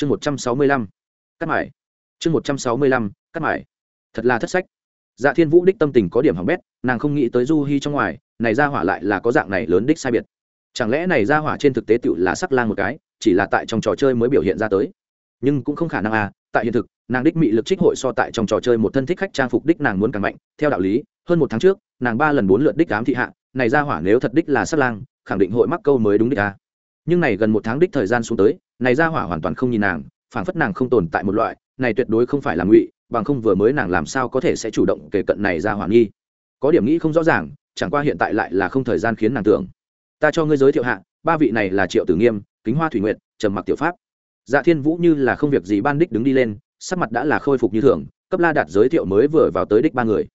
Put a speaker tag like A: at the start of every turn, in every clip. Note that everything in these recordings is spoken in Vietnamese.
A: chương một trăm sáu mươi lăm, cắt mải. Chương một trăm sáu mươi lăm, cắt mải. Thật là thất sách. Dạ thiên vũ đích tâm tình có điểm hỏng bét, nàng không nghĩ tới du hi trong ngoài, này ra hỏa lại là có dạng này lớn đích sai biệt. Chẳng lẽ này ra hỏa trên thực tế tựu là sắc lang một cái, chỉ là tại trong trò chơi mới biểu hiện ra tới? Nhưng cũng không khả năng à tại hiện thực, nàng đích mị lực trích hội so tại trong trò chơi một thân thích khách trang phục đích nàng muốn càng mạnh. Theo đạo lý, hơn một tháng trước, nàng ba lần bốn lượt đích ám thị hạ, này ra hỏa nếu thật đích là sắc lang, khẳng định hội mắc câu mới đúng đích à nhưng này gần một tháng đích thời gian xuống tới, này ra hỏa hoàn toàn không nhìn nàng, phảng phất nàng không tồn tại một loại, này tuyệt đối không phải là ngụy, bằng không vừa mới nàng làm sao có thể sẽ chủ động kể cận này ra hỏa nghi. Có điểm nghĩ không rõ ràng, chẳng qua hiện tại lại là không thời gian khiến nàng tưởng. Ta cho ngươi giới thiệu hạ, ba vị này là triệu tử nghiêm, kính hoa thủy nguyện trầm mặc tiểu pháp. Dạ thiên vũ như là không việc gì ban đích đứng đi lên, sắc mặt đã là khôi phục như thường, cấp la đạt giới thiệu mới vừa vào tới đích ba người.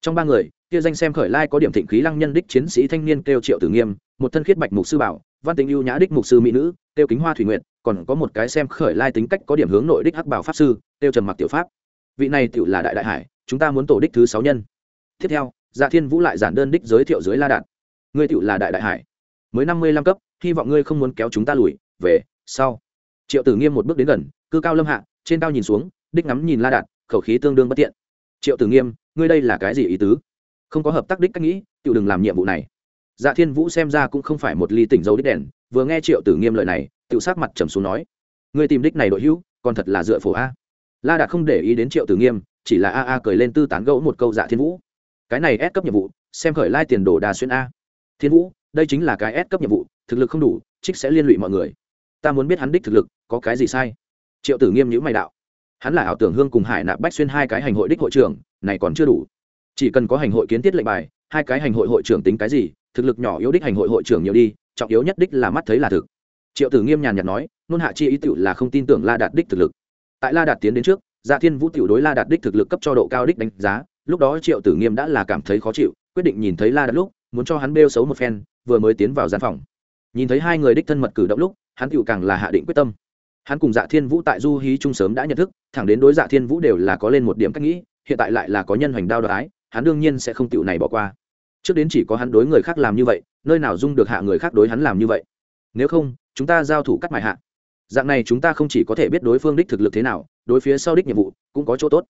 A: Trong ba người, kia danh xem khởi lai có điểm thịnh khí lăng nhân đích chiến sĩ thanh niên kêu triệu tử nghiêm, một thân khiết bạch mục sư bảo văn tính ưu nhã đích mục sư mỹ nữ, tiêu kính hoa thủy nguyện còn có một cái xem khởi lai tính cách có điểm hướng nội đích hắc bảo pháp sư, tiêu trần mặc tiểu pháp. Vị này tự là đại đại hải, chúng ta muốn tổ đích thứ sáu nhân. Tiếp theo dạ thiên vũ lại giản đơn đích giới thiệu dưới la đạn. Ngươi tự là đại đại hải. Mới năm mươi lăm cấp, hy vọng ngươi không muốn kéo chúng ta lùi. Về, sau. Triệu tử nghiêm một bước đến gần, cư cao lâm hạ, trên cao nhìn xuống, đích ngắm nhìn la đạn, khẩu khí tương đương bất tiện. Triệu tử nghiêm, ngươi đây là cái gì ý tứ? Không có hợp tác đích cách nghĩ tự đừng làm nhiệm vụ này dạ thiên vũ xem ra cũng không phải một ly tỉnh dấu đích đèn, vừa nghe triệu tử nghiêm lời này tự sát mặt trầm xuống nói, ngươi tìm đích này đội hữu, còn thật là dựa phổ a. La đạt không để ý đến triệu tử nghiêm, chỉ là a a cười lên tư tán gẫu một câu dạ thiên vũ. Cái này ép cấp nhiệm vụ, xem khởi lai tiền đồ đà xuyên a. Thiên vũ, đây chính là cái ép cấp nhiệm vụ, thực lực không đủ, trích sẽ liên lụy mọi người. Ta muốn biết hắn đích thực lực, có cái gì sai? Triệu tử nghiêm nhữ mày đạo. Hắn là ảo tưởng hương cùng hải nạp bách xuyên hai cái hành hội đích hội trưởng, này còn chưa đủ. Chỉ cần có hành hội kiến tiết lệnh bài, hai cái hành hội hội trưởng tính cái gì thực lực nhỏ yếu đích hành hội hội trưởng nhiều đi, trọng yếu nhất đích là mắt thấy là thực. Triệu tử nghiêm nhàn nhạt nói, nôn hạ chi ý tựu là không tin tưởng la đạt đích thực lực. Tại la đạt tiến đến trước dạ thiên vũ tiểu đối la đạt đích thực lực cấp cho độ cao đích đánh giá, lúc đó triệu tử nghiêm đã là cảm thấy khó chịu, quyết định nhìn thấy la đạt lúc, muốn cho hắn bêu xấu một phen, vừa mới tiến vào gian phòng. Nhìn thấy hai người đích thân mật cử động lúc, hắn tiểu càng là hạ định quyết tâm. Hắn cùng dạ thiên vũ tại du hí trung sớm đã nhận thức, thẳng đến đối dạ thiên vũ đều là có lên một điểm cách nghĩ, hiện tại lại là có nhân hoành đao đoái, hắn đương nhiên sẽ không tiểu này bỏ qua trước đến chỉ có hắn đối người khác làm như vậy, nơi nào dung được hạ người khác đối hắn làm như vậy? Nếu không, chúng ta giao thủ cắt mại hạ. Dạng này chúng ta không chỉ có thể biết đối phương đích thực lực thế nào, đối phía sau đích nhiệm vụ, cũng có chỗ tốt.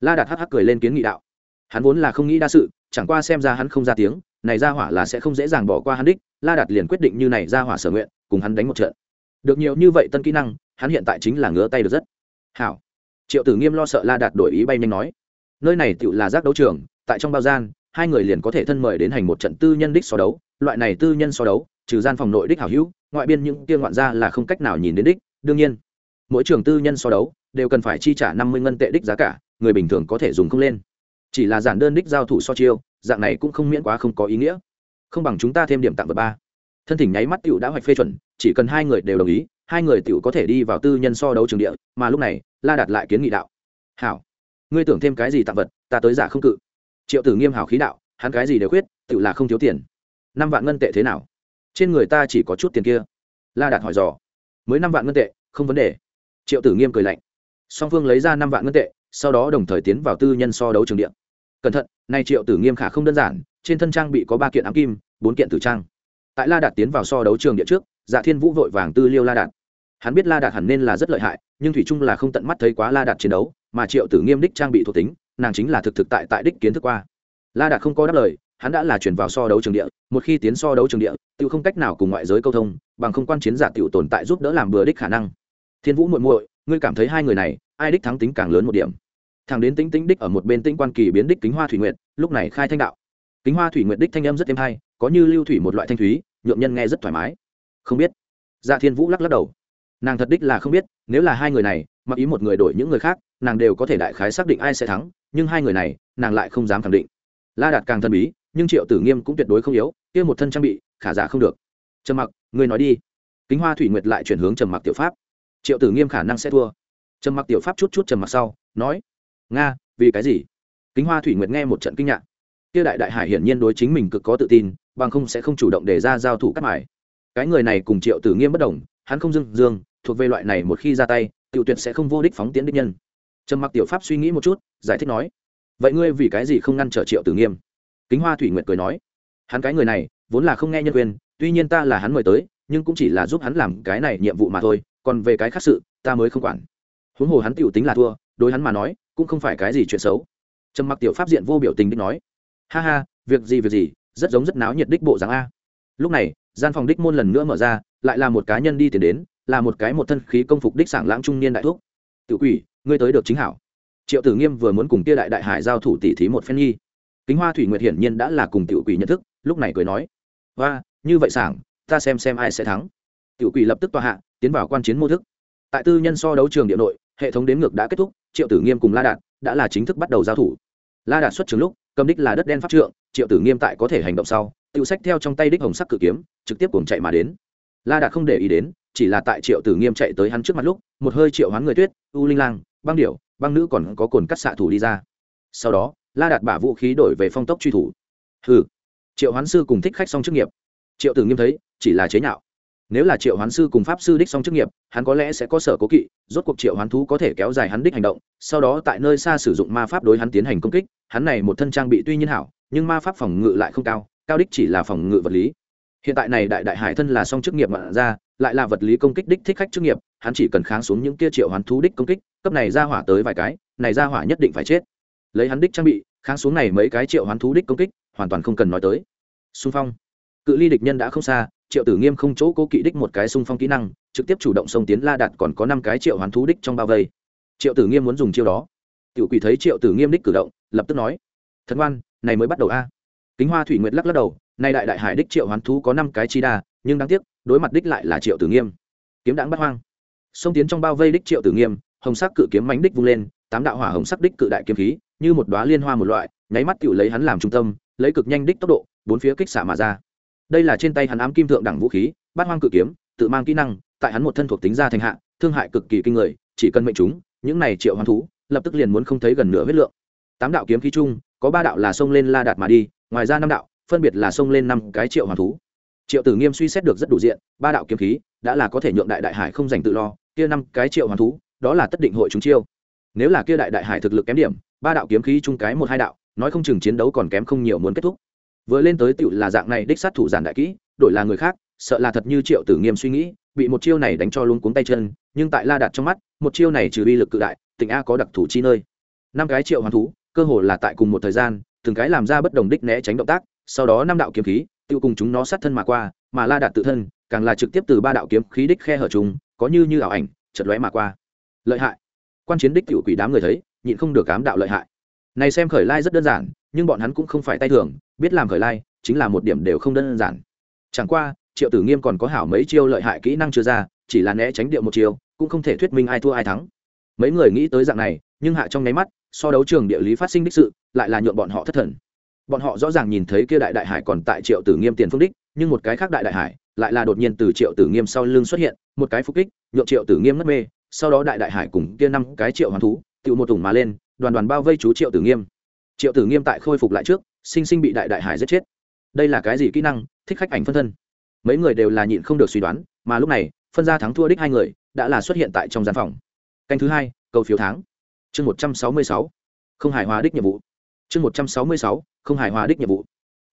A: La đạt hắc hắc cười lên kiến nghị đạo. Hắn vốn là không nghĩ đa sự, chẳng qua xem ra hắn không ra tiếng, này ra hỏa là sẽ không dễ dàng bỏ qua hắn đích. La đạt liền quyết định như này ra hỏa sở nguyện, cùng hắn đánh một trận. Được nhiều như vậy tân kỹ năng, hắn hiện tại chính là ngứa tay được rất. Hảo. Triệu tử nghiêm lo sợ la đạt đổi ý bay nhanh nói. Nơi này tự là giác đấu trường, tại trong bao gian hai người liền có thể thân mời đến hành một trận tư nhân đích so đấu, loại này tư nhân so đấu, trừ gian phòng nội đích hảo hữu, ngoại biên những kia ngoạn ra là không cách nào nhìn đến đích, đương nhiên, mỗi trường tư nhân so đấu đều cần phải chi trả năm mươi ngân tệ đích giá cả, người bình thường có thể dùng không lên. Chỉ là giản đơn đích giao thủ so chiêu, dạng này cũng không miễn quá không có ý nghĩa. Không bằng chúng ta thêm điểm tặng vật ba. Thân thỉnh nháy mắt tiểu đã hoạch phê chuẩn, chỉ cần hai người đều đồng ý, hai người tiểu có thể đi vào tư nhân so đấu trường địa, mà lúc này, la đạt lại kiến nghị đạo. Hảo, ngươi tưởng thêm cái gì tặng vật, ta tới giả không cự triệu tử nghiêm hảo khí đạo, hắn cái gì đều khuyết, tự là không thiếu tiền. Năm vạn ngân tệ thế nào? Trên người ta chỉ có chút tiền kia. La đạt hỏi dò. Mới năm vạn ngân tệ, không vấn đề. Triệu tử nghiêm cười lạnh. Song phương lấy ra năm vạn ngân tệ, sau đó đồng thời tiến vào tư nhân so đấu trường điện cẩn thận, nay triệu tử nghiêm khả không đơn giản, trên thân trang bị có ba kiện ám kim, bốn kiện tử trang. Tại la đạt tiến vào so đấu trường điện trước dạ thiên vũ vội vàng tư liêu la đạt. Hắn biết la đạt hẳn nên là rất lợi hại, nhưng thủy trung là không tận mắt thấy quá la đạt chiến đấu, mà triệu tử nghiêm đích trang bị thuộc tính nàng chính là thực thực tại tại đích kiến thức qua. La đạt không có đáp lời, hắn đã là chuyển vào so đấu trường địa, một khi tiến so đấu trường địa tự không cách nào cùng ngoại giới câu thông, bằng không quan chiến giả tự tồn tại giúp đỡ làm bừa đích khả năng. Thiên vũ muội muội, ngươi cảm thấy hai người này, ai đích thắng tính càng lớn một điểm? Thằng đến tính tính đích ở một bên tinh quan kỳ biến đích kính hoa thủy nguyệt, lúc này khai thanh đạo. Kính hoa thủy nguyệt đích thanh âm rất êm hay, có như lưu thủy một loại thanh thúy, nhượng nhân nghe rất thoải mái. Không biết. Dạ thiên vũ lắc lắc đầu. Nàng thật đích là không biết, nếu là hai người này, mặc ý một người đổi những người khác, nàng đều có thể đại khái xác định ai sẽ thắng nhưng hai người này, nàng lại không dám khẳng định. La đạt càng thần bí, nhưng triệu tử nghiêm cũng tuyệt đối không yếu, kia một thân trang bị, khả giả không được. Trầm mặc, ngươi nói đi. Kính hoa thủy nguyệt lại chuyển hướng trầm mặc tiểu pháp. Triệu tử nghiêm khả năng sẽ thua. Trầm mặc tiểu pháp chút chút trầm mặc sau, nói, nga, vì cái gì? Kính hoa thủy nguyệt nghe một trận kinh ngạc. Kia đại đại hải hiển nhiên đối chính mình cực có tự tin, bằng không sẽ không chủ động để ra giao thủ cắt mải cái người này cùng triệu tử nghiêm bất đồng, hắn không dưng dương, thuộc về loại này một khi ra tay, tiểu tuyệt sẽ không vô đích phóng tiến đích nhân trầm mặc tiểu pháp suy nghĩ một chút, giải thích nói, vậy ngươi vì cái gì không ngăn trở triệu tử nghiêm? Kính hoa thủy nguyệt cười nói, hắn cái người này, vốn là không nghe nhân quyền, tuy nhiên ta là hắn mời tới, nhưng cũng chỉ là giúp hắn làm cái này nhiệm vụ mà thôi, còn về cái khác sự, ta mới không quản. Huống hồ hắn tiểu tính là thua, đối hắn mà nói, cũng không phải cái gì chuyện xấu. Trầm mặc tiểu pháp diện vô biểu tình đích nói, ha ha, việc gì việc gì, rất giống rất náo nhiệt đích bộ dáng a. Lúc này, gian phòng đích môn lần nữa mở ra, lại là một cá nhân đi tiền đến, là một cái một thân khí công phục đích sảng lãng trung niên đại thuốc tự quỷ ngươi tới được chính hảo. Triệu tử nghiêm vừa muốn cùng kia đại đại hải giao thủ tỷ thí một phen nhi kính hoa thủy nguyệt hiển nhiên đã là cùng tiểu quỷ nhận thức, lúc này cười nói và như vậy sảng, ta xem xem ai sẽ thắng. Tiểu quỷ lập tức tòa hạ, tiến vào quan chiến mô thức. Tại tư nhân so đấu trường địa nội, hệ thống đếm ngược đã kết thúc, triệu tử nghiêm cùng la đạt đã là chính thức bắt đầu giao thủ. La đạt xuất trường lúc, cầm đích là đất đen pháp trượng, triệu tử nghiêm tại có thể hành động sau tự sách theo trong tay đích hồng sắc cự kiếm, trực tiếp cùng chạy mà đến. La đạt không để ý đến chỉ là tại triệu tử nghiêm chạy tới hắn trước mặt lúc, một hơi triệu hoán người tuyết, u linh lang, băng điểu, băng nữ còn có cồn cắt xạ thủ đi ra. Sau đó, la đạt bả vũ khí đổi về phong tốc truy thủ. Hừ. Triệu hoán sư cùng thích khách song chức nghiệp. Triệu tử nghiêm thấy, chỉ là chế nhạo. Nếu là triệu hoán sư cùng pháp sư đích song chức nghiệp, hắn có lẽ sẽ có sở cố kỵ, rốt cuộc triệu hoán thú có thể kéo dài hắn đích hành động, sau đó tại nơi xa sử dụng ma pháp đối hắn tiến hành công kích, hắn này một thân trang bị tuy nhiên hảo, nhưng ma pháp phòng ngự lại không cao cao đích chỉ là phòng ngự vật lý. Hiện tại này đại đại hải thân là song chức nghiệp mà ra lại là vật lý công kích đích thích khách chức nghiệp, hắn chỉ cần kháng xuống những kia triệu hoán thú đích công kích, cấp này ra hỏa tới vài cái, này ra hỏa nhất định phải chết. Lấy hắn đích trang bị, kháng xuống này mấy cái triệu hoán thú đích công kích, hoàn toàn không cần nói tới. Xung phong. Cự ly địch nhân đã không xa, triệu tử nghiêm không chỗ cố kỵ đích một cái xung phong kỹ năng, trực tiếp chủ động xông tiến la đạt còn có năm cái triệu hoán thú đích trong bao vây. Triệu tử nghiêm muốn dùng chiêu đó. Tiểu quỷ thấy triệu tử nghiêm đích cử động, lập tức nói thật ngoan này mới bắt đầu a. Kính hoa thủy nguyệt lắc lắc đầu nay đại đại hải đích triệu hoán thú có năm cái chi đa nhưng đáng tiếc, đối mặt đích lại là triệu tử nghiêm. Kiếm đãng bắt hoang. Xông tiến trong bao vây đích triệu tử nghiêm, hồng sắc cự kiếm mánh đích vung lên, tám đạo hỏa hồng sắc đích cự đại kiếm khí, như một đoá liên hoa một loại, nháy mắt tự lấy hắn làm trung tâm, lấy cực nhanh đích tốc độ, bốn phía kích xả mà ra. Đây là trên tay hắn ám kim thượng đẳng vũ khí, bát hoang cự kiếm, tự mang kỹ năng, tại hắn một thân thuộc tính ra thành hạ, thương hại cực kỳ kinh người, chỉ cần mệnh chúng, những này triệu hoang thú, lập tức liền muốn không thấy gần nửa huyết lượng. Tám đạo kiếm khí chung, có ba đạo là xông lên la đạt mà đi, ngoài ra năm đạo, phân biệt là xông lên năm cái triệu hoang thú triệu tử nghiêm suy xét được rất đủ diện, ba đạo kiếm khí, đã là có thể nhượng đại đại hải không dành tự lo, kia năm cái triệu hoàn thú, đó là tất định hội chúng chiêu. Nếu là kia đại đại hải thực lực kém điểm, ba đạo kiếm khí chung cái một hai đạo, nói không chừng chiến đấu còn kém không nhiều muốn kết thúc. Vừa lên tới tựu là dạng này đích sát thủ giản đại kỹ, đổi là người khác, sợ là thật như triệu tử nghiêm suy nghĩ, bị một chiêu này đánh cho luống cuống tay chân, nhưng tại la đạt trong mắt, một chiêu này trừ uy lực cự đại tỉnh a có đặc thủ chi nơi. Năm cái triệu hoàn thú, cơ hồ là tại cùng một thời gian, từng cái làm ra bất đồng đích né tránh động tác, sau đó năm đạo kiếm khí tiêu cùng chúng nó sát thân mà qua, mà la đạt tự thân, càng là trực tiếp từ ba đạo kiếm khí đích khe hở chúng có như như ảo ảnh chật lóe mà qua. Lợi hại. Quan chiến đích tiểu quỷ đám người thấy, nhịn không được cám đạo lợi hại. Này xem khởi lai rất đơn giản, nhưng bọn hắn cũng không phải tay thường, biết làm khởi lai, chính là một điểm đều không đơn giản. Chẳng qua, triệu tử nghiêm còn có hảo mấy chiêu lợi hại kỹ năng chưa ra, chỉ là né tránh điệu một chiêu, cũng không thể thuyết minh ai thua ai thắng. Mấy người nghĩ tới dạng này, nhưng hạ trong nháy mắt, so đấu trường địa lý phát sinh đích sự, lại là nhuộn bọn họ thất thần bọn họ rõ ràng nhìn thấy kia đại đại hải còn tại triệu tử nghiêm tiền phương đích, nhưng một cái khác đại đại hải lại là đột nhiên từ triệu tử nghiêm sau lưng xuất hiện, một cái phục kích, nhượng triệu tử nghiêm mất mê, sau đó đại đại hải cùng kia năm cái triệu hoàn thú tự một thủng mà lên, đoàn đoàn bao vây chú triệu tử nghiêm. Triệu tử nghiêm tại khôi phục lại trước, sinh sinh bị đại đại hải giết chết. Đây là cái gì kỹ năng? Thích khách ảnh phân thân. Mấy người đều là nhịn không được suy đoán, mà lúc này, phân ra thắng thua đích hai người đã là xuất hiện tại trong gian phòng. Canh thứ hai, cầu phiếu tháng. Chương một trăm sáu mươi sáu. Không hài hòa đích nhiệm vụ chương một trăm sáu mươi sáu, không hài hòa đích nhiệm vụ.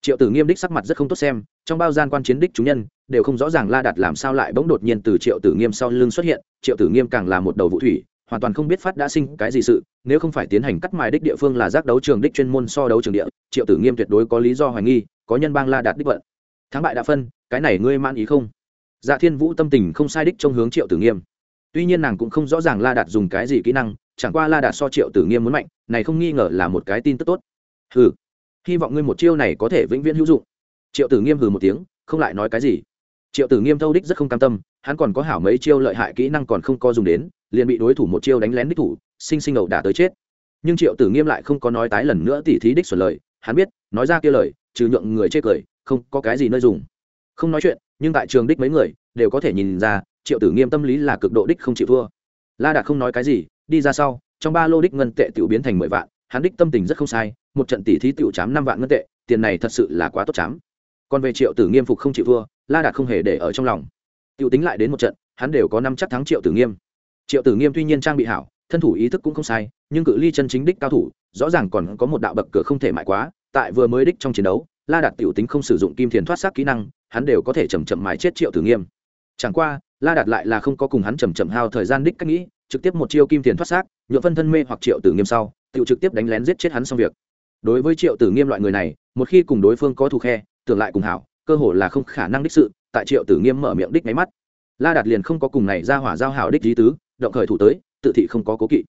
A: Triệu tử nghiêm đích sắc mặt rất không tốt xem, trong bao gian quan chiến đích chúng nhân, đều không rõ ràng la đạt làm sao lại bỗng đột nhiên từ triệu tử nghiêm sau lưng xuất hiện. Triệu tử nghiêm càng là một đầu vũ thủy, hoàn toàn không biết phát đã sinh cái gì sự, nếu không phải tiến hành cắt mài đích địa phương là giác đấu trường đích chuyên môn so đấu trường địa, triệu tử nghiêm tuyệt đối có lý do hoài nghi, có nhân bang la đạt đích vận. Thắng bại đã phân, cái này ngươi man ý không? Dạ thiên vũ tâm tình không sai đích trong hướng triệu tử nghiêm. Tuy nhiên nàng cũng không rõ ràng la đạt dùng cái gì kỹ năng chẳng qua la đạt so triệu tử nghiêm muốn mạnh, này không nghi ngờ là một cái tin tức tốt. Hừ, hy vọng ngươi một chiêu này có thể vĩnh viễn hữu dụng. Triệu tử nghiêm hừ một tiếng, không lại nói cái gì. Triệu tử nghiêm thâu đích rất không cam tâm, hắn còn có hảo mấy chiêu lợi hại kỹ năng còn không có dùng đến, liền bị đối thủ một chiêu đánh lén đích thủ, sinh sinh ẩu đả tới chết. Nhưng triệu tử nghiêm lại không có nói tái lần nữa tỉ thí đích xuẩn lời, hắn biết, nói ra kia lời, trừ nhượng người chê cười, không có cái gì nơi dùng. Không nói chuyện, nhưng tại trường đích mấy người, đều có thể nhìn ra, triệu tử nghiêm tâm lý là cực độ đích không chịu thua. La đạt không nói cái gì đi ra sau, trong ba lô đích ngân tệ tiểu biến thành mười vạn, hắn đích tâm tình rất không sai, một trận tỷ thí tiểu chám năm vạn ngân tệ, tiền này thật sự là quá tốt chám. Còn về triệu tử nghiêm phục không chịu thua, la đạt không hề để ở trong lòng. Tiểu tính lại đến một trận, hắn đều có năm chắc thắng triệu tử nghiêm. Triệu tử nghiêm tuy nhiên trang bị hảo, thân thủ ý thức cũng không sai, nhưng cự ly chân chính đích cao thủ, rõ ràng còn có một đạo bậc cửa không thể mại quá, tại vừa mới đích trong chiến đấu, la đạt tiểu tính không sử dụng kim thiền thoát xác kỹ năng, hắn đều có thể chầm chậm mài chết triệu tử nghiêm. Chẳng qua, la đạt lại là không có cùng hắn chầm chậm hao thời gian đích cách nghĩ trực tiếp một chiêu kim tiền thoát xác nhựa phân thân mê hoặc triệu tử nghiêm sau tự trực tiếp đánh lén giết chết hắn xong việc. Đối với triệu tử nghiêm loại người này, một khi cùng đối phương có thù khe, tưởng lại cùng hảo, cơ hồ là không khả năng đích sự, tại triệu tử nghiêm mở miệng đích máy mắt. La đạt liền không có cùng này ra hỏa giao hảo đích lý tứ, động khởi thủ tới, tự thị không có cố kỵ.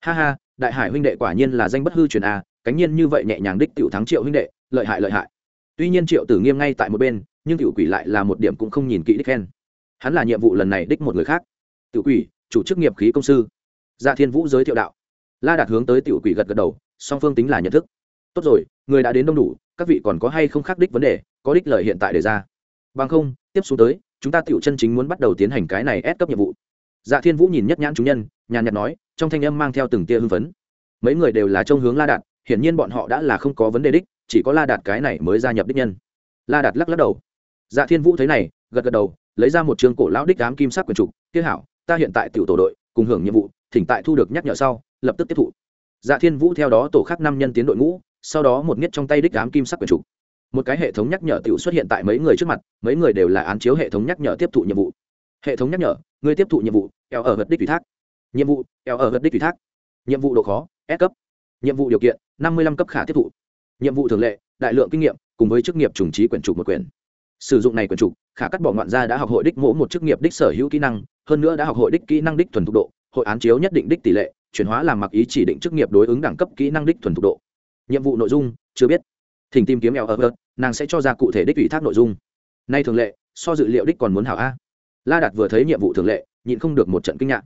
A: Ha ha, đại hải huynh đệ quả nhiên là danh bất hư truyền a cánh nhiên như vậy nhẹ nhàng đích tiểu thắng triệu huynh đệ, lợi hại lợi hại. Tuy nhiên triệu tử nghiêm ngay tại một bên, nhưng tiểu quỷ lại là một điểm cũng không nhìn kỹ đích khen. Hắn là nhiệm vụ lần này đích một người khác. Tiểu quỷ chủ chức nghiệp khí công sư. Dạ thiên vũ giới thiệu đạo. La đạt hướng tới tiểu quỷ gật gật đầu, song phương tính là nhận thức. Tốt rồi, người đã đến đông đủ, các vị còn có hay không khác đích vấn đề, có đích lợi hiện tại đề ra. Bằng không, tiếp xuống tới, chúng ta tiểu chân chính muốn bắt đầu tiến hành cái này ép cấp nhiệm vụ. Dạ thiên vũ nhìn nhất nhãn chúng nhân, nhàn nhạt nói, trong thanh âm mang theo từng tia hưng phấn. Mấy người đều là trông hướng la đạt, hiển nhiên bọn họ đã là không có vấn đề đích, chỉ có la đạt cái này mới gia nhập đích nhân. La đạt lắc lắc đầu. Dạ thiên vũ thấy này, gật gật đầu, lấy ra một trường cổ lão đích ám kim sắc quyền trục tiếc hảo ta hiện tại tiểu tổ đội, cùng hưởng nhiệm vụ, thỉnh tại thu được nhắc nhở sau, lập tức tiếp thụ. Dạ thiên vũ theo đó tổ khác năm nhân tiến đội ngũ, sau đó một nghiết trong tay đích đám kim sắc quyền trục một cái hệ thống nhắc nhở tiểu xuất hiện tại mấy người trước mặt, mấy người đều là án chiếu hệ thống nhắc nhở tiếp thụ nhiệm vụ. Hệ thống nhắc nhở, người tiếp thụ nhiệm vụ, eo ở vật đích ủy thác. Nhiệm vụ, eo ở vật đích ủy thác. Nhiệm vụ độ khó, S cấp. Nhiệm vụ điều kiện, năm mươi năm cấp khả tiếp thụ. Nhiệm vụ thường lệ, đại lượng kinh nghiệm, cùng với chức nghiệp trùng trí quyển trục một quyển sử dụng này quyển trục, khả cắt bỏ ngoạn gia đã học hội đích mỗ một chức nghiệp đích sở hữu kỹ năng, hơn nữa đã học hội đích kỹ năng đích thuần thục độ, hội án chiếu nhất định đích tỷ lệ, chuyển hóa làm mặc ý chỉ định chức nghiệp đối ứng đẳng cấp kỹ năng đích thuần thục độ. Nhiệm vụ nội dung, chưa biết. Thỉnh tìm kiếm eo ở nàng sẽ cho ra cụ thể đích ủy thác nội dung. Nay thường lệ, so dự liệu đích còn muốn hảo a. La đạt vừa thấy nhiệm vụ thường lệ, nhịn không được một trận kinh ngạc.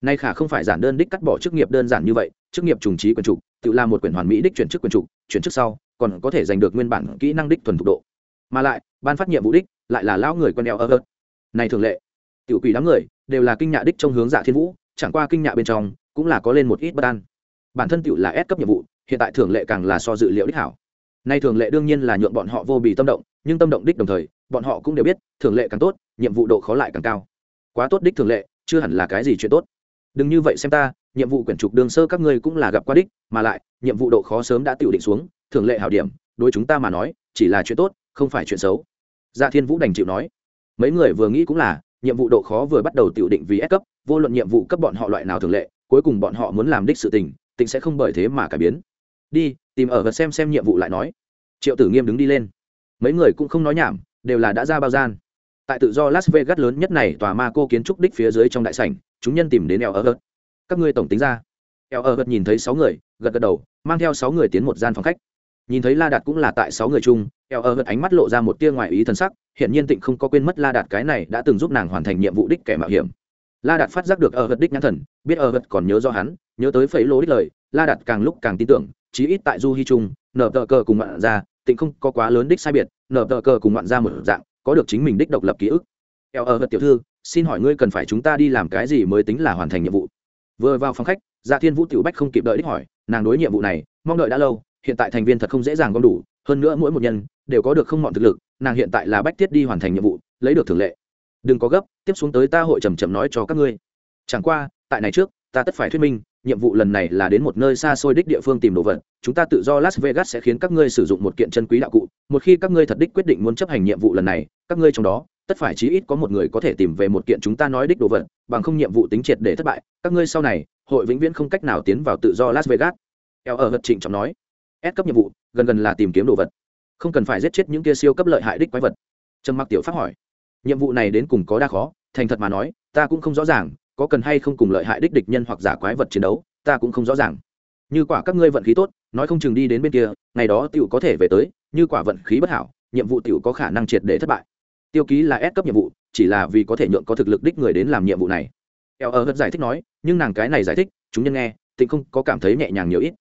A: Nay khả không phải giản đơn đích cắt bỏ chức nghiệp đơn giản như vậy, chức nghiệp trùng trí quyền trục, tự là một quyển hoàn mỹ đích chuyển chức quyền trục, chuyển chức sau, còn có thể giành được nguyên bản kỹ năng đích thuần thục độ mà lại, ban phát nhiệm vụ đích lại là lão người quen đeo ơ ớt. Này thường lệ, tiểu quỷ đám người đều là kinh nhạ đích trong hướng dạ thiên vũ, chẳng qua kinh nhạ bên trong cũng là có lên một ít bất an. Bản thân tiểu là ép cấp nhiệm vụ, hiện tại thường lệ càng là so dự liệu đích hảo. Nay thường lệ đương nhiên là nhượng bọn họ vô bì tâm động, nhưng tâm động đích đồng thời, bọn họ cũng đều biết, thường lệ càng tốt, nhiệm vụ độ khó lại càng cao. Quá tốt đích thường lệ, chưa hẳn là cái gì chuyện tốt. Đừng như vậy xem ta, nhiệm vụ quyển trục đường sơ các ngươi cũng là gặp qua đích, mà lại, nhiệm vụ độ khó sớm đã tiểu định xuống, thường lệ hảo điểm, đối chúng ta mà nói, chỉ là chuyện tốt không phải chuyện xấu. Dạ thiên vũ đành chịu nói. Mấy người vừa nghĩ cũng là, nhiệm vụ độ khó vừa bắt đầu tiểu định vì ép cấp, vô luận nhiệm vụ cấp bọn họ loại nào thường lệ, cuối cùng bọn họ muốn làm đích sự tình tình sẽ không bởi thế mà cải biến. Đi, tìm ở vật xem xem nhiệm vụ lại nói. Triệu tử nghiêm đứng đi lên. Mấy người cũng không nói nhảm, đều là đã ra bao gian. Tại tự do las vegas lớn nhất này tòa ma cô kiến trúc đích phía dưới trong đại sảnh, chúng nhân tìm đến eo ở vật các ngươi tổng tính ra. Eo ở vật nhìn thấy sáu người, gật gật đầu, mang theo sáu người tiến một gian phòng khách. Nhìn thấy la đạt cũng là tại sáu người chung eo ở vật ánh mắt lộ ra một tia ngoài ý thân sắc hiện nhiên tịnh không có quên mất la đạt cái này đã từng giúp nàng hoàn thành nhiệm vụ đích kẻ mạo hiểm. La đạt phát giác được ở vật đích nhãn thần, biết ở vật còn nhớ do hắn, nhớ tới phẩy lô đích lời, la đạt càng lúc càng tin tưởng, chí ít tại du hy trung, nở tờ cờ cùng ngoạn ra tịnh không có quá lớn đích sai biệt, nở tờ cờ cùng ngoạn ra một dạng, có được chính mình đích độc lập ký ức. Eo ở vật tiểu thư, xin hỏi ngươi cần phải chúng ta đi làm cái gì mới tính là hoàn thành nhiệm vụ? Vừa vào phòng khách dạ thiên vũ tiểu bách không kịp đợi đích hỏi, nàng đối nhiệm vụ này, mong đợi đã lâu hiện tại thành viên thật không dễ dàng gom đủ, hơn nữa mỗi một nhân đều có được không mọn thực lực, nàng hiện tại là bách tiết đi hoàn thành nhiệm vụ, lấy được thường lệ. Đừng có gấp, tiếp xuống tới ta hội trầm trầm nói cho các ngươi. Chẳng qua, tại này trước, ta tất phải thuyết minh, nhiệm vụ lần này là đến một nơi xa xôi đích địa phương tìm đồ vật, chúng ta tự do las vegas sẽ khiến các ngươi sử dụng một kiện chân quý đạo cụ, một khi các ngươi thật đích quyết định muốn chấp hành nhiệm vụ lần này, các ngươi trong đó, tất phải chí ít có một người có thể tìm về một kiện chúng ta nói đích đồ vật, bằng không nhiệm vụ tính triệt để thất bại, các ngươi sau này, hội vĩnh viễn không cách nào tiến vào tự do las vegas. Eo ở vật trịnh trọng nói ép cấp nhiệm vụ, gần gần là tìm kiếm đồ vật. Không cần phải giết chết những kia siêu cấp lợi hại đích quái vật. Trầm mặc tiểu pháp hỏi. Nhiệm vụ này đến cùng có đa khó, thành thật mà nói, ta cũng không rõ ràng, có cần hay không cùng lợi hại đích địch nhân hoặc giả quái vật chiến đấu, ta cũng không rõ ràng. Như quả các ngươi vận khí tốt, nói không chừng đi đến bên kia, ngày đó tiểu có thể về tới, như quả vận khí bất hảo, nhiệm vụ tiểu có khả năng triệt để thất bại. Tiêu ký là ép cấp nhiệm vụ, chỉ là vì có thể nhượng có thực lực đích người đến làm nhiệm vụ này. Eo ở hất giải thích nói, nhưng nàng cái này giải thích, chúng nhân nghe, tịnh không có cảm thấy nhẹ nhàng nhiều ít.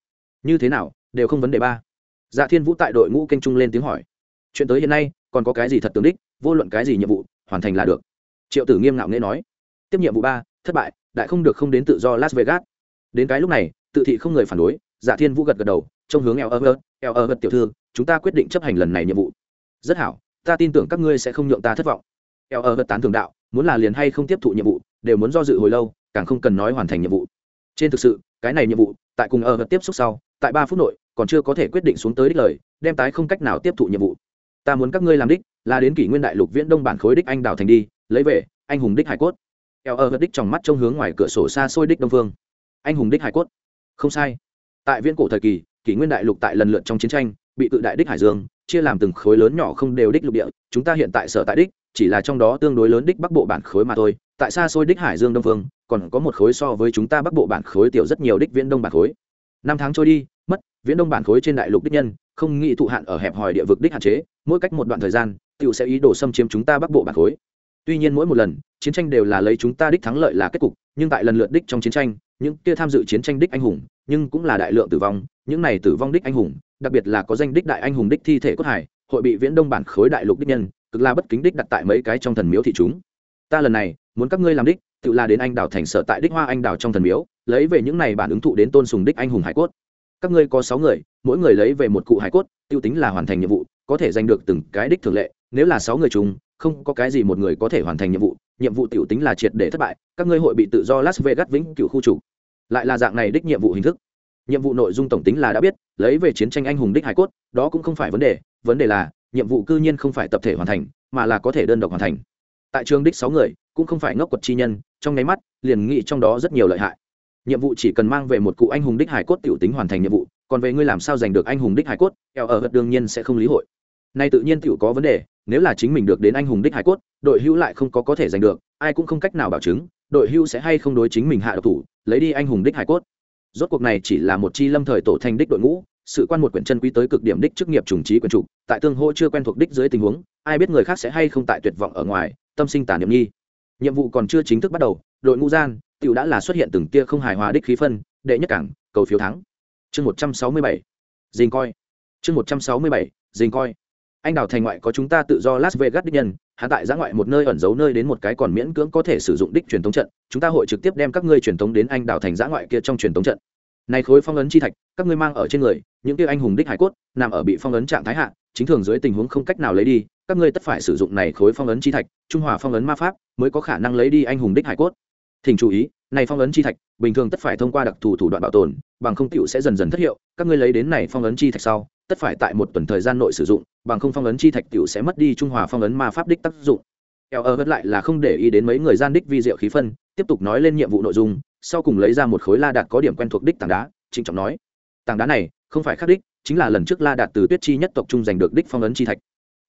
A: Như thế nào đều không vấn đề ba. Dạ thiên vũ tại đội ngũ kênh trung lên tiếng hỏi. Chuyện tới hiện nay, còn có cái gì thật tướng đích, vô luận cái gì nhiệm vụ, hoàn thành là được. Triệu tử nghiêm ngạo nghễ nói. Tiếp nhiệm vụ ba, thất bại, đại không được không đến tự do las vegas. Đến cái lúc này, tự thị không người phản đối dạ thiên vũ gật gật đầu trong hướng eo ơ ơ eo ơ tiểu thư, chúng ta quyết định chấp hành lần này nhiệm vụ. Rất hảo, ta tin tưởng các ngươi sẽ không nhượng ta thất vọng. Eo ơ tán thường đạo, muốn là liền hay không tiếp thụ nhiệm vụ, đều muốn do dự hồi lâu, càng không cần nói hoàn thành nhiệm vụ. Trên thực sự, cái này nhiệm vụ, tại cùng ở tiếp xúc sau, tại ba phút nội còn chưa có thể quyết định xuống tới đích lời, đem tái không cách nào tiếp thụ nhiệm vụ. Ta muốn các ngươi làm đích, là đến kỷ nguyên đại lục viễn đông bản khối đích anh đào thành đi, lấy về, anh hùng đích hải cốt. Eo ơ đích trong mắt trông hướng ngoài cửa sổ xa xôi đích đông phương. Anh hùng đích hải cốt. Không sai. Tại viễn cổ thời kỳ, kỷ nguyên đại lục tại lần lượt trong chiến tranh, bị cự đại đích hải dương, chia làm từng khối lớn nhỏ không đều đích lục địa, chúng ta hiện tại sở tại đích, chỉ là trong đó tương đối lớn đích bắc bộ bản khối mà thôi, tại xa xôi đích hải dương đông phương, còn có một khối so với chúng ta bắc bộ bản khối tiểu rất nhiều đích viễn đông bản khối. Năm tháng trôi đi viễn đông bản khối trên đại lục đích nhân, không nghĩ thụ hạn ở hẹp hòi địa vực đích hạn chế, mỗi cách một đoạn thời gian tựu sẽ ý đồ xâm chiếm chúng ta bắc bộ bản khối. Tuy nhiên mỗi một lần, chiến tranh đều là lấy chúng ta đích thắng lợi là kết cục, nhưng tại lần lượt đích trong chiến tranh, những kia tham dự chiến tranh đích anh hùng, nhưng cũng là đại lượng tử vong, những này tử vong đích anh hùng, đặc biệt là có danh đích đại anh hùng đích thi thể cốt hải, hội bị viễn đông bản khối đại lục đích nhân, cực là bất kính đích đặt tại mấy cái trong thần miếu thị chúng. Ta lần này, muốn các ngươi làm đích, tự là đến anh Đảo thành sở tại đích hoa anh Đảo trong thần miếu, lấy về những này bản ứng thụ đến tôn sùng đích anh hùng hải cốt các ngươi có sáu người, mỗi người lấy về một cụ hải cốt, tiêu tính là hoàn thành nhiệm vụ, có thể giành được từng cái đích thường lệ. Nếu là sáu người chung, không có cái gì một người có thể hoàn thành nhiệm vụ nhiệm vụ tiểu tính là triệt để thất bại, các ngươi hội bị tự do las vegas vĩnh cựu khu chủ lại là dạng này đích nhiệm vụ hình thức. Nhiệm vụ nội dung tổng tính là đã biết, lấy về chiến tranh anh hùng đích hải cốt, đó cũng không phải vấn đề vấn đề là, nhiệm vụ cư nhiên không phải tập thể hoàn thành, mà là có thể đơn độc hoàn thành. Tại trường đích sáu người, cũng không phải ngốc quật chi nhân, trong nháy mắt, liền nghĩ trong đó rất nhiều lợi hại nhiệm vụ chỉ cần mang về một cụ anh hùng đích hải cốt tiểu tính hoàn thành nhiệm vụ, còn về ngươi làm sao giành được anh hùng đích hải cốt, eo ở vật đương nhiên sẽ không lý hội. Nay tự nhiên tiểu có vấn đề, nếu là chính mình được đến anh hùng đích hải cốt, đội hữu lại không có có thể giành được, ai cũng không cách nào bảo chứng, đội hữu sẽ hay không đối chính mình hạ độc thủ, lấy đi anh hùng đích hải cốt. Rốt cuộc này chỉ là một chi lâm thời tổ thành đích đội ngũ, sự quan một quyển chân quý tới cực điểm đích chức nghiệp trùng trí quyền trục tại tương hô chưa quen thuộc đích dưới tình huống, ai biết người khác sẽ hay không tại tuyệt vọng ở ngoài, tâm sinh tàn niệm nghi. Nhiệm vụ còn chưa chính thức bắt đầu, đội ngũ gian tiểu đã là xuất hiện từng tia không hài hòa đích khí phân, đệ nhất cảng, cầu phiếu thắng. Chương một trăm sáu mươi bảy. Dình coi. Chương một trăm sáu mươi bảy, dình coi. Anh đào thành ngoại có chúng ta tự do las vegas đích nhân, hạ tại giã ngoại một nơi ẩn giấu nơi đến một cái còn miễn cưỡng có thể sử dụng đích truyền thống trận, chúng ta hội trực tiếp đem các ngươi truyền thống đến anh đào thành giã ngoại kia trong truyền thống trận. Này khối phong ấn chi thạch, các ngươi mang ở trên người, những kia anh hùng đích hải cốt, nằm ở bị phong ấn trạng thái hạ, chính thường dưới tình huống không cách nào lấy đi, các ngươi tất phải sử dụng này khối phong ấn chi thạch, trung hòa phong ấn ma pháp, mới có khả năng lấy đi anh hùng đích hải cốt thỉnh chú ý, này phong ấn chi thạch, bình thường tất phải thông qua đặc thù thủ đoạn bảo tồn, bằng không tiểu sẽ dần dần thất hiệu, các ngươi lấy đến này phong ấn chi thạch sau, tất phải tại một tuần thời gian nội sử dụng, bằng không phong ấn chi thạch tiểu sẽ mất đi trung hòa phong ấn ma pháp đích tác dụng. Eo ở vất lại là không để ý đến mấy người gian đích vi diệu khí phân, tiếp tục nói lên nhiệm vụ nội dung, sau cùng lấy ra một khối la đạt có điểm quen thuộc đích tảng đá, trịnh trọng nói, tảng đá này không phải khắc đích, chính là lần trước la đạt từ tuyết chi nhất tộc trung giành được đích phong ấn chi thạch.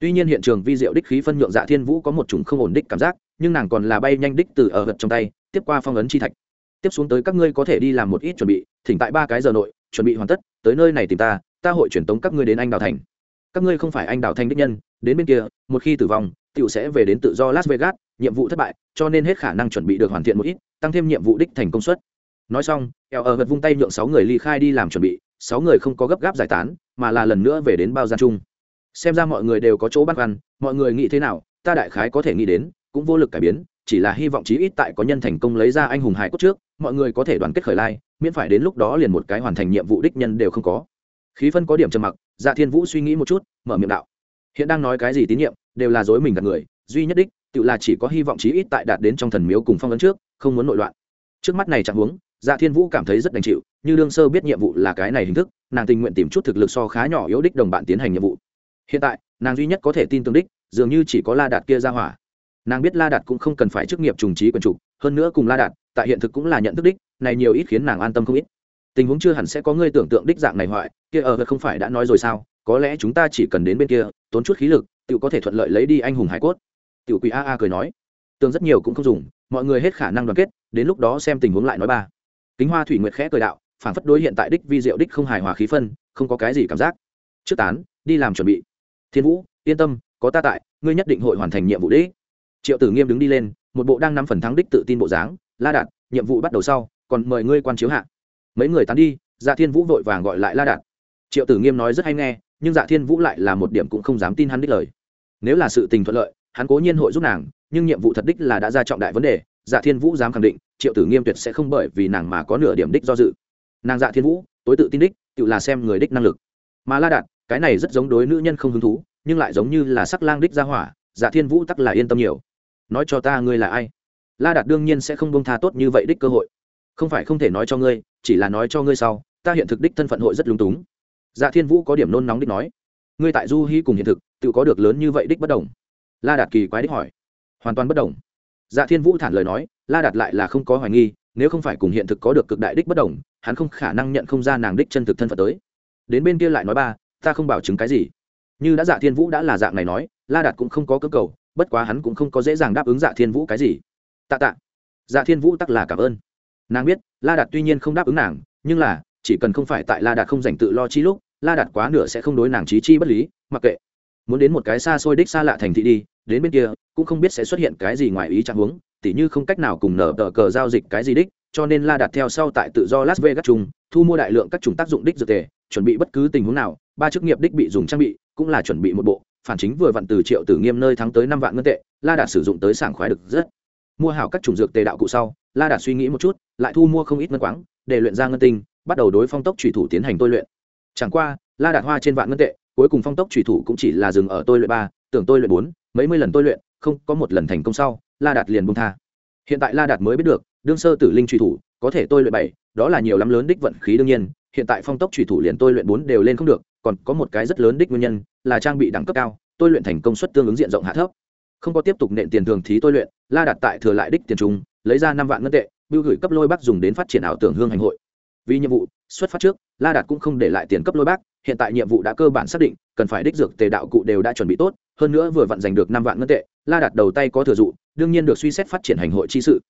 A: Tuy nhiên hiện trường vi diệu đích khí phân nhượng dạ thiên vũ có một chủng không ổn đích cảm giác, nhưng nàng còn là bay nhanh đích từ ở vật trong tay tiếp qua phong ấn chi thạch. Tiếp xuống tới các ngươi có thể đi làm một ít chuẩn bị, thỉnh tại ba cái giờ nội, chuẩn bị hoàn tất, tới nơi này tìm ta ta hội truyền tống các ngươi đến anh đào thành. Các ngươi không phải anh đào thành đích nhân, đến bên kia, một khi tử vong, tiểu sẽ về đến tự do las vegas, nhiệm vụ thất bại, cho nên hết khả năng chuẩn bị được hoàn thiện một ít, tăng thêm nhiệm vụ đích thành công suất. Nói xong, eo ở vật vung tay nhượng sáu người ly khai đi làm chuẩn bị, sáu người không có gấp gáp giải tán, mà là lần nữa về đến bao gian chung. Xem ra mọi người đều có chỗ băn khoăn, mọi người nghĩ thế nào, ta đại khái có thể nghĩ đến, cũng vô lực cải biến chỉ là hy vọng chí ít tại có nhân thành công lấy ra anh hùng hải cốt trước, mọi người có thể đoàn kết khởi lai, miễn phải đến lúc đó liền một cái hoàn thành nhiệm vụ đích nhân đều không có. Khí phân có điểm trầm mặc dạ thiên vũ suy nghĩ một chút, mở miệng đạo. Hiện đang nói cái gì tín nhiệm, đều là dối mình gạt người, duy nhất đích, tự là chỉ có hy vọng chí ít tại đạt đến trong thần miếu cùng phong ấn trước, không muốn nội loạn. Trước mắt này chẳng huống dạ thiên vũ cảm thấy rất đành chịu, như đương sơ biết nhiệm vụ là cái này hình thức, nàng tình nguyện tìm chút thực lực so khá nhỏ yếu đích đồng bạn tiến hành nhiệm vụ. Hiện tại, nàng duy nhất có thể tin tưởng đích, dường như chỉ có la đạt kia ra hỏa nàng biết la đạt cũng không cần phải chức nghiệp trùng trí quần trục, hơn nữa cùng la đạt, tại hiện thực cũng là nhận thức đích, này nhiều ít khiến nàng an tâm không ít. Tình huống chưa hẳn sẽ có người tưởng tượng đích dạng này hoại, kia ở không phải đã nói rồi sao? Có lẽ chúng ta chỉ cần đến bên kia, tốn chút khí lực tự có thể thuận lợi lấy đi anh hùng hải cốt. Tiểu quỷ a a cười nói. Tương rất nhiều cũng không dùng, mọi người hết khả năng đoàn kết, đến lúc đó xem tình huống lại nói ba. Kính hoa thủy nguyệt khẽ cười đạo, phản phất đối hiện tại đích vi diệu đích không hài hòa khí phân, không có cái gì cảm giác. Trước tán, đi làm chuẩn bị. Thiên vũ, yên tâm, có ta tại, ngươi nhất định hội hoàn thành nhiệm vụ đích triệu tử nghiêm đứng đi lên, một bộ đang năm phần thắng đích tự tin bộ dáng, la đạt, nhiệm vụ bắt đầu sau, còn mời ngươi quan chiếu hạ. Mấy người tán đi dạ thiên vũ vội vàng gọi lại la đạt. Triệu tử nghiêm nói rất hay nghe, nhưng dạ thiên vũ lại là một điểm cũng không dám tin hắn đích lời. Nếu là sự tình thuận lợi, hắn cố nhiên hội giúp nàng, nhưng nhiệm vụ thật đích là đã ra trọng đại vấn đề dạ thiên vũ dám khẳng định, triệu tử nghiêm tuyệt sẽ không bởi vì nàng mà có nửa điểm đích do dự. Nàng dạ thiên vũ, tối tự tin đích, tự là xem người đích năng lực. Mà la đạt, cái này rất giống đối nữ nhân không hứng thú, nhưng lại giống như là sắc lang đích ra hỏa dạ thiên vũ tắc là yên tâm nhiều nói cho ta ngươi là ai? La đạt đương nhiên sẽ không bông tha tốt như vậy đích cơ hội. Không phải không thể nói cho ngươi, chỉ là nói cho ngươi sau, ta hiện thực đích thân phận hội rất lúng túng. Dạ thiên vũ có điểm nôn nóng đích nói. Ngươi tại du hy cùng hiện thực, tự có được lớn như vậy đích bất đồng? La đạt kỳ quái đích hỏi. Hoàn toàn bất đồng. Dạ thiên vũ thản lời nói, la đạt lại là không có hoài nghi, nếu không phải cùng hiện thực có được cực đại đích bất đồng, hắn không khả năng nhận không ra nàng đích chân thực thân phận tới. Đến bên kia lại nói ba, ta không bảo chứng cái gì. Như đã dạ thiên vũ đã là dạng này nói, la đạt cũng không có cơ cầu bất quá hắn cũng không có dễ dàng đáp ứng dạ thiên vũ cái gì. Tạ tạ. Dạ thiên vũ tắc là cảm ơn. Nàng biết, la đạt tuy nhiên không đáp ứng nàng, nhưng là, chỉ cần không phải tại la đạt không dành tự lo chi lúc, la đạt quá nửa sẽ không đối nàng trí chi bất lý, mặc kệ. Muốn đến một cái xa xôi đích xa lạ thành thị đi, đến bên kia, cũng không biết sẽ xuất hiện cái gì ngoài ý trạng huống, tỉ như không cách nào cùng nở tờ cờ giao dịch cái gì đích, cho nên la đạt theo sau tại tự do las vegas chung, thu mua đại lượng các chủng tác dụng đích dược tề, chuẩn bị bất cứ tình huống nào, ba chức nghiệp đích bị dùng trang bị, cũng là chuẩn bị một bộ phản chính vừa vặn từ triệu tử nghiêm nơi thắng tới năm vạn ngân tệ, la đạt sử dụng tới sảng khoái được rất. Mua hảo các chủng dược tề đạo cụ sau, la đạt suy nghĩ một chút, lại thu mua không ít ngân quáng, để luyện ra ngân tinh, bắt đầu đối phong tốc thủy thủ tiến hành tôi luyện. Chẳng qua, la đạt hoa trên vạn ngân tệ, cuối cùng phong tốc thủy thủ cũng chỉ là dừng ở tôi luyện ba, tưởng tôi luyện bốn, mấy mươi lần tôi luyện, không có một lần thành công sau, la đạt liền bung tha. Hiện tại la đạt mới biết được, đương sơ tử linh thủy thủ, có thể tôi luyện bảy, đó là nhiều lắm lớn đích vận khí đương nhiên, hiện tại phong tốc thủy thủ liền tôi luyện bốn đều lên không được còn có một cái rất lớn đích nguyên nhân là trang bị đẳng cấp cao, tôi luyện thành công suất tương ứng diện rộng hạ thấp. Không có tiếp tục nện tiền thường thí tôi luyện, la đặt tại thừa lại đích tiền trung, lấy ra năm vạn ngân tệ, bưu gửi cấp lôi bắc dùng đến phát triển ảo tưởng hương hành hội. Vì nhiệm vụ, xuất phát trước, la đạt cũng không để lại tiền cấp lôi bác, hiện tại nhiệm vụ đã cơ bản xác định, cần phải đích dược tề đạo cụ đều đã chuẩn bị tốt, hơn nữa vừa vặn giành được năm vạn ngân tệ, la đạt đầu tay có thừa dụ, đương nhiên được suy xét phát triển hành hội chi sự.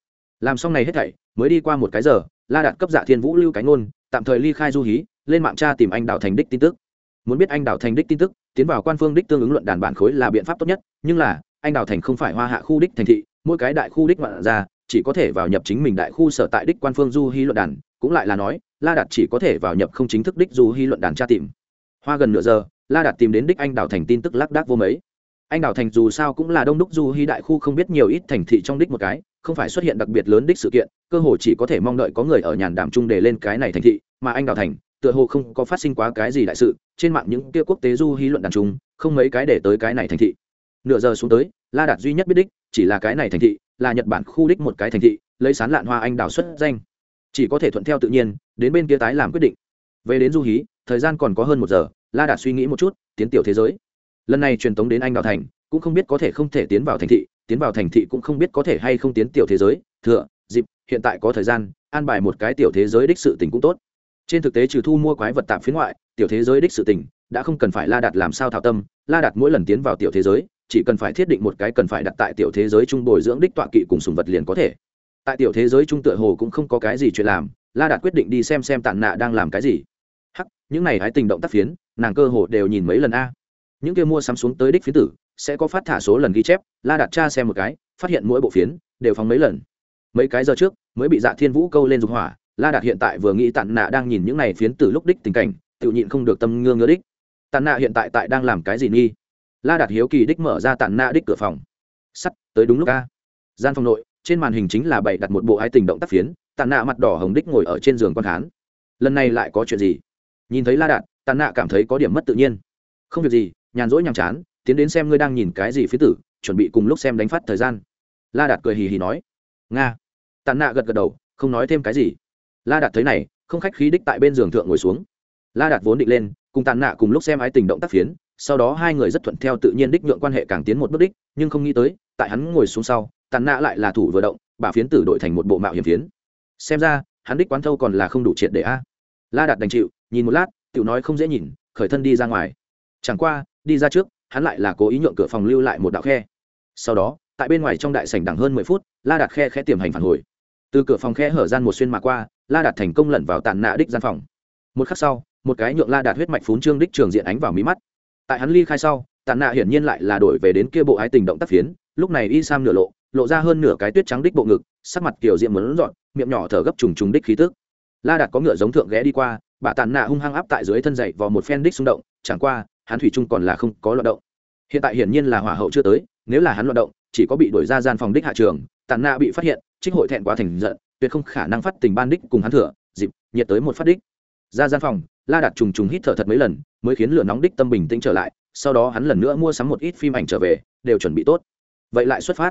A: Làm xong này hết thảy, mới đi qua một cái giờ, la đạt cấp dạ thiên vũ lưu cánh ngôn, tạm thời ly khai du hí, lên mạng tra tìm anh đào thành đích tin tức muốn biết anh đào thành đích tin tức, tiến vào quan phương đích tương ứng luận đàn bản khối là biện pháp tốt nhất, nhưng là, anh đào thành không phải hoa hạ khu đích thành thị, mỗi cái đại khu đích ngoạn ra, chỉ có thể vào nhập chính mình đại khu sở tại đích quan phương du hy luận đàn, cũng lại là nói, la đạt chỉ có thể vào nhập không chính thức đích du hy luận đàn tra tìm. Hoa gần nửa giờ, la đạt tìm đến đích anh đào thành tin tức lác đác vô mấy. Anh đào thành dù sao cũng là đông đúc du hy đại khu không biết nhiều ít thành thị trong đích một cái, không phải xuất hiện đặc biệt lớn đích sự kiện, cơ hồ chỉ có thể mong đợi có người ở nhàn đàm chung để lên cái này thành thị, mà anh đào thành tựa hồ không có phát sinh quá cái gì đại sự, trên mạng những kia quốc tế du hí luận đàn chung không mấy cái để tới cái này thành thị. Nửa giờ xuống tới, la đạt duy nhất biết đích chỉ là cái này thành thị, là nhật bản khu đích một cái thành thị, lấy sán lạn hoa anh đào xuất danh. Chỉ có thể thuận theo tự nhiên, đến bên kia tái làm quyết định. Về đến du hí, thời gian còn có hơn một giờ, la đạt suy nghĩ một chút, tiến tiểu thế giới. Lần này truyền tống đến anh đào thành, cũng không biết có thể không thể tiến vào thành thị, tiến vào thành thị cũng không biết có thể hay không tiến tiểu thế giới. Thừa, dịp, hiện tại có thời gian, an bài một cái tiểu thế giới đích sự tình cũng tốt trên thực tế trừ thu mua quái vật tạm phía ngoại, tiểu thế giới đích sự tình, đã không cần phải la đặt làm sao thảo tâm. La đặt mỗi lần tiến vào tiểu thế giới, chỉ cần phải thiết định một cái cần phải đặt tại tiểu thế giới trung bồi dưỡng đích tọa kỵ cùng sùng vật liền có thể. Tại tiểu thế giới trung tựa hồ cũng không có cái gì chuyện làm, la đạt quyết định đi xem xem tàn nạ đang làm cái gì. Hắc, những này hái tình động tác phiến, nàng cơ hồ đều nhìn mấy lần a. Những kia mua sắm xuống tới đích phiến tử, sẽ có phát thả số lần ghi chép, la đạt tra xem một cái, phát hiện mỗi bộ phiến, đều phóng mấy lần. Mấy cái giờ trước, mới bị dạ thiên vũ câu lên dục hỏa la đạt hiện tại vừa nghĩ tàn nạ đang nhìn những này phiến tử lúc đích tình cảnh, tự nhịn không được tâm ngưa ngứa đích. Tàn nạ hiện tại tại đang làm cái gì nghi? La đạt hiếu kỳ đích mở ra tàn nạ đích cửa phòng. Sắt, tới đúng lúc a. Gian phòng nội, trên màn hình chính là bày đặt một bộ hai tình động tác phiến tàn nạ mặt đỏ hồng đích ngồi ở trên giường con khán. Lần này lại có chuyện gì? Nhìn thấy la đạt tàn nạ cảm thấy có điểm mất tự nhiên. Không việc gì, nhàn rỗi nhàm chán, tiến đến xem ngươi đang nhìn cái gì phía tử, chuẩn bị cùng lúc xem đánh phát thời gian. La đạt cười hì hì nói. Nga. Tàn nạ gật gật đầu, không nói thêm cái gì la đạt thấy này, không khách khí đích tại bên giường thượng ngồi xuống. La đạt vốn định lên, cùng tàn nạ cùng lúc xem ái tình động tác phiến, sau đó hai người rất thuận theo tự nhiên đích nhượng quan hệ càng tiến một bước đích, nhưng không nghĩ tới, tại hắn ngồi xuống sau, tàn nạ lại là thủ vừa động, bà phiến tử đội thành một bộ mạo hiểm phiến. Xem ra, hắn đích quán thâu còn là không đủ triệt để a. La đạt đành chịu, nhìn một lát, tiểu nói không dễ nhìn, khởi thân đi ra ngoài. Chẳng qua, đi ra trước, hắn lại là cố ý nhượng cửa phòng lưu lại một đạo khe. Sau đó, tại bên ngoài trong đại sảnh đằng hơn mười phút, la đạt khe khẽ tiềm hành phản hồi. Từ cửa phòng khe hở gian một xuyên mà qua la đạt thành công lẩn vào tàn nạ đích gian phòng. Một khắc sau, một cái nhượng la đạt huyết mạch phún trương đích trường diện ánh vào mí mắt. Tại hắn ly khai sau tàn nạ hiển nhiên lại là đổi về đến kia bộ ái tình động tác phiến, lúc này y sam nửa lộ lộ ra hơn nửa cái tuyết trắng đích bộ ngực, sắc mặt kiểu diện mớn dọn, miệng nhỏ thở gấp trùng trùng đích khí tức. La đạt có ngựa giống thượng ghé đi qua, bà tàn nạ hung hăng áp tại dưới thân dậy vào một phen đích xung động, chẳng qua, hắn thủy trung còn là không có loạt động. Hiện tại hiển nhiên là hỏa hậu chưa tới, nếu là hắn loạt động, chỉ có bị đuổi ra gian phòng đích hạ trường tàn nạ bị phát hiện trích hội thẹn quá thành giận, tuyệt không khả năng phát tình ban đích cùng hắn thửa dịp, nhiệt tới một phát đích. Ra gian phòng, la đạt trùng trùng hít thở thật mấy lần, mới khiến lửa nóng đích tâm bình tĩnh trở lại, sau đó hắn lần nữa mua sắm một ít phim ảnh trở về, đều chuẩn bị tốt. Vậy lại xuất phát.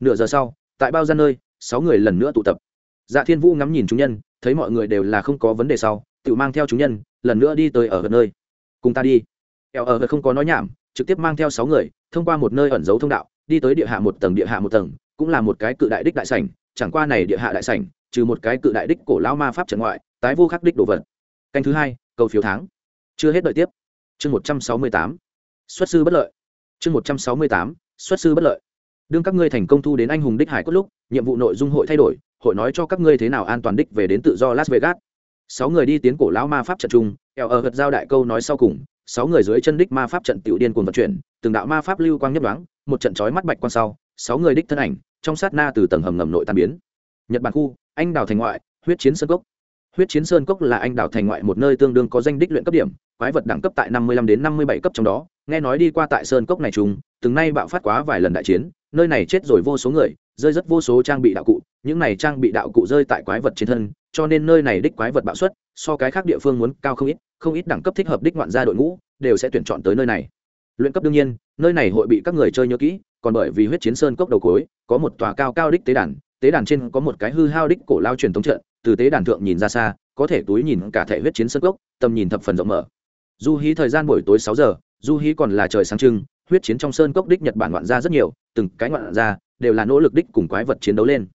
A: Nửa giờ sau, tại bao gian nơi, sáu người lần nữa tụ tập. Dạ thiên vũ ngắm nhìn chúng nhân, thấy mọi người đều là không có vấn đề sau, tự mang theo chúng nhân, lần nữa đi tới ở gần nơi. Cùng ta đi. Eo ở không có nói nhảm, trực tiếp mang theo sáu người, thông qua một nơi ẩn giấu thông đạo, đi tới địa hạ một tầng, địa hạ một tầng, cũng là một cái cự đại đích đại sảnh chẳng qua này địa hạ đại sảnh, trừ một cái cự đại đích cổ lão ma pháp trận ngoại, tái vô khắc đích đồ vật. Canh thứ hai, cầu phiếu tháng. Chưa hết đợi tiếp. Chương một trăm sáu mươi tám. Xuất sư bất lợi. Chương một trăm sáu mươi tám. Xuất sư bất lợi. Đương các ngươi thành công thu đến anh hùng đích hải cốt lúc, nhiệm vụ nội dung hội thay đổi, hội nói cho các ngươi thế nào an toàn đích về đến tự do las vegas. Sáu người đi tiến cổ lão ma pháp trận chung, eo ở gật giao đại câu nói sau cùng, sáu người dưới chân đích ma pháp trận tiểu điên cuồng vận chuyển, từng đạo ma pháp lưu quang nhất đoáng một trận chói mắt bạch quang sau sáu người đích thân ảnh trong sát na từ tầng hầm ngầm nội tan biến. Nhật bản khu anh đào thành ngoại huyết chiến sơn cốc. Huyết chiến sơn cốc là anh đào thành ngoại một nơi tương đương có danh đích luyện cấp điểm quái vật đẳng cấp tại năm mươi lăm đến năm mươi bảy cấp trong đó. Nghe nói đi qua tại sơn cốc này trùng, từng nay bạo phát quá vài lần đại chiến nơi này chết rồi vô số người rơi rất vô số trang bị đạo cụ những này trang bị đạo cụ rơi tại quái vật trên thân cho nên nơi này đích quái vật bạo xuất so cái khác địa phương muốn cao không ít không ít đẳng cấp thích hợp đích ngoạn gia đội ngũ đều sẽ tuyển chọn tới nơi này. Luyện cấp đương nhiên nơi này hội bị các người chơi nhớ kỹ, còn bởi vì huyết chiến sơn cốc đầu cối, có một tòa cao cao đích tế đàn tế đàn trên có một cái hư hao đích cổ lao truyền thống trận, từ tế đàn thượng nhìn ra xa, có thể túi nhìn cả thể huyết chiến sơn cốc, tầm nhìn thập phần rộng mở. Du hí thời gian buổi tối sáu giờ, du hí còn là trời sáng trưng, huyết chiến trong sơn cốc đích nhật bản ngoạn ra rất nhiều, từng cái ngoạn ra, đều là nỗ lực đích cùng quái vật chiến đấu lên.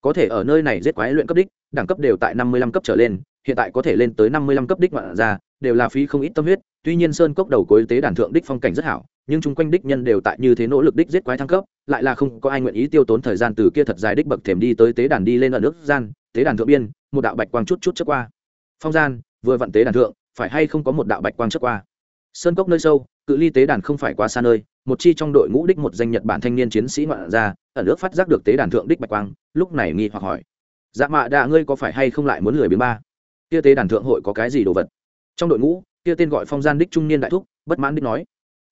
A: Có thể ở nơi này giết quái luyện cấp đích, đẳng cấp đều tại năm mươi lăm cấp trở lên, hiện tại có thể lên tới năm mươi lăm cấp đích ngoạn ra, đều là phí không ít tâm huyết, tuy nhiên sơn cốc đầu cuối tế đàn thượng đích phong cảnh rất hảo nhưng chung quanh đích nhân đều tại như thế nỗ lực đích giết quái thăng cấp, lại là không có ai nguyện ý tiêu tốn thời gian từ kia thật dài đích bậc thềm đi tới tế đàn đi lên ở nước gian, tế đàn thượng biên, một đạo bạch quang chút chút trước qua. Phong gian, vừa vặn tế đàn thượng, phải hay không có một đạo bạch quang trước qua? Sơn cốc nơi sâu, cự ly tế đàn không phải qua xa nơi, một chi trong đội ngũ đích một danh nhật bản thanh niên chiến sĩ ngoạn ra, ở nước phát giác được tế đàn thượng đích bạch quang, lúc này nghi hoặc hỏi. Dạ mạ đạ ngươi có phải hay không lại muốn lười biếng ba? Kia tế đàn thượng hội có cái gì đồ vật? Trong đội ngũ, kia tên gọi phong gian đích trung niên đại thúc, bất mãn đích nói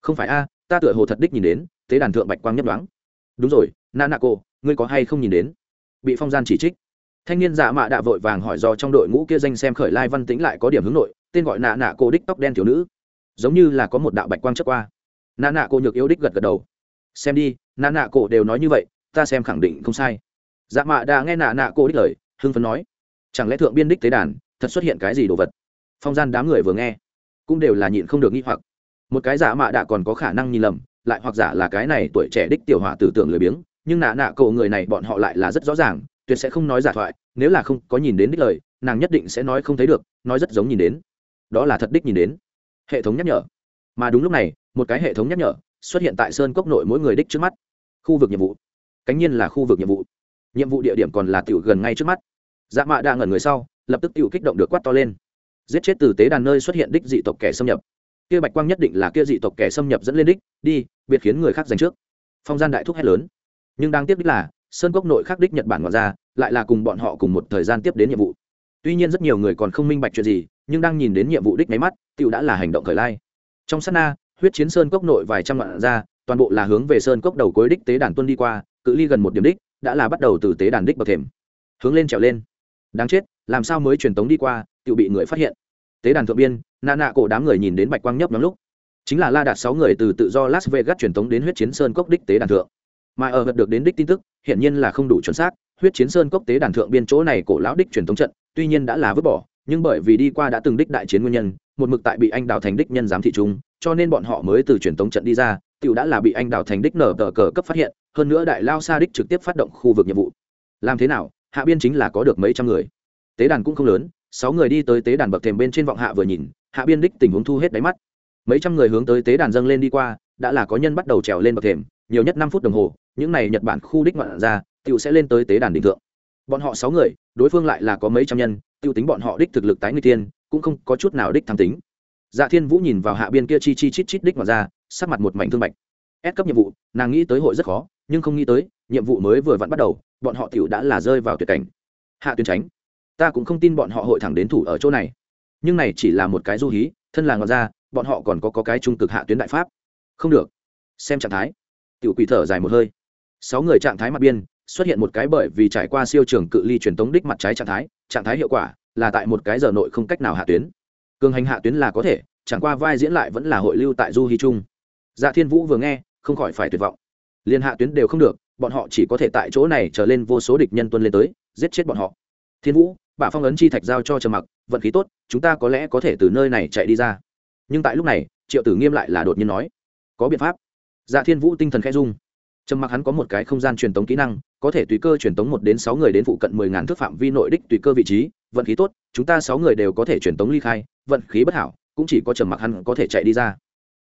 A: không phải a, ta tựa hồ thật đích nhìn đến thế đàn thượng bạch quang nhất đoán đúng rồi nà nạ cô ngươi có hay không nhìn đến? Bị phong gian chỉ trích. Thanh niên dạ mạ đạ vội vàng hỏi do trong đội ngũ kia danh xem khởi lai văn tĩnh lại có điểm hướng nội, tên gọi nạ nạ cô đích tóc đen thiếu nữ. Giống như là có một đạo bạch quang trước qua. Nạ nạ cô nhược yếu đích gật gật đầu. Xem đi nạ nạ cô đều nói như vậy, ta xem khẳng định không sai. Dạ mạ đã nghe nạ nạ cô đích lời, hưng phấn nói. Chẳng lẽ thượng biên đích tế đàn, thật xuất hiện cái gì đồ vật? Phong gian đám người vừa nghe, cũng đều là nhịn không được nghi hoặc một cái giả mạ đã còn có khả năng nhìn lầm, lại hoặc giả là cái này tuổi trẻ đích tiểu hỏa tử tưởng lười biếng, nhưng nạ nạ cậu người này bọn họ lại là rất rõ ràng, tuyệt sẽ không nói giả thoại, nếu là không có nhìn đến đích lời, nàng nhất định sẽ nói không thấy được, nói rất giống nhìn đến. Đó là thật đích nhìn đến. Hệ thống nhắc nhở. Mà đúng lúc này, một cái hệ thống nhắc nhở xuất hiện tại sơn cốc nội mỗi người đích trước mắt. Khu vực nhiệm vụ. Cánh nhiên là khu vực nhiệm vụ. Nhiệm vụ địa điểm còn là tiểu gần ngay trước mắt. Dạ mạ đa ngẩn người sau, lập tức tiểu kích động được quát to lên. Giết chết từ tế đàn nơi xuất hiện đích dị tộc kẻ xâm nhập kia bạch quang nhất định là kia dị tộc kẻ xâm nhập dẫn lên đích, đi, biệt khiến người khác giành trước. Phong gian đại thúc hét lớn. Nhưng đang tiếp đích là, sơn cốc nội khắc đích nhật bản ngoại ra lại là cùng bọn họ cùng một thời gian tiếp đến nhiệm vụ. Tuy nhiên rất nhiều người còn không minh bạch chuyện gì, nhưng đang nhìn đến nhiệm vụ đích máy mắt tựu đã là hành động khởi lai. Trong sát na, huyết chiến sơn cốc nội vài trăm ngoạn ra toàn bộ là hướng về sơn cốc đầu cuối đích tế đàn tuân đi qua, cự ly gần một điểm đích, đã là bắt đầu từ tế đàn đích bậc thềm. Hướng lên trèo lên. Đáng chết, làm sao mới truyền tống đi qua tựu bị người phát hiện tế đàn thượng biên, nạ nạ cổ đám người nhìn đến bạch quang nhấp nhóm lúc. Chính là la đạt sáu người từ tự do las vegas truyền tống đến huyết chiến sơn cốc đích tế đàn thượng. Mà ở vật được đến đích tin tức hiện nhiên là không đủ chuẩn xác, huyết chiến sơn cốc tế đàn thượng biên chỗ này cổ lão đích truyền tống trận, tuy nhiên đã là vứt bỏ, nhưng bởi vì đi qua đã từng đích đại chiến nguyên nhân, một mực tại bị anh đào thành đích nhân giám thị trung cho nên bọn họ mới từ truyền tống trận đi ra, tiểu đã là bị anh đào thành đích nở tờ cờ cấp phát hiện, hơn nữa đại lao sa đích trực tiếp phát động khu vực nhiệm vụ. Làm thế nào, hạ biên chính là có được mấy trăm người. Tế đàn cũng không lớn sáu người đi tới tế đàn bậc thềm bên trên vọng hạ vừa nhìn, hạ biên đích tình huống thu hết đáy mắt. Mấy trăm người hướng tới tế đàn dâng lên đi qua, đã là có nhân bắt đầu trèo lên bậc thềm, nhiều nhất năm phút đồng hồ, những này nhật bản khu đích ngoạn ra, tiểu sẽ lên tới tế đàn đỉnh thượng. Bọn họ sáu người, đối phương lại là có mấy trăm nhân tiêu tính bọn họ đích thực lực tái người tiên, cũng không có chút nào đích thăng tính. Dạ thiên vũ nhìn vào hạ biên kia chi chi chít chít đích ngoạn ra, sắc mặt một mảnh thương bạch. Ép cấp nhiệm vụ, nàng nghĩ tới hội rất khó, nhưng không nghĩ tới, nhiệm vụ mới vừa vặn bắt đầu, bọn họ tiểu đã là rơi vào tuyệt cảnh. Hạ tuyến tránh ta cũng không tin bọn họ hội thẳng đến thủ ở chỗ này. Nhưng này chỉ là một cái du hí thân là ngọn ra bọn họ còn có, có cái trung cực hạ tuyến đại pháp. Không được. Xem trạng thái. Tiểu quỷ thở dài một hơi. Sáu người trạng thái mặt biên xuất hiện một cái bởi vì trải qua siêu trường cự ly truyền tống đích mặt trái trạng thái trạng thái hiệu quả là tại một cái giờ nội không cách nào hạ tuyến. Cường hành hạ tuyến là có thể chẳng qua vai diễn lại vẫn là hội lưu tại du hy trung dạ thiên vũ vừa nghe không khỏi phải tuyệt vọng. Liên hạ tuyến đều không được bọn họ chỉ có thể tại chỗ này trở lên vô số địch nhân tuân lên tới giết chết bọn họ. Thiên vũ bà phong ấn chi thạch giao cho trầm mặc, vận khí tốt, chúng ta có lẽ có thể từ nơi này chạy đi ra. Nhưng tại lúc này, triệu tử nghiêm lại là đột nhiên nói, có biện pháp. Dạ thiên vũ tinh thần khẽ dung trầm mặc hắn có một cái không gian truyền tống kỹ năng, có thể tùy cơ truyền tống một đến sáu người đến phụ cận mười ngàn thước phạm vi nội đích tùy cơ vị trí, vận khí tốt, chúng ta sáu người đều có thể truyền tống ly khai, vận khí bất hảo, cũng chỉ có trầm mặc hắn có thể chạy đi ra.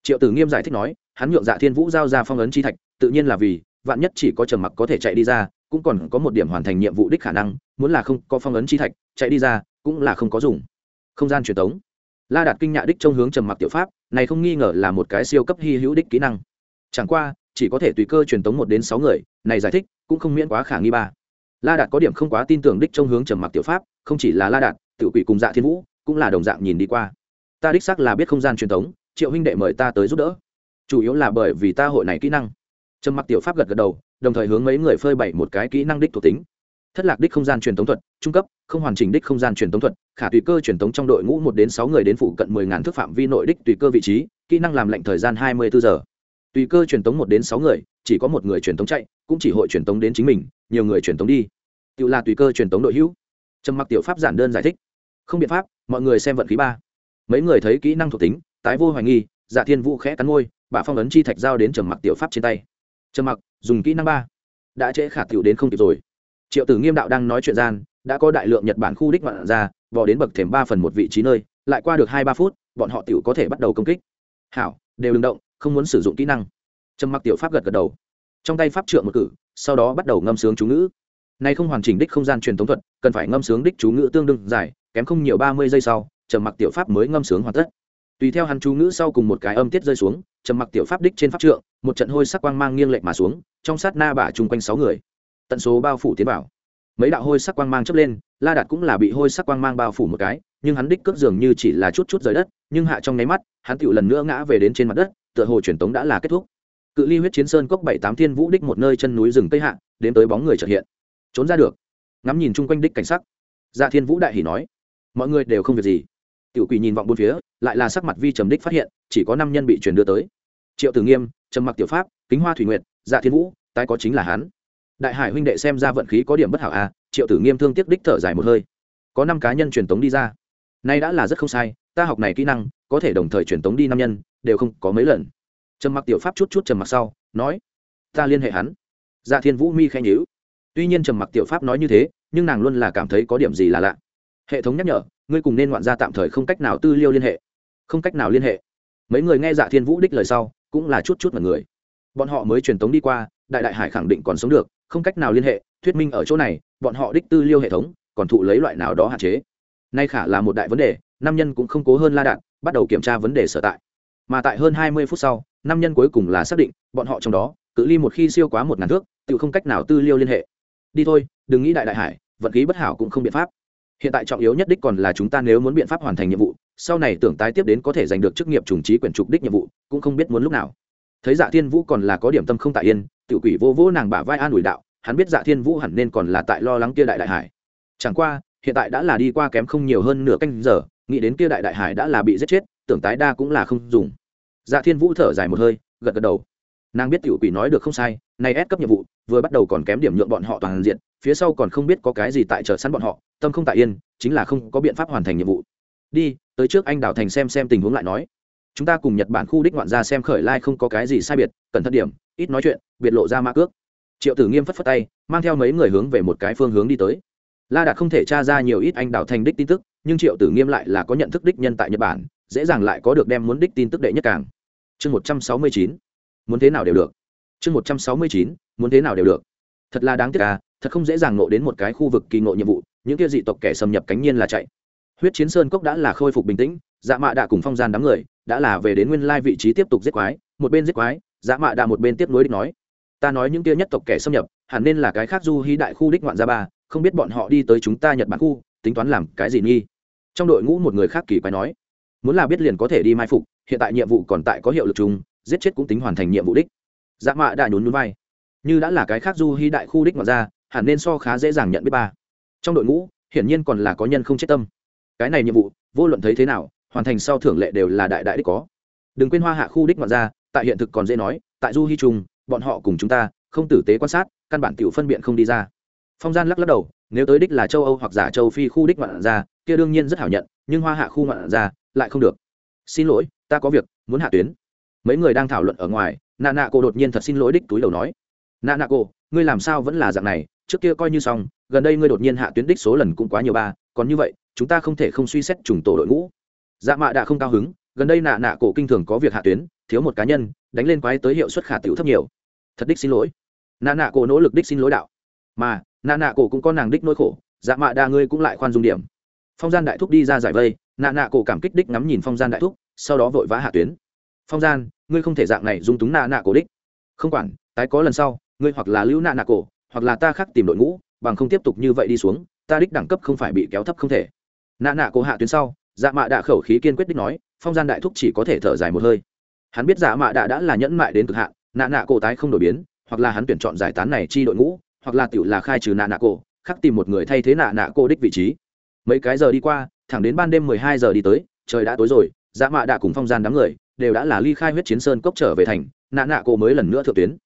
A: Triệu tử nghiêm giải thích nói, hắn nhượng dạ thiên vũ giao ra phong ấn chi thạch, tự nhiên là vì, vạn nhất chỉ có trầm mặc có thể chạy đi ra, cũng còn có một điểm hoàn thành nhiệm vụ đích khả năng muốn là không có phong ấn chi thạch, chạy đi ra, cũng là không có dùng. Không gian truyền tống. La đạt kinh nhạ đích trong hướng trầm mặc tiểu pháp, này không nghi ngờ là một cái siêu cấp hy hữu đích kỹ năng. Chẳng qua, chỉ có thể tùy cơ truyền tống một đến sáu người, này giải thích cũng không miễn quá khả nghi ba. La đạt có điểm không quá tin tưởng đích trong hướng trầm mặc tiểu pháp, không chỉ là la đạt tự quỷ cùng dạ thiên vũ cũng là đồng dạng nhìn đi qua. Ta đích xác là biết không gian truyền tống, triệu huynh đệ mời ta tới giúp đỡ. Chủ yếu là bởi vì ta hội này kỹ năng. Trầm mặc tiểu pháp gật gật đầu, đồng thời hướng mấy người phơi bày một cái kỹ năng đích thuộc tính thất lạc đích không gian truyền tống thuật, trung cấp, không hoàn chỉnh đích không gian truyền tống thuật, khả tùy cơ truyền tống trong đội ngũ một đến sáu người đến phụ cận mười ngàn thước phạm vi nội đích tùy cơ vị trí, kỹ năng làm lệnh thời gian hai mươi bốn giờ. Tùy cơ truyền tống một đến sáu người, chỉ có một người truyền tống chạy, cũng chỉ hội truyền tống đến chính mình, nhiều người truyền tống đi. Tự là tùy cơ truyền tống đội hữu. Trầm mặc tiểu pháp giản đơn giải thích. Không biện pháp, mọi người xem vận khí ba. Mấy người thấy kỹ năng thuộc tính, tái vô hoài nghi dạ thiên vũ khẽ cắn môi, bà phong ấn chi thạch giao đến trầm mặc tiểu pháp trên tay. Trầm mặc, dùng kỹ năng ba. Đã trễ khả tiểu đến không kịp rồi triệu tử nghiêm đạo đang nói chuyện gian, đã có đại lượng nhật bản khu đích vạn ra, vò đến bậc thềm ba phần một vị trí nơi, lại qua được hai ba phút, bọn họ tiểu có thể bắt đầu công kích. Hảo, đều đừng động, không muốn sử dụng kỹ năng. Trầm mặc tiểu pháp gật gật đầu. Trong tay pháp trượng một cử, sau đó bắt đầu ngâm sướng chú ngữ. Nay không hoàn chỉnh đích không gian truyền thống thuật, cần phải ngâm sướng đích chú ngữ tương đương dài, kém không nhiều ba mươi giây sau, trầm mặc tiểu pháp mới ngâm sướng hoàn tất. Tùy theo hắn chú ngữ sau cùng một cái âm tiết rơi xuống, trầm mặc tiểu pháp đích trên pháp trượng, một trận hôi sắc quang mang nghiêng lệch mà xuống, trong sát na bả chung quanh sáu người tận số bao phủ tiến vào. Mấy đạo hôi sắc quang mang chớp lên, la đạt cũng là bị hôi sắc quang mang bao phủ một cái, nhưng hắn đích cước dường như chỉ là chút chút rời đất, nhưng hạ trong nháy mắt, hắn tựu lần nữa ngã về đến trên mặt đất, tựa hồ truyền tống đã là kết thúc. Cự ly huyết chiến sơn cốc bảy tám thiên vũ đích một nơi chân núi rừng tây hạ, đến tới bóng người trợ hiện. Trốn ra được. Ngắm nhìn chung quanh đích cảnh sắc. Dạ thiên vũ đại hỉ nói, mọi người đều không việc gì. Tiểu quỷ nhìn vọng bốn phía, lại là sắc mặt vi trầm đích phát hiện, chỉ có năm nhân bị truyền đưa tới. Triệu tử nghiêm, trầm mặc tiểu pháp, kính hoa thủy nguyệt dạ thiên vũ, tái có chính là hắn đại hải huynh đệ xem ra vận khí có điểm bất hảo a triệu tử nghiêm thương tiếc đích thở dài một hơi. Có năm cá nhân truyền tống đi ra. Nay đã là rất không sai, ta học này kỹ năng, có thể đồng thời truyền tống đi năm nhân, đều không có mấy lần. Trầm mặc tiểu pháp chút chút trầm mặc sau, nói, ta liên hệ hắn. Dạ thiên vũ mi khen nhữ tuy nhiên trầm mặc tiểu pháp nói như thế, nhưng nàng luôn là cảm thấy có điểm gì là lạ. Hệ thống nhắc nhở, ngươi cùng nên ngoạn ra tạm thời không cách nào tư liêu liên hệ. Không cách nào liên hệ. Mấy người nghe dạ thiên vũ đích lời sau, cũng là chút chút mọi người. Bọn họ mới truyền tống đi qua, đại đại hải khẳng định còn sống được không cách nào liên hệ, thuyết minh ở chỗ này, bọn họ đích tư liêu hệ thống, còn thụ lấy loại nào đó hạn chế. Nay khả là một đại vấn đề, nam nhân cũng không cố hơn la đạn, bắt đầu kiểm tra vấn đề sở tại. Mà tại hơn hai mươi phút sau, nam nhân cuối cùng là xác định, bọn họ trong đó, cự ly một khi siêu quá một ngàn thước, tự không cách nào tư liêu liên hệ. Đi thôi, đừng nghĩ đại đại hải vận khí bất hảo cũng không biện pháp. Hiện tại trọng yếu nhất đích còn là chúng ta nếu muốn biện pháp hoàn thành nhiệm vụ, sau này tưởng tái tiếp đến có thể giành được chức nghiệp trùng trí quyển trục đích nhiệm vụ, cũng không biết muốn lúc nào. Thấy dạ thiên vũ còn là có điểm tâm không tại yên tự quỷ vô vỗ nàng bả vai an ủi đạo, hắn biết dạ thiên vũ hẳn nên còn là tại lo lắng kia đại đại hải. Chẳng qua, hiện tại đã là đi qua kém không nhiều hơn nửa canh giờ, nghĩ đến kia đại đại hải đã là bị giết chết, tưởng tái đa cũng là không dùng. Dạ thiên vũ thở dài một hơi, gật gật đầu. Nàng biết tiểu quỷ nói được không sai, nay ép cấp nhiệm vụ, vừa bắt đầu còn kém điểm nhượng bọn họ toàn diện, phía sau còn không biết có cái gì tại chờ sẵn bọn họ, tâm không tại yên, chính là không có biện pháp hoàn thành nhiệm vụ. Đi, tới trước anh đào thành xem xem tình huống lại nói chúng ta cùng nhật bản khu đích ngoạn ra xem khởi lai、like、không có cái gì sai biệt, cẩn thận điểm, ít nói chuyện, biệt lộ ra mã cước. Triệu tử nghiêm phất phất tay, mang theo mấy người hướng về một cái phương hướng đi tới. La đạt không thể tra ra nhiều ít anh đào thành đích tin tức, nhưng triệu tử nghiêm lại là có nhận thức đích nhân tại nhật bản, dễ dàng lại có được đem muốn đích tin tức đệ nhất càng. Chương một trăm sáu mươi chín, muốn thế nào đều được. Chương một trăm sáu mươi chín, muốn thế nào đều được. Thật là đáng tiếc à thật không dễ dàng nộ đến một cái khu vực kỳ ngộ nhiệm vụ, những kia dị tộc kẻ xâm nhập cánh nhiên là chạy. Huyết chiến sơn cốc đã là khôi phục bình tĩnh dạ mạ đã cùng phong gian đám người đã là về đến nguyên lai vị trí tiếp tục giết quái, một bên giết quái dã mạ đã một bên tiếp nối đích nói. Ta nói những kia nhất tộc kẻ xâm nhập, hẳn nên là cái khác du hí đại khu đích ngoạn gia ba, không biết bọn họ đi tới chúng ta nhật bản khu, tính toán làm cái gì nghi? Trong đội ngũ một người khác kỳ quái nói. Muốn là biết liền có thể đi mai phục, hiện tại nhiệm vụ còn tại có hiệu lực chung, giết chết cũng tính hoàn thành nhiệm vụ đích. Dạ mạ đã nhún nhún vai. Như đã là cái khác du hy đại khu đích ngoạn ra hẳn nên so khá dễ dàng nhận biết ba. Trong đội ngũ, hiển nhiên còn là có nhân không chết tâm. Cái này nhiệm vụ, vô luận thấy thế nào hoàn thành sau thưởng lệ đều là đại đại đích có. Đừng quên hoa hạ khu đích ngoạn ra tại hiện thực còn dễ nói, tại du hy trung, bọn họ cùng chúng ta, không tử tế quan sát, căn bản tiểu phân biện không đi ra. Phong gian lắc lắc đầu, nếu tới đích là châu âu hoặc giả châu phi khu đích ngoạn ra kia đương nhiên rất hảo nhận, nhưng hoa hạ khu ngoạn ra lại không được. Xin lỗi, ta có việc, muốn hạ tuyến. Mấy người đang thảo luận ở ngoài nạ nạ cô đột nhiên thật xin lỗi đích túi đầu nói. Nạ nạ cô ngươi làm sao vẫn là dạng này, trước kia coi như xong, gần đây ngươi đột nhiên hạ tuyến đích số lần cũng quá nhiều ba, còn như vậy, chúng ta không thể không suy xét trùng tổ đội ngũ dạ mạ đã không cao hứng, gần đây nạ nạ cổ kinh thường có việc hạ tuyến, thiếu một cá nhân, đánh lên quái tới hiệu suất khả tiểu thấp nhiều. Thật đích xin lỗi. Nạ nạ cổ nỗ lực đích xin lỗi đạo. Mà, nạ nạ cổ cũng có nàng đích nỗi khổ dạ mạ đa ngươi cũng lại khoan dung điểm. Phong gian đại thúc đi ra giải vây, nạ nạ cổ cảm kích đích ngắm nhìn phong gian đại thúc, sau đó vội vã hạ tuyến. Phong gian, ngươi không thể dạng này dung túng nạ nạ cổ đích. Không quản, tái có lần sau, ngươi hoặc là lưu nạ nạ cổ, hoặc là ta khác tìm đội ngũ, bằng không tiếp tục như vậy đi xuống, ta đích đẳng cấp không phải bị kéo thấp không thể. Nạ nạ cổ hạ tuyến sau dạ mạ đạ khẩu khí kiên quyết đích nói, phong gian đại thúc chỉ có thể thở dài một hơi. Hắn biết dạ mạ đạ đã là nhẫn mại đến cực hạn, nạ nạ cổ tái không đổi biến, hoặc là hắn tuyển chọn giải tán này chi đội ngũ, hoặc là tiểu là khai trừ nạ nạ cổ, khắc tìm một người thay thế nạ nạ Cổ đích vị trí. Mấy cái giờ đi qua, thẳng đến ban đêm mười hai giờ đi tới, trời đã tối rồi dạ mạ đạ cùng phong gian đám người đều đã là ly khai huyết chiến sơn cốc trở về thành, nạ nạ cổ mới lần nữa thượng tuyến.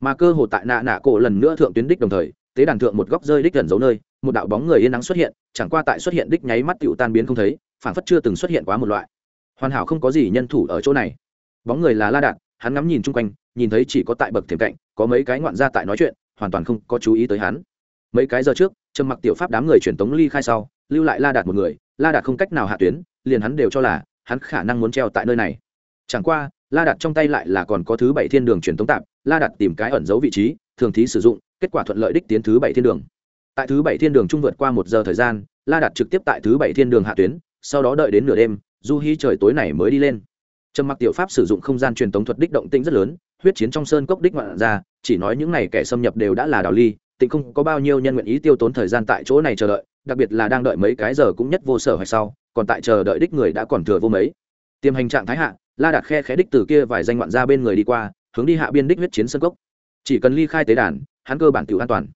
A: Mà cơ hồ tại nạ nạ cổ lần nữa thượng tuyến đích đồng thời, tế đàn thượng một góc rơi đích gần dấu nơi, một đạo bóng người yên nắng xuất hiện, chẳng qua tại xuất hiện đích nháy mắt tựu tan biến không thấy phản phất chưa từng xuất hiện quá một loại. Hoàn hảo không có gì nhân thủ ở chỗ này. Bóng người là la đạt, hắn ngắm nhìn chung quanh, nhìn thấy chỉ có tại bậc thềm cạnh, có mấy cái ngoạn gia tại nói chuyện, hoàn toàn không có chú ý tới hắn. Mấy cái giờ trước, trầm mặc tiểu pháp đám người truyền tống ly khai sau, lưu lại la đạt một người, la đạt không cách nào hạ tuyến, liền hắn đều cho là hắn khả năng muốn treo tại nơi này. Chẳng qua, la đạt trong tay lại là còn có thứ bảy thiên đường truyền tống tạp, la đạt tìm cái ẩn giấu vị trí, thường thí sử dụng, kết quả thuận lợi đích tiến thứ bảy thiên đường. Tại thứ bảy thiên đường trung vượt qua một giờ thời gian, la đạt trực tiếp tại thứ bảy thiên đường hạ tuyến sau đó đợi đến nửa đêm, du hy trời tối này mới đi lên. Trầm mặc tiểu pháp sử dụng không gian truyền tống thuật đích động tĩnh rất lớn, huyết chiến trong sơn cốc đích ngoạn ra, chỉ nói những này kẻ xâm nhập đều đã là đào ly, tịnh không có bao nhiêu nhân nguyện ý tiêu tốn thời gian tại chỗ này chờ đợi, đặc biệt là đang đợi mấy cái giờ cũng nhất vô sở hay sau, còn tại chờ đợi đích người đã còn thừa vô mấy. Tiềm hành trạng thái hạ, la đạt khe khẽ đích từ kia vài danh ngoạn ra bên người đi qua, hướng đi hạ biên đích huyết chiến sơn cốc. Chỉ cần ly khai tế đàn, hắn cơ bản tự an toàn.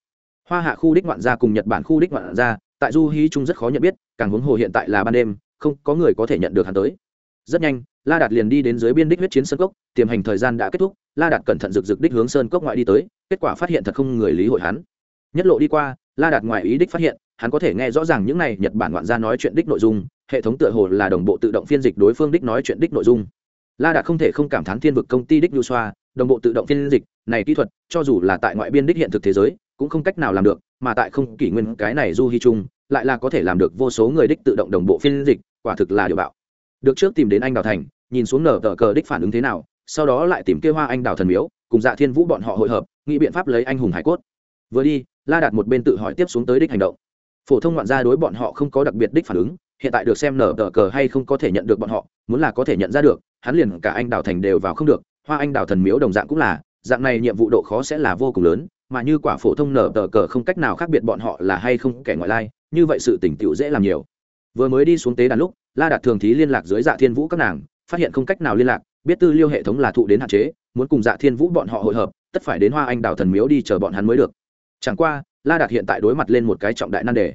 A: Hoa hạ khu đích ngoạn gia cùng nhật bản khu đích ngoạn gia tại du hí trung rất khó nhận biết càng huống hồ hiện tại là ban đêm, không, có người có thể nhận được hắn tới. Rất nhanh, la đạt liền đi đến dưới biên đích huyết chiến sơn cốc, tiềm hành thời gian đã kết thúc, la đạt cẩn thận rực rực đích hướng sơn cốc ngoại đi tới, kết quả phát hiện thật không người lý hội hắn. Nhất lộ đi qua, la đạt ngoại ý đích phát hiện, hắn có thể nghe rõ ràng những này nhật bản ngoạn gia nói chuyện đích nội dung, hệ thống tựa hồ là đồng bộ tự động phiên dịch đối phương đích nói chuyện đích nội dung. La đạt không thể không cảm thán thiên vực công ty đích nhu xoa, đồng bộ tự động phiên dịch, này kỹ thuật, cho dù là tại ngoại biên đích hiện thực thế giới, cũng không cách nào làm được, mà tại không kỷ nguyên cái này du hy chung lại là có thể làm được vô số người đích tự động đồng bộ phiên dịch, quả thực là điều bạo. Được trước tìm đến anh đào thành, nhìn xuống nở tờ cờ đích phản ứng thế nào, sau đó lại tìm kêu hoa anh đào thần miếu, cùng dạ thiên vũ bọn họ hội hợp, nghĩ biện pháp lấy anh hùng hải cốt. Vừa đi, la đạt một bên tự hỏi tiếp xuống tới đích hành động. Phổ thông ngoạn gia đối bọn họ không có đặc biệt đích phản ứng, hiện tại được xem nở tờ cờ hay không có thể nhận được bọn họ, muốn là có thể nhận ra được, hắn liền cả anh đào thành đều vào không được, hoa anh đào thần miếu đồng dạng cũng là, dạng này nhiệm vụ độ khó sẽ là vô cùng lớn, mà như quả phổ thông nở tờ cờ không cách nào khác biệt bọn họ là hay không kẻ ngoại lai như vậy sự tỉnh tựu dễ làm nhiều. Vừa mới đi xuống tế đàn lúc, la đạt thường thí liên lạc dưới dạ thiên vũ các nàng, phát hiện không cách nào liên lạc, biết tư liêu hệ thống là thụ đến hạn chế, muốn cùng dạ thiên vũ bọn họ hội hợp, tất phải đến hoa anh đào thần miếu đi chờ bọn hắn mới được. Chẳng qua, la đạt hiện tại đối mặt lên một cái trọng đại nan đề.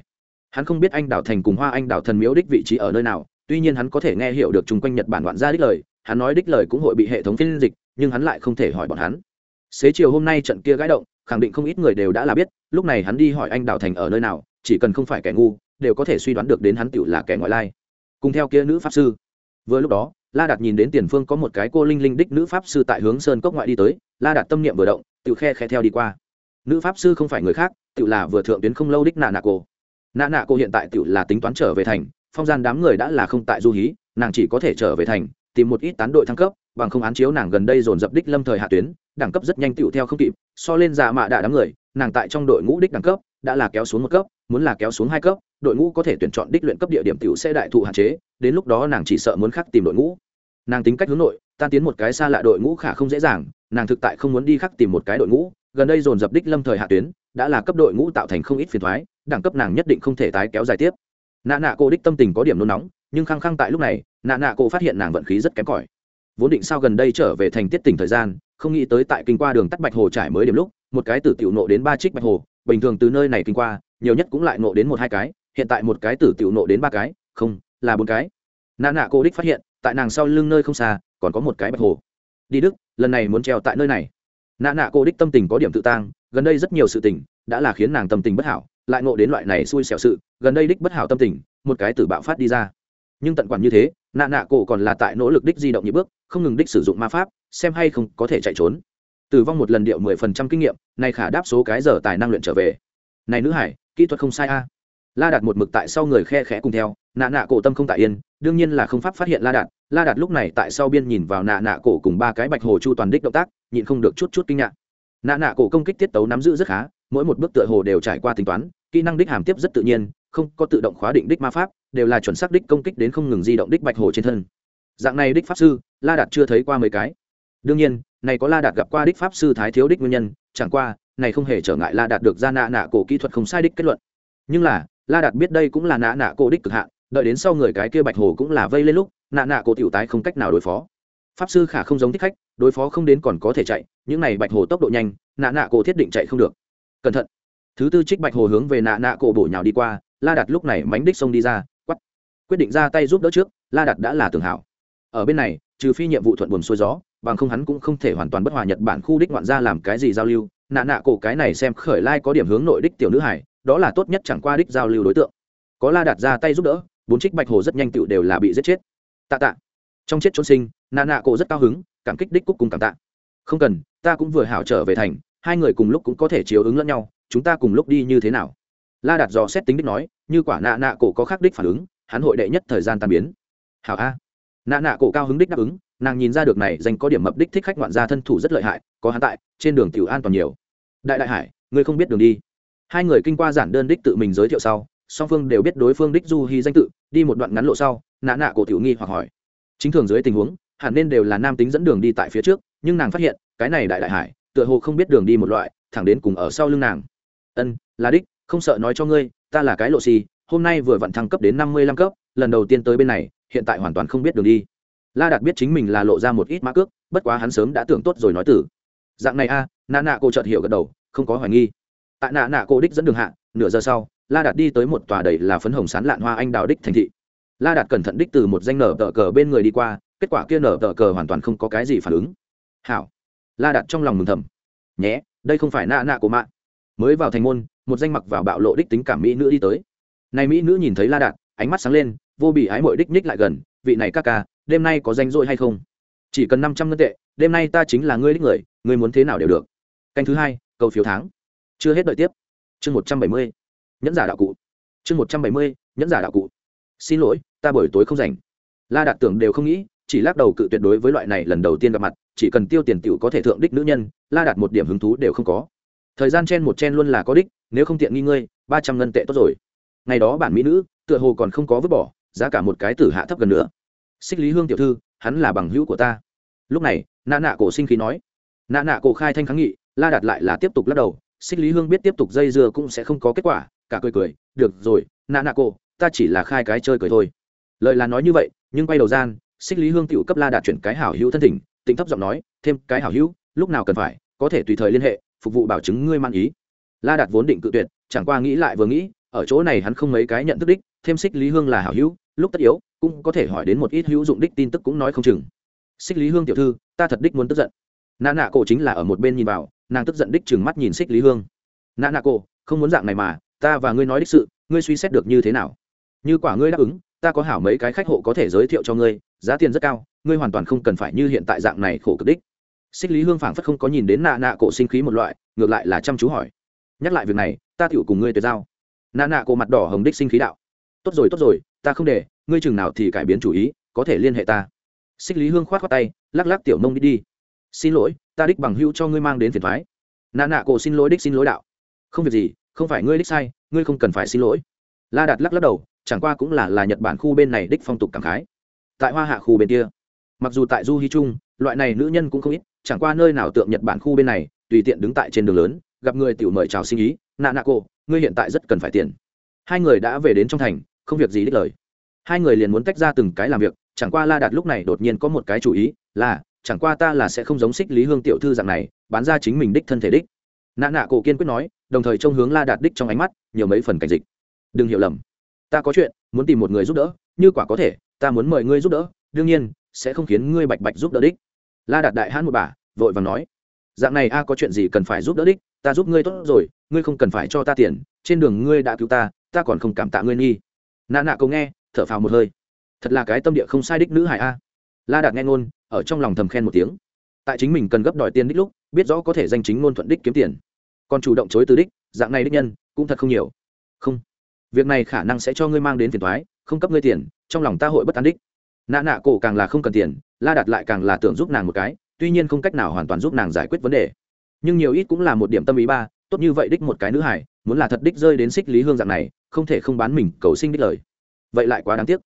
A: Hắn không biết anh đào thành cùng hoa anh đào thần miếu đích vị trí ở nơi nào, tuy nhiên hắn có thể nghe hiểu được chung quanh nhật bản ngoạn ra đích lời, hắn nói đích lời cũng hội bị hệ thống phiên dịch, nhưng hắn lại không thể hỏi bọn hắn xế chiều hôm nay trận kia gãi động, khẳng định không ít người đều đã là biết, lúc này hắn đi hỏi anh đào thành ở nơi nào, chỉ cần không phải kẻ ngu, đều có thể suy đoán được đến hắn tựu là kẻ ngoại lai. Cùng theo kia nữ pháp sư. Vừa lúc đó, la đạt nhìn đến tiền phương có một cái cô linh linh đích nữ pháp sư tại hướng sơn cốc ngoại đi tới, la đạt tâm niệm vừa động tự khe khe theo đi qua. Nữ pháp sư không phải người khác tự là vừa thượng tuyến không lâu đích nạ nạ cô. Nạ nạ cô hiện tại tự là tính toán trở về thành, phong gian đám người đã là không tại du hí, nàng chỉ có thể trở về thành, tìm một ít tán đội thăng cấp, bằng không án chiếu nàng gần đây dồn dập đích lâm thời hạ tuyến đẳng cấp rất nhanh tựu theo không kịp, so lên giả mạ đạ đám người, nàng tại trong đội ngũ đích đẳng cấp đã là kéo xuống một cấp, muốn là kéo xuống hai cấp, đội ngũ có thể tuyển chọn đích luyện cấp địa điểm tiểu sẽ đại thụ hạn chế, đến lúc đó nàng chỉ sợ muốn khắc tìm đội ngũ. Nàng tính cách hướng nội, tan tiến một cái xa lạ đội ngũ khả không dễ dàng, nàng thực tại không muốn đi khắc tìm một cái đội ngũ, gần đây dồn dập đích lâm thời hạ tuyến, đã là cấp đội ngũ tạo thành không ít phiền thoái, đẳng cấp nàng nhất định không thể tái kéo dài tiếp. Nạ nạ cô đích tâm tình có điểm nôn nóng, nhưng khăng khăng tại lúc này, nạ nạ cô phát hiện nàng vận khí rất kém cỏi. Vốn định sao gần đây trở về thành tiết tỉnh thời gian không nghĩ tới tại kinh qua đường tắt bạch hồ trải mới điểm lúc, một cái tử tiểu nộ đến ba trích bạch hồ, bình thường từ nơi này kinh qua, nhiều nhất cũng lại nộ đến một hai cái, hiện tại một cái tử tiểu nộ đến ba cái, không, là bốn cái. Nà nạ cô đích phát hiện, tại nàng sau lưng nơi không xa, còn có một cái bạch hồ. Đi đức, lần này muốn treo tại nơi này. Nà nạ cô đích tâm tình có điểm tự tang, gần đây rất nhiều sự tình, đã là khiến nàng tâm tình bất hảo, lại ngộ đến loại này xui xẻo sự, gần đây đích bất hảo tâm tình, một cái tử bạo phát đi ra. Nhưng tận quản như thế nạ nạ cổ còn là tại nỗ lực đích di động như bước, không ngừng đích sử dụng ma pháp, xem hay không có thể chạy trốn. Tử vong một lần điệu mười phần trăm kinh nghiệm này khả đáp số cái giờ tài năng luyện trở về. Này nữ hải, kỹ thuật không sai a. La đạt một mực tại sau người khe khẽ cùng theo, nạ nạ cổ tâm không tại yên, đương nhiên là không pháp phát hiện la đạt. La đạt lúc này tại sau biên nhìn vào nạ nạ cổ cùng ba cái bạch hồ chu toàn đích động tác, nhịn không được chút chút kinh ngạc. Nạ nạ cổ công kích tiết tấu nắm giữ rất khá, mỗi một bước tựa hồ đều trải qua tính toán, kỹ năng đích hàm tiếp rất tự nhiên, không có tự động khóa định đích ma pháp đều là chuẩn xác đích công kích đến không ngừng di động đích bạch hồ trên thân. Dạng này đích pháp sư, la đạt chưa thấy qua mấy cái. Đương nhiên, này có la đạt gặp qua đích pháp sư thái thiếu đích nguyên nhân, chẳng qua, này không hề trở ngại la đạt được ra nạ nạ cổ kỹ thuật không sai đích kết luận. Nhưng là, la đạt biết đây cũng là nạ nạ cổ đích cực hạn, đợi đến sau người cái kia bạch hồ cũng là vây lên lúc, nạ nạ cổ tiểu tái không cách nào đối phó. Pháp sư khả không giống thích khách, đối phó không đến còn có thể chạy, những này bạch hồ tốc độ nhanh, nạ nạ cổ thiết định chạy không được. Cẩn thận. Thứ tư trích bạch hồ hướng về nạ nạ cổ bổ nhào đi qua, la đạt lúc này mánh đích xông đi ra quyết định ra tay giúp đỡ trước, la đạt đã là tường hảo. Ở bên này, trừ phi nhiệm vụ thuận buồm xuôi gió, bằng không hắn cũng không thể hoàn toàn bất hòa nhật bản khu đích ngoạn ra làm cái gì giao lưu. Nạ nạ cổ cái này xem khởi lai có điểm hướng nội đích tiểu nữ hải đó là tốt nhất chẳng qua đích giao lưu đối tượng. Có la đạt ra tay giúp đỡ, bốn trích bạch hồ rất nhanh tựu đều là bị giết chết. Tạ tạ. Trong chết trốn sinh, nạ nạ cổ rất cao hứng, cảm kích đích cúc cùng cảm tạ. Không cần, ta cũng vừa hảo trở về thành, hai người cùng lúc cũng có thể chiếu ứng lẫn nhau, chúng ta cùng lúc đi như thế nào? La đạt dò xét tính đích nói, như quả nạ nạ cổ có khác đích phản ứng hắn hội đệ nhất thời gian tan biến. Hảo a. Nạ nạ cổ cao hứng đích đáp ứng, nàng nhìn ra được này dành có điểm mập đích thích khách ngoạn gia thân thủ rất lợi hại, có hắn tại, trên đường tiểu an toàn nhiều. Đại đại hải, ngươi không biết đường đi. Hai người kinh qua giản đơn đích tự mình giới thiệu sau, song phương đều biết đối phương đích du hy danh tự, đi một đoạn ngắn lộ sau, nạ nạ cổ tiểu nghi hoặc hỏi. Chính thường dưới tình huống, hẳn nên đều là nam tính dẫn đường đi tại phía trước, nhưng nàng phát hiện, cái này đại đại hải, tựa hồ không biết đường đi một loại, thẳng đến cùng ở sau lưng nàng. Ân, là đích, không sợ nói cho ngươi, ta là cái lộ xì hôm nay vừa vặn thăng cấp đến năm mươi lăm cấp, lần đầu tiên tới bên này, hiện tại hoàn toàn không biết đường đi. La đạt biết chính mình là lộ ra một ít mã cước, bất quá hắn sớm đã tưởng tốt rồi nói tử dạng này a nạ nạ cô chợt hiểu gật đầu, không có hoài nghi. Tại nạ nạ cô đích dẫn đường hạ, nửa giờ sau, la đạt đi tới một tòa đầy là phấn hồng sán lạn hoa anh đào đích thành thị. La đạt cẩn thận đích từ một danh nở tờ cờ bên người đi qua, kết quả kia nở tờ cờ hoàn toàn không có cái gì phản ứng. Hảo. La đạt trong lòng mừng thầm. Nhé, đây không phải nạ nạ của mạng mới vào thành môn, một danh mặc vào bạo lộ đích tính cảm mỹ nữ đi tới nay mỹ nữ nhìn thấy la đạt, ánh mắt sáng lên, vô bị ái mội đích ních lại gần, vị này ca ca, đêm nay có danh rỗi hay không? Chỉ cần năm trăm ngân tệ, đêm nay ta chính là ngươi đích người, ngươi muốn thế nào đều được. Canh thứ hai, cầu phiếu tháng. Chưa hết đợi tiếp. Chương một trăm bảy mươi, nhẫn giả đạo cụ. Chương một trăm bảy mươi, nhẫn giả đạo cụ. Xin lỗi, ta buổi tối không rảnh. La đạt tưởng đều không nghĩ, chỉ lắc đầu cự tuyệt đối với loại này lần đầu tiên gặp mặt, chỉ cần tiêu tiền tiểu có thể thượng đích nữ nhân, la đạt một điểm hứng thú đều không có. Thời gian chen một chen luôn là có đích, nếu không tiện nghi ngươi, ba trăm ngân tệ tốt rồi ngày đó bản mỹ nữ, tựa hồ còn không có vứt bỏ, giá cả một cái tử hạ thấp gần nữa. Xích lý hương tiểu thư, hắn là bằng hữu của ta. Lúc này, nạ nạ cổ sinh khí nói. Nạ nạ cổ khai thanh kháng nghị, la đạt lại là tiếp tục lắc đầu. Xích lý hương biết tiếp tục dây dưa cũng sẽ không có kết quả, cả cười cười, được rồi, nạ nạ cổ, ta chỉ là khai cái chơi cười thôi. Lời là nói như vậy, nhưng quay đầu gian, xích lý hương tiểu cấp la đạt chuyển cái hảo hữu thân thỉnh tính thấp giọng nói, thêm cái hảo hữu, lúc nào cần phải, có thể tùy thời liên hệ, phục vụ bảo chứng ngươi mang ý. La đạt vốn định cự tuyệt, chẳng qua nghĩ lại vừa nghĩ ở chỗ này hắn không mấy cái nhận thức đích, thêm xích lý hương là hảo hữu, lúc tất yếu, cũng có thể hỏi đến một ít hữu dụng đích tin tức cũng nói không chừng. Xích lý hương tiểu thư, ta thật đích muốn tức giận. Nà nạ cổ chính là ở một bên nhìn vào, nàng tức giận đích chừng mắt nhìn xích lý hương. Nà nạ cổ, không muốn dạng này mà, ta và ngươi nói đích sự, ngươi suy xét được như thế nào? Như quả ngươi đáp ứng, ta có hảo mấy cái khách hộ có thể giới thiệu cho ngươi, giá tiền rất cao, ngươi hoàn toàn không cần phải như hiện tại dạng này khổ cực đích. Xích lý hương phảng phất không có nhìn đến nạ nạ cổ sinh khí một loại, ngược lại là chăm chú hỏi. Nhắc lại việc này, ta tựu cùng ngươi tuyệt giao nạ nạ cổ mặt đỏ hồng đích sinh khí đạo. Tốt rồi tốt rồi, ta không để, ngươi chừng nào thì cải biến chủ ý, có thể liên hệ ta. Xích lý hương khoát khoát tay, lắc lắc tiểu nông đi đi. Xin lỗi, ta đích bằng hữu cho ngươi mang đến phiền thoái. Nạ nạ cổ xin lỗi đích xin lỗi đạo. Không việc gì, không phải ngươi đích sai, ngươi không cần phải xin lỗi. La đạt lắc lắc đầu, chẳng qua cũng là là nhật bản khu bên này đích phong tục cảm khái. Tại hoa hạ khu bên kia, mặc dù tại du hy trung, loại này nữ nhân cũng không ít, chẳng qua nơi nào tượng nhật bản khu bên này, tùy tiện đứng tại trên đường lớn, gặp người tiểu mời chào sinh ý nạ nạ cô ngươi hiện tại rất cần phải tiền. Hai người đã về đến trong thành, không việc gì đích lời. Hai người liền muốn tách ra từng cái làm việc, chẳng qua la đạt lúc này đột nhiên có một cái chủ ý, là, chẳng qua ta là sẽ không giống xích lý hương tiểu thư dạng này, bán ra chính mình đích thân thể đích. Nạ nạ cổ kiên quyết nói, đồng thời trông hướng la đạt đích trong ánh mắt, nhiều mấy phần cảnh dịch. Đừng hiểu lầm. Ta có chuyện, muốn tìm một người giúp đỡ, như quả có thể, ta muốn mời ngươi giúp đỡ, đương nhiên, sẽ không khiến ngươi bạch bạch giúp đỡ đích. La đạt đại hãn một bà, vội và nói dạng này a, có chuyện gì cần phải giúp đỡ đích? Ta giúp ngươi tốt rồi, ngươi không cần phải cho ta tiền, trên đường ngươi đã cứu ta ta còn không cảm tạ ngươi nghi. Nạ nạ cầu nghe, thở phào một hơi. Thật là cái tâm địa không sai đích nữ hải a. La đạt nghe ngôn, ở trong lòng thầm khen một tiếng. Tại chính mình cần gấp đòi tiền đích lúc, biết rõ có thể danh chính ngôn thuận đích kiếm tiền. Còn chủ động chối từ đích, dạng này đích nhân, cũng thật không nhiều. Không. Việc này khả năng sẽ cho ngươi mang đến phiền thoái không cấp ngươi tiền, trong lòng ta hội bất an đích. Nạ nạ cổ càng là không cần tiền, la đặt lại càng là tưởng giúp nàng một cái tuy nhiên không cách nào hoàn toàn giúp nàng giải quyết vấn đề. Nhưng nhiều ít cũng là một điểm tâm ý ba, tốt như vậy đích một cái nữ hải muốn là thật đích rơi đến xích lý hương dạng này, không thể không bán mình cầu sinh đích lời. Vậy lại quá đáng tiếc.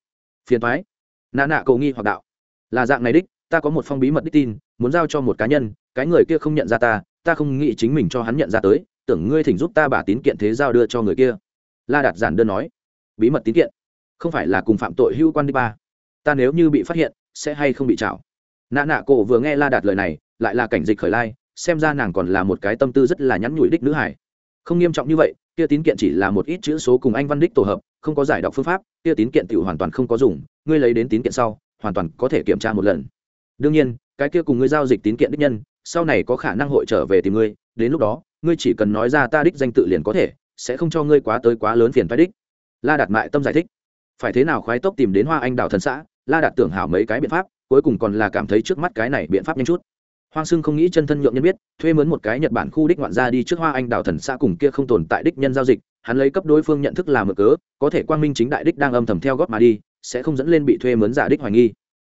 A: Phiền thoái nà nạ cầu nghi hoặc đạo. Là dạng này đích, ta có một phong bí mật đích tin, muốn giao cho một cá nhân, cái người kia không nhận ra ta ta không nghĩ chính mình cho hắn nhận ra tới, tưởng ngươi thỉnh giúp ta bà tín kiện thế giao đưa cho người kia. La đạt giản đơn nói. Bí mật tín kiện. Không phải là cùng phạm tội hữu quan đi ba. Ta nếu như bị phát hiện, sẽ hay không bị trảo? Nạ nạ cổ vừa nghe la đạt lời này, lại là cảnh dịch khởi lai, xem ra nàng còn là một cái tâm tư rất là nhắn nhủi đích nữ hải. Không nghiêm trọng như vậy, kia tín kiện chỉ là một ít chữ số cùng anh văn đích tổ hợp, không có giải đọc phương pháp, kia tín kiện tự hoàn toàn không có dùng, ngươi lấy đến tín kiện sau, hoàn toàn có thể kiểm tra một lần. Đương nhiên, cái kia cùng ngươi giao dịch tín kiện đích nhân, sau này có khả năng hội trở về tìm ngươi, đến lúc đó, ngươi chỉ cần nói ra ta đích danh tự liền có thể, sẽ không cho ngươi quá tới quá lớn phiền phái đích. La đạt mại tâm giải thích. Phải thế nào khoái tốc tìm đến hoa anh đào thần xã, la đạt tưởng hảo mấy cái biện pháp cuối cùng còn là cảm thấy trước mắt cái này biện pháp nhanh chút. Hoang sưng không nghĩ chân thân nhượng nhân biết, thuê mướn một cái nhật bản khu đích ngoạn ra đi trước hoa anh đào thần xã cùng kia không tồn tại đích nhân giao dịch, hắn lấy cấp đối phương nhận thức là mở cớ, có thể quang minh chính đại đích đang âm thầm theo gót mà đi, sẽ không dẫn lên bị thuê mướn giả đích hoài nghi.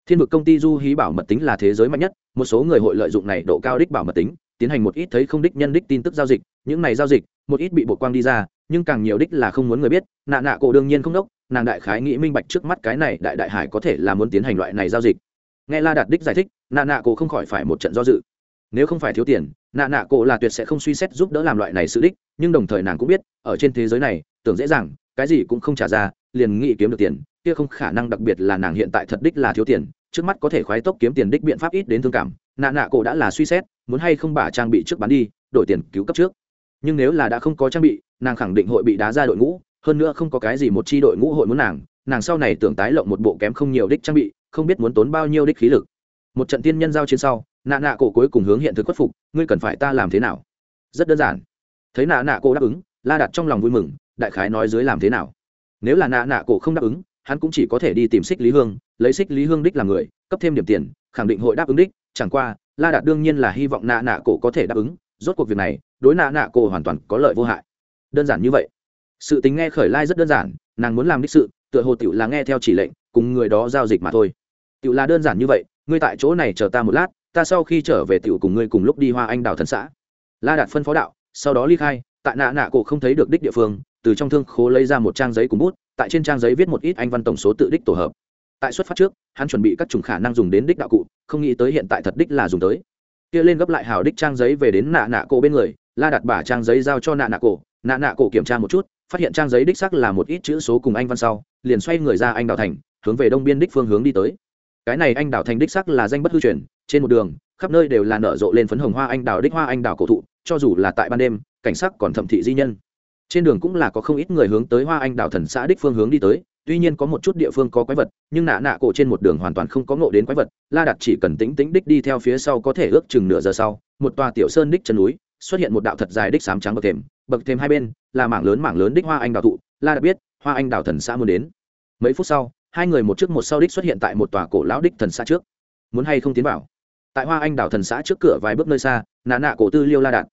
A: Thiên vực công ty du hí bảo mật tính là thế giới mạnh nhất, một số người hội lợi dụng này độ cao đích bảo mật tính, tiến hành một ít thấy không đích nhân đích tin tức giao dịch, những này giao dịch, một ít bị bộ quang đi ra, nhưng càng nhiều đích là không muốn người biết, nạ nạ cổ đương nhiên không đốc, nàng đại khái nghĩ minh bạch trước mắt cái này đại đại hải có thể là muốn tiến hành loại này giao dịch nghe la đạt đích giải thích, nạ nạ cổ không khỏi phải một trận do dự. Nếu không phải thiếu tiền, nạ nạ cổ là tuyệt sẽ không suy xét giúp đỡ làm loại này sự đích, nhưng đồng thời nàng cũng biết, ở trên thế giới này, tưởng dễ dàng, cái gì cũng không trả ra, liền nghĩ kiếm được tiền, kia không khả năng đặc biệt là nàng hiện tại thật đích là thiếu tiền, trước mắt có thể khoái tốc kiếm tiền đích biện pháp ít đến thương cảm, nạ nạ cổ đã là suy xét, muốn hay không bả trang bị trước bán đi, đổi tiền cứu cấp trước. Nhưng nếu là đã không có trang bị, nàng khẳng định hội bị đá ra đội ngũ, hơn nữa không có cái gì một chi đội ngũ hội muốn nàng nàng sau này tưởng tái lộng một bộ kém không nhiều đích trang bị không biết muốn tốn bao nhiêu đích khí lực. Một trận tiên nhân giao chiến sau, nạ nạ cổ cuối cùng hướng hiện thực khuất phục, ngươi cần phải ta làm thế nào? Rất đơn giản. Thấy nạ nạ cổ đáp ứng, la đặt trong lòng vui mừng, đại khái nói dưới làm thế nào? Nếu là nạ nạ cổ không đáp ứng, hắn cũng chỉ có thể đi tìm xích lý hương, lấy xích lý hương đích làm người, cấp thêm điểm tiền, khẳng định hội đáp ứng đích, chẳng qua, la đạt đương nhiên là hy vọng nạ nạ cổ có thể đáp ứng, rốt cuộc việc này, đối nạ nạ cổ hoàn toàn có lợi vô hại. Đơn giản như vậy. Sự tính nghe khởi lai rất đơn giản, nàng muốn làm đích sự, tựa hồ tiểu là nghe theo chỉ lệnh, cùng người đó giao dịch mà thôi tiểu là đơn giản như vậy, ngươi tại chỗ này chờ ta một lát, ta sau khi trở về tiểu cùng ngươi cùng lúc đi hoa anh đào thần xã. La đạt phân phó đạo, sau đó ly khai, tại nạ nạ cổ không thấy được đích địa phương, từ trong thương khố lấy ra một trang giấy cùng bút, tại trên trang giấy viết một ít anh văn tổng số tự đích tổ hợp. Tại xuất phát trước, hắn chuẩn bị các chủng khả năng dùng đến đích đạo cụ, không nghĩ tới hiện tại thật đích là dùng tới. Kia lên gấp lại hào đích trang giấy về đến nạ nạ cổ bên người, la đặt bả trang giấy giao cho nạ nạ cổ, nạ nạ cổ kiểm tra một chút, phát hiện trang giấy đích sắc là một ít chữ số cùng anh văn sau, liền xoay người ra anh đào thành, hướng về đông biên đích phương hướng đi tới cái này anh đào thành đích sắc là danh bất hư truyền, trên một đường, khắp nơi đều là nở rộ lên phấn hồng hoa anh đào đích hoa anh đào cổ thụ, cho dù là tại ban đêm, cảnh sắc còn thẩm thị di nhân. Trên đường cũng là có không ít người hướng tới hoa anh đào thần xã đích phương hướng đi tới, tuy nhiên có một chút địa phương có quái vật, nhưng nạ nạ cổ trên một đường hoàn toàn không có ngộ đến quái vật, la đặt chỉ cần tính tính đích đi theo phía sau có thể ước chừng nửa giờ sau, một tòa tiểu sơn đích chân núi, xuất hiện một đạo thật dài đích sám trắng bậc thềm bậc thềm hai bên là mảng lớn mảng lớn đích hoa anh đào thụ, la đã biết, hoa anh đào thần xã muốn đến. Mấy phút sau hai người một trước một sau đích xuất hiện tại một tòa cổ lão đích thần xã trước. Muốn hay không tiến vào? Tại hoa anh đào thần xã trước cửa vài bước nơi xa, nà nạ cổ tư liêu la đạn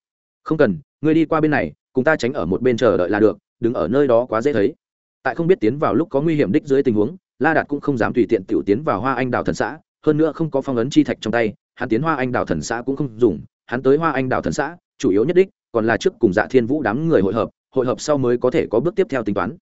A: không cần, ngươi đi qua bên này, cùng ta tránh ở một bên chờ đợi là được, đứng ở nơi đó quá dễ thấy. Tại không biết tiến vào lúc có nguy hiểm đích dưới tình huống, la đạt cũng không dám tùy tiện tiểu tiến vào hoa anh đào thần xã, hơn nữa không có phong ấn chi thạch trong tay, hắn tiến hoa anh đào thần xã cũng không dùng, hắn tới hoa anh đào thần xã, chủ yếu nhất đích, còn là trước cùng dạ thiên vũ đám người hội hợp hội hợp sau mới có thể có bước tiếp theo tính toán.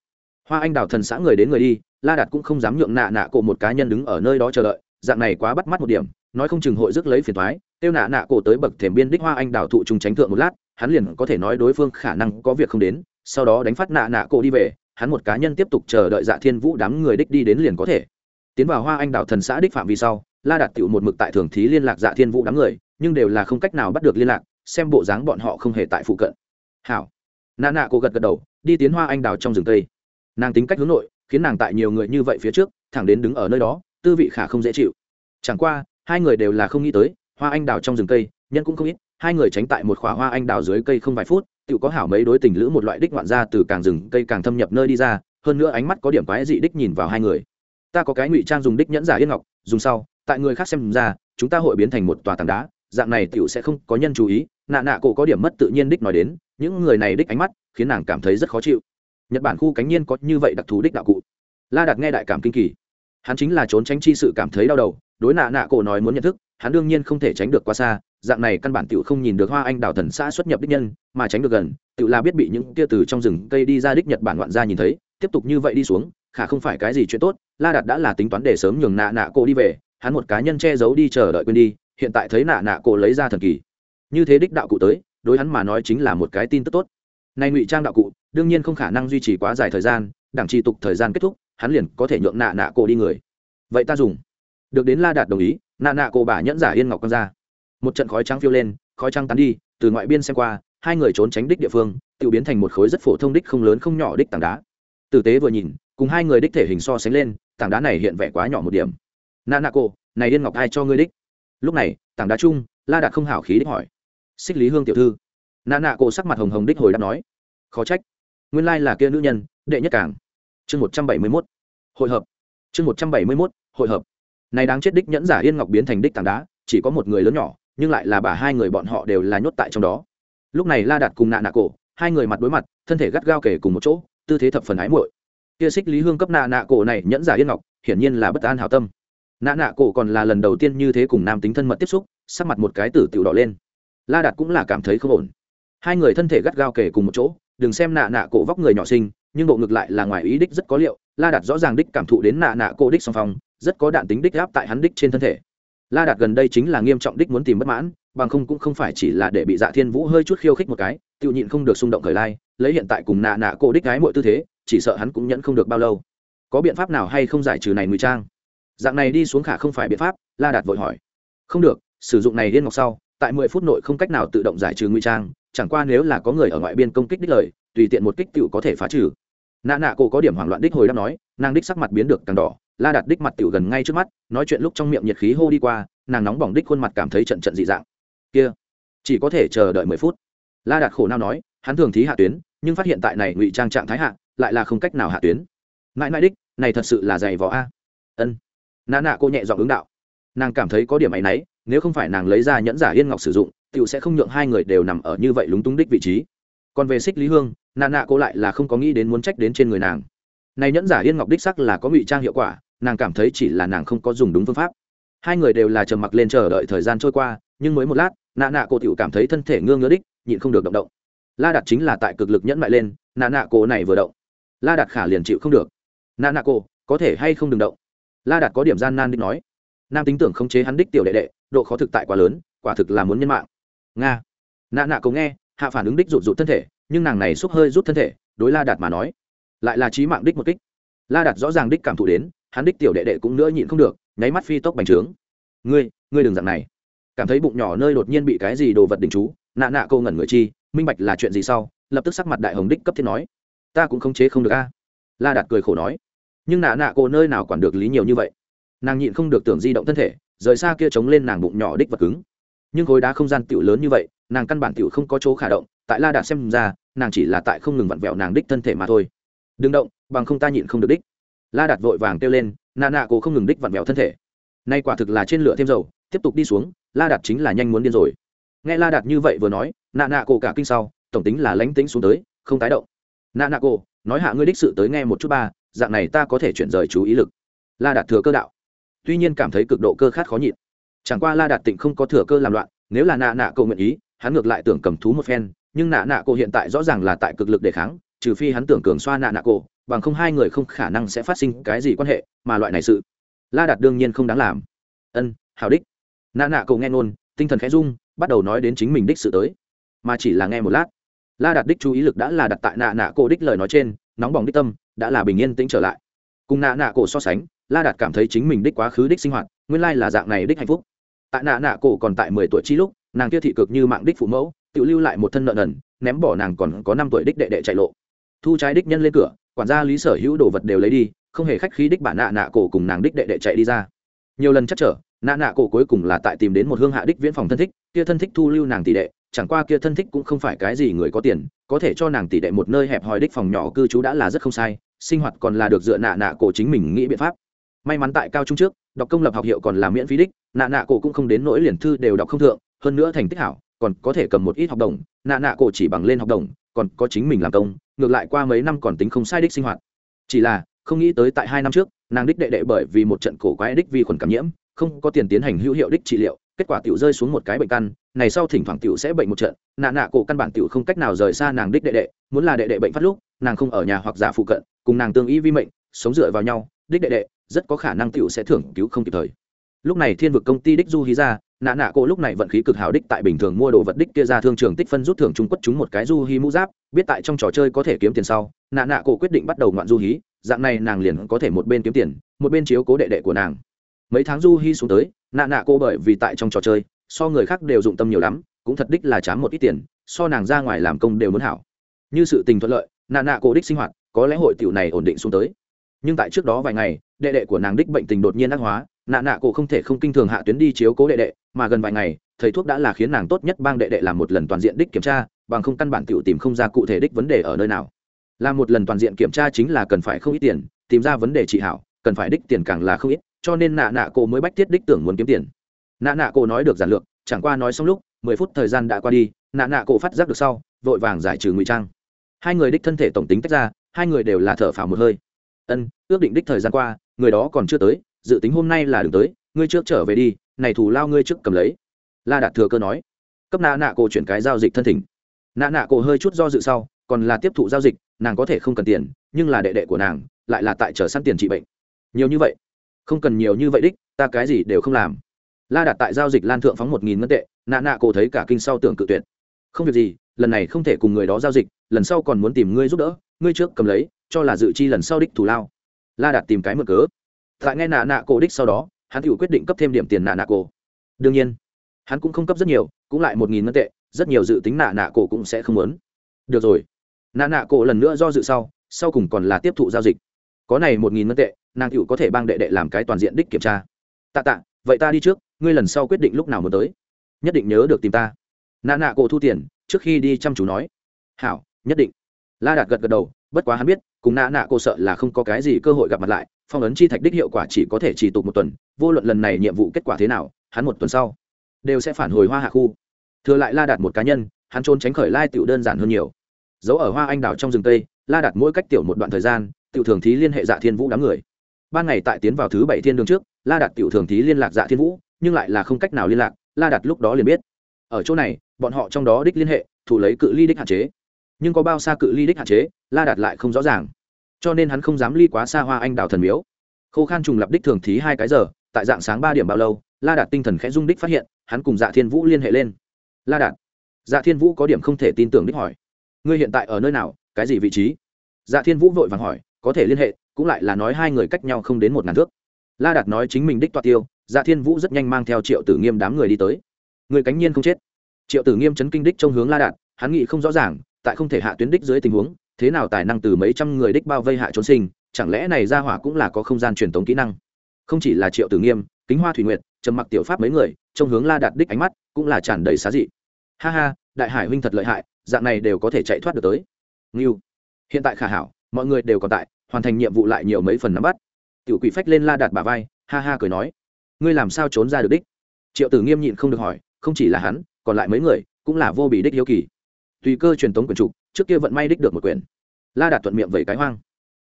A: Hoa anh đào thần xã người đến người đi la đạt cũng không dám nhượng nạ nạ cổ một cá nhân đứng ở nơi đó chờ đợi, dạng này quá bắt mắt một điểm, nói không chừng hội rước lấy phiền thoái tiêu nạ nạ cổ tới bậc thềm biên đích hoa anh đào thụ trùng tránh thượng một lát, hắn liền có thể nói đối phương khả năng có việc không đến, sau đó đánh phát nạ nạ cổ đi về, hắn một cá nhân tiếp tục chờ đợi dạ thiên vũ đám người đích đi đến liền có thể. Tiến vào hoa anh đào thần xã đích phạm vi sau, la đạt tiểu một mực tại thường thí liên lạc dạ thiên vũ đám người, nhưng đều là không cách nào bắt được liên lạc, xem bộ dáng bọn họ không hề tại phụ cận. Hảo. Nạ nạ cổ gật gật đầu, đi tiến hoa anh đào trong rừng tây. Nàng tính cách hướng nội khiến nàng tại nhiều người như vậy phía trước, thẳng đến đứng ở nơi đó, tư vị khả không dễ chịu. Chẳng qua, hai người đều là không nghĩ tới, hoa anh đào trong rừng cây, nhân cũng không ít, hai người tránh tại một khỏa hoa anh đào dưới cây không vài phút, tự có hảo mấy đối tình lữ một loại đích ngoạn ra từ càng rừng cây càng thâm nhập nơi đi ra, hơn nữa ánh mắt có điểm quái dị đích nhìn vào hai người. Ta có cái ngụy trang dùng đích nhẫn giả yên ngọc, dùng sau, tại người khác xem ra, chúng ta hội biến thành một tòa tảng đá, dạng này tiểu sẽ không có nhân chú ý, nạ nạ cổ có điểm mất tự nhiên đích nói đến, những người này đích ánh mắt khiến nàng cảm thấy rất khó chịu nhật bản khu cánh nhiên có như vậy đặc thù đích đạo cụ la đạt nghe đại cảm kinh kỳ hắn chính là trốn tránh chi sự cảm thấy đau đầu đối nạ nạ cổ nói muốn nhận thức hắn đương nhiên không thể tránh được quá xa dạng này căn bản tiểu không nhìn được hoa anh đào thần xã xuất nhập đích nhân mà tránh được gần tiểu là biết bị những kia từ trong rừng cây đi ra đích nhật bản ngoạn gia nhìn thấy tiếp tục như vậy đi xuống khả không phải cái gì chuyện tốt la đạt đã là tính toán để sớm nhường nạ nạ cổ đi về hắn một cá nhân che giấu đi chờ đợi quên đi hiện tại thấy nạ nạ cổ lấy ra thần kỳ như thế đích đạo cụ tới đối hắn mà nói chính là một cái tin tức tốt nay ngụy trang đạo cụ, đương nhiên không khả năng duy trì quá dài thời gian, đảng trì tục thời gian kết thúc, hắn liền có thể nhượng nạ nạ cổ đi người. Vậy ta dùng. Được đến la đạt đồng ý, nạ nạ cổ bà nhẫn giả yên ngọc quăng ra. Một trận khói trắng phiêu lên, khói trắng tán đi, từ ngoại biên xem qua, hai người trốn tránh đích địa phương tự biến thành một khối rất phổ thông đích không lớn không nhỏ đích tảng đá. Tử tế vừa nhìn, cùng hai người đích thể hình so sánh lên, tảng đá này hiện vẻ quá nhỏ một điểm. Nạ nạ cổ, này yên ngọc ai cho ngươi đích? Lúc này, tảng đá chung, la đạt không hảo khí đích hỏi. Xích lý hương tiểu thư nạ nạ cổ sắc mặt hồng hồng đích hồi đáp nói, khó trách. Nguyên lai là kia nữ nhân, đệ nhất cảng chương một trăm bảy mươi mốt. Hội hợp. Chương một trăm bảy mươi mốt, hội hợp. Này đáng chết đích nhẫn giả yên ngọc biến thành đích tảng đá, chỉ có một người lớn nhỏ, nhưng lại là bà hai người bọn họ đều là nhốt tại trong đó. Lúc này la đạt cùng nạ nạ cổ, hai người mặt đối mặt, thân thể gắt gao kể cùng một chỗ, tư thế thập phần ái muội. Kia xích lý hương cấp nạ nạ cổ này nhẫn giả yên ngọc, hiển nhiên là bất an hảo tâm. Nạ nạ cổ còn là lần đầu tiên như thế cùng nam tính thân mật tiếp xúc, sắc mặt một cái tử tiểu đỏ lên. La đạt cũng là cảm thấy không ổn hai người thân thể gắt gao kể cùng một chỗ, đừng xem nạ nạ cổ vóc người nhỏ sinh nhưng bộ ngược lại là ngoài ý đích rất có liệu, la đạt rõ ràng đích cảm thụ đến nạ nạ cổ đích song phong, rất có đạn tính đích áp tại hắn đích trên thân thể. La đạt gần đây chính là nghiêm trọng đích muốn tìm bất mãn, bằng không cũng không phải chỉ là để bị dạ thiên vũ hơi chút khiêu khích một cái, tự nhịn không được xung động khởi lai, lấy hiện tại cùng nạ nạ cổ đích gái mọi tư thế, chỉ sợ hắn cũng nhẫn không được bao lâu. Có biện pháp nào hay không giải trừ này ngụy trang? Dạng này đi xuống khả không phải biện pháp, la đạt vội hỏi. Không được, sử dụng này liên ngọc sau, tại mười phút nội không cách nào tự động giải trừ ngụy trang chẳng qua nếu là có người ở ngoại biên công kích đích lời, tùy tiện một kích tựu có thể phá trừ. Nạ nạ cổ có điểm hoảng loạn đích hồi đáp nói, nàng đích sắc mặt biến được càng đỏ, la đạt đích mặt tựu gần ngay trước mắt, nói chuyện lúc trong miệng nhiệt khí hô đi qua, nàng nóng bỏng đích khuôn mặt cảm thấy trận trận dị dạng. Kia, chỉ có thể chờ đợi mười phút. La đạt khổ nao nói, hắn thường thí hạ tuyến, nhưng phát hiện tại này ngụy trang trạng thái hạ, lại là không cách nào hạ tuyến. Mãi mãi đích, này thật sự là dày vỏ a. Ân. Nạ nạ cô nhẹ dọn ứng đạo. Nàng cảm thấy có điểm áy náy, nếu không phải nàng lấy ra nhẫn giả yên ngọc sử dụng Tiểu sẽ không nhượng hai người đều nằm ở như vậy lúng túng đích vị trí. Còn về xích lý hương, nà nạ cô lại là không có nghĩ đến muốn trách đến trên người nàng. Này nhẫn giả yên ngọc đích sắc là có ngụy trang hiệu quả, nàng cảm thấy chỉ là nàng không có dùng đúng phương pháp. Hai người đều là trầm mặc lên chờ đợi thời gian trôi qua, nhưng mới một lát, nà nạ cô tiểu cảm thấy thân thể ngương ngứa đích, nhịn không được động động. La đặt chính là tại cực lực nhẫn mại lên, nà nạ cô này vừa động. La đạt khả liền chịu không được. Nà nạ cô, có thể hay không đừng động? La đạt có điểm gian nan đích nói. Nam tính tưởng khống chế hắn đích tiểu đệ đệ, độ khó thực tại quá lớn, quả thực là muốn nhân mạng nga. Nạ nạ cô nghe, hạ phản ứng đích rụt rụt thân thể, nhưng nàng này xúc hơi rút thân thể, đối la đạt mà nói. Lại là trí mạng đích một kích. La đạt rõ ràng đích cảm thụ đến, hắn đích tiểu đệ đệ cũng nữa nhịn không được, nháy mắt phi tốc bành trướng. Ngươi ngươi đừng dạng này. Cảm thấy bụng nhỏ nơi đột nhiên bị cái gì đồ vật đình chú, nạ nạ câu ngẩn người chi, minh bạch là chuyện gì sau, lập tức sắc mặt đại hồng đích cấp thiết nói. Ta cũng không chế không được a. La đạt cười khổ nói. Nhưng nạ nạ cô nơi nào quản được lý nhiều như vậy? Nàng nhịn không được tưởng di động thân thể, rời xa kia chống lên nàng bụng nhỏ đích vật cứng nhưng khối đá không gian tiểu lớn như vậy, nàng căn bản tiểu không có chỗ khả động, tại la đạt xem ra, nàng chỉ là tại không ngừng vặn vẹo nàng đích thân thể mà thôi. Đừng động, bằng không ta nhịn không được đích. La đạt vội vàng kêu lên nà nà cô không ngừng đích vặn vẹo thân thể. Nay quả thực là trên lửa thêm dầu, tiếp tục đi xuống, la đạt chính là nhanh muốn điên rồi. Nghe la đạt như vậy vừa nói nà nà cô cả kinh sau, tổng tính là lánh tính xuống tới, không tái động. Nà nà cô, nói hạ ngươi đích sự tới nghe một chút ba, dạng này ta có thể chuyển rời chú ý lực. La đạt thừa cơ đạo. Tuy nhiên cảm thấy cực độ cơ khát khó nhịn chẳng qua la đạt tịnh không có thừa cơ làm loạn, nếu là nạ nạ cậu nguyện ý, hắn ngược lại tưởng cầm thú một phen, nhưng nạ nạ cậu hiện tại rõ ràng là tại cực lực đề kháng, trừ phi hắn tưởng cường xoa nạ nạ cậu, bằng không hai người không khả năng sẽ phát sinh cái gì quan hệ, mà loại này sự, la đạt đương nhiên không đáng làm. Ân hào đích. Nạ nạ cậu nghe ngôn, tinh thần khẽ dung bắt đầu nói đến chính mình đích sự tới. Mà chỉ là nghe một lát, la đạt đích chú ý lực đã là đặt tại nạ nạ cổ đích lời nói trên, nóng bỏng đích tâm đã là bình yên tĩnh trở lại. Cùng nạ nạ cổ so sánh, la đạt cảm thấy chính mình đích quá khứ đích sinh hoạt, nguyên lai là dạng này đích hạnh phúc tại nạ nạ cổ còn tại mười tuổi chi lúc, nàng kia thị cực như mạng đích phụ mẫu, tự lưu lại một thân nợ nần, ném bỏ nàng còn có năm tuổi đích đệ đệ chạy lộ. Thu trái đích nhân lên cửa, quản gia lý sở hữu đồ vật đều lấy đi, không hề khách khí đích bản nạ nạ cổ cùng nàng đích đệ đệ chạy đi ra. Nhiều lần chắc trở, nạ nạ cổ cuối cùng là tại tìm đến một hương hạ đích viễn phòng thân thích, kia thân thích thu lưu nàng tỷ đệ, chẳng qua kia thân thích cũng không phải cái gì người có tiền, có thể cho nàng tỷ đệ một nơi hẹp hòi đích phòng nhỏ cư trú đã là rất không sai, sinh hoạt còn là được dựa nạ nạ cổ chính mình nghĩ biện pháp. May mắn tại cao trung trước đọc công lập học hiệu còn là miễn phí đích, nạ nạ cổ cũng không đến nỗi liền thư đều đọc không thượng, hơn nữa thành tích hảo, còn có thể cầm một ít học đồng, nạ nạ cổ chỉ bằng lên học đồng, còn có chính mình làm công, ngược lại qua mấy năm còn tính không sai đích sinh hoạt. Chỉ là, không nghĩ tới tại hai năm trước, nàng đích đệ đệ bởi vì một trận cổ quái đích vi khuẩn cảm nhiễm, không có tiền tiến hành hữu hiệu đích trị liệu, kết quả tiểu rơi xuống một cái bệnh căn, này sau thỉnh thoảng tiểu sẽ bệnh một trận, nạ nạ cổ căn bản tiểu không cách nào rời xa nàng đích đệ đệ, muốn là đệ đệ bệnh phát lúc, nàng không ở nhà hoặc giả phụ cận, cùng nàng tương y vi mệnh, sống dựa vào nhau, đích đệ đệ rất có khả năng tiểu sẽ thưởng cứu không kịp thời. Lúc này thiên vực công ty đích du hí ra, nạ nạ cổ lúc này vận khí cực hào đích tại bình thường mua đồ vật đích kia ra thương trường tích phân rút thưởng trung quất chúng một cái du hí mũ giáp, biết tại trong trò chơi có thể kiếm tiền sau, nạ nạ cổ quyết định bắt đầu ngoạn du hí, dạng này nàng liền có thể một bên kiếm tiền, một bên chiếu cố đệ đệ của nàng. Mấy tháng du hí xuống tới, nạ nạ cô bởi vì tại trong trò chơi, so người khác đều dụng tâm nhiều lắm, cũng thật đích là chám một ít tiền, so nàng ra ngoài làm công đều muốn hảo. Như sự tình thuận lợi, nạ nạ cô đích sinh hoạt, có lẽ hội tiểu này ổn định xuống tới. Nhưng tại trước đó vài ngày đệ đệ của nàng đích bệnh tình đột nhiên ác hóa, nạ nạ cô không thể không kinh thường hạ tuyến đi chiếu cố đệ đệ, mà gần vài ngày, thầy thuốc đã là khiến nàng tốt nhất bang đệ đệ làm một lần toàn diện đích kiểm tra, bằng không căn bản tiểu tìm không ra cụ thể đích vấn đề ở nơi nào. Làm một lần toàn diện kiểm tra chính là cần phải không ít tiền, tìm ra vấn đề trị hảo, cần phải đích tiền càng là không ít, cho nên nạ nạ cô mới bách thiết đích tưởng muốn kiếm tiền. Nạ nạ cô nói được giản lược, chẳng qua nói xong lúc, mười phút thời gian đã qua đi, nạ nạ cô phát giác được sau, vội vàng giải trừ ngụy trang. Hai người đích thân thể tổng tính tách ra, hai người đều là thở phào một hơi. Ân, ước định đích thời gian qua người đó còn chưa tới, dự tính hôm nay là đừng tới, ngươi trước trở về đi, này thủ lao ngươi trước cầm lấy. La đạt thừa cơ nói. Cấp nạ nạ cô chuyển cái giao dịch thân thỉnh. Nạ nạ cô hơi chút do dự sau, còn là tiếp thụ giao dịch, nàng có thể không cần tiền, nhưng là đệ đệ của nàng lại là tại chờ săn tiền trị bệnh. Nhiều như vậy? Không cần nhiều như vậy đích, ta cái gì đều không làm. La đạt tại giao dịch lan thượng phóng một nghìn ngân tệ nạ nạ cổ thấy cả kinh sau tưởng cự tuyệt. Không việc gì, lần này không thể cùng người đó giao dịch, lần sau còn muốn tìm ngươi giúp đỡ, ngươi trước cầm lấy, cho là dự chi lần sau đích thủ lao la đạt tìm cái mở cớ. Tại nghe nạ nạ cổ đích sau đó, hắn tự quyết định cấp thêm điểm tiền nạ nạ cổ. Đương nhiên, hắn cũng không cấp rất nhiều, cũng lại một nghìn ngân tệ, rất nhiều dự tính nạ nạ cổ cũng sẽ không muốn. Được rồi. Nạ nạ cổ lần nữa do dự sau sau cùng còn là tiếp thụ giao dịch. Có này một nghìn ngân tệ, nàng cựu có thể bang đệ đệ làm cái toàn diện đích kiểm tra. Tạ tạ, vậy ta đi trước, ngươi lần sau quyết định lúc nào muốn tới. Nhất định nhớ được tìm ta. Nạ nạ cổ thu tiền, trước khi đi chăm chú nói. Hảo, nhất định la đạt gật gật đầu, bất quá hắn biết, cùng nạ nạ cô sợ là không có cái gì cơ hội gặp mặt lại, phong ấn chi thạch đích hiệu quả chỉ có thể chỉ tục một tuần, vô luận lần này nhiệm vụ kết quả thế nào, hắn một tuần sau đều sẽ phản hồi hoa hạ khu. Thừa lại la đạt một cá nhân, hắn trốn tránh khởi lai tựu đơn giản hơn nhiều. Giấu ở hoa anh đào trong rừng tây, la đạt mỗi cách tiểu một đoạn thời gian, tiểu thường thí liên hệ dạ thiên vũ đám người. Ban ngày tại tiến vào thứ bảy thiên đường trước, la đạt tiểu thường thí liên lạc dạ thiên vũ, nhưng lại là không cách nào liên lạc, la đạt lúc đó liền biết. Ở chỗ này, bọn họ trong đó đích liên hệ, thủ lấy cự ly đích hạn chế nhưng có bao xa cự ly đích hạn chế, la đạt lại không rõ ràng. Cho nên hắn không dám ly quá xa hoa anh đào thần miếu. Khô khan trùng lập đích thường thí hai cái giờ, tại dạng sáng ba điểm bao lâu, la đạt tinh thần khẽ dung đích phát hiện, hắn cùng dạ thiên vũ liên hệ lên. La đạt dạ thiên vũ có điểm không thể tin tưởng đích hỏi. Ngươi hiện tại ở nơi nào, cái gì vị trí? Dạ thiên vũ vội vàng hỏi, có thể liên hệ, cũng lại là nói hai người cách nhau không đến một ngàn thước. La đạt nói chính mình đích toa tiêu dạ thiên vũ rất nhanh mang theo triệu tử nghiêm đám người đi tới. Người cánh nhiên không chết. Triệu tử nghiêm chấn kinh đích trong hướng la đạt, hắn nghĩ không rõ ràng tại không thể hạ tuyến đích dưới tình huống, thế nào tài năng từ mấy trăm người đích bao vây hạ trốn sinh, chẳng lẽ này ra hỏa cũng là có không gian truyền tống kỹ năng? Không chỉ là triệu tử nghiêm, kính hoa thủy nguyệt, trầm mặc tiểu pháp mấy người trong hướng la đạt đích ánh mắt cũng là tràn đầy xá dị. Ha ha, đại hải huynh thật lợi hại, dạng này đều có thể chạy thoát được tới. Nghiêu hiện tại khả hảo, mọi người đều còn tại, hoàn thành nhiệm vụ lại nhiều mấy phần nắm bắt. Tiểu quỷ phách lên la đạt bà vai, ha ha cười nói. Ngươi làm sao trốn ra được đích? Triệu tử nghiêm nhịn không được hỏi, không chỉ là hắn, còn lại mấy người cũng là vô bị đích hiếu kỳ tùy cơ truyền tống quyền trục, trước kia vận may đích được một quyền. La đạt thuận miệng vậy cái hoang.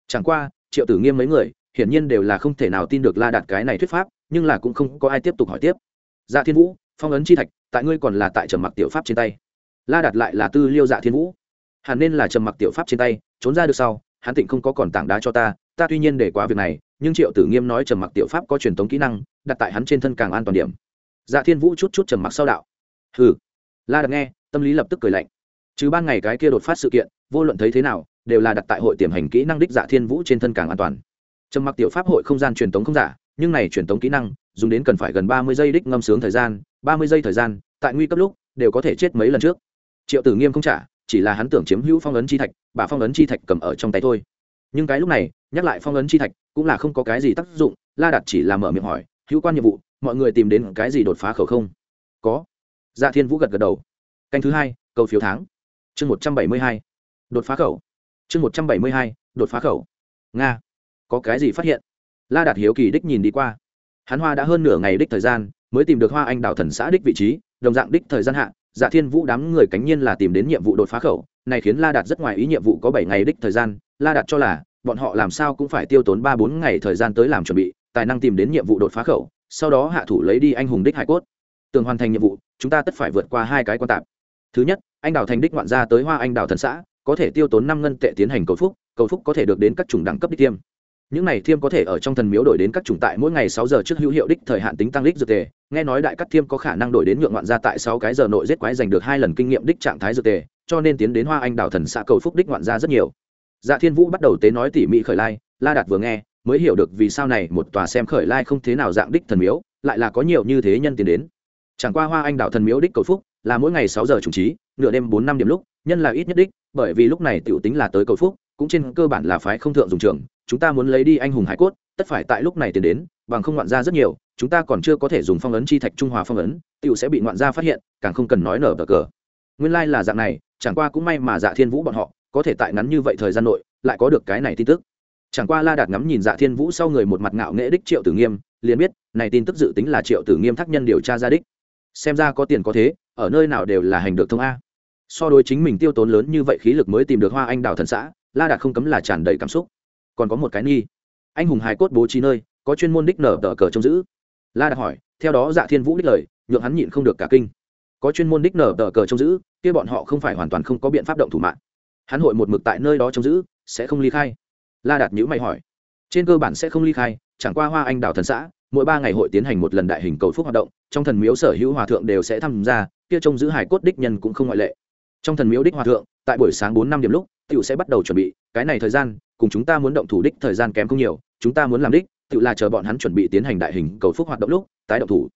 A: Chẳng qua, triệu tử nghiêm mấy người, hiển nhiên đều là không thể nào tin được la đạt cái này thuyết pháp, nhưng là cũng không có ai tiếp tục hỏi tiếp. Dạ thiên vũ, phong ấn chi thạch, tại ngươi còn là tại trầm mặc tiểu pháp trên tay. La đạt lại là tư liêu dạ thiên vũ. Hẳn nên là trầm mặc tiểu pháp trên tay, trốn ra được sau, hắn tịnh không có còn tảng đá cho ta ta tuy nhiên để quá việc này, nhưng triệu tử nghiêm nói trầm mặc tiểu pháp có truyền thống kỹ năng, đặt tại hắn trên thân càng an toàn điểm. Dạ thiên vũ chút chút trầm mặc sau đạo. Hừ. La đặt nghe, tâm lý lập tức cười lạnh chứ ban ngày cái kia đột phát sự kiện, vô luận thấy thế nào, đều là đặt tại hội tiềm hành kỹ năng đích giả thiên vũ trên thân càng an toàn. Trầm mặc tiểu pháp hội không gian truyền thống không giả, nhưng này truyền thống kỹ năng, dùng đến cần phải gần ba mươi giây đích ngâm sướng thời gian, ba mươi giây thời gian, tại nguy cấp lúc, đều có thể chết mấy lần trước. Triệu tử nghiêm không trả, chỉ là hắn tưởng chiếm hữu phong ấn chi thạch, bà phong ấn chi thạch cầm ở trong tay thôi. Nhưng cái lúc này, nhắc lại phong ấn chi thạch, cũng là không có cái gì tác dụng, la đặt chỉ là mở miệng hỏi, hữu quan nhiệm vụ, mọi người tìm đến cái gì đột phá khẩu không? Có. Dạ thiên vũ gật gật đầu. Canh thứ hai, cầu phiếu tháng chương một trăm bảy mươi hai, đột phá khẩu. Chương một trăm bảy mươi hai, đột phá khẩu. Nga. Có cái gì phát hiện? La đạt hiếu kỳ đích nhìn đi qua. Hắn hoa đã hơn nửa ngày đích thời gian, mới tìm được hoa anh đào thần xã đích vị trí, đồng dạng đích thời gian hạ dạ thiên vũ đám người cánh nhiên là tìm đến nhiệm vụ đột phá khẩu, này khiến la đạt rất ngoài ý nhiệm vụ có bảy ngày đích thời gian, la đạt cho là bọn họ làm sao cũng phải tiêu tốn ba bốn ngày thời gian tới làm chuẩn bị, tài năng tìm đến nhiệm vụ đột phá khẩu, sau đó hạ thủ lấy đi anh hùng đích hải cốt. Tường hoàn thành nhiệm vụ, chúng ta tất phải vượt qua hai cái quan tạp thứ nhất, anh đào thành đích ngoạn ra tới hoa anh đào thần xã, có thể tiêu tốn năm ngân tệ tiến hành cầu phúc cầu phúc có thể được đến các chủng đẳng cấp đích tiêm những này thiêm có thể ở trong thần miếu đổi đến các chủng tại mỗi ngày sáu giờ trước hữu hiệu đích thời hạn tính tăng đích dược tề. Nghe nói đại cắt thiêm có khả năng đổi đến nhượng ngoạn ra tại sáu cái giờ nội giết quái giành được hai lần kinh nghiệm đích trạng thái dược tề, cho nên tiến đến hoa anh đào thần xã cầu phúc đích ngoạn ra rất nhiều. Dạ thiên vũ bắt đầu tế nói tỉ mỉ khởi lai, la đạt vừa nghe, mới hiểu được vì sao này một tòa xem khởi lai không thế nào dạng đích thần miếu, lại là có nhiều như thế nhân tiến đến. Chẳng qua hoa anh đào thần miếu đích cầu phúc là mỗi ngày sáu giờ trùng trí, nửa đêm bốn năm điểm lúc, nhân là ít nhất đích, bởi vì lúc này tiểu tính là tới cầu phúc, cũng trên cơ bản là phái không thượng dùng trường, chúng ta muốn lấy đi anh hùng hải cốt, tất phải tại lúc này tiến đến, bằng không ngoạn ra rất nhiều, chúng ta còn chưa có thể dùng phong ấn chi thạch trung hòa phong ấn, tiểu sẽ bị ngoạn gia phát hiện, càng không cần nói nở bờ cờ. Nguyên lai là dạng này, chẳng qua cũng may mà dạ thiên vũ bọn họ, có thể tại ngắn như vậy thời gian nội, lại có được cái này tin tức. Chẳng qua la đạt ngắm nhìn dạ thiên vũ sau người một mặt ngạo nghễ đích triệu tử nghiêm, liền biết, này tin tức dự tính là triệu tử nghiêm thác nhân điều tra ra đích. Xem ra có tiền có thế ở nơi nào đều là hành được thông a. So đối chính mình tiêu tốn lớn như vậy khí lực mới tìm được hoa anh đào thần xã, la đạt không cấm là tràn đầy cảm xúc. Còn có một cái nghi. Anh hùng hài cốt bố trí nơi, có chuyên môn đích nở tờ cờ trông giữ. La đạt hỏi, theo đó dạ thiên vũ đích lời, nhượng hắn nhịn không được cả kinh. Có chuyên môn đích nở tờ cờ trông giữ, kia bọn họ không phải hoàn toàn không có biện pháp động thủ mạng. Hắn hội một mực tại nơi đó trông giữ, sẽ không ly khai. La đạt nhữ mày hỏi, trên cơ bản sẽ không ly khai, chẳng qua hoa anh đào thần xã mỗi ba ngày hội tiến hành một lần đại hình cầu phúc hoạt động, trong thần miếu sở hữu hòa thượng đều sẽ tham gia, kia trông giữ hải cốt đích nhân cũng không ngoại lệ. Trong thần miếu đích hòa thượng, tại buổi sáng bốn năm điểm lúc, tiểu sẽ bắt đầu chuẩn bị, cái này thời gian, cùng chúng ta muốn động thủ đích thời gian kém không nhiều, chúng ta muốn làm đích tự là chờ bọn hắn chuẩn bị tiến hành đại hình cầu phúc hoạt động lúc, tái động thủ.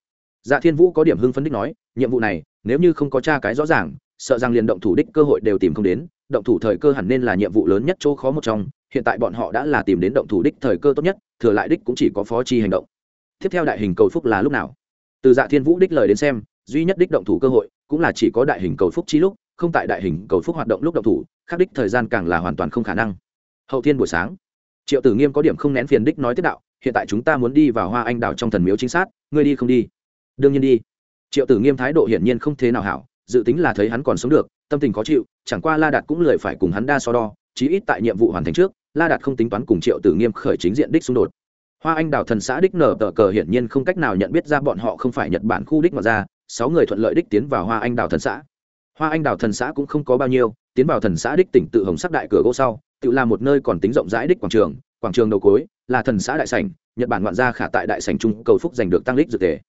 A: Dạ thiên vũ có điểm hưng phấn đích nói, nhiệm vụ này, nếu như không có tra cái rõ ràng, sợ rằng liền động thủ đích cơ hội đều tìm không đến, động thủ thời cơ hẳn nên là nhiệm vụ lớn nhất chỗ khó một trong, hiện tại bọn họ đã là tìm đến động thủ đích thời cơ tốt nhất, thừa lại đích cũng chỉ có phó chi hành động tiếp theo đại hình cầu phúc là lúc nào? Từ dạ thiên vũ đích lời đến xem, duy nhất đích động thủ cơ hội cũng là chỉ có đại hình cầu phúc chi lúc, không tại đại hình cầu phúc hoạt động lúc động thủ, khắc đích thời gian càng là hoàn toàn không khả năng. Hậu thiên buổi sáng, triệu tử nghiêm có điểm không nén phiền đích nói tiếp đạo, hiện tại chúng ta muốn đi vào hoa anh đào trong thần miếu chính xác, ngươi đi không đi? Đương nhiên đi. Triệu tử nghiêm thái độ hiển nhiên không thế nào hảo, dự tính là thấy hắn còn sống được, tâm tình khó chịu, chẳng qua la đạt cũng lười phải cùng hắn đa so đo, chí ít tại nhiệm vụ hoàn thành trước, la đạt không tính toán cùng triệu tử nghiêm khởi chính diện đích xung đột hoa anh đào thần xã đích nở tờ cờ hiển nhiên không cách nào nhận biết ra bọn họ không phải nhật bản khu đích mà ra, sáu người thuận lợi đích tiến vào hoa anh đào thần xã. Hoa anh đào thần xã cũng không có bao nhiêu, tiến vào thần xã đích tỉnh tự hồng sắc đại cửa gỗ sau, tự là một nơi còn tính rộng rãi đích quảng trường quảng trường đầu cối là thần xã đại sảnh, nhật bản ngoạn gia khả tại đại sảnh trung cầu phúc giành được tăng đích dược thể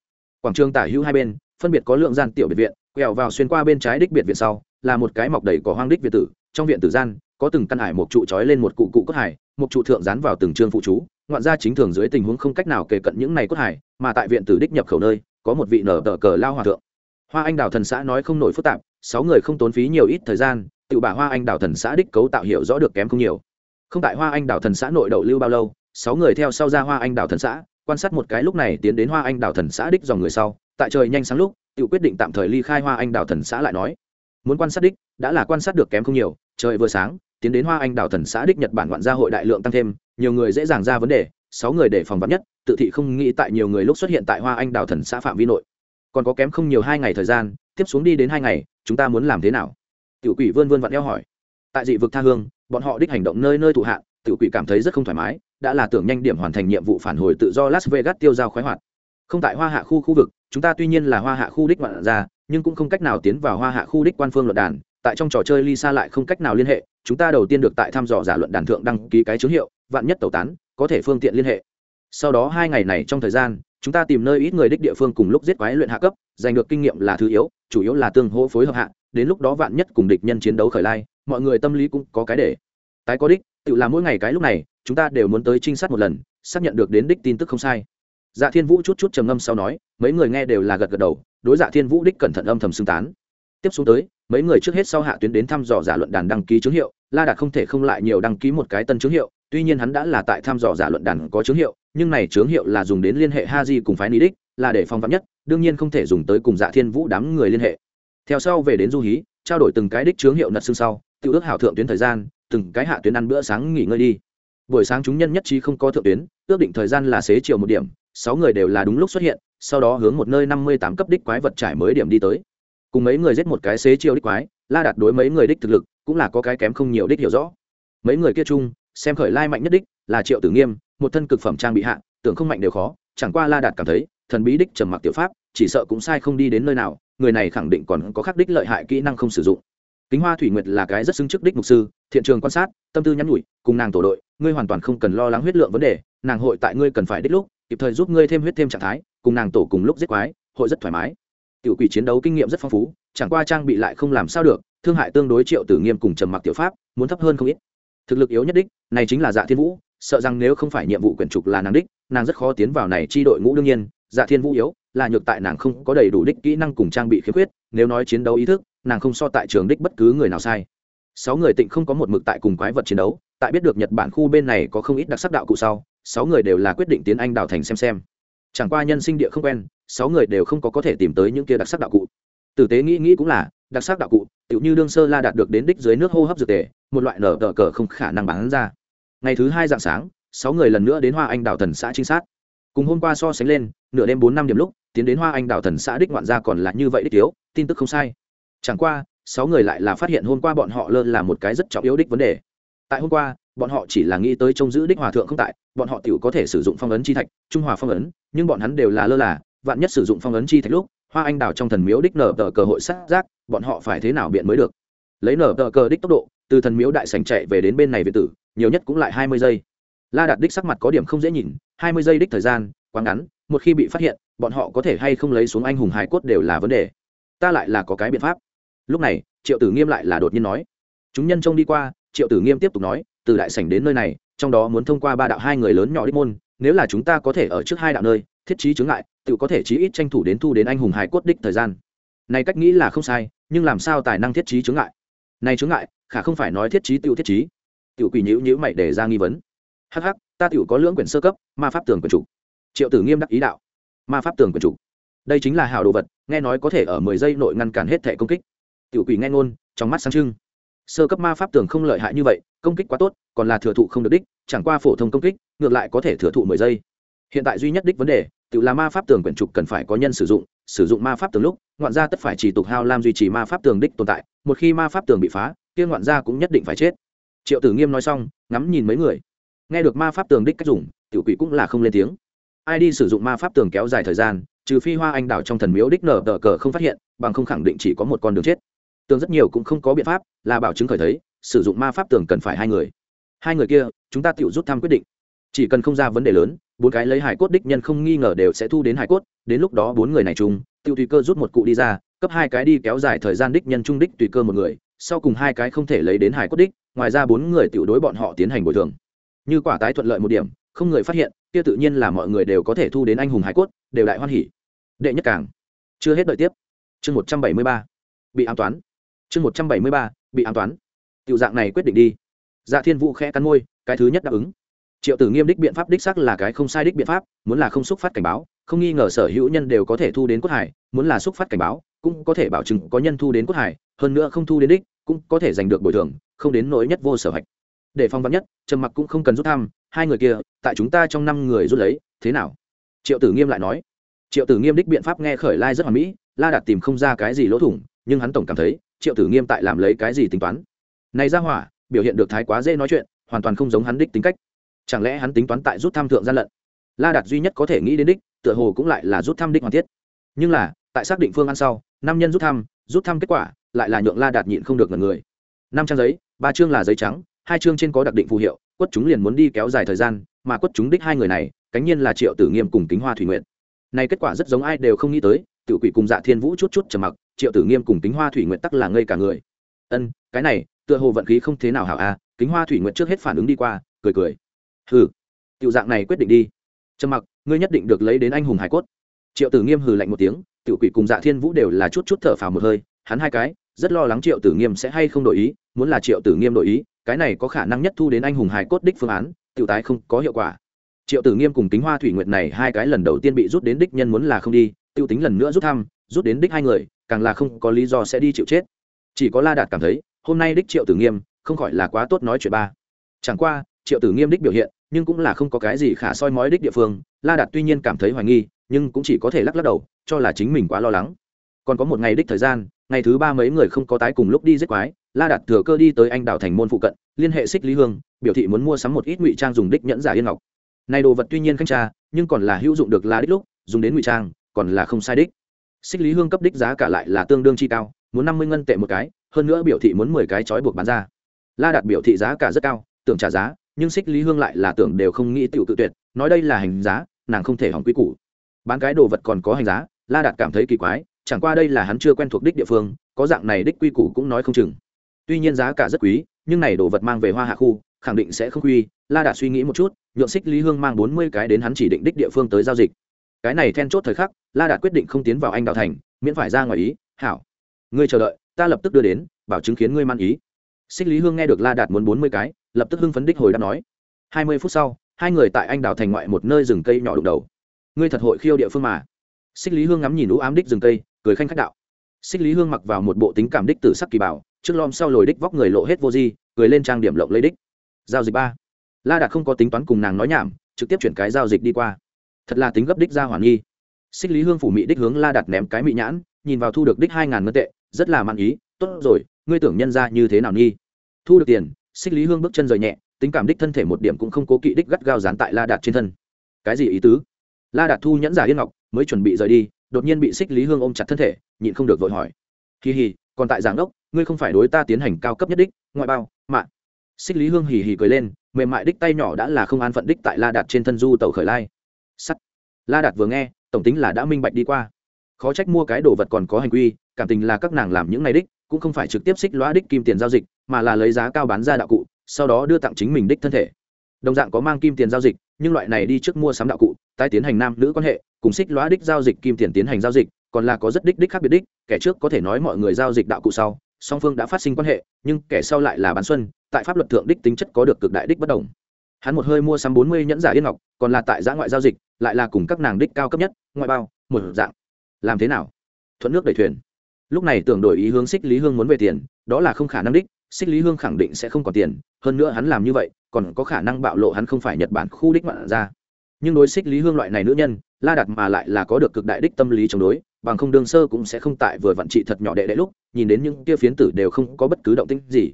A: quảng trường tả hữu hai bên, phân biệt có lượng gian tiểu biệt viện, quẹo vào xuyên qua bên trái đích biệt viện sau, là một cái mọc đầy có hoang đích việt tử, trong viện tử gian, có từng căn hải một trụ trói lên một cụ cụ cốt hải một trụ thượng dán vào từng chương phụ chú, ngoạn gia chính thường dưới tình huống không cách nào kề cận những này cốt hải mà tại viện tử đích nhập khẩu nơi, có một vị nở tờ cờ lao hòa thượng. Hoa anh đào thần xã nói không nổi phức tạp, sáu người không tốn phí nhiều ít thời gian tự bà hoa anh đào thần xã đích cấu tạo hiểu rõ được kém không nhiều. Không tại hoa anh đào thần xã nội đậu lưu bao lâu, sáu người theo sau ra hoa anh đào thần xã, quan sát một cái lúc này tiến đến hoa anh đào thần xã đích dòng người sau, tại trời nhanh sáng lúc tự quyết định tạm thời ly khai hoa anh đào thần xã lại nói. Muốn quan sát đích, đã là quan sát được kém không nhiều, trời vừa sáng tiến đến hoa anh đào thần xã đích nhật bản ngoạn gia hội đại lượng tăng thêm, nhiều người dễ dàng ra vấn đề, sáu người để phòng vắn nhất, tự thị không nghĩ tại nhiều người lúc xuất hiện tại hoa anh đào thần xã phạm vi nội. Còn có kém không nhiều hai ngày thời gian, tiếp xuống đi đến hai ngày, chúng ta muốn làm thế nào? Tiểu quỷ vươn vươn vặn eo hỏi. Tại dị vực tha hương, bọn họ đích hành động nơi nơi thụ hạn, tiểu quỷ cảm thấy rất không thoải mái, đã là tưởng nhanh điểm hoàn thành nhiệm vụ phản hồi tự do las vegas tiêu giao khoái hoạt. Không tại hoa hạ khu khu vực, chúng ta tuy nhiên là hoa hạ khu đích ngoạn ra nhưng cũng không cách nào tiến vào hoa hạ khu đích quan phương luận đàn tại trong trò chơi lisa lại không cách nào liên hệ, chúng ta đầu tiên được tại thăm dò giả luận đàn thượng đăng ký cái chứng hiệu, vạn nhất tẩu tán, có thể phương tiện liên hệ. Sau đó hai ngày này trong thời gian, chúng ta tìm nơi ít người đích địa phương cùng lúc giết quái luyện hạ cấp, giành được kinh nghiệm là thứ yếu, chủ yếu là tương hỗ phối hợp hạ, đến lúc đó vạn nhất cùng địch nhân chiến đấu khởi lai, mọi người tâm lý cũng có cái để. Tái có đích, tự làm mỗi ngày cái lúc này, chúng ta đều muốn tới trinh sát một lần, xác nhận được đến đích tin tức không sai. Dạ thiên vũ chút chút trầm ngâm sau nói, mấy người nghe đều là gật gật đầu, đối dạ thiên vũ đích cẩn thận âm thầm xưng tán tiếp xuống tới, mấy người trước hết sau hạ tuyến đến thăm dò giả luận đàn đăng ký chứng hiệu, la đạt không thể không lại nhiều đăng ký một cái tân chứng hiệu, tuy nhiên hắn đã là tại thăm dò giả luận đàn có chứng hiệu, nhưng này chứng hiệu là dùng đến liên hệ ha di cùng phái ni đích, là để phong vắn nhất, đương nhiên không thể dùng tới cùng dạ thiên vũ đám người liên hệ. Theo sau về đến du hí, trao đổi từng cái đích chứng hiệu nật xương sau tự ước hảo thượng tuyến thời gian, từng cái hạ tuyến ăn bữa sáng nghỉ ngơi đi. Buổi sáng chúng nhân nhất trí không có thượng tuyến, ước định thời gian là xế chiều một điểm, sáu người đều là đúng lúc xuất hiện, sau đó hướng một nơi năm mươi tám cấp đích quái vật trải mới điểm đi tới cùng mấy người giết một cái xế chiêu đích quái, la đạt đối mấy người đích thực lực cũng là có cái kém không nhiều đích hiểu rõ. Mấy người kia chung, xem khởi lai mạnh nhất đích là triệu tử nghiêm, một thân cực phẩm trang bị hạ, tưởng không mạnh đều khó, chẳng qua la đạt cảm thấy, thần bí đích trầm mặc tiểu pháp, chỉ sợ cũng sai không đi đến nơi nào, người này khẳng định còn có khắc đích lợi hại kỹ năng không sử dụng. Kính hoa thủy nguyệt là cái rất xứng trước đích mục sư, thiện trường quan sát, tâm tư nhắn nhủi, cùng nàng tổ đội, ngươi hoàn toàn không cần lo lắng huyết lượng vấn đề, nàng hội tại ngươi cần phải đích lúc, kịp thời giúp ngươi thêm huyết thêm trạng thái, cùng nàng tổ cùng lúc giết quái, hội rất thoải mái tiểu quỷ chiến đấu kinh nghiệm rất phong phú, chẳng qua trang bị lại không làm sao được, thương hại tương đối triệu tử nghiêm cùng trầm mặc tiểu pháp, muốn thấp hơn không ít. Thực lực yếu nhất đích, này chính là dạ thiên vũ, sợ rằng nếu không phải nhiệm vụ quyển trục là nàng đích, nàng rất khó tiến vào này chi đội ngũ đương nhiên dạ thiên vũ yếu, là nhược tại nàng không có đầy đủ đích kỹ năng cùng trang bị khiếm khuyết, nếu nói chiến đấu ý thức, nàng không so tại trường đích bất cứ người nào sai. Sáu người tịnh không có một mực tại cùng quái vật chiến đấu, tại biết được nhật bản khu bên này có không ít đặc sắc đạo cụ sau, sáu người đều là quyết định tiến anh đào thành xem xem chẳng qua nhân sinh địa không quen sáu người đều không có có thể tìm tới những kia đặc sắc đạo cụ. Tử tế nghĩ nghĩ cũng là đặc sắc đạo cụ tựu như đương sơ la đạt được đến đích dưới nước hô hấp dược tề một loại nở tờ cờ không khả năng bán ra. Ngày thứ hai dạng sáng sáu người lần nữa đến hoa anh đào thần xã trinh sát. Cùng hôm qua so sánh lên nửa đêm bốn năm điểm lúc tiến đến hoa anh đào thần xã đích ngoạn gia còn là như vậy đích yếu, tin tức không sai. Chẳng qua sáu người lại là phát hiện hôm qua bọn họ lơ là một cái rất trọng yếu đích vấn đề. Tại hôm qua bọn họ chỉ là nghĩ tới trông giữ đích hòa thượng không tại, bọn họ tiểu có thể sử dụng phong ấn chi thạch, trung hòa phong ấn, nhưng bọn hắn đều là lơ là, vạn nhất sử dụng phong ấn chi thạch lúc, hoa anh đào trong thần miếu đích nở tờ cơ hội sát giác, bọn họ phải thế nào biện mới được? Lấy nở tờ cờ đích tốc độ, từ thần miếu đại sành chạy về đến bên này việt tử, nhiều nhất cũng lại hai mươi giây. La đạt đích sắc mặt có điểm không dễ nhìn, hai mươi giây đích thời gian, quá ngắn, một khi bị phát hiện, bọn họ có thể hay không lấy xuống anh hùng hải cốt đều là vấn đề. Ta lại là có cái biện pháp. Lúc này, triệu tử nghiêm lại là đột nhiên nói. Chúng nhân trông đi qua, triệu tử nghiêm tiếp tục nói từ đại sảnh đến nơi này, trong đó muốn thông qua ba đạo hai người lớn nhỏ đích môn, nếu là chúng ta có thể ở trước hai đạo nơi, thiết trí chướng ngại, tự có thể chí ít tranh thủ đến thu đến anh hùng hải cốt đích thời gian. Này cách nghĩ là không sai, nhưng làm sao tài năng thiết trí chướng ngại? Này chướng ngại, khả không phải nói thiết trí tự thiết trí. Tiểu quỷ nhữ nhữ mày để ra nghi vấn. Hắc hắc, ta tiểu có lưỡng quyển sơ cấp, ma pháp tường quyển chủ. Triệu tử nghiêm đắc ý đạo. Ma pháp tường quyển chủ. Đây chính là hào đồ vật, nghe nói có thể ở mười giây nội ngăn cản hết thể công kích. Tiểu quỷ nghe ngôn, trong mắt sáng trưng sơ cấp ma pháp tường không lợi hại như vậy, công kích quá tốt, còn là thừa thụ không được đích, chẳng qua phổ thông công kích, ngược lại có thể thừa thụ mười giây. Hiện tại duy nhất đích vấn đề, tự là ma pháp tường quyển trục cần phải có nhân sử dụng sử dụng ma pháp tường lúc, ngoạn gia tất phải chỉ tục hao lam duy trì ma pháp tường đích tồn tại, một khi ma pháp tường bị phá, kia ngoạn gia cũng nhất định phải chết. Triệu tử nghiêm nói xong, ngắm nhìn mấy người. Nghe được ma pháp tường đích cách dùng, tiểu quỷ cũng là không lên tiếng. Ai đi sử dụng ma pháp tường kéo dài thời gian, trừ phi hoa anh đảo trong thần miếu đích nở tờ cờ không phát hiện, bằng không khẳng định chỉ có một con đường chết tường rất nhiều cũng không có biện pháp, là bảo chứng khởi thấy, sử dụng ma pháp tường cần phải hai người. Hai người kia, chúng ta tự rút thăm quyết định. Chỉ cần không ra vấn đề lớn, bốn cái lấy hải cốt đích nhân không nghi ngờ đều sẽ thu đến hải cốt, đến lúc đó bốn người này chung tiêu tùy cơ rút một cụ đi ra, cấp hai cái đi kéo dài thời gian đích nhân trung đích tùy cơ một người, sau cùng hai cái không thể lấy đến hải cốt đích, ngoài ra bốn người tiểu đối bọn họ tiến hành bồi thường. Như quả tái thuận lợi một điểm, không người phát hiện, kia tự nhiên là mọi người đều có thể thu đến anh hùng hải cốt, đều đại hoan hỉ. Đệ nhất càng. Chưa hết đợi tiếp. Chương một trăm bảy mươi ba. Bị an toán chương một trăm bảy mươi ba, bị an toán. Tiểu dạng này quyết định đi. Dạ thiên vũ khẽ cắn môi, cái thứ nhất đáp ứng. Triệu tử nghiêm đích biện pháp đích sắc là cái không sai đích biện pháp, muốn là không xúc phát cảnh báo, không nghi ngờ sở hữu nhân đều có thể thu đến cốt hải muốn là xúc phát cảnh báo, cũng có thể bảo chứng có nhân thu đến cốt hải hơn nữa không thu đến đích, cũng có thể giành được bồi thường, không đến nỗi nhất vô sở hạch. Để phong vắn nhất, trầm mặc cũng không cần rút thăm, hai người kia, tại chúng ta trong năm người rút lấy, thế nào? Triệu tử nghiêm lại nói. Triệu tử nghiêm đích biện pháp nghe khởi lai rất hoàn mỹ, la đạt tìm không ra cái gì lỗ thủng, nhưng hắn tổng cảm thấy triệu tử nghiêm tại làm lấy cái gì tính toán? Này ra hỏa biểu hiện được thái quá dễ nói chuyện hoàn toàn không giống hắn đích tính cách. Chẳng lẽ hắn tính toán tại rút tham thượng gian lận? La đạt duy nhất có thể nghĩ đến đích tựa hồ cũng lại là rút tham đích hoàn thiết. Nhưng là tại xác định phương án sau Nam nhân rút tham, rút tham kết quả lại là nhượng la đạt nhịn không được ngần người. Năm trang giấy ba chương là giấy trắng hai chương trên có đặc định phù hiệu quất chúng liền muốn đi kéo dài thời gian mà quất chúng đích hai người này cánh nhiên là triệu tử nghiêm cùng kính hoa thủy nguyện này kết quả rất giống ai đều không nghĩ tới tự quỷ cùng dạ thiên vũ chút chút trầm mặc triệu tử nghiêm cùng kính hoa thủy nguyện tắc là ngây cả người. Ân, cái này, tựa hồ vận khí không thế nào hảo a kính hoa thủy nguyện trước hết phản ứng đi qua, cười cười. Hừ, tiểu dạng này quyết định đi. Trầm mặc, ngươi nhất định được lấy đến anh hùng hải cốt. Triệu tử nghiêm hừ lạnh một tiếng, tiểu quỷ cùng dạ thiên vũ đều là chút chút thở phào một hơi, hắn hai cái, rất lo lắng triệu tử nghiêm sẽ hay không đổi ý, muốn là triệu tử nghiêm đổi ý, cái này có khả năng nhất thu đến anh hùng hải cốt đích phương án, tiểu tái không có hiệu quả. Triệu tử nghiêm cùng tính hoa thủy nguyệt này hai cái lần đầu tiên bị rút đến đích nhân muốn là không đi tiêu tính lần nữa rút thăm rút đến đích hai người, càng là không có lý do sẽ đi chịu chết. Chỉ có la đạt cảm thấy, hôm nay đích triệu tử nghiêm, không khỏi là quá tốt nói chuyện ba. Chẳng qua, triệu tử nghiêm đích biểu hiện, nhưng cũng là không có cái gì khả soi mói đích địa phương, la đạt tuy nhiên cảm thấy hoài nghi, nhưng cũng chỉ có thể lắc lắc đầu, cho là chính mình quá lo lắng. Còn có một ngày đích thời gian, ngày thứ ba mấy người không có tái cùng lúc đi giết quái, la đạt thừa cơ đi tới anh đào thành môn phụ cận, liên hệ xích lý hương, biểu thị muốn mua sắm một ít ngụy trang dùng đích nhẫn giả yên ngọc. Này đồ vật tuy nhiên khanh tra nhưng còn là hữu dụng được là đích lúc, dùng đến ngụy trang, còn là không sai đích xích lý hương cấp đích giá cả lại là tương đương chi cao, muốn năm mươi ngân tệ một cái, hơn nữa biểu thị muốn mười cái trói buộc bán ra. La đạt biểu thị giá cả rất cao, tưởng trả giá, nhưng xích lý hương lại là tưởng đều không nghĩ tiểu tự tuyệt, nói đây là hành giá, nàng không thể hỏng quy củ. Bán cái đồ vật còn có hành giá, la đạt cảm thấy kỳ quái, chẳng qua đây là hắn chưa quen thuộc đích địa phương, có dạng này đích quy củ cũng nói không chừng. Tuy nhiên giá cả rất quý, nhưng này đồ vật mang về hoa hạ khu, khẳng định sẽ không quy. La đạt suy nghĩ một chút, nhượng xích lý hương mang bốn mươi cái đến hắn chỉ định đích địa phương tới giao dịch cái này then chốt thời khắc, la đạt quyết định không tiến vào anh đào thành, miễn phải ra ngoài ý, hảo, ngươi chờ đợi, ta lập tức đưa đến, bảo chứng khiến ngươi man ý. Xích lý hương nghe được la đạt muốn bốn mươi cái, lập tức hưng phấn đích hồi đáp nói, hai mươi phút sau, hai người tại anh đào thành ngoại một nơi rừng cây nhỏ đụng đầu. Ngươi thật hội khiêu địa phương mà. Xích lý hương ngắm nhìn ú ám đích rừng cây, cười khanh khách đạo. Xích lý hương mặc vào một bộ tính cảm đích từ sắc kỳ bảo, trước lom sau lồi đích vóc người lộ hết vô di, cười lên trang điểm lộng lấy đích. Giao dịch ba. La đạt không có tính toán cùng nàng nói nhảm, trực tiếp chuyển cái giao dịch đi qua thật là tính gấp đích ra hoàn nghi. Xích lý hương phủ mỹ đích hướng la đạt ném cái mỹ nhãn, nhìn vào thu được đích hai ngàn ngân tệ, rất là mãn ý, tốt rồi, ngươi tưởng nhân ra như thế nào nghi? Thu được tiền, xích lý hương bước chân rời nhẹ, tính cảm đích thân thể một điểm cũng không cố kỵ đích gắt gao dán tại la đạt trên thân. Cái gì ý tứ? La đạt thu nhẫn giả yên ngọc, mới chuẩn bị rời đi, đột nhiên bị xích lý hương ôm chặt thân thể, nhịn không được vội hỏi. Hì hì, còn tại giảng đốc, ngươi không phải đối ta tiến hành cao cấp nhất đích, ngoại bao mạ. Xích lý hương hì hì cười lên, mềm mại đích tay nhỏ đã là không an phận đích tại la đạt trên thân du tàu khởi lai sắt. La đạt vừa nghe, tổng tính là đã minh bạch đi qua. Khó trách mua cái đồ vật còn có hành quy, cảm tình là các nàng làm những này đích, cũng không phải trực tiếp xích lõa đích kim tiền giao dịch, mà là lấy giá cao bán ra đạo cụ, sau đó đưa tặng chính mình đích thân thể. Đồng dạng có mang kim tiền giao dịch, nhưng loại này đi trước mua sắm đạo cụ, tái tiến hành nam nữ quan hệ, cùng xích lõa đích giao dịch kim tiền tiến hành giao dịch, còn là có rất đích đích khác biệt đích, kẻ trước có thể nói mọi người giao dịch đạo cụ sau, song phương đã phát sinh quan hệ, nhưng kẻ sau lại là bán xuân, tại pháp luật thượng đích tính chất có được cực đại đích bất đồng. Hắn một hơi mua sắm bốn mươi nhẫn giả yên ngọc, còn là tại giã ngoại giao dịch lại là cùng các nàng đích cao cấp nhất, ngoại bao, một dạng. Làm thế nào? Thuận nước đẩy thuyền. Lúc này tưởng đổi ý hướng xích lý hương muốn về tiền, đó là không khả năng đích, xích lý hương khẳng định sẽ không còn tiền, hơn nữa hắn làm như vậy, còn có khả năng bạo lộ hắn không phải nhật bản khu đích mạn ra nhưng đối xích lý hương loại này nữ nhân, la đặt mà lại là có được cực đại đích tâm lý chống đối, bằng không đương sơ cũng sẽ không tại vừa vặn trị thật nhỏ đệ đệ lúc, nhìn đến những kia phiến tử đều không có bất cứ động tĩnh gì.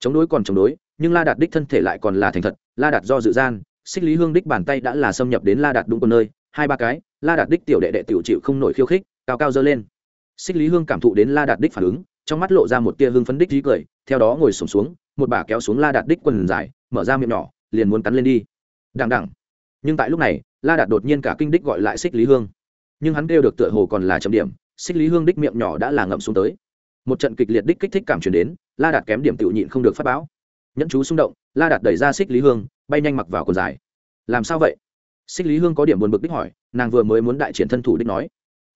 A: Chống đối còn chống đối, nhưng la đạt đích thân thể lại còn là thành thật, la đạt do dự gian xích lý hương đích bàn tay đã là xâm nhập đến la đạt đúng con nơi hai ba cái la đạt đích tiểu đệ đệ tiểu chịu không nổi khiêu khích cao cao dơ lên. Xích lý hương cảm thụ đến la đạt đích phản ứng trong mắt lộ ra một tia hương phấn đích dí cười theo đó ngồi sổm xuống, xuống một bà kéo xuống la đạt đích quần dài mở ra miệng nhỏ liền muốn cắn lên đi. Đằng đẳng nhưng tại lúc này la đạt đột nhiên cả kinh đích gọi lại xích lý hương. Nhưng hắn kêu được tựa hồ còn là chấm điểm xích lý hương đích miệng nhỏ đã là ngậm xuống tới. Một trận kịch liệt đích kích thích cảm truyền đến la đạt kém điểm tự nhịn không được phát báo. Nhẫn chú xung động la đạt đẩy ra xích lý hương bay nhanh mặc vào quần dài. Làm sao vậy? Xích lý hương có điểm buồn bực đích hỏi, nàng vừa mới muốn đại triển thân thủ đích nói.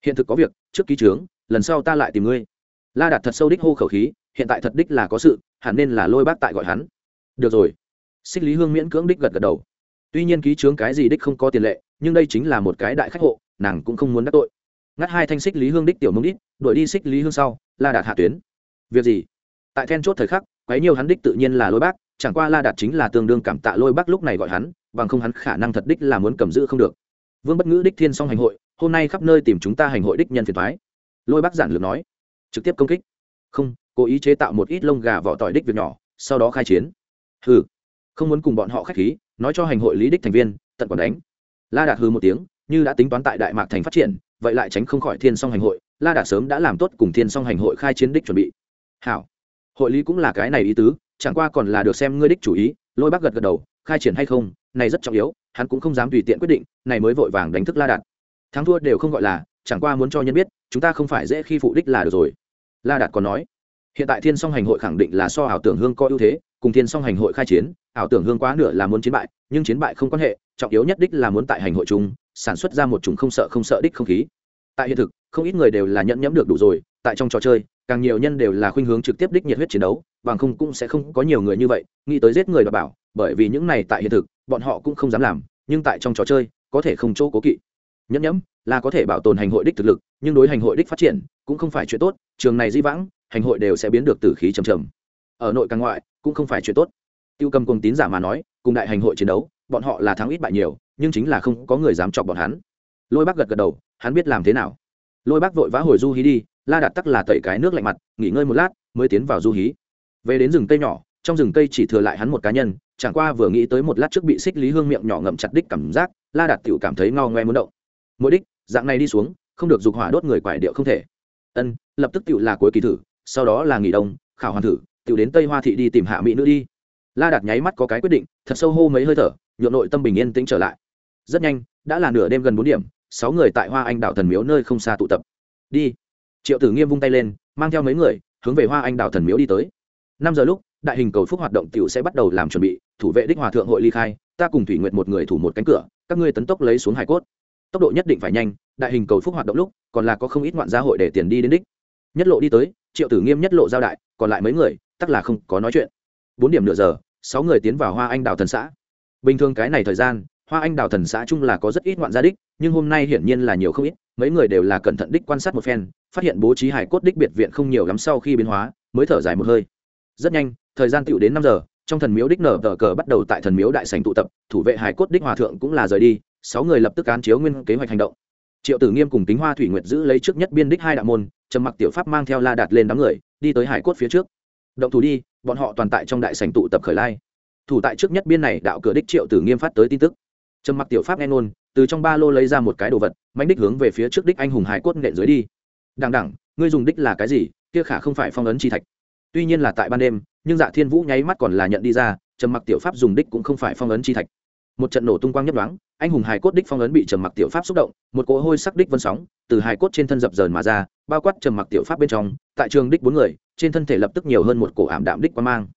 A: Hiện thực có việc, trước ký trướng, lần sau ta lại tìm ngươi. La đạt thật sâu đích hô khẩu khí, hiện tại thật đích là có sự, hẳn nên là lôi bác tại gọi hắn. Được rồi. Xích lý hương miễn cưỡng đích gật gật đầu. Tuy nhiên ký trướng cái gì đích không có tiền lệ, nhưng đây chính là một cái đại khách hộ, nàng cũng không muốn đắc tội. Ngắt hai thanh xích lý hương đích tiểu mông đít, đuổi đi xích lý hương sau, la đạt hạ tuyến. Việc gì? Tại then chốt thời khắc, quấy nhiều hắn đích tự nhiên là lôi bác chẳng qua la đạt chính là tương đương cảm tạ lôi Bắc lúc này gọi hắn, bằng không hắn khả năng thật đích là muốn cầm giữ không được. Vương bất ngữ đích thiên song hành hội, hôm nay khắp nơi tìm chúng ta hành hội đích nhân phiền thoái lôi Bắc giản lược nói, trực tiếp công kích. Không, cố ý chế tạo một ít lông gà vỏ tỏi đích việc nhỏ, sau đó khai chiến. Hừ, không muốn cùng bọn họ khách khí, nói cho hành hội lý đích thành viên, tận còn đánh. La đạt hư một tiếng, như đã tính toán tại đại mạc thành phát triển, vậy lại tránh không khỏi thiên song hành hội. La đạt sớm đã làm tốt cùng thiên song hành hội khai chiến đích chuẩn bị. Hảo, hội lý cũng là cái này ý tứ chẳng qua còn là được xem ngươi đích chủ ý, lôi bác gật gật đầu, khai triển hay không, này rất trọng yếu, hắn cũng không dám tùy tiện quyết định, này mới vội vàng đánh thức la đạt. Thắng thua đều không gọi là, chẳng qua muốn cho nhân biết, chúng ta không phải dễ khi phụ đích là được rồi. La đạt còn nói, hiện tại thiên song hành hội khẳng định là so ảo tưởng hương có ưu thế, cùng thiên song hành hội khai chiến, ảo tưởng hương quá nửa là muốn chiến bại, nhưng chiến bại không quan hệ, trọng yếu nhất đích là muốn tại hành hội chung, sản xuất ra một chủng không sợ không sợ đích không khí. Tại hiện thực, không ít người đều là nhẫn nhẫm được đủ rồi, tại trong trò chơi càng nhiều nhân đều là khuynh hướng trực tiếp đích nhiệt huyết chiến đấu, bằng không cũng sẽ không có nhiều người như vậy, nghĩ tới giết người và bảo, bởi vì những này tại hiện thực, bọn họ cũng không dám làm, nhưng tại trong trò chơi, có thể không chỗ cố kỵ. Nhẫn nhẫm, là có thể bảo tồn hành hội đích thực lực, nhưng đối hành hội đích phát triển, cũng không phải chuyện tốt, trường này di vãng, hành hội đều sẽ biến được từ khí trầm trầm. Ở nội càng ngoại, cũng không phải chuyện tốt. Tiêu cầm cùng tín giả mà nói, cùng đại hành hội chiến đấu, bọn họ là thắng ít bại nhiều, nhưng chính là không có người dám chọc bọn hắn. Lôi bác gật gật đầu, hắn biết làm thế nào lôi bác vội vã hồi du hí đi, la đạt tắc là tẩy cái nước lạnh mặt, nghỉ ngơi một lát, mới tiến vào du hí. Về đến rừng cây nhỏ, trong rừng cây chỉ thừa lại hắn một cá nhân, chẳng qua vừa nghĩ tới một lát trước bị xích lý hương miệng nhỏ ngậm chặt đích cảm giác, la đạt tựu cảm thấy ngao ngoe muốn động. Mỗi đích, dạng này đi xuống, không được dục hỏa đốt người quải điệu không thể. Ân, lập tức tựu là cuối kỳ thử, sau đó là nghỉ đông, khảo hoàn thử tựu đến tây hoa thị đi tìm hạ mỹ nữ đi. La đạt nháy mắt có cái quyết định, thật sâu hô mấy hơi thở nhuộm nội tâm bình yên tĩnh trở lại. Rất nhanh, đã là nửa đêm gần bốn điểm sáu người tại hoa anh đảo thần miếu nơi không xa tụ tập. Đi. Triệu tử nghiêm vung tay lên, mang theo mấy người, hướng về hoa anh đảo thần miếu đi tới. Năm giờ lúc, đại hình cầu phúc hoạt động t i ể u sẽ bắt đầu làm chuẩn bị, thủ vệ đích hòa thượng hội ly khai, ta cùng thủy nguyện một người thủ một cánh cửa, các ngươi tấn tốc lấy xuống hải cốt. Tốc độ nhất định phải nhanh, đại hình cầu phúc hoạt động lúc, còn là có không ít ngoạn gia hội để tiền đi đến đích. Nhất lộ đi tới, triệu tử nghiêm nhất lộ giao đại, còn lại mấy người, tắc là không có nói chuyện. Bốn điểm nửa giờ, sáu người tiến vào hoa anh đào thần xã. Bình thường cái này thời gian hoa anh đào thần xã chung là có rất ít ngoạn gia đích, nhưng hôm nay hiển nhiên là nhiều không ít, mấy người đều là cẩn thận đích quan sát một phen, phát hiện bố trí hải cốt đích biệt viện không nhiều lắm sau khi biến hóa, mới thở dài một hơi. Rất nhanh, thời gian tựu đến năm giờ, trong thần miếu đích nở tờ cờ bắt đầu tại thần miếu đại sành tụ tập, thủ vệ hải cốt đích hòa thượng cũng là rời đi, sáu người lập tức án chiếu nguyên kế hoạch hành động. Triệu tử nghiêm cùng tính hoa thủy nguyệt giữ lấy trước nhất biên đích hai đạo môn, trầm mặc tiểu pháp mang theo la đạt lên đám người, đi tới hải cốt phía trước. Động thủ đi, bọn họ toàn tại trong đại sành tụ tập khởi lai. Thủ tại trước nhất biên này, đạo cửa đích triệu tử nghiêm phát tới tin tức trầm mặc tiểu pháp nghe ngôn, từ trong ba lô lấy ra một cái đồ vật mánh đích hướng về phía trước đích anh hùng hải cốt nện dưới đi. Đằng đẳng ngươi dùng đích là cái gì? Kia khả không phải phong ấn chi thạch. Tuy nhiên là tại ban đêm, nhưng dạ thiên vũ nháy mắt còn là nhận đi ra, trầm mặc tiểu pháp dùng đích cũng không phải phong ấn chi thạch. Một trận nổ tung quang nhấp đoán anh hùng hải cốt đích phong ấn bị trầm mặc tiểu pháp xúc động, một cỗ hôi sắc đích vân sóng từ hải cốt trên thân dập dờn mà ra, bao quát trầm mặc tiểu pháp bên trong, tại trường đích bốn người, trên thân thể lập tức nhiều hơn một cổ ảm đạm đích quan mang.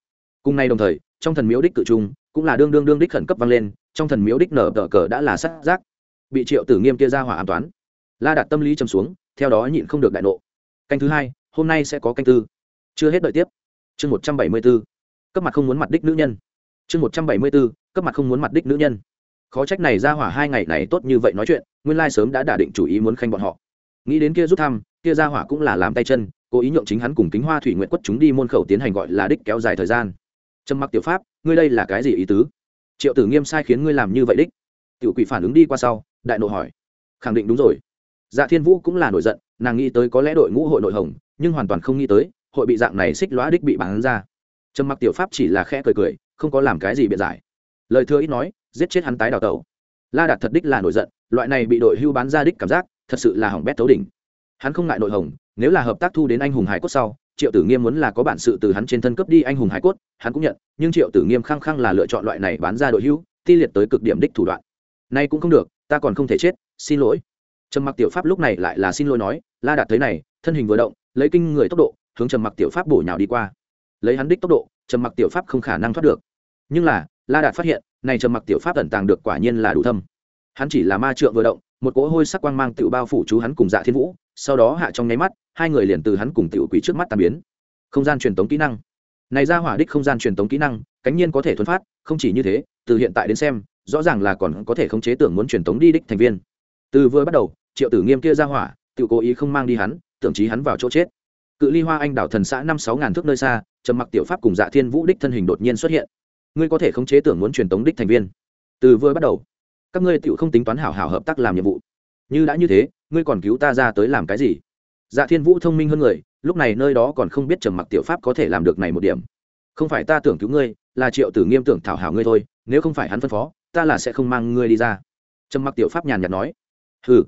A: Cùng nay đồng thời, trong thần miếu đích cự trung cũng là đương đương đương đích khẩn cấp vang lên, trong thần miếu đích nở tờ cờ đã là sắt giác. Bị triệu tử nghiêm kia ra hỏa an toán. La đặt tâm lý châm xuống, theo đó nhịn không được đại nộ. Canh thứ hai, hôm nay sẽ có canh tư. Chưa hết đợi tiếp. Chương một trăm bảy mươi b ố cấp mặt không muốn mặt đích nữ nhân. Chương một trăm bảy mươi b ố cấp mặt không muốn mặt đích nữ nhân. Khó trách này ra hỏa hai ngày này tốt như vậy nói chuyện, nguyên lai sớm đã đả định chủ ý muốn khanh bọn họ. Nghĩ đến kia rút thăm, kia ra hỏa cũng là làm tay chân, cố ý nhượng chính hắn cùng kính hoa thủy nguyện quất chúng đi môn khẩu tiến hành gọi là đích kéo dài thời gian trầm mặc tiểu pháp, ngươi đây là cái gì ý tứ? Triệu tử nghiêm sai khiến ngươi làm như vậy đích. Tiểu quỷ phản ứng đi qua sau, đại nội hỏi. Khẳng định đúng rồi. Dạ thiên vũ cũng là nổi giận, nàng nghĩ tới có lẽ đội ngũ hội nội hồng, nhưng hoàn toàn không nghĩ tới, hội bị dạng này xích lõa đích bị bán ra. Trầm mặc tiểu pháp chỉ là khẽ cười cười, không có làm cái gì biện giải. Lời thưa ít nói, giết chết hắn tái đào tẩu. La đạt thật đích là nổi giận, loại này bị đội hưu bán ra đích cảm giác, thật sự là hỏng bét tấu đỉnh. Hắn không ngại nội hồng, nếu là hợp tác thu đến anh hùng hải cốt sau triệu tử nghiêm muốn là có bản sự từ hắn trên thân cấp đi anh hùng hải cốt, hắn cũng nhận, nhưng triệu tử nghiêm khăng khăng là lựa chọn loại này bán ra đội hưu ti liệt tới cực điểm đích thủ đoạn. Nay cũng không được, ta còn không thể chết, xin lỗi. Trầm mặc tiểu pháp lúc này lại là xin lỗi nói, la đạt thấy này, thân hình vừa động, lấy kinh người tốc độ, hướng trầm mặc tiểu pháp bổ nhào đi qua. Lấy hắn đích tốc độ, trầm mặc tiểu pháp không khả năng thoát được. Nhưng là, la đạt phát hiện, này trầm mặc tiểu pháp ẩn tàng được quả nhiên là đủ thâm. Hắn chỉ là ma trượng vừa động, một cỗ hôi sắc quang mang tự bao phủ chú hắn cùng dạ thiên vũ, sau đó hạ trong nháy mắt hai người liền từ hắn cùng tiểu quỷ trước mắt tàn biến. Không gian truyền tống kỹ năng. Này ra hỏa đích không gian truyền tống kỹ năng, cánh nhiên có thể thuần phát, không chỉ như thế, từ hiện tại đến xem, rõ ràng là còn có thể khống chế tưởng muốn truyền tống đi đích thành viên. Từ vừa bắt đầu, triệu tử nghiêm kia ra hỏa tự cố ý không mang đi hắn, tưởng chí hắn vào chỗ chết. Cự ly hoa anh đảo thần xã năm sáu ngàn thước nơi xa, trầm mặc tiểu pháp cùng dạ thiên vũ đích thân hình đột nhiên xuất hiện. Ngươi có thể khống chế tưởng muốn truyền tống đích thành viên. Từ vừa bắt đầu, các ngươi tự không tính toán hảo hảo hợp tác làm nhiệm vụ. Như đã như thế, ngươi còn cứu ta ra tới làm cái gì? Dạ thiên vũ thông minh hơn người, lúc này nơi đó còn không biết trầm mặc tiểu pháp có thể làm được này một điểm. Không phải ta tưởng cứu ngươi, là triệu tử nghiêm tưởng thảo hảo ngươi thôi, nếu không phải hắn phân phó, ta là sẽ không mang ngươi đi ra. Trầm mặc tiểu pháp nhàn nhạt nói. Hừ,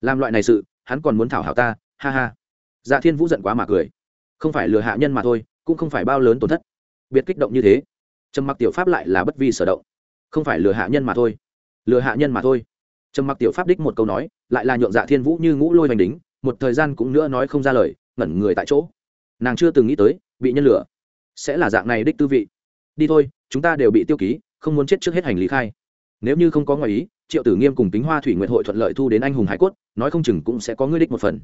A: làm loại này sự, hắn còn muốn thảo hảo ta, ha ha. Dạ thiên vũ giận quá mà cười. Không phải lừa hạ nhân mà thôi, cũng không phải bao lớn tổn thất. Biệt kích động như thế, trầm mặc tiểu pháp lại là bất vi sở động. Không phải lừa hạ nhân mà thôi. Lừa hạ nhân mà thôi. Trầm mặc tiểu pháp đích một câu nói, lại là nhượng dạ thiên vũ như ngũ lôi hoành đính một thời gian cũng nữa nói không ra lời, ngẩn người tại chỗ. Nàng chưa từng nghĩ tới, bị nhân lửa sẽ là dạng này đích tư vị. Đi thôi, chúng ta đều bị tiêu ký, không muốn chết trước hết hành lý khai. Nếu như không có ngoài ý, triệu tử nghiêm cùng tính hoa thủy nguyện hội thuận lợi thu đến anh hùng hải cốt, nói không chừng cũng sẽ có ngươi đích một phần.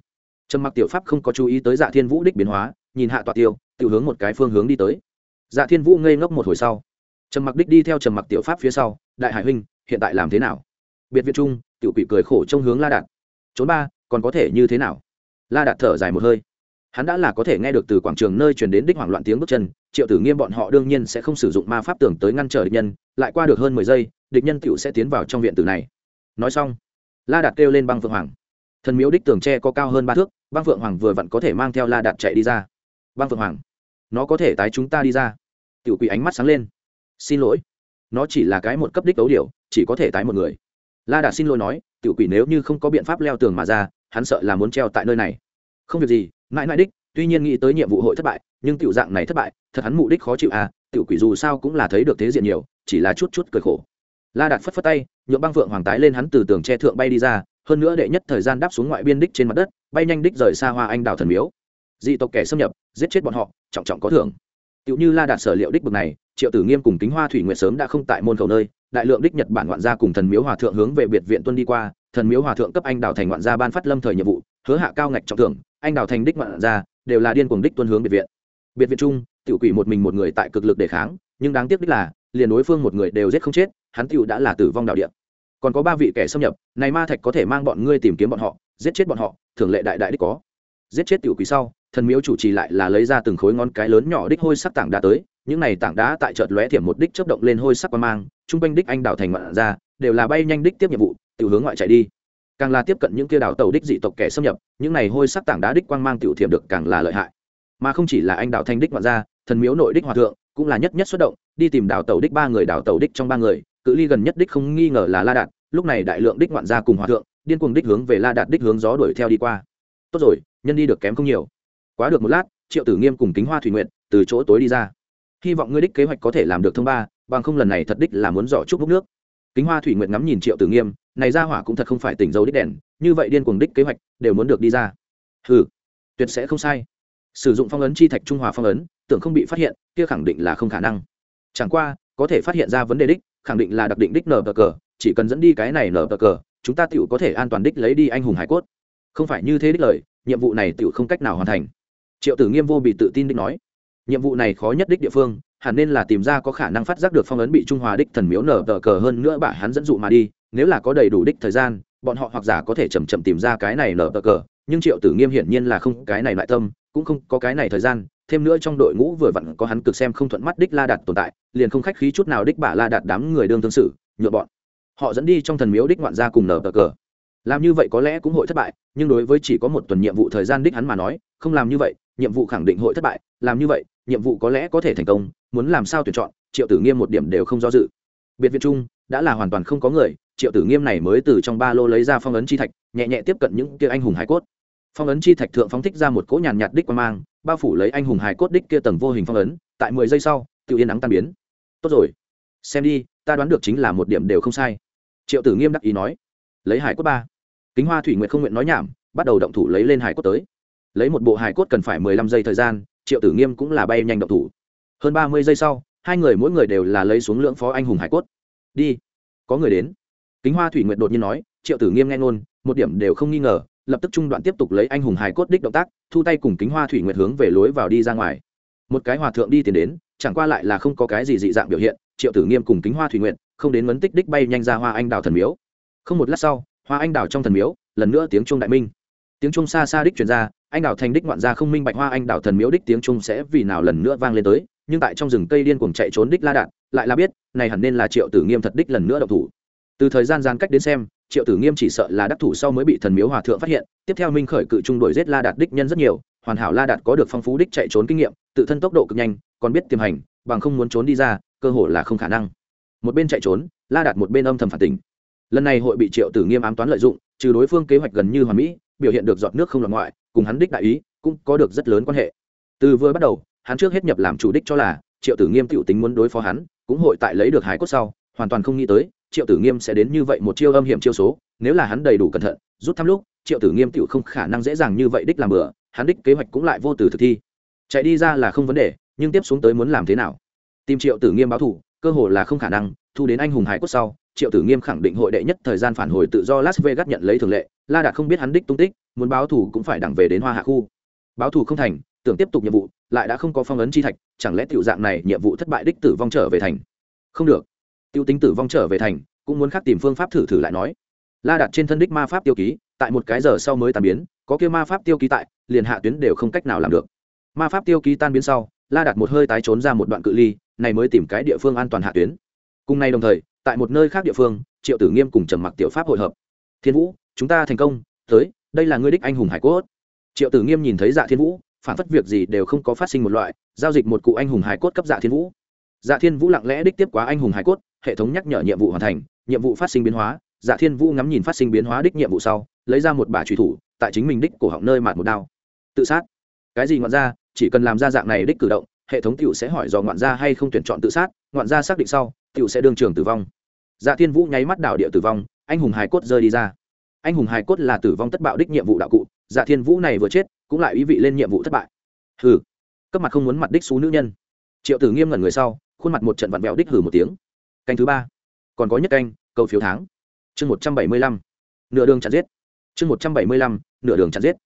A: Trầm mặc tiểu pháp không có chú ý tới dạ thiên vũ đích biến hóa, nhìn hạ tọa tiêu, tự hướng một cái phương hướng đi tới. Dạ thiên vũ ngây ngốc một hồi sau. Trầm mặc đích đi theo trầm mặc tiểu pháp phía sau, đại hải huynh, hiện tại làm thế nào? Biệt việt trung, tiểu quỷ cười khổ trong hướng la đạt. Trốn ba còn có thể như thế nào? La đạt thở dài một hơi. Hắn đã là có thể nghe được từ quảng trường nơi truyền đến đích hoảng loạn tiếng bước chân, triệu tử nghiêm bọn họ đương nhiên sẽ không sử dụng ma pháp tưởng tới ngăn trở địch nhân, lại qua được hơn mười giây, địch nhân tựu sẽ tiến vào trong viện tử này. Nói xong, la đạt kêu lên băng phượng hoàng. Thần miếu đích tường tre có cao hơn ba thước, băng phượng hoàng vừa vặn có thể mang theo la đạt chạy đi ra. Băng phượng hoàng, nó có thể tái chúng ta đi ra. Tiểu quỷ ánh mắt sáng lên. Xin lỗi, nó chỉ là cái một cấp đích đấu điều chỉ có thể tái một người. La đạt xin lỗi nói, tiểu quỷ nếu như không có biện pháp leo tường mà ra hắn sợ là muốn treo tại nơi này. Không việc gì, mãi mãi đích, tuy nhiên nghĩ tới nhiệm vụ hội thất bại, nhưng tiểu dạng này thất bại, thật hắn mục đích khó chịu à tiểu quỷ dù sao cũng là thấy được thế diện nhiều, chỉ là chút chút cười khổ. La đạt phất phất tay, nhượng băng phượng hoàng tái lên hắn từ tường che thượng bay đi ra, hơn nữa đệ nhất thời gian đáp xuống ngoại biên đích trên mặt đất, bay nhanh đích rời xa hoa anh đào thần miếu. Dị tộc kẻ xâm nhập, giết chết bọn họ, trọng trọng có thưởng. Tiểu như la đạt sở liệu đích bực này, triệu tử nghiêm cùng kính hoa thủy nguyện sớm đã không tại môn khẩu nơi, đại lượng đích nhật bản ngoạn gia cùng thần miếu hòa thượng hướng về biệt viện tuân đi qua thần miếu hòa thượng cấp anh đào thành ngoạn gia ban phát lâm thời nhiệm vụ, hứa hạ cao ngạch trọng thưởng, anh đào thành đích ngoạn gia, đều là điên cuồng đích tuân hướng biệt viện. Biệt viện trung tiểu quỷ một mình một người tại cực lực đề kháng, nhưng đáng tiếc đích là, liền đối phương một người đều giết không chết, hắn tiểu đã là tử vong đạo địa. Còn có ba vị kẻ xâm nhập, này ma thạch có thể mang bọn ngươi tìm kiếm bọn họ, giết chết bọn họ thường lệ đại đại đích có. Giết chết tiểu quỷ sau, thần miếu chủ trì lại là lấy ra từng khối ngón cái lớn nhỏ đích hôi sắc tảng đá tới, những này tảng đá tại chợt lóe thiểm một đích chớp động lên hôi sắc qua mang chung quanh đích anh đảo thành ngoạn ra đều là bay nhanh đích tiếp nhiệm vụ tiểu hướng ngoại chạy đi. Càng là tiếp cận những kia đảo tàu đích dị tộc kẻ xâm nhập, những này hôi sắc tảng đá đích quang mang tiểu thiểm được càng là lợi hại. Mà không chỉ là anh đảo thanh đích ngoạn ra thần miếu nội đích hòa thượng cũng là nhất nhất xuất động, đi tìm đảo tàu đích ba người, đảo tàu đích trong ba người, cự ly gần nhất đích không nghi ngờ là la đạt, lúc này đại lượng đích ngoạn gia cùng hòa thượng, điên cuồng đích hướng về la đạt đích hướng gió đuổi theo đi qua. Tốt rồi, nhân đi được kém không nhiều. Quá được một lát, triệu tử nghiêm cùng kính hoa thủy nguyện từ chỗ tối đi ra. Hy vọng ngươi đích kế hoạch có thể làm được thông ba, bằng không lần này thật đích là muốn dò chúc bốc nước kính hoa thủy nguyện ngắm nhìn triệu tử nghiêm, này ra hỏa cũng thật không phải tỉnh dấu đích đèn, như vậy điên cuồng đích kế hoạch đều muốn được đi ra. Ừ tuyệt sẽ không sai. Sử dụng phong ấn chi thạch trung hòa phong ấn, tưởng không bị phát hiện, kia khẳng định là không khả năng. Chẳng qua, có thể phát hiện ra vấn đề đích, khẳng định là đặc định đích nở cờ, chỉ cần dẫn đi cái này nở cờ, chúng ta tựu có thể an toàn đích lấy đi anh hùng hải cốt. Không phải như thế đích lời, nhiệm vụ này tựu không cách nào hoàn thành. Triệu tử nghiêm vô bị tự tin đích nói. Nhiệm vụ này khó nhất đích địa phương hẳn nên là tìm ra có khả năng phát giác được phong ấn bị trung hòa đích thần miếu nở tờ cờ hơn nữa bả hắn dẫn dụ mà đi, nếu là có đầy đủ đích thời gian, bọn họ hoặc giả có thể chầm chậm tìm ra cái này nở tờ cờ, nhưng triệu tử nghiêm hiển nhiên là không cái này lại tâm, cũng không có cái này thời gian, thêm nữa trong đội ngũ vừa vặn có hắn cực xem không thuận mắt đích la đạt tồn tại, liền không khách khí chút nào đích bả la đạt đám người đương tương xử nhựa bọn. Họ dẫn đi trong thần miếu đích ngoạn gia cùng nở tờ cờ. Làm như vậy có lẽ cũng hội thất bại, nhưng đối với chỉ có một tuần nhiệm vụ thời gian đích hắn mà nói, không làm như vậy, nhiệm vụ khẳng định hội thất bại, làm như vậy nhiệm vụ có lẽ có thể thành công, muốn làm sao tuyển chọn, triệu tử nghiêm một điểm đều không do dự. Biệt viện trung đã là hoàn toàn không có người, triệu tử nghiêm này mới từ trong ba lô lấy ra phong ấn chi thạch, nhẹ nhẹ tiếp cận những kia anh hùng hải cốt. Phong ấn chi thạch thượng phóng thích ra một cỗ nhàn nhạt đích quan mang, bao phủ lấy anh hùng hải cốt đích kia tầng vô hình phong ấn, tại mười giây sau, tự yên nắng tan biến. Tốt rồi, xem đi, ta đoán được chính là một điểm đều không sai. Triệu tử nghiêm đắc ý nói. Lấy hải cốt ba. Kính hoa thủy nguyệt không nguyện nói nhảm, bắt đầu động thủ lấy lên hải cốt tới. Lấy một bộ hải cốt cần phải mười lăm giây thời gian triệu tử nghiêm cũng là bay nhanh động thủ. Hơn ba mươi giây sau, hai người mỗi người đều là lấy xuống lưỡng phó anh hùng hải cốt. Đi, có người đến. Kính hoa thủy nguyệt đột nhiên nói, triệu tử nghiêm nghe ngôn, một điểm đều không nghi ngờ, lập tức trung đoạn tiếp tục lấy anh hùng hải cốt đích động tác, thu tay cùng kính hoa thủy nguyệt hướng về lối vào đi ra ngoài. Một cái hòa thượng đi tiến đến, chẳng qua lại là không có cái gì dị dạng biểu hiện, triệu tử nghiêm cùng kính hoa thủy nguyệt, không đến vấn tích đích bay nhanh ra hoa anh đào thần miếu. Không một lát sau, hoa anh đào trong thần miếu, lần nữa tiếng trung đại minh. Tiếng trung xa xa đích truyền ra anh đào thành đích ngoạn gia không minh bạch hoa anh đào thần miếu đích tiếng trung sẽ vì nào lần nữa vang lên tới, nhưng tại trong rừng cây điên cuồng chạy trốn đích la đạn, lại là biết, này hẳn nên là triệu tử nghiêm thật đích lần nữa độc thủ. Từ thời gian gian cách đến xem, triệu tử nghiêm chỉ sợ là đắc thủ sau mới bị thần miếu hòa thượng phát hiện, tiếp theo minh khởi cự trung đổi giết la đạt đích nhân rất nhiều, hoàn hảo la đạt có được phong phú đích chạy trốn kinh nghiệm, tự thân tốc độ cực nhanh, còn biết tiềm hành, bằng không muốn trốn đi ra, cơ hội là không khả năng. Một bên chạy trốn, la đạt một bên âm thầm phản tình lần này hội bị triệu tử nghiêm ám toán lợi dụng, trừ đối phương kế hoạch gần như hoàn mỹ, biểu hiện được giọt nước không lọt ngoại cùng hắn đích đại ý, cũng có được rất lớn quan hệ. Từ vừa bắt đầu, hắn trước hết nhập làm chủ đích cho là, triệu tử nghiêm t tính muốn đối phó hắn, cũng hội tại lấy được hải cốt sau, hoàn toàn không nghĩ tới, triệu tử nghiêm sẽ đến như vậy một chiêu âm hiểm chiêu số, nếu là hắn đầy đủ cẩn thận, rút thăm lúc, triệu tử nghiêm t không khả năng dễ dàng như vậy đích làm bừa, hắn đích kế hoạch cũng lại vô từ thực thi. Chạy đi ra là không vấn đề, nhưng tiếp xuống tới muốn làm thế nào? Tìm triệu tử nghiêm báo thủ cơ hồ là không khả năng, thu đến anh hùng hải cốt sau triệu tử nghiêm khẳng định hội đệ nhất thời gian phản hồi tự do las vegas nhận lấy thường lệ, la đạt không biết hắn đích tung tích, muốn báo thù cũng phải đẳng về đến hoa hạ khu. Báo thù không thành, tưởng tiếp tục nhiệm vụ, lại đã không có phong ấn chi thạch, chẳng lẽ tiểu dạng này nhiệm vụ thất bại đích tử vong trở về thành? Không được. Tiêu tính tử vong trở về thành, cũng muốn khác tìm phương pháp thử thử lại nói. La đặt trên thân đích ma pháp tiêu ký, tại một cái giờ sau mới tàn biến, có kia ma pháp tiêu ký tại, liền hạ tuyến đều không cách nào làm được. Ma pháp tiêu ký tan biến sau, la đặt một hơi tái trốn ra một đoạn cự ly, này mới tìm cái địa phương an toàn hạ tuyến. Cùng nay đồng thời tại một nơi khác địa phương, triệu tử nghiêm cùng trầm mặc tiểu pháp hội hợp. Thiên vũ, chúng ta thành công, tới, đây là ngươi đích anh hùng hải cốt. Triệu tử nghiêm nhìn thấy dạ thiên vũ, phản phất việc gì đều không có phát sinh một loại, giao dịch một cụ anh hùng hải cốt cấp dạ thiên vũ. Dạ thiên vũ lặng lẽ đích tiếp quá anh hùng hải cốt, hệ thống nhắc nhở nhiệm vụ hoàn thành, nhiệm vụ phát sinh biến hóa dạ thiên vũ ngắm nhìn phát sinh biến hóa đích nhiệm vụ sau, lấy ra một bả truy thủ, tại chính mình đích cổ họng nơi mạt một đao. Tự sát. Cái gì ngoạn ra chỉ cần làm ra dạng này đích cử động, hệ thống tiểu sẽ hỏi do ngoạn ra hay không tuyển chọn tự sát, ngoạn ra xác định sau, tiểu sẽ đương trường tử vong dạ thiên vũ nháy mắt đảo địa tử vong, anh hùng hài cốt rơi đi ra. Anh hùng hài cốt là tử vong tất bạo đích nhiệm vụ đạo cụ dạ thiên vũ này vừa chết, cũng lại ý vị lên nhiệm vụ thất bại. Hừ, cấp mặt không muốn mặt đích xú nữ nhân. Triệu tử nghiêm ngẩn người sau, khuôn mặt một trận vặn vẹo đích hử một tiếng. Canh thứ ba. Còn có nhất canh, cầu phiếu tháng. Chương một trăm bảy mươi lăm. Nửa đường chặn giết. Chương một trăm bảy mươi lăm, nửa đường chặn giết.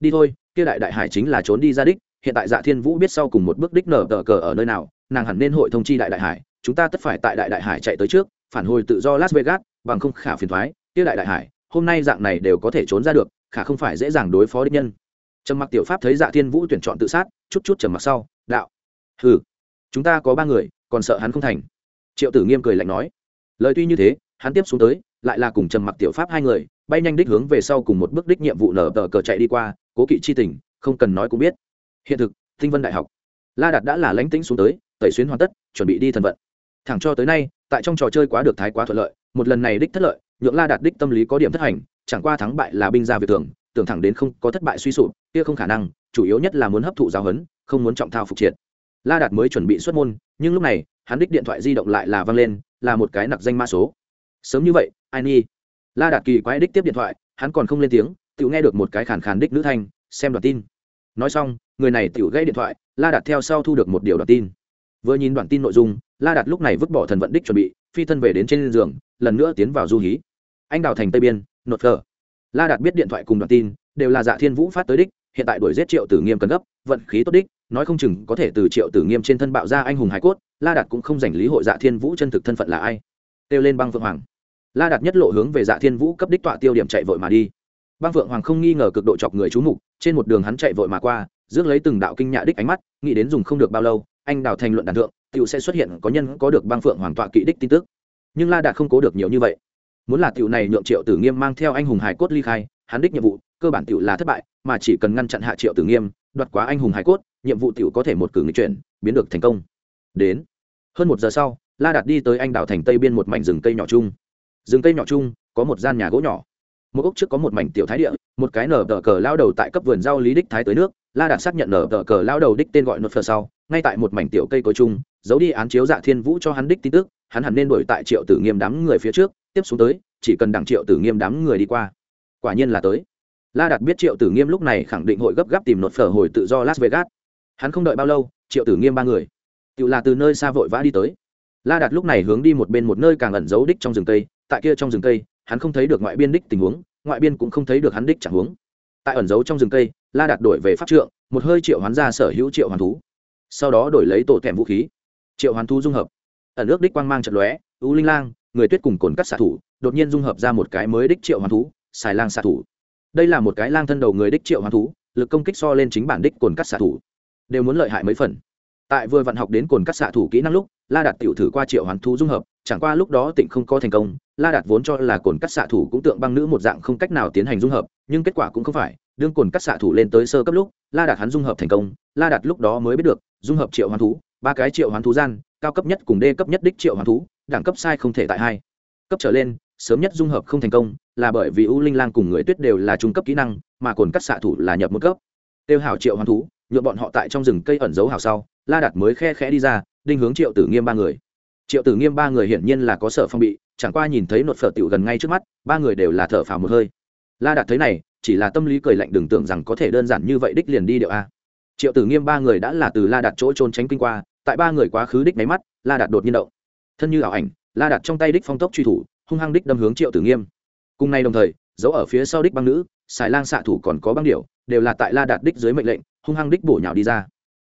A: Đi thôi, kia đại đại hải chính là trốn đi ra đích, hiện tại dạ thiên vũ biết sau cùng một bước đích nở tờ cờ ở nơi nào, nàng hẳn nên hội thông chi đại đại hải, chúng ta tất phải tại đại đại hải chạy tới trước phản hồi tự do las vegas, bằng không khả phiền thoái, kia đại đại hải, hôm nay dạng này đều có thể trốn ra được, khả không phải dễ dàng đối phó đích nhân. Trầm mặc tiểu pháp thấy dạ thiên vũ tuyển chọn tự sát, chút chút trầm mặc sau, đạo, hừ, chúng ta có ba người, còn sợ hắn không thành. Triệu tử nghiêm cười lạnh nói. Lời tuy như thế, hắn tiếp xuống tới, lại là cùng trầm mặc tiểu pháp hai người, bay nhanh đích hướng về sau cùng một bước đích nhiệm vụ nở tờ cờ chạy đi qua, cố kỵ chi tình, không cần nói cũng biết. Hiện thực, tinh vân đại học. La đạt đã là lánh tĩnh xuống tới, tẩy xuyến hoàn tất, chuẩn bị đi thần vận thẳng cho tới nay, tại trong trò chơi quá được thái quá thuận lợi, một lần này đích thất lợi, nhượng la đạt đích tâm lý có điểm thất hành, chẳng qua thắng bại là binh ra việc tưởng tưởng thẳng đến không có thất bại suy sụp, kia không khả năng, chủ yếu nhất là muốn hấp thụ giáo huấn, không muốn trọng thao phục triệt. La đạt mới chuẩn bị xuất môn, nhưng lúc này, hắn đích điện thoại di động lại là văng lên, là một cái nặc danh mã số. Sớm như vậy, ai nhi? La đạt kỳ quái đích tiếp điện thoại, hắn còn không lên tiếng tự nghe được một cái khàn khàn đích nữ thanh, xem đoạn tin. Nói xong, người này tự gây điện thoại, la đạt theo sau thu được một điều đoạn tin. Vừa nhìn đoạn tin nội dung la đạt lúc này vứt bỏ thần vận đích chuẩn bị, phi thân về đến trên giường, lần nữa tiến vào du hí. Anh đào thành tây biên, nột phờ la đạt biết điện thoại cùng đoạn tin, đều là dạ thiên vũ phát tới đích, hiện tại đuổi giết triệu tử nghiêm cần gấp, vận khí tốt đích, nói không chừng có thể từ triệu tử nghiêm trên thân bạo ra anh hùng hải cốt, la đạt cũng không giành lý hội dạ thiên vũ chân thực thân phận là ai. Kêu lên băng vượng hoàng. La đạt nhất lộ hướng về dạ thiên vũ cấp đích tọa tiêu điểm chạy vội mà đi. Băng vượng hoàng không nghi ngờ cực độ chọc người chú mục, trên một đường hắn chạy vội mà qua, rước lấy từng đạo kinh nhạ đích ánh mắt, nghĩ đến dùng không được bao lâu, anh đào thành luận đàn thượng tiểu sẽ xuất hiện có nhân có được băng phượng hoàng tọa kỵ đích tin tức. Nhưng la đạt không cố được nhiều như vậy. Muốn là tiểu này nhượng triệu tử nghiêm mang theo anh hùng hải cốt ly khai, hắn đích nhiệm vụ, cơ bản tiểu là thất bại, mà chỉ cần ngăn chặn hạ triệu tử nghiêm, đoạt quá anh hùng hải cốt, nhiệm vụ tiểu có thể một cử người chuyển, biến được thành công. Đến. Hơn một giờ sau, la đạt đi tới anh đảo thành tây biên một mảnh rừng cây nhỏ chung. Rừng cây nhỏ chung, có một gian nhà gỗ nhỏ. Một ốc trước có một mảnh tiểu thái địa, một cái nở tờ cờ lao đầu tại cấp vườn rau lý đích thái tới nước. La đạt xác nhận nở tờ cờ lao đầu đích tên gọi nốt phờ sau. Ngay tại một mảnh tiểu cây cối chung giấu đi án chiếu dạ thiên vũ cho hắn đích tin tức, hắn hẳn nên đổi tại triệu tử nghiêm đám người phía trước, tiếp xuống tới, chỉ cần đặng triệu tử nghiêm đám người đi qua. Quả nhiên là tới. La đạt biết triệu tử nghiêm lúc này khẳng định hội gấp gáp tìm nột phở hồi tự do las vegas. Hắn không đợi bao lâu, triệu tử nghiêm ba người, tự là từ nơi xa vội vã đi tới. La đạt lúc này hướng đi một bên một nơi càng ẩn giấu đích trong rừng cây, tại kia trong rừng cây, hắn không thấy được ngoại biên đích tình huống, ngoại biên cũng không thấy được hắn đích chẳng huống. Tại ẩn giấu trong rừng cây, la đạt đổi về pháp trượng, một hơi triệu hoán ra sở hữu triệu hoàn thú, sau đó đổi lấy tổ thèm vũ khí triệu hoàn thú dung hợp. Ẩn ước đích quang mang trận lóe, u linh lang, người tuyết cùng cồn cắt xạ thủ, đột nhiên dung hợp ra một cái mới đích triệu hoàn thú xài lang xạ thủ. Đây là một cái lang thân đầu người đích triệu hoàn thú, lực công kích so lên chính bản đích cồn cắt xạ thủ. Đều muốn lợi hại mấy phần. Tại vừa vận học đến cồn cắt xạ thủ kỹ năng lúc, la đạt tiểu thử qua triệu hoàn thú dung hợp, chẳng qua lúc đó tịnh không có thành công, la đạt vốn cho là cồn cắt xạ thủ cũng tượng băng nữ một dạng không cách nào tiến hành dung hợp, nhưng kết quả cũng không phải, đương cồn cắt xạ thủ lên tới sơ cấp lúc, la đạt hắn dung hợp thành công, la đạt lúc đó mới biết được, dung hợp triệu hoàn thú ba cái triệu hoán thú gian, cao cấp nhất cùng đê cấp nhất đích triệu hoán thú, đẳng cấp sai không thể tại hai. Cấp trở lên, sớm nhất dung hợp không thành công, là bởi vì u linh lang cùng người tuyết đều là trung cấp kỹ năng, mà cồn cắt xạ thủ là nhập một cấp. Tiêu hảo triệu hoán thú, nhuộm bọn họ tại trong rừng cây ẩn giấu hảo sau, la đạt mới khe khẽ đi ra, đinh hướng triệu tử nghiêm ba người. Triệu tử nghiêm ba người hiển nhiên là có sở phong bị, chẳng qua nhìn thấy nột phở tiểu gần ngay trước mắt, ba người đều là thở phào một hơi. La đạt thấy này, chỉ là tâm lý cười lạnh đừng tưởng rằng có thể đơn giản như vậy đích liền đi điệu a triệu tử nghiêm ba người đã là từ la đạt chỗ trôn tránh kinh qua, tại ba người quá khứ đích máy mắt, la đạt đột nhiên động. Thân như ảo ảnh, la đạt trong tay đích phong tốc truy thủ, hung hăng đích đâm hướng triệu tử nghiêm. Cùng nay đồng thời giấu ở phía sau đích băng nữ, xài lang xạ thủ còn có băng điệu đều là tại la đạt đích dưới mệnh lệnh, hung hăng đích bổ nhào đi ra.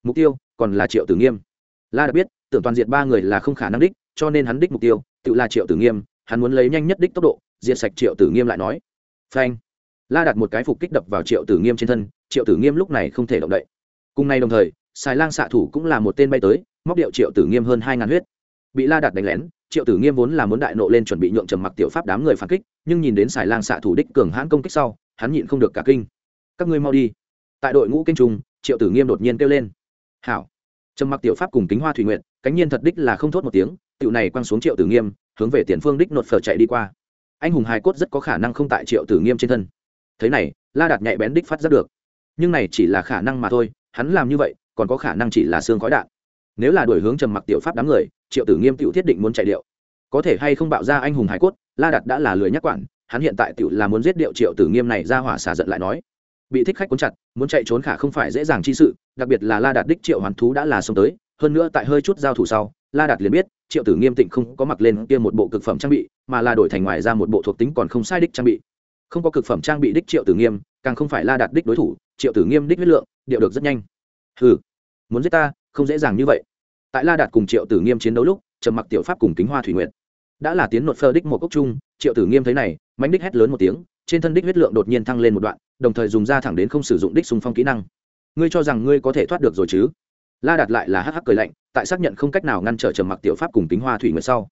A: Mục tiêu còn là triệu tử nghiêm. La đạt biết, tưởng toàn diện ba người là không khả năng đích, cho nên hắn đích mục tiêu, tự là triệu tử nghiêm, hắn muốn lấy nhanh nhất đích tốc độ, diệt sạch triệu tử nghiêm lại nói. Phanh. La đặt một cái phục kích đập vào triệu tử nghiêm trên thân, triệu tử nghiêm lúc này không thể động đậy cùng nay đồng thời xài lang xạ thủ cũng là một tên bay tới, móc điệu triệu tử nghiêm hơn hai ngàn huyết. Bị la đặt đánh lén, triệu tử nghiêm vốn là muốn đại nộ lên chuẩn bị nhượng trầm mặc tiểu pháp đám người phản kích, nhưng nhìn đến xài lang xạ thủ đích cường hãn công kích sau, hắn nhịn không được cả kinh. Các ngươi mau đi. Tại đội ngũ kinh trùng triệu tử nghiêm đột nhiên kêu lên. Hảo. Trầm mặc tiểu pháp cùng kính hoa thủy nguyện cánh nhiên thật đích là không thốt một tiếng, tiểu này quăng xuống triệu tử nghiêm, hướng về tiền phương đích nột phở chạy đi qua. Anh hùng hài cốt rất có khả năng không tại triệu tử nghiêm trên thân. Thế này, la đạt nhạy bén đích phát ra được. Nhưng này chỉ là khả năng mà thôi hắn làm như vậy, còn có khả năng chỉ là xương khói đạn. Nếu là đổi hướng trầm mặc tiểu pháp đám người, triệu tử nghiêm tiểu thiết định muốn chạy điệu. Có thể hay không bạo ra anh hùng hải cốt, la đạt đã là lười nhắc quản, hắn hiện tại tiểu là muốn giết điệu triệu tử nghiêm này ra hỏa xả giận lại nói. Bị thích khách cuốn chặt, muốn chạy trốn khả không phải dễ dàng chi sự, đặc biệt là la đạt đích triệu hoàn thú đã là xông tới, hơn nữa tại hơi chút giao thủ sau, la đạt liền biết, triệu tử nghiêm tịnh không có mặc lên kia một bộ cực phẩm trang bị, mà là đổi thành ngoài ra một bộ thuộc tính còn không sai đích trang bị. Không có cực phẩm trang bị đích triệu tử nghiêm, càng không phải la đạt đích đối thủ triệu tử nghiêm đích huyết lượng, điệu được rất nhanh. Hừ, muốn giết ta, không dễ dàng như vậy. Tại la đạt cùng triệu tử nghiêm chiến đấu lúc, trầm mặc tiểu pháp cùng kính hoa thủy nguyện đã là tiến nột phơ đích một cốc trung triệu tử nghiêm thấy này mánh đích hét lớn một tiếng, trên thân đích huyết lượng đột nhiên thăng lên một đoạn, đồng thời dùng ra thẳng đến không sử dụng đích xung phong kỹ năng. Ngươi cho rằng ngươi có thể thoát được rồi chứ? La đạt lại là hắc hắc cười lạnh, tại xác nhận không cách nào ngăn trở trầm mặc tiểu pháp cùng kính hoa thủy nguyệt sau.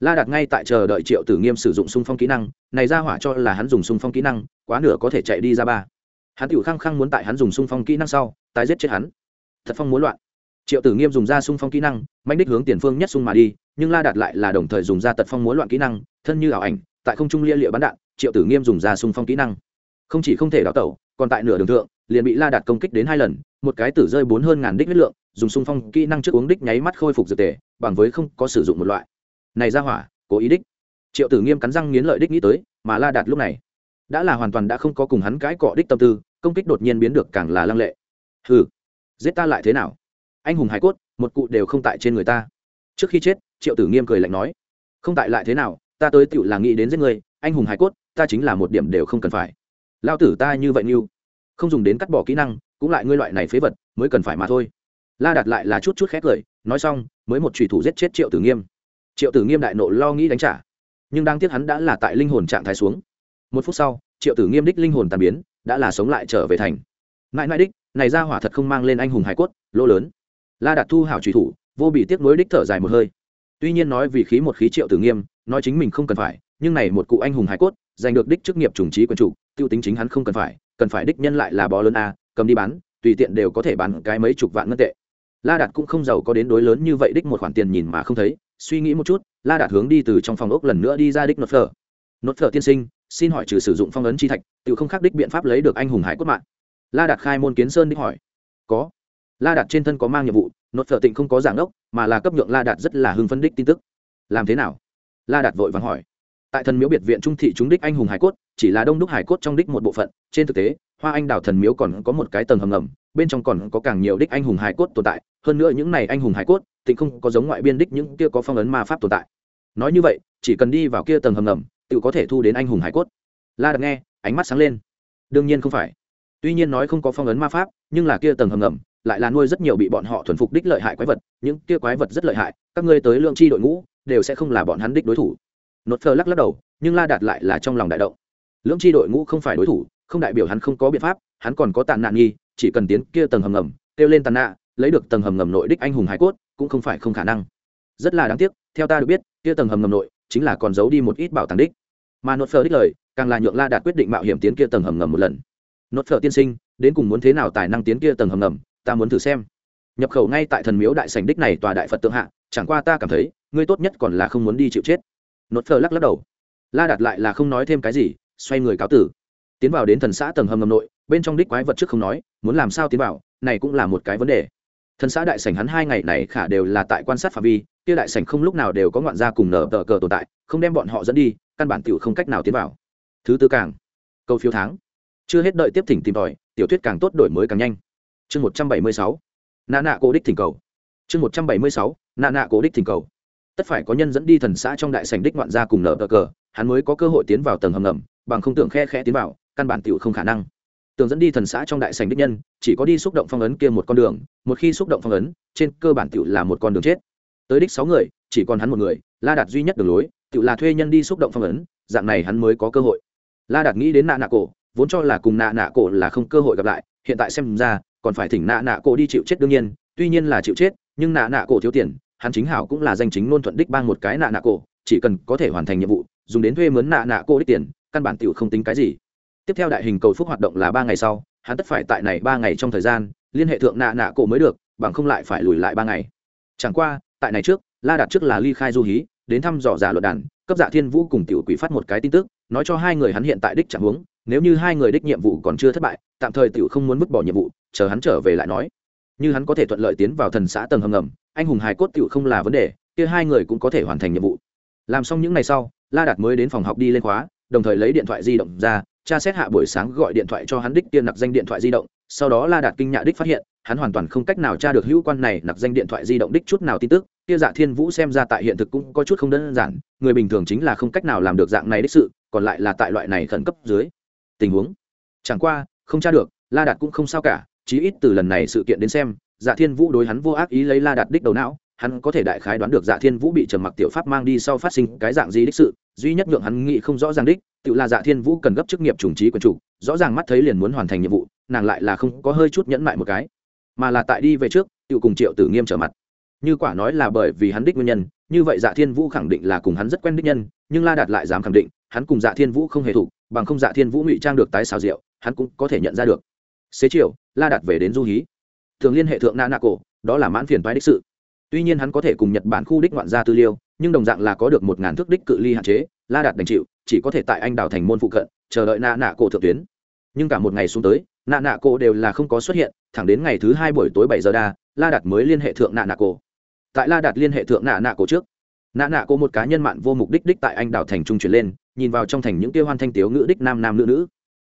A: La đạt ngay tại chờ đợi triệu tử nghiêm sử dụng xung phong kỹ năng, này ra hỏa cho là hắn dùng xung phong kỹ năng, quá nửa có thể chạy đi ra ba hắn tiểu khăng khăng muốn tại hắn dùng xung phong kỹ năng sau, tái giết chết hắn. Thật phong muốn loạn. Triệu tử nghiêm dùng ra xung phong kỹ năng mạnh đích hướng tiền phương nhất xung mà đi, nhưng la đạt lại là đồng thời dùng ra tật phong muốn loạn kỹ năng, thân như ảo ảnh, tại không trung lia lịa bắn đạn, triệu tử nghiêm dùng ra xung phong kỹ năng. Không chỉ không thể đào tẩu, còn tại nửa đường thượng, liền bị la đạt công kích đến hai lần, một cái tử rơi bốn hơn ngàn đích huyết lượng, dùng xung phong kỹ năng trước uống đích nháy mắt khôi phục dược tề, bằng với không có sử dụng một loại. Này ra hỏa, cố ý đích. Triệu tử nghiêm cắn răng nghiến lợi đích nghĩ tới, mà la đạt lúc này đã là hoàn toàn đã không có cùng hắn cãi cọ đích tâm tư công kích đột nhiên biến được càng là lăng lệ. Hừ, giết ta lại thế nào? Anh hùng hải cốt, một cụ đều không tại trên người ta. Trước khi chết, triệu tử nghiêm cười lạnh nói, không tại lại thế nào, ta tới tựu là nghĩ đến giết người anh hùng hải cốt, ta chính là một điểm đều không cần phải. Lao tử ta như vậy như, không dùng đến cắt bỏ kỹ năng, cũng lại ngươi loại này phế vật, mới cần phải mà thôi. La đặt lại là chút chút khét cười, nói xong, mới một trùy thủ giết chết triệu tử nghiêm. Triệu tử nghiêm đại nộ lo nghĩ đánh trả, nhưng đang tiếc hắn đã là tại linh hồn trạng thái xuống. Một phút sau, triệu tử nghiêm đích linh hồn tàn biến đã là sống lại trở về thành. Mãi mãi đích, này ra hỏa thật không mang lên anh hùng hải cốt, lỗ lớn. La đạt thu hảo trùy thủ, vô bị tiếc nối đích thở dài một hơi. Tuy nhiên nói vì khí một khí triệu tử nghiêm, nói chính mình không cần phải, nhưng này một cụ anh hùng hải cốt, giành được đích chức nghiệp trùng trí quân chủ, tiêu tính chính hắn không cần phải cần phải đích nhân lại là bó lớn a, cầm đi bán, tùy tiện đều có thể bán cái mấy chục vạn ngân tệ. La đạt cũng không giàu có đến đối lớn như vậy đích một khoản tiền nhìn mà không thấy, suy nghĩ một chút, la đạt hướng đi từ trong phòng ốc lần nữa đi ra đích nốt phở. Nốt phở tiên sinh xin hỏi trừ sử dụng phong ấn chi thạch tự không khắc đích biện pháp lấy được anh hùng hải cốt mạng. La đạt khai môn kiến sơn đích hỏi. Có. La đạt trên thân có mang nhiệm vụ, nốt phở tịnh không có giảng đốc, mà là cấp nhượng la đạt rất là hưng phân đích tin tức. Làm thế nào? La đạt vội vàng hỏi. Tại thần miếu biệt viện trung thị chúng đích anh hùng hải cốt, chỉ là đông đúc hải cốt trong đích một bộ phận, trên thực tế, hoa anh đào thần miếu còn có một cái tầng hầm ngầm, bên trong còn có càng nhiều đích anh hùng hải cốt tồn tại, hơn nữa những này anh hùng hải cốt, tịnh không có giống ngoại biên đích những kia có phong ấn ma pháp tồn tại. Nói như vậy, chỉ cần đi vào kia tầng hầm ngầm tự có thể thu đến anh hùng hải cốt. La đặt nghe, ánh mắt sáng lên. Đương nhiên không phải. Tuy nhiên nói không có phong ấn ma pháp, nhưng là kia tầng hầm ngầm lại là nuôi rất nhiều bị bọn họ thuần phục đích lợi hại quái vật, những kia quái vật rất lợi hại, các ngươi tới lượng chi đội ngũ đều sẽ không là bọn hắn đích đối thủ. Nốt phơ lắc lắc đầu, nhưng la đạt lại là trong lòng đại động. Lưỡng chi đội ngũ không phải đối thủ, không đại biểu hắn không có biện pháp, hắn còn có tàn nạn nghi, chỉ cần tiến kia tầng hầm ngầm, kêu lên tàn nạ lấy được tầng hầm ngầm nội đích anh hùng hải cốt, cũng không phải không khả năng. Rất là đáng tiếc, theo ta được biết, kia tầng hầm ngầm nội chính là còn giấu đi một ít bảo tàng đích mà nốt phở đích lời, càng là nhượng la đạt quyết định mạo hiểm tiến kia tầng hầm ngầm một lần. Nốt phở tiên sinh, đến cùng muốn thế nào tài năng tiến kia tầng hầm ngầm, ta muốn thử xem. Nhập khẩu ngay tại thần miếu đại sành đích này tòa đại phật tượng hạ, chẳng qua ta cảm thấy, ngươi tốt nhất còn là không muốn đi chịu chết. Nốt phở lắc lắc đầu. La đạt lại là không nói thêm cái gì, xoay người cáo tử. Tiến vào đến thần xã tầng hầm ngầm nội, bên trong đích quái vật trước không nói, muốn làm sao tiến vào, này cũng là một cái vấn đề. Thần xã đại sảnh hắn hai ngày này khả đều là tại quan sát phạm vi, kia đại sảnh không lúc nào đều có ngoạn gia cùng nở tờ cờ tồn tại, không đem bọn họ dẫn đi căn bản tiểu không cách nào tiến vào. Thứ tư càng. Câu phiếu tháng. Chưa hết đợi tiếp thỉnh tìm tòi, tiểu thuyết càng tốt đổi mới càng nhanh. Chương một trăm bảy mươi sáu. Nạ nạ cố đích thỉnh cầu. Chương một trăm bảy mươi sáu, nạ nạ cố đích thỉnh cầu. Tất phải có nhân dẫn đi thần xã trong đại sảnh đích ngoạn gia cùng nở cờ, hắn mới có cơ hội tiến vào tầng hầm ngầm, bằng không tưởng khe khẽ tiến vào, căn bản tiểu không khả năng. Tường dẫn đi thần xã trong đại sành đích nhân, chỉ có đi xúc động phong ấn kia một con đường, một khi xúc động phong ấn, trên cơ bản tiểu là một con đường chết. Tới đích sáu người, chỉ còn hắn một người, la đạt duy nhất đường lối tự là thuê nhân đi xúc động phong ấn, dạng này hắn mới có cơ hội. La đạt nghĩ đến nạ nạ cổ, vốn cho là cùng nạ nạ cổ là không cơ hội gặp lại, hiện tại xem ra, còn phải thỉnh nạ nạ cổ đi chịu chết đương nhiên, tuy nhiên là chịu chết, nhưng nạ nạ cổ thiếu tiền, hắn chính hảo cũng là danh chính ngôn thuận đích bang một cái nạ nạ cổ, chỉ cần có thể hoàn thành nhiệm vụ, dùng đến thuê mướn nạ nạ cổ đích tiền, căn bản tiểu không tính cái gì. Tiếp theo đại hình cầu phúc hoạt động là ba ngày sau, hắn tất phải tại này ba ngày trong thời gian, liên hệ thượng nạ nạ cổ mới được, bằng không lại phải lùi lại ba ngày. Chẳng qua, tại này trước, la đạt trước là ly khai du hí đến thăm dò giả luận đàn, cấp dạ thiên vũ cùng tiểu quỷ phát một cái tin tức, nói cho hai người hắn hiện tại đích chẳng huống, nếu như hai người đích nhiệm vụ còn chưa thất bại, tạm thời tiểu không muốn vứt bỏ nhiệm vụ, chờ hắn trở về lại nói. Như hắn có thể thuận lợi tiến vào thần xã tầng hầm ngầm, anh hùng hài cốt tiểu không là vấn đề, kia hai người cũng có thể hoàn thành nhiệm vụ. Làm xong những ngày sau, la đạt mới đến phòng học đi lên khóa, đồng thời lấy điện thoại di động ra cha xét hạ buổi sáng gọi điện thoại cho hắn đích tiên nặc danh điện thoại di động, sau đó la đạt kinh nhạ đích phát hiện, hắn hoàn toàn không cách nào tra được hữu quan này nặc danh điện thoại di động đích chút nào tin tức kia dạ thiên vũ xem ra tại hiện thực cũng có chút không đơn giản, người bình thường chính là không cách nào làm được dạng này đích sự, còn lại là tại loại này khẩn cấp dưới. Tình huống? Chẳng qua, không tra được, la đạt cũng không sao cả, chí ít từ lần này sự kiện đến xem dạ thiên vũ đối hắn vô ác ý lấy la đạt đích đầu não, hắn có thể đại khái đoán được dạ thiên vũ bị trầm mặc tiểu pháp mang đi sau phát sinh cái dạng gì đích sự, duy nhất nhượng hắn nghĩ không rõ ràng đích, tự là dạ thiên vũ cần gấp chức nghiệp trùng trí quần chủ, rõ ràng mắt thấy liền muốn hoàn thành nhiệm vụ, nàng lại là không có hơi chút nhẫn mại một cái. Mà là tại đi về trước, tự cùng triệu tử nghiêm trở mặt như quả nói là bởi vì hắn đích nguyên nhân, như vậy dạ thiên vũ khẳng định là cùng hắn rất quen đích nhân, nhưng la đạt lại dám khẳng định, hắn cùng dạ thiên vũ không hề thủ bằng không dạ thiên vũ ngụy trang được tái xào rượu, hắn cũng có thể nhận ra được. Xế chiều, la đạt về đến du hí. Thường liên hệ thượng na nạ cổ, đó là mãn phiền toái đích sự. Tuy nhiên hắn có thể cùng nhật bản khu đích ngoạn gia tư liêu, nhưng đồng dạng là có được một ngàn thước đích cự ly hạn chế, la đạt đành chịu, chỉ có thể tại anh đào thành môn phụ cận, chờ đợi Na nạ cổ thượng tuyến. Nhưng cả một ngày xuống tới nạ nạ cổ đều là không có xuất hiện, thẳng đến ngày thứ hai buổi tối bảy giờ đa, la đạt mới liên hệ thượng nạ nạ cổ tại la đạt liên hệ thượng nạ nạ cổ trước. Nạ nạ cổ một cá nhân mạng vô mục đích đích tại anh đảo thành trung chuyển lên, nhìn vào trong thành những tiêu hoan thanh tiếu ngữ đích nam nam nữ nữ.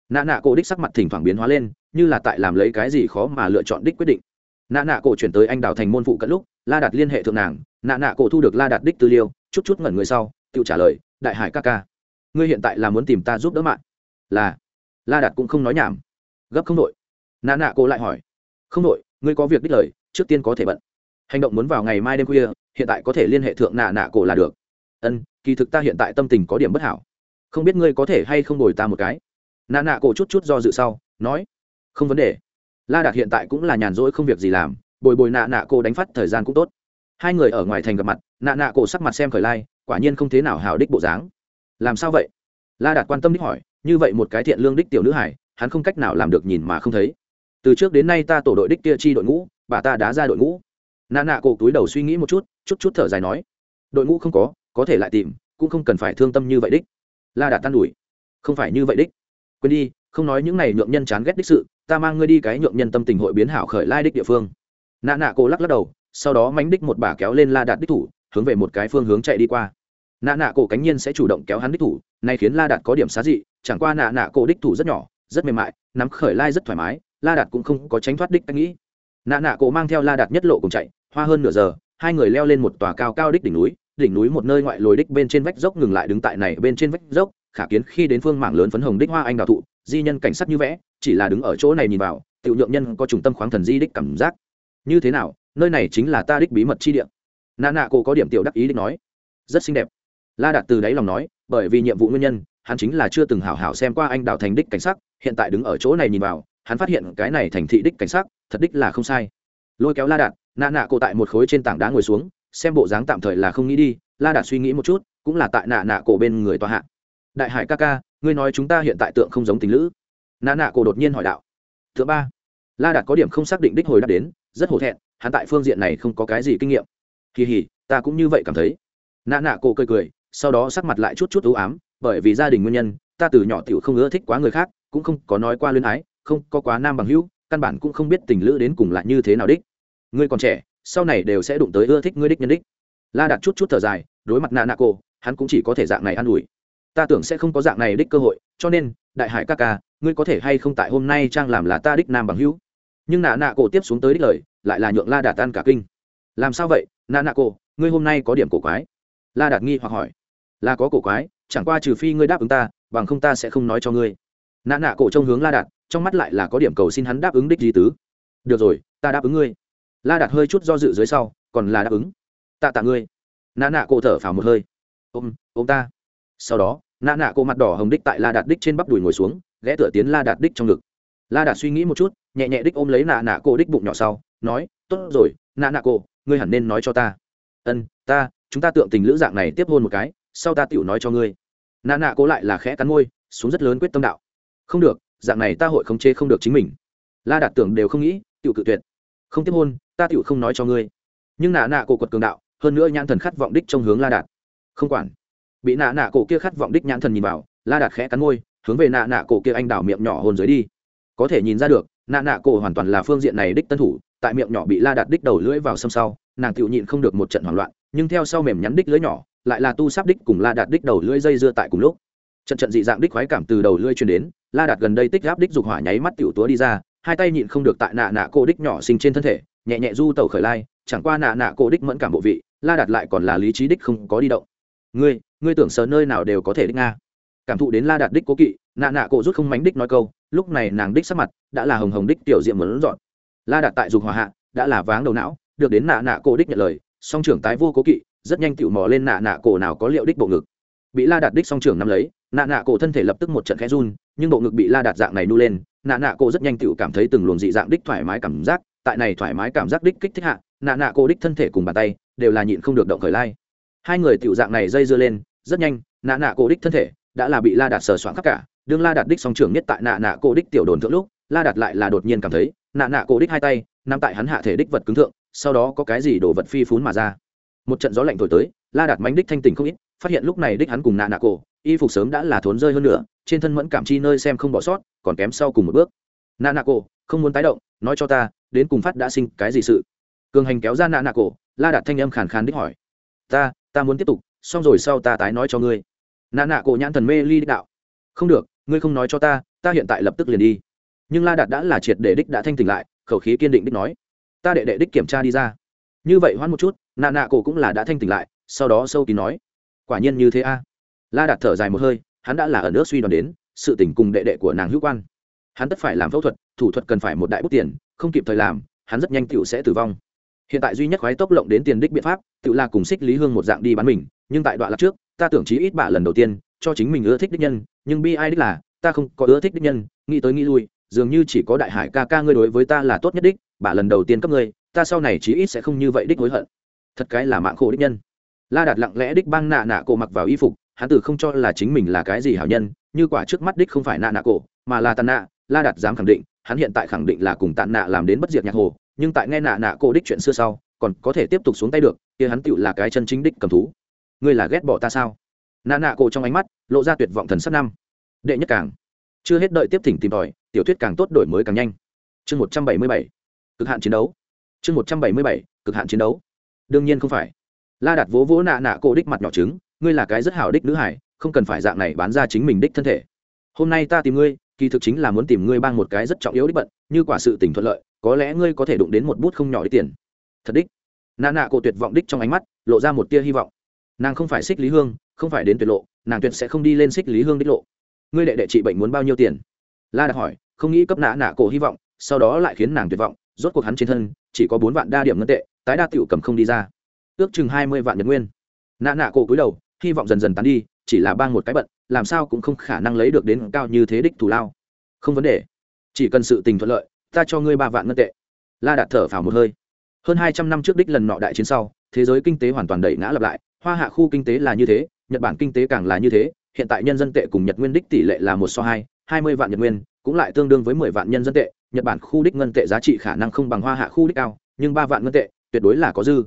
A: Nạ nạ cổ đích sắc mặt thỉnh thoảng biến hóa lên, như là tại làm lấy cái gì khó mà lựa chọn đích quyết định. Nạ nạ cổ chuyển tới anh đảo thành môn phụ cận lúc, la đạt liên hệ thượng nàng, nạ nạ cổ thu được la đạt đích tư liêu chút chút ngẩn người sau, tự trả lời, đại hải ca ca, ngươi hiện tại là muốn tìm ta giúp đỡ mạng là. La đạt cũng không nói nhảm. Gấp không đội nạ nạ cổ lại hỏi. Không đội ngươi có việc đích lời, trước tiên có thể bận hành động muốn vào ngày mai đêm khuya, hiện tại có thể liên hệ thượng nạ nạ cổ là được. Ân, kỳ thực ta hiện tại tâm tình có điểm bất hảo. Không biết ngươi có thể hay không đổi ta một cái? Nạ nạ cổ chút chút do dự sau, nói, không vấn đề. La đạt hiện tại cũng là nhàn rỗi không việc gì làm, bồi bồi nạ nạ cô đánh phát thời gian cũng tốt. Hai người ở ngoài thành gặp mặt, nạ nạ cổ sắc mặt xem khởi lai, quả nhiên không thế nào hào đích bộ dáng. Làm sao vậy? La đạt quan tâm đích hỏi, như vậy một cái thiện lương đích tiểu nữ hải hắn không cách nào làm được nhìn mà không thấy. Từ trước đến nay ta tổ đội đích kia chi đội ngũ, bà ta đã ra đội ngũ nạ nạ cổ túi đầu suy nghĩ một chút chút chút thở dài nói, đội ngũ không có có thể lại tìm, cũng không cần phải thương tâm như vậy đích. La đạt tan đuổi không phải như vậy đích. Quên đi, không nói những này nhượng nhân chán ghét đích sự, ta mang ngươi đi cái nhượng nhân tâm tình hội biến hảo khởi lai đích địa phương. Nạ nạ cổ lắc lắc đầu, sau đó mánh đích một bà kéo lên la đạt đích thủ, hướng về một cái phương hướng chạy đi qua. Nạ nạ cổ cánh nhiên sẽ chủ động kéo hắn đích thủ này khiến la đạt có điểm xá dị, chẳng qua nạ nạ cổ đích thủ rất nhỏ, rất mềm mại, nắm khởi lai rất thoải mái, la đạt cũng không có tránh thoát đích anh nghĩ nạ nạ cổ mang theo la đạt nhất lộ cùng chạy hoa hơn nửa giờ, hai người leo lên một tòa cao cao đích đỉnh núi đỉnh núi một nơi ngoại lồi đích bên trên vách dốc ngừng lại đứng tại này bên trên vách dốc, khả kiến khi đến phương mảng lớn phấn hồng đích hoa anh đào thụ, di nhân cảnh sắc như vẽ, chỉ là đứng ở chỗ này nhìn vào tự nhượng nhân có trùng tâm khoáng thần di đích cảm giác. Như thế nào, nơi này chính là ta đích bí mật chi địa. Nạ nạ cô có điểm tiểu đắc ý đích nói. Rất xinh đẹp. La đạt từ đáy lòng nói, bởi vì nhiệm vụ nguyên nhân, hắn chính là chưa từng hảo hảo xem qua anh đào thành đích cảnh sắc, hiện tại đứng ở chỗ này nhìn vào, hắn phát hiện cái này thành thị đích cảnh sắc, thật đích là không sai. Lôi kéo la đạt nạ nạ cổ tại một khối trên tảng đá ngồi xuống, xem bộ dáng tạm thời là không nghĩ đi, la đạt suy nghĩ một chút, cũng là tại nạ nạ cổ bên người tòa hạ. Đại hải ca ca, ngươi nói chúng ta hiện tại tượng không giống tình lữ. Nạ nạ cổ đột nhiên hỏi đạo. Thứ ba, la đạt có điểm không xác định đích hồi đáp đến, rất hổ thẹn, hắn tại phương diện này không có cái gì kinh nghiệm. Kỳ hỉ, ta cũng như vậy cảm thấy. Nạ nạ cổ cười cười, sau đó sắc mặt lại chút chút ưu ám, bởi vì gia đình nguyên nhân, ta từ nhỏ tiểu không ưa thích quá người khác, cũng không có nói qua luyến ái, không có quá nam bằng hữu, căn bản cũng không biết tình lữ đến cùng lại như thế nào đích ngươi còn trẻ sau này đều sẽ đụng tới ưa thích ngươi đích nhân đích. La đặt chút chút thở dài đối mặt nạ nạ cô, hắn cũng chỉ có thể dạng này an ủi. Ta tưởng sẽ không có dạng này đích cơ hội cho nên đại hải ca ca ngươi có thể hay không tại hôm nay trang làm là ta đích nam bằng hữu? Nhưng nạ nạ cổ tiếp xuống tới đích lời lại là nhượng la đạt tan cả kinh. Làm sao vậy nạ nạ cổ ngươi hôm nay có điểm cổ quái? La đạt nghi hoặc hỏi. Là có cổ quái chẳng qua trừ phi ngươi đáp ứng ta bằng không ta sẽ không nói cho ngươi. Nạ nạ cổ trông hướng la đạt trong mắt lại là có điểm cầu xin hắn đáp ứng đích di tứ. Được rồi ta đáp ứng ngươi la đạt hơi chút do dự dưới sau, còn là đáp ứng. Tạ tạ ngươi. Nạ nạ cổ thở phào một hơi. Ôm ôm ta. Sau đó nạ nạ cổ mặt đỏ hồng đích tại la đạt đích trên bắp đùi ngồi xuống, ghé tựa tiến la đạt đích trong ngực. La đạt suy nghĩ một chút, nhẹ nhẹ đích ôm lấy nạ nạ cổ đích bụng nhỏ sau, nói, tốt rồi nạ nạ cổ, ngươi hẳn nên nói cho ta. Ân, ta, chúng ta tượng tình lữ dạng này tiếp hôn một cái, sau ta tựu nói cho ngươi. Nạ nạ cô lại là khẽ cắn môi, xuống rất lớn quyết tâm đạo. Không được, dạng này ta hội không chế không được chính mình. La đạt tưởng đều không nghĩ tựu cự tuyệt. Không tiếp hôn ta tiểu không nói cho ngươi. Nhưng nạ nạ cổ quật cường đạo, hơn nữa nhãn thần khát vọng đích trong hướng la đạt. Không quản. Bị nạ nạ cổ kia khát vọng đích nhãn thần nhìn vào, la đạt khẽ cắn môi, hướng về nạ nạ cổ kia anh đảo miệng nhỏ hồn dưới đi. Có thể nhìn ra được, nạ nạ cổ hoàn toàn là phương diện này đích tân thủ, tại miệng nhỏ bị la đạt đích đầu lưỡi vào xâm sau, nàng tiểu nhịn không được một trận hoảng loạn, nhưng theo sau mềm nhắn đích lưỡi nhỏ, lại là tu sắp đích cùng la đạt đích đầu lưỡi dây dưa tại cùng lúc. Trận trận dị dạng đích khoái cảm từ đầu lưỡi truyền đến, la đạt gần đây tích gáp đích dục hỏa nháy mắt tiểu túa đi ra, hai tay nhịn không được tại nạ nạ cổ đích nhỏ sinh trên thân thể nhẹ nhẹ du tẩu khởi lai, chẳng qua nạ nạ cổ đích mẫn cảm bộ vị, la đạt lại còn là lý trí đích không có đi động. Ngươi ngươi tưởng sờ nơi nào đều có thể đích nga. Cảm thụ đến la đạt đích cố kỵ, nạ nạ cổ rút không mánh đích nói câu, lúc này nàng đích sắc mặt đã là hồng hồng đích tiểu diệm muốn dọn. La đạt tại dục hỏa hạ, đã là váng đầu não, được đến nạ nạ cổ đích nhận lời, song trưởng tái vô cố kỵ, rất nhanh tiểu mò lên nạ nạ cổ nào có liệu đích bộ ngực. Bị la đạt đích song trưởng nắm lấy, nạ nạ cổ thân thể lập tức một trận khẽ run, nhưng bộ ngực bị la đạt dạng này nu lên, nạ nạ cổ rất nhanh tiểu cảm thấy từng luồng dị dạng đích thoải mái cảm giác tại này thoải mái cảm giác đích kích thích hạ, nạ nạ cô đích thân thể cùng bàn tay đều là nhịn không được động khởi lai. Hai người tiểu dạng này dây dưa lên, rất nhanh, nạ nạ cô đích thân thể đã là bị la đạt sờ soạn khắp cả. Đương la đạt đích song trưởng nhất tại nạ nạ cô đích tiểu đồn thượng lúc, la đạt lại là đột nhiên cảm thấy, nạ nạ cô đích hai tay nằm tại hắn hạ thể đích vật cứng thượng, sau đó có cái gì đổ vật phi phún mà ra. Một trận gió lạnh thổi tới, la đạt mánh đích thanh tỉnh không ít, phát hiện lúc này đích hắn cùng nạ nạ cổ, y phục sớm đã là thốn rơi hơn nữa trên thân mẫn cảm chi nơi xem không bỏ sót, còn kém sau cùng một bước. Nạ nạ cổ, không muốn tái động, nói cho ta đến cùng phát đã sinh cái gì sự? Cường hành kéo ra nạ nạ cổ, la đạt thanh âm khàn khàn đích hỏi. Ta ta muốn tiếp tục, xong rồi sau ta tái nói cho ngươi. Nạ nạ cổ nhãn thần mê ly đích đạo. Không được, ngươi không nói cho ta ta hiện tại lập tức liền đi. Nhưng la đạt đã là triệt để đích đã thanh tỉnh lại, khẩu khí kiên định đích nói. Ta đệ đệ đích kiểm tra đi ra. Như vậy hoãn một chút, nạ nạ cổ cũng là đã thanh tỉnh lại, sau đó sâu kín nói. Quả nhiên như thế a. La đạt thở dài một hơi, hắn đã là ở nước suy đoán đến, sự tỉnh cùng đệ đệ của nàng hữu quan hắn tất phải làm phẫu thuật, thủ thuật cần phải một đại bút tiền, không kịp thời làm, hắn rất nhanh tựu sẽ tử vong. Hiện tại duy nhất khoái tốc lộng đến tiền đích biện pháp tự là cùng xích lý hương một dạng đi bán mình, nhưng tại đoạn lạc trước, ta tưởng chí ít bạ lần đầu tiên, cho chính mình ưa thích đích nhân, nhưng bi ai đích là, ta không có ưa thích đích nhân, nghĩ tới nghĩ lui, dường như chỉ có đại hải ca ca ngươi đối với ta là tốt nhất đích, bạ lần đầu tiên cấp ngươi, ta sau này chí ít sẽ không như vậy đích hối hận. Thật cái là mạng khổ đích nhân. La đạt lặng lẽ đích băng nạ nạ cổ mặc vào y phục, hắn từ không cho là chính mình là cái gì hảo nhân, như quả trước mắt đích không phải nạ nạ cổ, mà là tàn nạ la đạt dám khẳng định, hắn hiện tại khẳng định là cùng tạ nạ làm đến bất diệt nhạc hồ, nhưng tại nghe nạ nạ cô đích chuyện xưa sau, còn có thể tiếp tục xuống tay được, kia hắn tựu là cái chân chính đích cầm thú. Ngươi là ghét bỏ ta sao? Nạ nạ cổ trong ánh mắt, lộ ra tuyệt vọng thần sắp năm. Đệ nhất càng. Chưa hết đợi tiếp thỉnh tìm tòi, tiểu thuyết càng tốt đổi mới càng nhanh. Chương một trăm bảy mươi bảy. Cực hạn chiến đấu. Chương một trăm bảy mươi bảy. Cực hạn chiến đấu. Đương nhiên không phải. La đặt vỗ vỗ nạ nạ cổ đích mặt nhỏ trứng, ngươi là cái rất hảo đích nữ hải, không cần phải dạng này bán ra chính mình đích thân thể. Hôm nay ta tìm ngươi kỳ thực chính là muốn tìm ngươi bang một cái rất trọng yếu đích bận, như quả sự tình thuận lợi, có lẽ ngươi có thể đụng đến một bút không nhỏ đích tiền. Thật đích. Nà nạ cổ tuyệt vọng đích trong ánh mắt, lộ ra một tia hy vọng. Nàng không phải xích lý hương, không phải đến tuyệt lộ, nàng tuyệt sẽ không đi lên xích lý hương đích lộ. Ngươi đệ đệ trị bệnh muốn bao nhiêu tiền? La đặt hỏi, không nghĩ cấp nạ nạ cổ hy vọng, sau đó lại khiến nàng tuyệt vọng, rốt cuộc hắn trên thân, chỉ có bốn vạn đa điểm ngân tệ, tái đa tiểu cầm không đi ra. Ước chừng hai mươi vạn nhật nguyên. Nạ nạ cổ cúi đầu, hy vọng dần dần tán đi, chỉ là bang một cái bận làm sao cũng không khả năng lấy được đến cao như thế đích thủ lao. Không vấn đề. Chỉ cần sự tình thuận lợi, ta cho ngươi ba vạn ngân tệ. La đạt thở phào một hơi. Hơn hai trăm năm trước đích lần nọ đại chiến sau, thế giới kinh tế hoàn toàn đẩy ngã lặp lại. Hoa hạ khu kinh tế là như thế, nhật bản kinh tế càng là như thế. Hiện tại nhân dân tệ cùng nhật nguyên đích tỷ lệ là một so hai hai mươi vạn nhật nguyên, cũng lại tương đương với mười vạn nhân dân tệ. Nhật bản khu đích ngân tệ giá trị khả năng không bằng hoa hạ khu đích cao, nhưng ba vạn ngân tệ, tuyệt đối là có dư.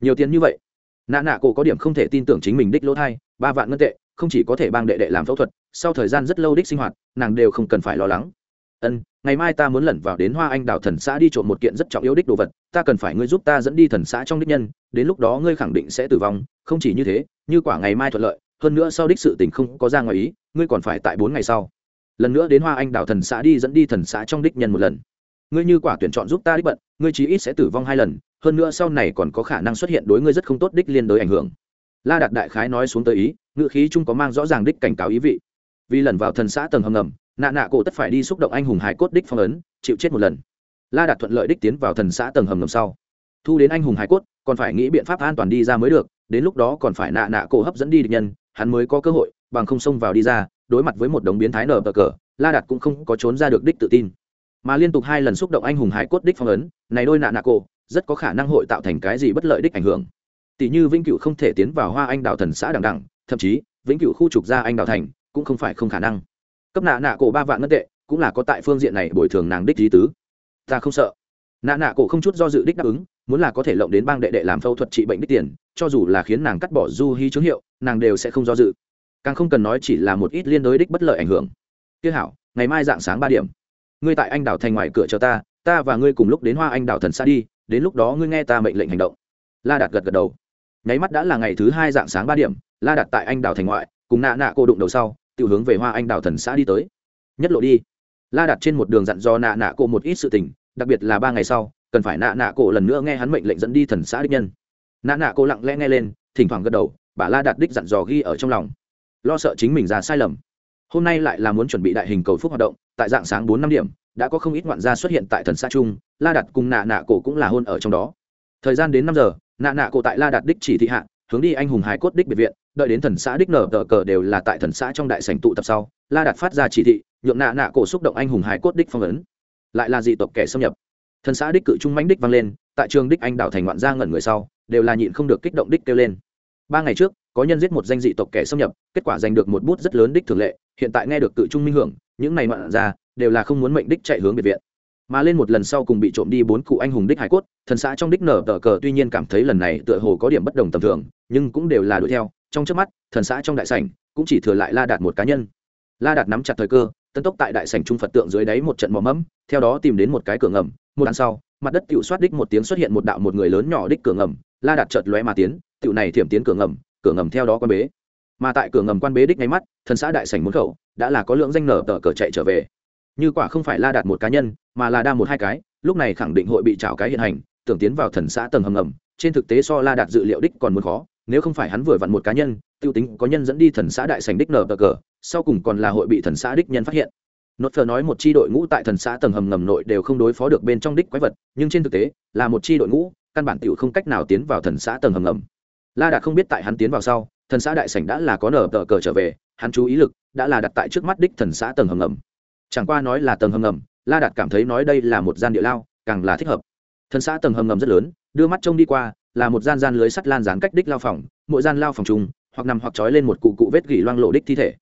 A: Nhiều tiền như vậy. Nạ nạ cổ có điểm không thể tin tưởng chính mình đích lỗ thai, ba vạn ngân tệ không chỉ có thể bang đệ đệ làm phẫu thuật, sau thời gian rất lâu đích sinh hoạt, nàng đều không cần phải lo lắng. Ân, ngày mai ta muốn lẩn vào đến hoa anh đào thần xã đi trộm một kiện rất trọng yếu đích đồ vật, ta cần phải ngươi giúp ta dẫn đi thần xã trong đích nhân, đến lúc đó ngươi khẳng định sẽ tử vong, không chỉ như thế, như quả ngày mai thuận lợi, hơn nữa sau đích sự tình không có ra ngoài ý, ngươi còn phải tại bốn ngày sau, lần nữa đến hoa anh đào thần xã đi dẫn đi thần xã trong đích nhân một lần. Ngươi như quả tuyển chọn giúp ta đích bận, ngươi chí ít sẽ tử vong hai lần, hơn nữa sau này còn có khả năng xuất hiện đối ngươi rất không tốt đích liên đối ảnh hưởng la đạt đại khái nói xuống tới ý ngự khí chung có mang rõ ràng đích cảnh cáo ý vị. Vì lần vào thần xã tầng hầm ngầm, nạ nạ cổ tất phải đi xúc động anh hùng hải cốt đích phong ấn, chịu chết một lần. La đạt thuận lợi đích tiến vào thần xã tầng hầm ngầm sau. Thu đến anh hùng hải cốt, còn phải nghĩ biện pháp an toàn đi ra mới được, đến lúc đó còn phải nạ nạ cổ hấp dẫn đi địch nhân, hắn mới có cơ hội, bằng không xông vào đi ra, đối mặt với một đống biến thái nở bờ cờ, la đạt cũng không có trốn ra được đích tự tin. Mà liên tục hai lần xúc động anh hùng hải cốt đích phong ấn, này đôi nạ nạ cổ, rất có khả năng hội tạo thành cái gì bất lợi đích ảnh hưởng tỷ như vĩnh cửu không thể tiến vào hoa anh đào thần xã đằng đẳng thậm chí, vĩnh cửu khu trục ra anh đào thành, cũng không phải không khả năng. Cấp nạ nạ cổ ba vạn ngân tệ, cũng là có tại phương diện này bồi thường nàng đích lý tứ. Ta không sợ. Nạ nạ cổ không chút do dự đích đáp ứng, muốn là có thể lộng đến bang đệ đệ làm phẫu thuật trị bệnh đích tiền, cho dù là khiến nàng cắt bỏ du hy chứng hiệu, nàng đều sẽ không do dự. Càng không cần nói chỉ là một ít liên đối đích bất lợi ảnh hưởng. Kia hảo, ngày mai dạng sáng ba điểm. Ngươi tại anh đảo thành ngoài cửa cho ta ta và ngươi cùng lúc đến hoa anh đảo thần xa đi, đến lúc đó ngươi nghe ta mệnh lệnh hành động. La đạt gật gật đầu nháy mắt đã là ngày thứ hai dạng sáng ba điểm, la đạt tại anh đảo thành ngoại, cùng nạ nạ cô đụng đầu sau tự hướng về hoa anh đảo thần xã đi tới. Nhất lộ đi. La đặt trên một đường dặn do nạ nạ Cô một ít sự tình, đặc biệt là ba ngày sau, cần phải nạ nạ Cô lần nữa nghe hắn mệnh lệnh dẫn đi thần xã đích nhân. Nạ nạ Cô lặng lẽ nghe lên, thỉnh thoảng gật đầu, bà la đặt đích dặn dò ghi ở trong lòng. Lo sợ chính mình ra sai lầm. Hôm nay lại là muốn chuẩn bị đại hình cầu phúc hoạt động, tại dạng sáng bốn năm điểm, đã có không ít ngoạn gia xuất hiện tại thần xã trung la đặt cùng nạ nạ cổ cũng là hôn ở trong đó. Thời gian đến năm giờ nạ nạ cổ tại la Đạt đích chỉ thị hạ, hướng đi anh hùng hải cốt đích biệt viện, đợi đến thần xã đích nở tờ cờ đều là tại thần xã trong đại sảnh tụ tập sau, la Đạt phát ra chỉ thị, nhượng nạ nạ cổ xúc động anh hùng hải cốt đích phong ấn. Lại là dị tộc kẻ xâm nhập. Thần xã đích cự trung mãnh đích vang lên, tại trường đích anh đảo thành ngoạn gia ngẩn người sau, đều là nhịn không được kích động đích kêu lên. Ba ngày trước, có nhân giết một danh dị tộc kẻ xâm nhập, kết quả giành được một bút rất lớn đích thường lệ, hiện tại nghe được cự trung minh hưởng, những này ngoạn gia đều là không muốn mệnh đích chạy hướng biệt viện mà lên một lần sau cùng bị trộm đi bốn cụ anh hùng đích hải cốt, thần xã trong đích nở tờ cờ tuy nhiên cảm thấy lần này tựa hồ có điểm bất đồng tầm thường, nhưng cũng đều là đuổi theo. Trong trước mắt, thần xã trong đại sảnh cũng chỉ thừa lại la đạt một cá nhân. La đạt nắm chặt thời cơ, tân tốc tại đại sảnh trung phật tượng dưới đáy một trận mò mẫm, theo đó tìm đến một cái cửa ngầm, một đằng sau, mặt đất tựu soát đích một tiếng xuất hiện một đạo một người lớn nhỏ đích cửa ngầm. La đạt chợt lóe mà tiến tiểu này thiểm tiến cửa ngầm cửa ngầm theo đó quan bế. Mà tại cửa ngầm quan bế đích ngay mắt, thần xã đại sảnh muốn khẩu đã là có lượng danh nở tờ cờ chạy trở về như quả không phải la đạt một cá nhân, mà là đa một hai cái, lúc này khẳng định hội bị trào cái hiện hành, tưởng tiến vào thần xã tầng hầm ngầm, trên thực tế so la đạt dự liệu đích còn muốn khó, nếu không phải hắn vừa vặn một cá nhân, tiêu tính có nhân dẫn đi thần xã đại sành đích nở bờ cờ, sau cùng còn là hội bị thần xã đích nhân phát hiện. Nốt phờ nói một chi đội ngũ tại thần xã tầng hầm ngầm nội đều không đối phó được bên trong đích quái vật, nhưng trên thực tế, là một chi đội ngũ, căn bản tiểu không cách nào tiến vào thần xã tầng hầm ngầm. La đạt không biết tại hắn tiến vào sau, thần xã đại sảnh đã là có nở tờ cờ trở về, hắn chú ý lực đã là đặt tại trước mắt đích thần xã tầng hầm ngầm chẳng qua nói là tầng hầm ngầm, la đạt cảm thấy nói đây là một gian địa lao, càng là thích hợp. Thân xã tầng hầm ngầm rất lớn, đưa mắt trông đi qua, là một gian gian lưới sắt lan dán cách đích lao phòng, mỗi gian lao phòng chung, hoặc nằm hoặc trói lên một cụ cụ vết gỉ loang lộ đích thi thể.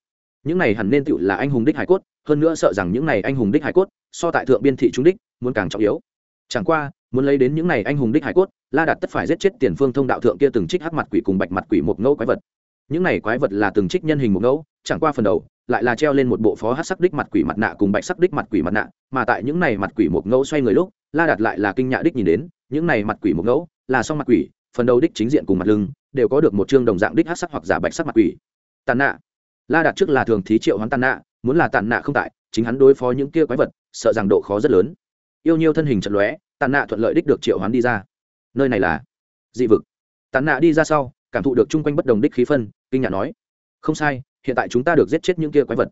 A: Những này hẳn nên tựu là anh hùng đích hải cốt, hơn nữa sợ rằng những này anh hùng đích hải cốt, so tại thượng biên thị trung đích, muốn càng trọng yếu. Chẳng qua, muốn lấy đến những này anh hùng đích hải cốt, la đạt tất phải giết chết tiền phương thông đạo thượng kia từng trích hắc mặt quỷ cùng bạch mặt quỷ một ngẫu quái vật những này quái vật là từng trích nhân hình một ngẫu, chẳng qua phần đầu, lại là treo lên một bộ phó hát sắc đích mặt quỷ mặt nạ cùng bạch sắc đích mặt quỷ mặt nạ, mà tại những này mặt quỷ một ngẫu xoay người lúc, la đạt lại là kinh nhạ đích nhìn đến, những này mặt quỷ một ngẫu là song mặt quỷ, phần đầu đích chính diện cùng mặt lưng, đều có được một chương đồng dạng đích hát sắc hoặc giả bạch sắc mặt quỷ. Tàn nạ. La đạt trước là thường thí triệu hoán tàn nạ, muốn là tàn nạ không tại, chính hắn đối phó những kia quái vật, sợ rằng độ khó rất lớn. Yêu nhiêu thân hình trận lóe, tàn nạ thuận lợi đích được triệu hoán đi ra. Nơi này là dị vực. Tàn nạ đi ra sau cảm thụ được chung quanh bất đồng đích khí phân, kinh nhạ nói, không sai, hiện tại chúng ta được giết chết những kia quái vật.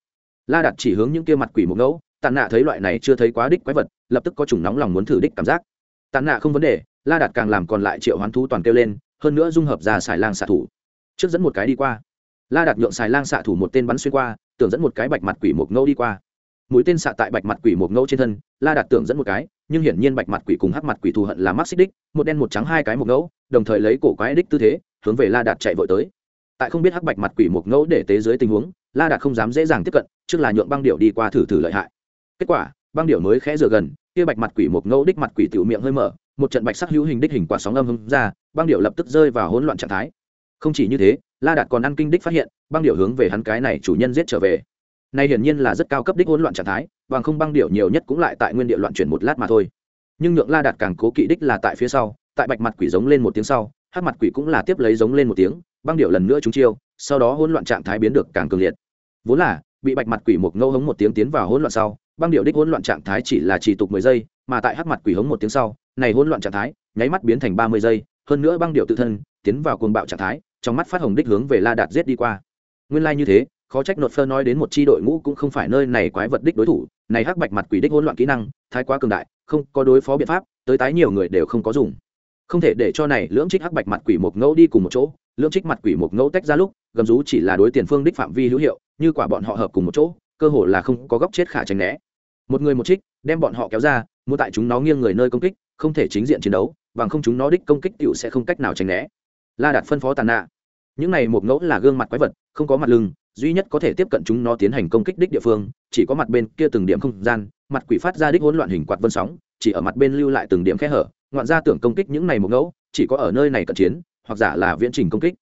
A: La đặt chỉ hướng những kia mặt quỷ một ngẫu tàn nạ thấy loại này chưa thấy quá đích quái vật, lập tức có chủng nóng lòng muốn thử đích cảm giác. Tàn nạ không vấn đề, la đạt càng làm còn lại triệu hoán thú toàn kêu lên, hơn nữa dung hợp ra xài lang xạ thủ. Trước dẫn một cái đi qua. La đạt nhượng xài lang xạ thủ một tên bắn xuyên qua, tưởng dẫn một cái bạch mặt quỷ một ngẫu đi qua. Mũi tên xạ tại bạch mặt quỷ một ngẫu trên thân, la đạt tưởng dẫn một cái, nhưng hiển nhiên bạch mặt quỷ cùng hắc mặt quỷ thù hận là mắc xích đích, một đen một trắng hai cái một ngẫu, đồng thời lấy cổ quái đích tư thế hướng về la đạt chạy vội tới. Tại không biết hắc bạch mặt quỷ mục ngẫu để tế dưới tình huống, la đạt không dám dễ dàng tiếp cận, trước là nhượng băng điệu đi qua thử thử lợi hại. Kết quả, băng điệu mới khẽ rửa gần, kia bạch mặt quỷ mục ngẫu đích mặt quỷ tiểu miệng hơi mở, một trận bạch sắc hữu hình đích hình quả sóng âm hưng ra, băng điệu lập tức rơi vào hỗn loạn trạng thái. Không chỉ như thế, la đạt còn ăn kinh đích phát hiện, băng điệu hướng về hắn cái này chủ nhân giết trở về. Này hiển nhiên là rất cao cấp đích hỗn loạn trạng thái, bằng không băng điệu nhiều nhất cũng lại tại nguyên địa loạn chuyển một lát mà thôi. Nhưng nhượng la đạt càng cố kỵ đích là tại phía sau, tại bạch mặt quỷ giống lên một tiếng sau hát mặt quỷ cũng là tiếp lấy giống lên một tiếng, băng điệu lần nữa trúng chiêu, sau đó hỗn loạn trạng thái biến được càng cường liệt. Vốn là, bị bạch mặt quỷ một ngâu hống một tiếng tiến vào hỗn loạn sau, băng điệu đích hỗn loạn trạng thái chỉ là chỉ tục mười giây, mà tại hát mặt quỷ hống một tiếng sau, này hỗn loạn trạng thái, nháy mắt biến thành ba mươi giây, hơn nữa băng điệu tự thân, tiến vào cuồng bạo trạng thái, trong mắt phát hồng đích hướng về la đạt giết đi qua. Nguyên lai như thế, khó trách nột phơ nói đến một chi đội ngũ cũng không phải nơi này quái vật đích đối thủ, này hắc bạch mặt quỷ đích hỗn loạn kỹ năng, thái quá cường đại, không có đối phó biện pháp, tới tái nhiều người đều không có dùng không thể để cho này lưỡng trích hắc bạch mặt quỷ một ngẫu đi cùng một chỗ, lưỡng trích mặt quỷ một ngẫu tách ra lúc, gầm rú chỉ là đối tiền phương đích phạm vi hữu hiệu, như quả bọn họ hợp cùng một chỗ, cơ hội là không có góc chết khả tránh né. Một người một trích, đem bọn họ kéo ra mua tại chúng nó nghiêng người nơi công kích, không thể chính diện chiến đấu, bằng không chúng nó đích công kích tựu sẽ không cách nào tránh né. La đạt phân phó tàn nạ. Những này một ngẫu là gương mặt quái vật, không có mặt lưng, duy nhất có thể tiếp cận chúng nó tiến hành công kích đích địa phương, chỉ có mặt bên kia từng điểm không gian, mặt quỷ phát ra đích hỗn loạn hình quạt vân sóng, chỉ ở mặt bên lưu lại từng điểm khe hở ngoạn ra tưởng công kích những này một ngẫu, chỉ có ở nơi này cận chiến, hoặc giả là viễn trình công kích.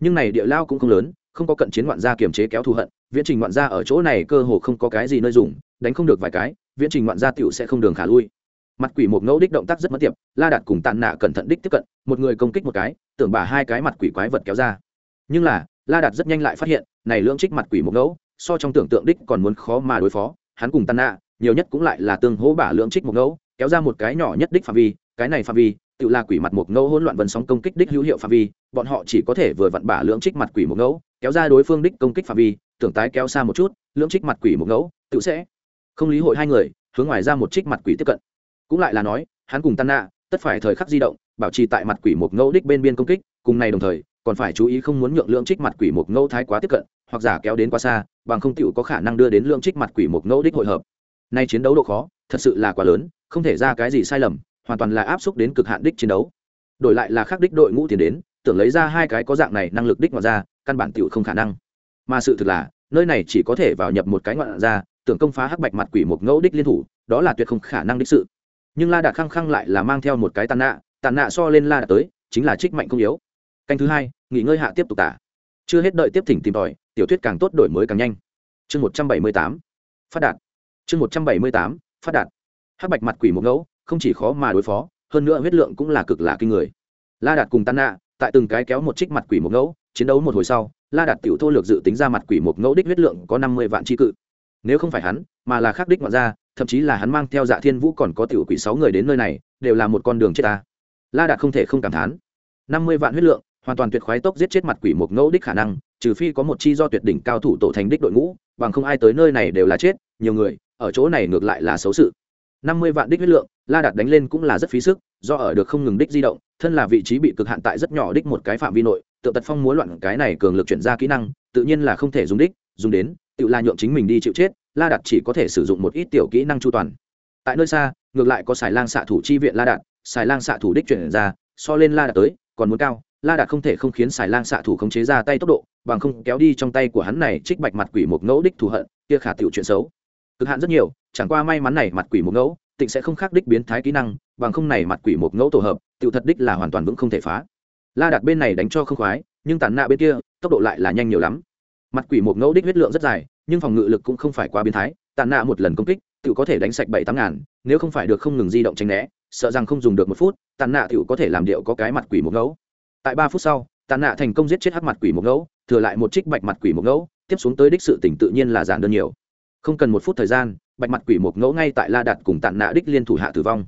A: Nhưng này địa lao cũng không lớn, không có cận chiến ngoạn gia kiềm chế kéo thù hận, viễn trình ngoạn gia ở chỗ này cơ hồ không có cái gì nơi dùng, đánh không được vài cái, viễn trình ngoạn gia tựu sẽ không đường khả lui. Mặt quỷ một ngẫu đích động tác rất mất tiệp, la đạt cùng tàn nạ cẩn thận đích tiếp cận, một người công kích một cái, tưởng bà hai cái mặt quỷ quái vật kéo ra. Nhưng là, la đạt rất nhanh lại phát hiện, này lưỡng trích mặt quỷ một ngẫu, so trong tưởng tượng đích còn muốn khó mà đối phó, hắn cùng tàn nạ, nhiều nhất cũng lại là tương hỗ bả lưỡng trích một ngẫu, kéo ra một cái nhỏ nhất đích phạm vi cái này phạm vi, tự là quỷ mặt một ngẫu hỗn loạn vần sóng công kích đích hữu hiệu phạm vi, bọn họ chỉ có thể vừa vặn bả lưỡng trích mặt quỷ một ngẫu, kéo ra đối phương đích công kích phạm vi, tưởng tái kéo xa một chút, lưỡng trích mặt quỷ một ngẫu, tự sẽ không lý hội hai người, hướng ngoài ra một trích mặt quỷ tiếp cận. Cũng lại là nói, hắn cùng tan nạ, tất phải thời khắc di động, bảo trì tại mặt quỷ một ngẫu đích bên biên công kích, cùng này đồng thời, còn phải chú ý không muốn nhượng lượng trích mặt quỷ một ngẫu thái quá tiếp cận, hoặc giả kéo đến quá xa, bằng không tựu có khả năng đưa đến lượng trích mặt quỷ một ngẫu đích hội hợp. Nay chiến đấu độ khó, thật sự là quá lớn, không thể ra cái gì sai lầm hoàn toàn là áp xúc đến cực hạn đích chiến đấu. Đổi lại là khác đích đội ngũ tiền đến, tưởng lấy ra hai cái có dạng này năng lực đích ngoạn ra căn bản tiểu không khả năng. Mà sự thực là, nơi này chỉ có thể vào nhập một cái ngoạn ra tưởng công phá hắc bạch mặt quỷ một ngẫu đích liên thủ, đó là tuyệt không khả năng đích sự. Nhưng la đạt khăng khăng lại là mang theo một cái tàn nạ tàn nạ so lên la đạt tới, chính là trích mạnh không yếu. Canh thứ hai, nghỉ ngơi hạ tiếp tục tả. Chưa hết đợi tiếp thỉnh tìm tòi, tiểu thuyết càng tốt đổi mới càng nhanh. Chương một trăm bảy mươi tám, phát đạt. Chương một trăm bảy mươi tám, phát đạt. Hắc bạch mặt quỷ một ngẫu không chỉ khó mà đối phó, hơn nữa huyết lượng cũng là cực là kinh người. La đạt cùng tan nạ tại từng cái kéo một trích mặt quỷ một ngẫu, chiến đấu một hồi sau, la đạt tiểu thô lược dự tính ra mặt quỷ một ngẫu đích huyết lượng có năm mươi vạn tri cự. Nếu không phải hắn, mà là khắc đích ngoại ra thậm chí là hắn mang theo dạ thiên vũ còn có tiểu quỷ sáu người đến nơi này, đều là một con đường chết ta. La đạt không thể không cảm thán. năm mươi vạn huyết lượng, hoàn toàn tuyệt khoái tốc giết chết mặt quỷ một ngẫu đích khả năng, trừ phi có một chi do tuyệt đỉnh cao thủ tổ thành đích đội ngũ, bằng không ai tới nơi này đều là chết, nhiều người, ở chỗ này ngược lại là xấu sự năm mươi vạn đích huyết lượng, la đạt đánh lên cũng là rất phí sức, do ở được không ngừng đích di động, thân là vị trí bị cực hạn tại rất nhỏ đích một cái phạm vi nội tự tật phong muốn loạn cái này cường lực chuyển ra kỹ năng, tự nhiên là không thể dùng đích, dùng đến, tự là nhượng chính mình đi chịu chết, la đạt chỉ có thể sử dụng một ít tiểu kỹ năng chu toàn. Tại nơi xa, ngược lại có xài lang xạ thủ chi viện la đạt xài lang xạ thủ đích chuyển ra, so lên la đạt tới, còn muốn cao, la đạt không thể không khiến xài lang xạ thủ khống chế ra tay tốc độ, bằng không kéo đi trong tay của hắn này trích bạch mặt quỷ một ngẫu đích thù hận, kia khả tiểu chuyện xấu. Cực hạn rất nhiều chẳng qua may mắn này mặt quỷ một ngẫu, tịnh sẽ không khác đích biến thái kỹ năng, bằng không này mặt quỷ một ngẫu tổ hợp tiểu thật đích là hoàn toàn vững không thể phá. La đặt bên này đánh cho không khoái, nhưng tàn nạ bên kia, tốc độ lại là nhanh nhiều lắm. Mặt quỷ một ngẫu đích huyết lượng rất dài, nhưng phòng ngự lực cũng không phải quá biến thái tàn nạ một lần công kích tự có thể đánh sạch bảy tám ngàn, nếu không phải được không ngừng di động tránh né, sợ rằng không dùng được một phút tàn nạ tự có thể làm điệu có cái mặt quỷ một ngẫu. Tại ba phút sau tàn nạ thành công giết chết hắc mặt quỷ một ngẫu, thừa lại một trích bạch mặt quỷ một ngẫu, tiếp xuống tới đích sự tỉnh tự nhiên là giản đơn nhiều. Không cần một phút thời gian bạch mặt quỷ một ngẫu ngay tại la đạt cùng tàn nạ đích liên thủ hạ tử vong.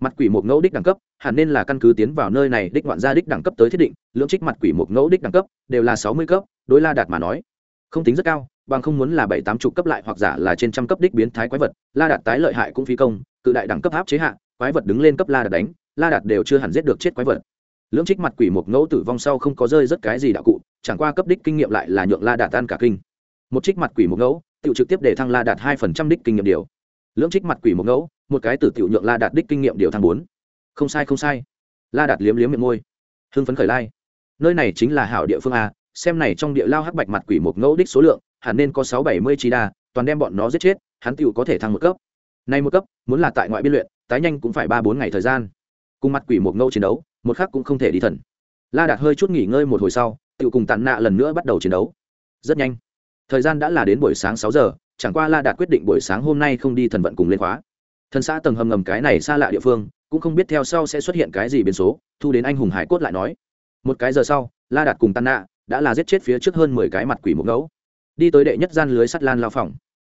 A: Mặt quỷ một ngẫu đích đẳng cấp, hẳn nên là căn cứ tiến vào nơi này đích ngoạn gia đích đẳng cấp tới thiết định, lưỡng trích mặt quỷ một ngẫu đích đẳng cấp đều là sáu mươi cấp, đối la đạt mà nói, không tính rất cao, bằng không muốn là bảy tám chục cấp lại hoặc giả là trên trăm cấp đích biến thái quái vật, la đạt tái lợi hại cũng phi công, cự đại đẳng cấp áp chế hạ, quái vật đứng lên cấp la đạt đánh, la đạt đều chưa hẳn giết được chết quái vật. Lưỡng trích mặt quỷ một ngẫu tử vong sau không có rơi rất cái gì đạo cụ, chẳng qua cấp đích kinh nghiệm lại là nhượng la đạt tan cả kinh. Một trích mặt quỷ một ngẫu tự trực tiếp để thăng la đạt hai phần trăm đích kinh nghiệm điều. Lưỡng trích mặt quỷ một ngẫu, một cái tử tiểu nhượng la đạt đích kinh nghiệm điều thăng bốn. Không sai không sai. La đạt liếm liếm miệng môi. Hưng phấn khởi lai. Nơi này chính là hảo địa phương a, xem này trong địa lao hắc bạch mặt quỷ một ngẫu đích số lượng, hẳn nên có sáu bảy mươi chi đa, toàn đem bọn nó giết chết, hắn tiểu có thể thăng một cấp. Nay một cấp, muốn là tại ngoại biên luyện, tái nhanh cũng phải ba bốn ngày thời gian. Cùng mặt quỷ một ngẫu chiến đấu, một khắc cũng không thể đi thần. La đạt hơi chút nghỉ ngơi một hồi sau, tiểu cùng tàn nạ lần nữa bắt đầu chiến đấu. Rất nhanh thời gian đã là đến buổi sáng sáu giờ, chẳng qua la đạt quyết định buổi sáng hôm nay không đi thần vận cùng lên khóa. Thần xã tầng hầm ngầm cái này xa lạ địa phương, cũng không biết theo sau sẽ xuất hiện cái gì biến số, thu đến anh hùng hải cốt lại nói. Một cái giờ sau, la đạt cùng tan nạ đã là giết chết phía trước hơn mười cái mặt quỷ mục ngẫu đi tới đệ nhất gian lưới sắt lan lao phòng.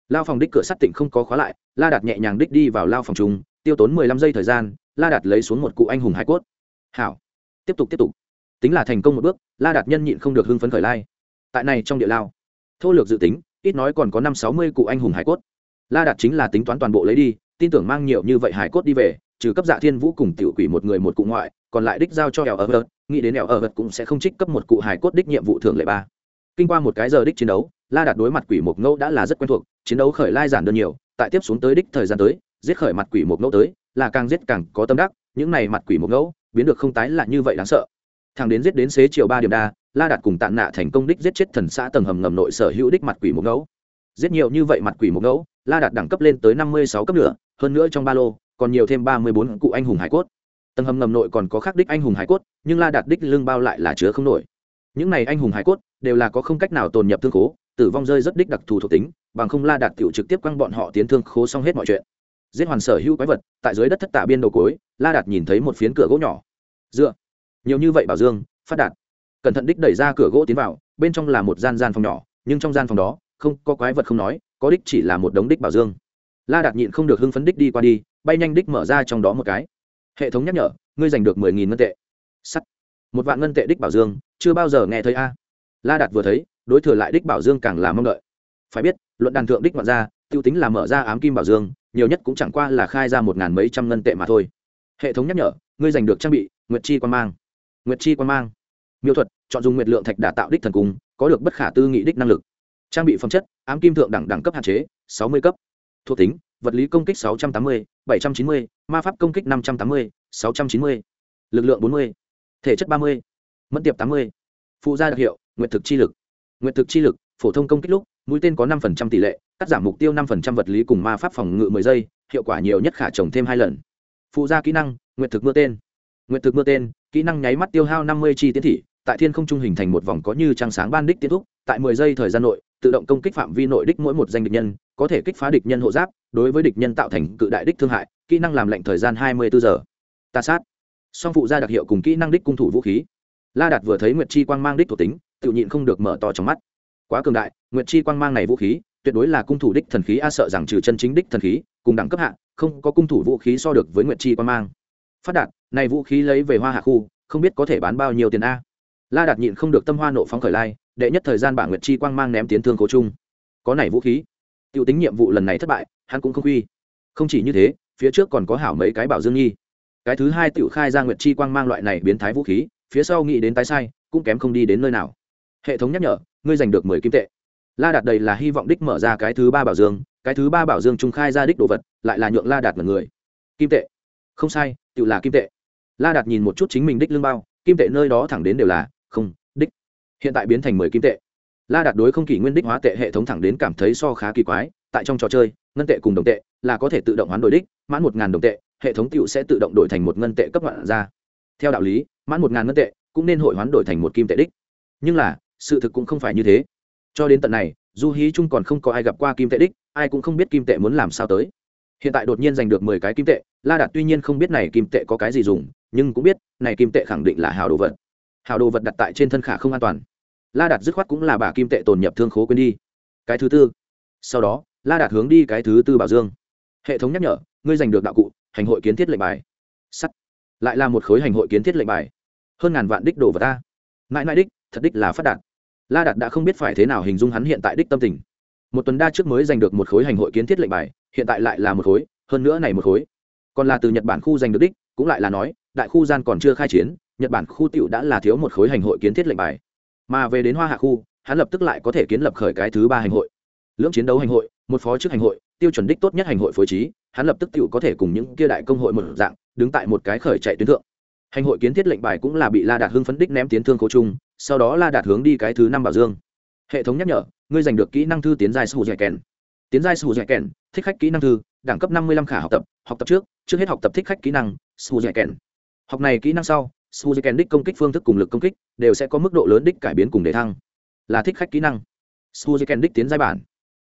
A: Lao phòng đích cửa sắt tỉnh không có khóa lại, la đạt nhẹ nhàng đích đi vào lao phòng chúng tiêu tốn mười lăm giây thời gian, la đạt lấy xuống một cụ anh hùng hải cốt. Hảo. Tiếp tục tiếp tục. Tính là thành công một bước, la đạt nhân nhịn không được hưng phấn khởi lai. Tại này trong địa lao thô lược dự tính, ít nói còn có năm sáu mươi cụ anh hùng hải cốt. La đạt chính là tính toán toàn bộ lấy đi, tin tưởng mang nhiều như vậy hải cốt đi về, trừ cấp dạ thiên vũ cùng tiểu quỷ một người một cụ ngoại, còn lại đích giao cho ẻo ở vật nghĩ đến ẻo ở vật cũng sẽ không trích cấp một cụ hải cốt đích nhiệm vụ thường lệ ba. Kinh qua một cái giờ đích chiến đấu, la đạt đối mặt quỷ một ngẫu đã là rất quen thuộc, chiến đấu khởi lai giản đơn nhiều, tại tiếp xuống tới đích thời gian tới, giết khởi mặt quỷ một ngẫu tới, là càng giết càng có tâm đắc, những này mặt quỷ một ngẫu, biến được không tái là như vậy đáng sợ. Thằng đến giết đến xế chiều ba điểm đa la đạt cùng tạ nạ thành công đích giết chết thần xã tầng hầm ngầm nội sở hữu đích mặt quỷ một ngẫu giết nhiều như vậy mặt quỷ một ngẫu la đạt đẳng cấp lên tới năm mươi sáu cấp nữa, hơn nữa trong ba lô, còn nhiều thêm ba mươi bốn cụ anh hùng hải cốt. Tầng hầm ngầm nội còn có khắc đích anh hùng hải cốt, nhưng la đạt đích lương bao lại là chứa không nổi. Những này anh hùng hải cốt đều là có không cách nào tồn nhập thương khố, tử vong rơi rất đích đặc thù thuộc tính, bằng không la đạt tiểu trực tiếp quăng bọn họ tiến thương khố xong hết mọi chuyện. Giết hoàn sở hữu quái vật, tại dưới đất thất tả biên đầu cối, la đạt nhìn thấy một phiến cửa gỗ nhỏ. Dựa. Nhiều như vậy bảo dương, phát đạt cẩn thận đích đẩy ra cửa gỗ tiến vào, bên trong là một gian gian phòng nhỏ, nhưng trong gian phòng đó, không có quái vật không nói, có đích chỉ là một đống đích bảo dương. La đạt nhịn không được hưng phấn đích đi qua đi, bay nhanh đích mở ra trong đó một cái. Hệ thống nhắc nhở, ngươi giành được mười nghìn ngân tệ. Sắt. Một vạn ngân tệ đích bảo dương, chưa bao giờ nghe thấy a. La đạt vừa thấy, đối thừa lại đích bảo dương càng là mong đợi. Phải biết, luận đàn thượng đích ngoạn ra t i ê u tính là mở ra ám kim bảo dương, nhiều nhất cũng chẳng qua là khai ra một ngàn mấy trăm ngân tệ mà thôi. Hệ thống nhắc nhở, ngươi giành được trang bị, nguyệt chi quan mang. Nguyệt chi quan mang miêu thuật, chọn dùng nguyệt lượng thạch đả tạo đích thần cung, có được bất khả tư nghị đích năng lực. Trang bị phẩm chất, ám kim thượng đẳng đẳng cấp hạn chế, sáu mươi cấp. Thuộc tính, vật lý công kích sáu trăm tám mươi, bảy trăm chín mươi, ma pháp công kích năm trăm tám mươi, sáu trăm chín mươi, lực lượng bốn mươi, thể chất ba mươi mất tiệp tám mươi. Phụ gia đặc hiệu nguyện thực chi lực. Nguyện thực chi lực, phổ thông công kích lúc, mũi tên có năm phần trăm tỷ lệ, cắt giảm mục tiêu năm phần trăm vật lý cùng ma pháp phòng ngự mười giây, hiệu quả nhiều nhất khả trồng thêm hai lần. Phụ gia kỹ năng nguyện thực mưa tên. Nguyện thực mưa tên, kỹ năng nháy mắt tiêu hao năm mươi chi tiến thị tại thiên không trung hình thành một vòng có như trăng sáng ban đích tiến thúc, tại mười giây thời gian nội, tự động công kích phạm vi nội đích mỗi một danh địch nhân, có thể kích phá địch nhân hộ giáp, đối với địch nhân tạo thành cự đại đích thương hại, kỹ năng làm lệnh thời gian hai mươi bốn giờ. Ta sát. Song phụ gia đặc hiệu cùng kỹ năng đích cung thủ vũ khí. La đạt vừa thấy nguyệt chi quang mang đích thuộc tính, tự nhịn không được mở to trong mắt. Quá cường đại, nguyệt chi quang mang này vũ khí, tuyệt đối là cung thủ đích thần khí, a sợ rằng trừ chân chính đích thần khí, cùng đẳng cấp hạ, không có cung thủ vũ khí so được với nguyệt chi quang mang. Phát đạt, này vũ khí lấy về hoa hạ khu, không biết có thể bán bao nhiêu tiền a la đạt nhịn không được tâm hoa nộ phóng khởi lai, đệ nhất thời gian bảng nguyệt chi quang mang ném tiến thương cố chung. Có này vũ khí. T tính nhiệm vụ lần này thất bại, hắn cũng không quy không chỉ như thế, phía trước còn có hảo mấy cái bảo dương nhi cái thứ hai tự khai ra nguyệt chi quang mang loại này biến thái vũ khí, phía sau nghĩ đến tái sai, cũng kém không đi đến nơi nào. Hệ thống nhắc nhở, ngươi giành được mười kim tệ. La đạt đầy là hy vọng đích mở ra cái thứ ba bảo dương, cái thứ ba bảo dương trung khai ra đích đồ vật, lại là nhượng la đạt là người. Kim tệ. Không sai tự là kim tệ. La đạt nhìn một chút chính mình đích lương bao, kim tệ nơi đó thẳng đến đều là không, đích. Hiện tại biến thành mười kim tệ. La đạt đối không kỷ nguyên đích hóa tệ hệ thống thẳng đến cảm thấy so khá kỳ quái, tại trong trò chơi, ngân tệ cùng đồng tệ, là có thể tự động hoán đổi đích, mãn một ngàn đồng tệ, hệ thống tựu sẽ tự động đổi thành một ngân tệ cấp đoạn ra. Theo đạo lý, mãn một ngàn ngân tệ cũng nên hội hoán đổi thành một kim tệ đích. Nhưng là, sự thực cũng không phải như thế. Cho đến tận này, du hí chung còn không có ai gặp qua kim tệ đích, ai cũng không biết kim tệ muốn làm sao tới. Hiện tại đột nhiên giành được mười cái kim tệ, la đạt tuy nhiên không biết này kim tệ có cái gì dùng, nhưng cũng biết, này kim tệ khẳng định là hào đồ vật hào đồ vật đặt tại trên thân khả không an toàn. La đạt dứt khoát cũng là bà kim tệ tồn nhập thương khố quên đi. Cái thứ tư. Sau đó, la đạt hướng đi cái thứ tư bảo dương. Hệ thống nhắc nhở, ngươi giành được đạo cụ, hành hội kiến thiết lệnh bài. Sắt. Lại là một khối hành hội kiến thiết lệnh bài. Hơn ngàn vạn đích đồ vật ta. Mãi mãi đích, thật đích là phát đạt. La đạt đã không biết phải thế nào hình dung hắn hiện tại đích tâm tình. Một tuần đa trước mới giành được một khối hành hội kiến thiết lệnh bài, hiện tại lại là một khối, hơn nữa này một khối. Còn là từ nhật bản khu giành được đích, cũng lại là nói, đại khu gian còn chưa khai chiến nhật bản khu tiểu đã là thiếu một khối hành hội kiến thiết lệnh bài. Mà về đến hoa hạ khu, hắn lập tức lại có thể kiến lập khởi cái thứ ba hành hội. Lưỡng chiến đấu hành hội, một phó chức hành hội, tiêu chuẩn đích tốt nhất hành hội phối trí, hắn lập tức tiểu có thể cùng những kia đại công hội một dạng, đứng tại một cái khởi chạy tuyến thượng. Hành hội kiến thiết lệnh bài cũng là bị la đạt hưng phấn đích ném tiến thương cố trung sau đó la đạt hướng đi cái thứ năm bảo dương. Hệ thống nhắc nhở, ngươi giành được kỹ năng thư tiến giai sù dạy kèn. Tiến giai sù dạy kèn, thích khách kỹ năng thư, đẳng cấp năm mươi lăm khả học tập học tập trước trước hết học tập thích khách kỹ năng sù dạy kèn. Học này kỹ năng sau suzuken đích công kích phương thức cùng lực công kích đều sẽ có mức độ lớn đích cải biến cùng đề thăng. Là thích khách kỹ năng. Suzuken đích tiến giai bản.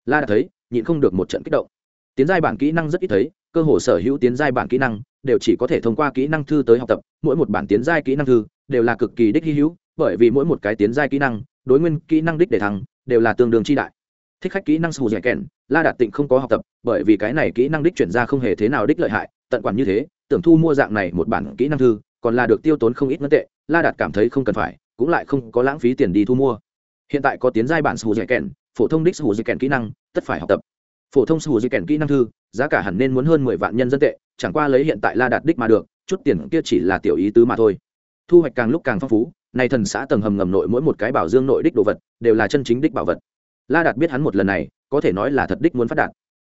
A: La đã thấy, nhịn không được một trận kích động. Tiến giai bản kỹ năng rất ít thấy, cơ hồ sở hữu tiến giai bản kỹ năng đều chỉ có thể thông qua kỹ năng thư tới học tập, mỗi một bản tiến giai kỹ năng thư đều là cực kỳ đích hy hữu, bởi vì mỗi một cái tiến giai kỹ năng, đối nguyên kỹ năng đích để thăng đều là tương đương chi đại. Thích khách kỹ năng sù dẻ kèn la đạt tịnh không có học tập, bởi vì cái này kỹ năng đích chuyển ra không hề thế nào đích lợi hại, tận quản như thế, tưởng thu mua dạng này một bản kỹ năng thư còn là được tiêu tốn không ít ngân tệ, la đạt cảm thấy không cần phải, cũng lại không có lãng phí tiền đi thu mua. Hiện tại có tiến giai bản sù dẻ kèn, phổ thông đích sù dẻ kèn kỹ năng, tất phải học tập. Phổ thông sù dẻ kèn kỹ năng thư, giá cả hẳn nên muốn hơn mười vạn nhân dân tệ, chẳng qua lấy hiện tại la đạt đích mà được, chút tiền kia chỉ là tiểu ý tứ mà thôi. Thu hoạch càng lúc càng phong phú, nay thần xã tầng hầm ngầm nội mỗi một cái bảo dương nội đích đồ vật, đều là chân chính đích bảo vật. La đạt biết hắn một lần này, có thể nói là thật đích muốn phát đạt.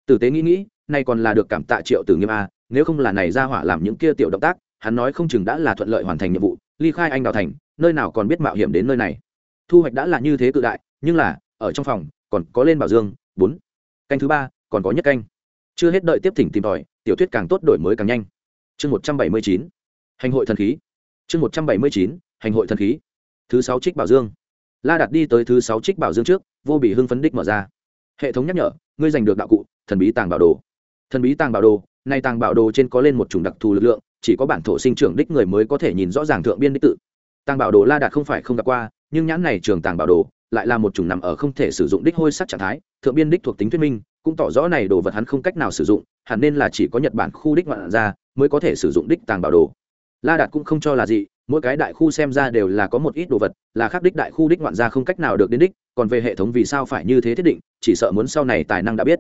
A: Tử tế nghĩ nghĩ, nay còn là được cảm tạ triệu tử nghiêm a, nếu không là này ra hỏa làm những kia tiểu động tác hắn nói không chừng đã là thuận lợi hoàn thành nhiệm vụ, ly khai anh đào thành, nơi nào còn biết mạo hiểm đến nơi này. Thu hoạch đã là như thế cự đại, nhưng là, ở trong phòng, còn có lên bảo dương, bốn. Canh thứ ba, còn có nhất canh. Chưa hết đợi tiếp thỉnh tìm tòi, tiểu thuyết càng tốt đổi mới càng nhanh. Chương một trăm bảy mươi chín. Hành hội thần khí. Chương một trăm bảy mươi chín, hành hội thần khí. Thứ sáu trích bảo dương. La đặt đi tới thứ sáu trích bảo dương trước, vô bị hưng phấn đích mở ra. Hệ thống nhắc nhở, ngươi giành được đạo cụ, thần bí tàng bảo đồ. Thần bí tàng bảo đồ nay tàng bảo đồ trên có lên một chủng đặc thù lực lượng chỉ có bản thổ sinh trưởng đích người mới có thể nhìn rõ ràng thượng biên đích tự. Tàng bảo đồ la đạt không phải không gặp qua, nhưng nhãn này trường tàng bảo đồ lại là một chủng nằm ở không thể sử dụng đích hôi sắc trạng thái, thượng biên đích thuộc tính thuyết minh, cũng tỏ rõ này đồ vật hắn không cách nào sử dụng, hẳn nên là chỉ có nhật bản khu đích ngoạn ra mới có thể sử dụng đích tàng bảo đồ. La đạt cũng không cho là gì, mỗi cái đại khu xem ra đều là có một ít đồ vật, là khác đích đại khu đích ngoạn ra không cách nào được đến đích, còn về hệ thống vì sao phải như thế thiết định, chỉ sợ muốn sau này tài năng đã biết.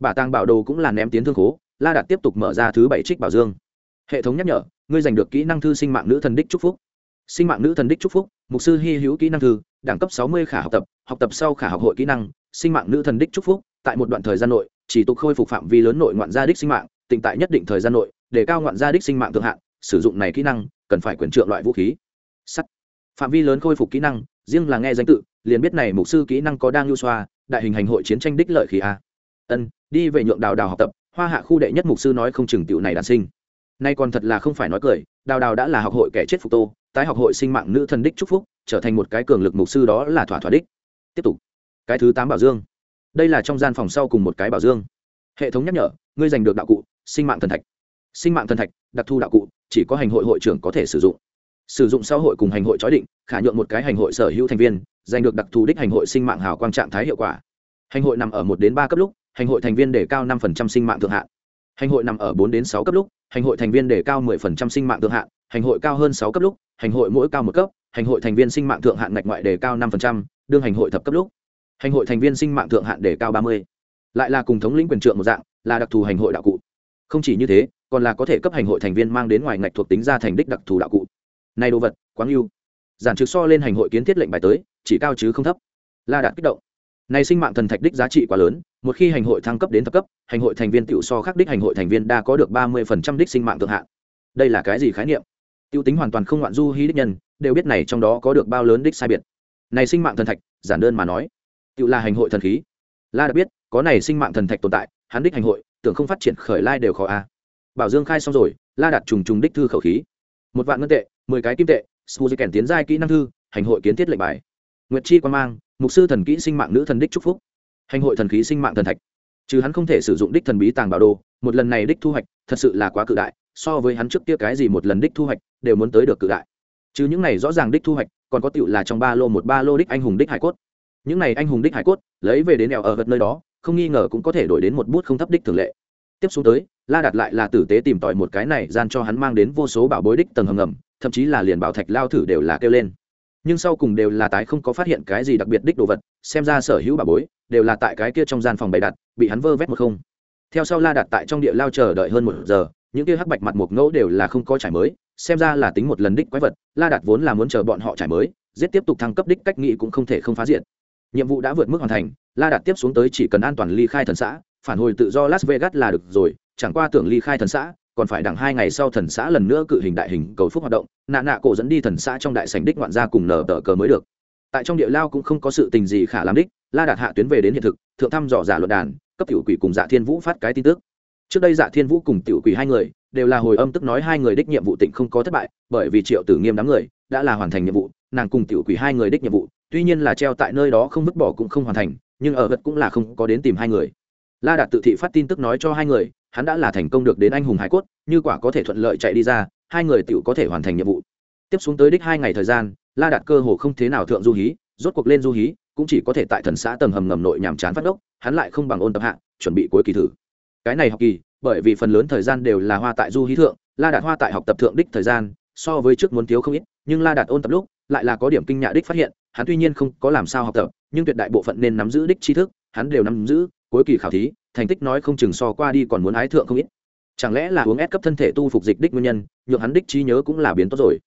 A: Bà tàng bảo đồ cũng là ném tiến thương khố, la đạt tiếp tục mở ra thứ bảy trích bảo dương hệ thống nhắc nhở, ngươi giành được kỹ năng thư sinh mạng nữ thần đích chúc phúc. Sinh mạng nữ thần đích chúc phúc, mục sư hy hữu kỹ năng thư, đẳng cấp sáu mươi khả học tập học tập sau khả học hội kỹ năng, sinh mạng nữ thần đích chúc phúc, tại một đoạn thời gian nội, chỉ tục khôi phục phạm vi lớn nội ngoạn gia đích sinh mạng, tịnh tại nhất định thời gian nội, để cao ngoạn gia đích sinh mạng thượng hạn, sử dụng này kỹ năng, cần phải quyền trượng loại vũ khí. Sắt. Phạm vi lớn khôi phục kỹ năng, riêng là nghe danh tự, liền biết này mục sư kỹ năng có đang lưu xoa, đại hình hành hội chiến tranh đích lợi khí a. Ân, đi về nhượng đào đào học tập, hoa hạ khu đệ nhất mục sư nói không chừng tiểu này đàn sinh nay còn thật là không phải nói cười, đào đào đã là học hội kẻ chết phục tô, tái học hội sinh mạng nữ thần đích chúc phúc, trở thành một cái cường lực mục sư đó là thỏa thỏa đích. Tiếp tục. Cái thứ tám bảo dương. Đây là trong gian phòng sau cùng một cái bảo dương. Hệ thống nhắc nhở, ngươi giành được đạo cụ, sinh mạng thần thạch. Sinh mạng thần thạch, đặc thu đạo cụ, chỉ có hành hội hội trưởng có thể sử dụng. Sử dụng sau hội cùng hành hội chói định, khả nhượng một cái hành hội sở hữu thành viên, giành được đặc thù đích hành hội sinh mạng hào quang trạng thái hiệu quả. Hành hội nằm ở một đến ba cấp lúc, hành hội thành viên để cao năm sinh mạng thượng hạn hành hội nằm ở bốn đến sáu cấp lúc hành hội thành viên đề cao 10% sinh mạng thượng hạn hành hội cao hơn sáu cấp lúc hành hội mỗi cao một cấp hành hội thành viên sinh mạng thượng hạn ngạch ngoại đề cao 5%, đương hành hội thập cấp lúc. Hành hội thành viên sinh mạng thượng hạn đề cao 30. lại là cùng thống lĩnh quyền trượng một dạng là đặc thù hành hội đạo cụ. Không chỉ như thế còn là có thể cấp hành hội thành viên mang đến ngoài ngạch thuộc tính ra thành đích đặc thù đạo cụ. Này đồ vật quáng yêu giản trực so lên hành hội kiến thiết lệnh bài tới chỉ cao chứ không thấp. La đạt kích động này sinh mạng thần thạch đích giá trị quá lớn, một khi hành hội thăng cấp đến thấp cấp, hành hội thành viên tiểu so khác đích hành hội thành viên đa có được ba mươi phần trăm đích sinh mạng thượng hạn. Đây là cái gì khái niệm? Tiêu tính hoàn toàn không ngoạn du hí đích nhân, đều biết này trong đó có được bao lớn đích sai biệt. Này sinh mạng thần thạch, giản đơn mà nói tự là hành hội thần khí. La đã biết, có này sinh mạng thần thạch tồn tại, hắn đích hành hội, tưởng không phát triển khởi lai đều khó a. Bảo dương khai xong rồi, la đặt trùng trùng đích thư khẩu khí. Một vạn ngân tệ, mười cái kim tệ smuji kèn tiến giai kỹ năng thư, hành hội kiến thiết lệnh bài. Nguyệt chi quan mang mục sư thần kỹ sinh mạng nữ thần đích chúc phúc, hành hội thần khí sinh mạng thần thạch. Chứ hắn không thể sử dụng đích thần bí tàng bảo đồ, một lần này đích thu hoạch thật sự là quá cự đại, so với hắn trước kia cái gì một lần đích thu hoạch đều muốn tới được cự đại. Chứ những này rõ ràng đích thu hoạch, còn có tựu là trong ba lô một ba lô đích anh hùng đích hải cốt. Những này anh hùng đích hải cốt, lấy về đến đèo ở vật nơi đó, không nghi ngờ cũng có thể đổi đến một bút không thấp đích thường lệ. Tiếp xuống tới, la đặt lại là tử tế tìm tòi một cái này, gian cho hắn mang đến vô số bảo bối đích tầng hầm ngầm, thậm chí là liền bảo thạch lao thử đều là kêu lên nhưng sau cùng đều là tái không có phát hiện cái gì đặc biệt đích đồ vật, xem ra sở hữu bà bối đều là tại cái kia trong gian phòng bày đặt, bị hắn vơ vét một không. Theo sau la đặt tại trong địa lao chờ đợi hơn một giờ, những kia hắc bạch mặt một ngẫu đều là không có trải mới, xem ra là tính một lần đích quái vật, la đặt vốn là muốn chờ bọn họ trải mới, giết tiếp tục thăng cấp đích cách nghị cũng không thể không phá diện nhiệm vụ đã vượt mức hoàn thành, la đặt tiếp xuống tới chỉ cần an toàn ly khai thần xã, phản hồi tự do las vegas là được rồi, chẳng qua tưởng ly khai thần xã còn phải đằng hai ngày sau thần xã lần nữa cự hình đại hình cầu phúc hoạt động, nạ nạ cổ dẫn đi thần xã trong đại sảnh đích ngoạn gia cùng nở tờ cờ mới được. Tại trong địa lao cũng không có sự tình gì khả làm đích, la đạt hạ tuyến về đến hiện thực, thượng thăm dò giả luận đàn, cấp tiểu quỷ cùng dạ thiên vũ phát cái tin tức. Trước đây dạ thiên vũ cùng tiểu quỷ hai người, đều là hồi âm tức nói hai người đích nhiệm vụ tỉnh không có thất bại, bởi vì triệu tử nghiêm đám người đã là hoàn thành nhiệm vụ, nàng cùng tiểu quỷ hai người đích nhiệm vụ, tuy nhiên là treo tại nơi đó không vứt bỏ cũng không hoàn thành, nhưng ở vật cũng là không có đến tìm hai người. La đạt tự thị phát tin tức nói cho hai người hắn đã là thành công được đến anh hùng hải cốt, như quả có thể thuận lợi chạy đi ra, hai người tiểu có thể hoàn thành nhiệm vụ. Tiếp xuống tới đích hai ngày thời gian, la đạt cơ hồ không thế nào thượng du hí, rốt cuộc lên du hí, cũng chỉ có thể tại thần xã tầng hầm ngầm nội nhàm chán phát đốc hắn lại không bằng ôn tập hạng chuẩn bị cuối kỳ thử. Cái này học kỳ, bởi vì phần lớn thời gian đều là hoa tại du hí thượng, la đạt hoa tại học tập thượng đích thời gian, so với trước muốn thiếu không ít, nhưng la đạt ôn tập lúc, lại là có điểm kinh nhạ đích phát hiện, hắn tuy nhiên không có làm sao học tập, nhưng tuyệt đại bộ phận nên nắm giữ đích tri thức, hắn đều nắm giữ, cuối kỳ khảo thí thành tích nói không chừng so qua đi còn muốn ái thượng không ít. Chẳng lẽ là uống ép cấp thân thể tu phục dịch đích nguyên nhân, nhượng hắn đích trí nhớ cũng là biến tốt rồi?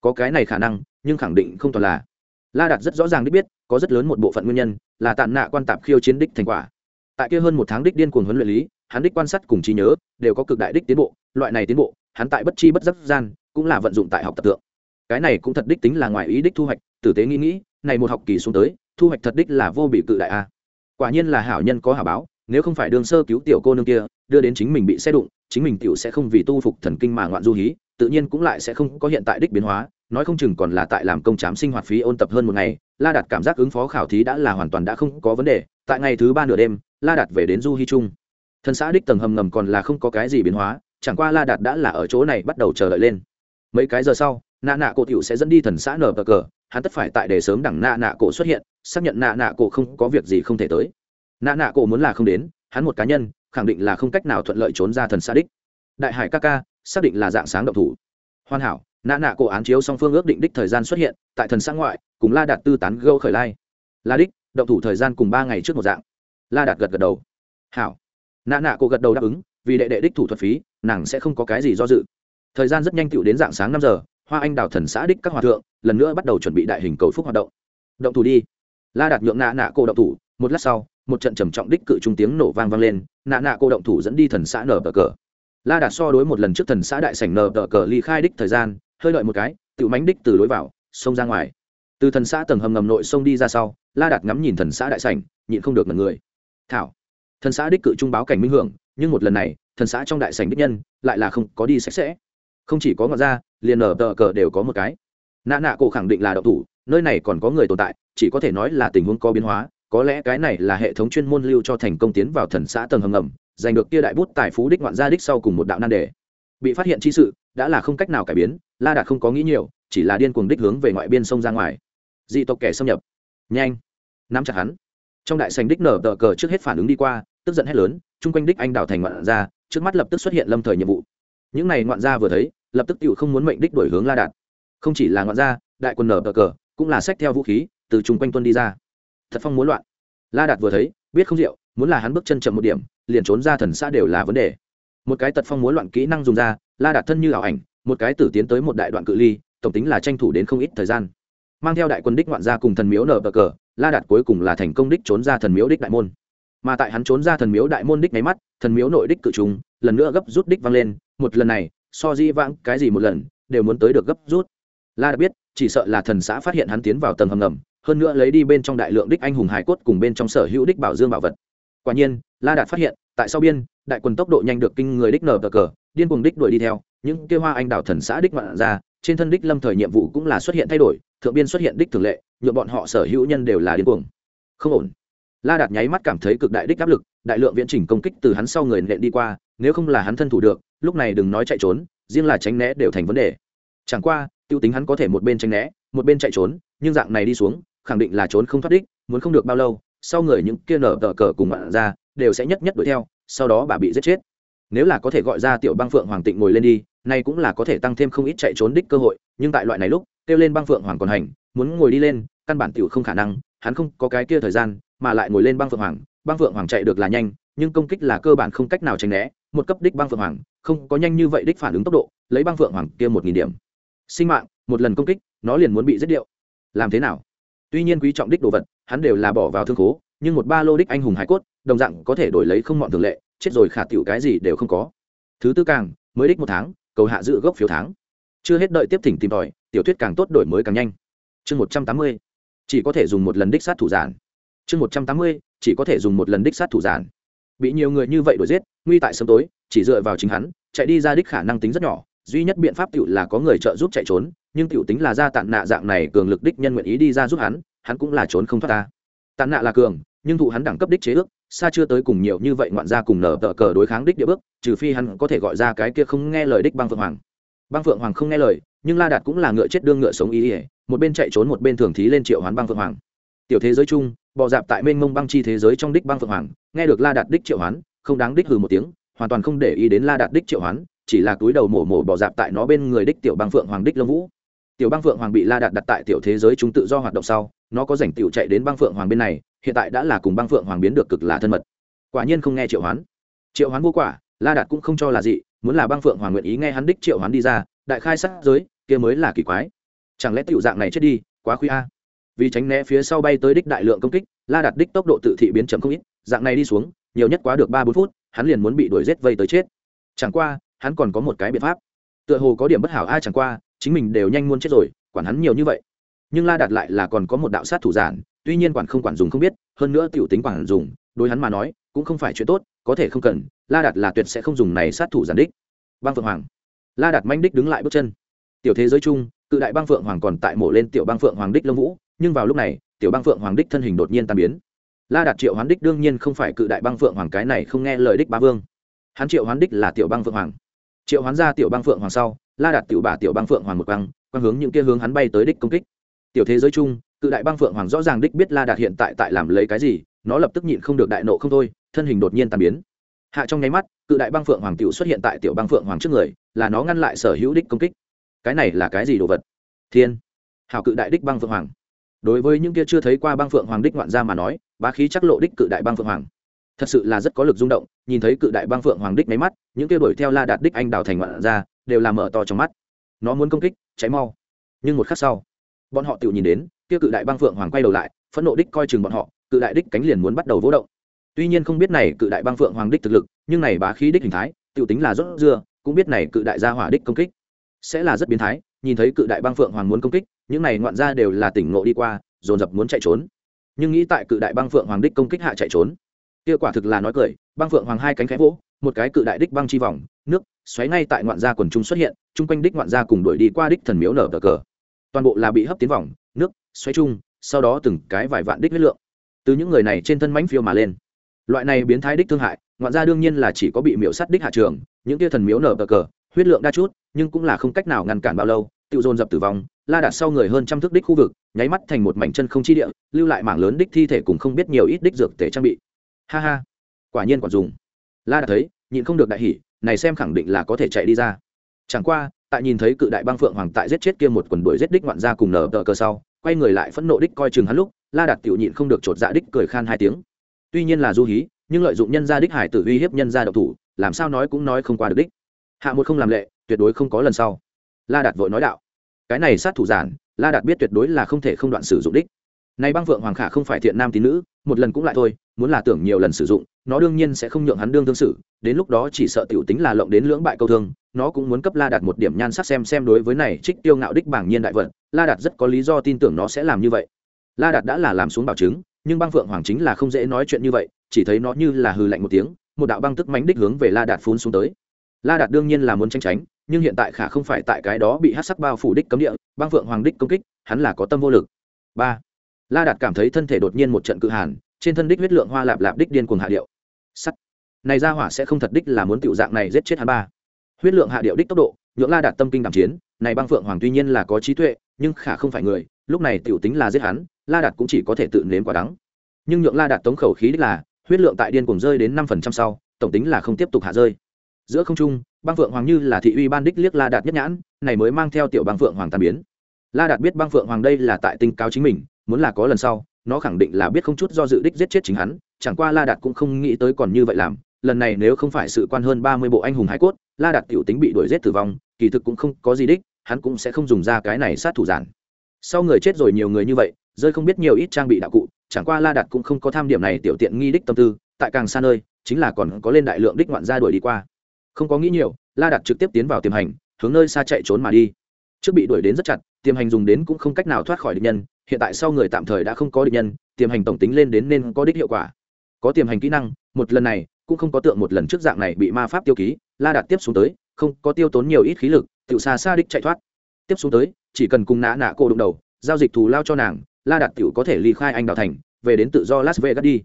A: Có cái này khả năng, nhưng khẳng định không toàn là. La đạt rất rõ ràng đích biết, có rất lớn một bộ phận nguyên nhân, là tàn nạ quan tạp khiêu chiến đích thành quả. Tại kia hơn một tháng đích điên cuồng huấn luyện lý, hắn đích quan sát cùng trí nhớ, đều có cực đại đích tiến bộ, loại này tiến bộ, hắn tại bất chi bất giác gian, cũng là vận dụng tại học tập tượng. Cái này cũng thật đích tính là ngoài ý đích thu hoạch, tử tế nghĩ nghĩ, này một học kỳ xuống tới, thu hoạch thật đích là vô bị cự đại a. Quả nhiên là hảo nhân có hảo báo nếu không phải đương sơ cứu tiểu cô nương kia, đưa đến chính mình bị xe đụng, chính mình tiểu sẽ không vì tu phục thần kinh mà ngoạn du hí, tự nhiên cũng lại sẽ không có hiện tại đích biến hóa, nói không chừng còn là tại làm công chám sinh hoạt phí ôn tập hơn một ngày, la đạt cảm giác ứng phó khảo thí đã là hoàn toàn đã không có vấn đề, tại ngày thứ ba nửa đêm, la đạt về đến du hy trung. Thần xã đích tầng hầm ngầm còn là không có cái gì biến hóa, chẳng qua la đạt đã là ở chỗ này bắt đầu chờ đợi lên. Mấy cái giờ sau, nạ nạ cổ tiểu sẽ dẫn đi thần xã nở bờ cờ, hắn tất phải tại để sớm đẳng nạ nạ cổ xuất hiện, xác nhận nạ nạ cổ không có việc gì không thể tới nạ nạ cổ muốn là không đến, hắn một cá nhân, khẳng định là không cách nào thuận lợi trốn ra thần xã đích. Đại hải ca ca, xác định là dạng sáng động thủ. Hoàn hảo, nạ nạ cổ án chiếu song phương ước định đích thời gian xuất hiện, tại thần xã ngoại, cùng la đạt tư tán gâu khởi lai. La đích, động thủ thời gian cùng ba ngày trước một dạng. La đạt gật gật đầu. Hảo. Nạ nạ cổ gật đầu đáp ứng, vì đệ đệ đích thủ thuật phí, nàng sẽ không có cái gì do dự. Thời gian rất nhanh tựu đến dạng sáng năm giờ, hoa anh đào thần xã đích các hòa thượng, lần nữa bắt đầu chuẩn bị đại hình cầu phúc hoạt động. Động thủ đi. La đạt nhượng nạ nạ cổ động thủ, một lát sau một trận trầm trọng đích cự trung tiếng nổ vang vang lên, nạ nạ cô động thủ dẫn đi thần xã nở tờ cờ. La đạt so đối một lần trước thần xã đại sảnh nở tờ cờ ly khai đích thời gian, hơi đợi một cái tự mánh đích từ lối vào, xông ra ngoài. Từ thần xã tầng hầm ngầm nội xông đi ra sau, la đạt ngắm nhìn thần xã đại sảnh, nhịn không được mật người. Thảo, thần xã đích cự trung báo cảnh minh hưởng, nhưng một lần này, thần xã trong đại sảnh đích nhân, lại là không có đi sạch sẽ. Không chỉ có ngọn ra liền nở tờ cờ đều có một cái. Nạ nạ cổ khẳng định là động thủ, nơi này còn có người tồn tại, chỉ có thể nói là tình huống có biến hóa có lẽ cái này là hệ thống chuyên môn lưu cho thành công tiến vào thần xã tầng hầm ngầm, giành được kia đại bút tài phú đích ngoạn gia đích sau cùng một đạo nan đề. Bị phát hiện chi sự, đã là không cách nào cải biến, la đạt không có nghĩ nhiều, chỉ là điên cuồng đích hướng về ngoại biên sông ra ngoài. Dị tộc kẻ xâm nhập. Nhanh. Nắm chặt hắn. Trong đại sành đích nở tờ cờ trước hết phản ứng đi qua, tức giận hét lớn, chung quanh đích anh đào thành ngoạn gia, trước mắt lập tức xuất hiện lâm thời nhiệm vụ. Những này ngoạn gia vừa thấy, lập tức tự không muốn mệnh đích đổi hướng la đạt. Không chỉ là ngoạn gia, đại quân nở tờ cờ, cũng là sách theo vũ khí, từ chung quanh tuân đi ra thật phong muốn loạn. La đạt vừa thấy, biết không rượu, muốn là hắn bước chân chậm một điểm, liền trốn ra thần xã đều là vấn đề. Một cái tật phong muốn loạn kỹ năng dùng ra, la đạt thân như ảo ảnh, một cái tử tiến tới một đại đoạn cự ly, tổng tính là tranh thủ đến không ít thời gian. Mang theo đại quân đích ngoạn ra cùng thần miếu nở bờ cờ, la đạt cuối cùng là thành công đích trốn ra thần miếu đích đại môn. Mà tại hắn trốn ra thần miếu đại môn đích máy mắt, thần miếu nội đích cự trùng, lần nữa gấp rút đích vang lên, một lần này, so di vãng cái gì một lần, đều muốn tới được gấp rút. La đạt biết, chỉ sợ là thần xã phát hiện hắn tiến vào tầng hầm ngầm hơn nữa lấy đi bên trong đại lượng đích anh hùng hải cốt cùng bên trong sở hữu đích bảo dương bảo vật. Quả nhiên, la đạt phát hiện, tại sau biên, đại quần tốc độ nhanh được kinh người đích nở cờ cờ, điên cuồng đích đuổi đi theo, những kêu hoa anh đảo thần xã đích ngoạn ra, trên thân đích lâm thời nhiệm vụ cũng là xuất hiện thay đổi, thượng biên xuất hiện đích thường lệ nhuộm bọn họ sở hữu nhân đều là điên cuồng. Không ổn. La đạt nháy mắt cảm thấy cực đại đích áp lực, đại lượng viễn trình công kích từ hắn sau người nện đi qua, nếu không là hắn thân thủ được, lúc này đừng nói chạy trốn, riêng là tránh né đều thành vấn đề. Chẳng qua, tiêu tính hắn có thể một bên tránh né, một bên chạy trốn, nhưng dạng này đi xuống khẳng định là trốn không thoát đích, muốn không được bao lâu, sau người những kia nở tờ cờ cùng bạn ra, đều sẽ nhất nhất đuổi theo, sau đó bà bị giết chết. Nếu là có thể gọi ra tiểu băng phượng hoàng tịnh ngồi lên đi, nay cũng là có thể tăng thêm không ít chạy trốn đích cơ hội, nhưng tại loại này lúc, kêu lên băng phượng hoàng còn hành, muốn ngồi đi lên, căn bản tiểu không khả năng, hắn không có cái kia thời gian, mà lại ngồi lên băng phượng hoàng, băng phượng hoàng chạy được là nhanh, nhưng công kích là cơ bản không cách nào tránh né, một cấp đích băng phượng hoàng, không có nhanh như vậy đích phản ứng tốc độ, lấy băng phượng hoàng kia một nghìn điểm. Sinh mạng, một lần công kích, nó liền muốn bị giết điệu. Làm thế nào? Tuy nhiên quý trọng đích đồ vật, hắn đều là bỏ vào thương khố, nhưng một ba lô đích anh hùng hải cốt, đồng dạng có thể đổi lấy không mọn thường lệ, chết rồi khả tiểu cái gì đều không có. Thứ tư càng, mới đích một tháng, cầu hạ giữ gốc phiếu tháng. Chưa hết đợi tiếp thỉnh tìm tòi, tiểu thuyết càng tốt đổi mới càng nhanh. Chương một trăm tám mươi, chỉ có thể dùng một lần đích sát thủ giản. Chương một trăm tám mươi, chỉ có thể dùng một lần đích sát thủ giản. Bị nhiều người như vậy đuổi giết, nguy tại sớm tối, chỉ dựa vào chính hắn, chạy đi ra đích khả năng tính rất nhỏ, duy nhất biện pháp tiểu là có người trợ giúp chạy trốn nhưng tiểu tính là ra tạn nạ dạng này cường lực đích nhân nguyện ý đi ra giúp hắn hắn cũng là trốn không thoát ta. Tạn nạ là cường, nhưng thụ hắn đẳng cấp đích chế ước, xa chưa tới cùng nhiều như vậy ngoạn ra cùng nở tờ cờ đối kháng đích địa bước, trừ phi hắn có thể gọi ra cái kia không nghe lời đích băng phượng hoàng. Băng phượng hoàng không nghe lời, nhưng la đạt cũng là ngựa chết đương ngựa sống ý ỉa một bên chạy trốn một bên thường thí lên triệu hoán băng phượng hoàng. Tiểu thế giới chung, bò dạp tại mênh mông băng chi thế giới trong đích băng phượng hoàng, nghe được la đạt đích triệu hoán, không đáng đích hừ một tiếng, hoàn toàn không để ý đến la đạt đích triệu hoán, chỉ là túi đầu mổ mổ bò dạp tại nó bên người đích tiểu băng phượng hoàng đích lông vũ tiểu băng phượng hoàng bị la đạt đặt tại tiểu thế giới chúng tự do hoạt động sau, nó có rảnh tiểu chạy đến băng phượng hoàng bên này, hiện tại đã là cùng băng phượng hoàng biến được cực là thân mật. Quả nhiên không nghe triệu hoán. Triệu hoán vô quả, la đạt cũng không cho là gì, muốn là băng phượng hoàng nguyện ý nghe hắn đích triệu hoán đi ra, đại khai sát giới, kia mới là kỳ quái. Chẳng lẽ tiểu dạng này chết đi, quá khuya? Vì tránh né phía sau bay tới đích đại lượng công kích, la đạt đích tốc độ tự thị biến chậm không ít, dạng này đi xuống, nhiều nhất quá được ba bốn phút, hắn liền muốn bị đuổi rết vây tới chết. Chẳng qua, hắn còn có một cái biện pháp. Tựa hồ có điểm bất hảo ai chẳng qua chính mình đều nhanh muốn chết rồi, quản hắn nhiều như vậy. Nhưng la đạt lại là còn có một đạo sát thủ giản, tuy nhiên quản không quản dùng không biết, hơn nữa tiểu tính quản dùng, đối hắn mà nói, cũng không phải chuyện tốt, có thể không cần, la đạt là tuyệt sẽ không dùng này sát thủ giản đích. Băng phượng hoàng. La đạt manh đích đứng lại bước chân. Tiểu thế giới chung, cự đại băng phượng hoàng còn tại mổ lên tiểu băng phượng hoàng đích lông vũ, nhưng vào lúc này, tiểu băng phượng hoàng đích thân hình đột nhiên tan biến. La đạt triệu hoán đích đương nhiên không phải cự đại băng phượng hoàng cái này không nghe lời đích ba vương. Hắn triệu hoán đích là tiểu băng phượng hoàng. Triệu hoán ra tiểu băng phượng hoàng sau la đạt tiểu bà tiểu băng phượng hoàng một băng quang hướng những kia hướng hắn bay tới đích công kích. Tiểu thế giới chung, cự đại băng phượng hoàng rõ ràng đích biết la đạt hiện tại tại làm lấy cái gì, nó lập tức nhịn không được đại nộ không thôi, thân hình đột nhiên tàn biến. Hạ trong nháy mắt, cự đại băng phượng hoàng tiểu xuất hiện tại tiểu băng phượng hoàng trước người, là nó ngăn lại sở hữu đích công kích. Cái này là cái gì đồ vật? Thiên. Hào cự đại đích băng phượng hoàng. Đối với những kia chưa thấy qua băng phượng hoàng đích ngoạn gia mà nói, bá khí chắc lộ đích cự đại băng phượng hoàng. Thật sự là rất có lực rung động, nhìn thấy cự đại băng phượng hoàng đích máy mắt, những kia đuổi theo la đạt đích anh đào thành ngoạn gia đều làm mở to trong mắt. Nó muốn công kích, cháy mau. Nhưng một khắc sau, bọn họ tự nhìn đến, kia cự đại băng phượng hoàng quay đầu lại, phẫn nộ đích coi chừng bọn họ, cự đại đích cánh liền muốn bắt đầu vỗ động. Tuy nhiên không biết này cự đại băng phượng hoàng đích thực lực, nhưng này bá khí đích hình thái tự tính là rốt dưa cũng biết này cự đại gia hỏa đích công kích sẽ là rất biến thái. Nhìn thấy cự đại băng phượng hoàng muốn công kích, những này ngoạn ra đều là tỉnh ngộ đi qua, dồn dập muốn chạy trốn. Nhưng nghĩ tại cự đại băng phượng hoàng đích công kích hạ chạy trốn, kia quả thực là nói cười, băng phượng hoàng hai cánh khẽ vỗ, một cái cự đại đích băng chi vòng nước, xoáy ngay tại ngoạn gia quần trung xuất hiện, chung quanh đích ngoạn gia cùng đuổi đi qua đích thần miếu nở cờ cờ. Toàn bộ là bị hấp tiến vòng, nước, xoáy chung, sau đó từng cái vài vạn đích huyết lượng. Từ những người này trên thân mánh phiêu mà lên. Loại này biến thái đích thương hại, ngoạn gia đương nhiên là chỉ có bị miễu sắt đích hạ trường, những tia thần miếu nở cờ cờ, huyết lượng đa chút, nhưng cũng là không cách nào ngăn cản bao lâu tự dồn dập tử vong, la đạt sau người hơn trăm thước đích khu vực, nháy mắt thành một mảnh chân không chi địa, lưu lại mảng lớn đích thi thể cùng không biết nhiều ít đích dược tể trang bị. Ha ha, quả nhiên còn dùng. La đạt thấy, nhịn không được đại hỉ này xem khẳng định là có thể chạy đi ra. Chẳng qua, tại nhìn thấy cự đại băng phượng hoàng tại giết chết kia một quần đuổi giết đích ngoạn gia cùng nở tờ cơ sau, quay người lại phẫn nộ đích coi chừng hắn lúc, la đạt tiểu nhịn không được chột dạ đích cười khan hai tiếng. Tuy nhiên là du hí, nhưng lợi dụng nhân gia đích hải tử uy hiếp nhân gia độc thủ, làm sao nói cũng nói không qua được đích. Hạ một không làm lệ, tuyệt đối không có lần sau. La đạt vội nói đạo. Cái này sát thủ giản, la đạt biết tuyệt đối là không thể không đoạn sử dụng đích. Này băng phượng hoàng khả không phải thiện nam tín nữ, một lần cũng lại thôi muốn là tưởng nhiều lần sử dụng, nó đương nhiên sẽ không nhượng hắn đương thương xử. đến lúc đó chỉ sợ tiểu tính là lộng đến lưỡng bại câu thương, nó cũng muốn cấp la đạt một điểm nhan sắc xem xem đối với này trích tiêu ngạo đích bảng nhiên đại vận, la đạt rất có lý do tin tưởng nó sẽ làm như vậy. La đạt đã là làm xuống bảo chứng, nhưng băng phượng hoàng chính là không dễ nói chuyện như vậy, chỉ thấy nó như là hừ lạnh một tiếng, một đạo băng tức mánh đích hướng về la đạt phun xuống tới. La đạt đương nhiên là muốn tranh tránh, nhưng hiện tại khả không phải tại cái đó bị hát sắc bao phủ đích cấm địa, băng phượng hoàng đích công kích, hắn là có tâm vô lực. Ba. La đạt cảm thấy thân thể đột nhiên một trận cự hàn trên thân đích huyết lượng hoa lạp lạp đích điên cuồng hạ điệu. Sắt. Này ra hỏa sẽ không thật đích là muốn tiểu dạng này giết chết hắn ba. Huyết lượng hạ điệu đích tốc độ, nhượng la đạt tâm kinh đàm chiến. Này băng phượng hoàng tuy nhiên là có trí tuệ, nhưng khả không phải người, lúc này tiểu tính là giết hắn, la đạt cũng chỉ có thể tự nếm quả đắng. Nhưng nhượng la đạt tống khẩu khí đích là, huyết lượng tại điên cuồng rơi đến năm phần trăm sau, tổng tính là không tiếp tục hạ rơi. Giữa không trung, băng phượng hoàng như là thị uy ban đích liếc la đạt nhất nhãn, này mới mang theo tiểu băng phượng hoàng tàn biến. La đạt biết băng phượng hoàng đây là tại tinh cáo chính mình, muốn là có lần sau nó khẳng định là biết không chút do dự đích giết chết chính hắn, chẳng qua la đạt cũng không nghĩ tới còn như vậy làm, lần này nếu không phải sự quan hơn ba mươi bộ anh hùng hải cốt, la đạt tiểu tính bị đuổi giết tử vong, kỳ thực cũng không có gì đích, hắn cũng sẽ không dùng ra cái này sát thủ giản. Sau người chết rồi nhiều người như vậy, rơi không biết nhiều ít trang bị đạo cụ, chẳng qua la đạt cũng không có tham điểm này tiểu tiện nghi đích tâm tư, tại càng xa nơi, chính là còn có lên đại lượng đích ngoạn gia đuổi đi qua. Không có nghĩ nhiều, la đạt trực tiếp tiến vào tiềm hành, hướng nơi xa chạy trốn mà đi. Trước bị đuổi đến rất chặt, tiềm hành dùng đến cũng không cách nào thoát khỏi địch nhân hiện tại sau người tạm thời đã không có địch nhân, tiềm hành tổng tính lên đến nên có đích hiệu quả. Có tiềm hành kỹ năng, một lần này, cũng không có tượng một lần trước dạng này bị ma pháp tiêu ký, la đạt tiếp xuống tới, không có tiêu tốn nhiều ít khí lực, tự xa xa đích chạy thoát. Tiếp xuống tới, chỉ cần cùng nã nã cô đụng đầu, giao dịch thù lao cho nàng, la đạt tiểu có thể ly khai anh đào thành, về đến tự do las vegas đi.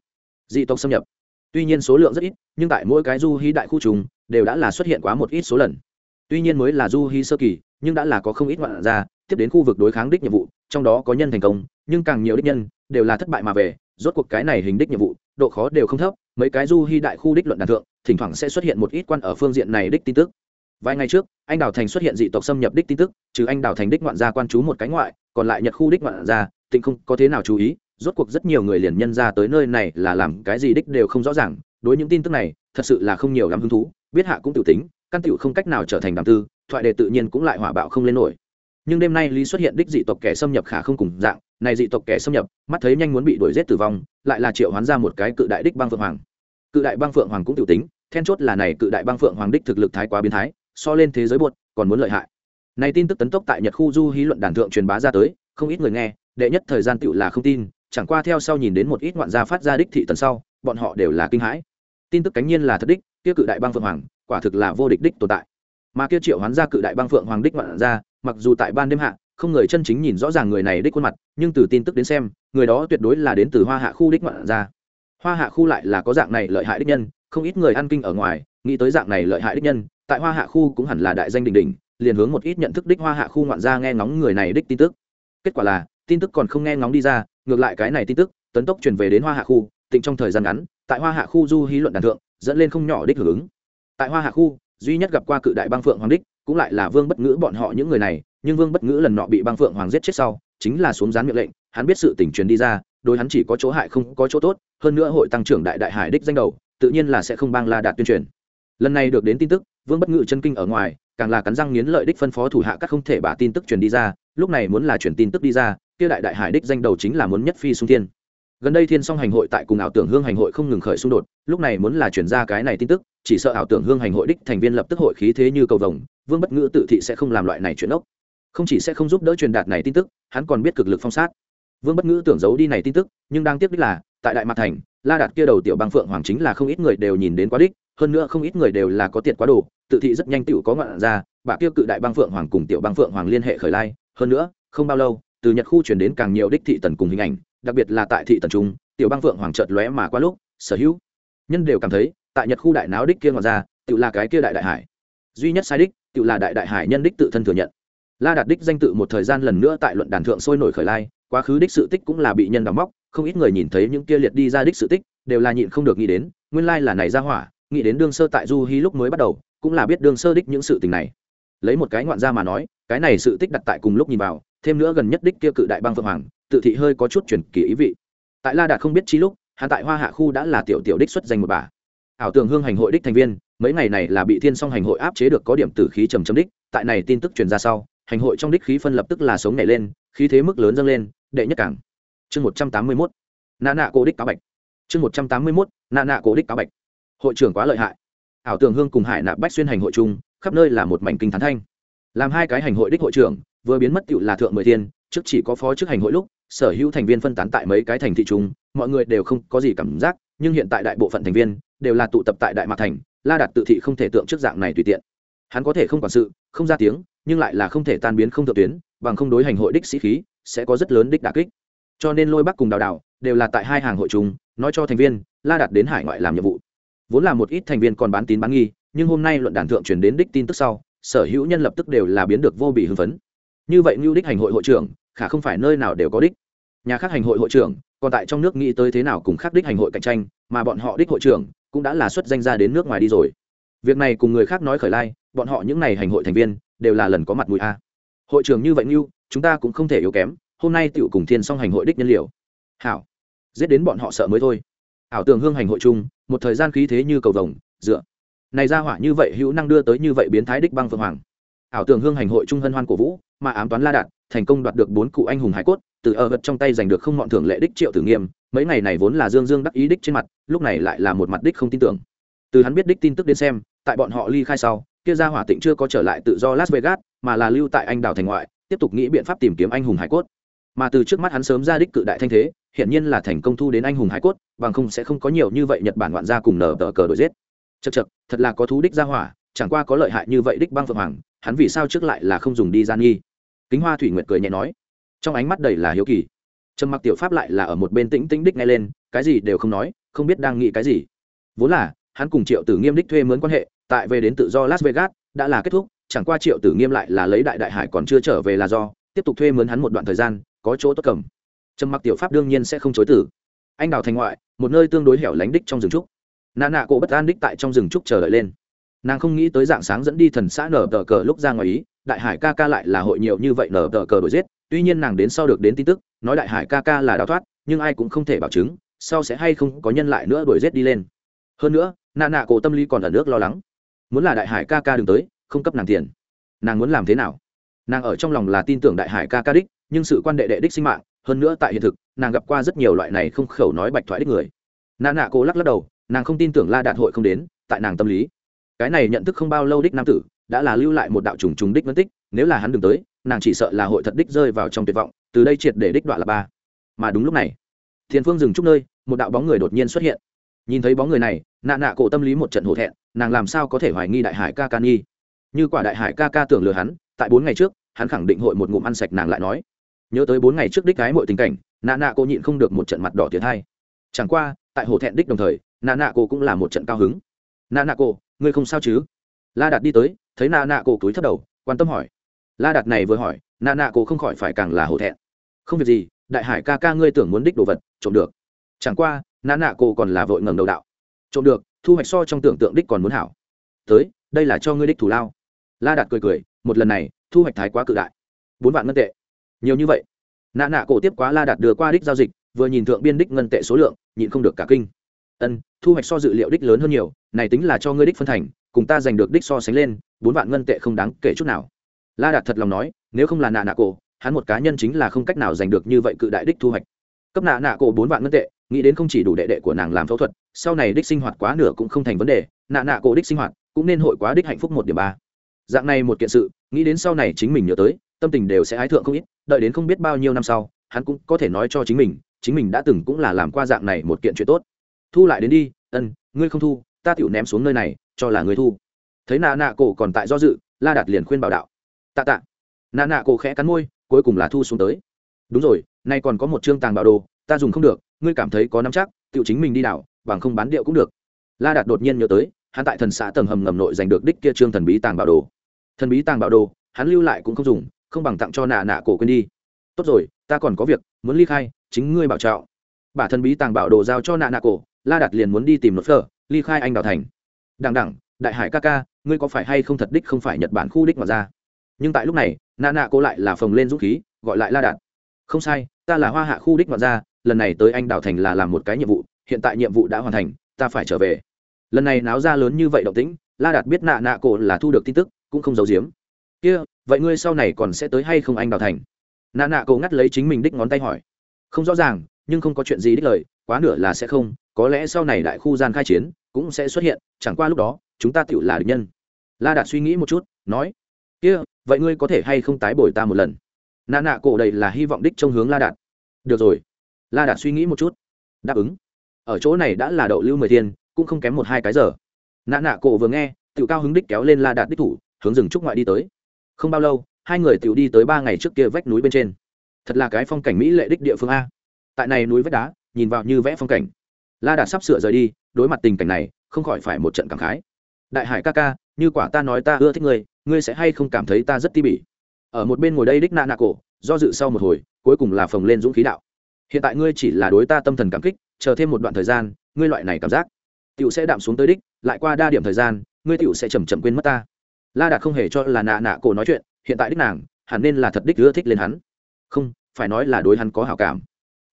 A: Dị tộc xâm nhập. Tuy nhiên số lượng rất ít, nhưng tại mỗi cái du hí đại khu trùng, đều đã là xuất hiện quá một ít số lần. Tuy nhiên mới là du hí sơ kỳ, nhưng đã là có không ít ngoạn ra tiếp đến khu vực đối kháng đích nhiệm vụ, trong đó có nhân thành công, nhưng càng nhiều đích nhân đều là thất bại mà về, rốt cuộc cái này hình đích nhiệm vụ, độ khó đều không thấp, mấy cái du hy đại khu đích luận đàn thượng, thỉnh thoảng sẽ xuất hiện một ít quan ở phương diện này đích tin tức. Vài ngày trước, anh đào thành xuất hiện dị tộc xâm nhập đích tin tức, trừ anh đào thành đích ngoạn gia quan chú một cái ngoại, còn lại nhật khu đích ngoạn gia, tịnh không có thế nào chú ý, rốt cuộc rất nhiều người liền nhân ra tới nơi này là làm cái gì đích đều không rõ ràng, đối những tin tức này, thật sự là không nhiều lắm hứng thú, biết hạ cũng tự tính, căn tiểu không cách nào trở thành đàm tư, thoại đề tự nhiên cũng lại hỏa bạo không lên nổi nhưng đêm nay lý xuất hiện đích dị tộc kẻ xâm nhập khả không cùng dạng, này dị tộc kẻ xâm nhập, mắt thấy nhanh muốn bị đuổi giết tử vong, lại là triệu hoán ra một cái cự đại đích băng phượng hoàng. Cự đại băng phượng hoàng cũng tiểu tính, then chốt là này cự đại băng phượng hoàng đích thực lực thái quá biến thái, so lên thế giới buột, còn muốn lợi hại. Này tin tức tấn tốc tại nhật khu du hí luận đàn thượng truyền bá ra tới, không ít người nghe, đệ nhất thời gian tựu là không tin, chẳng qua theo sau nhìn đến một ít ngoạn gia phát ra đích thị tần sau, bọn họ đều là kinh hãi. Tin tức cánh nhiên là thật đích, kia cự đại băng phượng hoàng, quả thực là vô địch đích tồn tại. Mà kia triệu hoán ra cự đại băng phượng hoàng đích ngoạn gia mặc dù tại ban đêm hạ, không người chân chính nhìn rõ ràng người này đích khuôn mặt, nhưng từ tin tức đến xem, người đó tuyệt đối là đến từ hoa hạ khu đích ngoạn ra hoa hạ khu lại là có dạng này lợi hại đích nhân, không ít người ăn kinh ở ngoài, nghĩ tới dạng này lợi hại đích nhân, tại hoa hạ khu cũng hẳn là đại danh đình đình liền hướng một ít nhận thức đích hoa hạ khu ngoạn ra nghe ngóng người này đích tin tức. Kết quả là, tin tức còn không nghe ngóng đi ra, ngược lại cái này tin tức, tấn tốc truyền về đến hoa hạ khu, tịnh trong thời gian ngắn, tại hoa hạ khu du hí luận đàn thượng, dẫn lên không nhỏ đích hưởng ứng. Tại hoa hạ khu duy nhất gặp qua cự đại băng phượng hoàng đích, cũng lại là vương bất ngữ bọn họ những người này, nhưng vương bất ngữ lần nọ bị băng phượng hoàng giết chết sau, chính là xuống gián miệng lệnh, hắn biết sự tình truyền đi ra, đối hắn chỉ có chỗ hại không có chỗ tốt, hơn nữa hội tăng trưởng đại đại hải đích danh đầu, tự nhiên là sẽ không bang la đạt tuyên truyền. Lần này được đến tin tức, vương bất ngữ chân kinh ở ngoài, càng là cắn răng nghiến lợi đích phân phó thủ hạ các không thể bả tin tức truyền đi ra, lúc này muốn là truyền tin tức đi ra, kia đại đại hải đích danh đầu chính là muốn nhất phi sung thiên gần đây thiên song hành hội tại cùng ảo tưởng hương hành hội không ngừng khởi xung đột, lúc này muốn là chuyển ra cái này tin tức, chỉ sợ ảo tưởng hương hành hội đích thành viên lập tức hội khí thế như cầu vồng, vương bất ngữ tự thị sẽ không làm loại này chuyện ốc. Không chỉ sẽ không giúp đỡ truyền đạt này tin tức, hắn còn biết cực lực phong sát. Vương bất ngữ tưởng giấu đi này tin tức, nhưng đang tiếc đích là, tại đại mạc thành, la đạt kia đầu tiểu bang phượng hoàng chính là không ít người đều nhìn đến quá đích, hơn nữa không ít người đều là có tiền quá đồ, tự thị rất nhanh tựu có ngọn ra bà kia cự đại bang phượng hoàng cùng tiểu bang phượng hoàng liên hệ khởi lai, hơn nữa, không bao lâu, từ nhật khu chuyển đến càng nhiều đích thị tần cùng hình ảnh đặc biệt là tại thị tần trung, tiểu bang phượng hoàng chợt lóe mà qua lúc, sở hữu nhân đều cảm thấy, tại nhật khu đại náo đích kia ngọn ra, tự là cái kia đại đại hải. Duy nhất sai đích, tự là đại đại hải nhân đích tự thân thừa nhận. La đạt đích danh tự một thời gian lần nữa tại luận đàn thượng sôi nổi khởi lai, quá khứ đích sự tích cũng là bị nhân đóng móc, không ít người nhìn thấy những kia liệt đi ra đích sự tích, đều là nhịn không được nghĩ đến, nguyên lai là này ra hỏa, nghĩ đến đương sơ tại du hy lúc mới bắt đầu, cũng là biết đương sơ đích những sự tình này. Lấy một cái ngoạn ra mà nói, cái này sự tích đặt tại cùng lúc nhìn vào, thêm nữa gần nhất đích kia cự đại bang phượng hoàng tự thị hơi có chút truyền kỳ ý vị. Tại la đạt không biết chi lúc, hắn tại hoa hạ khu đã là tiểu tiểu đích xuất danh một bà. Ảo tưởng hương hành hội đích thành viên, mấy ngày này là bị thiên song hành hội áp chế được có điểm tử khí trầm trầm đích, tại này tin tức truyền ra sau, hành hội trong đích khí phân lập tức là sống nảy lên, khí thế mức lớn dâng lên, đệ nhất cảng. Chương một trăm tám mươi mốt. Nạ nạ cổ đích cáo bạch. Chương một trăm tám mươi mốt. Nạ nạ cổ đích cáo bạch. Hội trưởng quá lợi hại. Ảo tưởng hương cùng hải nạ bách xuyên hành hội chung, khắp nơi là một mảnh kinh thán thanh. Làm hai cái hành hội đích hội trưởng, vừa biến mất tựu là thượng mười thiên trước chỉ có phó chức hành hội lúc, sở hữu thành viên phân tán tại mấy cái thành thị chúng mọi người đều không có gì cảm giác, nhưng hiện tại đại bộ phận thành viên đều là tụ tập tại đại mạc thành, la đạt tự thị không thể tượng trước dạng này tùy tiện. Hắn có thể không quản sự, không ra tiếng, nhưng lại là không thể tan biến không thượng tuyến, bằng không đối hành hội đích sĩ khí sẽ có rất lớn đích đà kích. Cho nên lôi bắc cùng đào đào đều là tại hai hàng hội chúng nói cho thành viên, la đạt đến hải ngoại làm nhiệm vụ. Vốn là một ít thành viên còn bán tín bán nghi, nhưng hôm nay luận đàn thượng truyền đến đích tin tức sau, sở hữu nhân lập tức đều là biến được vô bị hưng phấn. Như vậy ngưu đích hành hội hội trưởng khả không phải nơi nào đều có đích. Nhà khác hành hội hội trưởng, còn tại trong nước nghĩ tới thế nào cùng khác đích hành hội cạnh tranh, mà bọn họ đích hội trưởng cũng đã là xuất danh ra đến nước ngoài đi rồi. Việc này cùng người khác nói khởi lai, bọn họ những n à y hành hội thành viên, đều là lần có mặt mũi a. Hội trưởng như vậy như chúng ta cũng không thể yếu kém, hôm nay tựu cùng thiên song hành hội đích nhân liệu. Hảo. Giết đến bọn họ sợ mới thôi. Ảo tưởng hương hành hội chung, một thời gian khí thế như cầu vồng, dựa. Này ra hỏa như vậy hữu năng đưa tới như vậy biến thái đích băng phượng hoàng ảo tường hương hành hội trung hân hoan cổ vũ, mà ám toán la đạt thành công đoạt được bốn cụ anh hùng hải cốt, từ ở vật trong tay giành được không mọn thưởng lệ đích triệu tử nghiêm mấy ngày này vốn là dương dương đắc ý đích trên mặt, lúc này lại là một mặt đích không tin tưởng. Từ hắn biết đích tin tức đến xem, tại bọn họ ly khai sau, kia ra hỏa tịnh chưa có trở lại tự do las vegas, mà là lưu tại anh đảo thành ngoại, tiếp tục nghĩ biện pháp tìm kiếm anh hùng hải cốt. Mà từ trước mắt hắn sớm ra đích cự đại thanh thế hiện nhiên là thành công thu đến anh hùng hải cốt, bằng không sẽ không có nhiều như vậy nhật bản ngoạn gia cùng nở tờ cờ đổi giết. Chật chật thật là có thú đích ra hỏa, chẳng qua có lợi hại như vậy đích băng phượng hoàng hắn vì sao trước lại là không dùng đi gian nghi? Kính hoa thủy nguyệt cười nhẹ nói, trong ánh mắt đầy là hiếu kỳ. Trầm mặc tiểu pháp lại là ở một bên tĩnh tĩnh đích ngay lên, cái gì đều không nói, không biết đang nghĩ cái gì. Vốn là, hắn cùng triệu tử nghiêm đích thuê mướn quan hệ, tại về đến tự do las vegas, đã là kết thúc, chẳng qua triệu tử nghiêm lại là lấy đại đại hải còn chưa trở về là do, tiếp tục thuê mướn hắn một đoạn thời gian, có chỗ tốt cầm. Trầm mặc tiểu pháp đương nhiên sẽ không chối tử anh đào thành ngoại, một nơi tương đối hẻo lánh đích trong rừng trúc. Nà nạ cổ bất an đích tại trong rừng trúc chờ đợi lên nàng không nghĩ tới dạng sáng dẫn đi thần xã nở tờ cờ lúc ra ngoài ý, đại hải ca ca lại là hội nhiều như vậy nở tờ cờ đổi giết, tuy nhiên nàng đến sau được đến tin tức, nói đại hải ca ca là đào thoát, nhưng ai cũng không thể bảo chứng, sau sẽ hay không có nhân lại nữa đuổi giết đi lên. Hơn nữa nạ nạ cổ tâm lý còn ở nước lo lắng. Muốn là đại hải ca ca đừng tới, không cấp nàng tiền. Nàng muốn làm thế nào? Nàng ở trong lòng là tin tưởng đại hải ca ca đích, nhưng sự quan đệ đệ đích sinh mạng, hơn nữa tại hiện thực, nàng gặp qua rất nhiều loại này không khẩu nói bạch thoại đích người. Nạ nạ cổ lắc lắc đầu, nàng không tin tưởng la đạt hội không đến, tại nàng tâm lý cái này nhận thức không bao lâu đích nam tử, đã là lưu lại một đạo trùng trùng đích phân tích, nếu là hắn đừng tới, nàng chỉ sợ là hội thật đích rơi vào trong tuyệt vọng, từ đây triệt để đích đoạn là ba. Mà đúng lúc này, thiên phương dừng chút nơi, một đạo bóng người đột nhiên xuất hiện. Nhìn thấy bóng người này, nạ nạ cổ tâm lý một trận hổ thẹn, nàng làm sao có thể hoài nghi đại hải ca ca nghi? Như quả đại hải ca ca tưởng lừa hắn, tại bốn ngày trước, hắn khẳng định hội một ngụm ăn sạch nàng lại nói. Nhớ tới bốn ngày trước đích cái mọi tình cảnh, nạ nạ cô nhịn không được một trận mặt đỏ tiến hai. Chẳng qua, tại hổ thẹn đích đồng thời, nạ nạ cô cũng là một trận cao hứng. Nạ nạ cô ngươi không sao chứ? La đạt đi tới, thấy nạ nạ cổ túi thấp đầu, quan tâm hỏi. La đạt này vừa hỏi nạ nạ cổ không khỏi phải càng là hổ thẹn. Không việc gì, đại hải ca ca ngươi tưởng muốn đích đồ vật, trộm được. Chẳng qua nạ nạ cổ còn là vội ngầm đầu đạo. Trộm được, thu hoạch so trong tưởng tượng đích còn muốn hảo. Tới, đây là cho ngươi đích thủ lao. La đạt cười cười, một lần này, thu hoạch thái quá cự đại. Bốn vạn ngân tệ. Nhiều như vậy. Nạ nạ cổ tiếp quá la đạt đưa qua đích giao dịch, vừa nhìn thượng biên đích ngân tệ số lượng, nhịn không được cả kinh. Ân thu hoạch so dự liệu đích lớn hơn nhiều, này tính là cho ngươi đích phân thành, cùng ta giành được đích so sánh lên, bốn vạn ngân tệ không đáng kể chút nào. La đạt thật lòng nói, nếu không là nạ nạ cổ, hắn một cá nhân chính là không cách nào giành được như vậy cự đại đích thu hoạch. Cấp nạ nạ cổ bốn vạn ngân tệ, nghĩ đến không chỉ đủ đệ đệ của nàng làm phẫu thuật, sau này đích sinh hoạt quá nửa cũng không thành vấn đề, nạ nạ cổ đích sinh hoạt cũng nên hội quá đích hạnh phúc một điểm ba. Dạng này một kiện sự, nghĩ đến sau này chính mình nhớ tới, tâm tình đều sẽ ái thượng không ít, đợi đến không biết bao nhiêu năm sau, hắn cũng có thể nói cho chính mình chính mình đã từng cũng là làm qua dạng này một kiện chuyện tốt thu lại đến đi, ân, ngươi không thu, ta tựu ném xuống nơi này, cho là ngươi thu. Thấy nạ nạ cổ còn tại do dự, la đạt liền khuyên bảo đạo. Tạ tạ. Nạ nạ cổ khẽ cắn môi, cuối cùng là thu xuống tới. Đúng rồi, nay còn có một chương tàng bảo đồ, ta dùng không được, ngươi cảm thấy có nắm chắc tựu chính mình đi đảo, bằng không bán điệu cũng được. La đạt đột nhiên nhớ tới, hắn tại thần xã tầng hầm ngầm nội giành được đích kia trương thần bí tàng bảo đồ. Thần bí tàng bảo đồ, hắn lưu lại cũng không dùng, không bằng tặng cho nạ nạ cổ quên đi. Tốt rồi, ta còn có việc, muốn ly khai, chính ngươi bảo trạo bà thần bí tàng bảo đồ giao cho nạ nạ cổ la Đạt liền muốn đi tìm nốt phở, ly khai anh đào thành. Đằng đẳng đại hải ca ca, ngươi có phải hay không thật đích không phải nhật bản khu đích mà ra? Nhưng tại lúc này nạ nạ cô lại là phồng lên dũng khí, gọi lại la đạt. Không sai, ta là hoa hạ khu đích mà ra, lần này tới anh đào thành là làm một cái nhiệm vụ, hiện tại nhiệm vụ đã hoàn thành, ta phải trở về. Lần này náo ra lớn như vậy động tĩnh, la đạt biết nạ nạ cổ là thu được tin tức, cũng không giấu giếm. Kia, vậy ngươi sau này còn sẽ tới hay không anh đào thành? Nạ nạ cổ ngắt lấy chính mình đích ngón tay hỏi. Không rõ ràng nhưng không có chuyện gì đích lời, quá nửa là sẽ không, có lẽ sau này đại khu gian khai chiến cũng sẽ xuất hiện, chẳng qua lúc đó, chúng ta tự là địch nhân. La đạt suy nghĩ một chút, nói, kia, vậy ngươi có thể hay không tái bồi ta một lần? Nà nạ cổ đầy là hy vọng đích trong hướng la đạt. Được rồi. La đạt suy nghĩ một chút. Đáp ứng. Ở chỗ này đã là đậu lưu mười thiên, cũng không kém một hai cái giờ. Nạ nạ cổ vừa nghe tự cao hứng đích kéo lên la đạt đích thủ, hướng rừng trúc ngoại đi tới. Không bao lâu, hai người tự đi tới ba ngày trước kia vách núi bên trên. Thật là cái phong cảnh mỹ lệ đích địa phương a tại này núi vách đá, nhìn vào như vẽ phong cảnh. La đạt sắp sửa rời đi, đối mặt tình cảnh này, không khỏi phải một trận cảm khái. Đại hải ca ca, như quả ta nói ta ưa thích ngươi ngươi sẽ hay không cảm thấy ta rất ti bỉ? Ở một bên ngồi đây đích nạ nạ cổ, do dự sau một hồi, cuối cùng là phồng lên dũng khí đạo. Hiện tại ngươi chỉ là đối ta tâm thần cảm kích, chờ thêm một đoạn thời gian, ngươi loại này cảm giác, tiểu sẽ đạm xuống tới đích, lại qua đa điểm thời gian, ngươi tiểu sẽ chầm chậm quên mất ta. La đạt không hề cho là nạ nạ cổ nói chuyện, hiện tại đích nàng, hẳn nên là thật đích ưa thích lên hắn. Không, phải nói là đối hắn có hảo cảm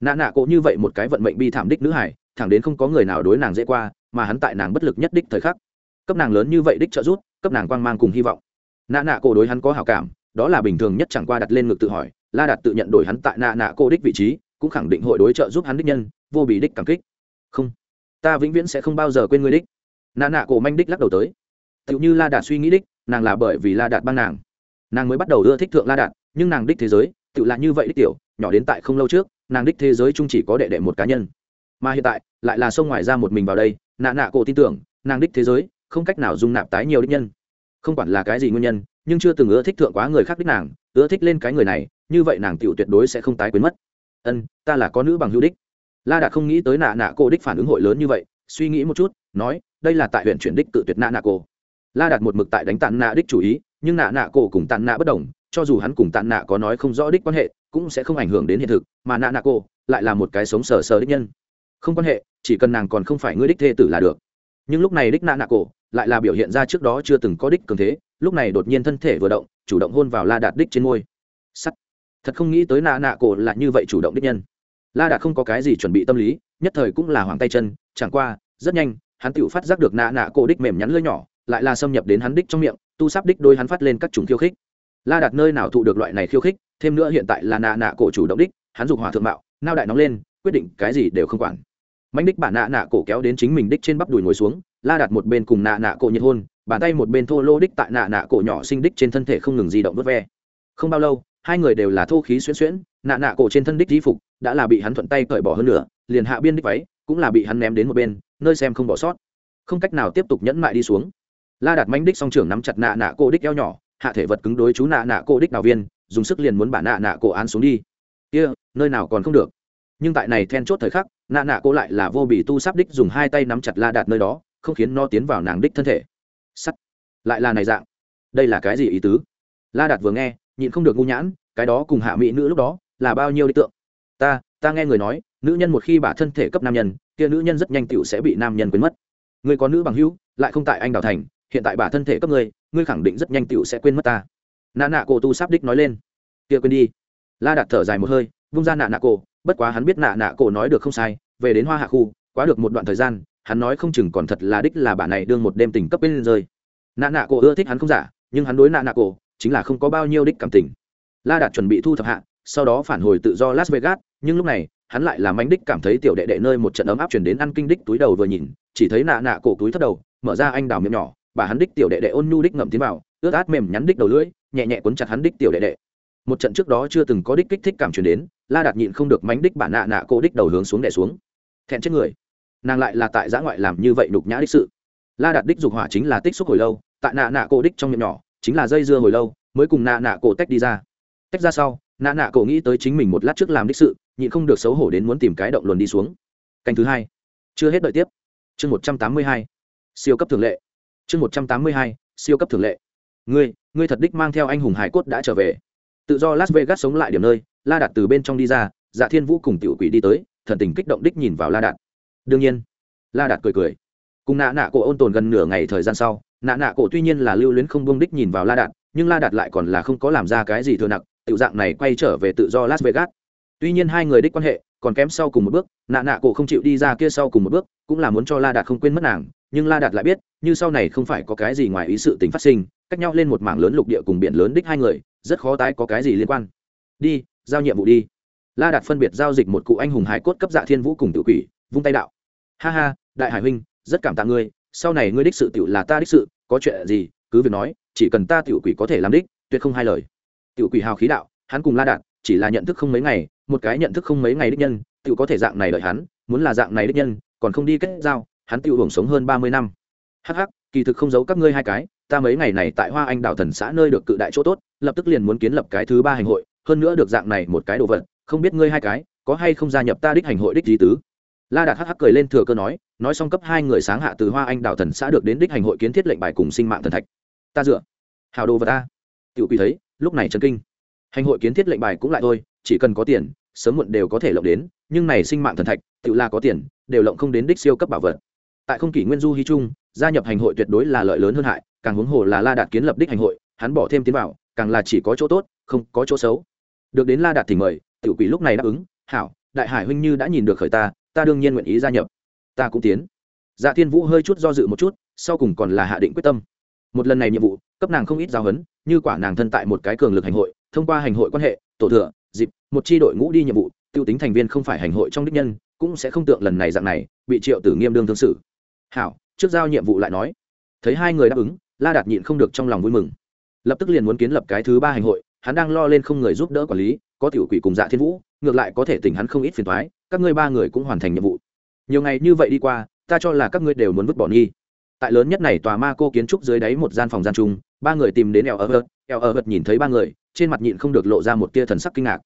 A: nạ nạ cộ như vậy một cái vận mệnh bi thảm đích nữ hải thẳng đến không có người nào đối nàng dễ qua, mà hắn tại nàng bất lực nhất đích thời khắc. Cấp nàng lớn như vậy đích trợ giúp, cấp nàng quang mang cùng hy vọng. Nạ nạ cộ đối hắn có hảo cảm, đó là bình thường nhất chẳng qua đặt lên ngực tự hỏi, la đạt tự nhận đổi hắn tại nạ nạ cô đích vị trí, cũng khẳng định hội đối trợ giúp hắn đích nhân, vô bị đích cảm kích. Không, ta vĩnh viễn sẽ không bao giờ quên ngươi đích. Nạ nạ cổ manh đích lắc đầu tới. Tựu như la đạt suy nghĩ đích, nàng là bởi vì la đạt ban nàng. Nàng mới bắt đầu ưa thích thượng la đạt, nhưng nàng đích thế giới tự là như vậy đích tiểu nhỏ đến tại không lâu trước, nàng đích thế giới chung chỉ có đệ đệ một cá nhân. Mà hiện tại, lại là xông ngoài ra một mình vào đây, nạ nạ cổ tin tưởng, nàng đích thế giới, không cách nào dung nạp tái nhiều đích nhân. Không quản là cái gì nguyên nhân, nhưng chưa từng ưa thích thượng quá người khác đích nàng, ưa thích lên cái người này, như vậy nàng tiểu tuyệt đối sẽ không tái quyến mất. Ân, ta là có nữ bằng hữu đích. La đạt không nghĩ tới nạ nạ cổ đích phản ứng hội lớn như vậy, suy nghĩ một chút, nói, đây là tại huyện chuyển đích tự tuyệt nạ nạ cổ. La đạt một mực tại đánh tàn nạ đích chủ ý, nhưng nạ nạ cổ cùng tàn nạ bất đồng, cho dù hắn cùng tàn nạ có nói không rõ đích quan hệ cũng sẽ không ảnh hưởng đến hiện thực, mà nạ nạ cô lại là một cái sống sờ sờ đích nhân. Không quan hệ, chỉ cần nàng còn không phải ngươi đích thê tử là được. Nhưng lúc này đích nạ nạ cổ lại là biểu hiện ra trước đó chưa từng có đích cường thế, lúc này đột nhiên thân thể vừa động, chủ động hôn vào la đạt đích trên môi. Sắt. Thật không nghĩ tới nạ nạ cổ là như vậy chủ động đích nhân. La đạt không có cái gì chuẩn bị tâm lý, nhất thời cũng là hoàng tay chân, chẳng qua, rất nhanh, hắn tự phát giác được nạ nạ cổ đích mềm nhắn lưỡi nhỏ, lại là xâm nhập đến hắn đích trong miệng, tu sắp đích đôi hắn phát lên các chủng khiêu khích la đạt nơi nào thụ được loại này khiêu khích, thêm nữa hiện tại là nạ nạ cổ chủ động đích, hắn dục hỏa thượng mạo, nao đại nóng lên, quyết định cái gì đều không quản. Mạnh đích bản nạ nạ cổ kéo đến chính mình đích trên bắp đùi ngồi xuống, la đặt một bên cùng nạ nạ cổ nhiệt hôn, bàn tay một bên thô lô đích tại nạ nạ cổ nhỏ sinh đích trên thân thể không ngừng di động vớt ve. Không bao lâu, hai người đều là thô khí xuyễn xuyễn nạ nạ cổ trên thân đích di phục đã là bị hắn thuận tay cởi bỏ hơn nữa liền hạ biên đích váy cũng là bị hắn ném đến một bên, nơi xem không bỏ sót. Không cách nào tiếp tục nhẫn mại đi xuống. La đạt manh đích song trưởng nắm chặt nạ nạ cổ đích eo nhỏ hạ thể vật cứng đối chú nạ nạ cổ đích đào viên, dùng sức liền muốn bản nạ nạ cổ án xuống đi. Kia, nơi nào còn không được. Nhưng tại này then chốt thời khắc, nạ nạ cổ lại là vô bị tu sắp đích dùng hai tay nắm chặt la đạt nơi đó, không khiến nó tiến vào nàng đích thân thể. Sắt. Lại là này dạng. Đây là cái gì ý tứ? La đạt vừa nghe, nhịn không được ngu nhãn, cái đó cùng hạ mỹ nữ lúc đó là bao nhiêu lý tượng? Ta ta nghe người nói, nữ nhân một khi bả thân thể cấp nam nhân, kia nữ nhân rất nhanh tựu sẽ bị nam nhân quên mất. Người có nữ bằng hữu, lại không tại anh đào thành, hiện tại bả thân thể cấp ngươi ngươi khẳng định rất nhanh tựu sẽ quên mất ta. Nạ nạ cổ tu sắp đích nói lên. Kia quên đi. La đạt thở dài một hơi, vung ra nạ nạ cổ, bất quá hắn biết nạ nạ cổ nói được không sai, về đến hoa hạ khu, quá được một đoạn thời gian, hắn nói không chừng còn thật là đích là bà này đương một đêm tình cấp bên rơi. Nạ nạ cổ ưa thích hắn không giả, nhưng hắn đối nạ nạ cổ, chính là không có bao nhiêu đích cảm tình. La đạt chuẩn bị thu thập hạ, sau đó phản hồi tự do las vegas, nhưng lúc này, hắn lại làm ánh đích cảm thấy tiểu đệ đệ nơi một trận ấm áp chuyển đến ăn kinh đích túi đầu vừa nhìn, chỉ thấy nạ nạ cổ túi thất đầu, mở ra anh đào miệng nhỏ bà hắn đích tiểu đệ đệ ôn nhu đích ngậm tiến vào, ướt át mềm nhắn đích đầu lưỡi, nhẹ nhẹ cuốn chặt hắn đích tiểu đệ đệ. Một trận trước đó chưa từng có đích kích thích cảm chuyển đến, la đạt nhịn không được mánh đích bà nạ nạ cô đích đầu hướng xuống đẻ xuống. Thẹn chết người. Nàng lại là tại giã ngoại làm như vậy đục nhã đích sự. La đạt đích dục hỏa chính là tích xúc hồi lâu, tại nạ nạ cô đích trong miệng nhỏ, chính là dây dưa hồi lâu, mới cùng nạ nạ cổ tách đi ra. Tách ra sau, nạ nạ cổ nghĩ tới chính mình một lát trước làm đích sự, nhịn không được xấu hổ đến muốn tìm cái động luồn đi xuống. Canh thứ hai. Chưa hết đợi tiếp. Chương một trăm tám mươi hai. Siêu cấp thường lệ chương một trăm tám mươi hai, siêu cấp thường lệ. Ngươi ngươi thật đích mang theo anh hùng hải cốt đã trở về. Tự do las vegas sống lại điểm nơi, la đạt từ bên trong đi ra dạ thiên vũ cùng tiểu quỷ đi tới, thần tình kích động đích nhìn vào la đạt. Đương nhiên, la đạt cười cười. Cùng nạ nạ cổ ôn tồn gần nửa ngày thời gian sau, nạ nạ cổ tuy nhiên là lưu luyến không bông đích nhìn vào la đạt, nhưng la đạt lại còn là không có làm ra cái gì thừa nặng tự dạng này quay trở về tự do las vegas. Tuy nhiên hai người đích quan hệ còn kém sau cùng một bước, nạ nạ cổ không chịu đi ra kia sau cùng một bước, cũng là muốn cho la đạt không quên mất nàng nhưng la đạt lại biết, như sau này không phải có cái gì ngoài ý sự tình phát sinh, cách nhau lên một mảng lớn lục địa cùng biển lớn đích hai người, rất khó tái có cái gì liên quan. Đi, giao nhiệm vụ đi. La đạt phân biệt giao dịch một cụ anh hùng hải cốt cấp dạ thiên vũ cùng tự quỷ, vung tay đạo. Ha ha, đại hải huynh, rất cảm tạ ngươi, sau này ngươi đích sự tiểu là ta đích sự, có chuyện gì, cứ việc nói, chỉ cần ta tiểu quỷ có thể làm đích, tuyệt không hai lời. Tiểu quỷ hào khí đạo, hắn cùng la đạt, chỉ là nhận thức không mấy ngày, một cái nhận thức không mấy ngày đích nhân, tiểu có thể dạng này đợi hắn, muốn là dạng này đích nhân, còn không đi kết giao hắn tiêu hưởng sống hơn ba mươi năm. Hắc hắc, kỳ thực không giấu các ngươi hai cái, ta mấy ngày này tại hoa anh Đảo thần xã nơi được cự đại chỗ tốt, lập tức liền muốn kiến lập cái thứ ba hành hội, hơn nữa được dạng này một cái đồ vật, không biết ngươi hai cái, có hay không gia nhập ta đích hành hội đích trí tứ? La đạt hắc hắc cười lên thừa cơ nói nói xong cấp hai người sáng hạ từ hoa anh Đảo thần xã được đến đích hành hội kiến thiết lệnh bài cùng sinh mạng thần thạch. Ta dựa. Hào đồ vật ta. Tiểu quỳ thấy, lúc này chân kinh. Hành hội kiến thiết lệnh bài cũng lại thôi, chỉ cần có tiền, sớm muộn đều có thể lộng đến, nhưng này sinh mạng thần thạch, tự là có tiền, đều lộng không đến đích siêu cấp bảo vật tại không kỷ nguyên du hy trung gia nhập hành hội tuyệt đối là lợi lớn hơn hại, càng huống hồ là la đạt kiến lập đích hành hội, hắn bỏ thêm tiến vào, càng là chỉ có chỗ tốt, không có chỗ xấu. Được đến la đạt thì mời, tiểu quỷ lúc này đáp ứng, hảo, đại hải huynh như đã nhìn được khởi ta ta đương nhiên nguyện ý gia nhập. Ta cũng tiến. Dạ thiên vũ hơi chút do dự một chút, sau cùng còn là hạ định quyết tâm. Một lần này nhiệm vụ, cấp nàng không ít giáo huấn, như quả nàng thân tại một cái cường lực hành hội, thông qua hành hội quan hệ, tổ thừa, dịp, một chi đội ngũ đi nhiệm vụ, tiêu tính thành viên không phải hành hội trong đích nhân, cũng sẽ không tượng lần này dạng này, bị triệu tử nghiêm đương thương sự hảo, trước giao nhiệm vụ lại nói. Thấy hai người đáp ứng, la đạt nhịn không được trong lòng vui mừng. Lập tức liền muốn kiến lập cái thứ ba hành hội, hắn đang lo lên không người giúp đỡ quản lý, có tiểu quỷ cùng dạ thiên vũ, ngược lại có thể tỉnh hắn không ít phiền thoái các ngươi ba người cũng hoàn thành nhiệm vụ. Nhiều ngày như vậy đi qua, ta cho là các ngươi đều muốn vứt bỏ nghi. Tại lớn nhất này tòa ma cô kiến trúc dưới đáy một gian phòng gian chung, ba người tìm đến eo ở vật eo ở vật nhìn thấy ba người, trên mặt nhịn không được lộ ra một tia thần sắc kinh ngạc.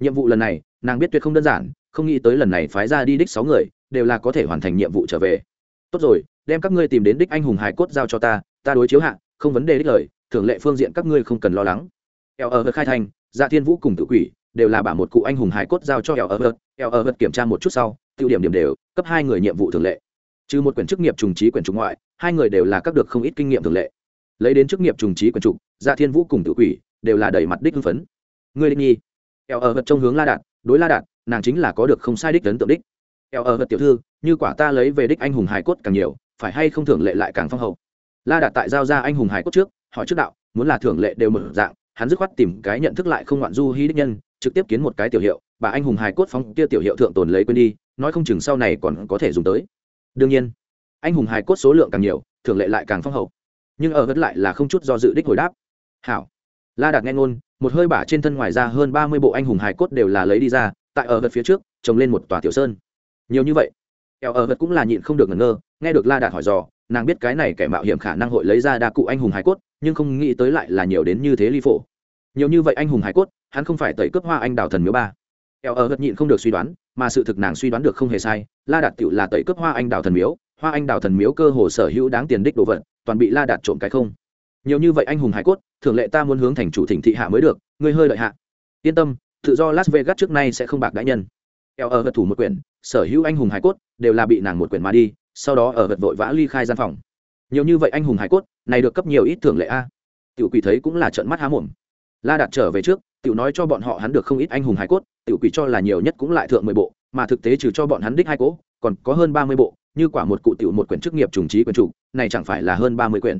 A: Nhiệm vụ lần này, nàng biết tuyệt không đơn giản, không nghĩ tới lần này phái ra đi đích sáu người, đều là có thể hoàn thành nhiệm vụ trở về tốt rồi, đem các ngươi tìm đến đích anh hùng hải cốt giao cho ta ta đối chiếu hạ, không vấn đề đích lời thường lệ phương diện các ngươi không cần lo lắng. Eo ở khai thành dạ thiên vũ cùng tự quỷ, đều là bả một cụ anh hùng hải cốt giao cho eo ở vật eo ở vật kiểm tra một chút sau, tiêu điểm điểm đều, cấp hai người nhiệm vụ thường lệ. Trừ một quyển chức nghiệp trùng trí quyển trục ngoại, hai người đều là các được không ít kinh nghiệm thường lệ. Lấy đến chức nghiệp trùng trí quyển trục dạ thiên vũ cùng tự quỷ, đều là đẩy mặt đích hưng phấn. Ngươi định nhi. Eo ở vật trong hướng la đạt, đối la đạt, nàng chính là có được không sai đích ấn tượng đích eo ở vật tiểu thư, như quả ta lấy về đích anh hùng hải cốt càng nhiều, phải hay không thưởng lệ lại càng phong hậu? La đạt tại giao ra anh hùng hải cốt trước, hỏi trước đạo, muốn là thưởng lệ đều mở dạng, hắn dứt khoát tìm cái nhận thức lại không ngoạn du hy đích nhân, trực tiếp kiến một cái tiểu hiệu, bà anh hùng hải cốt phóng kia tiểu hiệu thượng tồn lấy quên đi, nói không chừng sau này còn có thể dùng tới. Đương nhiên, anh hùng hải cốt số lượng càng nhiều, thưởng lệ lại càng phong hậu. Nhưng ở vật lại là không chút do dự đích hồi đáp. Hảo. La đạt nghe ngôn, một hơi bả trên thân ngoài ra hơn ba mươi bộ anh hùng hải cốt đều là lấy đi ra, tại ở vật phía trước, trồng lên một tòa tiểu sơn nhiều như vậy eo ở vật cũng là nhịn không được ngẩn ngơ, nghe được la đạt hỏi dò, nàng biết cái này kẻ mạo hiểm khả năng hội lấy ra đa cụ anh hùng hải cốt, nhưng không nghĩ tới lại là nhiều đến như thế ly phổ. Nhiều như vậy anh hùng hải cốt, hắn không phải tẩy cướp hoa anh đào thần miếu ba. Eo ở vật nhịn không được suy đoán, mà sự thực nàng suy đoán được không hề sai, la đạt tựu là tẩy cướp hoa anh đào thần miếu, hoa anh đào thần miếu cơ hồ sở hữu đáng tiền đích đồ vật, toàn bị la đạt trộm cái không. Nhiều như vậy anh hùng hải cốt, thường lệ ta muốn hướng thành chủ thỉnh thị hạ mới được, ngươi hơi lợi hạ. Yên tâm, tự do las vegas trước nay sẽ không bạc đại nhân. Eo ở vật thủ một quyển sở hữu anh hùng hải cốt đều là bị nàng một quyển mà đi, sau đó ở vật vội vã ly khai gian phòng. Nhiều như vậy anh hùng hải cốt, này được cấp nhiều ít thưởng lệ a. Tiểu quỷ thấy cũng là trợn mắt há mồm. La đạt trở về trước, tiểu nói cho bọn họ hắn được không ít anh hùng hải cốt, tiểu quỷ cho là nhiều nhất cũng lại thượng mười bộ, mà thực tế trừ cho bọn hắn đích hai cỗ, còn có hơn ba mươi bộ, như quả một cụ tiểu một quyển chức nghiệp trùng trí quyển chủ, này chẳng phải là hơn ba mươi quyển.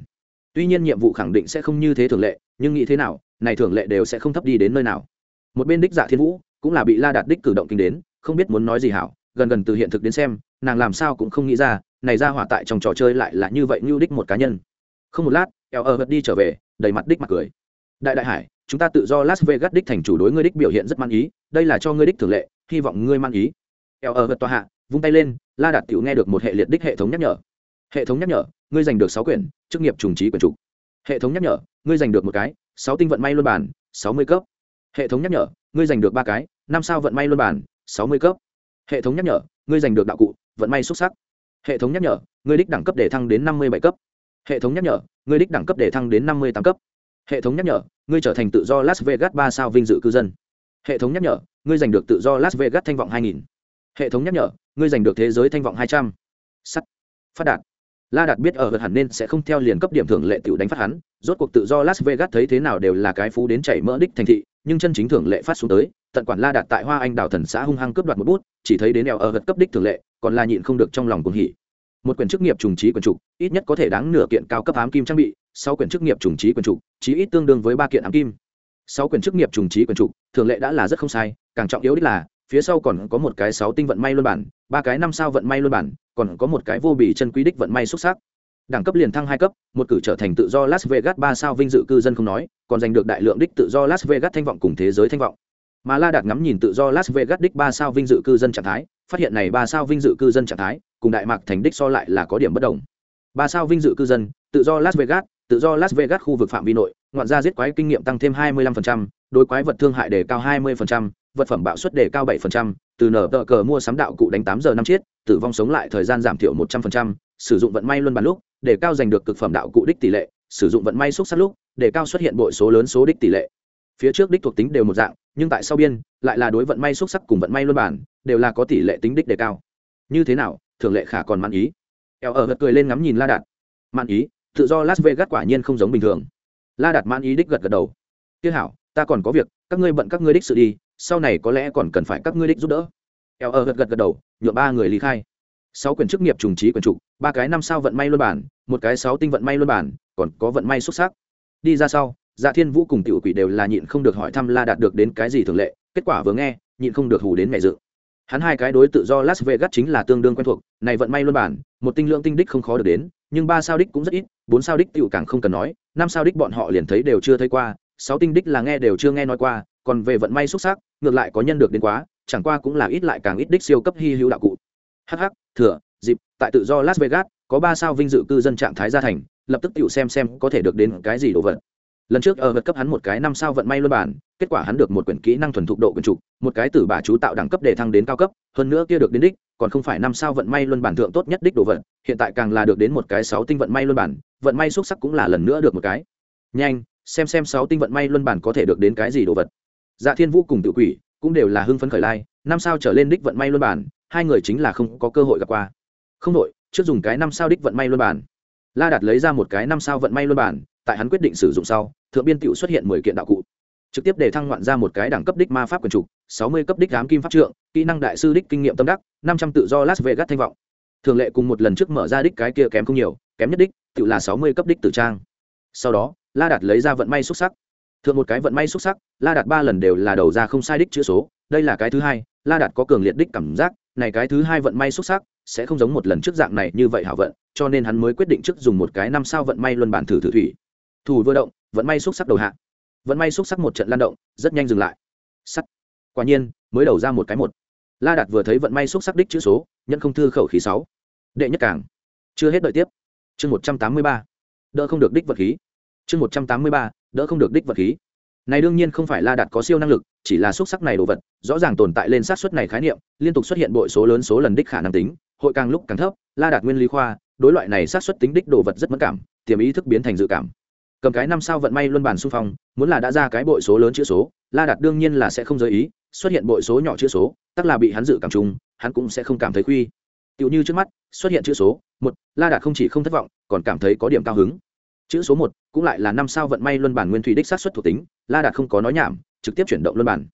A: Tuy nhiên nhiệm vụ khẳng định sẽ không như thế thường lệ, nhưng nghĩ thế nào, này thường lệ đều sẽ không thấp đi đến nơi nào. Một bên đích giả thiên vũ cũng là bị la đạt đích cử động kinh đến, không biết muốn nói gì hảo gần gần từ hiện thực đến xem, nàng làm sao cũng không nghĩ ra, này ra hỏa tại trong trò chơi lại là như vậy như đích một cá nhân. Không một lát, eo ở vật đi trở về, đầy mặt đích mặt cười. Đại đại hải, chúng ta tự do las vegas đích thành chủ đối ngươi đích biểu hiện rất man ý, đây là cho ngươi đích thường lệ, hy vọng ngươi man ý. Eo ở vật tòa hạ, vung tay lên, la đạt tiểu nghe được một hệ liệt đích hệ thống nhắc nhở. Hệ thống nhắc nhở, ngươi giành được sáu quyển, chức nghiệp trùng trí quyển trục. Hệ thống nhắc nhở, ngươi giành được một cái, sáu tinh vận may luân bản, sáu mươi cấp. Hệ thống nhắc nhở, ngươi giành được ba cái, năm sao vận may luân bản, sáu mươi cấp hệ thống nhắc nhở, ngươi giành được đạo cụ, vận may xuất sắc. Hệ thống nhắc nhở, ngươi đích đẳng cấp để thăng đến năm mươi bảy cấp. Hệ thống nhắc nhở, ngươi đích đẳng cấp để thăng đến năm mươi tám cấp. Hệ thống nhắc nhở, ngươi trở thành tự do las vegas ba sao vinh dự cư dân. Hệ thống nhắc nhở, ngươi giành được tự do las vegas thanh vọng hai nghìn. Hệ thống nhắc nhở, ngươi giành được thế giới thanh vọng hai trăm. Sắt. Phát đạt. La đạt biết ở vật hẳn nên sẽ không theo liền cấp điểm thưởng lệ tiểu đánh phát hắn, rốt cuộc tự do las vegas thấy thế nào đều là cái phú đến chảy mỡ đích thành thị, nhưng chân chính thưởng lệ phát xuống tới tận quản la đạt tại hoa anh đào thần xã hung hăng cướp đoạt một bút, chỉ thấy đến đèo ở gật cấp đích thường lệ, còn là nhịn không được trong lòng cuồng hỉ. Một quyển chức nghiệp trùng trí quyển trục, ít nhất có thể đáng nửa kiện cao cấp ám kim trang bị, sáu quyển chức nghiệp trùng trí quyển trục, chí ít tương đương với ba kiện ám kim. Sáu quyển chức nghiệp trùng trí quyển trục, thường lệ đã là rất không sai, càng trọng yếu đích là, phía sau còn có một cái sáu tinh vận may luân bản, ba cái năm sao vận may luân bản, còn có một cái vô bì chân quý đích vận may xuất sắc. Đẳng cấp liền thăng hai cấp, một cử trở thành tự do las vegas ba sao vinh dự cư dân không nói, còn giành được đại lượng đích tự do las vegas thanh vọng cùng thế giới thanh vọng mà la đạt ngắm nhìn tự do las vegas đích ba sao vinh dự cư dân trạng thái phát hiện này ba sao vinh dự cư dân trạng thái cùng đại mạc thành đích so lại là có điểm bất đồng. Ba sao vinh dự cư dân tự do las vegas tự do las vegas khu vực phạm vi nội ngoạn gia giết quái kinh nghiệm tăng thêm 25%, đối quái vật thương hại đề cao 20%, vật phẩm bạo suất đề cao 7%, từ nở tờ cờ mua sắm đạo cụ đánh 8 giờ năm chiết tử vong sống lại thời gian giảm thiểu 100%, sử dụng vận may luân bàn lúc để cao giành được cực phẩm đạo cụ đích tỷ lệ sử dụng vận may xúc sát lúc để cao xuất hiện bội số lớn số đích tỷ lệ. Phía trước đích thuộc tính đều một dạng nhưng tại sau biên, lại là đối vận may xuất sắc cùng vận may luân bản, đều là có tỷ lệ tính đích đề cao. Như thế nào, thường lệ khả còn mãn ý. Eo ở gật cười lên ngắm nhìn la đạt. Mãn ý, tự do las vegas quả nhiên không giống bình thường. La đạt mãn ý đích gật gật đầu. Tiếc hảo, ta còn có việc, các ngươi bận các ngươi đích sự đi, sau này có lẽ còn cần phải các ngươi đích giúp đỡ. Eo ở gật gật gật đầu nhựa ba người ly khai. Sáu quyền chức nghiệp trùng trí quyền trục, ba cái năm sao vận may luân bản, một cái sáu tinh vận may luân bản, còn có vận may xuất sắc. Đi ra sau dạ thiên vũ cùng tiểu quỷ đều là nhịn không được hỏi thăm la đạt được đến cái gì thường lệ, kết quả vừa nghe, nhịn không được hù đến mẹ dự. Hắn hai cái đối tự do las vegas chính là tương đương quen thuộc, này vận may luân bản, một tinh lượng tinh đích không khó được đến, nhưng ba sao đích cũng rất ít, bốn sao đích tiểu càng không cần nói, năm sao đích bọn họ liền thấy đều chưa thấy qua, sáu tinh đích là nghe đều chưa nghe nói qua, còn về vận may xuất sắc, ngược lại có nhân được đến quá, chẳng qua cũng là ít lại càng ít đích siêu cấp hy hữu đạo cụ. Hh thừa, dịp, tại tự do las vegas, có ba sao vinh dự cư dân trạng thái gia thành, lập tức tiểu xem xem có thể được đến cái gì đồ vật lần trước ở vật cấp hắn một cái năm sao vận may luân bản, kết quả hắn được một quyển kỹ năng thuần thục độ quyển trục, một cái tử bà chú tạo đẳng cấp để thăng đến cao cấp, hơn nữa kia được đến đích, còn không phải năm sao vận may luân bản thượng tốt nhất đích đồ vật, hiện tại càng là được đến một cái sáu tinh vận may luân bản, vận may xuất sắc cũng là lần nữa được một cái. Nhanh, xem xem sáu tinh vận may luân bản có thể được đến cái gì đồ vật. Dạ thiên vũ cùng tự quỷ cũng đều là hưng phấn khởi lai, năm sao trở lên đích vận may luân bản, hai người chính là không có cơ hội gặp qua. Không đội trước dùng cái năm sao đích vận may luân bản. La đạt lấy ra một cái năm sao vận may luân bản tại hắn quyết định sử dụng sau, thượng biên tiểu xuất hiện mười kiện đạo cụ. Trực tiếp để thăng ngoạn ra một cái đẳng cấp đích ma pháp quyền trục sáu mươi cấp đích đám kim pháp trượng, kỹ năng đại sư đích kinh nghiệm tâm đắc, năm trăm tự do las vegas thanh vọng. Thường lệ cùng một lần trước mở ra đích cái kia kém không nhiều, kém nhất đích, tự là sáu mươi cấp đích tử trang. Sau đó, la đạt lấy ra vận may xuất sắc. Thượng một cái vận may xuất sắc, la đạt ba lần đều là đầu ra không sai đích chữ số. Đây là cái thứ hai, la đạt có cường liệt đích cảm giác, này cái thứ hai vận may xuất sắc sẽ không giống một lần trước dạng này như vậy hảo vận, cho nên hắn mới quyết định trước dùng một cái năm sao vận may luân bản thử thử thủy thủ vừa động, vận may xúc sắc đầu hạ. Vẫn may xúc sắc một trận lan động, rất nhanh dừng lại. Sắt. Quả nhiên, mới đầu ra một cái một. La đạt vừa thấy vận may xúc sắc đích chữ số nhân không thư khẩu khí sáu. Đệ nhất cảng. Chưa hết đợi tiếp. Chương một trăm tám mươi ba. Đỡ không được đích vật khí. Chương một trăm tám mươi ba. Đỡ không được đích vật khí. Này đương nhiên không phải la đạt có siêu năng lực, chỉ là xúc sắc này đồ vật, rõ ràng tồn tại lên xác suất này khái niệm, liên tục xuất hiện bội số lớn số lần đích khả năng tính, hội càng lúc càng thấp, la đạt nguyên lý khoa, đối loại này xác suất tính đích đồ vật rất mất cảm, tiềm ý thức biến thành dự cảm cầm cái năm sao vận may luân bàn xung phong, muốn là đã ra cái bội số lớn chữ số, la đạt đương nhiên là sẽ không giới ý, xuất hiện bội số nhỏ chữ số tức là bị hắn dự cảm chung, hắn cũng sẽ không cảm thấy khuy. Tựu như trước mắt, xuất hiện chữ số, một, la đạt không chỉ không thất vọng, còn cảm thấy có điểm cao hứng. Chữ số một, cũng lại là năm sao vận may luân bản nguyên thủy đích sát xuất thuộc tính, la đạt không có nói nhảm, trực tiếp chuyển động luân bản.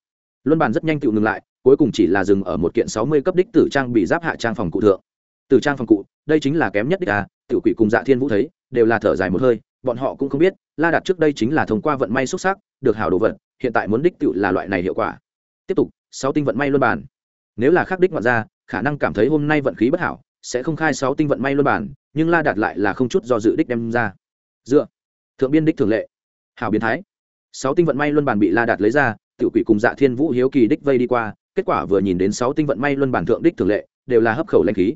A: Luân bản rất nhanh tựu ngừng lại, cuối cùng chỉ là dừng ở một kiện sáu mươi cấp đích tử trang bị giáp hạ trang phòng cụ thượng. Tử trang phòng cụ, đây chính là kém nhất đích à tiểu quỷ cùng dạ thiên vũ thấy, đều là thở dài một hơi bọn họ cũng không biết, la đạt trước đây chính là thông qua vận may xuất sắc được hảo đồ vật, hiện tại muốn đích tự là loại này hiệu quả. Tiếp tục, sáu tinh vận may luân bản. Nếu là khắc đích ngoạn ra, khả năng cảm thấy hôm nay vận khí bất hảo, sẽ không khai sáu tinh vận may luân bản, nhưng la đạt lại là không chút do dự đích đem ra. Dựa. Thượng biên đích thường lệ. Hảo biến thái. Sáu tinh vận may luân bản bị la đạt lấy ra, tiểu quỷ cùng dạ thiên vũ hiếu kỳ đích vây đi qua, kết quả vừa nhìn đến sáu tinh vận may luân bản thượng đích thường lệ, đều là hấp khẩu lanh khí.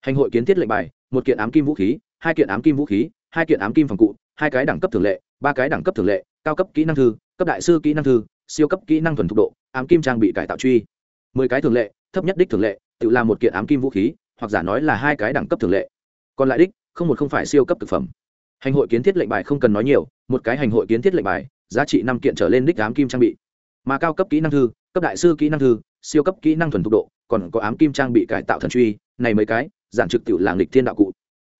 A: Hành hội kiến thiết lệnh bài, một kiện ám kim vũ khí, hai kiện ám kim vũ khí, hai kiện ám kim phòng cụ hai cái đẳng cấp thường lệ, ba cái đẳng cấp thường lệ, cao cấp kỹ năng thư, cấp đại sư kỹ năng thư, siêu cấp kỹ năng thuần thục độ, ám kim trang bị cải tạo truy. Mười cái thường lệ, thấp nhất đích thường lệ, tự làm một kiện ám kim vũ khí, hoặc giả nói là hai cái đẳng cấp thường lệ. Còn lại đích, không một không phải siêu cấp thực phẩm. Hành hội kiến thiết lệnh bài không cần nói nhiều, một cái hành hội kiến thiết lệnh bài, giá trị năm kiện trở lên đích ám kim trang bị. Mà cao cấp kỹ năng thư, cấp đại sư kỹ năng thư, siêu cấp kỹ năng thuần thục độ, còn có ám kim trang bị cải tạo thần truy, này mấy cái, giản trực tiểu làng lịch thiên đạo cụ.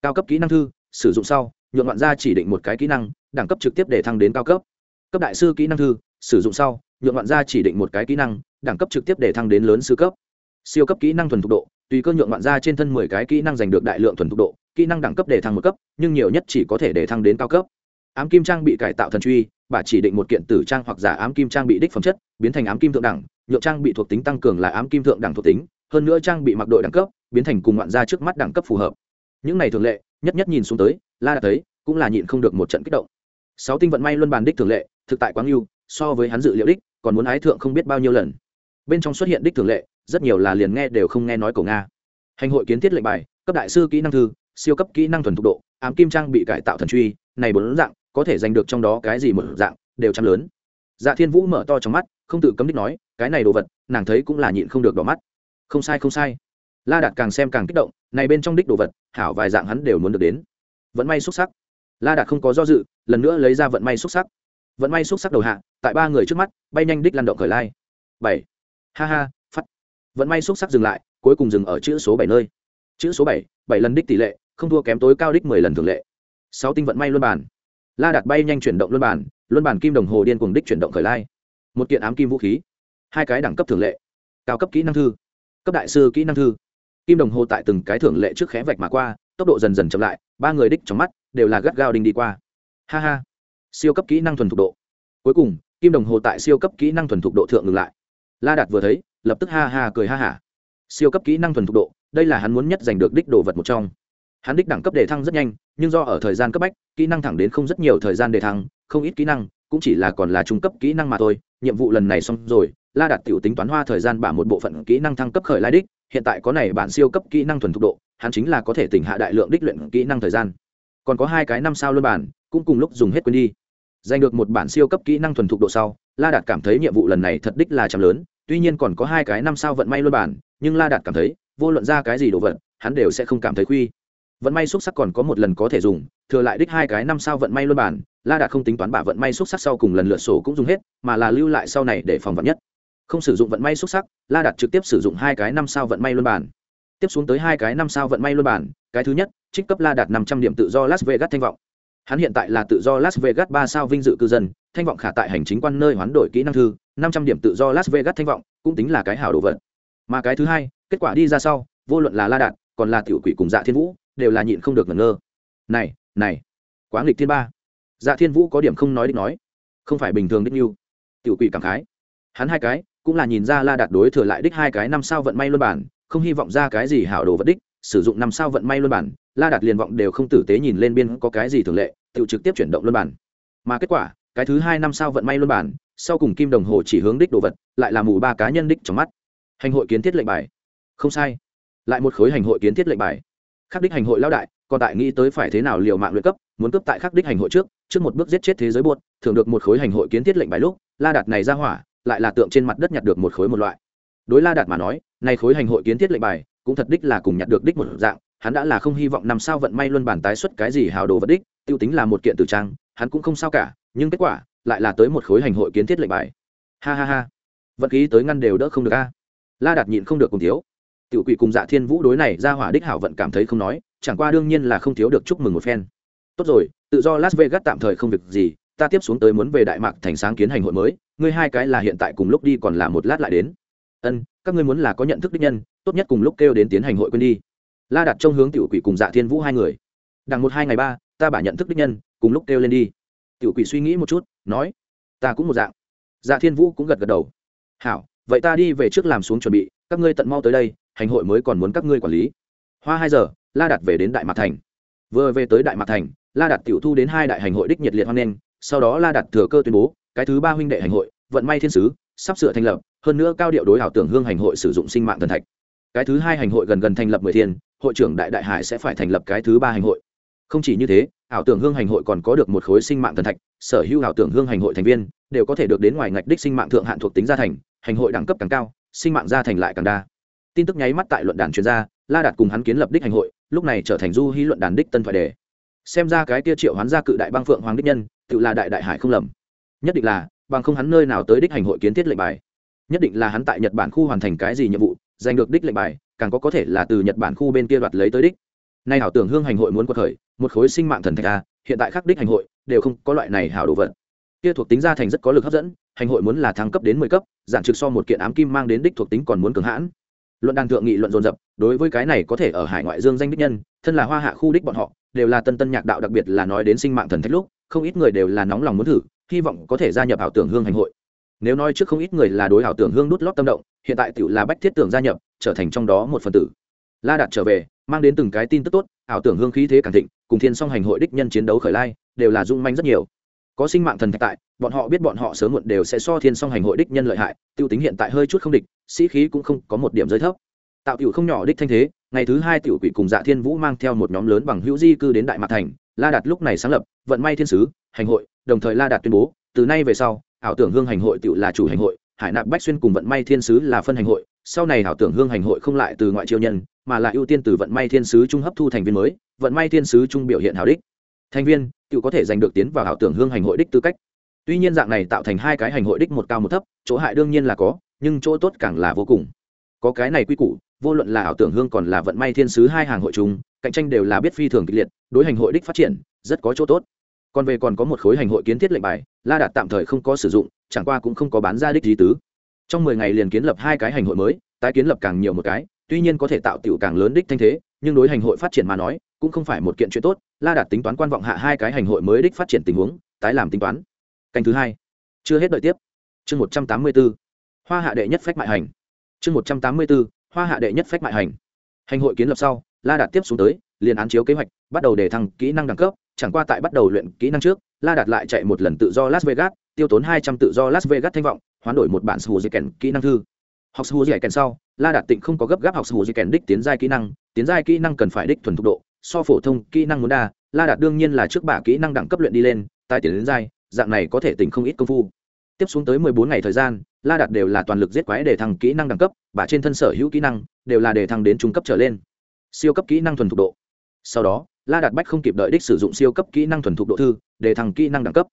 A: Cao cấp kỹ năng thư, sử dụng sau nhuộm ngoạn gia chỉ định một cái kỹ năng, đẳng cấp trực tiếp để thăng đến cao cấp. Cấp đại sư kỹ năng thư, sử dụng sau nhuộm ngoạn gia chỉ định một cái kỹ năng, đẳng cấp trực tiếp để thăng đến lớn sư cấp. Siêu cấp kỹ năng thuần thục độ, tùy cơ nhuộm ngoạn gia trên thân mười cái kỹ năng giành được đại lượng thuần thục độ, kỹ năng đẳng cấp để thăng một cấp, nhưng nhiều nhất chỉ có thể để thăng đến cao cấp. Ám kim trang bị cải tạo thần truy, bà chỉ định một kiện tử trang hoặc giả ám kim trang bị đích phẩm chất, biến thành ám kim thượng đẳng, nhượng trang bị thuộc tính tăng cường là ám kim thượng đẳng thuộc tính, hơn nữa trang bị mặc đội đẳng cấp, biến thành cùng ngoạn gia trước mắt đẳng cấp phù hợp. Những này thường lệ, nhất nhất nhìn xuống tới la đã thấy, cũng là nhịn không được một trận kích động. Sáu tinh vận may luân bàn đích thường lệ, thực tại quáng yêu so với hắn dự liệu đích, còn muốn ái thượng không biết bao nhiêu lần. Bên trong xuất hiện đích thường lệ, rất nhiều là liền nghe đều không nghe nói cổ nga. Hành hội kiến thiết lệnh bài, cấp đại sư kỹ năng thư, siêu cấp kỹ năng thuần thục độ, ám kim trang bị cải tạo thần truy, này bốn dạng, có thể giành được trong đó cái gì một dạng, đều trăm lớn. Dạ thiên vũ mở to trong mắt, không tự cấm đích nói, cái này đồ vật, nàng thấy cũng là nhịn không được đỏ mắt. Không sai không sai. La đạt càng xem càng kích động, này bên trong đích đồ vật, hảo vài dạng hắn đều muốn được đến vận may xúc sắc. La đạt không có do dự, lần nữa lấy ra vận may xúc sắc. Vận may xúc sắc đầu hạ, tại ba người trước mắt, bay nhanh đích lăn động khởi lai. Bảy. Ha ha phát vận may xúc sắc dừng lại, cuối cùng dừng ở chữ số bảy nơi. Chữ số bảy bảy lần đích tỷ lệ, không thua kém tối cao đích mười lần thường lệ. Sáu tinh vận may luân bản la đạt bay nhanh chuyển động luân bản luân bản kim đồng hồ điên cùng đích chuyển động khởi lai. Một kiện ám kim vũ khí. Hai cái đẳng cấp thường lệ. Cao cấp kỹ năng thư. Cấp đại sư kỹ năng thư. Kim đồng hồ tại từng cái thường lệ trước khẽ vạch mà qua tốc độ dần dần chậm lại, ba người đích trong mắt đều là gắt gao đinh đi qua. Ha ha, siêu cấp kỹ năng thuần thục độ. Cuối cùng, kim đồng hồ tại siêu cấp kỹ năng thuần thục độ thượng ngừng lại. La đạt vừa thấy, lập tức ha ha cười ha hả. Siêu cấp kỹ năng thuần thục độ, đây là hắn muốn nhất giành được đích đồ vật một trong. Hắn đích đẳng cấp đề thăng rất nhanh, nhưng do ở thời gian cấp bách, kỹ năng thẳng đến không rất nhiều thời gian đề thăng, không ít kỹ năng cũng chỉ là còn là trung cấp kỹ năng mà thôi. Nhiệm vụ lần này xong rồi, la đạt tiểu tính toán hoa thời gian bả một bộ phận kỹ năng thăng cấp khởi lai đích, hiện tại có này bản siêu cấp kỹ năng thuần thục độ hắn chính là có thể tỉnh hạ đại lượng đích luyện kỹ năng thời gian. Còn có hai cái năm sao luân bản, cũng cùng lúc dùng hết quên đi. Giành được một bản siêu cấp kỹ năng thuần thục độ sau, la đạt cảm thấy nhiệm vụ lần này thật đích là chậm lớn, tuy nhiên còn có hai cái năm sao vận may luân bản, nhưng la đạt cảm thấy, vô luận ra cái gì đồ vật, hắn đều sẽ không cảm thấy khuy. Vận may xúc sắc còn có một lần có thể dùng, thừa lại đích hai cái năm sao vận may luân bản, la đạt không tính toán bả vận may xúc sắc sau cùng lần lượt sổ cũng dùng hết, mà là lưu lại sau này để phòng vật nhất. Không sử dụng vận may xúc sắc, la đạt trực tiếp sử dụng hai cái năm sao vận may luân bản tiếp xuống tới hai cái năm sao vận may luân bản, cái thứ nhất, trích cấp la đạt năm trăm điểm tự do las vegas thanh vọng. Hắn hiện tại là tự do las vegas ba sao vinh dự cư dân, thanh vọng khả tại hành chính quan nơi hoán đổi kỹ năng thư, năm trăm điểm tự do las vegas thanh vọng, cũng tính là cái hảo đồ vật. Mà cái thứ hai, kết quả đi ra sau, vô luận là la đạt, còn là tiểu quỷ cùng dạ thiên vũ, đều là nhịn không được ngẩn ngơ. Này này, quá nghịch thiên ba. Dạ thiên vũ có điểm không nói đích nói. Không phải bình thường đích như. Tiểu quỷ cảm khái. Hắn hai cái, cũng là nhìn ra la đạt đối thừa lại đích hai cái năm sao vận may luân bản không hy vọng ra cái gì hảo đồ vật đích, sử dụng năm sao vận may luân bản, la đạt liền vọng đều không tử tế nhìn lên biên có cái gì thường lệ, tự trực tiếp chuyển động luân bản. Mà kết quả, cái thứ hai năm sao vận may luân bản, sau cùng kim đồng hồ chỉ hướng đích đồ vật, lại là mù ba cá nhân đích trong mắt. Hành hội kiến thiết lệnh bài. Không sai. Lại một khối hành hội kiến thiết lệnh bài. Khắc đích hành hội lao đại, còn tại nghĩ tới phải thế nào liều mạng luyện cấp, muốn cấp tại khắc đích hành hội trước trước một bước giết chết thế giới buốt thường được một khối hành hội kiến thiết lệnh bài lúc, la đạt này ra hỏa, lại là tượng trên mặt đất nhặt được một khối một loại đối la đạt mà nói này khối hành hội kiến thiết lệnh bài, cũng thật đích là cùng nhặt được đích một dạng, hắn đã là không hy vọng năm sao vận may luân bản tái xuất cái gì hào đồ vật đích, tiêu tính là một kiện tử trang, hắn cũng không sao cả, nhưng kết quả, lại là tới một khối hành hội kiến thiết lệnh bài. Ha ha ha. Vận khí tới ngăn đều đỡ không được a. La đạt nhịn không được cùng thiếu. Tiểu quỷ cùng dạ thiên vũ đối này ra hỏa đích hảo vận cảm thấy không nói, chẳng qua đương nhiên là không thiếu được chúc mừng một phen. Tốt rồi, tự do las vegas tạm thời không việc gì, ta tiếp xuống tới muốn về đại mạc thành sáng kiến hành hội mới, ngươi hai cái là hiện tại cùng lúc đi còn là một lát lại đến ân, các ngươi muốn là có nhận thức đích nhân, tốt nhất cùng lúc kêu đến tiến hành hội quên đi. La đặt trong hướng tiểu quỷ cùng dạ thiên vũ hai người. Đằng một hai ngày ba, ta bả nhận thức đích nhân, cùng lúc kêu lên đi. Tiểu quỷ suy nghĩ một chút, nói, ta cũng một dạng. Dạ thiên vũ cũng gật gật đầu. Hảo, vậy ta đi về trước làm xuống chuẩn bị, các ngươi tận mau tới đây, hành hội mới còn muốn các ngươi quản lý. Hoa hai giờ, la đạt về đến đại mạc thành. Vừa về tới đại mạc thành, la đạt tiểu thu đến hai đại hành hội đích nhiệt liệt hoan nghênh, sau đó la đạt thừa cơ tuyên bố, cái thứ ba huynh đệ hành hội, vận may thiên sứ sắp sửa thành lập, hơn nữa cao điệu đối ảo tưởng hương hành hội sử dụng sinh mạng thần thạch. Cái thứ hai hành hội gần gần thành lập mười thiên, hội trưởng đại đại hải sẽ phải thành lập cái thứ ba hành hội. Không chỉ như thế, ảo tưởng hương hành hội còn có được một khối sinh mạng thần thạch, sở hữu ảo tưởng hương hành hội thành viên đều có thể được đến ngoài ngạch đích sinh mạng thượng hạn thuộc tính gia thành, hành hội đẳng cấp càng cao, sinh mạng gia thành lại càng đa. Tin tức nháy mắt tại luận đàn chuyên gia la đạt cùng hắn kiến lập đích hành hội, lúc này trở thành du hy luận đàn đích tân thoại đề. Xem ra cái tia triệu hoán gia cự đại băng phượng hoàng đích nhân, tự là đại đại hải không lầm. Nhất định là bằng không hắn nơi nào tới đích hành hội kiến thiết lệnh bài. Nhất định là hắn tại nhật bản khu hoàn thành cái gì nhiệm vụ, giành được đích lệnh bài, càng có có thể là từ nhật bản khu bên kia đoạt lấy tới đích. Nay hảo tưởng hương hành hội muốn quật khởi, một khối sinh mạng thần thạch a, hiện tại khắc đích hành hội, đều không có loại này hảo đồ vật. Kia thuộc tính gia thành rất có lực hấp dẫn, hành hội muốn là thăng cấp đến mười cấp, giản trực so một kiện ám kim mang đến đích thuộc tính còn muốn cường hãn. Luận đàn thượng nghị luận dồn dập, đối với cái này có thể ở hải ngoại dương danh đích nhân, thân là hoa hạ khu đích bọn họ, đều là tân tân nhạc đạo đặc biệt là nói đến sinh mạng thần thạch lúc không ít người đều là nóng lòng muốn thử, hy vọng có thể gia nhập ảo tưởng hương hành hội. Nếu nói trước không ít người là đối ảo tưởng hương đút lót tâm động, hiện tại tiểu là bách thiết tưởng gia nhập, trở thành trong đó một phần tử. La đạt trở về, mang đến từng cái tin tức tốt, ảo tưởng hương khí thế càng thịnh, cùng thiên song hành hội đích nhân chiến đấu khởi lai, đều là dung manh rất nhiều. Có sinh mạng thần thạch tại, bọn họ biết bọn họ sớm muộn đều sẽ so thiên song hành hội đích nhân lợi hại, tiêu tính hiện tại hơi chút không địch, sĩ khí cũng không có một điểm giới thấp. Tạo tiểu không nhỏ đích thanh thế, ngày thứ hai tiểu quỷ cùng dạ thiên vũ mang theo một nhóm lớn bằng hữu di cư đến đại mạc thành la đạt lúc này sáng lập, vận may thiên sứ, hành hội, đồng thời la đạt tuyên bố, từ nay về sau, ảo tưởng hương hành hội tự là chủ hành hội, hải nạp bách xuyên cùng vận may thiên sứ là phân hành hội. Sau này ảo tưởng hương hành hội không lại từ ngoại triều nhân, mà là ưu tiên từ vận may thiên sứ trung hấp thu thành viên mới, vận may thiên sứ trung biểu hiện hảo đích. Thành viên, tự có thể giành được tiến vào ảo tưởng hương hành hội đích tư cách. Tuy nhiên dạng này tạo thành hai cái hành hội đích một cao một thấp, chỗ hại đương nhiên là có, nhưng chỗ tốt càng là vô cùng có cái này quy củ, vô luận là ảo tưởng hương còn là vận may thiên sứ hai hàng hội chúng cạnh tranh đều là biết phi thường kịch liệt, đối hành hội đích phát triển, rất có chỗ tốt. Còn về còn có một khối hành hội kiến thiết lệnh bài, la đạt tạm thời không có sử dụng, chẳng qua cũng không có bán ra đích gì tứ. Trong mười ngày liền kiến lập hai cái hành hội mới, tái kiến lập càng nhiều một cái, tuy nhiên có thể tạo tiểu càng lớn đích thanh thế, nhưng đối hành hội phát triển mà nói, cũng không phải một kiện chuyện tốt. La đạt tính toán quan vọng hạ hai cái hành hội mới đích phát triển tình huống, tái làm tính toán. Canh thứ hai. Chưa hết đợi tiếp. Chương một trăm tám mươi b ố hoa hạ đệ nhất phách mại hành chương một trăm tám mươi b ố hoa hạ đệ nhất phách mại hành. Hành hội kiến lập sau, la đạt tiếp xuống tới, liền án chiếu kế hoạch, bắt đầu để thăng kỹ năng đẳng cấp, chẳng qua tại bắt đầu luyện kỹ năng trước, la đạt lại chạy một lần tự do las vegas, tiêu tốn hai trăm tự do las vegas thanh vọng, hoán đổi một bản sù dây kèn kỹ năng thư. Học sù dây kèn sau, la đạt tịnh không có gấp gáp học sù dây kèn đích tiến giai kỹ năng, tiến giai kỹ năng cần phải đích thuần thục độ, so phổ thông kỹ năng muốn đa, la đạt đương nhiên là trước bả kỹ năng đẳng cấp luyện đi lên tại tiến đến giai, dạng này có thể tỉnh không ít công phu tiếp xuống tới mười bốn ngày thời gian, la đạt đều là toàn lực giết quái để thăng kỹ năng đẳng cấp bả trên thân sở hữu kỹ năng đều là để thăng đến trung cấp trở lên. Siêu cấp kỹ năng thuần thục độ. Sau đó, la đạt bách không kịp đợi đích sử dụng siêu cấp kỹ năng thuần thục độ thư, để thăng kỹ năng đẳng cấp.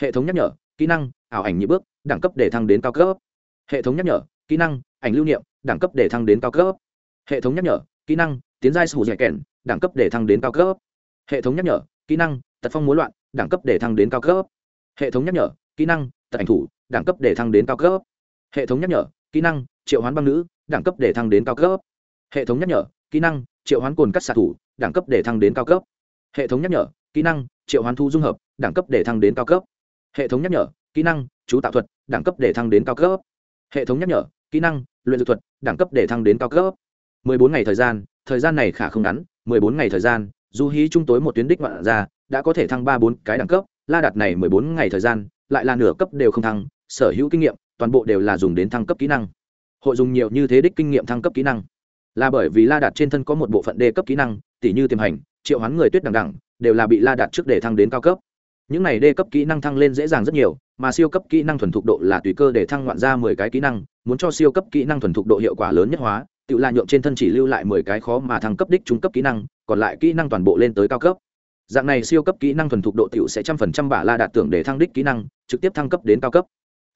A: Hệ thống nhắc nhở, kỹ năng, ảo ảnh nhị bước, đẳng cấp để thăng đến cao cấp. Hệ thống nhắc nhở, kỹ năng, ảnh lưu niệm, đẳng cấp để thăng đến cao cấp. Hệ thống nhắc nhở, kỹ năng, tiến giai sủ dẻ kèn, đẳng cấp để thăng đến cao cấp. Hệ thống nhắc nhở, kỹ năng, tật phong múa loạn, đẳng cấp để thăng đến cao cấp. Hệ thống nhắc nhở, kỹ năng tật ảnh thủ, đẳng cấp để thăng đến cao cấp. Hệ thống nhắc nhở, kỹ năng, triệu hoán băng nữ, đẳng cấp để thăng đến cao cấp. Hệ thống nhắc nhở, kỹ năng, triệu hoán cồn cắt xạ thủ, đẳng cấp để thăng đến cao cấp. Hệ thống nhắc nhở, kỹ năng, triệu hoán thu dung hợp, đẳng cấp để thăng đến cao cấp. Hệ thống nhắc nhở, kỹ năng, chú tạo thuật, đẳng cấp để thăng đến cao cấp. Hệ thống nhắc nhở, kỹ năng, luyện dược thuật, đẳng cấp để thăng đến cao cấp. Mười bốn ngày thời gian thời gian này khả không ngắn, mười bốn ngày thời gian, du hí trung tối một tuyến đích ngoạn ra đã có thể thăng ba bốn cái đẳng cấp, la đặt này mười bốn ngày thời gian lại là nửa cấp đều không thăng, sở hữu kinh nghiệm, toàn bộ đều là dùng đến thăng cấp kỹ năng. Hội dùng nhiều như thế đích kinh nghiệm thăng cấp kỹ năng. Là bởi vì la đạt trên thân có một bộ phận đề cấp kỹ năng, tỉ như tiềm hành, triệu hoán người tuyết đằng đẳng đều là bị la đạt trước để thăng đến cao cấp. Những này đề cấp kỹ năng thăng lên dễ dàng rất nhiều, mà siêu cấp kỹ năng thuần thục độ là tùy cơ để thăng ngoạn ra mười cái kỹ năng, muốn cho siêu cấp kỹ năng thuần thục độ hiệu quả lớn nhất hóa, tự là nhượng trên thân chỉ lưu lại mười cái khó mà thăng cấp đích trung cấp kỹ năng, còn lại kỹ năng toàn bộ lên tới cao cấp dạng này siêu cấp kỹ năng thuần thục độ tiểu sẽ trăm phần trăm bả la đạt tưởng để thăng đích kỹ năng, trực tiếp thăng cấp đến cao cấp.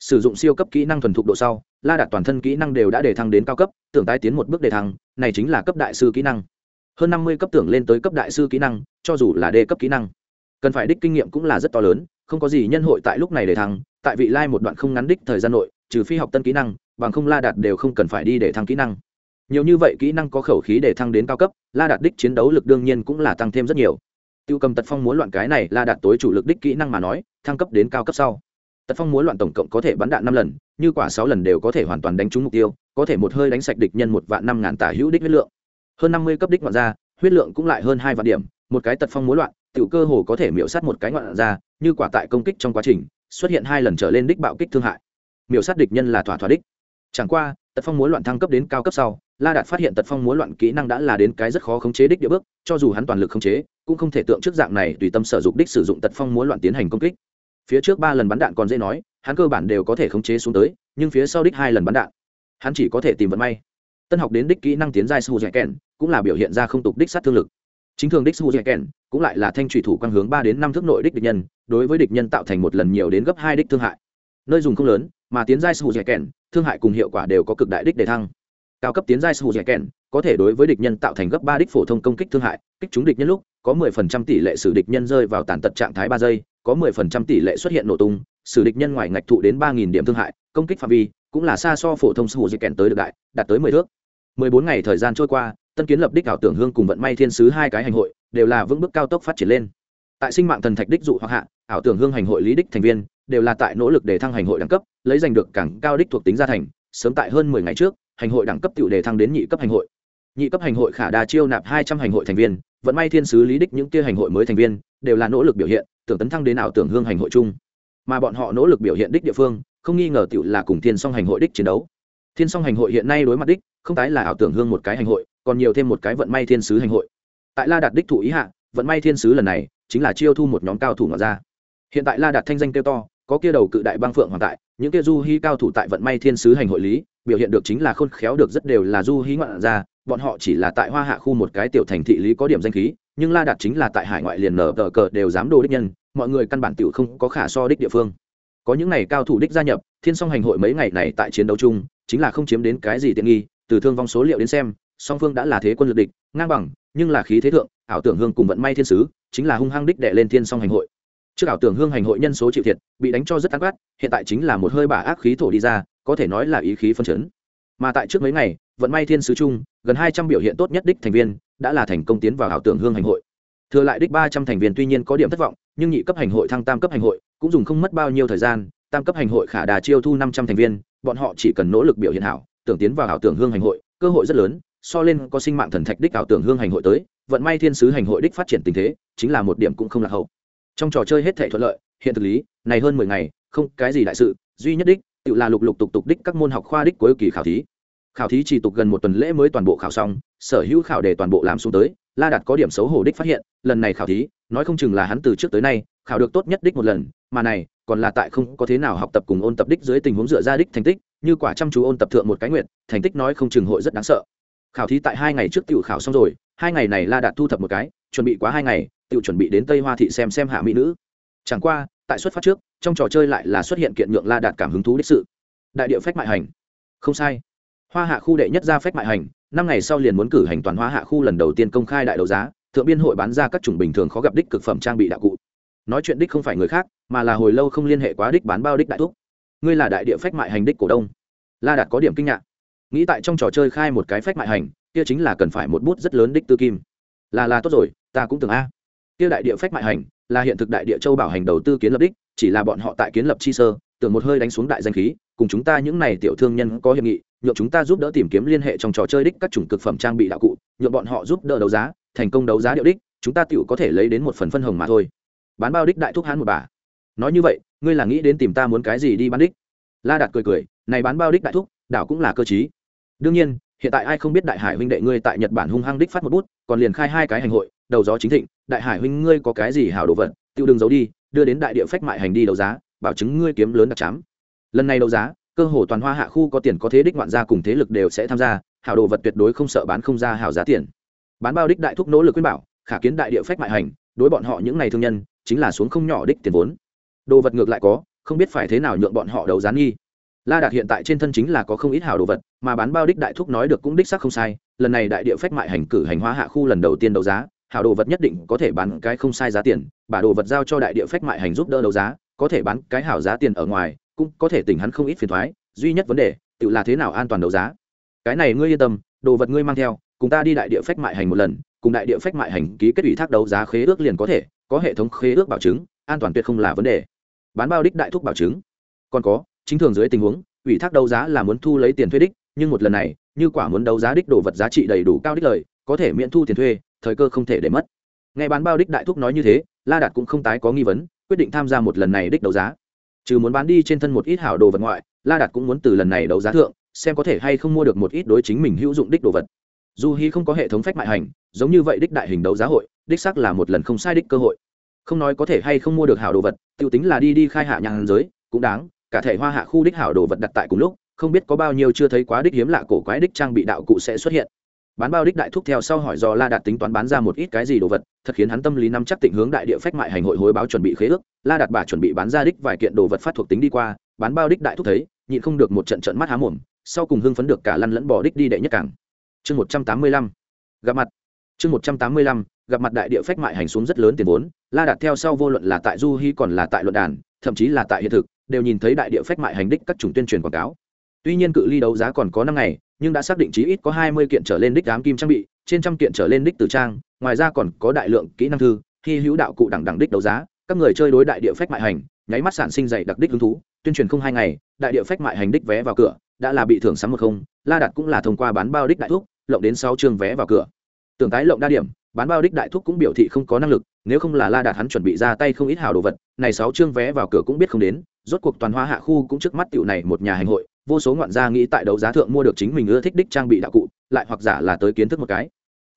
A: Sử dụng siêu cấp kỹ năng thuần thục độ sau, la đạt toàn thân kỹ năng đều đã để thăng đến cao cấp, tưởng tái tiến một bước để thăng, này chính là cấp đại sư kỹ năng. Hơn năm mươi cấp tưởng lên tới cấp đại sư kỹ năng, cho dù là đề cấp kỹ năng. Cần phải đích kinh nghiệm cũng là rất to lớn, không có gì nhân hội tại lúc này để thăng, tại vị lai một đoạn không ngắn đích thời gian nội, trừ phi học tân kỹ năng, bằng không la đạt đều không cần phải đi để thăng kỹ năng. Nhiều như vậy kỹ năng có khẩu khí để thăng đến cao cấp, la đạt đích chiến đấu lực đương nhiên cũng là tăng thêm rất nhiều tiêu cầm tật phong muốn loạn cái này là đạt tối chủ lực đích kỹ năng mà nói, thăng cấp đến cao cấp sau. Tật phong muốn loạn tổng cộng có thể bắn đạn năm lần, như quả sáu lần đều có thể hoàn toàn đánh trúng mục tiêu, có thể một hơi đánh sạch địch nhân một vạn năm ngàn tả hữu đích huyết lượng. Hơn năm mươi cấp đích ngoạn ra huyết lượng cũng lại hơn hai vạn điểm, một cái tật phong muốn loạn, tiểu cơ hồ có thể miễu sát một cái ngoạn ra như quả tại công kích trong quá trình, xuất hiện hai lần trở lên đích bạo kích thương hại. Miểu sát địch nhân là thỏa thỏa đích. Chẳng qua, tật phong muốn loạn thăng cấp đến cao cấp sau la đạt phát hiện tật phong múa loạn kỹ năng đã là đến cái rất khó khống chế đích địa bước, cho dù hắn toàn lực khống chế, cũng không thể tượng trước dạng này tùy tâm sở dụng đích sử dụng tật phong múa loạn tiến hành công kích. Phía trước ba lần bắn đạn còn dễ nói, hắn cơ bản đều có thể khống chế xuống tới, nhưng phía sau đích hai lần bắn đạn, hắn chỉ có thể tìm vận may. Tân học đến đích kỹ năng tiến giai su dạy kèn, cũng là biểu hiện ra không tục đích sát thương lực. Chính thường đích su dạy kèn, cũng lại là thanh trùy thủ quang hướng ba đến năm thước nội đích địch nhân, đối với địch nhân tạo thành một lần nhiều đến gấp hai đích thương hại. Nơi dùng không lớn, mà tiến giai su dạy kèn, thương hại cùng hiệu quả đều có cực đại đích để thăng cao cấp tiến giai su dạy kèn có thể đối với địch nhân tạo thành gấp ba đích phổ thông công kích thương hại, kích chúng địch nhân lúc, có mười phần trăm tỷ lệ xử địch nhân rơi vào tàn tật trạng thái ba giây, có mười phần trăm tỷ lệ xuất hiện nổ tung xử địch nhân ngoài ngạch thụ đến ba nghìn điểm thương hại, công kích phạm vi cũng là xa so phổ thông su dạy kèn tới được đại, đạt tới mười thước. mười bốn ngày thời gian trôi qua, tân kiến lập đích ảo tưởng hương cùng vận may thiên sứ hai cái hành hội đều là vững bước cao tốc phát triển lên. Tại sinh mạng thần thạch đích dụ hoặc hạ, ảo tưởng hương hành hội lý đích thành viên đều là tại nỗ lực để thăng hành hội đẳng cấp, lấy giành được càng cao đích thuộc tính gia thành, sớm tại hơn mười ngày trước hành hội đẳng cấp tiểu đề thăng đến nhị cấp hành hội. Nhị cấp hành hội khả đa chiêu nạp hai trăm hành hội thành viên, vận may thiên sứ lý đích những kia hành hội mới thành viên, đều là nỗ lực biểu hiện, tưởng tấn thăng đến ảo tưởng hương hành hội chung. Mà bọn họ nỗ lực biểu hiện đích địa phương, không nghi ngờ tiểu là cùng thiên song hành hội đích chiến đấu. Thiên song hành hội hiện nay đối mặt đích, không tái là ảo tưởng hương một cái hành hội, còn nhiều thêm một cái vận may thiên sứ hành hội. Tại la đạt đích thủ ý hạ, vận may thiên sứ lần này, chính là chiêu thu một nhóm cao thủ ngoại ra. Hiện tại la đạt thanh danh kêu to có kia đầu cự đại bang phượng hoàng tại, những kia du hí cao thủ tại vận may thiên sứ hành hội lý, biểu hiện được chính là khôn khéo được rất đều là du hí ngoạn ra bọn họ chỉ là tại hoa hạ khu một cái tiểu thành thị lý có điểm danh khí, nhưng la đạt chính là tại hải ngoại liền nở tờ cờ đều dám đồ đích nhân, mọi người căn bản tiểu không có khả so đích địa phương. Có những này cao thủ đích gia nhập, thiên song hành hội mấy ngày này tại chiến đấu chung, chính là không chiếm đến cái gì tiện nghi, từ thương vong số liệu đến xem, song phương đã là thế quân lực địch, ngang bằng, nhưng là khí thế thượng, ảo tưởng hương cùng vận may thiên sứ, chính là hung hăng đích đệ lên thiên song hành hội trước ảo tưởng hương hành hội nhân số chịu thiệt, bị đánh cho rất tán quát, hiện tại chính là một hơi bả ác khí thổ đi ra, có thể nói là ý khí phân chấn. Mà tại trước mấy ngày, vận may thiên sứ chung gần hai trăm biểu hiện tốt nhất đích thành viên, đã là thành công tiến vào ảo tưởng hương hành hội. Thừa lại đích ba trăm thành viên tuy nhiên có điểm thất vọng, nhưng nhị cấp hành hội thăng tam cấp hành hội, cũng dùng không mất bao nhiêu thời gian, tam cấp hành hội khả đà chiêu thu năm trăm thành viên, bọn họ chỉ cần nỗ lực biểu hiện hảo, tưởng tiến vào ảo tưởng hương hành hội, cơ hội rất lớn, so lên có sinh mạng thần thạch đích ảo tưởng hương hành hội tới, vận may thiên sứ hành hội đích phát triển tình thế, chính là một điểm cũng không lạc hậu trong trò chơi hết thể thuận lợi, hiện thực lý, này hơn mười ngày, không cái gì đại sự, duy nhất đích, tự là lục lục tục tục đích các môn học khoa đích cuối kỳ khảo thí. Khảo thí chỉ tục gần một tuần lễ mới toàn bộ khảo xong, sở hữu khảo đề toàn bộ làm xuống tới, la đạt có điểm xấu hổ đích phát hiện, lần này khảo thí, nói không chừng là hắn từ trước tới nay, khảo được tốt nhất đích một lần, mà này, còn là tại không có thế nào học tập cùng ôn tập đích dưới tình huống dựa ra đích thành tích, như quả chăm chú ôn tập thượng một cái nguyện, thành tích nói không chừng hội rất đáng sợ. Khảo thí tại hai ngày trước tự khảo xong rồi, hai ngày này la đạt thu thập một cái, chuẩn bị quá hai ngày tự chuẩn bị đến tây hoa thị xem xem hạ mỹ nữ. Chẳng qua, tại xuất phát trước, trong trò chơi lại là xuất hiện kiện nhượng la đạt cảm hứng thú đích sự. Đại địa phách mại hành. Không sai. Hoa hạ khu đệ nhất ra phách mại hành, năm ngày sau liền muốn cử hành toàn hoa hạ khu lần đầu tiên công khai đại đấu giá, thượng biên hội bán ra các chủng bình thường khó gặp đích cực phẩm trang bị đạo cụ. Nói chuyện đích không phải người khác, mà là hồi lâu không liên hệ quá đích bán bao đích đại thúc. Ngươi là đại địa phách mại hành đích cổ đông. La đạt có điểm kinh ngạc. Nghĩ tại trong trò chơi khai một cái phách mại hành, kia chính là cần phải một bút rất lớn đích tư kim. Là là tốt rồi, ta cũng tưởng a kia đại địa phách mại hành, là hiện thực đại địa châu bảo hành đầu tư kiến lập đích, chỉ là bọn họ tại kiến lập chi sơ, tưởng một hơi đánh xuống đại danh khí, cùng chúng ta những này tiểu thương nhân có hiệp nghị, nhượng chúng ta giúp đỡ tìm kiếm liên hệ trong trò chơi đích các chủng cực phẩm trang bị đạo cụ, nhượng bọn họ giúp đỡ đấu giá, thành công đấu giá điệu đích, chúng ta tiểu có thể lấy đến một phần phân hồng mà thôi. Bán bao đích đại thúc hán một bà. Nói như vậy, ngươi là nghĩ đến tìm ta muốn cái gì đi bán đích? La đạt cười cười, này bán bao đích đại thúc, đảo cũng là cơ chí đương nhiên, hiện tại ai không biết đại hải huynh đệ ngươi tại nhật bản hung hăng đích phát một bút, còn liền khai hai cái hành hội, đầu gió chính thịnh đại hải huynh ngươi có cái gì hảo đồ vật tiêu đừng giấu đi, đưa đến đại địa phách mại hành đi đấu giá, bảo chứng ngươi kiếm lớn đặc chám. Lần này đấu giá, cơ hồ toàn hoa hạ khu có tiền có thế đích ngoạn gia cùng thế lực đều sẽ tham gia, hảo đồ vật tuyệt đối không sợ bán không ra hảo giá tiền. Bán bao đích đại thúc nỗ lực khuyên bảo, khả kiến đại địa phách mại hành, đối bọn họ những ngày thương nhân, chính là xuống không nhỏ đích tiền vốn. Đồ vật ngược lại có, không biết phải thế nào nhượng bọn họ đấu giá nghi. La đạt hiện tại trên thân chính là có không ít hảo đồ vật, mà bán bao đích đại thúc nói được cũng đích xác không sai, lần này đại địa phách mại hành cử hành Hoa hạ khu lần đầu tiên đấu giá hảo đồ vật nhất định có thể bán cái không sai giá tiền bà đồ vật giao cho đại địa phách mại hành giúp đỡ đấu giá, có thể bán cái hảo giá tiền ở ngoài, cũng có thể tỉnh hắn không ít phiền thoái, duy nhất vấn đề, tự là thế nào an toàn đấu giá. Cái này ngươi yên tâm, đồ vật ngươi mang theo, cùng ta đi đại địa phách mại hành một lần, cùng đại địa phách mại hành ký kết ủy thác đấu giá khế ước liền có thể, có hệ thống khế ước bảo chứng, an toàn tuyệt không là vấn đề. Bán bao đích đại thúc bảo chứng. Còn có, chính thường dưới tình huống, ủy thác đấu giá là muốn thu lấy tiền thuê đích, nhưng một lần này, như quả muốn đấu giá đích đồ vật giá trị đầy đủ cao đích lời, có thể miễn thu tiền thuê thời cơ không thể để mất. Nghe bán bao đích đại thúc nói như thế, la đạt cũng không tái có nghi vấn, quyết định tham gia một lần này đích đấu giá. Trừ muốn bán đi trên thân một ít hảo đồ vật ngoại, la đạt cũng muốn từ lần này đấu giá thượng, xem có thể hay không mua được một ít đối chính mình hữu dụng đích đồ vật. Dù hy không có hệ thống phách mại hành, giống như vậy đích đại hình đấu giá hội, đích xác là một lần không sai đích cơ hội. Không nói có thể hay không mua được hảo đồ vật, tiêu tính là đi đi khai hạ nhàn giới, cũng đáng, cả thể hoa hạ khu đích hảo đồ vật đặt tại cùng lúc, không biết có bao nhiêu chưa thấy quá đích hiếm lạ cổ quái đích trang bị đạo cụ sẽ xuất hiện bán bao đích đại thúc theo sau hỏi do la đạt tính toán bán ra một ít cái gì đồ vật, thật khiến hắn tâm lý nắm chắc định hướng đại địa phách mại hành hội hối báo chuẩn bị khế ước. La đạt bà chuẩn bị bán ra đích vài kiện đồ vật phát thuộc tính đi qua, bán bao đích đại thúc thấy, nhịn không được một trận trận mắt há mồm, sau cùng hưng phấn được cả lăn lẫn bỏ đích đi đệ nhất cảng. Chương một trăm tám mươi lăm, gặp mặt. Chương một trăm tám mươi lăm, gặp mặt đại địa phách mại hành xuống rất lớn tiền vốn, la đạt theo sau vô luận là tại du hy còn là tại luận đàn, thậm chí là tại hiện thực, đều nhìn thấy đại địa phách mại hành đích các chủng tuyên truyền quảng cáo. Tuy nhiên cự ly đấu giá còn có năm ngày nhưng đã xác định chí ít có hai mươi kiện trở lên đích đám kim trang bị, trên trăm kiện trở lên đích tử trang, ngoài ra còn có đại lượng kỹ năng thư khi hữu đạo cụ đẳng đẳng đích đấu giá, các người chơi đối đại địa phách mại hành, nháy mắt sản sinh dày đặc đích hứng thú, tuyên truyền không hai ngày, đại địa phách mại hành đích vé vào cửa, đã là bị thưởng sắm một không, la đặt cũng là thông qua bán bao đích đại thuốc lộng đến sáu chương vé vào cửa. Tưởng tái lộng đa điểm, bán bao đích đại thuốc cũng biểu thị không có năng lực, nếu không là la đạt hắn chuẩn bị ra tay không ít hào đồ vật, này sáu chương vé vào cửa cũng biết không đến, rốt cuộc toàn hoa hạ khu cũng trước mắt tiểu này một nhà hành hội vô số ngoạn gia nghĩ tại đấu giá thượng mua được chính mình ưa thích đích trang bị đạo cụ, lại hoặc giả là tới kiến thức một cái.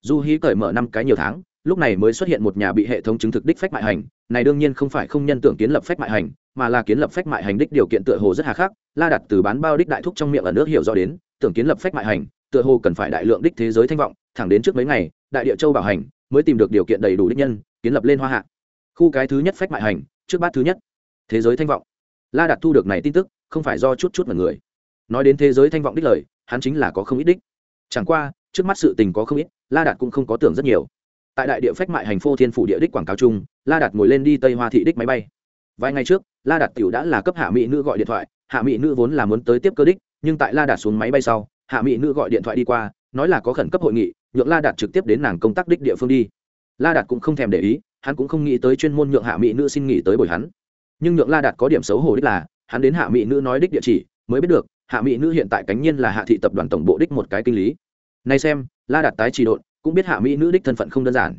A: Du hí cởi mở năm cái nhiều tháng, lúc này mới xuất hiện một nhà bị hệ thống chứng thực đích phách mại hành. Này đương nhiên không phải không nhân tưởng kiến lập phách mại hành, mà là kiến lập phách mại hành đích điều kiện tựa hồ rất hà khắc, la đặt từ bán bao đích đại thúc trong miệng ở nước hiểu rõ đến, tưởng kiến lập phách mại hành, tựa hồ cần phải đại lượng đích thế giới thanh vọng, thẳng đến trước mấy ngày, đại địa châu bảo hành, mới tìm được điều kiện đầy đủ đích nhân, kiến lập lên hoa hạ. Khu cái thứ nhất phách mại hành, trước bát thứ nhất, thế giới thanh vọng. La đặt thu được này tin tức, không phải do chút chút mà người nói đến thế giới thanh vọng đích lời, hắn chính là có không ít đích. Chẳng qua, trước mắt sự tình có không ít, la đạt cũng không có tưởng rất nhiều. Tại đại địa phách mại hành phô thiên phủ địa đích quảng cáo chung, la đạt ngồi lên đi tây hoa thị đích máy bay. Vài ngày trước, la đạt tiểu đã là cấp hạ mỹ nữ gọi điện thoại, hạ mỹ nữ vốn là muốn tới tiếp cơ đích, nhưng tại la đạt xuống máy bay sau, hạ mỹ nữ gọi điện thoại đi qua, nói là có khẩn cấp hội nghị, nhượng la đạt trực tiếp đến nàng công tác đích địa phương đi. La đạt cũng không thèm để ý, hắn cũng không nghĩ tới chuyên môn nhượng hạ mỹ nữ xin nghỉ tới bồi hắn. Nhưng nhượng la đạt có điểm xấu hổ đích là, hắn đến hạ mỹ nữ nói đích địa chỉ, mới biết được hạ mỹ nữ hiện tại cánh nhiên là hạ thị tập đoàn tổng bộ đích một cái kinh lý. Nay xem, la đạt tái trì độn, cũng biết hạ mỹ nữ đích thân phận không đơn giản.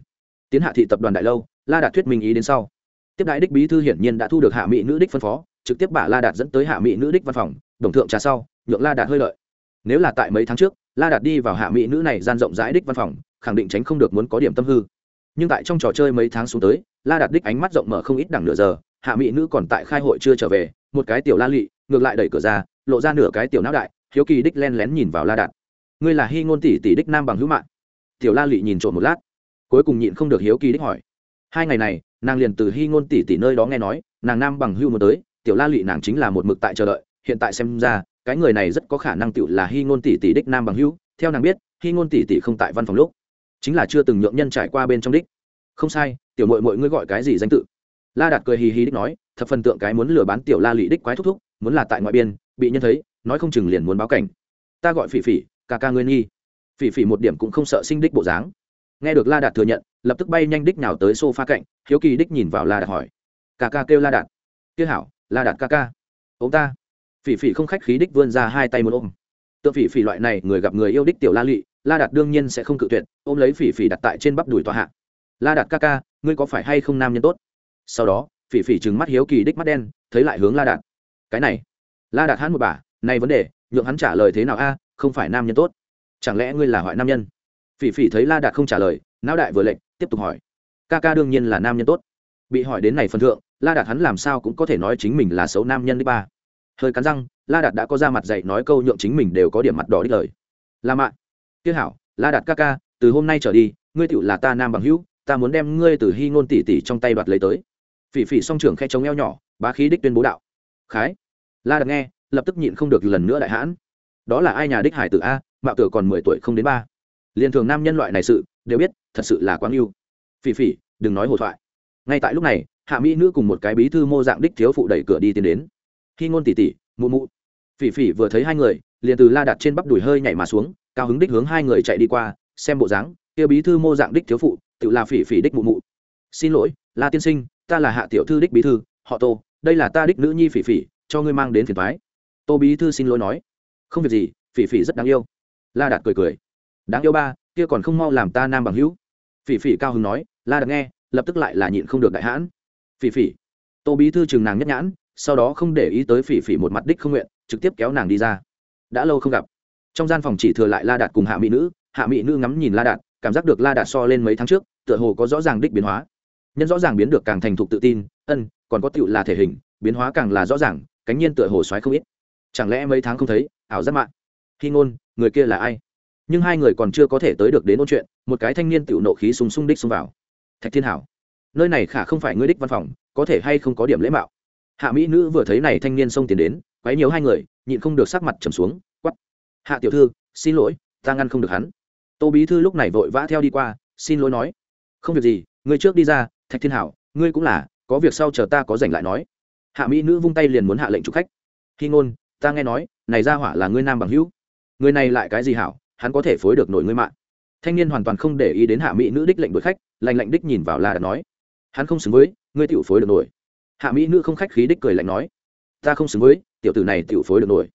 A: Tiến hạ thị tập đoàn đại lâu, la đạt thuyết minh ý đến sau. Tiếp đại đích bí thư hiển nhiên đã thu được hạ mỹ nữ đích phân phó, trực tiếp bà la đạt dẫn tới hạ mỹ nữ đích văn phòng, đồng thượng trà sau, nhượng la đạt hơi lợi. Nếu là tại mấy tháng trước, la đạt đi vào hạ mỹ nữ này gian rộng rãi đích văn phòng, khẳng định tránh không được muốn có điểm tâm hư. Nhưng tại trong trò chơi mấy tháng xuống tới, la đạt đích ánh mắt rộng mở không ít đẳng nửa giờ, hạ mỹ nữ còn tại khai hội chưa trở về, một cái tiểu la lị, ngược lại đẩy cửa ra lộ ra nửa cái tiểu não đại, hiếu kỳ đích len lén nhìn vào la đạt. Ngươi là hy ngôn tỷ tỷ đích nam bằng hữu mạng. Tiểu la lị nhìn trộm một lát, cuối cùng nhịn không được hiếu kỳ đích hỏi. Hai ngày này, nàng liền từ hy ngôn tỷ tỷ nơi đó nghe nói, nàng nam bằng hữu một tới, tiểu la lị nàng chính là một mực tại chờ đợi, hiện tại xem ra, cái người này rất có khả năng tựu là hy ngôn tỷ tỷ đích nam bằng hữu. Theo nàng biết hy ngôn tỷ tỷ không tại văn phòng lúc, chính là chưa từng nhượng nhân trải qua bên trong đích. Không sai, tiểu mội mọi ngươi gọi cái gì danh tự? La đạt cười hì hì đích nói, thập phần tượng cái muốn lừa bán tiểu la lị đích quái thúc thúc, muốn là tại ngoại biên bị nhân thấy, nói không chừng liền muốn báo cảnh. Ta gọi phỉ phỉ, ca ca ngươi nghi phỉ phỉ một điểm cũng không sợ sinh đích bộ dáng. Nghe được la đạt thừa nhận, lập tức bay nhanh đích nào tới s o f a cạnh, hiếu kỳ đích nhìn vào la đạt hỏi. Ca ca kêu la đạt. Kia hảo, la đạt ca ca. Ông ta. Phỉ phỉ không khách khí đích vươn ra hai tay một ôm. Tượng phỉ phỉ loại này người gặp người yêu đích tiểu la lị, la đạt đương nhiên sẽ không cự tuyệt, ôm lấy phỉ phỉ đặt tại trên bắp đùi tòa hạ. La đạt ca ca, ngươi có phải hay không nam nhân tốt? Sau đó, phỉ phỉ trừng mắt hiếu kỳ đích mắt đen, thấy lại hướng la đạt. Cái này la đạt hắn một bà, này vấn đề, nhượng hắn trả lời thế nào a? Không phải nam nhân tốt. Chẳng lẽ ngươi là hoại nam nhân? Phỉ phỉ thấy la đạt không trả lời, não đại vừa lệnh tiếp tục hỏi, ca ca đương nhiên là nam nhân tốt. Bị hỏi đến này phần thượng, la đạt hắn làm sao cũng có thể nói chính mình là xấu nam nhân đích ba. Hơi cắn răng, la đạt đã có ra mặt dạy nói câu nhượng chính mình đều có điểm mặt đỏ đích lời. La mạ tiếc hảo, la đạt ca ca, từ hôm nay trở đi, ngươi tựu là ta nam bằng hữu, ta muốn đem ngươi từ hy ngôn tỷ tỷ trong tay đoạt lấy tới. Phỉ phỉ song trưởng khe chống eo nhỏ, bá khí đích tuyên bố đạo, khái la đặt nghe, lập tức nhịn không được lần nữa đại hãn. Đó là ai nhà đích hải tử a, mạo tử còn mười tuổi không đến ba. Liền thường nam nhân loại này sự, đều biết, thật sự là quang yêu phỉ phỉ, đừng nói hồ thoại. Ngay tại lúc này, hạ mỹ nữ cùng một cái bí thư mô dạng đích thiếu phụ đẩy cửa đi tiến đến. Khi ngôn tỉ tỉ, mụ mụ. Phỉ phỉ vừa thấy hai người, liền từ la đặt trên bắp đùi hơi nhảy mà xuống, cao hứng đích hướng hai người chạy đi qua, xem bộ dáng, kia bí thư mô dạng đích thiếu phụ, tự là phỉ phỉ đích mụ mụ. Xin lỗi, la tiên sinh, ta là hạ tiểu thư đích bí thư, họ tô, đây là ta đích nữ nhi phỉ phỉ cho ngươi mang đến phiền thoái. Tô bí thư xin lỗi nói. Không việc gì, phỉ phỉ rất đáng yêu. La đạt cười cười. Đáng yêu ba, kia còn không mau làm ta nam bằng hữu. Phỉ phỉ cao hứng nói, la đạt nghe, lập tức lại là nhịn không được đại hãn. Phỉ phỉ. Tô bí thư chừng nàng nhất nhãn, sau đó không để ý tới phỉ phỉ một mặt đích không nguyện, trực tiếp kéo nàng đi ra. Đã lâu không gặp. Trong gian phòng chỉ thừa lại la đạt cùng hạ mỹ nữ, hạ mỹ nữ ngắm nhìn la đạt, cảm giác được la đạt so lên mấy tháng trước, tựa hồ có rõ ràng đích biến hóa. Nhân rõ ràng biến được càng thành thục tự tin, ân, còn có tựu là thể hình, biến hóa càng là rõ ràng cánh nhiên tựa hồ xoáy không ít. Chẳng lẽ mấy tháng không thấy, ảo giác mạng? Khi ngôn, người kia là ai? Nhưng hai người còn chưa có thể tới được đến ôn chuyện, một cái thanh niên tựu nộ khí súng sung đích xông vào. Thạch thiên hảo, nơi này khả không phải ngươi đích văn phòng, có thể hay không có điểm lễ mạo? Hạ mỹ nữ vừa thấy này thanh niên xông tiền đến, quấy nhiều hai người, nhịn không được sắc mặt trầm xuống quắp hạ tiểu thư, xin lỗi, ta ngăn không được hắn. Tô bí thư lúc này vội vã theo đi qua, xin lỗi nói. Không việc gì, ngươi trước đi ra, thạch thiên hảo, ngươi cũng là, có việc sau chờ ta có rảnh lại nói hạ mỹ nữ vung tay liền muốn hạ lệnh chủ khách. Khi ngôn, ta nghe nói, này ra hỏa là ngươi nam bằng hữu. Người này lại cái gì hảo, hắn có thể phối được nổi ngươi mạng. Thanh niên hoàn toàn không để ý đến hạ mỹ nữ đích lệnh đuổi khách lành lạnh đích nhìn vào la đạt nói. Hắn không xứng với, ngươi tiểu phối được nổi. Hạ mỹ nữ không khách khí đích cười lạnh nói. Ta không xứng với, tiểu tử này tiểu phối được nổi.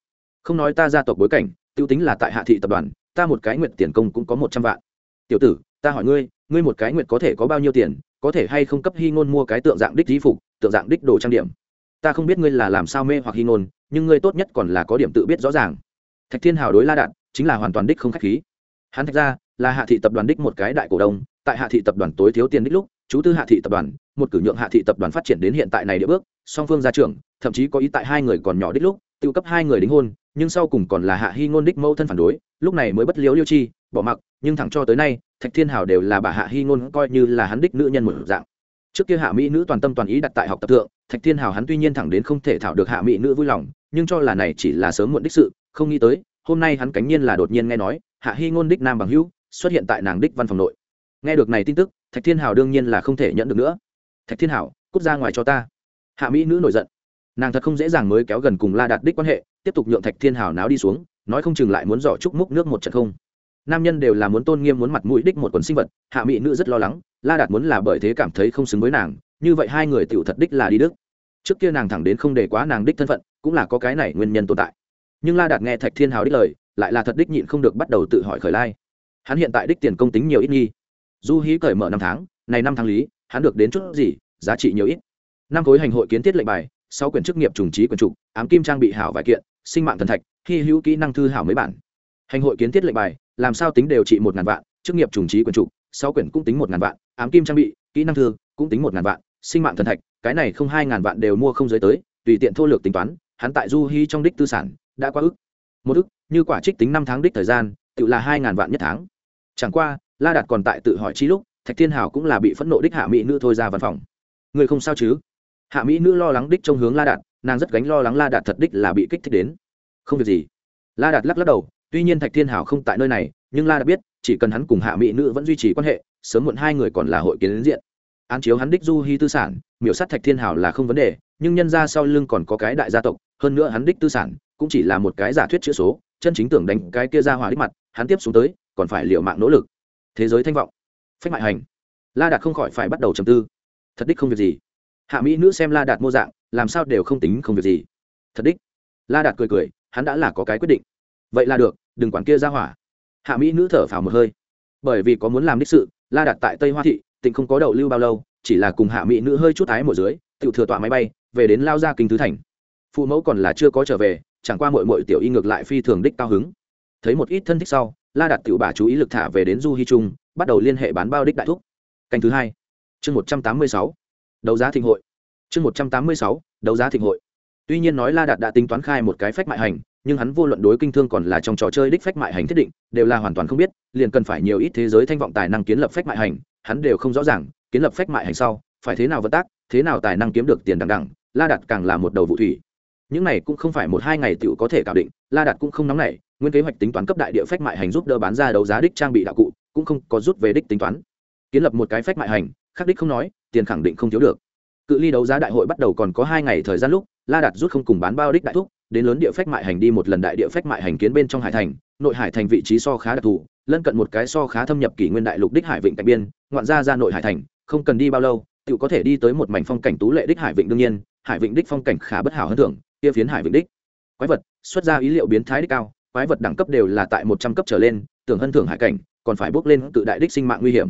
A: Không nói ta gia tộc bối cảnh, tiêu tính là tại hạ thị tập đoàn, ta một cái nguyện tiền công cũng có một trăm vạn. Tiểu tử, ta hỏi ngươi ngươi một cái nguyện có thể có bao nhiêu tiền, có thể hay không cấp hy ngôn mua cái tượng dạng đích di phục, tượng dạng đích đồ trang điểm? Ta không biết ngươi là làm sao mê hoặc hy ngôn, nhưng ngươi tốt nhất còn là có điểm tự biết rõ ràng. Thạch thiên hào đối la đạn chính là hoàn toàn đích không khách khí. Hắn thạch ra, là hạ thị tập đoàn đích một cái đại cổ đông, tại hạ thị tập đoàn tối thiếu tiền đích lúc, chú tư hạ thị tập đoàn, một cử nhượng hạ thị tập đoàn phát triển đến hiện tại này địa bước, song phương gia trưởng, thậm chí có ý tại hai người còn nhỏ đích lúc tự cấp hai người đính hôn, nhưng sau cùng còn là hạ hy ngôn đích mẫu thân phản đối, lúc này mới bất liếu liêu chi, bỏ mặc, nhưng thẳng cho tới nay, thạch thiên hào đều là bà hạ hy ngôn coi như là hắn đích nữ nhân một dạng. Trước kia hạ mỹ nữ toàn tâm toàn ý đặt tại học tập thượng thạch thiên hào hắn tuy nhiên thẳng đến không thể thảo được hạ mỹ nữ vui lòng, nhưng cho là này chỉ là sớm muộn đích sự, không nghĩ tới, hôm nay hắn cánh nhiên là đột nhiên nghe nói, hạ hy ngôn đích nam bằng hữu, xuất hiện tại nàng đích văn phòng nội. Nghe được này tin tức, thạch thiên hào đương nhiên là không thể nhận được nữa. Thạch thiên hảo cút ra ngoài cho ta. Hạ mỹ nữ nổi giận. Nàng thật không dễ dàng mới kéo gần cùng la đạt đích quan hệ, tiếp tục nhượng thạch thiên hào náo đi xuống, nói không chừng lại muốn dò chúc múc nước một trận không. Nam nhân đều là muốn tôn nghiêm muốn mặt mũi đích một quần sinh vật, hạ mỹ nữ rất lo lắng, la đạt muốn là bởi thế cảm thấy không xứng với nàng như vậy hai người tựu thật đích là đi đức. Trước kia nàng thẳng đến không để quá nàng đích thân phận, cũng là có cái này nguyên nhân tồn tại. Nhưng la đạt nghe thạch thiên hào đích lời, lại là thật đích nhịn không được bắt đầu tự hỏi khởi lai. Hắn hiện tại đích tiền công tính nhiều ít nghi. Du hí cởi mở năm tháng, này năm tháng lý, hắn được đến chút gì, giá trị nhiều ít. Năm khối hành hội kiến thiết lệnh bài, sáu quyển chức nghiệp trùng trí quyển trục, ám kim trang bị hảo vài kiện, sinh mạng thần thạch, hy hữu kỹ năng thư hảo mấy bản. Hành hội kiến thiết lệnh bài, làm sao tính đều trị một ngàn vạn, chức nghiệp trùng trí quyển trục, sáu quyển cũng tính một ngàn vạn, ám kim trang bị, kỹ năng thư cũng tính một ngàn vạn sinh mạng thần thạch, cái này không hai ngàn vạn đều mua không giới tới, tùy tiện thô lược tính toán, hắn tại du hy trong đích tư sản, đã quá ức. Một ức, như quả trích tính năm tháng đích thời gian, tự là hai ngàn vạn nhất tháng. Chẳng qua, la đạt còn tại tự hỏi chi lúc, thạch thiên hảo cũng là bị phẫn nộ đích hạ mỹ nữ thôi ra văn phòng. Người không sao chứ? Hạ mỹ nữ lo lắng đích trong hướng la đạt, nàng rất gánh lo lắng la đạt thật đích là bị kích thích đến. Không việc gì. La đạt lắc lắc đầu, tuy nhiên thạch thiên hảo không tại nơi này, nhưng la đạt biết, chỉ cần hắn cùng hạ mỹ nữ vẫn duy trì quan hệ, sớm muộn hai người còn là hội kiến đến diện án chiếu hắn đích du hy tư sản, miểu sát thạch thiên hảo là không vấn đề, nhưng nhân ra sau lưng còn có cái đại gia tộc, hơn nữa hắn đích tư sản cũng chỉ là một cái giả thuyết chữ số, chân chính tưởng đánh cái kia ra hỏa đích mặt, hắn tiếp xuống tới, còn phải liệu mạng nỗ lực. Thế giới thanh vọng. Phách mại hành. La đạt không khỏi phải bắt đầu trầm tư. Thật đích không việc gì. Hạ mỹ nữ xem la đạt mô dạng, làm sao đều không tính không việc gì. Thật đích. La đạt cười cười, hắn đã là có cái quyết định. Vậy là được, đừng quản kia ra hỏa. Hạ mỹ nữ thở phào một hơi. Bởi vì có muốn làm đích sự, la đạt tại tây hoa thị tịnh không có đậu lưu bao lâu, chỉ là cùng hạ mỹ nữ hơi chút ái một dưới tự thừa tọa máy bay, về đến lao ra kinh tứ thành. Phụ mẫu còn là chưa có trở về, chẳng qua mội mội tiểu y ngược lại phi thường đích cao hứng. Thấy một ít thân thích sau, la đặt tiểu bà chú ý lực thả về đến du hy trung, bắt đầu liên hệ bán bao đích đại thúc. Canh thứ hai, chương một trăm tám mươi sáu, đấu giá thịnh hội. Chương một trăm tám mươi sáu, đấu giá thịnh hội. Tuy nhiên nói la đạt đã tính toán khai một cái phách mại hành, nhưng hắn vô luận đối kinh thương còn là trong trò chơi đích phách mại hành thiết định, đều là hoàn toàn không biết, liền cần phải nhiều ít thế giới thanh vọng tài năng kiến lập phách mại hành hắn đều không rõ ràng, kiến lập phách mại hành sau, phải thế nào vận tác, thế nào tài năng kiếm được tiền đằng đẳng la đặt càng là một đầu vụ thủy. Những này cũng không phải một hai ngày tựu có thể cạo định, la đặt cũng không nóng nảy, nguyên kế hoạch tính toán cấp đại địa phách mại hành giúp đỡ bán ra đấu giá đích trang bị đạo cụ, cũng không có rút về đích tính toán. Kiến lập một cái phách mại hành, khắc đích không nói, tiền khẳng định không thiếu được. Cự ly đấu giá đại hội bắt đầu còn có hai ngày thời gian lúc, la đặt rút không cùng bán bao đích đại thúc, đến lớn địa phách mại hành đi một lần đại địa phách mại hành kiến bên trong hải thành, nội hải thành vị trí so khá đặc thù lân cận một cái so khá thâm nhập kỷ nguyên đại lục đích hải vịnh cạnh biên, ngoạn ra ra nội hải thành, không cần đi bao lâu tự có thể đi tới một mảnh phong cảnh tú lệ đích hải vịnh đương nhiên, hải vịnh đích phong cảnh khá bất hảo hơn thường kia phiến hải vịnh đích. Quái vật, xuất ra ý liệu biến thái đích cao, quái vật đẳng cấp đều là tại một trăm cấp trở lên, tưởng hơn thưởng hải cảnh, còn phải bước lên tự đại đích sinh mạng nguy hiểm.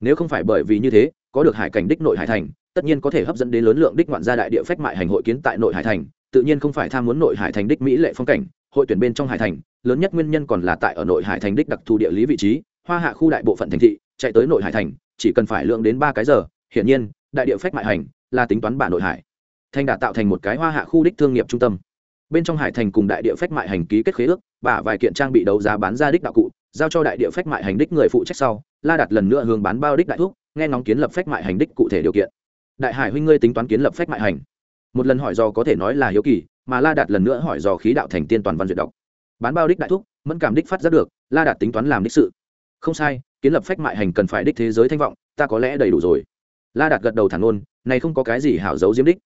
A: Nếu không phải bởi vì như thế, có được hải cảnh đích nội hải thành, tất nhiên có thể hấp dẫn đến lớn lượng đích ngoạn gia đại địa phách mại hành hội kiến tại nội hải thành, tự nhiên không phải tham muốn nội hải thành đích mỹ lệ phong cảnh hội tuyển bên trong hải thành, lớn nhất nguyên nhân còn là tại ở nội hải thành đích đặc thù địa lý vị trí, hoa hạ khu đại bộ phận thành thị chạy tới nội hải thành, chỉ cần phải lượng đến ba cái giờ, hiển nhiên, đại địa phách mại hành là tính toán bản nội hải. Thành đã tạo thành một cái hoa hạ khu đích thương nghiệp trung tâm. Bên trong hải thành cùng đại địa phách mại hành ký kết khế ước và vài kiện trang bị đấu giá bán ra đích đạo cụ, giao cho đại địa phách mại hành đích người phụ trách sau, la đặt lần nữa hướng bán bao đích đại thuốc nghe ngóng kiến lập phách mại hành đích cụ thể điều kiện. Đại hải huynh ngươi tính toán kiến lập phách mại hành một lần hỏi dò có thể nói là hiếu kỳ, mà la đạt lần nữa hỏi dò khí đạo thành tiên toàn văn duyệt đọc. Bán bao đích đại thúc, mẫn cảm đích phát ra được, la đạt tính toán làm đích sự. Không sai, kiến lập phách mại hành cần phải đích thế giới thanh vọng, ta có lẽ đầy đủ rồi. La đạt gật đầu thẳng ôn này không có cái gì hảo giấu diếm đích.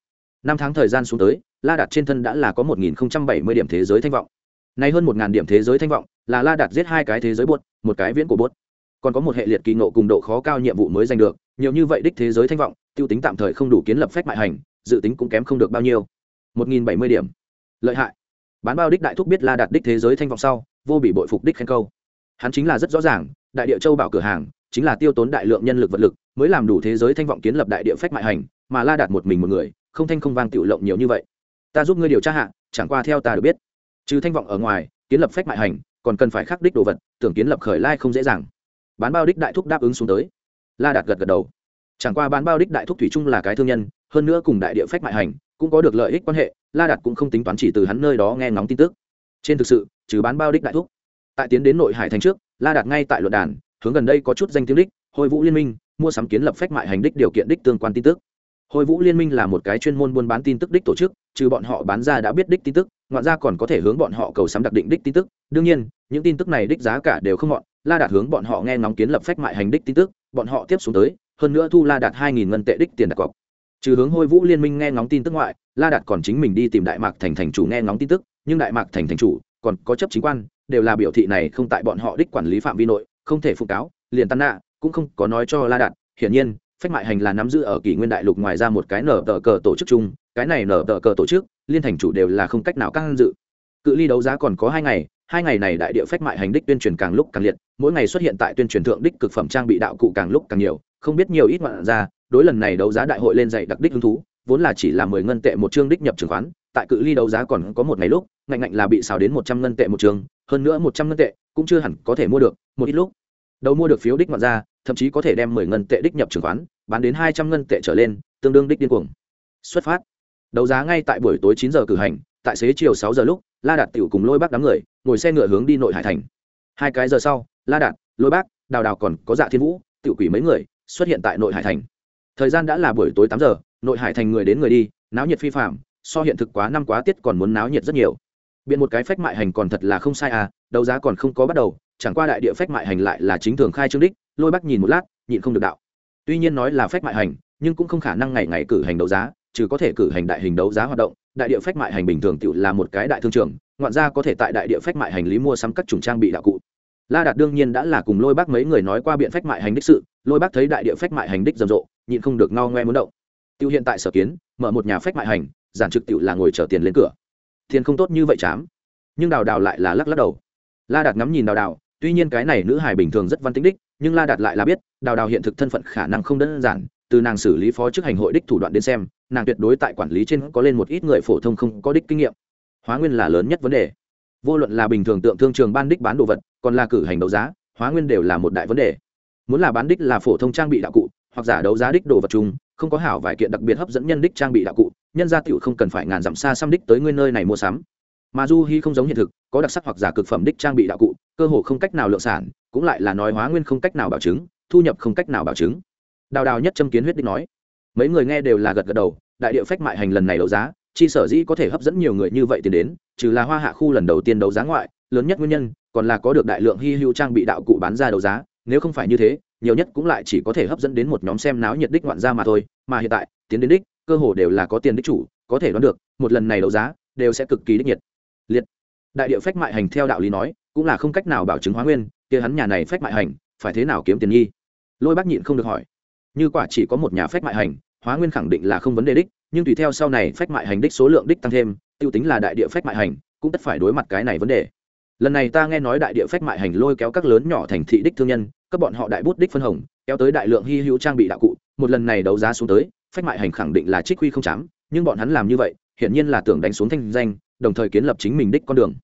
A: Năm tháng thời gian xuống tới, la đạt trên thân đã là có một nghìn bảy mươi điểm thế giới thanh vọng. Nay hơn một điểm thế giới thanh vọng, là la đạt giết hai cái thế giới buốt, một cái viễn của buốt. Còn có một hệ liệt kỳ nộ cùng độ khó cao nhiệm vụ mới giành được, nhiều như vậy đích thế giới thanh vọng, tiêu tính tạm thời không đủ kiến lập phách mại hành dự tính cũng kém không được bao nhiêu. Một nghìn bảy mươi điểm. Lợi hại. Bán bao đích đại thúc biết la đạt đích thế giới thanh vọng sau, vô bị bội phục đích khen câu. Hắn chính là rất rõ ràng, đại địa châu bảo cửa hàng, chính là tiêu tốn đại lượng nhân lực vật lực, mới làm đủ thế giới thanh vọng kiến lập đại địa phách mại hành, mà la đạt một mình một người, không thanh không vang tiểu lộng nhiều như vậy. Ta giúp ngươi điều tra hạ, chẳng qua theo ta được biết. Trừ thanh vọng ở ngoài, kiến lập phách mại hành, còn cần phải khắc đích đồ vật, tưởng kiến lập khởi lai không dễ dàng. Bán bao đích đại thúc đáp ứng xuống tới. La đạt gật gật đầu. Chẳng qua bán bao đích đại thúc thủy chung là cái thương nhân hơn nữa cùng đại địa phách mại hành, cũng có được lợi ích quan hệ, la đạt cũng không tính toán chỉ từ hắn nơi đó nghe ngóng tin tức. Trên thực sự, trừ bán bao đích đại thúc. Tại tiến đến nội hải thành trước, la đạt ngay tại luận đàn, hướng gần đây có chút danh tiếng đích hội vũ liên minh, mua sắm kiến lập phách mại hành đích điều kiện đích tương quan tin tức. Hội vũ liên minh là một cái chuyên môn buôn bán tin tức đích tổ chức, trừ bọn họ bán ra đã biết đích tin tức, ngoạn ra còn có thể hướng bọn họ cầu sắm đặc định đích tin tức. Đương nhiên, những tin tức này đích giá cả đều không ngọn, la đạt hướng bọn họ nghe ngóng kiến lập phách mại hành đích tin tức, bọn họ tiếp xuống tới, hơn nữa thu la đạt hai nghìn ngân tệ đích tiền đặt cọc trừ hướng hôi vũ liên minh nghe ngóng tin tức ngoại, la đạt còn chính mình đi tìm đại mạc thành thành chủ nghe ngóng tin tức, nhưng đại mạc thành thành chủ còn có chấp chính quan, đều là biểu thị này không tại bọn họ đích quản lý phạm vi nội, không thể phụ cáo, liền tan nạ, cũng không có nói cho la đạt. Hiển nhiên, phách mại hành là nắm giữ ở kỷ nguyên đại lục ngoài ra một cái nở tờ cờ tổ chức chung, cái này nở tờ cờ tổ chức, liên thành chủ đều là không cách nào căng dự. Cự ly đấu giá còn có hai ngày hai ngày này đại địa phách mại hành đích tuyên truyền càng lúc càng liệt, mỗi ngày xuất hiện tại tuyên truyền thượng đích cực phẩm trang bị đạo cụ càng lúc càng nhiều, không biết nhiều ít ngoạn ra đối lần này đấu giá đại hội lên dạy đặc đích hứng thú, vốn là chỉ là mười ngân tệ một chương đích nhập trường khoán, tại cự ly đấu giá còn có một ngày lúc, ngạnh ngạnh là bị xào đến một trăm ngân tệ một chương, hơn nữa một trăm ngân tệ cũng chưa hẳn có thể mua được, một ít lúc, đầu mua được phiếu đích ngoạn ra, thậm chí có thể đem mười ngân tệ đích nhập trường khoán, bán đến hai trăm ngân tệ trở lên, tương đương đích điên cuồng. Xuất phát. Đấu giá ngay tại buổi tối chín giờ cử hành, tại xế chiều sáu giờ lúc, la đạt tiểu cùng lôi bác đám người, ngồi xe ngựa hướng đi nội hải thành. Hai cái giờ sau, la đạt, lôi bác, đào đào còn có dạ thiên vũ, tiểu quỷ mấy người xuất hiện tại nội hải thành thời gian đã là buổi tối tám giờ, nội hải thành người đến người đi, náo nhiệt phi phạm so hiện thực quá năm quá tiết còn muốn náo nhiệt rất nhiều. Biện một cái phách mại hành còn thật là không sai à đấu giá còn không có bắt đầu, chẳng qua đại địa phách mại hành lại là chính thường khai trương đích, lôi bác nhìn một lát, nhịn không được đạo. Tuy nhiên nói là phách mại hành, nhưng cũng không khả năng ngày ngày cử hành đấu giá, trừ có thể cử hành đại hình đấu giá hoạt động, đại địa phách mại hành bình thường tự là một cái đại thương trường, ngoạn ra có thể tại đại địa phách mại hành lý mua sắm các chủng trang bị đạo cụ. La đạt đương nhiên đã là cùng lôi bác mấy người nói qua biện phách mại hành đích sự, lôi bác thấy đại địa phách mại hành đích rầm rộ nhịn không được no ngoe muốn động. Tiêu hiện tại sở kiến, mở một nhà phách mại hành, giản trực tiểu là ngồi chờ tiền lên cửa. Tiền không tốt như vậy chám. Nhưng đào đào lại là lắc lắc đầu. La đạt ngắm nhìn đào đào, tuy nhiên cái này nữ hài bình thường rất văn tính đích, nhưng la đạt lại là biết, đào đào hiện thực thân phận khả năng không đơn giản, từ nàng xử lý phó chức hành hội đích thủ đoạn đến xem, nàng tuyệt đối tại quản lý trên có lên một ít người phổ thông không có đích kinh nghiệm. Hóa nguyên là lớn nhất vấn đề. Vô luận là bình thường tượng thương trường ban đích bán đồ vật, còn là cử hành đấu giá, hóa nguyên đều là một đại vấn đề. Muốn là bán đích là phổ thông trang bị đạo cụ hoặc giả đấu giá đích đồ vật chung, không có hảo vài kiện đặc biệt hấp dẫn nhân đích trang bị đạo cụ, nhân gia tiểu không cần phải ngàn dặm xa xăm đích tới ngươi nơi này mua sắm. Mà du hi không giống hiện thực, có đặc sắc hoặc giả cực phẩm đích trang bị đạo cụ, cơ hồ không cách nào lượng sản, cũng lại là nói hóa nguyên không cách nào bảo chứng, thu nhập không cách nào bảo chứng. Đào đào nhất châm kiến huyết đích nói, mấy người nghe đều là gật gật đầu, đại địa phách mại hành lần này đấu giá, chi sở dĩ có thể hấp dẫn nhiều người như vậy tiền đến, trừ là hoa hạ khu lần đầu tiên đấu giá ngoại, lớn nhất nguyên nhân, còn là có được đại lượng hy hữu trang bị đạo cụ bán ra đấu giá, nếu không phải như thế nhiều nhất cũng lại chỉ có thể hấp dẫn đến một nhóm xem náo nhiệt đích ngoạn gia mà thôi, mà hiện tại, tiến đến đích, cơ hồ đều là có tiền đích chủ, có thể đoán được, một lần này đấu giá, đều sẽ cực kỳ đích nhiệt. Liệt. Đại địa phách mại hành theo đạo lý nói, cũng là không cách nào bảo chứng hóa nguyên, kia hắn nhà này phách mại hành, phải thế nào kiếm tiền nhi lôi bác nhịn không được hỏi. Như quả chỉ có một nhà phách mại hành, hóa nguyên khẳng định là không vấn đề đích, nhưng tùy theo sau này phách mại hành đích số lượng đích tăng thêm, tiêu tính là đại địa phách mại hành, cũng tất phải đối mặt cái này vấn đề lần này ta nghe nói đại địa phách mại hành lôi kéo các lớn nhỏ thành thị đích thương nhân, các bọn họ đại bút đích phân hồng, kéo tới đại lượng hy hữu trang bị đạo cụ, một lần này đấu giá xuống tới, phách mại hành khẳng định là trích huy không chám, nhưng bọn hắn làm như vậy, hiển nhiên là tưởng đánh xuống thanh danh, đồng thời kiến lập chính mình đích con đường.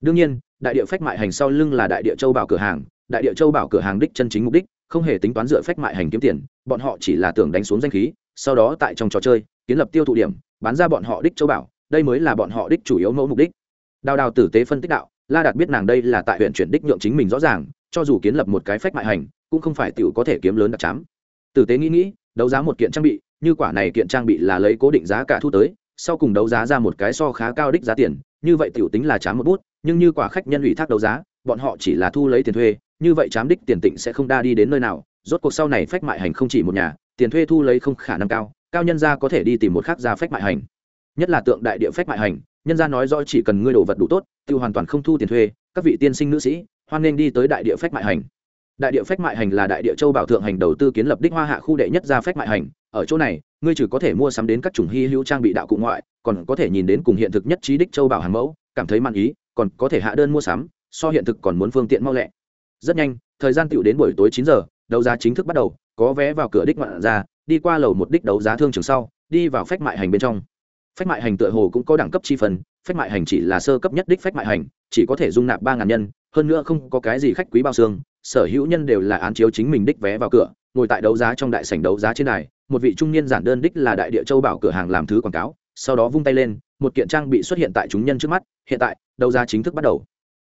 A: Đương nhiên, đại địa phách mại hành sau lưng là đại địa châu bảo cửa hàng, đại địa châu bảo cửa hàng đích chân chính mục đích, không hề tính toán dựa phách mại hành kiếm tiền, bọn họ chỉ là tưởng đánh xuống danh khí, sau đó tại trong trò chơi, kiến lập tiêu thụ điểm, bán ra bọn họ đích châu bảo, đây mới là bọn họ đích chủ yếu mẫu mục đích đào đào tử tế phân tích đạo, la đạt biết nàng đây là tại huyện chuyển đích nhượng chính mình rõ ràng, cho dù kiến lập một cái phách mại hành, cũng không phải tiểu có thể kiếm lớn đặc chám. Tử tế nghĩ nghĩ, đấu giá một kiện trang bị, như quả này kiện trang bị là lấy cố định giá cả thu tới, sau cùng đấu giá ra một cái so khá cao đích giá tiền, như vậy tiểu tính là chám một bút, nhưng như quả khách nhân ủy thác đấu giá, bọn họ chỉ là thu lấy tiền thuê, như vậy chám đích tiền tịnh sẽ không đa đi đến nơi nào, rốt cuộc sau này phách mại hành không chỉ một nhà, tiền thuê thu lấy không khả năng cao cao nhân gia có thể đi tìm một khác gia phách mại hành. Nhất là tượng đại địa phách mại hành nhân gia nói rõ chỉ cần ngươi đồ vật đủ tốt, tiêu hoàn toàn không thu tiền thuê, các vị tiên sinh nữ sĩ, hoan nên đi tới đại địa phách mại hành. Đại địa phách mại hành là đại địa châu bảo thượng hành đầu tư kiến lập đích hoa hạ khu đệ nhất gia phách mại hành. Ở chỗ này, ngươi chỉ có thể mua sắm đến các chủng hy hữu trang bị đạo cụ ngoại, còn có thể nhìn đến cùng hiện thực nhất trí đích châu bảo hàng mẫu, cảm thấy man ý, còn có thể hạ đơn mua sắm, so hiện thực còn muốn phương tiện mau lẹ. Rất nhanh, thời gian tựu đến buổi tối chín giờ, đấu giá chính thức bắt đầu, có vé vào cửa đích ngoạn ra, đi qua lầu một đích đấu giá thương trường sau, đi vào phách mại hành bên trong phách mại hành tựa hồ cũng có đẳng cấp chi phần phách mại hành chỉ là sơ cấp nhất đích phách mại hành, chỉ có thể dung nạp ba ngàn nhân, hơn nữa không có cái gì khách quý bao xương, sở hữu nhân đều là án chiếu chính mình đích vé vào cửa, ngồi tại đấu giá trong đại sảnh đấu giá trên đài, một vị trung niên giản đơn đích là đại địa châu bảo cửa hàng làm thứ quảng cáo, sau đó vung tay lên, một kiện trang bị xuất hiện tại chúng nhân trước mắt, hiện tại, đấu giá chính thức bắt đầu.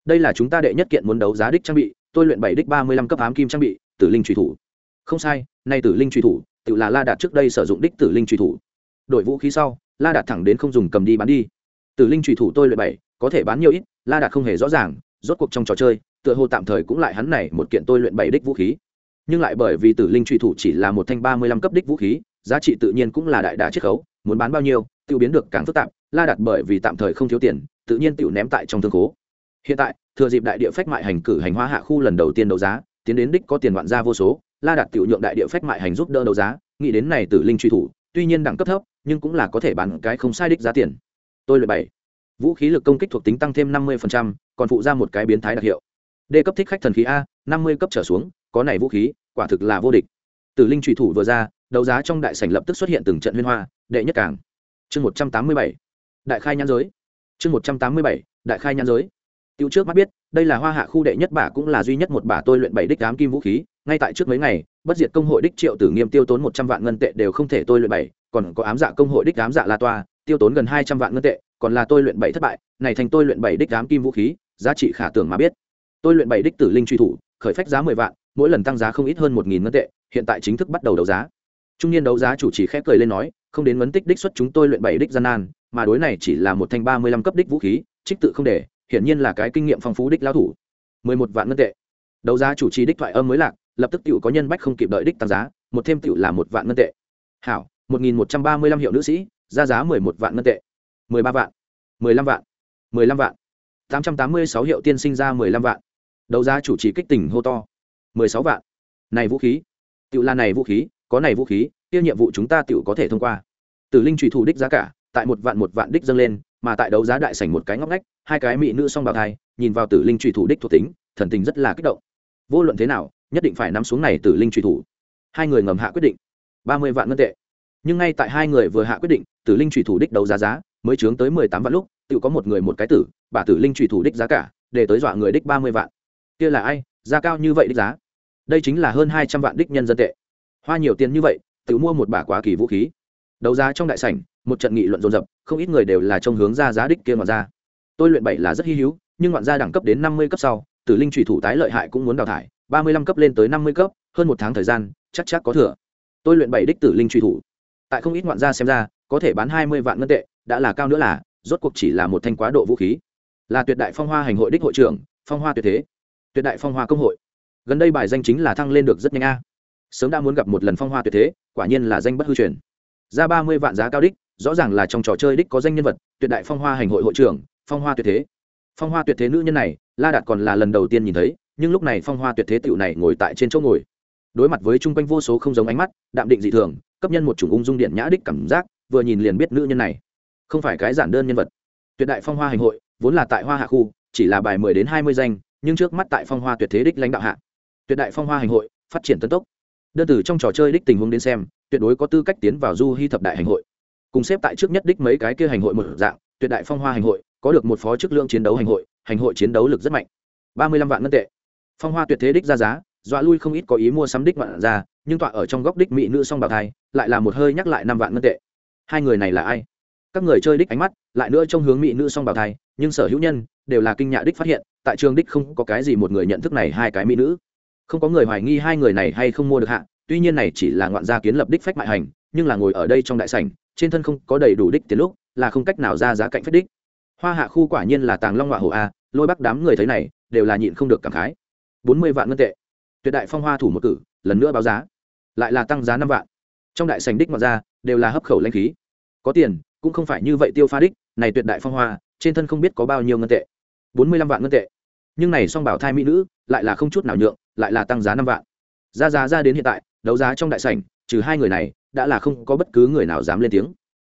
A: Đây là chúng ta đệ nhất kiện muốn đấu giá đích trang bị, tôi luyện bảy đích ba mươi lăm cấp ám kim trang bị, tử linh truy thủ. Không sai, nay tử linh truy thủ, tự là la đạt trước đây sử dụng đích tử linh truy thủ. Đổi vũ khí sau la đạt thẳng đến không dùng cầm đi bán đi. Tử linh truy thủ tôi luyện bảy, có thể bán nhiều ít, la đạt không hề rõ ràng, rốt cuộc trong trò chơi, tựa hồ tạm thời cũng lại hắn này một kiện tôi luyện bảy đích vũ khí. Nhưng lại bởi vì tử linh truy thủ chỉ là một thanh ba mươi lăm cấp đích vũ khí, giá trị tự nhiên cũng là đại đà chiết khấu, muốn bán bao nhiêu, tiêu biến được càng phức tạp, la đặt bởi vì tạm thời không thiếu tiền, tự nhiên tự ném tại trong thương khố. Hiện tại, thừa dịp đại địa phách mại hành cử hành hoa hạ khu lần đầu tiên đấu giá, tiến đến đích có tiền vạn ra vô số, la đặt tự nhượng đại địa phách mại hành giúp đỡ đấu giá, nghĩ đến này tử linh truy thủ tuy nhiên đẳng cấp thấp, nhưng cũng là có thể bán cái không sai đích giá tiền. Tôi luyện bảy. Vũ khí lực công kích thuộc tính tăng thêm năm mươi còn phụ ra một cái biến thái đặc hiệu. D cấp thích khách thần khí a, năm mươi cấp trở xuống, có này vũ khí, quả thực là vô địch. Tử linh truy thủ vừa ra, đấu giá trong đại sảnh lập tức xuất hiện từng trận huyên hoa, đệ nhất cảng. Chương một trăm tám mươi bảy. Đại khai nhãn giới. Chương một trăm tám mươi bảy. Đại khai nhãn giới. Tiêu trước mắt biết, đây là hoa hạ khu đệ nhất bả cũng là duy nhất một bả tôi luyện bảy đích ám kim vũ khí ngay tại trước mấy ngày, bất diệt công hội đích triệu tử nghiêm tiêu tốn một trăm vạn ngân tệ đều không thể tôi luyện bảy, còn có ám dạ công hội đích ám dạ la toa, tiêu tốn gần hai trăm vạn ngân tệ, còn là tôi luyện bảy thất bại, này thành tôi luyện bảy đích ám kim vũ khí, giá trị khả tưởng mà biết. Tôi luyện bảy đích tử linh truy thủ, khởi phách giá mười vạn, mỗi lần tăng giá không ít hơn một nghìn ngân tệ, hiện tại chính thức bắt đầu đấu giá. Trung niên đấu giá chủ trì khép cười lên nói, không đến vấn tích đích xuất chúng tôi luyện bảy đích gian nan, mà đối này chỉ là một thanh ba mươi lăm cấp đích vũ khí, trích tự không để, hiển nhiên là cái kinh nghiệm phong phú đích lao thủ. mười một vạn ngân tệ. Đấu giá chủ trì đích thoại âm mới lạc lập tức tiểu có nhân bách không kịp đợi đích tăng giá, một thêm tiểu là một vạn ngân tệ. Hảo, một nghìn một trăm ba mươi lăm hiệu nữ sĩ, ra giá mười một vạn ngân tệ. mười ba vạn, mười lăm vạn, mười lăm vạn. tám trăm tám mươi sáu hiệu tiên sinh ra mười lăm vạn. Đấu giá chủ trì kích tỉnh hô to. mười sáu vạn. Này vũ khí. Tiểu là này vũ khí, có này vũ khí, kia nhiệm vụ chúng ta tiểu có thể thông qua. Tử linh chủy thủ đích giá cả, tại một vạn một vạn đích dâng lên, mà tại đấu giá đại sảnh một cái ngóc ngách, hai cái mỹ nữ song bào thai, nhìn vào tử linh chủy thủ đích thuộc tính, thần tình rất là kích động. Vô luận thế nào nhất định phải nắm xuống này tử linh Truy thủ. Hai người ngầm hạ quyết định. Ba mươi vạn ngân tệ. Nhưng ngay tại hai người vừa hạ quyết định, tử linh Truy thủ đích đấu giá giá mới chướng tới mười tám vạn lúc, tự có một người một cái tử, bà tử linh Truy thủ đích giá cả, để tới dọa người đích ba mươi vạn. Kia là ai? Giá cao như vậy đích giá. Đây chính là hơn hai trăm vạn đích nhân dân tệ. Hoa nhiều tiền như vậy, tự mua một bả quá kỳ vũ khí. Đấu giá trong đại sảnh, một trận nghị luận dồn dập không ít người đều là trông hướng ra giá đích kia ngoạn ra. Tôi luyện bảy là rất hy hữu, nhưng ngoạn gia đẳng cấp đến năm mươi cấp sau tử linh trùy thủ tái lợi hại cũng muốn đào thải, ba mươi lăm cấp lên tới năm mươi cấp, hơn một tháng thời gian, chắc chắc có thừa. Tôi luyện bảy đích tử linh trùy thủ. Tại không ít ngoạn gia xem ra, có thể bán hai mươi vạn ngân tệ, đã là cao nữa là, rốt cuộc chỉ là một thanh quá độ vũ khí. Là tuyệt đại phong hoa hành hội đích hội trưởng, phong hoa tuyệt thế. Tuyệt đại phong hoa công hội. Gần đây bài danh chính là thăng lên được rất nhanh a. Sớm đã muốn gặp một lần phong hoa tuyệt thế, quả nhiên là danh bất hư truyền. Ra ba mươi vạn giá cao đích, rõ ràng là trong trò chơi đích có danh nhân vật, tuyệt đại phong hoa hành hội hội trưởng, phong hoa tuyệt thế. Phong hoa tuyệt thế nữ nhân này la đạt còn là lần đầu tiên nhìn thấy, nhưng lúc này phong hoa tuyệt thế tựu này ngồi tại trên chỗ ngồi. Đối mặt với chung quanh vô số không giống ánh mắt, đạm định dị thường, cấp nhân một chủng ung dung điện nhã đích cảm giác, vừa nhìn liền biết nữ nhân này không phải cái giản đơn nhân vật. Tuyệt đại phong hoa hành hội, vốn là tại hoa hạ khu, chỉ là bài mười đến hai mươi danh, nhưng trước mắt tại phong hoa tuyệt thế đích lãnh đạo hạ. Tuyệt đại phong hoa hành hội, phát triển tân tốc. Đơn từ trong trò chơi đích tình huống đến xem, tuyệt đối có tư cách tiến vào du hy thập đại hành hội. Cùng xếp tại trước nhất đích mấy cái kia hành hội một dạng, tuyệt đại phong hoa hành hội, có được một phó chức lượng chiến đấu hành hội hành hội chiến đấu lực rất mạnh. Ba mươi lăm vạn ngân tệ. Phong hoa tuyệt thế đích ra giá, dọa lui không ít có ý mua sắm đích vạn ra, nhưng tọa ở trong góc đích mỹ nữ song bào thai, lại là một hơi nhắc lại năm vạn ngân tệ. Hai người này là ai? Các người chơi đích ánh mắt, lại nữa trong hướng mỹ nữ song bào thai, nhưng sở hữu nhân đều là kinh nhạ đích phát hiện, tại trường đích không có cái gì một người nhận thức này hai cái mỹ nữ. Không có người hoài nghi hai người này hay không mua được hạ, tuy nhiên này chỉ là ngoạn gia kiến lập đích phách mại hành, nhưng là ngồi ở đây trong đại sảnh, trên thân không có đầy đủ đích tiền lúc, là không cách nào ra giá cạnh phách đích. Hoa hạ khu quả nhiên là tàng long họa Hổ a lôi bắc đám người thấy này, đều là nhịn không được cảm khái. Bốn mươi vạn ngân tệ. Tuyệt đại phong hoa thủ một cử, lần nữa báo giá. Lại là tăng giá năm vạn. Trong đại sành đích ngoạn ra đều là hấp khẩu lanh khí. Có tiền, cũng không phải như vậy tiêu pha đích, này tuyệt đại phong hoa, trên thân không biết có bao nhiêu ngân tệ. Bốn mươi lăm vạn ngân tệ. Nhưng này song bảo thai mỹ nữ, lại là không chút nào nhượng, lại là tăng giá năm vạn. Ra giá ra đến hiện tại, đấu giá trong đại sảnh, trừ hai người này, đã là không có bất cứ người nào dám lên tiếng.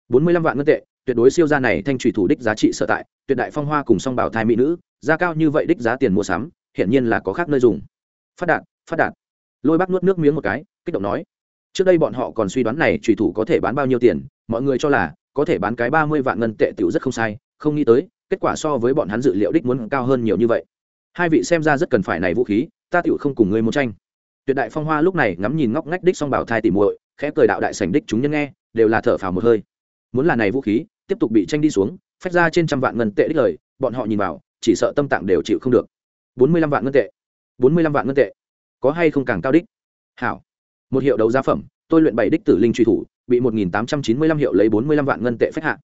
A: Bốn mươi lăm vạn ngân tệ tuyệt đối siêu gia này thanh thủy thủ đích giá trị sở tại, tuyệt đại phong hoa cùng song bảo thai mỹ nữ, giá cao như vậy đích giá tiền mua sắm, hiển nhiên là có khác nơi dùng. Phát đạt phát đạt. Lôi bác nuốt nước miếng một cái, kích động nói, trước đây bọn họ còn suy đoán này thủy thủ có thể bán bao nhiêu tiền, mọi người cho là có thể bán cái ba mươi vạn ngân tệ tiểu rất không sai, không nghĩ tới, kết quả so với bọn hắn dự liệu đích muốn cao hơn nhiều như vậy. Hai vị xem ra rất cần phải này vũ khí, ta tiểu không cùng ngươi một tranh. Tuyệt đại phong hoa lúc này ngắm nhìn ngóc ngách đích song bảo thai tỉ muội, khẽ cười đạo đại sảnh đích chúng nhân nghe, đều là thở phào một hơi. Muốn là này vũ khí tiếp tục bị tranh đi xuống, phách ra trên trăm vạn ngân tệ đích lời, bọn họ nhìn vào, chỉ sợ tâm tạng đều chịu không được. Bốn mươi lăm vạn ngân tệ. Bốn mươi lăm vạn ngân tệ. Có hay không càng cao đích? Hảo. Một hiệu đấu giá phẩm, tôi luyện bảy đích tử linh truy thủ, bị một nghìn tám trăm chín mươi lăm hiệu lấy bốn mươi lăm vạn ngân tệ phách hạ.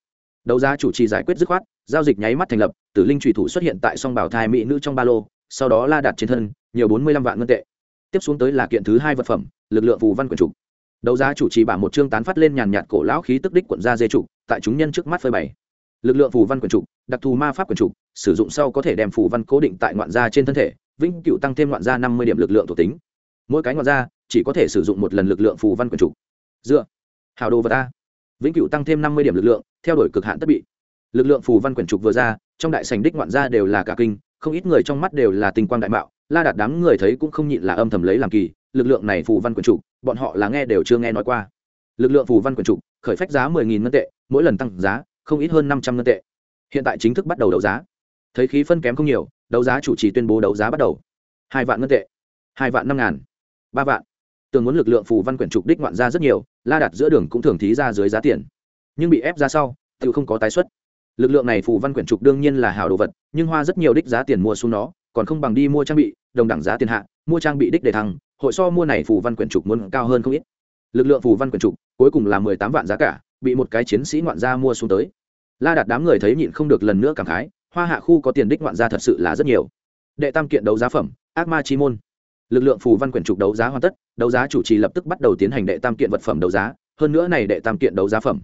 A: Đấu giá chủ trì giải quyết dứt khoát, giao dịch nháy mắt thành lập, tử linh truy thủ xuất hiện tại song bảo thai mỹ nữ trong ba lô, sau đó la đặt trên thân, nhiều bốn mươi lăm vạn ngân tệ. Tiếp xuống tới là kiện thứ hai vật phẩm, lực lượng phù văn quần trục đấu giá chủ trì bả một chương tán phát lên nhàn nhạt cổ lão khí tức đích quận ra dê trục tại chúng nhân trước mắt phơi bày. Lực lượng phù văn quần trục đặc thù ma pháp quần trục sử dụng sau có thể đem phù văn cố định tại ngoạn gia trên thân thể, vĩnh cựu tăng thêm ngoạn gia năm mươi điểm lực lượng thuộc tính. Mỗi cái ngoạn gia chỉ có thể sử dụng một lần lực lượng phù văn quần trục dựa. Hào đồ vật ta vĩnh cựu tăng thêm năm mươi điểm lực lượng, theo đuổi cực hạn tất bị. Lực lượng phù văn quyển trục vừa ra, trong đại sành đích ngoạn gia đều là cả kinh, không ít người trong mắt đều là tinh quang đại mạo, la đạt đám người thấy cũng không nhịn là âm thầm lấy làm kỳ lực lượng này phù văn quyển trục, bọn họ là nghe đều chưa nghe nói qua. Lực lượng phù văn quyển trục, khởi phách giá mười nghìn ngân tệ, mỗi lần tăng giá, không ít hơn năm trăm ngân tệ. Hiện tại chính thức bắt đầu đấu giá. Thấy khí phân kém không nhiều, đấu giá chủ trì tuyên bố đấu giá bắt đầu. Hai vạn ngân tệ, hai vạn năm ngàn, ba vạn. Tường muốn lực lượng phù văn quyển trục đích ngoạn ra rất nhiều, la đặt giữa đường cũng thường thí ra dưới giá tiền. Nhưng bị ép ra sau tự không có tái xuất. Lực lượng này phù văn quyển trục đương nhiên là hào đồ vật, nhưng hoa rất nhiều đích giá tiền mua xuống nó, còn không bằng đi mua trang bị, đồng đẳng giá tiền hạ, mua trang bị đích để thăng hội so mua này phù văn quyển trục muốn cao hơn không ít. Lực lượng phù văn quyển trục, cuối cùng là mười tám vạn giá cả, bị một cái chiến sĩ ngoạn gia mua xuống tới. La đạt đám người thấy nhịn không được lần nữa cảm khái, hoa hạ khu có tiền đích ngoạn gia thật sự là rất nhiều. Đệ tam kiện đấu giá phẩm, ác ma chi môn. Lực lượng phù văn quyển trục đấu giá hoàn tất, đấu giá chủ trì lập tức bắt đầu tiến hành đệ tam kiện vật phẩm đấu giá, hơn nữa này đệ tam kiện đấu giá phẩm.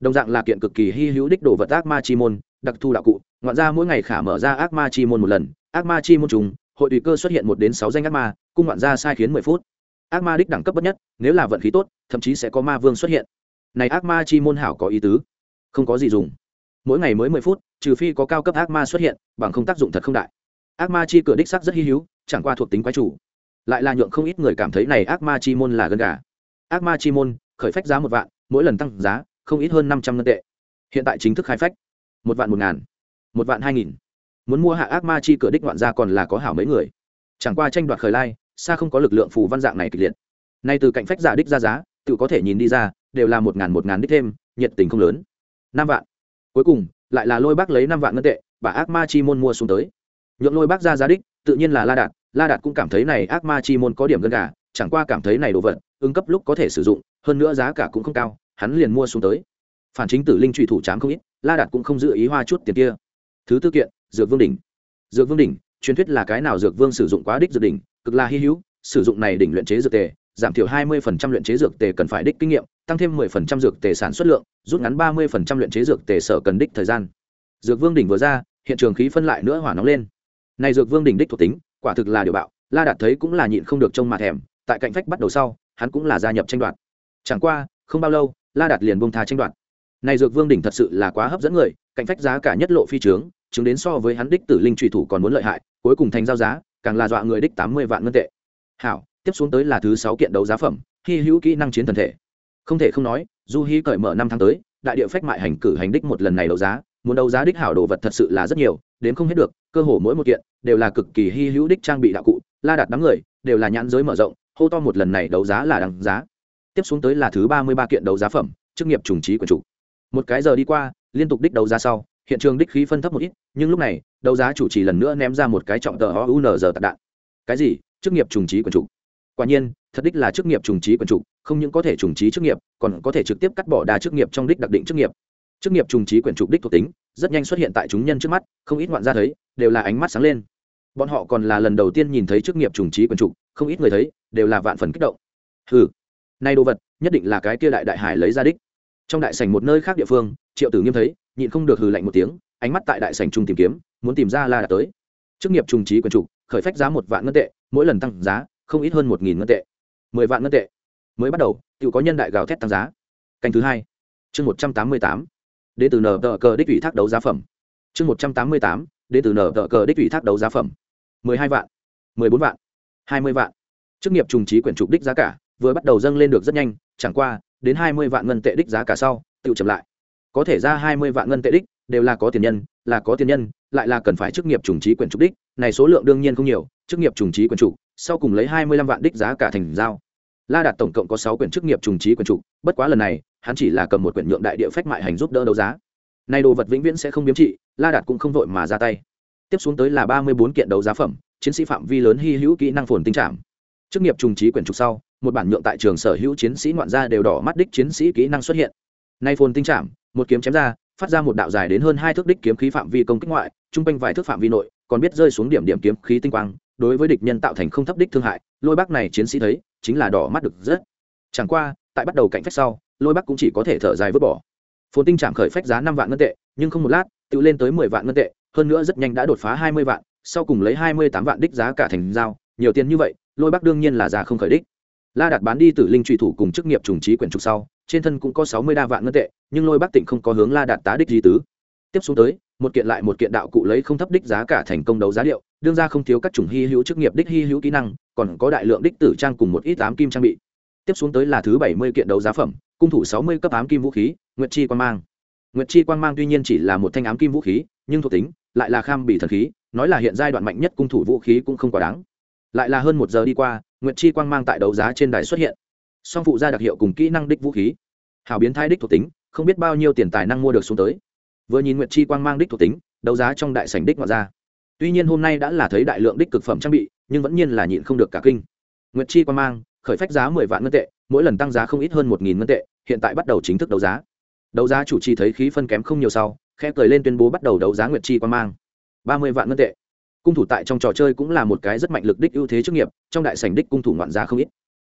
A: Đồng dạng là kiện cực kỳ hy hữu đích đồ vật ác ma chi môn, đặc thu đạo cụ, ngoạn ra mỗi ngày khả mở ra ác ma chi môn một lần, ác ma chi môn trùng, hội tùy cơ xuất hiện một đến sáu danh ác ma cung ngoạn ra sai khiến mười phút. Ác ma đích đẳng cấp bất nhất, nếu là vận khí tốt, thậm chí sẽ có ma vương xuất hiện. Này ác ma chi môn hảo có ý tứ. Không có gì dùng. Mỗi ngày mới mười phút, trừ phi có cao cấp ác ma xuất hiện, bằng không tác dụng thật không đại. Ác ma chi cửa đích sắc rất hy hữu, chẳng qua thuộc tính quái chủ. Lại là nhượng không ít người cảm thấy này ác ma chi môn là gần gà. Ác ma chi môn, khởi phách giá một vạn, mỗi lần tăng giá, không ít hơn năm trăm ngân tệ. Hiện tại chính thức khai phách. Một vạn một ngàn, một vạn hai nghìn. Muốn mua hạ ác ma chi cửa đích ngoạn ra còn là có hảo mấy người. Chẳng qua tranh đoạt khởi lai xa không có lực lượng phù văn dạng này kịch liệt. Nay từ cạnh phách giả đích ra giá, tự có thể nhìn đi ra, đều là một ngàn một ngàn đích thêm, nhiệt tình không lớn. Năm vạn. Cuối cùng, lại là lôi bác lấy năm vạn ngân tệ, bà ác ma chi môn mua xuống tới. Nhượng lôi bác ra giá đích, tự nhiên là la đạt la đạt cũng cảm thấy này ác ma chi môn có điểm gần gà, chẳng qua cảm thấy này đồ vật, ứng cấp lúc có thể sử dụng, hơn nữa giá cả cũng không cao, hắn liền mua xuống tới. Phản chính tử linh trụy thủ trám không ít, la đạt cũng không giữ ý hoa chút tiền kia. Thứ tư kiện, dược vương đỉnh. Dược vương đỉnh, truyền thuyết là cái nào dược vương sử dụng quá đích dược đỉnh cực là hy hữu, sử dụng này đỉnh luyện chế dược tề, giảm thiểu 20% luyện chế dược tề cần phải đích kinh nghiệm, tăng thêm 10% dược tề sản xuất lượng, rút ngắn 30% luyện chế dược tề sở cần đích thời gian. Dược vương đỉnh vừa ra, hiện trường khí phân lại nữa hỏa nóng lên. Này dược vương đỉnh đích thuộc tính, quả thực là điều bạo, la đạt thấy cũng là nhịn không được trông mà thèm, tại cạnh phách bắt đầu sau, hắn cũng là gia nhập tranh đoạt. Chẳng qua, không bao lâu, la đạt liền bông tha tranh đoạt. Này dược vương đỉnh thật sự là quá hấp dẫn người, cạnh phách giá cả nhất lộ phi trướng, chứng đến so với hắn đích tử linh trùy thủ còn muốn lợi hại, cuối cùng thành giao giá càng là dọa người đích tám mươi vạn ngân tệ. Hảo, tiếp xuống tới là thứ sáu kiện đấu giá phẩm, hy hữu kỹ năng chiến thần thể. Không thể không nói, du hy cởi mở năm tháng tới, đại địa phách mại hành cử hành đích một lần này đấu giá, muốn đấu giá đích hảo đồ vật thật sự là rất nhiều đến không hết được, cơ hồ mỗi một kiện đều là cực kỳ hy hữu đích trang bị đạo cụ, la đặt đám người đều là nhãn giới mở rộng, hô to một lần này đấu giá là đằng giá. Tiếp xuống tới là thứ ba mươi ba kiện đấu giá phẩm, chức nghiệp trùng trí của chủ. Một cái giờ đi qua, liên tục đích đấu giá sau hiện trường đích khí phân thấp một ít, nhưng lúc này, đấu giá chủ trì lần nữa ném ra một cái trọng tờ o u n giờ tạc đạn. Cái gì? Chức nghiệp trùng trí quần chủ quả nhiên, thật đích là chức nghiệp trùng trí quần chủ không những có thể trùng trí chức nghiệp, còn có thể trực tiếp cắt bỏ đa chức nghiệp trong đích đặc định chức nghiệp. Chức nghiệp trùng trí quyển trục đích thuộc tính, rất nhanh xuất hiện tại chúng nhân trước mắt, không ít ngoạn ra thấy, đều là ánh mắt sáng lên. Bọn họ còn là lần đầu tiên nhìn thấy chức nghiệp trùng trí quyển trục, không ít người thấy, đều là vạn phần kích động. Ừ nay đồ vật, nhất định là cái kia đại đại hải lấy ra đích. Trong đại sảnh một nơi khác địa phương, triệu tử nghiêm thấy nhịn không được hừ lạnh một tiếng, ánh mắt tại đại sảnh trung tìm kiếm, muốn tìm ra la đã tới. Chức nghiệp trùng trí quyền trục, khởi phách giá một vạn ngân tệ, mỗi lần tăng giá, không ít hơn một nghìn ngân tệ. Mười vạn ngân tệ. Mới bắt đầu tự có nhân đại gào thét tăng giá. Canh thứ hai, chương một trăm tám mươi tám, đến từ nở tờ cờ đích ủy thác đấu giá phẩm. Chương một trăm tám mươi tám, đến từ nở tờ cờ đích ủy thác đấu giá phẩm. Mười hai vạn, mười bốn vạn, hai mươi vạn. Chức nghiệp trùng trí quyển trục đích giá cả vừa bắt đầu dâng lên được rất nhanh, chẳng qua, đến hai mươi vạn ngân tệ đích giá cả sau tự chậm lại có thể ra hai mươi vạn ngân tệ đích, đều là có tiền nhân, là có tiền nhân, lại là cần phải chức nghiệp trùng trí quyền trục đích, này số lượng đương nhiên không nhiều, chức nghiệp trùng trí quyền trục, sau cùng lấy hai mươi lăm vạn đích giá cả thành giao. La đạt tổng cộng có sáu quyển chức nghiệp trùng trí quyền trục, bất quá lần này, hắn chỉ là cầm một quyển nhượng đại địa phách mại hành giúp đỡ đấu giá. Này đồ vật vĩnh viễn sẽ không biếm trị, la đạt cũng không vội mà ra tay. Tiếp xuống tới là ba mươi bốn kiện đấu giá phẩm, chiến sĩ phạm vi lớn hy hữu kỹ năng phồn tinh trảm. Chức nghiệp trùng trí quyển trục sau, một bản nhượng tại trường sở hữu chiến sĩ ngoạn gia đều đỏ mắt đích chiến sĩ kỹ năng xuất hiện. Nay phồn tinh trảm một kiếm chém ra, phát ra một đạo dài đến hơn hai thước đích kiếm khí phạm vi công kích ngoại, trung quanh vài thước phạm vi nội, còn biết rơi xuống điểm điểm kiếm khí tinh quang, đối với địch nhân tạo thành không thấp đích thương hại, lôi bác này chiến sĩ thấy, chính là đỏ mắt được rất chẳng qua, tại bắt đầu cạnh phách sau, lôi bắc cũng chỉ có thể thở dài vứt bỏ. Phồn tinh trạm khởi phách giá năm vạn ngân tệ, nhưng không một lát tự lên tới mười vạn ngân tệ, hơn nữa rất nhanh đã đột phá hai mươi vạn, sau cùng lấy hai mươi tám vạn đích giá cả thành giao, nhiều tiền như vậy, lôi bắc đương nhiên là già không khởi đích. La đạt bán đi tử linh trùy thủ cùng chức nghiệp trùng trí quyển trục sau, trên thân cũng có sáu mươi đa vạn ngân tệ nhưng lôi bắc tịnh không có hướng la đạt tá đích di tứ. Tiếp xuống tới, một kiện lại một kiện đạo cụ lấy không thấp đích giá cả thành công đấu giá liệu, đương ra không thiếu các chủng hy hữu chức nghiệp đích hy hữu kỹ năng, còn có đại lượng đích tử trang cùng một ít tám kim trang bị. Tiếp xuống tới là thứ bảy mươi kiện đấu giá phẩm, cung thủ sáu mươi cấp ám kim vũ khí, nguyệt chi quan mang. Nguyệt chi quan mang tuy nhiên chỉ là một thanh ám kim vũ khí, nhưng thuộc tính lại là kham bị thần khí, nói là hiện giai đoạn mạnh nhất cung thủ vũ khí cũng không quá đáng. Lại là hơn một giờ đi qua, nguyệt chi quang mang tại đấu giá trên đài xuất hiện. Song phụ gia đặc hiệu cùng kỹ năng đích vũ khí. Hảo biến thái đích thuộc tính không biết bao nhiêu tiền tài năng mua được xuống tới. Vừa nhìn nguyệt chi quang mang đích thuộc tính, đấu giá trong đại sảnh đích ngoại ra. Tuy nhiên hôm nay đã là thấy đại lượng đích cực phẩm trang bị, nhưng vẫn nhiên là nhịn không được cả kinh. Nguyệt chi quang mang, khởi phách giá mười vạn ngân tệ, mỗi lần tăng giá không ít hơn một nghìn ngân tệ, hiện tại bắt đầu chính thức đấu giá. Đấu giá chủ trì thấy khí phân kém không nhiều sau, khẽ cười lên tuyên bố bắt đầu đấu giá nguyệt chi quang mang. ba mươi vạn ngân tệ. Cung thủ tại trong trò chơi cũng là một cái rất mạnh lực đích ưu thế chức nghiệp, trong đại sảnh đích cung thủ ngoạn gia không ít.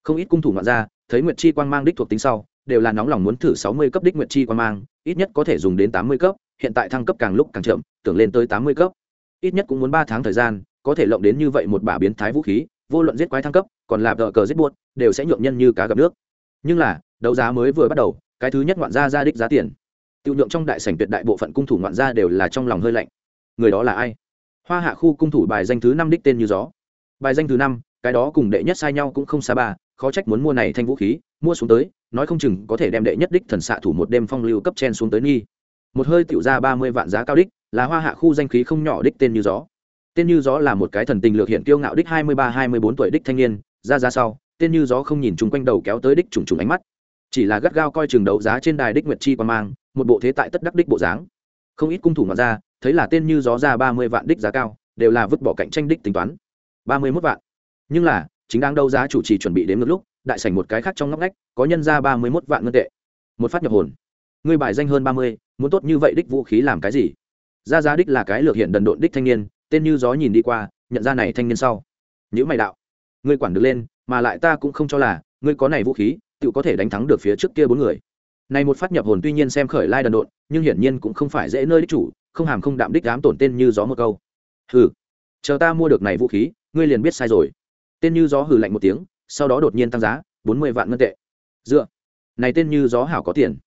A: Không ít cung thủ ngoạn gia thấy nguyệt chi quang mang đích thuộc tính sau đều là nóng lòng muốn thử sáu mươi cấp đích nguyệt chi quang mang, ít nhất có thể dùng đến tám mươi cấp, hiện tại thăng cấp càng lúc càng chậm, tưởng lên tới tám mươi cấp. Ít nhất cũng muốn ba tháng thời gian, có thể lộng đến như vậy một bả biến thái vũ khí, vô luận giết quái thăng cấp, còn là đỡ cờ giết buốt, đều sẽ nhượng nhân như cá gặp nước. Nhưng là, đấu giá mới vừa bắt đầu, cái thứ nhất ngoạn gia ra đích giá tiền. Tiêu lượng trong đại sảnh tuyệt đại bộ phận cung thủ ngoạn gia đều là trong lòng hơi lạnh. Người đó là ai? Hoa hạ khu cung thủ bài danh thứ năm đích tên như gió. Bài danh thứ năm, cái đó cùng đệ nhất sai nhau cũng không xa ba, khó trách muốn mua này thanh vũ khí mua xuống tới, nói không chừng có thể đem đệ nhất đích thần xạ thủ một đêm phong lưu cấp chen xuống tới nghi. Một hơi tiểu ra ba mươi vạn giá cao đích, là hoa hạ khu danh khí không nhỏ đích tên như gió. Tên như gió là một cái thần tình lược hiện kiêu ngạo đích hai mươi ba, hai mươi bốn tuổi đích thanh niên, ra ra sau, tên như gió không nhìn chung quanh đầu kéo tới đích trùng trùng ánh mắt. Chỉ là gắt gao coi trường đấu giá trên đài đích nguyệt chi quan mang, một bộ thế tại tất đắc đích bộ dáng. Không ít cung thủ ngoạn ra, thấy là tên như gió ra ba mươi vạn đích giá cao, đều là vứt bỏ cạnh tranh đích tính toán. ba mươi mốt vạn. Nhưng là, chính đang đấu giá chủ trì chuẩn bị đến ngược lúc đại sảnh một cái khác trong ngóc ngách, có nhân ra ba mươi mốt vạn ngân tệ. Một phát nhập hồn. Ngươi bài danh hơn ba mươi, muốn tốt như vậy đích vũ khí làm cái gì? Ra ra đích là cái lược hiện đần độn đích thanh niên, tên như gió nhìn đi qua, nhận ra này thanh niên sau. Nhữ mày đạo. Ngươi quản được lên, mà lại ta cũng không cho là, ngươi có này vũ khí, tự có thể đánh thắng được phía trước kia bốn người. Này một phát nhập hồn tuy nhiên xem khởi lai đần độn, nhưng hiển nhiên cũng không phải dễ nơi đích chủ, không hàm không đạm đích dám tổn tên như gió một câu. Hừ, chờ ta mua được này vũ khí, ngươi liền biết sai rồi. Tên như gió hừ lạnh một tiếng sau đó đột nhiên tăng giá, bốn mươi vạn ngân tệ. Dựa. Này tên như gió hảo có tiền.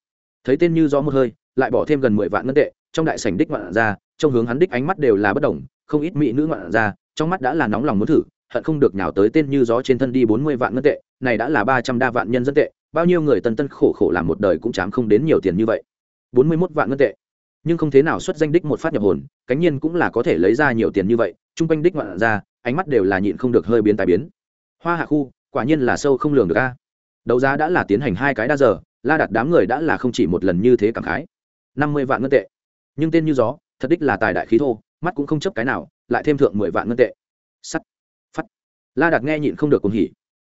A: Thấy tên như gió một hơi, lại bỏ thêm gần mười vạn ngân tệ, trong đại sảnh đích ngoạn ra, trong hướng hắn đích ánh mắt đều là bất đồng, không ít mỹ nữ ngoạn ra, trong mắt đã là nóng lòng muốn thử, hận không được nhào tới tên như gió trên thân đi bốn mươi vạn ngân tệ, này đã là ba trăm đa vạn nhân dân tệ, bao nhiêu người tân tân khổ khổ làm một đời cũng chám không đến nhiều tiền như vậy. bốn mươi mốt vạn ngân tệ. Nhưng không thế nào xuất danh đích một phát nhập hồn, cánh nhiên cũng là có thể lấy ra nhiều tiền như vậy, chung quanh đích ngoạn ra, ánh mắt đều là nhịn không được hơi biến tài biến. Hoa hạ khu quả nhiên là sâu không lường được a. Đấu giá đã là tiến hành hai cái đa giờ, la đặt đám người đã là không chỉ một lần như thế cảm khái. Năm mươi vạn ngân tệ. Nhưng tên như gió, thật đích là tài đại khí thô, mắt cũng không chấp cái nào, lại thêm thượng mười vạn ngân tệ. Sắt. Phắt. La đạt nghe nhịn không được cùng hỉ.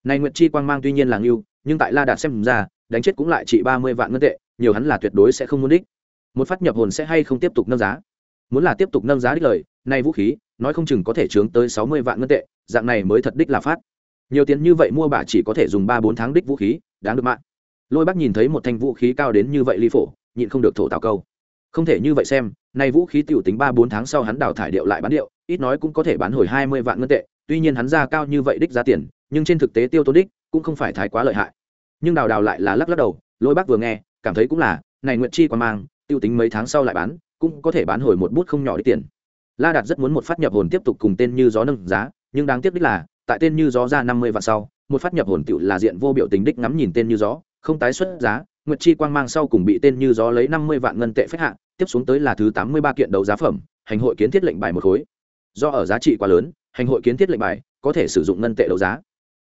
A: Này nguyệt chi quang mang tuy nhiên là ngưu, nhưng tại la đạt xem ra, đánh chết cũng lại chỉ ba mươi vạn ngân tệ, nhiều hắn là tuyệt đối sẽ không muốn đích. Một phát nhập hồn sẽ hay không tiếp tục nâng giá? Muốn là tiếp tục nâng giá đích lời nay vũ khí, nói không chừng có thể chướng tới sáu mươi vạn ngân tệ, dạng này mới thật đích là phát nhiều tiền như vậy mua bà chỉ có thể dùng ba bốn tháng đích vũ khí, đáng được mạng lôi bác nhìn thấy một thanh vũ khí cao đến như vậy ly phổ, nhịn không được thổ tào câu. Không thể như vậy xem, nay vũ khí t i ể u tính ba bốn tháng sau hắn đào thải điệu lại bán điệu, ít nói cũng có thể bán hồi hai mươi vạn ngân tệ, tuy nhiên hắn ra cao như vậy đích giá tiền, nhưng trên thực tế tiêu tốn đích cũng không phải thái quá lợi hại. Nhưng đào đào lại là lắc lắc đầu, lôi bác vừa nghe, cảm thấy cũng là, này nguyện chi còn mang, tiêu tính mấy tháng sau lại bán, cũng có thể bán hồi một bút không nhỏ đích tiền. La đạt rất muốn một phát nhập hồn tiếp tục cùng tên như gió nâng giá, nhưng đáng tiếc đích là tại tên như gió ra năm mươi vạn sau, một phát nhập hồn tựu là diện vô biểu tình đích ngắm nhìn tên như gió, không tái xuất giá, nguyệt chi quang mang sau cùng bị tên như gió lấy năm mươi vạn ngân tệ phép hạ, tiếp xuống tới là thứ tám mươi ba kiện đấu giá phẩm, hành hội kiến thiết lệnh bài một khối. Do ở giá trị quá lớn, hành hội kiến thiết lệnh bài có thể sử dụng ngân tệ đấu giá.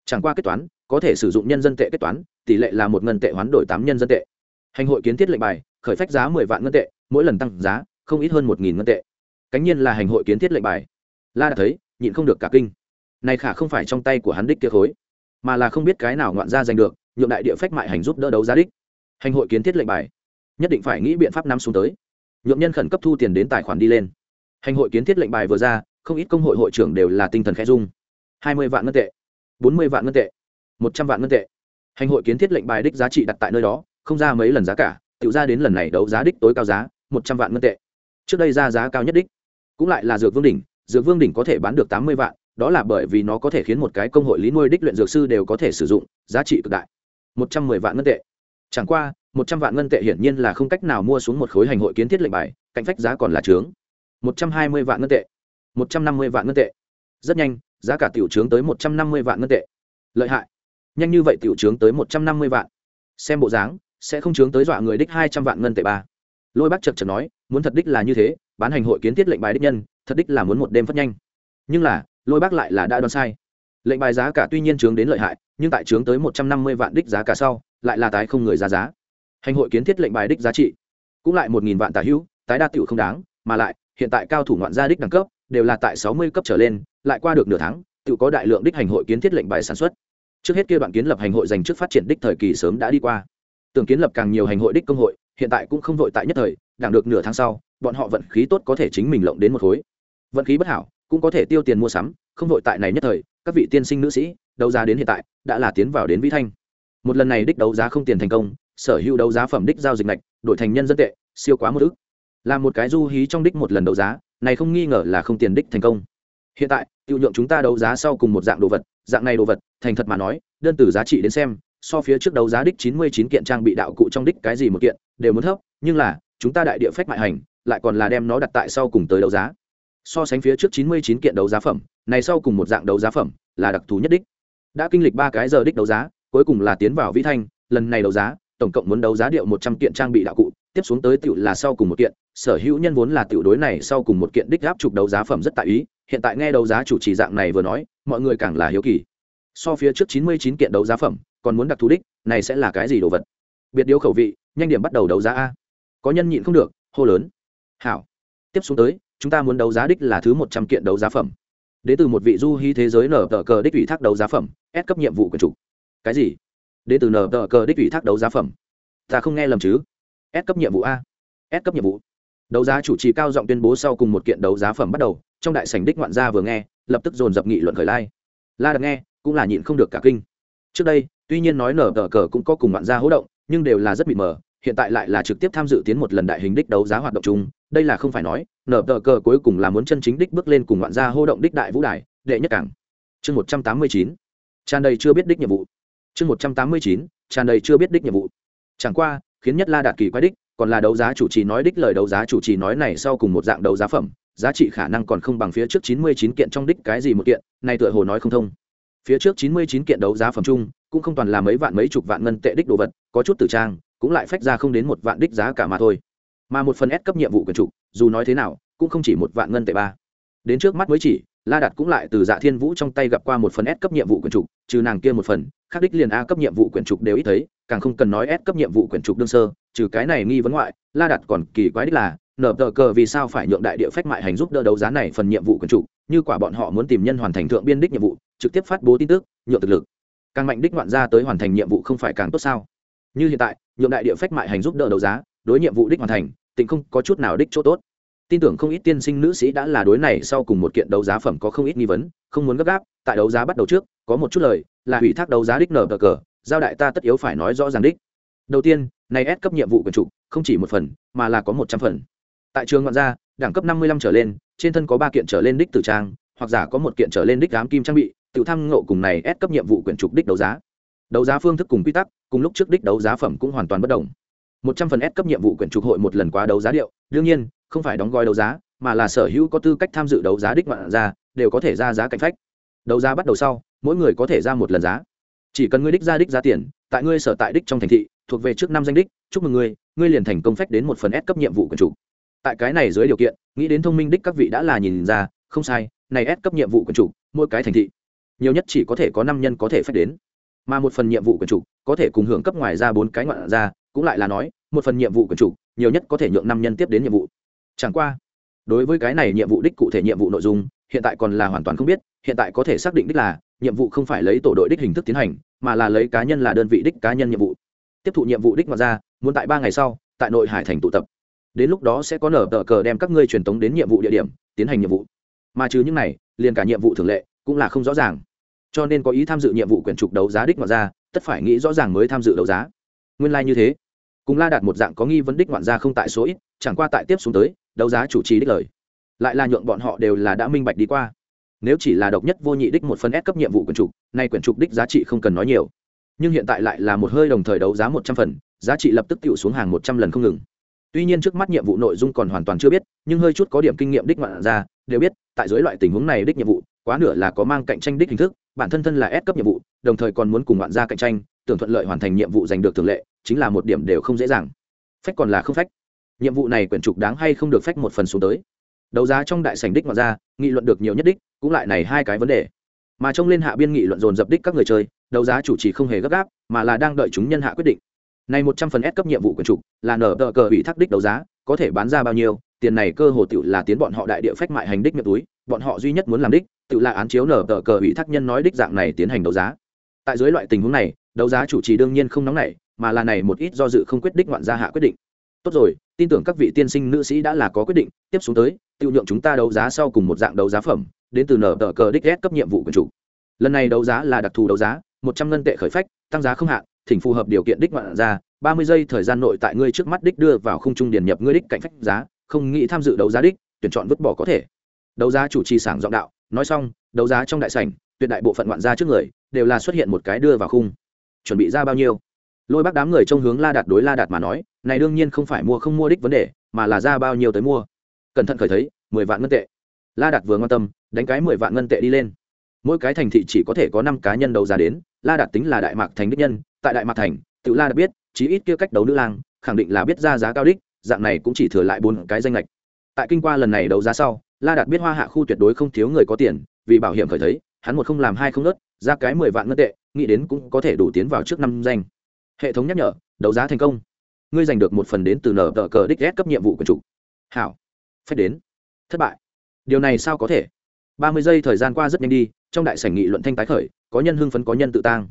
A: Chẳng qua kết toán, có thể sử dụng nhân dân tệ kết toán, tỷ lệ là một ngân tệ hoán đổi tám nhân dân tệ. Hành hội kiến thiết lệnh bài, khởi phách giá mười vạn ngân tệ, mỗi lần tăng giá, không ít hơn một nghìn ngân tệ. Cánh nhiên là hành hội kiến thiết lệnh bài. La đã thấy, nhịn không được cả kinh này khả không phải trong tay của hắn đích kia khối, mà là không biết cái nào ngoạn ra giành được, nhượng đại địa phách mại hành giúp đỡ đấu giá đích. Hành hội kiến thiết lệnh bài, nhất định phải nghĩ biện pháp năm xuống tới. Nhượng nhân khẩn cấp thu tiền đến tài khoản đi lên. Hành hội kiến thiết lệnh bài vừa ra, không ít công hội hội trưởng đều là tinh thần khẽ dung hai mươi vạn ngân tệ, bốn mươi vạn ngân tệ, một trăm vạn ngân tệ. Hành hội kiến thiết lệnh bài đích giá trị đặt tại nơi đó, không ra mấy lần giá cả tự ra đến lần này đấu giá đích tối cao giá, một trăm vạn ngân tệ. Trước đây ra giá cao nhất đích, cũng lại là dược vương đỉnh, dược vương đỉnh có thể bán được tám mươi vạn đó là bởi vì nó có thể khiến một cái công hội lý nuôi đích luyện dược sư đều có thể sử dụng, giá trị cực đại. Một trăm mười vạn ngân tệ. Chẳng qua, một trăm vạn ngân tệ hiển nhiên là không cách nào mua xuống một khối hành hội kiến thiết lệnh bài, cạnh phách giá còn là trướng. Một trăm hai mươi vạn ngân tệ. Một trăm năm mươi vạn ngân tệ. Rất nhanh, giá cả tiểu trướng tới một trăm năm mươi vạn ngân tệ. Lợi hại. Nhanh như vậy tiểu trướng tới một trăm năm mươi vạn. Xem bộ dáng, sẽ không trướng tới dọa người đích hai trăm vạn ngân tệ ba. Lôi bác chật chật nói, muốn thật đích là như thế, bán hành hội kiến thiết lệnh bài đích nhân, thật đích là muốn một đêm phát nhanh. Nhưng là lôi bác lại là đã đoán sai. Lệnh bài giá cả tuy nhiên trướng đến lợi hại, nhưng tại trướng tới một trăm năm mươi vạn đích giá cả sau, lại là tái không người ra giá. Hành hội kiến thiết lệnh bài đích giá trị, cũng lại một nghìn vạn tả hữu, tái đa tiểu không đáng, mà lại, hiện tại cao thủ ngoạn gia đích đẳng cấp, đều là tại sáu mươi cấp trở lên, lại qua được nửa tháng tự có đại lượng đích hành hội kiến thiết lệnh bài sản xuất. Trước hết kia đoạn kiến lập hành hội dành trước phát triển đích thời kỳ sớm đã đi qua. Tưởng kiến lập càng nhiều hành hội đích công hội, hiện tại cũng không vội tại nhất thời đảng được nửa tháng sau, bọn họ vận khí tốt có thể chính mình lộng đến một khối. Vận khí bất hảo cũng có thể tiêu tiền mua sắm, không vội tại này nhất thời, các vị tiên sinh nữ sĩ, đấu giá đến hiện tại, đã là tiến vào đến vĩ thanh. Một lần này đích đấu giá không tiền thành công, sở hữu đấu giá phẩm đích giao dịch lệch đổi thành nhân dân tệ, siêu quá một ước là một cái du hí trong đích một lần đấu giá, này không nghi ngờ là không tiền đích thành công. Hiện tại, tiêu nhượng chúng ta đấu giá sau cùng một dạng đồ vật, dạng này đồ vật, thành thật mà nói, đơn từ giá trị đến xem, so phía trước đấu giá đích chín mươi chín kiện trang bị đạo cụ trong đích cái gì một kiện, đều muốn thấp, nhưng là, chúng ta đại địa phách mại hành, lại còn là đem nó đặt tại sau cùng tới đấu giá so sánh phía trước chín mươi chín kiện đấu giá phẩm, này sau cùng một dạng đấu giá phẩm là đặc thù nhất đích. Đã kinh lịch ba cái giờ đích đấu giá, cuối cùng là tiến vào vĩ thanh, lần này đấu giá, tổng cộng muốn đấu giá điệu một trăm kiện trang bị đạo cụ, tiếp xuống tới tiểu là sau cùng một kiện, sở hữu nhân vốn là tiểu đối này sau cùng một kiện đích áp trục đấu giá phẩm rất tại ý, hiện tại nghe đấu giá chủ trì dạng này vừa nói, mọi người càng là hiếu kỳ. So phía trước chín mươi chín kiện đấu giá phẩm, còn muốn đặc thù đích, này sẽ là cái gì đồ vật? Biệt điếu khẩu vị, nhanh điểm bắt đầu đấu giá a. Có nhân nhịn không được, hô lớn. Hảo. Tiếp xuống tới chúng ta muốn đấu giá đích là thứ một trăm kiện đấu giá phẩm. Đ từ một vị du hí thế giới nở tờ cờ đích ủy thác đấu giá phẩm ép cấp nhiệm vụ quyền chủ. cái gì? Đ từ nở tờ cờ đích ủy thác đấu giá phẩm. Ta không nghe lầm chứ? Ép cấp nhiệm vụ a. Ép cấp nhiệm vụ. Đấu giá chủ trì cao giọng tuyên bố sau cùng một kiện đấu giá phẩm bắt đầu, trong đại sảnh đích ngoạn gia vừa nghe, lập tức dồn dập nghị luận khởi lai. La đặt nghe, cũng là nhịn không được cả kinh. Trước đây, tuy nhiên nói nở tờ cờ cũng có cùng ngoạn gia hỗ động, nhưng đều là rất bị mờ hiện tại lại là trực tiếp tham dự tiến một lần đại hình đích đấu giá hoạt động chung, đây là không phải nói, nở tờ cờ cuối cùng là muốn chân chính đích bước lên cùng ngoạn gia hô động đích đại vũ đài, đệ nhất cảng. Chương một trăm tám mươi chín, tràn đầy chưa biết đích nhiệm vụ. Chương một trăm tám mươi chín, tràn đầy chưa biết đích nhiệm vụ. Chẳng qua, khiến nhất la đạt kỳ quái đích, còn là đấu giá chủ trì nói đích lời đấu giá chủ trì nói này sau cùng một dạng đấu giá phẩm, giá trị khả năng còn không bằng phía trước chín mươi chín kiện trong đích cái gì một kiện, này tựa hồ nói không thông. Phía trước chín mươi chín kiện đấu giá phẩm chung, cũng không toàn là mấy vạn mấy chục vạn ngân tệ đích đồ vật, có chút tử trang cũng lại phách ra không đến một vạn đích giá cả mà thôi. Mà một phần S cấp nhiệm vụ quyền trục, dù nói thế nào, cũng không chỉ một vạn ngân tệ ba. Đến trước mắt mới chỉ, la đạt cũng lại từ dạ thiên vũ trong tay gặp qua một phần S cấp nhiệm vụ quyền trục, trừ nàng kia một phần, khác đích liền a cấp nhiệm vụ quyền trục đều ít thấy, càng không cần nói S cấp nhiệm vụ quyền trục đương sơ, trừ cái này nghi vấn ngoại, la đạt còn kỳ quái đích là nở tờ cờ vì sao phải nhượng đại địa phách mại hành giúp đỡ đấu giá này phần nhiệm vụ quyền trục, như quả bọn họ muốn tìm nhân hoàn thành thượng biên đích nhiệm vụ, trực tiếp phát bố tin tức, nhượng thực lực. Càng mạnh đích ngoạn ra tới hoàn thành nhiệm vụ không phải càng tốt sao? Như hiện tại, nhượng đại địa phách mại hành giúp đỡ đấu giá, đối nhiệm vụ đích hoàn thành, tỉnh không có chút nào đích chỗ tốt. Tin tưởng không ít tiên sinh nữ sĩ đã là đối này sau cùng một kiện đấu giá phẩm có không ít nghi vấn, không muốn gấp gáp, tại đấu giá bắt đầu trước, có một chút lời, là hủy thác đấu giá đích nở cờ cờ, giao đại ta tất yếu phải nói rõ ràng đích. Đầu tiên, này ép cấp nhiệm vụ quyền trục, không chỉ một phần, mà là có một trăm phần. Tại trường ngoạn gia, đẳng cấp năm mươi lăm trở lên, trên thân có ba kiện trở lên đích tử trang, hoặc giả có một kiện trở lên đích đám kim trang bị tự tham ngộ cùng này ép cấp nhiệm vụ quyền trục đích đấu giá đấu giá phương thức cùng quy tắc cùng lúc trước đích đấu giá phẩm cũng hoàn toàn bất đồng một trăm phần S cấp nhiệm vụ quyển trục hội một lần quá đấu giá điệu, đương nhiên, không phải đóng gói đấu giá, mà là sở hữu có tư cách tham dự đấu giá đích ngoạn ra, đều có thể ra giá cạnh phách. Đấu giá bắt đầu sau, mỗi người có thể ra một lần giá. Chỉ cần ngươi đích ra đích giá tiền, tại ngươi sở tại đích trong thành thị, thuộc về trước năm danh đích, chúc mừng ngươi, ngươi liền thành công phách đến một phần S cấp nhiệm vụ quyển trục. Tại cái này dưới điều kiện, nghĩ đến thông minh đích các vị đã là nhìn ra, không sai, này S cấp nhiệm vụ quyển trục, mỗi cái thành thị, nhiều nhất chỉ có thể có năm nhân có thể phách đến. Mà một phần nhiệm vụ quyền trục, có thể cùng hưởng cấp ngoài ra bốn cái ngoạn ra, cũng lại là nói một phần nhiệm vụ quyền chủ nhiều nhất có thể nhượng năm nhân tiếp đến nhiệm vụ. Chẳng qua đối với cái này nhiệm vụ đích cụ thể nhiệm vụ nội dung hiện tại còn là hoàn toàn không biết hiện tại có thể xác định đích là nhiệm vụ không phải lấy tổ đội đích hình thức tiến hành mà là lấy cá nhân là đơn vị đích cá nhân nhiệm vụ. Tiếp thụ nhiệm vụ đích ngoạn ra muốn tại ba ngày sau tại nội hải thành tụ tập. Đến lúc đó sẽ có nở tờ cờ đem các ngươi truyền tống đến nhiệm vụ địa điểm tiến hành nhiệm vụ. Mà trừ những này liền cả nhiệm vụ thường lệ cũng là không rõ ràng cho nên có ý tham dự nhiệm vụ quyền trục đấu giá đích ngoạn gia, tất phải nghĩ rõ ràng mới tham dự đấu giá. Nguyên lai、like、như thế. Cùng la đạt một dạng có nghi vấn đích ngoạn gia không tại số ít, chẳng qua tại tiếp xuống tới, đấu giá chủ trì đích lời. Lại là nhượng bọn họ đều là đã minh bạch đi qua. Nếu chỉ là độc nhất vô nhị đích một phần S cấp nhiệm vụ quyển trục, nay quyển trục đích giá trị không cần nói nhiều. Nhưng hiện tại lại là một hơi đồng thời đấu giá một trăm phần, giá trị lập tức tự xuống hàng một trăm lần không ngừng. Tuy nhiên trước mắt nhiệm vụ nội dung còn hoàn toàn chưa biết, nhưng hơi chút có điểm kinh nghiệm đích ngoạn ra đều biết, tại dưới loại tình huống này đích nhiệm vụ, quá nửa là có mang cạnh tranh đích hình thức bản thân thân là S cấp nhiệm vụ, đồng thời còn muốn cùng ngoạn gia cạnh tranh, tưởng thuận lợi hoàn thành nhiệm vụ giành được thưởng lệ, chính là một điểm đều không dễ dàng. Phách còn là không phách. Nhiệm vụ này quyển trục đáng hay không được phách một phần xuống tới. Đấu giá trong đại sảnh đích ngoạn ra nghị luận được nhiều nhất đích, cũng lại này hai cái vấn đề. Mà trong lên hạ biên nghị luận dồn dập đích các người chơi, đấu giá chủ trì không hề gấp gáp, mà là đang đợi chúng nhân hạ quyết định. Này một trăm phần S cấp nhiệm vụ quyển trục, là nở tờ cờ bị thác đích đấu giá, có thể bán ra bao nhiêu, tiền này cơ hồ tiểu là tiến bọn họ đại địa phách mại hành đích miệng túi bọn họ duy nhất muốn làm đích, tự là án chiếu nở tờ cờ ủy thác nhân nói đích dạng này tiến hành đấu giá. Tại dưới loại tình huống này, đấu giá chủ trì đương nhiên không nóng nảy, mà là này một ít do dự không quyết định ngoạn gia hạ quyết định. Tốt rồi, tin tưởng các vị tiên sinh nữ sĩ đã là có quyết định, tiếp xuống tới, tự nhượng chúng ta đấu giá sau cùng một dạng đấu giá phẩm, đến từ nở tờ cờ đích ghét cấp nhiệm vụ quyền chủ. Lần này đấu giá là đặc thù đấu giá, một trăm ngân tệ khởi phách, tăng giá không hạn, thỉnh phù hợp điều kiện đích ngoạn ra ba mươi giây thời gian nội tại ngươi trước mắt đích đưa vào khung trung điển nhập ngươi đích cạnh phách giá, không nghĩ tham dự đấu giá đích, tuyển chọn vứt bỏ có thể đấu giá chủ trì sảng giọng đạo, nói xong, đấu giá trong đại sảnh, tuyệt đại bộ phận ngoạn gia trước người đều là xuất hiện một cái đưa vào khung. Chuẩn bị ra bao nhiêu? Lôi bác đám người trong hướng la đạt đối la đạt mà nói, này đương nhiên không phải mua không mua đích vấn đề, mà là ra bao nhiêu tới mua. Cẩn thận khởi thấy, mười vạn ngân tệ. La đạt vừa quan tâm, đánh cái mười vạn ngân tệ đi lên. Mỗi cái thành thị chỉ có thể có năm cá nhân đấu giá đến, la đạt tính là đại mạc thành đích nhân, tại đại mạc thành, tự la Đạt biết, chí ít kia cách đấu nữ lang, khẳng định là biết ra giá cao đích, dạng này cũng chỉ thừa lại bốn cái danh lệch tại kinh qua lần này đấu giá sau la đạt biết hoa hạ khu tuyệt đối không thiếu người có tiền, vì bảo hiểm khởi thấy, hắn một không làm hai không nớt, ra cái mười vạn ngân tệ, nghĩ đến cũng có thể đủ tiến vào trước năm danh. Hệ thống nhắc nhở, đấu giá thành công. Ngươi giành được một phần đến từ nở tờ cờ đích ghét cấp nhiệm vụ của chủ. Hảo. Phép đến. Thất bại. Điều này sao có thể? Ba mươi giây thời gian qua rất nhanh đi, trong đại sảnh nghị luận thanh tái khởi, có nhân hưng phấn có nhân tự tang.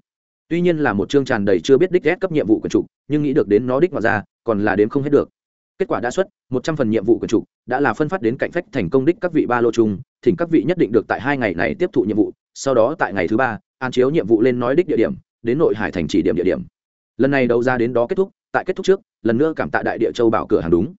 A: Tuy nhiên là một chương tràn đầy chưa biết đích ghét cấp nhiệm vụ của chủ, nhưng nghĩ được đến nó đích mà ra, còn là đếm không hết được kết quả đã xuất, một trăm phần nhiệm vụ của chủ, đã là phân phát đến cạnh phách thành công đích các vị ba lô chung, thỉnh các vị nhất định được tại hai ngày này tiếp thụ nhiệm vụ, sau đó tại ngày thứ ba an chiếu nhiệm vụ lên nói đích địa điểm, đến nội hải thành chỉ điểm địa điểm. Lần này đấu giá đến đó kết thúc, tại kết thúc trước, lần nữa cảm tạ đại địa châu bảo cửa hàng đúng.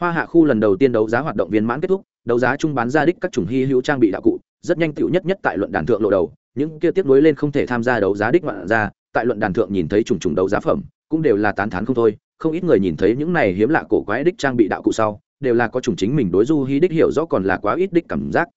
A: Hoa hạ khu lần đầu tiên đấu giá hoạt động viên mãn kết thúc, đấu giá chung bán ra đích các chủng hy hữu trang bị đạo cụ, rất nhanh tựu nhất nhất tại luận đàn thượng lộ đầu, những kia tiếp nối lên không thể tham gia đấu giá đích ngoạn ra tại luận đàn thượng nhìn thấy chủng chủng đấu giá phẩm, cũng đều là tán thán không thôi không ít người nhìn thấy những này hiếm lạ cổ quái đích trang bị đạo cụ sau, đều là có chủng chính mình đối du hí đích hiểu rõ còn là quá ít đích cảm giác.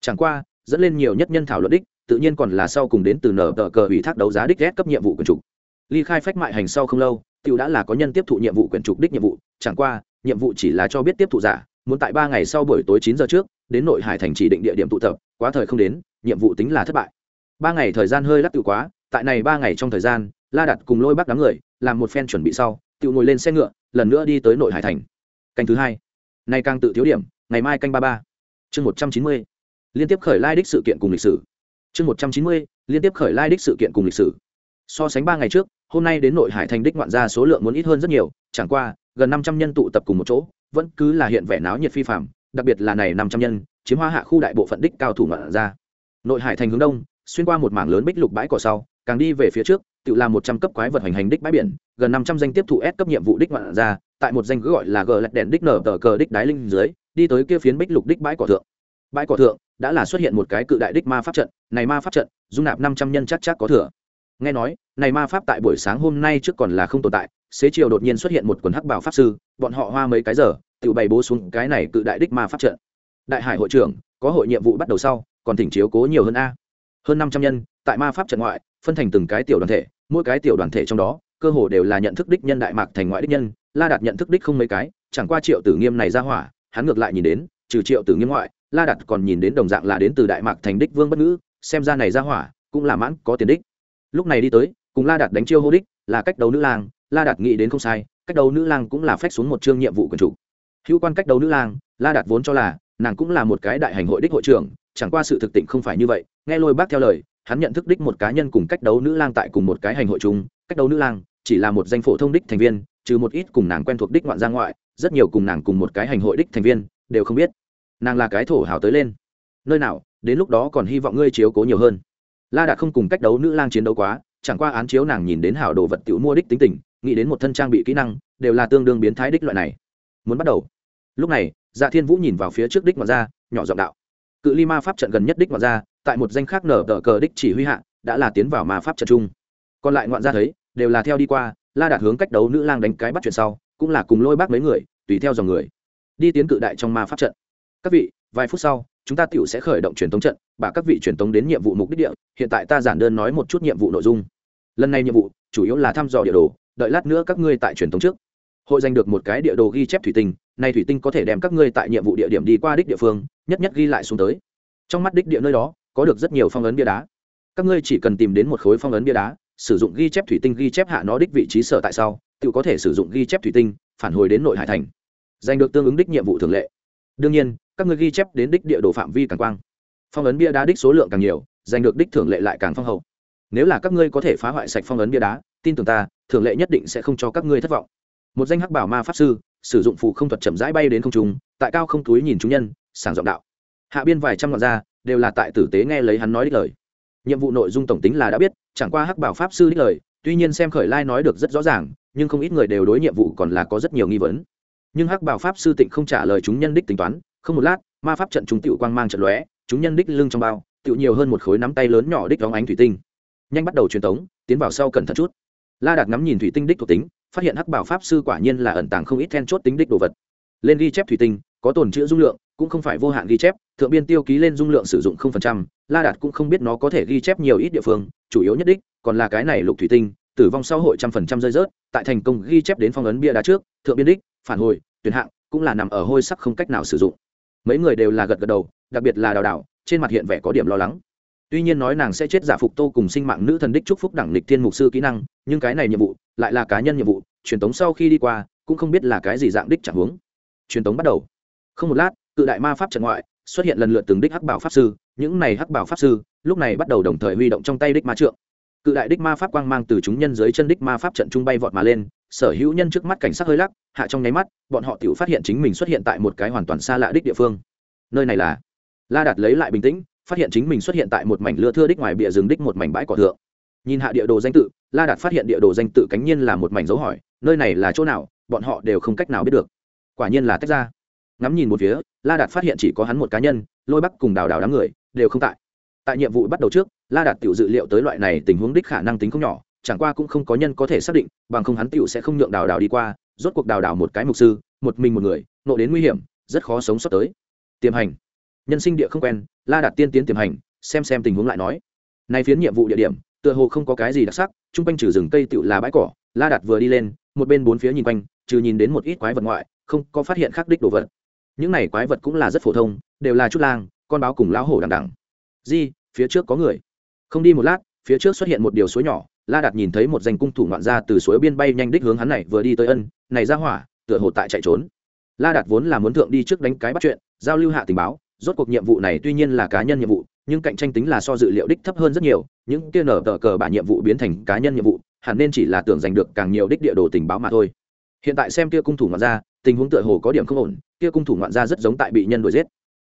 A: Chẳng qua, dẫn lên nhiều nhất nhân thảo luận đích, tự nhiên còn là sau cùng đến từ nở tờ cờ ủy thác đấu giá đích ghét cấp nhiệm vụ quyền trục. Ly khai phách mại hành sau không lâu, tiểu đã là có nhân tiếp thụ nhiệm vụ quyền trục đích nhiệm vụ, chẳng qua, nhiệm vụ chỉ là cho biết tiếp thụ giả, muốn tại ba ngày sau buổi tối chín giờ trước, đến nội hải thành chỉ định địa điểm tụ tập, quá thời không đến, nhiệm vụ tính là thất bại. Ba ngày thời gian hơi lắc tự quá, tại này ba ngày trong thời gian, la đặt cùng lôi bắt đám người, làm một phen chuẩn bị sau tự ngồi lên xe ngựa, lần nữa đi tới nội hải thành. Canh thứ hai. Nay càng tự thiếu điểm, ngày mai canh ba ba. Chương một trăm chín mươi. Liên tiếp khởi lai đích sự kiện cùng lịch sử. Chương một trăm chín mươi, liên tiếp khởi lai đích sự kiện cùng lịch sử. So sánh ba ngày trước, hôm nay đến nội hải thành đích ngoạn ra số lượng muốn ít hơn rất nhiều, chẳng qua, gần năm trăm nhân tụ tập cùng một chỗ, vẫn cứ là hiện vẻ náo nhiệt phi phạm đặc biệt là này năm trăm nhân, chiếm hoa hạ khu đại bộ phận đích cao thủ ngoạn ra nội hải thành hướng đông, xuyên qua một mảng lớn bích lục bãi cỏ sau, càng đi về phía trước tự làm một trăm cấp quái vật hành hành đích bãi biển, gần năm trăm danh tiếp thụ S cấp nhiệm vụ đích ngoạn ra tại một danh cứ gọi là g lẹt đèn đích nở tờ cờ đích đái linh dưới, đi tới kia phiến bích lục đích bãi cỏ thượng. Bãi cỏ thượng đã là xuất hiện một cái cự đại đích ma pháp trận, này ma pháp trận, dung nạp năm trăm nhân chắc chắc có thừa. Nghe nói, này ma pháp tại buổi sáng hôm nay trước còn là không tồn tại, xế chiều đột nhiên xuất hiện một quần hắc bảo pháp sư, bọn họ hoa mấy cái giờ tự bày bố xuống cái này cự đại đích ma pháp trận. Đại hải hội trưởng, có hội nhiệm vụ bắt đầu sau, còn thỉnh chiếu cố nhiều hơn a hơn năm trăm nhân, tại ma pháp trận ngoại, phân thành từng cái tiểu đoàn thể, mỗi cái tiểu đoàn thể trong đó, cơ hồ đều là nhận thức đích nhân đại mạc thành ngoại đích nhân, la đạt nhận thức đích không mấy cái, chẳng qua triệu tử nghiêm này ra hỏa, hắn ngược lại nhìn đến, trừ triệu tử nghiêm ngoại, la đạt còn nhìn đến đồng dạng là đến từ đại mạc thành đích vương bất ngữ, xem ra này ra hỏa cũng là mãn có tiền đích. Lúc này đi tới, cùng la đạt đánh chiêu hô đích, là cách đấu nữ lang, la đạt nghĩ đến không sai, cách đấu nữ lang cũng là phách xuống một chương nhiệm vụ quần chủ. Hữu quan cách đấu nữ lang, la đạt vốn cho là nàng cũng là một cái đại hành hội đích hội trưởng chẳng qua sự thực tịnh không phải như vậy, nghe lôi bác theo lời, hắn nhận thức đích một cá nhân cùng cách đấu nữ lang tại cùng một cái hành hội chung. Cách đấu nữ lang chỉ là một danh phổ thông đích thành viên, trừ một ít cùng nàng quen thuộc đích ngoạn ra ngoại, rất nhiều cùng nàng cùng một cái hành hội đích thành viên, đều không biết. Nàng là cái thổ hào tới lên. Nơi nào, đến lúc đó còn hy vọng ngươi chiếu cố nhiều hơn. La đạt không cùng cách đấu nữ lang chiến đấu quá, chẳng qua án chiếu nàng nhìn đến hảo đồ vật tiểu mua đích tính tình, nghĩ đến một thân trang bị kỹ năng, đều là tương đương biến thái đích loại này. Muốn bắt đầu. Lúc này dạ thiên vũ nhìn vào phía trước đích ngoạn ra nhỏ giọng đạo cự ly ma pháp trận gần nhất đích ngoạn ra tại một danh khác nở tờ cờ đích chỉ huy hạ, đã là tiến vào ma pháp trận chung. Còn lại ngoạn ra thấy, đều là theo đi qua, la đạt hướng cách đấu nữ lang đánh cái bắt chuyện sau, cũng là cùng lôi bác mấy người, tùy theo dòng người. Đi tiến cự đại trong ma pháp trận. Các vị, vài phút sau, chúng ta tiểu sẽ khởi động truyền tống trận và các vị truyền tống đến nhiệm vụ mục đích địa, hiện tại ta giản đơn nói một chút nhiệm vụ nội dung. Lần này nhiệm vụ, chủ yếu là thăm dò địa đồ, đợi lát nữa các ngươi tại truyền tống trước hội giành được một cái địa đồ ghi chép thủy tinh, nay thủy tinh có thể đem các ngươi tại nhiệm vụ địa điểm đi qua đích địa phương, nhất nhất ghi lại xuống tới. Trong mắt đích địa nơi đó, có được rất nhiều phong ấn bia đá. Các ngươi chỉ cần tìm đến một khối phong ấn bia đá, sử dụng ghi chép thủy tinh ghi chép hạ nó đích vị trí sở tại sau, tự có thể sử dụng ghi chép thủy tinh, phản hồi đến nội hải thành. Giành được tương ứng đích nhiệm vụ thường lệ. Đương nhiên, các ngươi ghi chép đến đích địa đồ phạm vi càng quang. Phong ấn bia đá đích số lượng càng nhiều, giành được đích thưởng lệ lại càng phong hậu. Nếu là các ngươi có thể phá hoại sạch phong ấn bia đá, tin tưởng ta thưởng lệ nhất định sẽ không cho các ngươi thất vọng một danh hắc bảo ma pháp sư, sử dụng phù không thuật chậm rãi bay đến không trung, tại cao không túi nhìn chúng nhân, sảng giọng đạo. Hạ biên vài trăm ngọn ra, đều là tại tử tế nghe lấy hắn nói đích lời. Nhiệm vụ nội dung tổng tính là đã biết, chẳng qua hắc bảo pháp sư đích lời, tuy nhiên xem khởi lai nói được rất rõ ràng, nhưng không ít người đều đối nhiệm vụ còn là có rất nhiều nghi vấn. Nhưng hắc bảo pháp sư tịnh không trả lời chúng nhân đích tính toán, không một lát, ma pháp trận chúng tiểu quang mang trận lóe, chúng nhân đích lưng trong bao, tiểu nhiều hơn một khối nắm tay lớn nhỏ đích đóng ánh thủy tinh. Nhanh bắt đầu truyền tống, tiến vào sau cẩn thận chút. La đạt ngắm nhìn thủy tinh đích thuộc tính phát hiện hắc bảo pháp sư quả nhiên là ẩn tàng không ít then chốt tính đích đồ vật. Lên ghi chép thủy tinh, có tồn chữ dung lượng, cũng không phải vô hạn ghi chép, thượng biên tiêu ký lên dung lượng sử dụng không phần trăm, la đạt cũng không biết nó có thể ghi chép nhiều ít địa phương, chủ yếu nhất đích, còn là cái này lục thủy tinh, tử vong sau hội trăm phần trăm rơi rớt, tại thành công ghi chép đến phong ấn bia đá trước, thượng biên đích, phản hồi, tuyển hạng, cũng là nằm ở hôi sắc không cách nào sử dụng. Mấy người đều là gật gật đầu, đặc biệt là đào đào, trên mặt hiện vẻ có điểm lo lắng tuy nhiên nói nàng sẽ chết giả phục tô cùng sinh mạng nữ thần đích chúc phúc đẳng lịch thiên mục sư kỹ năng, nhưng cái này nhiệm vụ lại là cá nhân nhiệm vụ, truyền tống sau khi đi qua, cũng không biết là cái gì dạng đích chẳng hướng. Truyền tống bắt đầu. Không một lát, cự đại ma pháp trận ngoại xuất hiện lần lượt từng đích hắc bảo pháp sư, những này hắc bảo pháp sư lúc này bắt đầu đồng thời huy động trong tay đích ma trượng. Cự đại đích ma pháp quang mang từ chúng nhân dưới chân đích ma pháp trận trung bay vọt mà lên, sở hữu nhân trước mắt cảnh sắc hơi lắc, hạ trong nháy mắt, bọn họ tự phát hiện chính mình xuất hiện tại một cái hoàn toàn xa lạ đích địa phương. Nơi này là la đạt lấy lại bình tĩnh phát hiện chính mình xuất hiện tại một mảnh lưa thưa đích ngoài bìa rừng đích một mảnh bãi cỏ thượng. Nhìn hạ địa đồ danh tự, la đạt phát hiện địa đồ danh tự cánh nhiên là một mảnh dấu hỏi, nơi này là chỗ nào, bọn họ đều không cách nào biết được. Quả nhiên là tách ra. Ngắm nhìn một phía, la đạt phát hiện chỉ có hắn một cá nhân, lôi bắc cùng đào đào đám người, đều không tại. Tại nhiệm vụ bắt đầu trước, la đạt tự dự liệu tới loại này tình huống đích khả năng tính không nhỏ, chẳng qua cũng không có nhân có thể xác định, bằng không hắn tựu sẽ không nhượng đào đào đi qua, rốt cuộc đào đào một cái mục sư, một mình một người, nộ đến nguy hiểm, rất khó sống sót tới. Tiềm hành nhân sinh địa không quen, la đạt tiên tiến tiềm hành, xem xem tình huống lại nói. Nay phiến nhiệm vụ địa điểm, tựa hồ không có cái gì đặc sắc, chung quanh trừ rừng cây tựu là bãi cỏ, la đạt vừa đi lên, một bên bốn phía nhìn quanh, trừ nhìn đến một ít quái vật ngoại, không có phát hiện khắc đích đồ vật. Những này quái vật cũng là rất phổ thông, đều là chút lang, con báo cùng lão hổ đằng đằng. Di, phía trước có người. Không đi một lát, phía trước xuất hiện một điều suối nhỏ, la đạt nhìn thấy một danh cung thủ ngoạn ra từ suối biên bay nhanh đích hướng hắn này vừa đi tới ân, này ra hỏa, tựa hồ tại chạy trốn. La đạt vốn là muốn thượng đi trước đánh cái bắt chuyện, giao lưu hạ tình báo rốt cuộc nhiệm vụ này tuy nhiên là cá nhân nhiệm vụ, nhưng cạnh tranh tính là so dự liệu đích thấp hơn rất nhiều, những kia nở tờ cờ bả nhiệm vụ biến thành cá nhân nhiệm vụ, hẳn nên chỉ là tưởng giành được càng nhiều đích địa đồ tình báo mà thôi. Hiện tại xem kia cung thủ ngoạn ra tình huống tựa hồ có điểm không ổn, kia cung thủ ngoạn ra rất giống tại bị nhân đuổi giết.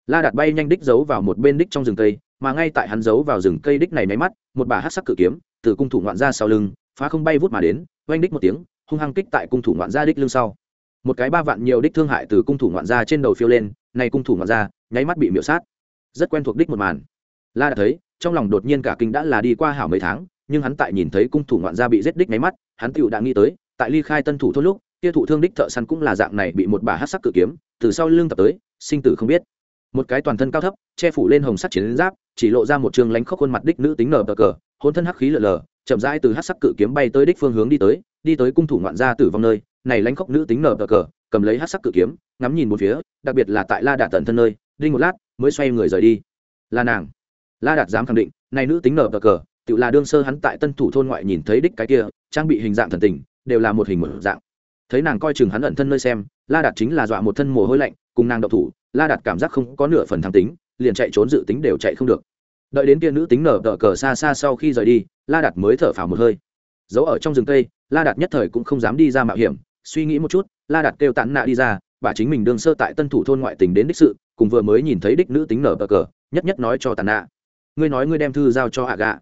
A: La đạt bay nhanh đích giấu vào một bên đích trong rừng cây, mà ngay tại hắn giấu vào rừng cây đích này máy mắt, một bà hát sắc cự kiếm từ cung thủ ngoạn ra sau lưng phá không bay vút mà đến, oanh đích một tiếng, hung hăng kích tại cung thủ ngoạn ra đích lưng sau. Một cái ba vạn nhiều đích thương hại từ cung thủ ngoạn ra trên đầu phiêu lên này cung thủ ngoạn ra, nháy mắt bị miễu sát. Rất quen thuộc đích một màn. La đã thấy, trong lòng đột nhiên cả kinh đã là đi qua hảo mấy tháng, nhưng hắn tại nhìn thấy cung thủ ngoạn gia bị giết đích nháy mắt, hắn tựu đã nghĩ tới, tại ly khai tân thủ thốt lúc, kia thủ thương đích thợ săn cũng là dạng này bị một bà hát sắc cự kiếm, từ sau lưng tập tới, sinh tử không biết. Một cái toàn thân cao thấp, che phủ lên hồng sắt chiến giáp, chỉ lộ ra một trường lánh khóc khuôn mặt đích nữ tính nở bờ cờ, hôn thân hắc khí lờ lờ chậm rãi từ hát sắc cự kiếm bay tới đích phương hướng đi tới đi tới cung thủ ngoạn gia tử vong nơi, này lánh khóc nữ tính nở bờ cờ cầm lấy hát sắc cự kiếm, ngắm nhìn một phía, đặc biệt là tại la đạt tận thân nơi, đinh một lát, mới xoay người rời đi. Là nàng, la đạt dám khẳng định, này nữ tính nở bờ cờ tự là đương sơ hắn tại tân thủ thôn ngoại nhìn thấy đích cái kia, trang bị hình dạng thần tình, đều là một hình một dạng. Thấy nàng coi chừng hắn ẩn thân nơi xem, la đạt chính là dọa một thân mồ hôi lạnh, cùng nàng độc thủ, la đạt cảm giác không có nửa phần thắng tính, liền chạy trốn dự tính đều chạy không được. Đợi đến kia nữ tính nở tờ cờ xa xa sau khi rời đi, la đạt mới thở phào một hơi. Giấu ở trong rừng cây, la đạt nhất thời cũng không dám đi ra mạo hiểm suy nghĩ một chút, la đạt kêu tán nạ đi ra, bà chính mình đương sơ tại tân thủ thôn ngoại tình đến đích sự, cùng vừa mới nhìn thấy đích nữ tính nở bờ cờ, nhất nhất nói cho tàn nạ. Ngươi nói ngươi đem thư giao cho hạ gạ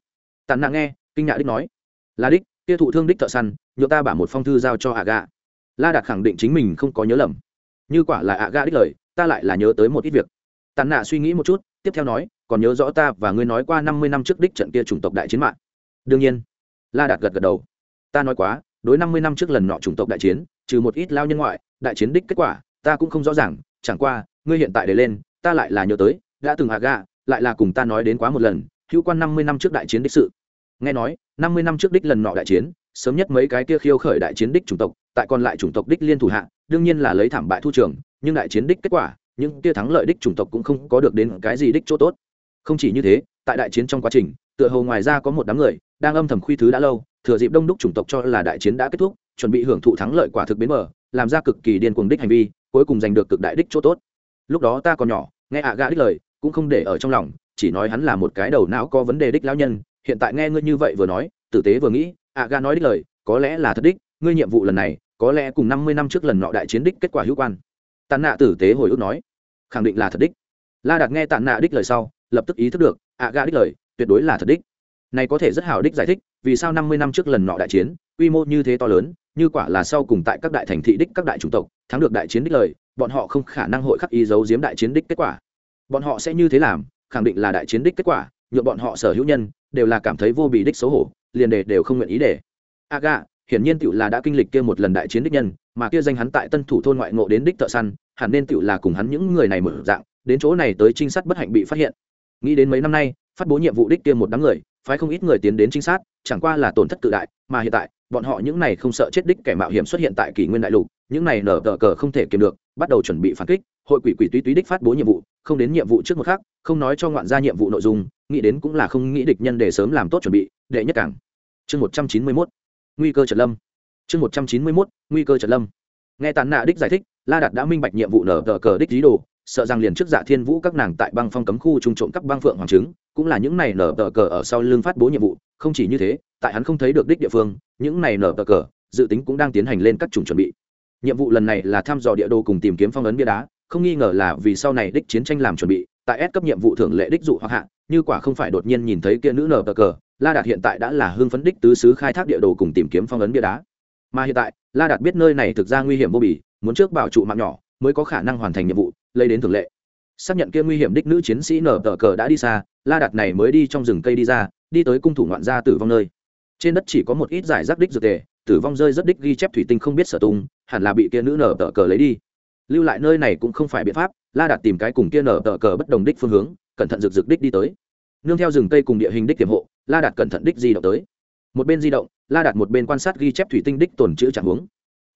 A: tàn nạ nghe, kinh nhạ đích nói. Là đích, kia thụ thương đích thợ săn nhựa ta bả một phong thư giao cho hạ gạ la đạt khẳng định chính mình không có nhớ lầm. Như quả là hạ gạ đích lời, ta lại là nhớ tới một ít việc. Tàn nạ suy nghĩ một chút, tiếp theo nói, còn nhớ rõ ta và ngươi nói qua năm mươi năm trước đích trận kia chủng tộc đại chiến mạng. Đương nhiên, la đạt gật gật đầu. Ta nói quá đối năm mươi năm trước lần nọ chủng tộc đại chiến, trừ một ít lao nhân ngoại, đại chiến đích kết quả, ta cũng không rõ ràng, chẳng qua, ngươi hiện tại để lên, ta lại là nhớ tới, đã từng hạ gạ, lại là cùng ta nói đến quá một lần, hữu quan năm mươi năm trước đại chiến đích sự. Nghe nói, năm mươi năm trước đích lần nọ đại chiến, sớm nhất mấy cái kia khiêu khởi đại chiến đích chủng tộc, tại còn lại chủng tộc đích liên thủ hạ, đương nhiên là lấy thảm bại thu trường, nhưng đại chiến đích kết quả, những kia thắng lợi đích chủng tộc cũng không có được đến cái gì đích chỗ tốt. Không chỉ như thế, tại đại chiến trong quá trình, tựa hồ ngoài ra có một đám người, đang âm thầm khuy thứ đã lâu thừa dịp đông đúc chủng tộc cho là đại chiến đã kết thúc, chuẩn bị hưởng thụ thắng lợi quả thực bến mở làm ra cực kỳ điên cuồng đích hành vi, cuối cùng giành được cực đại đích chỗ tốt. Lúc đó ta còn nhỏ, nghe ạ gã đích lời, cũng không để ở trong lòng, chỉ nói hắn là một cái đầu não có vấn đề đích lão nhân, hiện tại nghe ngươi như vậy vừa nói, tử tế vừa nghĩ, ạ gã nói đích lời, có lẽ là thật đích, ngươi nhiệm vụ lần này, có lẽ cùng năm mươi năm trước lần nọ đại chiến đích kết quả hữu quan. Tàn nạ tử tế hồi ức nói, khẳng định là thật đích. La đạt nghe tàn nạ đích lời sau, lập tức ý thức được, ạ gã đích lời, tuyệt đối là thật đích này có thể rất hào đích giải thích, vì sao năm mươi năm trước lần nọ đại chiến, quy mô như thế to lớn, như quả là sau cùng tại các đại thành thị đích các đại chủng tộc, thắng được đại chiến đích lời, bọn họ không khả năng hội khắc ý giấu giếm đại chiến đích kết quả. Bọn họ sẽ như thế làm, khẳng định là đại chiến đích kết quả nhựa bọn họ sở hữu nhân, đều là cảm thấy vô bị đích xấu hổ, liền đề đều không nguyện ý để aga hiển nhiên tựu là đã kinh lịch kia một lần đại chiến đích nhân, mà kia danh hắn tại tân thủ thôn ngoại ngộ đến đích thợ săn, hẳn nên tựu là cùng hắn những người này mở dạng, đến chỗ này tới trinh sát bất hạnh bị phát hiện. Nghĩ đến mấy năm nay, phát bố nhiệm vụ đích kia một đám người phái không ít người tiến đến trinh sát, chẳng qua là tổn thất tự đại, mà hiện tại, bọn họ những này không sợ chết đích kẻ mạo hiểm xuất hiện tại kỷ nguyên đại lục, những này nở tờ cờ không thể kiếm được, bắt đầu chuẩn bị phản kích, hội quỷ quỷ túy túy đích phát bố nhiệm vụ, không đến nhiệm vụ trước một khác không nói cho ngoạn ra nhiệm vụ nội dung, nghĩ đến cũng là không nghĩ địch nhân để sớm làm tốt chuẩn bị, đệ nhất cảng. Chương một trăm chín mươi mốt. Nguy cơ trật lâm. Chương một trăm chín mươi mốt, nguy cơ trật lâm. Nghe tàn nạ đích giải thích, la đạt đã minh bạch nhiệm vụ nở tờ cờ đích lý đồ sợ rằng liền trước dạ thiên vũ các nàng tại băng phong cấm khu trung trộm cắp băng phượng hoàng trứng, cũng là những này nở tờ cờ ở sau lưng phát bố nhiệm vụ, không chỉ như thế, tại hắn không thấy được đích địa phương, những này nở tờ cờ, dự tính cũng đang tiến hành lên các chủng chuẩn bị. Nhiệm vụ lần này là thăm dò địa đồ cùng tìm kiếm phong ấn bia đá, không nghi ngờ là vì sau này đích chiến tranh làm chuẩn bị, tại S cấp nhiệm vụ thưởng lệ đích dụ hoặc hạ, như quả không phải đột nhiên nhìn thấy kia nữ nở tờ cờ, la đạt hiện tại đã là hương phấn đích tứ xứ khai thác địa đồ cùng tìm kiếm phong ấn bia đá. Mà hiện tại, la đạt biết nơi này thực ra nguy hiểm vô bỉ, muốn trước bảo trụ mạng nhỏ mới có khả năng hoàn thành nhiệm vụ, lấy đến thường lệ. Xác nhận kia nguy hiểm đích nữ chiến sĩ nở tờ cờ đã đi xa, la đạt này mới đi trong rừng cây đi ra, đi tới cung thủ ngoạn gia tử vong nơi. Trên đất chỉ có một ít giải rác đích dược tề, tử vong rơi rất đích ghi chép thủy tinh không biết sở tung, hẳn là bị kia nữ nở tờ cờ lấy đi. Lưu lại nơi này cũng không phải biện pháp, la đạt tìm cái cùng kia nở tờ cờ bất đồng đích phương hướng, cẩn thận rực rực đích đi tới. Nương theo rừng cây cùng địa hình đích tiềm hộ, la đạt cẩn thận đích di động tới. Một bên di động, la đạt một bên quan sát ghi chép thủy tinh đích tồn chữ trạng huống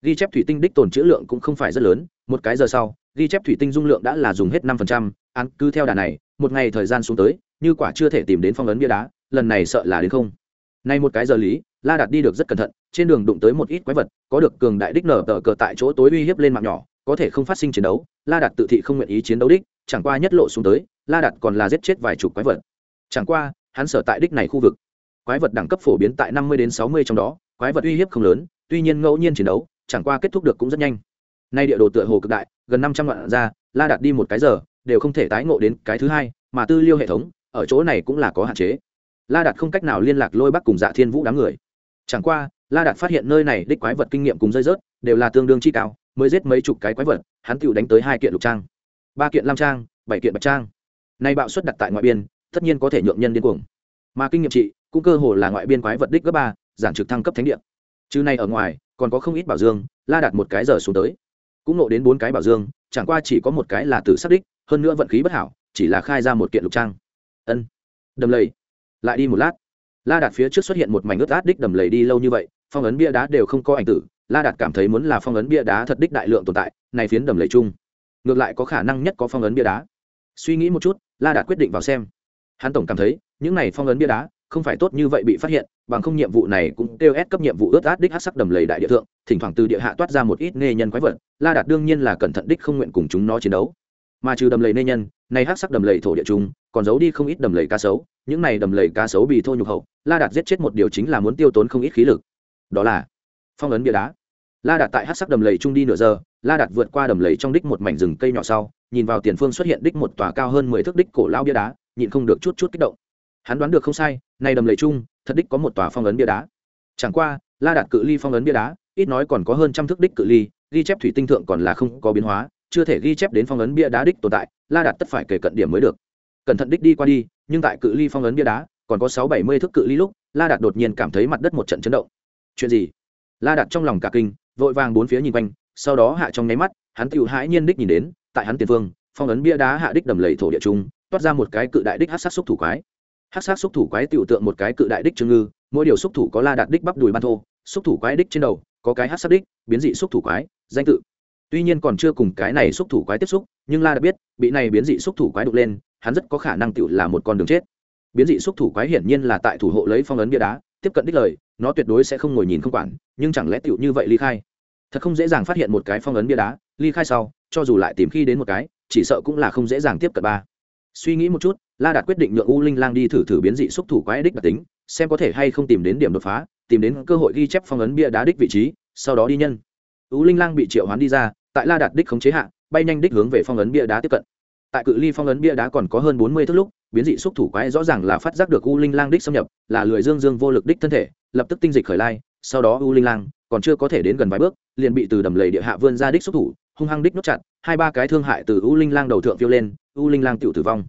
A: ghi chép thủy tinh đích tồn chữ lượng cũng không phải rất lớn, một cái giờ sau, ghi chép thủy tinh dung lượng đã là dùng hết năm phần trăm, án cứ theo đà này, một ngày thời gian xuống tới, như quả chưa thể tìm đến phong ấn bia đá, lần này sợ là đến không. Nay một cái giờ lý, la đạt đi được rất cẩn thận, trên đường đụng tới một ít quái vật, có được cường đại đích nở tờ cờ tại chỗ tối uy hiếp lên mạng nhỏ, có thể không phát sinh chiến đấu, la đạt tự thị không nguyện ý chiến đấu đích, chẳng qua nhất lộ xuống tới, la đạt còn là giết chết vài chục quái vật. Chẳng qua, hắn sở tại đích này khu vực. Quái vật đẳng cấp phổ biến tại năm mươi đến sáu mươi trong đó, quái vật uy hiếp không lớn, tuy nhiên ngẫu nhiên chiến đấu chẳng qua kết thúc được cũng rất nhanh. Nay địa đồ tựa hồ cực đại, gần năm trăm đoạn ra, la đạt đi một cái giờ, đều không thể tái ngộ đến cái thứ hai, mà tư liêu hệ thống, ở chỗ này cũng là có hạn chế. La đạt không cách nào liên lạc lôi bắc cùng dạ thiên vũ đám người. Chẳng qua, la đạt phát hiện nơi này đích quái vật kinh nghiệm cùng rơi rớt, đều là tương đương chi cao, mới giết mấy chục cái quái vật, hắn tựu đánh tới hai kiện lục trang, ba kiện lam trang, bảy kiện bạch trang. Nay bạo suất đặt tại ngoại biên, tất nhiên có thể nhượng nhân điên cuồng. Mà kinh nghiệm trị, cũng cơ hồ là ngoại biên quái vật đích gấp ba, giản trực thăng cấp thánh địa chứ này ở ngoài, còn có không ít bảo dương, la đạt một cái giờ xuống tới. Cũng nộ đến bốn cái bảo dương, chẳng qua chỉ có một cái là tử xác đích, hơn nữa vận khí bất hảo, chỉ là khai ra một kiện lục trang. Ân. Đầm lầy. Lại đi một lát. La đạt phía trước xuất hiện một mảnh ướt át đích đầm lầy đi lâu như vậy, phong ấn bia đá đều không có ảnh tử, la đạt cảm thấy muốn là phong ấn bia đá thật đích đại lượng tồn tại, này phiến đầm lầy chung, ngược lại có khả năng nhất có phong ấn bia đá. Suy nghĩ một chút, la đạt quyết định vào xem. Hắn tổng cảm thấy, những này phong ấn bia đá không phải tốt như vậy bị phát hiện, bằng không nhiệm vụ này cũng kêu ép cấp nhiệm vụ ướt át đích hát sắc đầm lầy đại địa thượng, thỉnh thoảng từ địa hạ toát ra một ít nê nhân quái vật, la đạt đương nhiên là cẩn thận đích không nguyện cùng chúng nó chiến đấu. Mà trừ đầm lầy nê nhân, này hát sắc đầm lầy thổ địa chúng, còn giấu đi không ít đầm lầy cá sấu, những này đầm lầy cá sấu bị thô nhục hậu, la đạt giết chết một điều chính là muốn tiêu tốn không ít khí lực. Đó là phong ấn bia đá. La đạt tại hát sắc đầm lầy trung đi nửa giờ, la đạt vượt qua đầm lầy trong đích một mảnh rừng cây nhỏ sau, nhìn vào tiền phương xuất hiện đích một tòa cao hơn mười thước đích cổ lao bia đá, nhịn không được chút chút kích động hắn đoán được không sai, nay đầm lầy chung, thật đích có một tòa phong ấn bia đá. Chẳng qua, la đạt cự ly phong ấn bia đá, ít nói còn có hơn trăm thước đích cự ly, ghi chép thủy tinh thượng còn là không có biến hóa, chưa thể ghi chép đến phong ấn bia đá đích tồn tại, la đạt tất phải kể cận điểm mới được. Cẩn thận đích đi qua đi, nhưng tại cự ly phong ấn bia đá, còn có sáu bảy mươi thước cự ly lúc, la đạt đột nhiên cảm thấy mặt đất một trận chấn động. Chuyện gì? La đạt trong lòng cả kinh, vội vàng bốn phía nhìn quanh, sau đó hạ trong nháy mắt, hắn tự hãi nhiên đích nhìn đến, tại hắn tiền phương, phong ấn bia đá hạ đích đầm lầy thổ địa trung toát ra một cái cự đại đích hát sát xúc thủ quái hát sát xúc thủ quái tiểu tượng một cái cự đại đích trương ngư, mỗi điều xúc thủ có la đạt đích bắp đùi ban thô, xúc thủ quái đích trên đầu, có cái hát sát đích, biến dị xúc thủ quái, danh tự. Tuy nhiên còn chưa cùng cái này xúc thủ quái tiếp xúc, nhưng la đã biết, bị này biến dị xúc thủ quái đục lên, hắn rất có khả năng tự là một con đường chết. Biến dị xúc thủ quái hiển nhiên là tại thủ hộ lấy phong ấn bia đá, tiếp cận đích lời, nó tuyệt đối sẽ không ngồi nhìn không quản, nhưng chẳng lẽ tựu như vậy ly khai? Thật không dễ dàng phát hiện một cái phong ấn bia đá, ly khai sau, cho dù lại tìm khi đến một cái, chỉ sợ cũng là không dễ dàng tiếp cận ba suy nghĩ một chút, la đạt quyết định nhượng u linh lang đi thử thử biến dị xúc thủ quái đích đặc tính, xem có thể hay không tìm đến điểm đột phá, tìm đến cơ hội ghi chép phong ấn bia đá đích vị trí, sau đó đi nhân. U linh lang bị triệu hoán đi ra, tại la đạt đích khống chế hạ, bay nhanh đích hướng về phong ấn bia đá tiếp cận. Tại cự ly phong ấn bia đá còn có hơn bốn mươi thước lúc, biến dị xúc thủ quái rõ ràng là phát giác được u linh lang đích xâm nhập, là lười dương dương vô lực đích thân thể, lập tức tinh dịch khởi lai, sau đó u linh lang còn chưa có thể đến gần vài bước, liền bị từ đầm lầy địa hạ vươn ra đích xúc thủ hung hăng đích nốt chặt, hai ba cái thương hại từ u linh lang đầu thượng phiêu lên, u linh lang tiểu tử vong.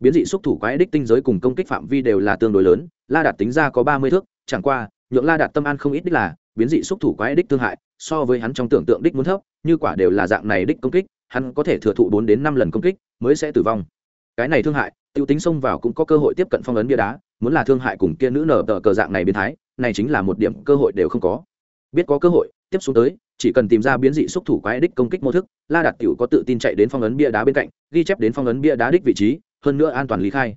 A: Biến dị xúc thủ quái đích tinh giới cùng công kích phạm vi đều là tương đối lớn, la đạt tính ra có ba mươi thước, chẳng qua, nhượng la đạt tâm an không ít đích là, biến dị xúc thủ quái đích thương hại, so với hắn trong tưởng tượng đích muốn thấp, như quả đều là dạng này đích công kích, hắn có thể thừa thụ bốn đến năm lần công kích mới sẽ tử vong. Cái này thương hại t i ê u tính xông vào cũng có cơ hội tiếp cận phong ấn bia đá, muốn là thương hại cùng kia nữ nở tờ cờ dạng này biến thái, này chính là một điểm cơ hội đều không có. Biết có cơ hội tiếp xuống tới, chỉ cần tìm ra biến dị xúc thủ quái đích công kích mô thức, la đạt tiểu có tự tin chạy đến phong ấn bia đá bên cạnh, ghi chép đến phong ấn bia đá đích vị trí, hơn nữa an toàn lý khai.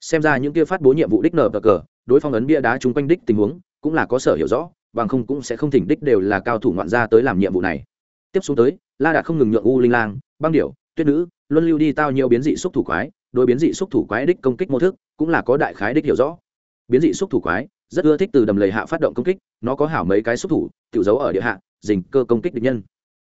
A: Xem ra những kia phát bố nhiệm vụ đích nở bờ cờ, đối phong ấn bia đá chung quanh đích tình huống, cũng là có sở hiểu rõ, bằng không cũng sẽ không thỉnh đích đều là cao thủ ngoạn gia tới làm nhiệm vụ này. Tiếp xuống tới, la đạt không ngừng nhượng u linh lang, băng điểu, tuyết nữ, luân lưu đi tao nhiều biến dị xúc thủ quái, đối biến dị xúc thủ quái đích công kích mô thức, cũng là có đại khái đích hiểu rõ. Biến dị xúc thủ quái rất ưa thích từ đầm lầy hạ phát động công kích, nó có hảo mấy cái xúc thủ tự giấu ở địa hạ, dình cơ công kích địch nhân.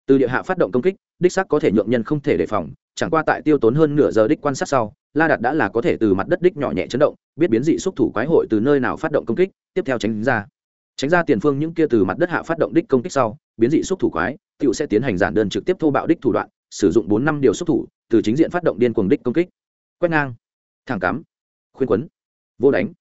A: Từ địa hạ phát động công kích, đích sắc có thể nhượng nhân không thể đề phòng, chẳng qua tại tiêu tốn hơn nửa giờ đích quan sát sau, la đạt đã là có thể từ mặt đất đích nhỏ nhẹ chấn động, biết biến dị xúc thủ quái hội từ nơi nào phát động công kích, tiếp theo tránh ra. Tránh ra tiền phương những kia từ mặt đất hạ phát động đích công kích sau, biến dị xúc thủ quái tựu sẽ tiến hành giản đơn trực tiếp thô bạo đích thủ đoạn, sử dụng bốn năm điều xúc thủ, từ chính diện phát động điên cuồng đích công kích. Quét ngang. Thẳng cắm. Khuyên quấn. Vô đánh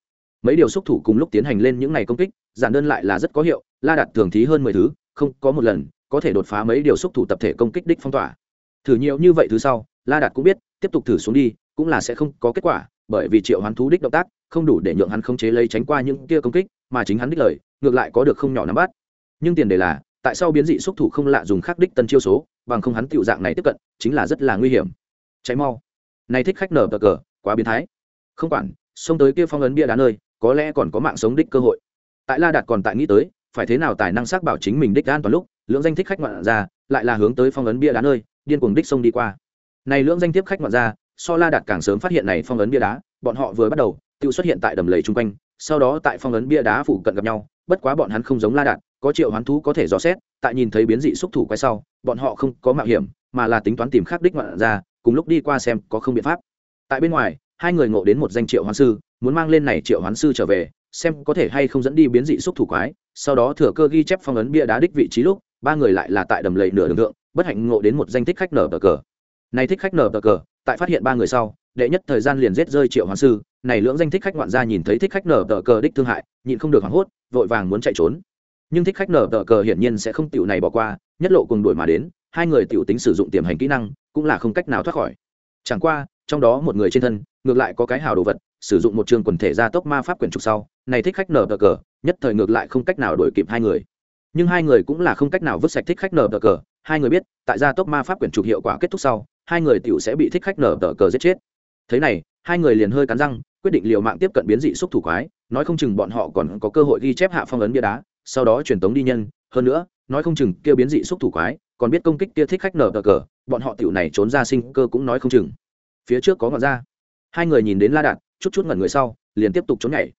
A: mấy điều xúc thủ cùng lúc tiến hành lên những ngày công kích, giản đơn lại là rất có hiệu, la đạt thường thí hơn mười thứ, không, có một lần, có thể đột phá mấy điều xúc thủ tập thể công kích đích phong tỏa. Thử nhiều như vậy thứ sau, la đạt cũng biết, tiếp tục thử xuống đi, cũng là sẽ không có kết quả, bởi vì triệu hoán thú đích động tác, không đủ để nhượng hắn khống chế lấy tránh qua những kia công kích, mà chính hắn đích lời, ngược lại có được không nhỏ nắm bắt. Nhưng tiền đề là, tại sao biến dị xúc thủ không lạ dùng khắc đích tân chiêu số, bằng không hắn tiểu dạng này tiếp cận, chính là rất là nguy hiểm. Cháy mau. Này thích khách nở cờ cờ, quá biến thái. Không quản, xông tới kia phong ấn bia đá nơi có lẽ còn có mạng sống đích cơ hội. Tại la đạt còn tại nghĩ tới, phải thế nào tài năng xác bảo chính mình đích an toàn lúc lưỡng danh thích khách ngoạn ra, lại là hướng tới phong ấn bia đá nơi, điên cuồng đích sông đi qua. Này lưỡng danh tiếp khách ngoạn ra, so la đạt càng sớm phát hiện này phong ấn bia đá, bọn họ vừa bắt đầu, tự xuất hiện tại đầm lầy chung quanh, sau đó tại phong ấn bia đá phủ cận gặp nhau, bất quá bọn hắn không giống la đạt, có triệu hoán thú có thể dò xét, tại nhìn thấy biến dị xúc thủ quay sau, bọn họ không có mạo hiểm, mà là tính toán tìm khác đích ngoạn ra, cùng lúc đi qua xem có không biện pháp. Tại bên ngoài, hai người ngộ đến một danh triệu hoán sư muốn mang lên này triệu hoán sư trở về, xem có thể hay không dẫn đi biến dị xúc thủ quái, sau đó thừa cơ ghi chép phong ấn bia đá đích vị trí lúc, ba người lại là tại đầm lầy nửa đường thượng, bất hạnh ngộ đến một danh thích khách nở bờ cờ. Này thích khách nở bờ cờ, tại phát hiện ba người sau, đệ nhất thời gian liền giết rơi triệu hoán sư, này lưỡng danh thích khách ngoạn gia nhìn thấy thích khách nở tờ cờ đích thương hại, nhịn không được hoảng hốt, vội vàng muốn chạy trốn. Nhưng thích khách nở tờ cờ hiển nhiên sẽ không tiểu này bỏ qua, nhất lộ cùng đuổi mà đến, hai người tiểu tính sử dụng tiềm hành kỹ năng, cũng là không cách nào thoát khỏi. Chẳng qua, trong đó một người trên thân, ngược lại có cái hào đồ vật sử dụng một trường quần thể gia tốc ma pháp quyển trục sau, này thích khách nở cờ, nhất thời ngược lại không cách nào đuổi kịp hai người. Nhưng hai người cũng là không cách nào vứt sạch thích khách nở cờ. Hai người biết, tại gia tốc ma pháp quyển trục hiệu quả kết thúc sau, hai người tiểu sẽ bị thích khách nở cờ giết chết. Thế này, hai người liền hơi cắn răng, quyết định liều mạng tiếp cận biến dị xúc thủ quái, nói không chừng bọn họ còn có cơ hội ghi chép hạ phong ấn bia đá, sau đó truyền tống đi nhân. Hơn nữa, nói không chừng kia biến dị xúc thủ quái, còn biết công kích kia thích khách nở cờ, bọn họ tiểu này trốn ra sinh cơ cũng nói không chừng. Phía trước có ngọn ra. Hai người nhìn đến la đạt chút chút ngẩn người sau, liền tiếp tục trốn nhảy.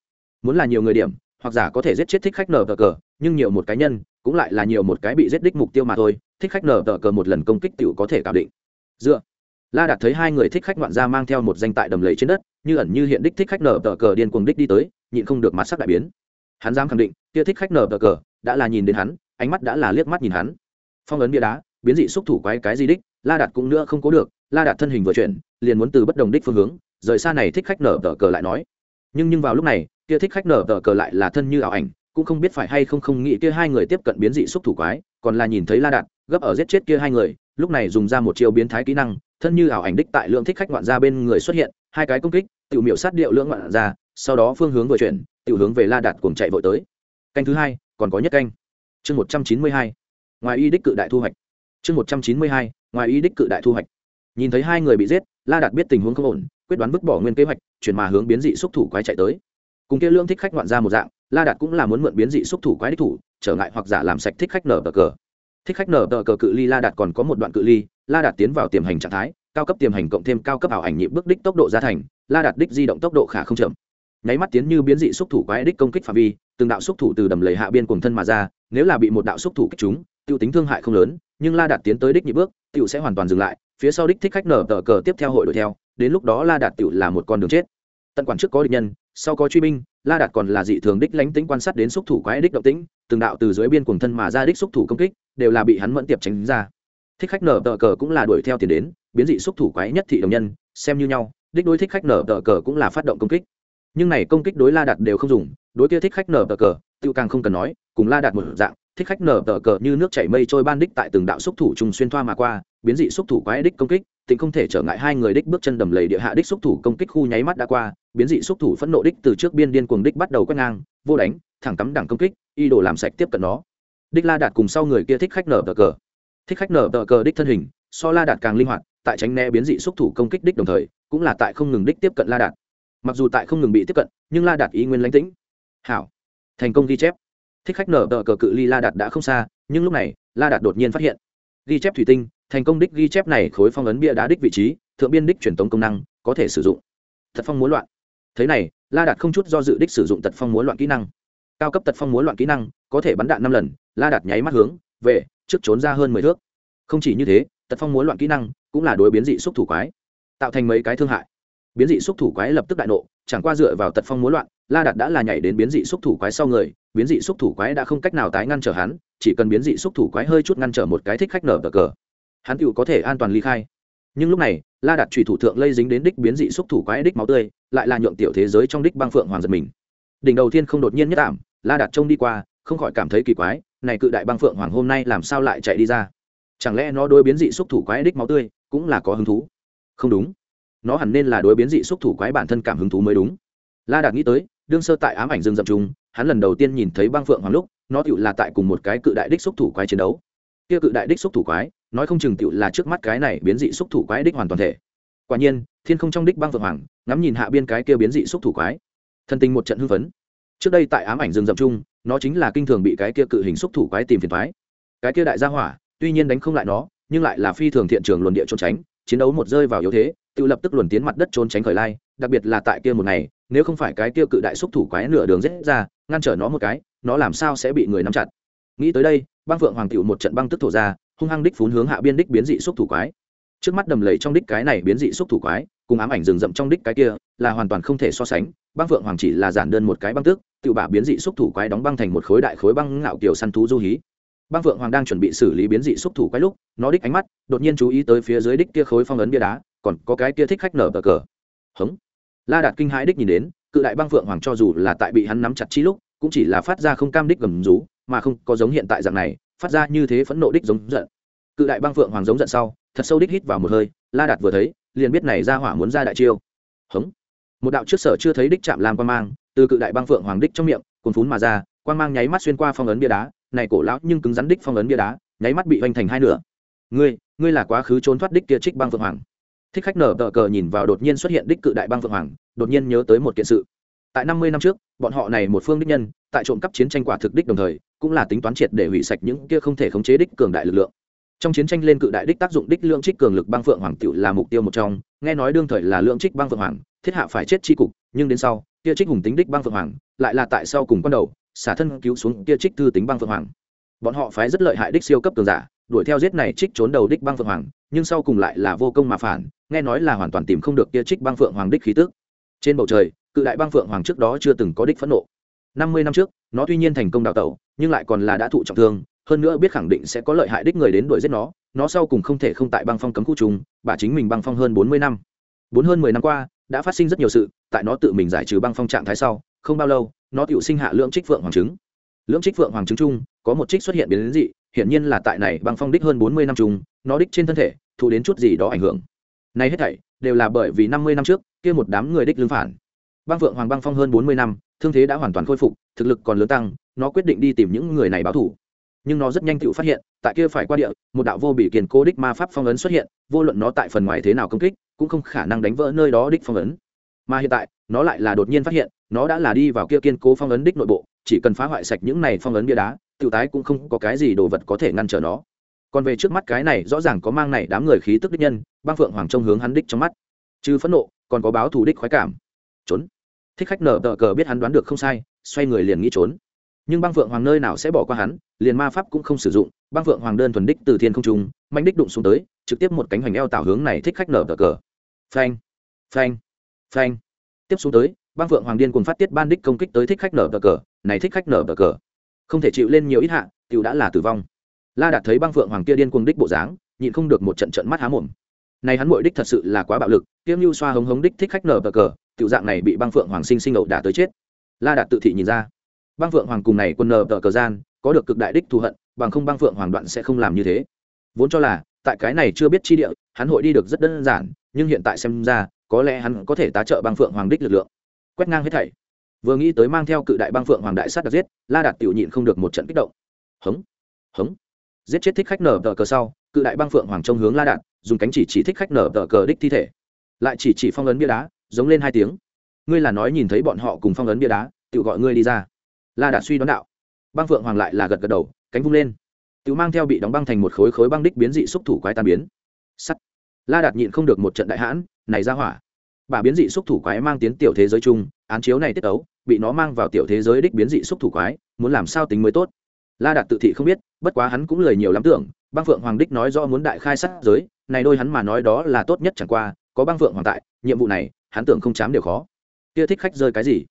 A: Muốn là nhiều người điểm, hoặc giả có thể giết chết thích khách nở tờ cờ, nhưng nhiều một cá nhân, cũng lại là nhiều một cái bị giết đích mục tiêu mà thôi, thích khách nở tờ cờ một lần công kích tiểu có thể cảm định. Dựa. La đạt thấy hai người thích khách ngoạn gia mang theo một danh tại đầm lầy trên đất, như ẩn như hiện đích thích khách nở tờ cờ điên cuồng đích đi tới, nhịn không được mặt sắc đại biến. Hắn dám khẳng định, kia thích khách nở tờ cờ đã là nhìn đến hắn, ánh mắt đã là liếc mắt nhìn hắn. Phong ấn bia đá, biến dị xúc thủ quái cái gì đích, la đạt cũng nữa không cố được la đạt thân hình vừa chuyển, liền muốn từ bất đồng đích phương hướng, rời xa này thích khách nở tờ cờ lại nói. Nhưng nhưng vào lúc này, kia thích khách nở tờ cờ lại là thân như ảo ảnh, cũng không biết phải hay không không nghĩ kia hai người tiếp cận biến dị xúc thủ quái, còn là nhìn thấy la đạt, gấp ở giết chết kia hai người, lúc này dùng ra một chiêu biến thái kỹ năng, thân như ảo ảnh đích tại lượng thích khách ngoạn ra bên người xuất hiện, hai cái công kích tự miểu sát điệu lưỡng ngoạn ra sau đó phương hướng vừa chuyển tự hướng về la đạt cùng chạy vội tới. Canh thứ hai, còn có nhất canh. Chương một trăm chín mươi hai, ngoài y đích cự đại thu hoạch. Chương một trăm chín mươi hai, ngoài y đích cự đại thu hoạch nhìn thấy hai người bị giết, la đạt biết tình huống không ổn, quyết đoán vứt bỏ nguyên kế hoạch, chuyển mà hướng biến dị xúc thủ quái chạy tới. Cùng kia lương thích khách ngoạn ra một dạng, la đạt cũng là muốn mượn biến dị xúc thủ quái đích thủ, trở ngại hoặc giả làm sạch thích khách nở bờ cờ. Thích khách nở tờ cờ cự ly la đạt còn có một đoạn cự ly, la đạt tiến vào tiềm hành trạng thái, cao cấp tiềm hành cộng thêm cao cấp ảo ảnh nhịp bước đích tốc độ gia thành, la đạt đích di động tốc độ khả không chậm. Nháy mắt tiến như biến dị xúc thủ quái đích công kích phạm vi, từng đạo xúc thủ từ đầm lầy hạ biên cùng thân mà ra, nếu là bị một đạo xúc thủ kích chúng tiêu tính thương hại không lớn, nhưng la đạt tiến tới đích nhịp bước, tiêu sẽ hoàn toàn dừng lại phía sau đích thích khách nở tờ cờ tiếp theo hội đuổi theo, đến lúc đó la đạt tựu là một con đường chết. Tận quản trước có địch nhân, sau có truy binh, la đạt còn là dị thường đích lánh tính quan sát đến xúc thủ quái đích động tĩnh, từng đạo từ dưới biên cùng thân mà ra đích xúc thủ công kích, đều là bị hắn mẫn tiệp tránh ra. Thích khách nở tờ cờ cũng là đuổi theo tiền đến, biến dị xúc thủ quái nhất thị đồng nhân, xem như nhau, đích đối thích khách nở tờ cờ cũng là phát động công kích. Nhưng này công kích đối la đạt đều không dùng, đối kia thích khách nở tờ cờ tự càng không cần nói, cùng la đạt một dạng thích khách nở tờ cờ như nước chảy mây trôi ban đích tại từng đạo xúc thủ trùng xuyên thoa mà qua, biến dị xúc thủ quái đích công kích, tịnh không thể trở ngại hai người đích bước chân đầm lầy địa hạ đích xúc thủ công kích khu nháy mắt đã qua, biến dị xúc thủ phẫn nộ đích từ trước biên điên cuồng đích bắt đầu quét ngang, vô đánh, thẳng cắm đẳng công kích, y đồ làm sạch tiếp cận nó. Đích la đạt cùng sau người kia thích khách nở tờ cờ. Thích khách nở tờ cờ đích thân hình, so la đạt càng linh hoạt, tại tránh né biến dị xúc thủ công kích đích đồng thời, cũng là tại không ngừng đích tiếp cận la đạt. Mặc dù tại không ngừng bị tiếp cận, nhưng la đạt ý nguyên lánh tĩnh. Hảo. Thành công ghi chép thích khách nở tờ cờ cự ly la đạt đã không xa, nhưng lúc này, la đạt đột nhiên phát hiện. Ghi chép thủy tinh, thành công đích ghi chép này khối phong ấn bia đá đích vị trí, thượng biên đích truyền tống công năng, có thể sử dụng. Thật phong muốn loạn. Thế này, la đạt không chút do dự đích sử dụng tật phong muốn loạn kỹ năng. Cao cấp tật phong muốn loạn kỹ năng, có thể bắn đạn năm lần, la đạt nháy mắt hướng về trước trốn ra hơn mười thước. Không chỉ như thế, tật phong muốn loạn kỹ năng cũng là đối biến dị xúc thủ quái, tạo thành mấy cái thương hại. Biến dị xúc thủ quái lập tức đại nộ, chẳng qua dựa vào tật phong muốn loạn la đạt đã là nhảy đến biến dị xúc thủ quái sau người, biến dị xúc thủ quái đã không cách nào tái ngăn trở hắn, chỉ cần biến dị xúc thủ quái hơi chút ngăn trở một cái thích khách nở bờ cờ, hắn tựu có thể an toàn ly khai. Nhưng lúc này, la đạt trùy thủ thượng lây dính đến đích biến dị xúc thủ quái đích máu tươi, lại là nhượng tiểu thế giới trong đích băng phượng hoàng giật mình. Đỉnh đầu tiên không đột nhiên nhất ảm, la đạt trông đi qua, không khỏi cảm thấy kỳ quái, này cự đại băng phượng hoàng hôm nay làm sao lại chạy đi ra? Chẳng lẽ nó đối biến dị xúc thủ quái đích máu tươi cũng là có hứng thú? Không đúng. Nó hẳn nên là đối biến dị xúc thủ quái bản thân cảm hứng thú mới đúng. La đạt nghĩ tới đương sơ tại ám ảnh rừng rậm trùng hắn lần đầu tiên nhìn thấy băng phượng hoàng lúc, nó tựu là tại cùng một cái cự đại đích xúc thủ quái chiến đấu. Kia cự đại đích xúc thủ quái, nói không chừng tựu là trước mắt cái này biến dị xúc thủ quái đích hoàn toàn thể. Quả nhiên, thiên không trong đích băng phượng hoàng, ngắm nhìn hạ biên cái kia biến dị xúc thủ quái. Thân tình một trận hưng phấn. Trước đây tại ám ảnh rừng rậm chung nó chính là kinh thường bị cái kia cự hình xúc thủ quái tìm phiền thoái cái kia đại gia hỏa, tuy nhiên đánh không lại nó, nhưng lại là phi thường thiện trường luồn địa trốn tránh, chiến đấu một rơi vào yếu thế tự lập tức luồn tiến mặt đất trốn tránh khởi lai, đặc biệt là tại kia một ngày nếu không phải cái kia cự đại xúc thủ quái nửa đường rết ra, ngăn trở nó một cái, nó làm sao sẽ bị người nắm chặt? Nghĩ tới đây, băng phượng hoàng tiểu một trận băng tức thổ ra, hung hăng đích phún hướng hạ biên đích biến dị xúc thủ quái. Trước mắt đầm lầy trong đích cái này biến dị xúc thủ quái, cùng ám ảnh rừng rậm trong đích cái kia, là hoàn toàn không thể so sánh. Băng phượng hoàng chỉ là giản đơn một cái băng tước tự bả biến dị xúc thủ quái đóng băng thành một khối đại khối băng ngạo kiều săn thú du hí. Băng phượng hoàng đang chuẩn bị xử lý biến dị xúc thủ quái lúc, nó đích ánh mắt đột nhiên chú ý tới phía dưới đích kia khối phong ấn bia đá, còn có cái kia thích khách nở bờ cờ. Hống la đạt kinh hãi đích nhìn đến, cự đại băng phượng hoàng cho dù là tại bị hắn nắm chặt chi lúc, cũng chỉ là phát ra không cam đích gầm rú, mà không có giống hiện tại dạng này, phát ra như thế phẫn nộ đích giống giận. Cự đại băng phượng hoàng giống giận sau, thật sâu đích hít vào một hơi, la đạt vừa thấy, liền biết này ra hỏa muốn ra đại chiêu. Hống. Một đạo trước sở chưa thấy đích chạm làm quan mang, từ cự đại băng phượng hoàng đích trong miệng cuốn phún mà ra quan mang nháy mắt xuyên qua phong ấn bia đá, này cổ lão nhưng cứng rắn đích phong ấn bia đá, nháy mắt bị hoành thành hai nửa. Ngươi ngươi là quá khứ trốn thoát đích kia trích băng phượng hoàng thích khách nở tờ cờ nhìn vào đột nhiên xuất hiện đích cự đại băng phượng hoàng, đột nhiên nhớ tới một kiện sự. Tại năm mươi năm trước, bọn họ này một phương đích nhân, tại trộm cắp chiến tranh quả thực đích đồng thời, cũng là tính toán triệt để hủy sạch những kia không thể khống chế đích cường đại lực lượng. Trong chiến tranh lên cự đại đích tác dụng đích lượng trích cường lực băng phượng hoàng tiểu là mục tiêu một trong, nghe nói đương thời là lượng trích băng phượng hoàng, thiết hạ phải chết chi cục, nhưng đến sau, kia trích hùng tính đích băng phượng hoàng, lại là tại sau cùng quan đầu, xả thân cứu xuống kia trích thư tính băng phượng hoàng. Bọn họ phái rất lợi hại đích siêu cấp cường giả đuổi theo giết này trích trốn đầu đích băng phượng hoàng, nhưng sau cùng lại là vô công mà phản, nghe nói là hoàn toàn tìm không được kia trích băng phượng hoàng đích khí tức. Trên bầu trời, cự đại băng phượng hoàng trước đó chưa từng có đích phẫn nộ. Năm mươi năm trước, nó tuy nhiên thành công đào tẩu, nhưng lại còn là đã thụ trọng thương, hơn nữa biết khẳng định sẽ có lợi hại đích người đến đuổi giết nó nó sau cùng không thể không tại băng phong cấm khu trùng bà chính mình băng phong hơn bốn mươi năm. Bốn hơn mười năm qua, đã phát sinh rất nhiều sự, tại nó tự mình giải trừ băng phong trạng thái sau, không bao lâu, nó tự sinh hạ lượng trích phượng hoàng trứng. Lưỡng trích phượng hoàng trứng chung, có một trích xuất hiện biến đến dị hiển nhiên là tại này băng phong đích hơn bốn mươi năm trùng, nó đích trên thân thể thụ đến chút gì đó ảnh hưởng. Này hết thảy đều là bởi vì năm mươi năm trước kia một đám người đích lương phản. Băng phượng hoàng băng phong hơn bốn mươi năm thương thế đã hoàn toàn khôi phục thực lực còn lớn tăng nó quyết định đi tìm những người này báo thủ nhưng nó rất nhanh tựu phát hiện tại kia phải qua địa một đạo vô bị kiên cố đích ma pháp phong ấn xuất hiện vô luận nó tại phần ngoài thế nào công kích cũng không khả năng đánh vỡ nơi đó đích phong ấn. Mà hiện tại nó lại là đột nhiên phát hiện nó đã là đi vào kia kiên cố phong ấn đích nội bộ chỉ cần phá hoại sạch những này phong ấn bia đá Tiểu tái cũng không có cái gì đồ vật có thể ngăn trở nó. Còn về trước mắt cái này, rõ ràng có mang này đám người khí tức đích nhân băng phượng hoàng trông hướng hắn đích trong mắt. Chứ phẫn nộ, còn có báo thù đích khoái cảm. Trốn. Thích khách nở tờ cờ biết hắn đoán được không sai, xoay người liền nghĩ trốn. Nhưng băng phượng hoàng nơi nào sẽ bỏ qua hắn, liền ma pháp cũng không sử dụng băng phượng hoàng đơn thuần đích từ thiên không trung, mạnh đích đụng xuống tới, trực tiếp một cánh hoành eo tạo hướng này thích khách nở tờ cờ. Phanh phanh phanh. Tiếp xuống tới băng phượng hoàng điên cùng phát tiết ban đích công kích tới thích khách nở tờ cờ, này thích khách nở tờ cờ không thể chịu lên nhiều ít hạ, tiểu đã là tử vong. La đạt thấy băng phượng hoàng kia điên cuồng đích bộ dáng, nhịn không được một trận trận mắt há mồm. Này hắn mội đích thật sự là quá bạo lực kiêm lưu xoa hống hống đích thích khách nở bờ cờ, tiểu dạng này bị băng phượng hoàng sinh sinh ẩu đả tới chết. La đạt tự thị nhìn ra. Băng phượng hoàng cùng này quân nở bờ cờ gian, có được cực đại đích thù hận, bằng không băng phượng hoàng đoạn sẽ không làm như thế. Vốn cho là, tại cái này chưa biết chi địa, hắn hội đi được rất đơn giản, nhưng hiện tại xem ra, có lẽ hắn có thể tá trợ băng phượng hoàng đích lực lượng. Quét ngang hết thảy vừa nghĩ tới mang theo cự đại băng phượng hoàng đại sát đặc giết, la đạt tiểu nhịn không được một trận kích động. Hống hống. Giết chết thích khách nở tờ cờ sau, cự đại băng phượng hoàng trông hướng la đạt, dùng cánh chỉ chỉ thích khách nở tờ cờ đích thi thể. Lại chỉ chỉ phong ấn bia đá, giống lên hai tiếng. Ngươi là nói nhìn thấy bọn họ cùng phong ấn bia đá tự gọi ngươi đi ra. La đạt suy đoán đạo. Băng phượng hoàng lại là gật gật đầu, cánh vung lên. Tự mang theo bị đóng băng thành một khối khối băng đích biến dị xúc thủ quái tan biến. Sắt. La đạt nhịn không được một trận đại hãn, này ra hỏa. Bà biến dị xúc thủ quái mang tiến tiểu thế giới chung, án chiếu này tiết ấu bị nó mang vào tiểu thế giới đích biến dị xúc thủ quái, muốn làm sao tính mới tốt? La đạt tự thị không biết, bất quá hắn cũng lời nhiều lắm tưởng, băng phượng hoàng đích nói do muốn đại khai sát giới, này đôi hắn mà nói đó là tốt nhất chẳng qua, có băng phượng hoàng tại, nhiệm vụ này, hắn tưởng không chám đều khó. Kia thích khách rơi cái gì?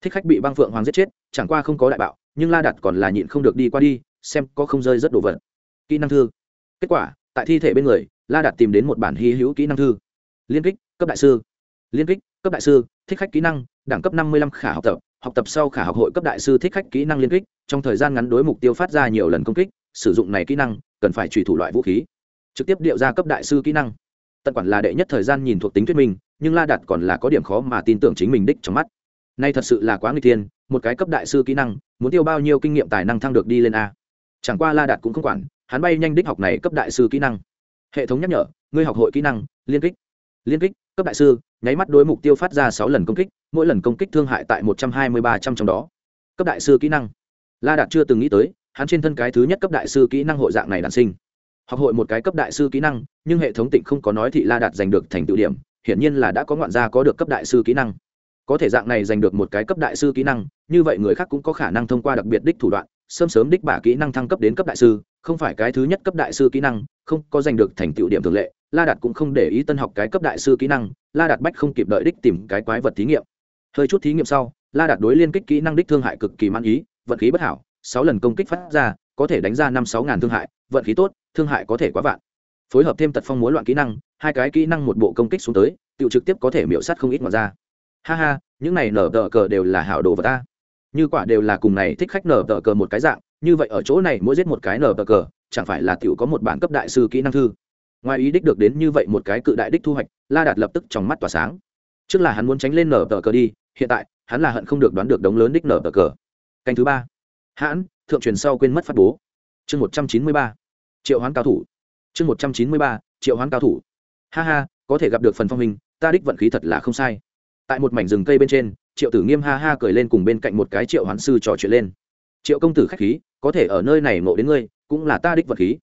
A: Thích khách bị băng phượng hoàng giết chết, chẳng qua không có đại bạo, nhưng la đạt còn là nhịn không được đi qua đi, xem có không rơi rất đồ vật. Kỹ năng thư. Kết quả, tại thi thể bên người, la đạt tìm đến một bản hy hữu kỹ năng thư. Liên kích, cấp đại sư. Liên kích, cấp đại sư, thích khách kỹ năng đẳng cấp năm mươi lăm khả học tập học tập sau khả học hội cấp đại sư thích khách kỹ năng liên kích, trong thời gian ngắn đối mục tiêu phát ra nhiều lần công kích, sử dụng này kỹ năng, cần phải trùy thủ loại vũ khí. Trực tiếp điệu ra cấp đại sư kỹ năng. Tận quản là đệ nhất thời gian nhìn thuộc tính thuyết minh, nhưng la đạt còn là có điểm khó mà tin tưởng chính mình đích trong mắt. Nay thật sự là quá nguy tiên một cái cấp đại sư kỹ năng, muốn tiêu bao nhiêu kinh nghiệm tài năng thăng được đi lên a. Chẳng qua la đạt cũng không quản, hắn bay nhanh đích học này cấp đại sư kỹ năng. Hệ thống nhắc nhở, ngươi học hội kỹ năng, liên kích. Liên kích cấp đại sư, nháy mắt đối mục tiêu phát ra sáu lần công kích, mỗi lần công kích thương hại tại một trăm hai mươi ba trăm trong đó. Cấp đại sư kỹ năng. La đạt chưa từng nghĩ tới, hắn trên thân cái thứ nhất cấp đại sư kỹ năng hội dạng này đản sinh. Học hội một cái cấp đại sư kỹ năng, nhưng hệ thống tịnh không có nói thị la đạt giành được thành tựu điểm, hiển nhiên là đã có ngoạn gia có được cấp đại sư kỹ năng. Có thể dạng này giành được một cái cấp đại sư kỹ năng, như vậy người khác cũng có khả năng thông qua đặc biệt đích thủ đoạn, sớm sớm đích bả kỹ năng thăng cấp đến cấp đại sư, không phải cái thứ nhất cấp đại sư kỹ năng, không có giành được thành tựu điểm thường lệ la đạt cũng không để ý tân học cái cấp đại sư kỹ năng, la đạt bách không kịp đợi đích tìm cái quái vật thí nghiệm. Hơi chút thí nghiệm sau, la đạt đối liên kích kỹ năng đích thương hại cực kỳ man ý, vận khí bất hảo, sáu lần công kích phát ra, có thể đánh ra năm sáu ngàn thương hại, vận khí tốt, thương hại có thể quá vạn. Phối hợp thêm tật phong múa loạn kỹ năng, hai cái kỹ năng một bộ công kích xuống tới tự trực tiếp có thể miễu sát không ít ngoài ra ha ha, những này nở tờ cờ đều là hảo đồ vật ta. Như quả đều là cùng này thích khách nở tờ cờ một cái dạng, như vậy ở chỗ này mỗi giết một cái nở tờ cờ, chẳng phải là tiểu có một bản cấp đại sư kỹ năng thư ngoài ý đích được đến như vậy một cái cự đại đích thu hoạch, la đạt lập tức trong mắt tỏa sáng. Trước là hắn muốn tránh lên nở tờ cờ đi, hiện tại, hắn là hận không được đoán được đống lớn đích nở tờ cờ. Canh thứ ba. Hãn, thượng truyền sau quên mất phát bố. Chương một trăm chín mươi ba. Triệu hoán cao thủ. Chương một trăm chín mươi ba. Triệu hoán cao thủ. Ha ha, có thể gặp được phần phong hình, ta đích vận khí thật là không sai. Tại một mảnh rừng cây bên trên, triệu tử nghiêm ha ha cười lên cùng bên cạnh một cái triệu hoán sư trò chuyện lên. Triệu công tử k h á c h khí, có thể ở nơi này ngộ đến ngươi, cũng là ta đích vật khí.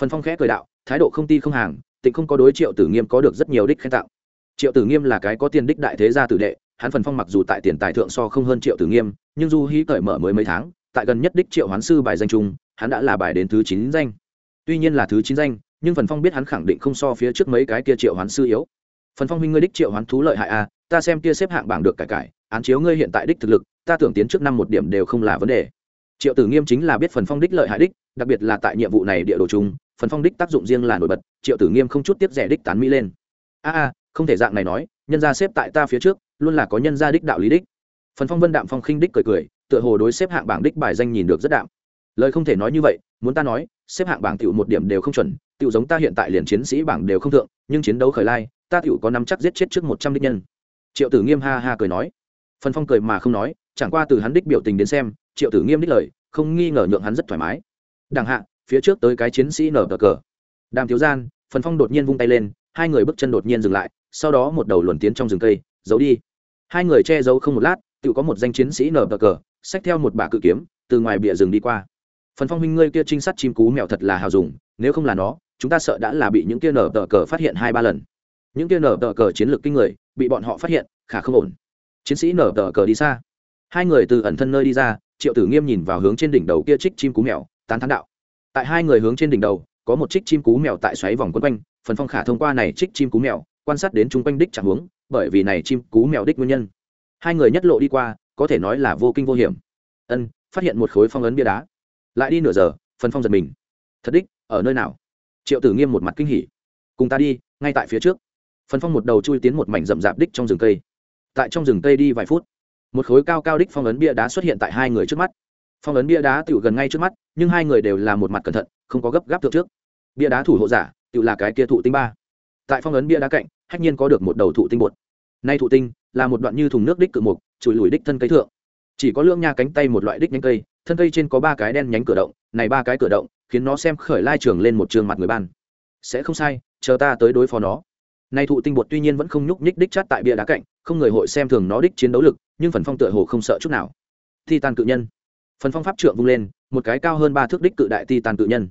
A: Phần phong khẽ cười đạo thái độ không ti không hàng tịnh không có đối triệu tử nghiêm có được rất nhiều đích khen tạo triệu tử nghiêm là cái có tiền đích đại thế gia tử đệ hắn phần phong mặc dù tại tiền tài thượng so không hơn triệu tử nghiêm nhưng du hí cởi mở mới mấy tháng tại gần nhất đích triệu hoán sư bài danh trung hắn đã là bài đến thứ chín danh. Tuy nhiên là thứ chín danh nhưng phần phong biết hắn khẳng định không so phía trước mấy cái kia triệu hoán sư yếu. Phần phong huynh ngươi đích triệu hoán thú lợi hại a à, ta xem kia xếp hạng bảng được cải cải án chiếu ngươi hiện tại đích thực lực ta tưởng tiến trước năm một điểm đều không là vấn đề triệu tử nghiêm chính là biết phần phong đích lợi hại đích, đặc biệt là tại nhiệm vụ này địa đồ chung, phần phong đích tác dụng riêng là nổi bật, triệu tử nghiêm không chút tiếp rẻ đích tán mỹ lên. A a, không thể dạng này nói, nhân gia xếp tại ta phía trước, luôn là có nhân gia đích đạo lý đích. Phần phong vân đạm phong khinh đích cười cười, tựa hồ đối xếp hạng bảng đích bài danh nhìn được rất đạm. Lời không thể nói như vậy, muốn ta nói, xếp hạng bảng tiểu một điểm đều không chuẩn, tiểu giống ta hiện tại liền chiến sĩ bảng đều không thượng, nhưng chiến đấu khởi lai, ta tiểu có nắm chắc giết chết trước một trăm đích nhân. Triệu tử nghiêm ha ha cười nói. Phần phong cười mà không nói, chẳng qua từ hắn đích biểu tình đến xem triệu tử nghiêm đích lời, không nghi ngờ nhượng hắn rất thoải mái. Đẳng hạ, phía trước tới cái chiến sĩ nở cờ cờ. Đàm thiếu gian, phần phong đột nhiên vung tay lên, hai người bước chân đột nhiên dừng lại, sau đó một đầu luồn tiến trong rừng cây, giấu đi. Hai người che giấu không một lát, tự có một danh chiến sĩ nở cờ cờ, xách theo một bả cự kiếm, từ ngoài bìa rừng đi qua. Phần phong minh ngươi kia trinh sát chim cú mèo thật là hào dùng, nếu không là nó, chúng ta sợ đã là bị những kia nở tờ cờ phát hiện hai ba lần. Những kia nở tờ cờ chiến lược kinh người, bị bọn họ phát hiện, khả không ổn. Chiến sĩ nở tờ cờ đi xa. Hai người từ ẩn thân nơi đi ra triệu tử nghiêm nhìn vào hướng trên đỉnh đầu kia trích chim cú mèo, tán thán đạo. Tại hai người hướng trên đỉnh đầu, có một trích chim cú mèo tại xoáy vòng quấn quanh, phần phong khả thông qua này trích chim cú mèo, quan sát đến chung quanh đích chẳng hướng bởi vì này chim cú mèo đích nguyên nhân. Hai người nhất lộ đi qua, có thể nói là vô kinh vô hiểm. Ân, phát hiện một khối phong ấn bia đá. Lại đi nửa giờ, phần phong giật mình. Thật đích, ở nơi nào? Triệu tử nghiêm một mặt kinh hỉ. Cùng ta đi, ngay tại phía trước. Phần phong một đầu chui tiến một mảnh rậm rạp đích trong rừng cây. Tại trong rừng cây đi vài phút một khối cao cao đích phong ấn bia đá xuất hiện tại hai người trước mắt. Phong ấn bia đá tựu gần ngay trước mắt, nhưng hai người đều là một mặt cẩn thận, không có gấp gáp thượng trước. Bia đá thủ hộ giả tự là cái kia thụ tinh ba. Tại phong ấn bia đá cạnh, hách nhiên có được một đầu thụ tinh bột. Nay thụ tinh là một đoạn như thùng nước đích cự mục, chùi lùi đích thân cây thượng. Chỉ có lưỡng nha cánh tay một loại đích nhánh cây, thân cây trên có ba cái đen nhánh cửa động, này ba cái cửa động khiến nó xem khởi lai trường lên một trường mặt người ban. Sẽ không sai, chờ ta tới đối phó nó nay thụ tinh bột tuy nhiên vẫn không nhúc nhích đích chát tại bia đá cạnh, không người hội xem thường nó đích chiến đấu lực, nhưng phần phong tựa hồ không sợ chút nào. Thi tàn cự nhân. Phần phong pháp trượng vung lên, một cái cao hơn ba thước đích cự đại ti tàn cự nhân.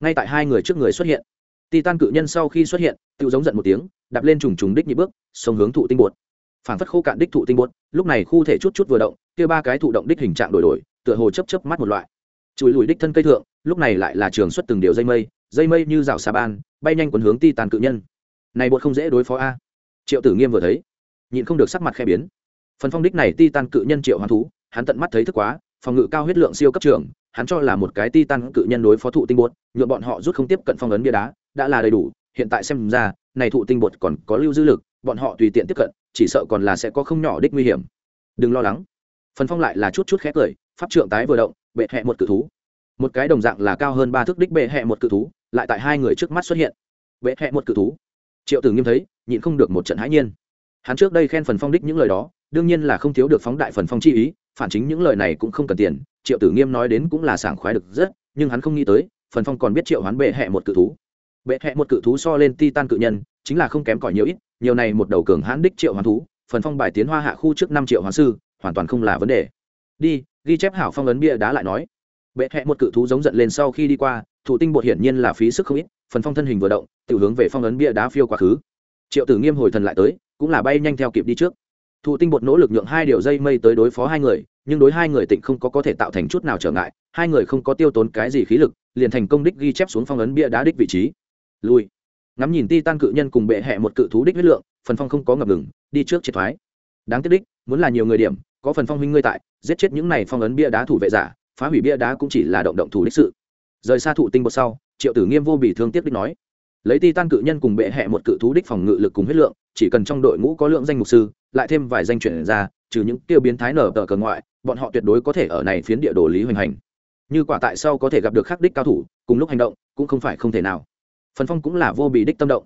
A: Ngay tại hai người trước người xuất hiện. Ti tan cự nhân sau khi xuất hiện tự giống giận một tiếng, đạp lên trùng trùng đích nhị bước sông hướng thụ tinh bột. Phản phất khô cạn đích thụ tinh bột, lúc này khu thể chút chút vừa động, kia ba cái thụ động đích hình trạng đổi đổi, tựa hồ chấp chấp mắt một loại. Chùi lùi đích thân cây thượng, lúc này lại là trường xuất từng điều dây mây dây mây như rào xà ban, bay nhanh quần hướng ti tàn cự nhân này bột không dễ đối phó a. Triệu tử nghiêm vừa thấy, nhịn không được sắc mặt khe biến. Phần phong đích này ti tan cự nhân triệu hoán thú, hắn tận mắt thấy thức quá, phòng ngự cao huyết lượng siêu cấp trưởng, hắn cho là một cái ti tan cự nhân đối phó thụ tinh bột nhuộm bọn họ rút không tiếp cận phong ấn bia đá, đã là đầy đủ, hiện tại xem ra, này thụ tinh bột còn có lưu dư lực, bọn họ tùy tiện tiếp cận, chỉ sợ còn là sẽ có không nhỏ đích nguy hiểm. Đừng lo lắng. Phần phong lại là chút chút khẽ cười, pháp trượng tái vừa động, bệ hẹ một cự thú. Một cái đồng dạng là cao hơn ba thước đích bệ hẹ một cự thú, lại tại hai người trước mắt xuất hiện. Bệ hẹ một cự thú triệu tử nghiêm thấy, nhịn không được một trận hãi nhiên. Hắn trước đây khen phần phong đích những lời đó, đương nhiên là không thiếu được phóng đại phần phong chi ý, phản chính những lời này cũng không cần tiền, triệu tử nghiêm nói đến cũng là sảng khoái được rất, nhưng hắn không nghĩ tới, phần phong còn biết triệu hoán bệ hẹ một cự thú. Bệ hẹ một cự thú so lên ti tan cự nhân, chính là không kém cỏi nhiều ít, nhiều này một đầu cường hãn đích triệu hoán thú, phần phong bài tiến hoa hạ khu trước năm triệu hoán sư, hoàn toàn không là vấn đề. Đi, ghi chép hảo phong ấn bia đá lại nói. Bệ hẹ một cự thú giống giận lên sau khi đi qua thủ tinh bột hiển nhiên là phí sức không ít phần phong thân hình vừa động tự hướng về phong ấn bia đá phiêu quá khứ. Triệu tử nghiêm hồi thần lại tới, cũng là bay nhanh theo kịp đi trước. Thụ tinh bột nỗ lực nhượng hai điều dây mây tới đối phó hai người, nhưng đối hai người tịnh không có có thể tạo thành chút nào trở ngại, hai người không có tiêu tốn cái gì khí lực, liền thành công đích ghi chép xuống phong ấn bia đá đích vị trí. Lui. Ngắm nhìn ti tan cự nhân cùng bệ hẹ một cự thú đích huyết lượng, phần phong không có ngập ngừng, đi trước triệt thoái. Đáng tiếc đích, muốn là nhiều người điểm, có phần phong huynh ngươi tại, giết chết những này phong ấn bia đá thủ vệ giả, phá hủy bia đá cũng chỉ là động động thủ đích sự. Rời xa thụ tinh bột sau triệu tử nghiêm vô bị thương tiếp đích nói. Lấy ti tan cự nhân cùng bệ hẹ một cự thú đích phòng ngự lực cùng huyết lượng, chỉ cần trong đội ngũ có lượng danh mục sư, lại thêm vài danh chuyển ra, trừ những tiêu biến thái nở tờ cờ ngoại, bọn họ tuyệt đối có thể ở này phiến địa đồ lý hoành hành. Như quả tại sau có thể gặp được khắc đích cao thủ, cùng lúc hành động, cũng không phải không thể nào. Phần phong cũng là vô bị đích tâm động.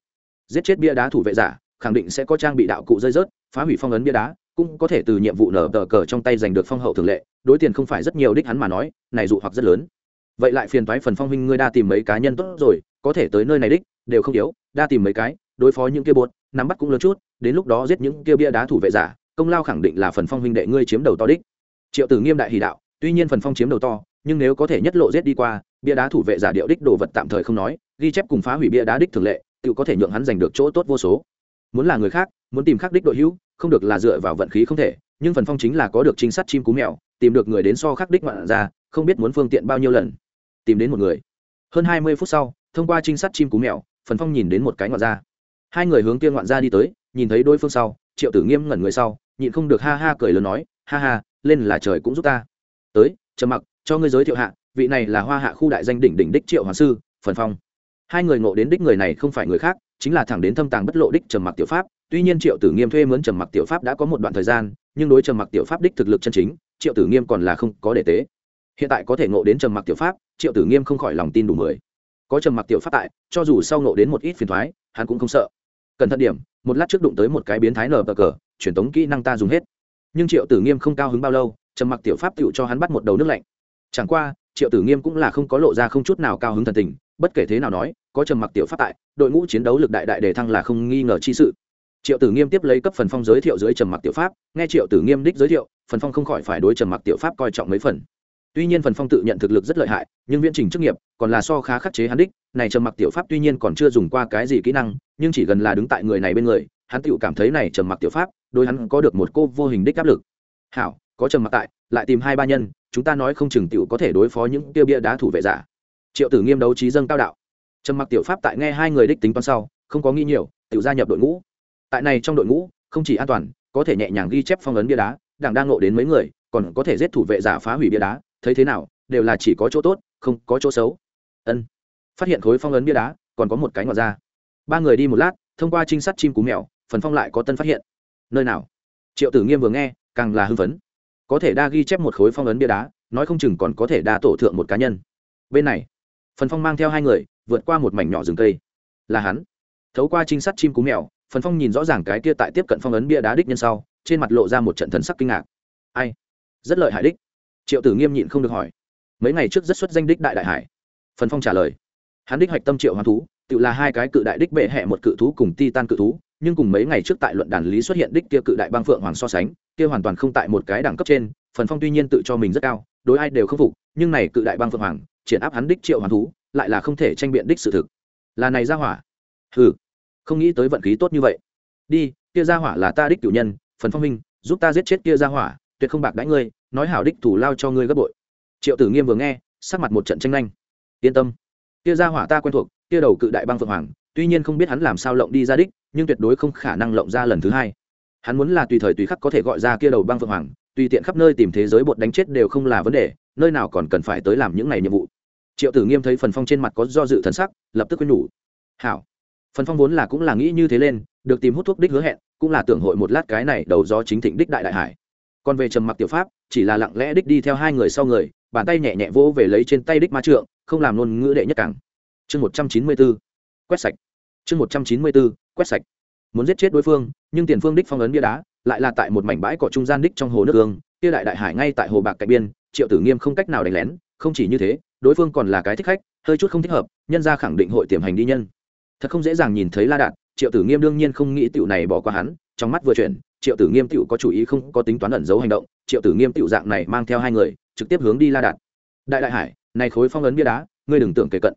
A: Giết chết bia đá thủ vệ giả, khẳng định sẽ có trang bị đạo cụ rơi rớt, phá hủy phong ấn bia đá, cũng có thể từ nhiệm vụ nở tờ cờ trong tay giành được phong hậu thường lệ, đối tiền không phải rất nhiều đích hắn mà nói, này dụ hoặc rất lớn vậy lại phiền toái phần phong huynh ngươi đa tìm mấy cá nhân tốt rồi, có thể tới nơi này đích, đều không yếu, đa tìm mấy cái, đối phó những kia bột nắm bắt cũng lớn chút, đến lúc đó giết những kia bia đá thủ vệ giả, công lao khẳng định là phần phong huynh đệ ngươi chiếm đầu to đích. Triệu tử nghiêm đại hỷ đạo, tuy nhiên phần phong chiếm đầu to, nhưng nếu có thể nhất lộ giết đi qua, bia đá thủ vệ giả điệu đích đồ vật tạm thời không nói, ghi chép cùng phá hủy bia đá đích thường lệ, tự có thể nhượng hắn giành được chỗ tốt vô số. Muốn là người khác, muốn tìm khác đích đội hữu, không được là dựa vào vận khí không thể, nhưng phần phong chính là có được trinh sát chim cú mèo, tìm được người đến so khắc đích ngoạn ra, không biết muốn phương tiện bao nhiêu lần tìm đến một người. Hơn hai mươi phút sau, thông qua trinh sát chim cú mèo, phần phong nhìn đến một cái ngoạn gia. Hai người hướng kia ngoạn gia đi tới, nhìn thấy đối phương sau, triệu tử nghiêm ngẩn người sau, nhịn không được ha ha cười lớn nói, ha ha, lên là trời cũng giúp ta. Tới, trầm mặc, cho ngươi giới thiệu hạ, vị này là hoa hạ khu đại danh đỉnh đỉnh đích triệu hoàng sư, phần phong. Hai người ngộ đến đích người này không phải người khác, chính là thẳng đến thâm tàng bất lộ đích trầm mặc tiểu pháp. Tuy nhiên triệu tử nghiêm thuê mướn trầm mặc tiểu pháp đã có một đoạn thời gian, nhưng đối trầm mặc tiểu pháp đích thực lực chân chính, triệu tử nghiêm còn là không có để tế hiện tại có thể ngộ đến trầm mặc tiểu pháp, triệu tử nghiêm không khỏi lòng tin đủ mười. Có trầm mặc tiểu pháp tại, cho dù sau ngộ đến một ít phiền thoái, hắn cũng không sợ. Cần thận điểm, một lát trước đụng tới một cái biến thái nở bờ cờ, truyền tống kỹ năng ta dùng hết. Nhưng triệu tử nghiêm không cao hứng bao lâu, trầm mặc tiểu pháp tựu cho hắn bắt một đầu nước lạnh. Chẳng qua, triệu tử nghiêm cũng là không có lộ ra không chút nào cao hứng thần tình, bất kể thế nào nói, có trầm mặc tiểu pháp tại, đội ngũ chiến đấu lực đại đại đề thăng là không nghi ngờ chi sự. Triệu tử nghiêm tiếp lấy cấp phần phong giới thiệu dưới trầm mặc tiểu pháp, nghe triệu tử nghiêm đích giới thiệu, phần phong không khỏi phải đối trầm mặc tiểu pháp coi trọng mấy phần tuy nhiên phần phong tự nhận thực lực rất lợi hại, nhưng viễn trình chức nghiệp còn là so khá khắc chế hắn đích, này trầm mặc tiểu pháp tuy nhiên còn chưa dùng qua cái gì kỹ năng, nhưng chỉ gần là đứng tại người này bên người, hắn tự cảm thấy này trầm mặc tiểu pháp đôi hắn có được một cô vô hình đích áp lực. Hảo, có trầm mặc tại, lại tìm hai ba nhân, chúng ta nói không chừng tiểu có thể đối phó những tiêu bia đá thủ vệ giả. Triệu tử nghiêm đấu trí dâng cao đạo. Trầm mặc tiểu pháp tại nghe hai người đích tính toán sau, không có nghĩ nhiều tiểu gia nhập đội ngũ. Tại này trong đội ngũ, không chỉ an toàn, có thể nhẹ nhàng ghi chép phong ấn bia đá, đảng đang nộ đến mấy người, còn có thể giết thủ vệ giả phá hủy bia đá thấy thế nào, đều là chỉ có chỗ tốt, không có chỗ xấu. Ân. Phát hiện khối phong ấn bia đá, còn có một cái ngọt ra ba người đi một lát, thông qua trinh sát chim cú mèo, phần phong lại có tân phát hiện. Nơi nào? Triệu tử nghiêm vừa nghe, càng là hưng phấn. Có thể đa ghi chép một khối phong ấn bia đá, nói không chừng còn có thể đa tổ thượng một cá nhân. Bên này, phần phong mang theo hai người, vượt qua một mảnh nhỏ rừng cây. Là hắn. Thấu qua trinh sát chim cú mèo, phần phong nhìn rõ ràng cái kia tại tiếp cận phong ấn bia đá đích nhân sau, trên mặt lộ ra một trận thần sắc kinh ngạc. Ai? Rất lợi hại đích triệu tử nghiêm nhịn không được hỏi, mấy ngày trước rất xuất danh đích đại đại hải? Phần phong trả lời, hắn đích hoạch tâm triệu hoán thú, tự là hai cái cự đại đích bệ hẹ một cự thú cùng ti tan cự thú, nhưng cùng mấy ngày trước tại luận đàn lý xuất hiện đích kia cự đại băng phượng hoàng so sánh, kia hoàn toàn không tại một cái đẳng cấp trên, phần phong tuy nhiên tự cho mình rất cao, đối ai đều không phục, nhưng này cự đại băng phượng hoàng, triển áp hắn đích triệu hoàng thú, lại là không thể tranh biện đích sự thực. Là này ra hỏa. Hừ, không nghĩ tới vận khí tốt như vậy. Đi, kia ra hỏa là ta đích cửu nhân, phần phong minh giúp ta giết chết kia ra hỏa, tuyệt không bạc đãi ngươi nói hảo đích thủ lao cho ngươi gấp bội. Triệu tử nghiêm vừa nghe, sắc mặt một trận tranh nhanh yên tâm. Kia ra hỏa ta quen thuộc, kia đầu cự đại băng phượng hoàng, tuy nhiên không biết hắn làm sao lộng đi ra đích, nhưng tuyệt đối không khả năng lộng ra lần thứ hai. Hắn muốn là tùy thời tùy khắc có thể gọi ra kia đầu băng phượng hoàng, tùy tiện khắp nơi tìm thế giới bột đánh chết đều không là vấn đề, nơi nào còn cần phải tới làm những này nhiệm vụ. Triệu tử nghiêm thấy phần phong trên mặt có do dự thần sắc, lập tức quên nhủ. Hảo. Phần phong vốn là cũng là nghĩ như thế lên, được tìm hút thuốc đích hứa hẹn, cũng là tưởng hội một lát cái này đầu gió chính thịnh đích đại đại hải. Còn về trầm mặc tiểu pháp chỉ là lặng lẽ đích đi theo hai người sau người, bàn tay nhẹ nhẹ vỗ về lấy trên tay đích ma trượng, không làm ngôn ngữ đệ nhất cảng. Chương một trăm chín mươi b ố quét sạch. Chương một trăm chín mươi b ố quét sạch. Muốn giết chết đối phương, nhưng tiền phương đích phong ấn bia đá, lại là tại một mảnh bãi cỏ trung gian đích trong hồ nước hương kia đại đại hải ngay tại hồ bạc cạnh biên, triệu tử nghiêm không cách nào đánh lén, không chỉ như thế, đối phương còn là cái thích khách, hơi chút không thích hợp, nhân ra khẳng định hội tiềm hành đi nhân. Thật không dễ dàng nhìn thấy la đạt, triệu tử nghiêm đương nhiên không nghĩ tiểu này bỏ qua hắn, trong mắt vừa chuyển triệu tử nghiêm tựu có chủ ý không có tính toán ẩn giấu hành động, triệu tử nghiêm tựu dạng này mang theo hai người, trực tiếp hướng đi la đạt. Đại đại hải, này khối phong ấn bia đá, ngươi đừng tưởng kề cận.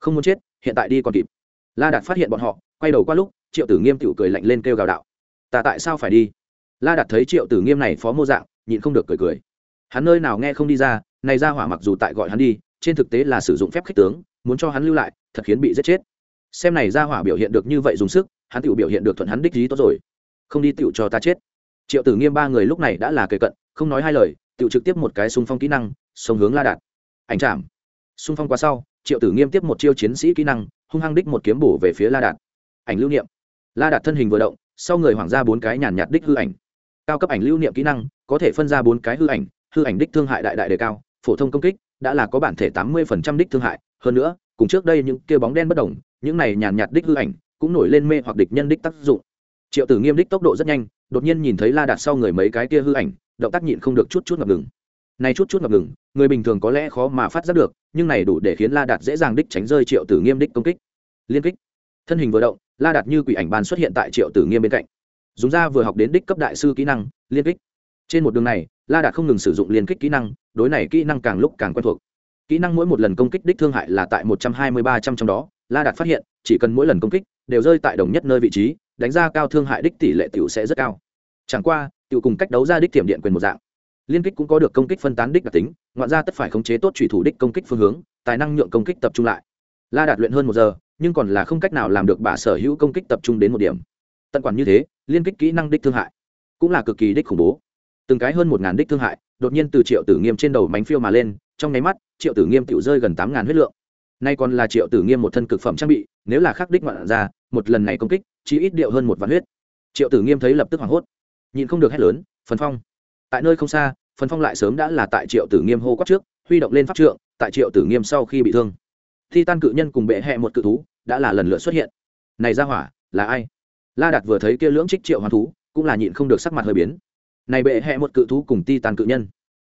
A: Không muốn chết, hiện tại đi còn kịp. La đạt phát hiện bọn họ, quay đầu qua lúc, triệu tử nghiêm tựu cười lạnh lên kêu gào đạo. Ta tại sao phải đi? La đạt thấy triệu tử nghiêm này phó mô dạng, nhịn không được cười cười. Hắn nơi nào nghe không đi ra, này ra hỏa mặc dù tại gọi hắn đi, trên thực tế là sử dụng phép khích tướng, muốn cho hắn lưu lại, thật khiến bị giết chết. Xem này ra hỏa biểu hiện được như vậy dùng sức, hắn tự biểu hiện được thuận hắn đích lý tốt rồi không đi tựu cho ta chết. Triệu tử nghiêm ba người lúc này đã là kề cận, không nói hai lời, tựu trực tiếp một cái xung phong kỹ năng sông hướng la đạt. Ảnh chạm xung phong qua sau, triệu tử nghiêm tiếp một chiêu chiến sĩ kỹ năng, hung hăng đích một kiếm bổ về phía la đạt. Ảnh lưu niệm. La đạt thân hình vừa động, sau người hoảng ra bốn cái nhàn nhạt đích hư ảnh. Cao cấp ảnh lưu niệm kỹ năng, có thể phân ra bốn cái hư ảnh hư ảnh đích thương hại đại đại đề cao, phổ thông công kích, đã là có bản thể tám mươi đích thương hại. Hơn nữa, cùng trước đây những kia bóng đen bất đồng, những này nhàn nhạt đích hư ảnh cũng nổi lên mê hoặc địch nhân đích tác dụng triệu tử nghiêm đích tốc độ rất nhanh, đột nhiên nhìn thấy la đạt sau người mấy cái kia hư ảnh, động tác nhịn không được chút chút ngập ngừng. Này chút chút ngập ngừng, người bình thường có lẽ khó mà phát giác được, nhưng này đủ để khiến la đạt dễ dàng đích tránh rơi triệu tử nghiêm đích công kích. Liên kích. Thân hình vừa động, la đạt như quỷ ảnh ban xuất hiện tại triệu tử nghiêm bên cạnh. Dùng ra vừa học đến đích cấp đại sư kỹ năng, liên kích. Trên một đường này, la đạt không ngừng sử dụng liên kích kỹ năng, đối này kỹ năng càng lúc càng quen thuộc. Kỹ năng mỗi một lần công kích đích thương hại là tại một trăm hai mươi ba trăm trong đó, la đạt phát hiện, chỉ cần mỗi lần công kích đều rơi tại đồng nhất nơi vị trí, đánh ra cao thương hại đích tỷ lệ tiểu sẽ rất cao. Chẳng qua, tiểu cùng cách đấu ra đích tiềm điện quyền một dạng. Liên kích cũng có được công kích phân tán đích đặc tính, ngoạn ra tất phải khống chế tốt thủy thủ đích công kích phương hướng, tài năng nhượng công kích tập trung lại. La đạt luyện hơn một giờ, nhưng còn là không cách nào làm được bà sở hữu công kích tập trung đến một điểm. Tận quản như thế, liên kích kỹ năng đích thương hại cũng là cực kỳ đích khủng bố. Từng cái hơn một ngàn đích thương hại, đột nhiên từ triệu tử nghiêm trên đầu mánh phiêu mà lên, trong nháy mắt, triệu tử nghiêm tiểu rơi gần tám ngàn huyết lượng nay còn là triệu tử nghiêm một thân cực phẩm trang bị, nếu là khắc đích ngoạn ra, một lần này công kích chỉ ít điệu hơn một vạn huyết. Triệu tử nghiêm thấy lập tức hoảng hốt. Nhìn không được hét lớn, phần phong! Tại nơi không xa, phần phong lại sớm đã là tại triệu tử nghiêm hô quát trước, huy động lên pháp trượng, tại triệu tử nghiêm sau khi bị thương. Thi tan cự nhân cùng bệ hẹ một cự thú, đã là lần lượt xuất hiện. Này ra hỏa, là ai? La đạt vừa thấy kia lưỡng trích triệu hoàn thú, cũng là nhịn không được sắc mặt hơi biến. Này bệ hẹ một cự thú cùng ti tan cự nhân,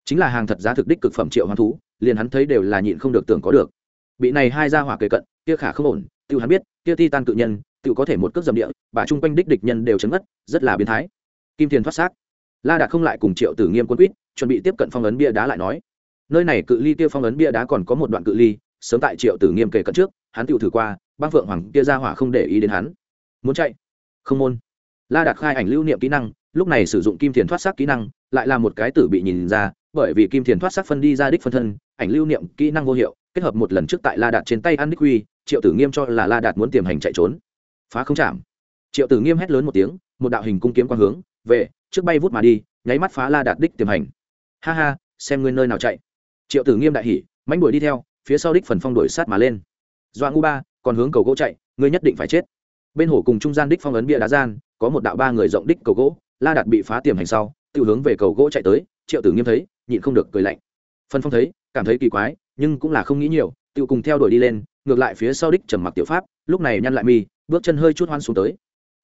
A: chính là hàng thật giá thực đích cực phẩm triệu hoàn thú, liền hắn thấy đều là nhịn không được tưởng có được bị này hai ra hỏa kề cận, kia khả không ổn tự hắn biết, kia ti tan cự nhân tự có thể một cước dầm địa, bà chung quanh đích địch nhân đều chấn ngất, rất là biến thái. Kim thiền thoát xác. La đạt không lại cùng triệu tử nghiêm quân quýt, chuẩn bị tiếp cận phong ấn bia đá lại nói. Nơi này cự ly tiêu phong ấn bia đá còn có một đoạn cự ly, sớm tại triệu tử nghiêm kề cận trước, hắn tự thử qua, băng phượng hoàng kia ra hỏa không để ý đến hắn. Muốn chạy? Không môn la đạt khai ảnh lưu niệm kỹ năng, lúc này sử dụng kim thiền thoát xác kỹ năng, lại là một cái tử bị nhìn ra, bởi vì kim thiền thoát xác phân đi ra đích phân thân, ảnh lưu niệm kỹ năng vô hiệu kết hợp một lần trước tại la đạt trên tay ăn đích huy, triệu tử nghiêm cho là la đạt muốn tiềm hành chạy trốn. Phá không chạm. Triệu tử nghiêm hét lớn một tiếng, một đạo hình cung kiếm quang hướng về trước bay vút mà đi, nháy mắt phá la đạt đích tiềm hành. Ha ha, xem ngươi nơi nào chạy. Triệu tử nghiêm đại hỉ mánh đuổi đi theo, phía sau đích phần phong đuổi sát mà lên. Doa ngu ba, còn hướng cầu gỗ chạy, ngươi nhất định phải chết. Bên hồ cùng trung gian đích phong ấn bia đá gian, có một đạo ba người rộng đích cầu gỗ, la đạt bị phá tiềm hành sau, tự hướng về cầu gỗ chạy tới, triệu tử nghiêm thấy, nhịn không được cười lạnh. Phân phong thấy, cảm thấy kỳ quái nhưng cũng là không nghĩ nhiều tự cùng theo đuổi đi lên, ngược lại phía sau đích trầm mặc tiểu pháp, lúc này nhăn lại mi, bước chân hơi chút hoan xuống tới.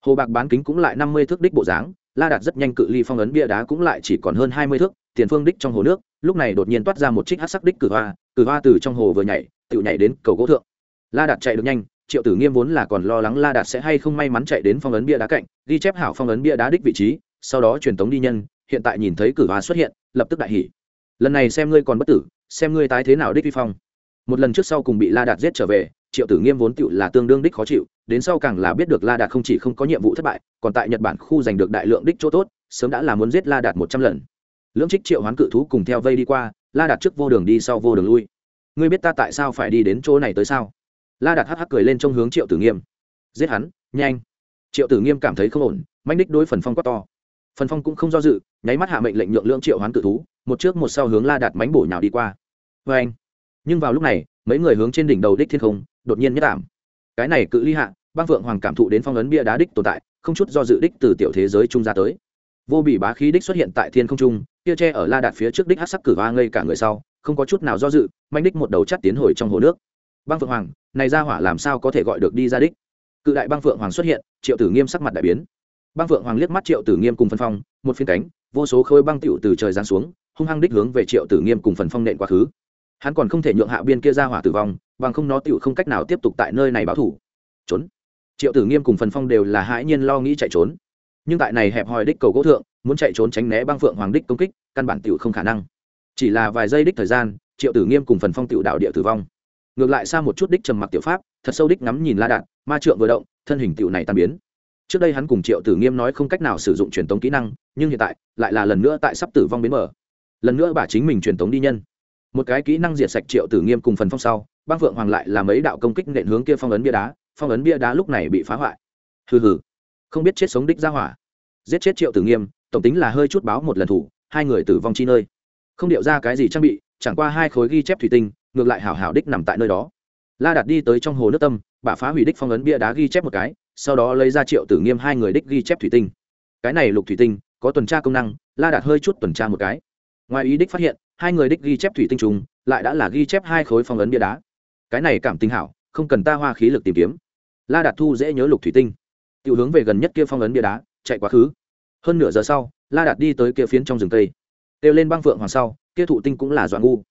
A: Hồ bạc bán kính cũng lại năm mươi thước đích bộ dáng, la đạt rất nhanh cự ly phong ấn bia đá cũng lại chỉ còn hơn hai mươi thước, tiền phương đích trong hồ nước, lúc này đột nhiên toát ra một trích hát sắc đích cử hoa cử hoa từ trong hồ vừa nhảy tự nhảy đến cầu gỗ thượng. La đạt chạy được nhanh, triệu tử nghiêm vốn là còn lo lắng la đạt sẽ hay không may mắn chạy đến phong ấn bia đá cạnh, ghi chép hảo phong ấn bia đá đích vị trí, sau đó truyền tống đi nhân, hiện tại nhìn thấy cử hoa xuất hiện, lập tức đại hỉ lần này xem ngươi còn bất tử, xem ngươi tái thế nào đích vi phong. Một lần trước sau cùng bị la đạt giết trở về, triệu tử nghiêm vốn tựu là tương đương đích khó chịu, đến sau càng là biết được la đạt không chỉ không có nhiệm vụ thất bại, còn tại nhật bản khu giành được đại lượng đích chỗ tốt, sớm đã là muốn giết la đạt một trăm lần. Lưỡng trích triệu hoán cự thú cùng theo vây đi qua, la đạt trước vô đường đi, sau vô đường lui. Ngươi biết ta tại sao phải đi đến chỗ này tới sao? La đạt hắc hắc cười lên trong hướng triệu tử nghiêm. Giết hắn, nhanh. Triệu tử nghiêm cảm thấy không ổn manh đích đối phần phong quá to. Phần phong cũng không do dự, nháy mắt hạ mệnh lệnh nhượng Lưỡng triệu hoán cự thú một trước một sau hướng la đạt mánh bổ nhào đi qua. Vê anh. Nhưng vào lúc này, mấy người hướng trên đỉnh đầu đích thiên không, đột nhiên nhất ảm. Cái này cự ly hạ, băng phượng hoàng cảm thụ đến phong ấn bia đá đích tồn tại, không chút do dự đích từ tiểu thế giới trung ra tới. Vô bị bá khí đích xuất hiện tại thiên không trung, kia tre ở la đạt phía trước đích hát sắc cử va ngây cả người sau, không có chút nào do dự, manh đích một đầu chắt tiến hồi trong hồ nước. Băng phượng hoàng, này ra hỏa làm sao có thể gọi được đi ra đích? Cự đại băng phượng hoàng xuất hiện, triệu tử nghiêm sắc mặt đại biến băng phượng hoàng liếc mắt triệu tử nghiêm cùng phân phong, một phiên cánh, vô số khối băng tựu từ trời giáng xuống, hung hăng đích hướng về triệu tử nghiêm cùng phần phong nện quá khứ. Hắn còn không thể nhượng hạ biên kia ra hỏa tử vong, bằng không nó tựu không cách nào tiếp tục tại nơi này báo thủ trốn. Triệu tử nghiêm cùng phần phong đều là hãi nhiên lo nghĩ chạy trốn. Nhưng tại này hẹp hòi đích cầu gỗ thượng, muốn chạy trốn tránh né băng phượng hoàng đích công kích, căn bản tựu không khả năng. Chỉ là vài giây đích thời gian, triệu tử nghiêm cùng phần phong tựu đạo địa tử vong. Ngược lại xa một chút đích trầm mặc tiểu pháp, thật sâu đích ngắm nhìn la đạn ma trượng vừa động, thân hình tựu này tan biến trước đây hắn cùng triệu tử nghiêm nói không cách nào sử dụng truyền tống kỹ năng, nhưng hiện tại lại là lần nữa tại sắp tử vong biến mở lần nữa bà chính mình truyền tống đi nhân. Một cái kỹ năng diệt sạch triệu tử nghiêm cùng phần phong sau băng phượng hoàng lại làm mấy đạo công kích nện hướng kia phong ấn bia đá, phong ấn bia đá lúc này bị phá hoại. Hừ hừ. Không biết chết sống đích ra hỏa. Giết chết triệu tử nghiêm, tổng tính là hơi chút báo một lần thủ, hai người tử vong chi nơi. Không điệu ra cái gì trang bị, chẳng qua hai khối ghi chép thủy tinh, ngược lại hảo hảo đích nằm tại nơi đó la đạt đi tới trong hồ nước tâm, bà phá hủy đích phong ấn bia đá ghi chép một cái, sau đó lấy ra triệu tử nghiêm hai người đích ghi chép thủy tinh. Cái này lục thủy tinh, có tuần tra công năng, la đạt hơi chút tuần tra một cái. Ngoài ý đích phát hiện, hai người đích ghi chép thủy tinh trùng, lại đã là ghi chép hai khối phong ấn bia đá. Cái này cảm tinh hảo, không cần ta hoa khí lực tìm kiếm. La đạt thu dễ nhớ lục thủy tinh. Tự hướng về gần nhất kia phong ấn bia đá, chạy quá khứ. Hơn nửa giờ sau, la đạt đi tới kia phiến trong rừng tây kêu lên băng phượng hoàng sau, kia thụ tinh cũng là doạ ngu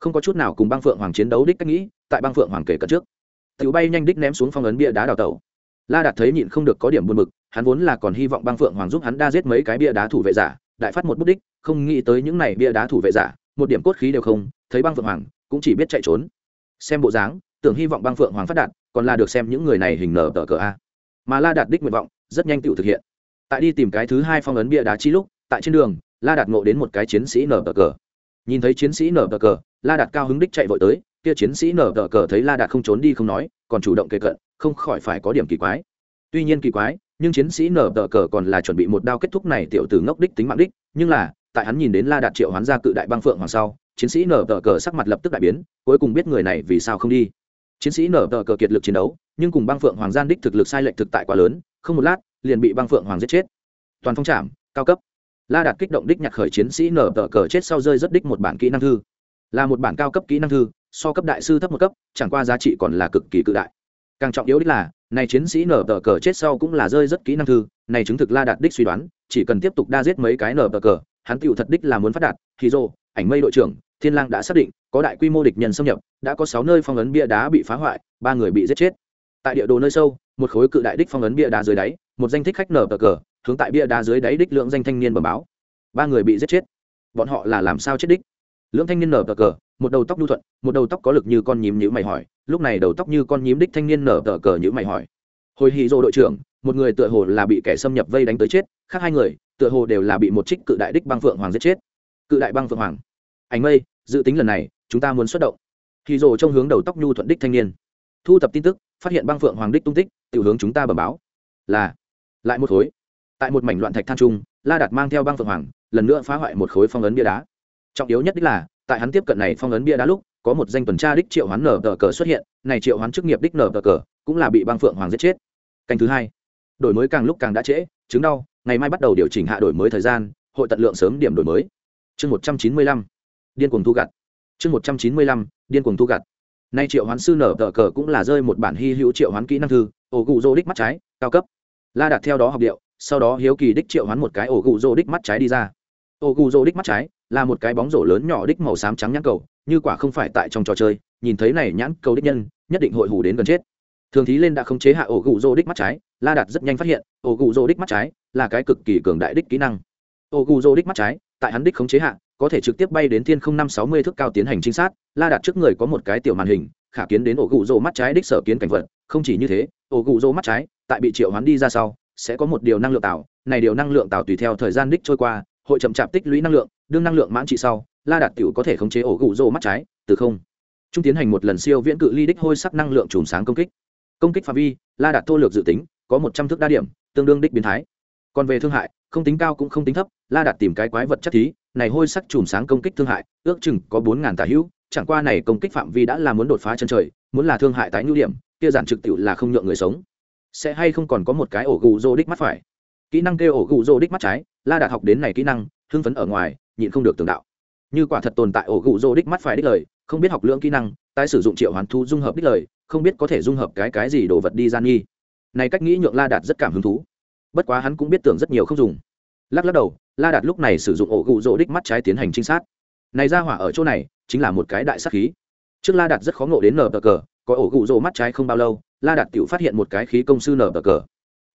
A: không có chút nào cùng băng phượng hoàng chiến đấu đích cách nghĩ, tại băng phượng hoàng kể cận trước. Tiểu bay nhanh đích ném xuống phong ấn bia đá đào tẩu. La đạt thấy nhịn không được có điểm buồn mực hắn vốn là còn hy vọng băng phượng hoàng giúp hắn đa giết mấy cái bia đá thủ vệ giả, đại phát một bút đích, không nghĩ tới những này bia đá thủ vệ giả, một điểm cốt khí đều không, thấy băng phượng hoàng, cũng chỉ biết chạy trốn. Xem bộ dáng, tưởng hy vọng băng phượng hoàng phát đạt, còn là được xem những người này hình nở tờ cờ a. Mà la đạt đích nguyện vọng, rất nhanh tự thực hiện. Tại đi tìm cái thứ hai phong ấn bia đá chi lúc, tại trên đường, la đạt ngộ đến một cái chiến sĩ nở tờ cờ. Nhìn thấy chiến sĩ nở tờ cờ la đạt cao hứng đích chạy vội tới, kia chiến sĩ nở tờ cờ thấy la đạt không trốn đi không nói, còn chủ động kề cận, không khỏi phải có điểm kỳ quái. Tuy nhiên kỳ quái, nhưng chiến sĩ nở tờ cờ còn là chuẩn bị một đao kết thúc này tiểu tử ngốc đích tính mạng đích, nhưng là, tại hắn nhìn đến la đạt triệu hoán ra cự đại băng phượng hoàng sau, chiến sĩ nở tờ cờ sắc mặt lập tức đại biến, cuối cùng biết người này vì sao không đi. Chiến sĩ nở tờ cờ kiệt lực chiến đấu, nhưng cùng băng phượng hoàng gian đích thực lực sai lệch thực tại quá lớn, không một lát, liền bị băng phượng hoàng giết chết. Toàn phong trảm, cao cấp. La đạt kích động đích nhặt khởi chiến sĩ nở tờ cờ chết sau rơi rất đích một bản kỹ năng thư là một bản cao cấp kỹ năng thư, so cấp đại sư thấp một cấp, chẳng qua giá trị còn là cực kỳ cự đại. Càng trọng yếu đích là, này chiến sĩ nở tờ cờ chết sau cũng là rơi rất kỹ năng thư, này chứng thực la đạt đích suy đoán, chỉ cần tiếp tục đa giết mấy cái nở tờ cờ, hắn tựu thật đích là muốn phát đạt. Thì rô ảnh mây đội trưởng, thiên lang đã xác định, có đại quy mô địch nhân xâm nhập, đã có sáu nơi phong ấn bia đá bị phá hoại, ba người bị giết chết. Tại địa đồ nơi sâu, một khối cự đại đích phong ấn bia đá dưới đáy, một danh thích khách nở tờ cờ, hướng tại bia đá dưới đáy đích lượng danh thanh niên bẩm báo. Ba người bị giết chết. Bọn họ là làm sao chết đích? Lưỡng thanh niên nở tờ cờ, một đầu tóc nhu thuận, một đầu tóc có lực như con nhím nhữ mày hỏi, lúc này đầu tóc như con nhím đích thanh niên nở tờ cờ nhữ mày hỏi. Hồi hì dô đội trưởng, một người tựa hồ là bị kẻ xâm nhập vây đánh tới chết, khác hai người, tựa hồ đều là bị một trích cự đại đích băng phượng hoàng giết chết. Cự đại băng phượng hoàng. Ảnh mây, dự tính lần này, chúng ta muốn xuất động. Hì dô trong hướng đầu tóc nhu thuận đích thanh niên. Thu thập tin tức, phát hiện băng phượng hoàng đích tung tích tự hướng chúng ta bẩm báo. Là, lại một khối. Tại một mảnh loạn thạch than trung, la đạt mang theo băng phượng hoàng, lần nữa phá hoại một khối phong ấn bia đá trọng yếu nhất đích là, tại hắn tiếp cận này phong ấn bia đá lúc, có một danh tuần tra đích triệu hoán nở tờ cờ xuất hiện, này triệu hoán chức nghiệp đích nở tờ cờ, cũng là bị băng phượng hoàng giết chết. Canh thứ hai, đổi mới càng lúc càng đã trễ, chứng đau, ngày mai bắt đầu điều chỉnh hạ đổi mới thời gian, hội tận lượng sớm điểm đổi mới. Chương một trăm chín mươi lăm, điên cuồng thu gặt. Chương một trăm chín mươi lăm, điên cuồng thu gặt. Nay triệu hoán sư nở tờ cờ cũng là rơi một bản hy hữu triệu hoán kỹ năng thư, ổ cụ dô đích mắt trái, cao cấp. La đặt theo đó học điệu, sau đó hiếu kỳ đích triệu hoán một cái ổ cụ dô đích mắt trái đi ra. Ổ cụ dô đích mắt trái là một cái bóng rổ lớn nhỏ đích màu xám trắng nhãn cầu, như quả không phải tại trong trò chơi, nhìn thấy này nhãn cầu đích nhân, nhất định hội hù đến gần chết. Thường thí lên đã khống chế hạ ổ gù rô đích mắt trái, la đạt rất nhanh phát hiện, ổ gù rô đích mắt trái là cái cực kỳ cường đại đích kỹ năng. Ổ gù rô đích mắt trái, tại hắn đích khống chế hạ, có thể trực tiếp bay đến thiên không năm sáu mươi thước cao tiến hành trinh sát, la đạt trước người có một cái tiểu màn hình, khả kiến đến ổ gù rô mắt trái đích sở kiến cảnh vật, không chỉ như thế, ổ gù rô mắt trái, tại bị triệu hoán đi ra sau, sẽ có một điều năng lượng tạo, này điều năng lượng tạo tùy theo thời gian đích trôi qua hội chậm chạp tích lũy năng lượng, đương năng lượng mãn trị sau, la đạt tiểu có thể khống chế ổ gù rô mắt trái, từ không. Trung tiến hành một lần siêu viễn cự ly đích hôi sắc năng lượng chùm sáng công kích. Công kích phạm vi, la đạt thô lược dự tính, có một trăm thước đa điểm, tương đương đích biến thái. Còn về thương hại, không tính cao cũng không tính thấp, la đạt tìm cái quái vật chất thí, này hôi sắc chùm sáng công kích thương hại, ước chừng có bốn ngàn tà hữu, chẳng qua này công kích phạm vi đã là muốn đột phá chân trời, muốn là thương hại tái nhu điểm, kia giản trực tự là không nhượng người sống. Sẽ hay không còn có một cái ổ gù rô đích mắt phải. Kỹ năng kêu ổ gù rô đích mắt trái la đạt học đến này kỹ năng, hưng phấn ở ngoài, nhịn không được tường đạo. Như quả thật tồn tại ổ gụ rô đích mắt phải đích lời, không biết học lượng kỹ năng, tái sử dụng triệu hoàn thu dung hợp đích lời, không biết có thể dung hợp cái cái gì đồ vật đi gian nghi. Này cách nghĩ nhượng la đạt rất cảm hứng thú. Bất quá hắn cũng biết tưởng rất nhiều không dùng. Lắc lắc đầu, la đạt lúc này sử dụng ổ gụ rỗ đích mắt trái tiến hành trinh sát. Này ra hỏa ở chỗ này, chính là một cái đại sắc khí. Trước la đạt rất khó ngộ đến nở bờ cờ, có ổ gụ rỗ mắt trái không bao lâu, la đạt tự phát hiện một cái khí công sư nở bờ cờ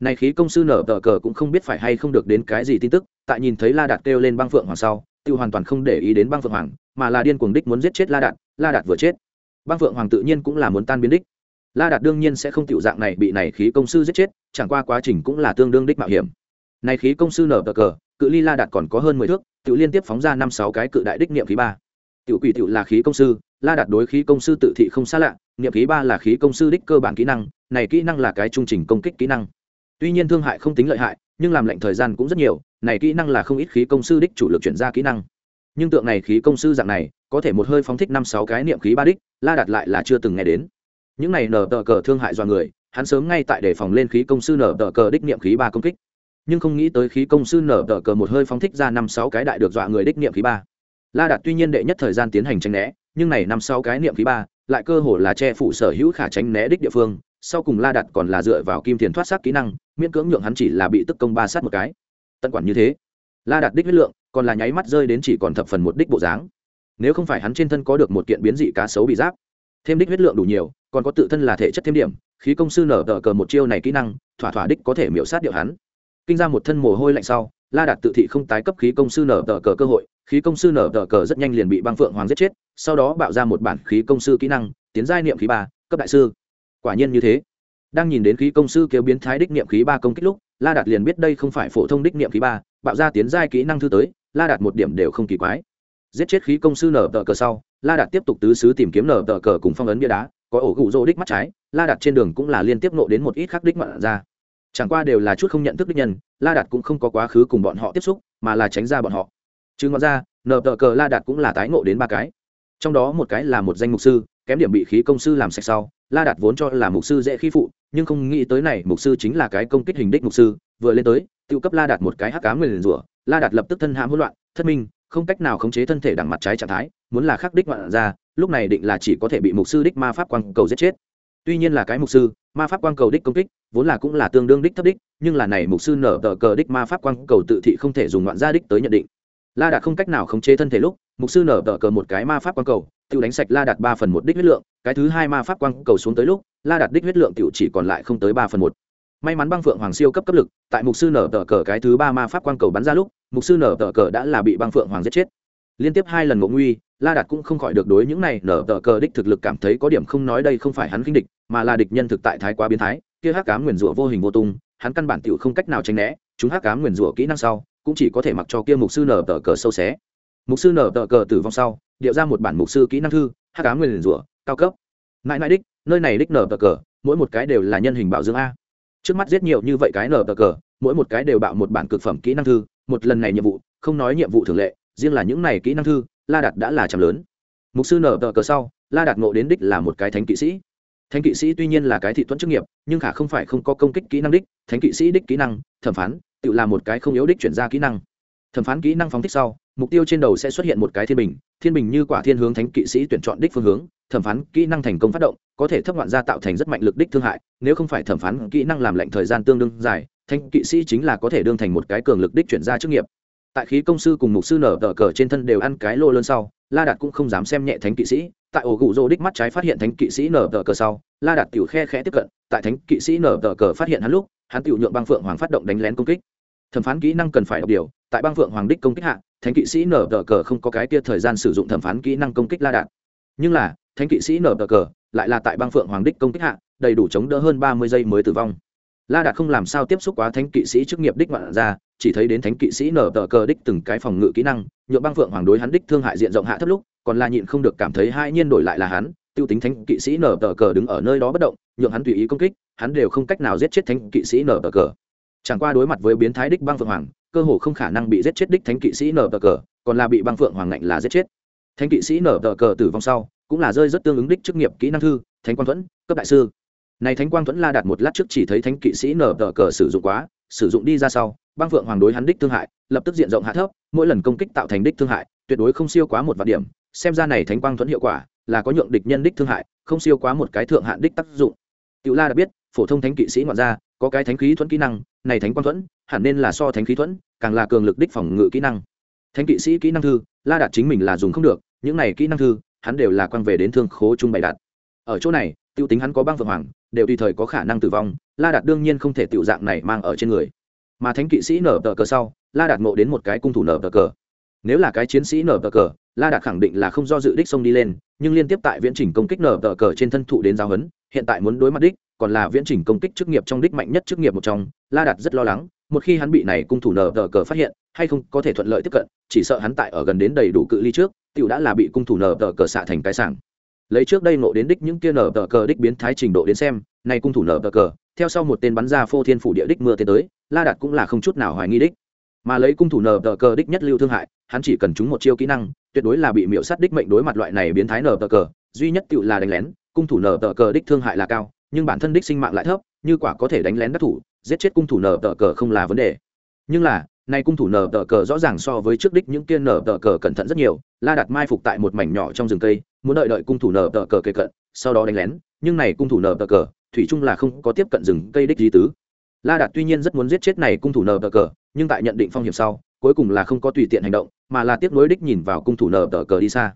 A: này khí công sư nở tờ cờ cũng không biết phải hay không được đến cái gì tin tức, tại nhìn thấy la đạt kêu lên băng phượng hoàng sau tự hoàn toàn không để ý đến băng phượng hoàng, mà là điên cuồng đích muốn giết chết la đạt la đạt vừa chết. Băng phượng hoàng tự nhiên cũng là muốn tan biến đích. La đạt đương nhiên sẽ không tiểu dạng này bị này khí công sư giết chết, chẳng qua quá trình cũng là tương đương đích mạo hiểm. Này khí công sư nở tờ cờ, cự ly la đạt còn có hơn mười thước tự liên tiếp phóng ra năm sáu cái cự đại đích niệm khí ba. Tiểu quỷ tiểu là khí công sư, la đạt đối khí công sư tự thị không xa lạ, niệm khí ba là khí công sư đích cơ bản kỹ năng, này kỹ năng là cái trung trình công kích kỹ năng tuy nhiên thương hại không tính lợi hại, nhưng làm lệnh thời gian cũng rất nhiều, này kỹ năng là không ít khí công sư đích chủ lực chuyển ra kỹ năng. Nhưng tượng này khí công sư dạng này, có thể một hơi phóng thích năm sáu cái niệm khí ba đích, la đặt lại là chưa từng nghe đến. Những này nở tờ cờ thương hại do người, hắn sớm ngay tại đề phòng lên khí công sư nở tờ cờ đích niệm khí ba công kích. Nhưng không nghĩ tới khí công sư nở tờ cờ một hơi phóng thích ra năm sáu cái đại được dọa người đích niệm khí ba. La đặt tuy nhiên đệ nhất thời gian tiến hành tranh né, nhưng này năm sáu cái niệm khí ba, lại cơ hồ là che phủ sở hữu khả tránh né đích địa phương sau cùng la đạt còn là dựa vào kim thiền thoát sát kỹ năng, miễn cưỡng nhượng hắn chỉ là bị tức công ba sát một cái. Tận quản như thế, la đạt đích huyết lượng còn là nháy mắt rơi đến chỉ còn thập phần một đích bộ dáng. Nếu không phải hắn trên thân có được một kiện biến dị cá sấu bị giáp, thêm đích huyết lượng đủ nhiều, còn có tự thân là thể chất thêm điểm, khí công sư nở tờ cờ một chiêu này kỹ năng, thỏa thỏa đích có thể miễu sát điệu hắn. Kinh ra một thân mồ hôi lạnh sau, la đạt tự thị không tái cấp khí công sư nở tờ cờ cơ hội, khí công sư nở tờ cờ rất nhanh liền bị băng phượng hoàng giết chết, sau đó bạo ra một bản khí công sư kỹ năng, tiến giai niệm khí ba, cấp đại sư quả nhiên như thế. Đang nhìn đến khí công sư kêu biến thái đích niệm khí ba công kích lúc, la đạt liền biết đây không phải phổ thông đích niệm khí ba, bạo ra tiến giai kỹ năng thư tới, la đạt một điểm đều không kỳ quái. Giết chết khí công sư nở tờ cờ sau, la đạt tiếp tục tứ xứ tìm kiếm nở tờ cờ cùng phong ấn bia đá, có ổ gụ rỗ đích mắt trái, la đạt trên đường cũng là liên tiếp nộ đến một ít khắc đích mặn ra. Chẳng qua đều là chút không nhận thức đích nhân, la đạt cũng không có quá khứ cùng bọn họ tiếp xúc, mà là tránh ra bọn họ. Chứ ngọn ra, nở tờ cờ la đạt cũng là tái ngộ đến ba cái. Trong đó một cái là một danh mục sư, kém điểm bị khí công sư làm sạch sau la đạt vốn cho là mục sư dễ khi phụ, nhưng không nghĩ tới này, mục sư chính là cái công kích hình đích mục sư. Vừa lên tới tự cấp la đạt một cái hắc cá người liền rủa. La đạt lập tức thân hãm hỗn loạn, thất minh, không cách nào khống chế thân thể đằng mặt trái trạng thái, muốn là khắc đích ngoạn ra, lúc này định là chỉ có thể bị mục sư đích ma pháp quang cầu giết chết. Tuy nhiên là cái mục sư, ma pháp quang cầu đích công kích, vốn là cũng là tương đương đích thấp đích, nhưng là này mục sư nở tờ cờ đích ma pháp quang cầu tự thị không thể dùng ngoạn gia đích tới nhận định la đạt không cách nào khống chế thân thể lúc, mục sư nở tờ cờ một cái ma pháp quang cầu tự đánh sạch la đạt ba phần một đích huyết lượng, cái thứ hai ma pháp quang cầu xuống tới lúc, la đạt đích huyết lượng tự chỉ còn lại không tới ba phần một. May mắn băng phượng hoàng siêu cấp cấp lực, tại mục sư nở tờ cờ cái thứ ba ma pháp quang cầu bắn ra lúc, mục sư nở tờ cờ đã là bị băng phượng hoàng giết chết. Liên tiếp hai lần ngộ nguy, la đạt cũng không khỏi được đối những này nở tờ cờ đích thực lực cảm thấy có điểm không nói đây không phải hắn kinh địch, mà là địch nhân thực tại thái quá biến thái, kia hắc cám nguyền rủa vô hình vô tung, hắn căn bản tiểu không cách nào tránh né, chúng hắc cám nguyền rủa kỹ năng sau cũng chỉ có thể mặc cho kia mục sư nở tờ cờ sâu xé. Mục sư nở tờ cờ tử vong sau, điệu ra một bản mục sư kỹ năng thư ha cá nguyên nguyền rủa, cao cấp. Mãi mãi đích, nơi này đích nở tờ cờ, mỗi một cái đều là nhân hình bảo dưỡng a. Trước mắt giết nhiều như vậy cái nở tờ cờ, mỗi một cái đều bạo một bản cực phẩm kỹ năng thư, một lần này nhiệm vụ, không nói nhiệm vụ thường lệ, riêng là những này kỹ năng thư, la đạt đã là chậm lớn. Mục sư nở tờ cờ sau, la đạt ngộ đến đích là một cái thánh kỵ sĩ. Thánh kỵ sĩ tuy nhiên là cái thị tuấn chức nghiệp, nhưng khả không phải không có công kích kỹ năng đích, thánh kỵ sĩ đích kỹ năng, thẩm phán tự là một cái không yếu đích chuyển ra kỹ năng. Thẩm phán kỹ năng phóng thích sau, mục tiêu trên đầu sẽ xuất hiện một cái thiên bình. Thiên bình như quả thiên hướng thánh kỵ sĩ tuyển chọn đích phương hướng, thẩm phán kỹ năng thành công phát động, có thể thấp ngoạn ra tạo thành rất mạnh lực đích thương hại. Nếu không phải thẩm phán kỹ năng làm lệnh thời gian tương đương dài, thánh kỵ sĩ chính là có thể đương thành một cái cường lực đích chuyển ra chức nghiệp. Tại khí công sư cùng mục sư nở tờ cờ trên thân đều ăn cái lô lớn sau, la đạt cũng không dám xem nhẹ thánh kỵ sĩ. Tại ổ gụ rô đích mắt trái phát hiện thánh kỵ sĩ nở tờ cờ sau, la đạt tiểu khe khẽ tiếp cận. Tại thánh kỵ sĩ nở tờ cờ phát hiện hắn lúc, hắn tiểu nhượng băng phượng hoàng phát động đánh lén công kích thẩm phán kỹ năng cần phải đọc điều, tại Bang phượng hoàng đích công kích hạ, thánh kỵ sĩ nở tờ cờ không có cái kia thời gian sử dụng thẩm phán kỹ năng công kích la Đạn. nhưng là, thánh kỵ sĩ nở tờ cờ lại là tại Bang phượng hoàng đích công kích hạ, đầy đủ chống đỡ hơn ba mươi giây mới tử vong la đạt không làm sao tiếp xúc quá thánh kỵ sĩ chức nghiệp đích ngoạn ra chỉ thấy đến thánh kỵ sĩ nở tờ cờ đích từng cái phòng ngự kỹ năng nhựa băng phượng hoàng đối hắn đích thương hại diện rộng hạ thấp lúc, còn là nhịn không được cảm thấy hai nhiên đổi lại là hắn, tiêu tính thánh kỵ sĩ nở tờ cờ đứng ở nơi đó bất động, nhượng hắn tùy ý công kích, hắn đều không cách nào giết chết thánh kỵ sĩ nở tờ cờ chẳng qua đối mặt với biến thái đích băng phượng hoàng, cơ hồ không khả năng bị giết chết đích thánh kỵ sĩ nở tờ cờ, còn là bị băng phượng hoàng ngạnh là giết chết. Thánh kỵ sĩ nở tờ cờ tử vong sau, cũng là rơi rất tương ứng đích chức nghiệp kỹ năng thư, thánh quang thuẫn, cấp đại sư. Này thánh quang thuẫn la đạt một lát trước chỉ thấy thánh kỵ sĩ nở tờ cờ sử dụng quá, sử dụng đi ra sau, băng phượng hoàng đối hắn đích thương hại, lập tức diện rộng hạ thấp, mỗi lần công kích tạo thành đích thương hại, tuyệt đối không siêu quá một vạn điểm. Xem ra này thánh quang thuẫn hiệu quả là có nhượng địch nhân đích thương hại, không siêu quá một cái thượng hạn đích tác dụng. Tiểu la đã biết, phổ thông thánh kỵ sĩ ngoạn ra có cái thánh khí thuẫn kỹ năng, này thánh quang thuẫn, hẳn nên là so thánh khí thuẫn, càng là cường lực đích phòng ngự kỹ năng. Thánh kỵ sĩ kỹ năng thư, la đạt chính mình là dùng không được, những này kỹ năng thư, hắn đều là quang về đến thương khố trung bày đặt. Ở chỗ này, tiêu tính hắn có băng vượng hoàng, đều tùy thời có khả năng tử vong, la đạt đương nhiên không thể tiểu dạng này mang ở trên người. Mà thánh kỵ sĩ nở tờ cờ sau, la đạt ngộ đến một cái cung thủ nở tờ cờ. Nếu là cái chiến sĩ nở tờ cờ, la đạt khẳng định là không do dự đích xông đi lên, nhưng liên tiếp tại viễn trình công kích nở tờ cờ trên thân thụ đến giao hấn hiện tại muốn đối mặt đích còn là viễn trình công kích chức nghiệp trong đích mạnh nhất chức nghiệp một trong, la đạt rất lo lắng, một khi hắn bị này cung thủ nở tờ cờ phát hiện, hay không có thể thuận lợi tiếp cận, chỉ sợ hắn tại ở gần đến đầy đủ cự ly trước, tiểu đã là bị cung thủ nở tờ cờ xạ thành cái sảng. Lấy trước đây nộ đến đích những kia nở tờ cờ đích biến thái trình độ đến xem, này cung thủ nở tờ cờ, theo sau một tên bắn ra phô thiên phủ địa đích mưa tiến tới, la đạt cũng là không chút nào hoài nghi đích. Mà lấy cung thủ nở tờ cờ đích nhất lưu thương hại, hắn chỉ cần chúng một chiêu kỹ năng, tuyệt đối là bị miễu sát đích mệnh đối mặt loại này biến thái nở tờ cờ, duy nhất tự là đánh lén, cung thủ nở tờ cờ đích thương hại là cao nhưng bản thân đích sinh mạng lại thấp, như quả có thể đánh lén đắc thủ, giết chết cung thủ nở tờ cờ không là vấn đề. Nhưng là, nay cung thủ nở tờ cờ rõ ràng so với trước đích những kia nở tờ cờ cẩn thận rất nhiều, la đặt mai phục tại một mảnh nhỏ trong rừng cây, muốn đợi đợi cung thủ nở tờ cờ kề cận, sau đó đánh lén, nhưng này cung thủ nở tờ cờ, thủy chung là không có tiếp cận rừng cây đích di tứ. La đặt tuy nhiên rất muốn giết chết này cung thủ nở tờ cờ, nhưng tại nhận định phong hiểm sau, cuối cùng là không có tùy tiện hành động, mà là tiếp nối đích nhìn vào cung thủ nở tờ cờ đi xa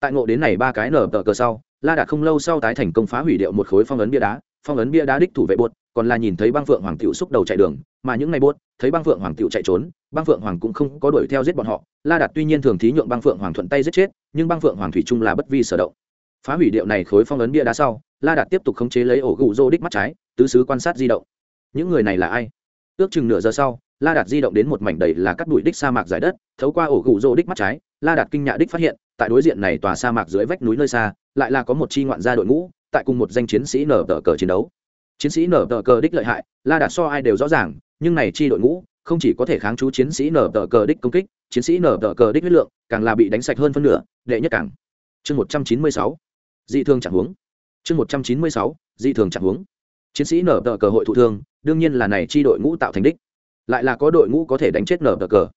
A: tại ngộ đến này ba cái nở tờ cờ sau, la đạt không lâu sau tái thành công phá hủy điệu một khối phong ấn bia đá, phong ấn bia đá đích thủ vệ bột còn là nhìn thấy băng phượng hoàng tiểu xúc đầu chạy đường, mà những ngày bốt thấy băng phượng hoàng tiểu chạy trốn, băng phượng hoàng cũng không có đuổi theo giết bọn họ. La đạt tuy nhiên thường thí nhượng băng phượng hoàng thuận tay giết chết, nhưng băng phượng hoàng thủy chung là bất vi sở động. Phá hủy điệu này khối phong ấn bia đá sau, la đạt tiếp tục khống chế lấy ổ gụ rô đích mắt trái, tứ xứ quan sát di động. Những người này là ai? Ước chừng nửa giờ sau, la đạt di động đến một mảnh đầy là cắt bụi đích sa mạc giải đất, thấu qua ổ gụ rô đích mắt trái, la đạt kinh nhạ đích phát hiện, tại đối diện này tòa sa mạc dưới vách núi nơi xa, lại là có một chi ngoạn gia đội ngũ, tại cùng một danh chiến sĩ nở tờ cờ chiến đấu. Chiến sĩ nở tờ cờ đích lợi hại, la đạt so ai đều rõ ràng, nhưng này chi đội ngũ, không chỉ có thể kháng chú chiến sĩ nở tờ cờ đích công kích, chiến sĩ nở tờ cờ đích huyết lượng, càng là bị đánh sạch hơn phân nửa, đệ nhất càng chương một trăm chín mươi sáu, dị thường chẳng huống. Chương một trăm chín mươi sáu, dị thường chẳng huống chiến sĩ nở tờ cờ hội thụ thương, đương nhiên là này chi đội ngũ tạo thành đích. Lại là có đội ngũ có thể đánh chết nở tờ cờ.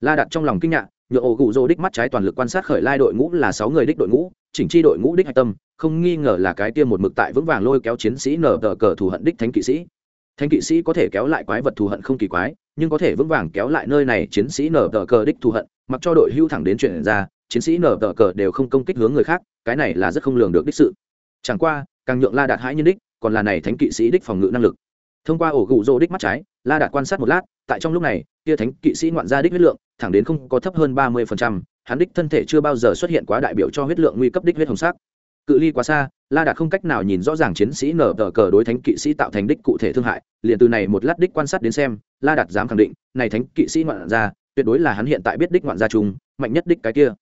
A: La đặt trong lòng kinh ngạc nhựa ổ gụ rô đích mắt trái toàn lực quan sát khởi lai đội ngũ là sáu người đích đội ngũ, chỉnh chi đội ngũ đích hạch tâm, không nghi ngờ là cái tiêm một mực tại vững vàng lôi kéo chiến sĩ nở tờ cờ thù hận đích thánh kỵ sĩ. Thánh kỵ sĩ có thể kéo lại quái vật thù hận không kỳ quái, nhưng có thể vững vàng kéo lại nơi này chiến sĩ nở tờ cờ đích thù hận, mặc cho đội hưu thẳng đến chuyện ra, chiến sĩ nở tờ cờ đều không công kích hướng người khác, cái này là rất không lường được đích sự. Chẳng qua, càng nhượng la đạt hãi nhân đích còn là này thánh kỵ sĩ đích phòng ngự năng lực. Thông qua ổ gụ rô đích mắt trái, la đạt quan sát một lát, tại trong lúc này, kia thánh kỵ sĩ ngoạn gia đích huyết lượng, thẳng đến không có thấp hơn ba mươi hắn đích thân thể chưa bao giờ xuất hiện quá đại biểu cho huyết lượng nguy cấp đích huyết hồng sắc. Cự ly quá xa, la đạt không cách nào nhìn rõ ràng chiến sĩ nở tờ cờ đối thánh kỵ sĩ tạo thành đích cụ thể thương hại, liền từ này một lát đích quan sát đến xem, la đạt dám khẳng định, này thánh kỵ sĩ ngoạn gia, tuyệt đối là hắn hiện tại biết đích ngoạn gia chung, mạnh nhất đích cái kia.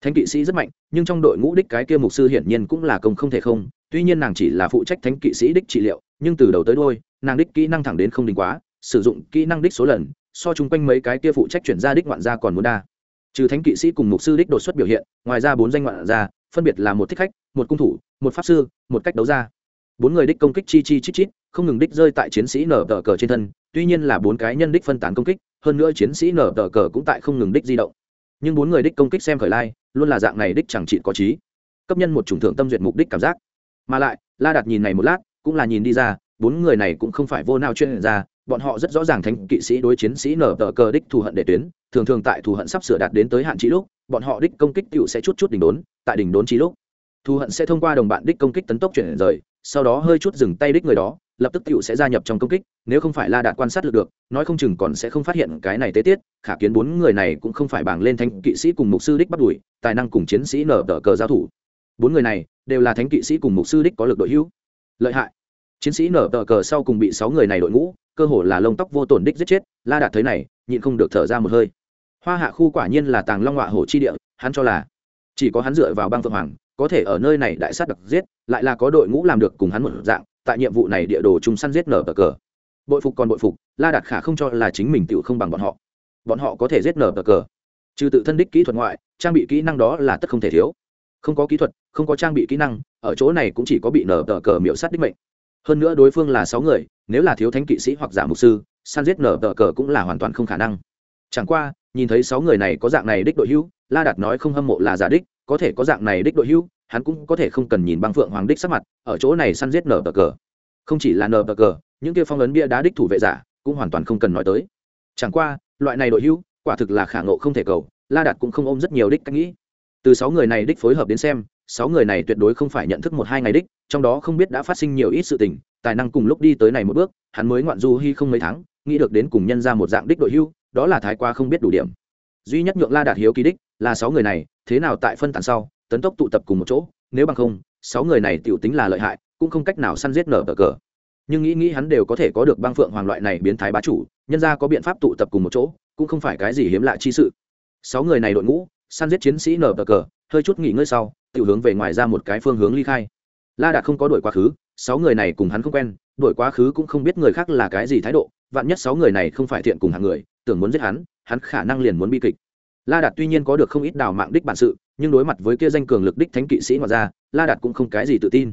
A: Thánh kỵ sĩ rất mạnh, nhưng trong đội ngũ đích cái kia mục sư hiển nhiên cũng là công không thể không tuy nhiên nàng chỉ là phụ trách thánh kỵ sĩ đích trị liệu, nhưng từ đầu tới đôi nàng đích kỹ năng thẳng đến không đình quá, sử dụng kỹ năng đích số lần, so chung quanh mấy cái kia phụ trách chuyển ra đích ngoạn gia còn muốn đa. Trừ thánh kỵ sĩ cùng mục sư đích đột xuất biểu hiện, ngoài ra bốn danh ngoạn gia, phân biệt là một thích khách, một cung thủ, một pháp sư, một cách đấu ra bốn người đích công kích chi chi chít chít, không ngừng đích rơi tại chiến sĩ nở tờ cờ trên thân, tuy nhiên là bốn cái nhân đích phân tán công kích, hơn nữa chiến sĩ nở tờ cờ cũng tại không ngừng đích di động. Nhưng bốn người đích công kích xem khởi lai, luôn là dạng này đích chẳng trị có trí. Cấp nhân một chủng thượng tâm duyệt mục đích cảm giác mà lại, la đạt nhìn này một lát, cũng là nhìn đi ra, bốn người này cũng không phải vô nào chuyên ra bọn họ rất rõ ràng thánh kỵ sĩ đối chiến sĩ nở tờ cờ đích thù hận để tuyến, thường thường tại thù hận sắp sửa đạt đến tới hạn trí lúc, bọn họ đích công kích tựu sẽ chút chút đỉnh đốn, tại đỉnh đốn trí lúc. Thù hận sẽ thông qua đồng bạn đích công kích tấn tốc chuyển rời, sau đó hơi chút dừng tay đích người đó, lập tức tựu sẽ gia nhập trong công kích, nếu không phải la đạt quan sát được được, nói không chừng còn sẽ không phát hiện cái này tế tiết, khả kiến bốn người này cũng không phải bảng lên thánh kỵ sĩ cùng mục sư đích bắt đuổi, tài năng cùng chiến sĩ nở tờ cờ giao thủ bốn người này đều là thánh kỵ sĩ cùng mục sư đích có lực đội hữu. Lợi hại. Chiến sĩ nở tờ cờ sau cùng bị sáu người này đội ngũ, cơ hồ là lông tóc vô tổn đích giết chết, la đạt thấy này, nhịn không được thở ra một hơi. Hoa hạ khu quả nhiên là tàng long họa hổ chi địa, hắn cho là chỉ có hắn dựa vào băng phượng hoàng, có thể ở nơi này đại sát đặc giết, lại là có đội ngũ làm được cùng hắn một dạng, tại nhiệm vụ này địa đồ chung săn giết nở tờ cờ. Bội phục còn bội phục, la đạt khả không cho là chính mình tựu không bằng bọn họ. Bọn họ có thể giết nở tờ cờ. Trừ tự thân đích kỹ thuật ngoại, trang bị kỹ năng đó là tất không thể thiếu không có kỹ thuật, không có trang bị kỹ năng, ở chỗ này cũng chỉ có bị nở tờ cờ miễu sát đích mệnh. Hơn nữa đối phương là sáu người, nếu là thiếu thánh kỵ sĩ hoặc giả mục sư San giết nở tờ cờ cũng là hoàn toàn không khả năng. Chẳng qua, nhìn thấy sáu người này có dạng này đích đội hữu la đạt nói không hâm mộ là giả đích, có thể có dạng này đích đội hữu hắn cũng có thể không cần nhìn băng phượng hoàng đích sắc mặt, ở chỗ này săn giết nở tờ cờ. Không chỉ là nở tờ cờ, những kia phong ấn bia đá đích thủ vệ giả cũng hoàn toàn không cần nói tới. Chẳng qua, loại này đội hữu quả thực là khả ngộ không thể cầu, la đạt cũng không ôm rất nhiều đích cách nghĩ từ sáu người này đích phối hợp đến xem, sáu người này tuyệt đối không phải nhận thức một hai ngày đích, trong đó không biết đã phát sinh nhiều ít sự tình, tài năng cùng lúc đi tới này một bước, hắn mới ngoạn du hy không mấy tháng, nghĩ được đến cùng nhân ra một dạng đích đội hưu, đó là thái qua không biết đủ điểm. Duy nhất nhượng la đạt hiếu kỳ đích, là sáu người này, thế nào tại phân tán sau, tấn tốc tụ tập cùng một chỗ, nếu bằng không, sáu người này tiểu tính là lợi hại, cũng không cách nào săn giết nở cờ cờ. Nhưng nghĩ nghĩ hắn đều có thể có được băng phượng hoàng loại này biến thái bá chủ, nhân ra có biện pháp tụ tập cùng một chỗ, cũng không phải cái gì hiếm lạ chi sự. Sáu người này đội ngũ săn giết chiến sĩ nở bờ cờ, hơi chút nghỉ ngơi sau tự hướng về ngoài ra một cái phương hướng ly khai. La đạt không có đổi quá khứ, sáu người này cùng hắn không quen đổi quá khứ cũng không biết người khác là cái gì thái độ, vạn nhất sáu người này không phải thiện cùng hàng người, tưởng muốn giết hắn hắn khả năng liền muốn bi kịch. La đạt tuy nhiên có được không ít đào mạng đích bản sự, nhưng đối mặt với kia danh cường lực đích thánh kỵ sĩ ngoài ra la đạt cũng không cái gì tự tin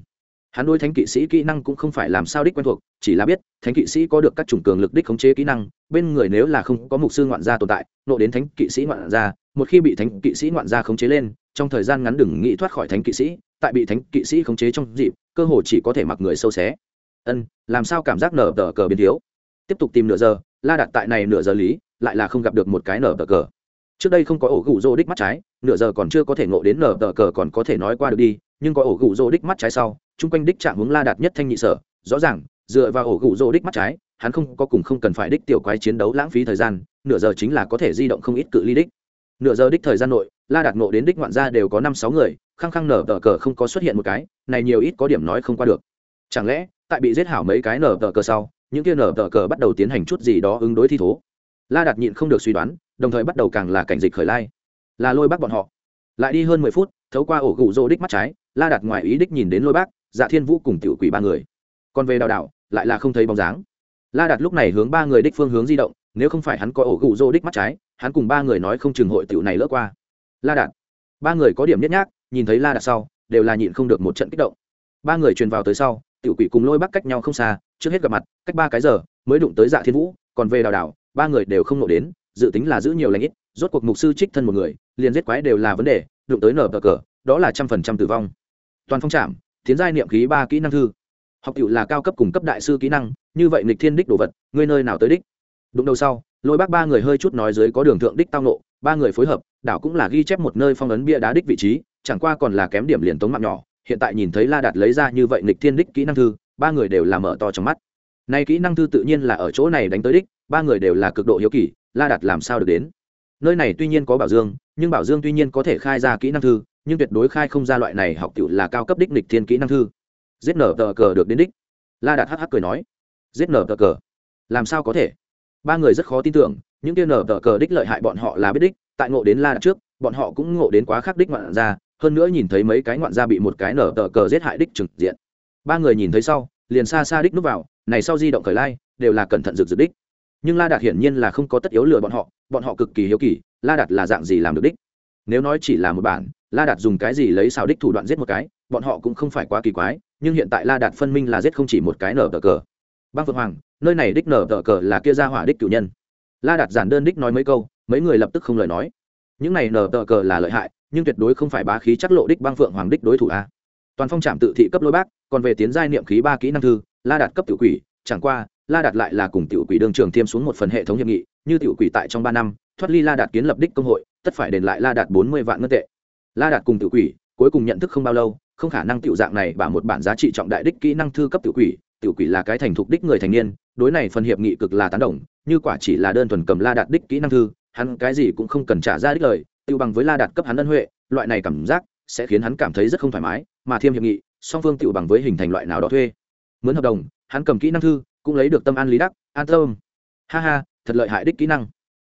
A: hắn đối thánh kỵ sĩ kỹ năng cũng không phải làm sao đích quen thuộc, chỉ là biết, thánh kỵ sĩ có được các chủng cường lực đích khống chế kỹ năng, bên người nếu là không có mục sư ngoạn gia tồn tại, nộ đến thánh kỵ sĩ ngoạn gia, một khi bị thánh kỵ sĩ ngoạn gia khống chế lên, trong thời gian ngắn đừng nghĩ thoát khỏi thánh kỵ sĩ, tại bị thánh kỵ sĩ khống chế trong dịp, cơ hồ chỉ có thể mặc người sâu xé. Ân, làm sao cảm giác nở tờ cờ biến thiếu? Tiếp tục tìm nửa giờ, la đặt tại này nửa giờ lý, lại là không gặp được một cái nở tờ cờ. Trước đây không có ổ gủ rô đích mắt trái, nửa giờ còn chưa có thể ngộ đến nở tờ cờ còn có thể nói qua được đi, nhưng có ổ gủ rô đích mắt trái sau chung quanh đích chạm hướng la đạt nhất thanh nhị sở, rõ ràng, dựa vào ổ gụ rô đích mắt trái, hắn không có cùng không cần phải đích tiểu quái chiến đấu lãng phí thời gian, nửa giờ chính là có thể di động không ít cự ly đích. Nửa giờ đích thời gian nội, la đạt nộ đến đích ngoạn gia đều có năm sáu người, khăng khăng nở tờ cờ không có xuất hiện một cái, này nhiều ít có điểm nói không qua được. Chẳng lẽ, tại bị giết hảo mấy cái nở tờ cờ sau, những kia nở tờ cờ bắt đầu tiến hành chút gì đó ứng đối thi thố? La đạt nhịn không được suy đoán, đồng thời bắt đầu càng là cảnh dịch khởi lai. Là lôi bác bọn họ. Lại đi hơn mười phút, thấu qua ổ gụ rô đích mắt trái, la đạt ngoài ý đích nhìn đến lôi bác dạ thiên vũ cùng tiểu quỷ ba người. Còn về đào đảo, lại là không thấy bóng dáng. La đạt lúc này hướng ba người đích phương hướng di động, nếu không phải hắn có ổ gụ rô đích mắt trái, hắn cùng ba người nói không chừng hội tiểu này lỡ qua. La đạt. Ba người có điểm nhất nhác, nhìn thấy la đạt sau, đều là nhịn không được một trận kích động. Ba người truyền vào tới sau, tiểu quỷ cùng lôi bắc cách nhau không xa, trước hết gặp mặt, cách ba cái giờ, mới đụng tới dạ thiên vũ, còn về đào đảo, ba người đều không nộ đến, dự tính là giữ nhiều lãnh ít, rốt cuộc mục sư trích thân một người, liền giết quái đều là vấn đề, đụng tới nở bờ cờ, đó là trăm phần trăm tử vong. Toàn phong trạm tiến giai niệm khí ba kỹ năng thư. Học cựu là cao cấp cùng cấp đại sư kỹ năng, như vậy nghịch thiên đích đồ vật, ngươi nơi nào tới đích? Đụng đầu sau, lôi bác ba người hơi chút nói dưới có đường thượng đích tao nộ ba người phối hợp, đảo cũng là ghi chép một nơi phong ấn bia đá đích vị trí, chẳng qua còn là kém điểm liền tống mạng nhỏ, hiện tại nhìn thấy la đạt lấy ra như vậy nghịch thiên đích kỹ năng thư, ba người đều là mở to trong mắt. Nay kỹ năng thư tự nhiên là ở chỗ này đánh tới đích, ba người đều là cực độ hiếu kỳ, la đạt làm sao được đến? Nơi này tuy nhiên có bảo dương, nhưng bảo dương tuy nhiên có thể khai ra kỹ năng thư nhưng tuyệt đối khai không ra loại này học tiểu là cao cấp đích nghịch thiên kỹ năng thư. Giết nở tờ cờ được đến đích. La đạt hh cười nói. Giết nở tờ cờ? Làm sao có thể? Ba người rất khó tin tưởng, những kia nở tờ cờ đích lợi hại bọn họ là biết đích, tại ngộ đến la đạt trước, bọn họ cũng ngộ đến quá khắc đích ngoạn ra hơn nữa nhìn thấy mấy cái ngoạn gia bị một cái nở tờ cờ giết hại đích trực diện. Ba người nhìn thấy sau, liền xa xa đích núp vào, này sau di động khởi lai, đều là cẩn thận rực rực đích. Nhưng la đạt hiển nhiên là không có tất yếu lừa bọn họ bọn họ cực kỳ hiếu kỳ, la đạt là dạng gì làm được đích? Nếu nói chỉ là một bản, la đạt dùng cái gì lấy xào đích thủ đoạn giết một cái, bọn họ cũng không phải quá kỳ quái, nhưng hiện tại la đạt phân minh là giết không chỉ một cái nở tờ cờ. Băng phượng hoàng, nơi này đích nở tờ cờ là kia ra hỏa đích cử nhân. La đạt giản đơn đích nói mấy câu, mấy người lập tức không lời nói. Những này nở tờ cờ là lợi hại, nhưng tuyệt đối không phải bá khí chắc lộ đích băng phượng hoàng đích đối thủ a. Toàn phong trạm tự thị cấp lôi bác, còn về tiến giai niệm khí ba kỹ năng thư, la đạt cấp tự quỷ, chẳng qua, la đạt lại là cùng tiểu quỷ đương trường tiêm xuống một phần hệ thống hiệp nghị, như tiểu quỷ tại trong ba năm, thoát ly la đạt kiến lập đích công hội tất phải đền lại la đạt bốn mươi vạn ngân tệ. La đạt cùng tự quỷ, cuối cùng nhận thức không bao lâu, không khả năng tiểu dạng này bả một bản giá trị trọng đại đích kỹ năng thư cấp tự quỷ tự quỷ là cái thành thục đích người thành niên, đối này phần hiệp nghị cực là tán đồng, như quả chỉ là đơn thuần cầm la đạt đích kỹ năng thư, hắn cái gì cũng không cần trả ra đích lời, tiêu bằng với la đạt cấp hắn ân huệ, loại này cảm giác sẽ khiến hắn cảm thấy rất không thoải mái, mà thêm hiệp nghị, song phương tiêu bằng với hình thành loại nào đó thuê. Mướn hợp đồng, hắn cầm kỹ năng thư, cũng lấy được tâm an lý đắc, an tâm. Ha ha, thật lợi hại đích kỹ năng.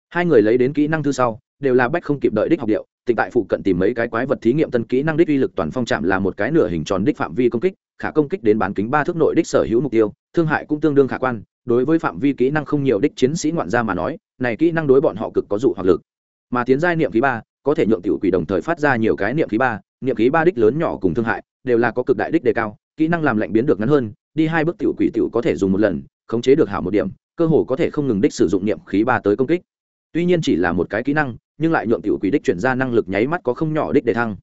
A: Hai người lấy đến kỹ năng thư sau đều là bách không kịp đợi đích học điệu tịnh tại phụ cận tìm mấy cái quái vật thí nghiệm tân kỹ năng đích uy lực toàn phong chạm là một cái nửa hình tròn đích phạm vi công kích, khả công kích đến bán kính ba thước nội đích sở hữu mục tiêu, thương hại cũng tương đương khả quan, đối với phạm vi kỹ năng không nhiều đích chiến sĩ ngoạn gia mà nói, này kỹ năng đối bọn họ cực có dụ hoặc lực. Mà tiến giai niệm khí ba, có thể nhượng tiểu quỷ đồng thời phát ra nhiều cái niệm khí ba, niệm khí ba đích lớn nhỏ cùng thương hại, đều là có cực đại đích đề cao, kỹ năng làm lạnh biến được ngắn hơn, đi hai bước tiểu quỷ tiểu có thể dùng một lần, khống chế được hảo một điểm, cơ hồ có thể không ngừng đích sử dụng niệm khí ba tới công kích. Tuy nhiên chỉ là một cái kỹ năng nhưng lại nhượng tiểu quỷ đích chuyển ra năng lực nháy mắt có không nhỏ đích để thăng.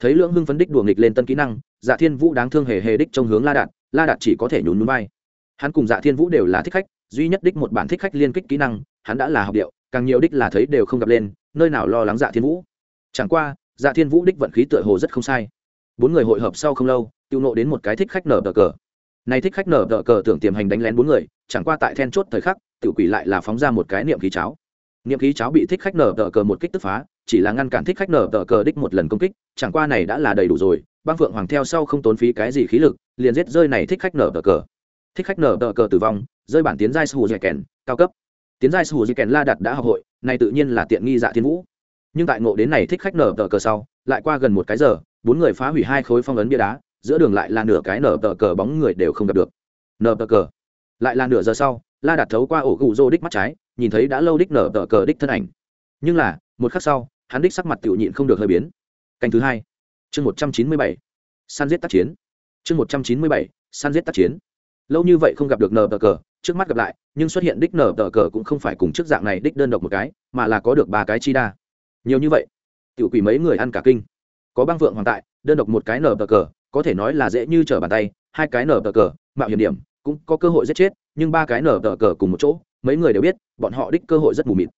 A: Thấy lưỡng hưng phấn đích đùa nghịch lên tân kỹ năng dạ thiên vũ đáng thương hề hề đích trong hướng la đạt la đạt chỉ có thể nhún núi bay hắn cùng dạ thiên vũ đều là thích khách, duy nhất đích một bản thích khách liên kích kỹ năng, hắn đã là học điệu, càng nhiều đích là thấy đều không gặp lên, nơi nào lo lắng dạ thiên vũ. Chẳng qua dạ thiên vũ đích vận khí tựa hồ rất không sai. Bốn người hội hợp sau không lâu, tiêu nộ đến một cái thích khách nở đờ cờ. Này thích khách nở đờ cờ tưởng tiềm hành đánh lén bốn người, chẳng qua tại then chốt thời khắc, tiểu quỷ lại là phóng ra một cái niệm khí cháo niệm khí cháo bị thích khách nở tờ cờ một kích tức phá, chỉ là ngăn cản thích khách nở tờ cờ đích một lần công kích, chẳng qua này đã là đầy đủ rồi. Băng phượng hoàng theo sau không tốn phí cái gì khí lực, liền giết rơi này thích khách nở tờ cờ. Thích khách nở tờ cờ tử vong, rơi bản tiến giai sù dẻ kèn, cao cấp. Tiến giai sù dẻ kèn la đặt đã học hội, này tự nhiên là tiện nghi dạ thiên vũ. Nhưng tại ngộ đến này thích khách nở tờ cờ sau, lại qua gần một cái giờ, bốn người phá hủy hai khối phong ấn bia đá, giữa đường lại là nửa cái nở tờ cờ bóng người đều không gặp được. Nở tờ cờ. Lại là nửa giờ sau, la đặt thấu qua ổ gù rô đích mắt trái nhìn thấy đã lâu đích nở tờ cờ đích thân ảnh. Nhưng là, một khắc sau, hắn đích sắc mặt tự nhịn không được hơi biến. Canh thứ hai, chương một trăm chín mươi bảy san giết tác chiến. Chương một trăm chín mươi bảy san giết tác chiến. Lâu như vậy không gặp được nở tờ cờ, trước mắt gặp lại, nhưng xuất hiện đích nở tờ cờ cũng không phải cùng trước dạng này đích đơn độc một cái, mà là có được ba cái chi đa. Nhiều như vậy, tiểu quỷ mấy người ăn cả kinh. Có băng vượng hoàng tại, đơn độc một cái nở tờ cờ, có thể nói là dễ như trở bàn tay, hai cái nở tờ cờ, mạo hiểm điểm, cũng có cơ hội giết chết, nhưng ba cái nở tờ cờ cùng một chỗ mấy người đều biết, bọn họ đích cơ hội rất mù mịt.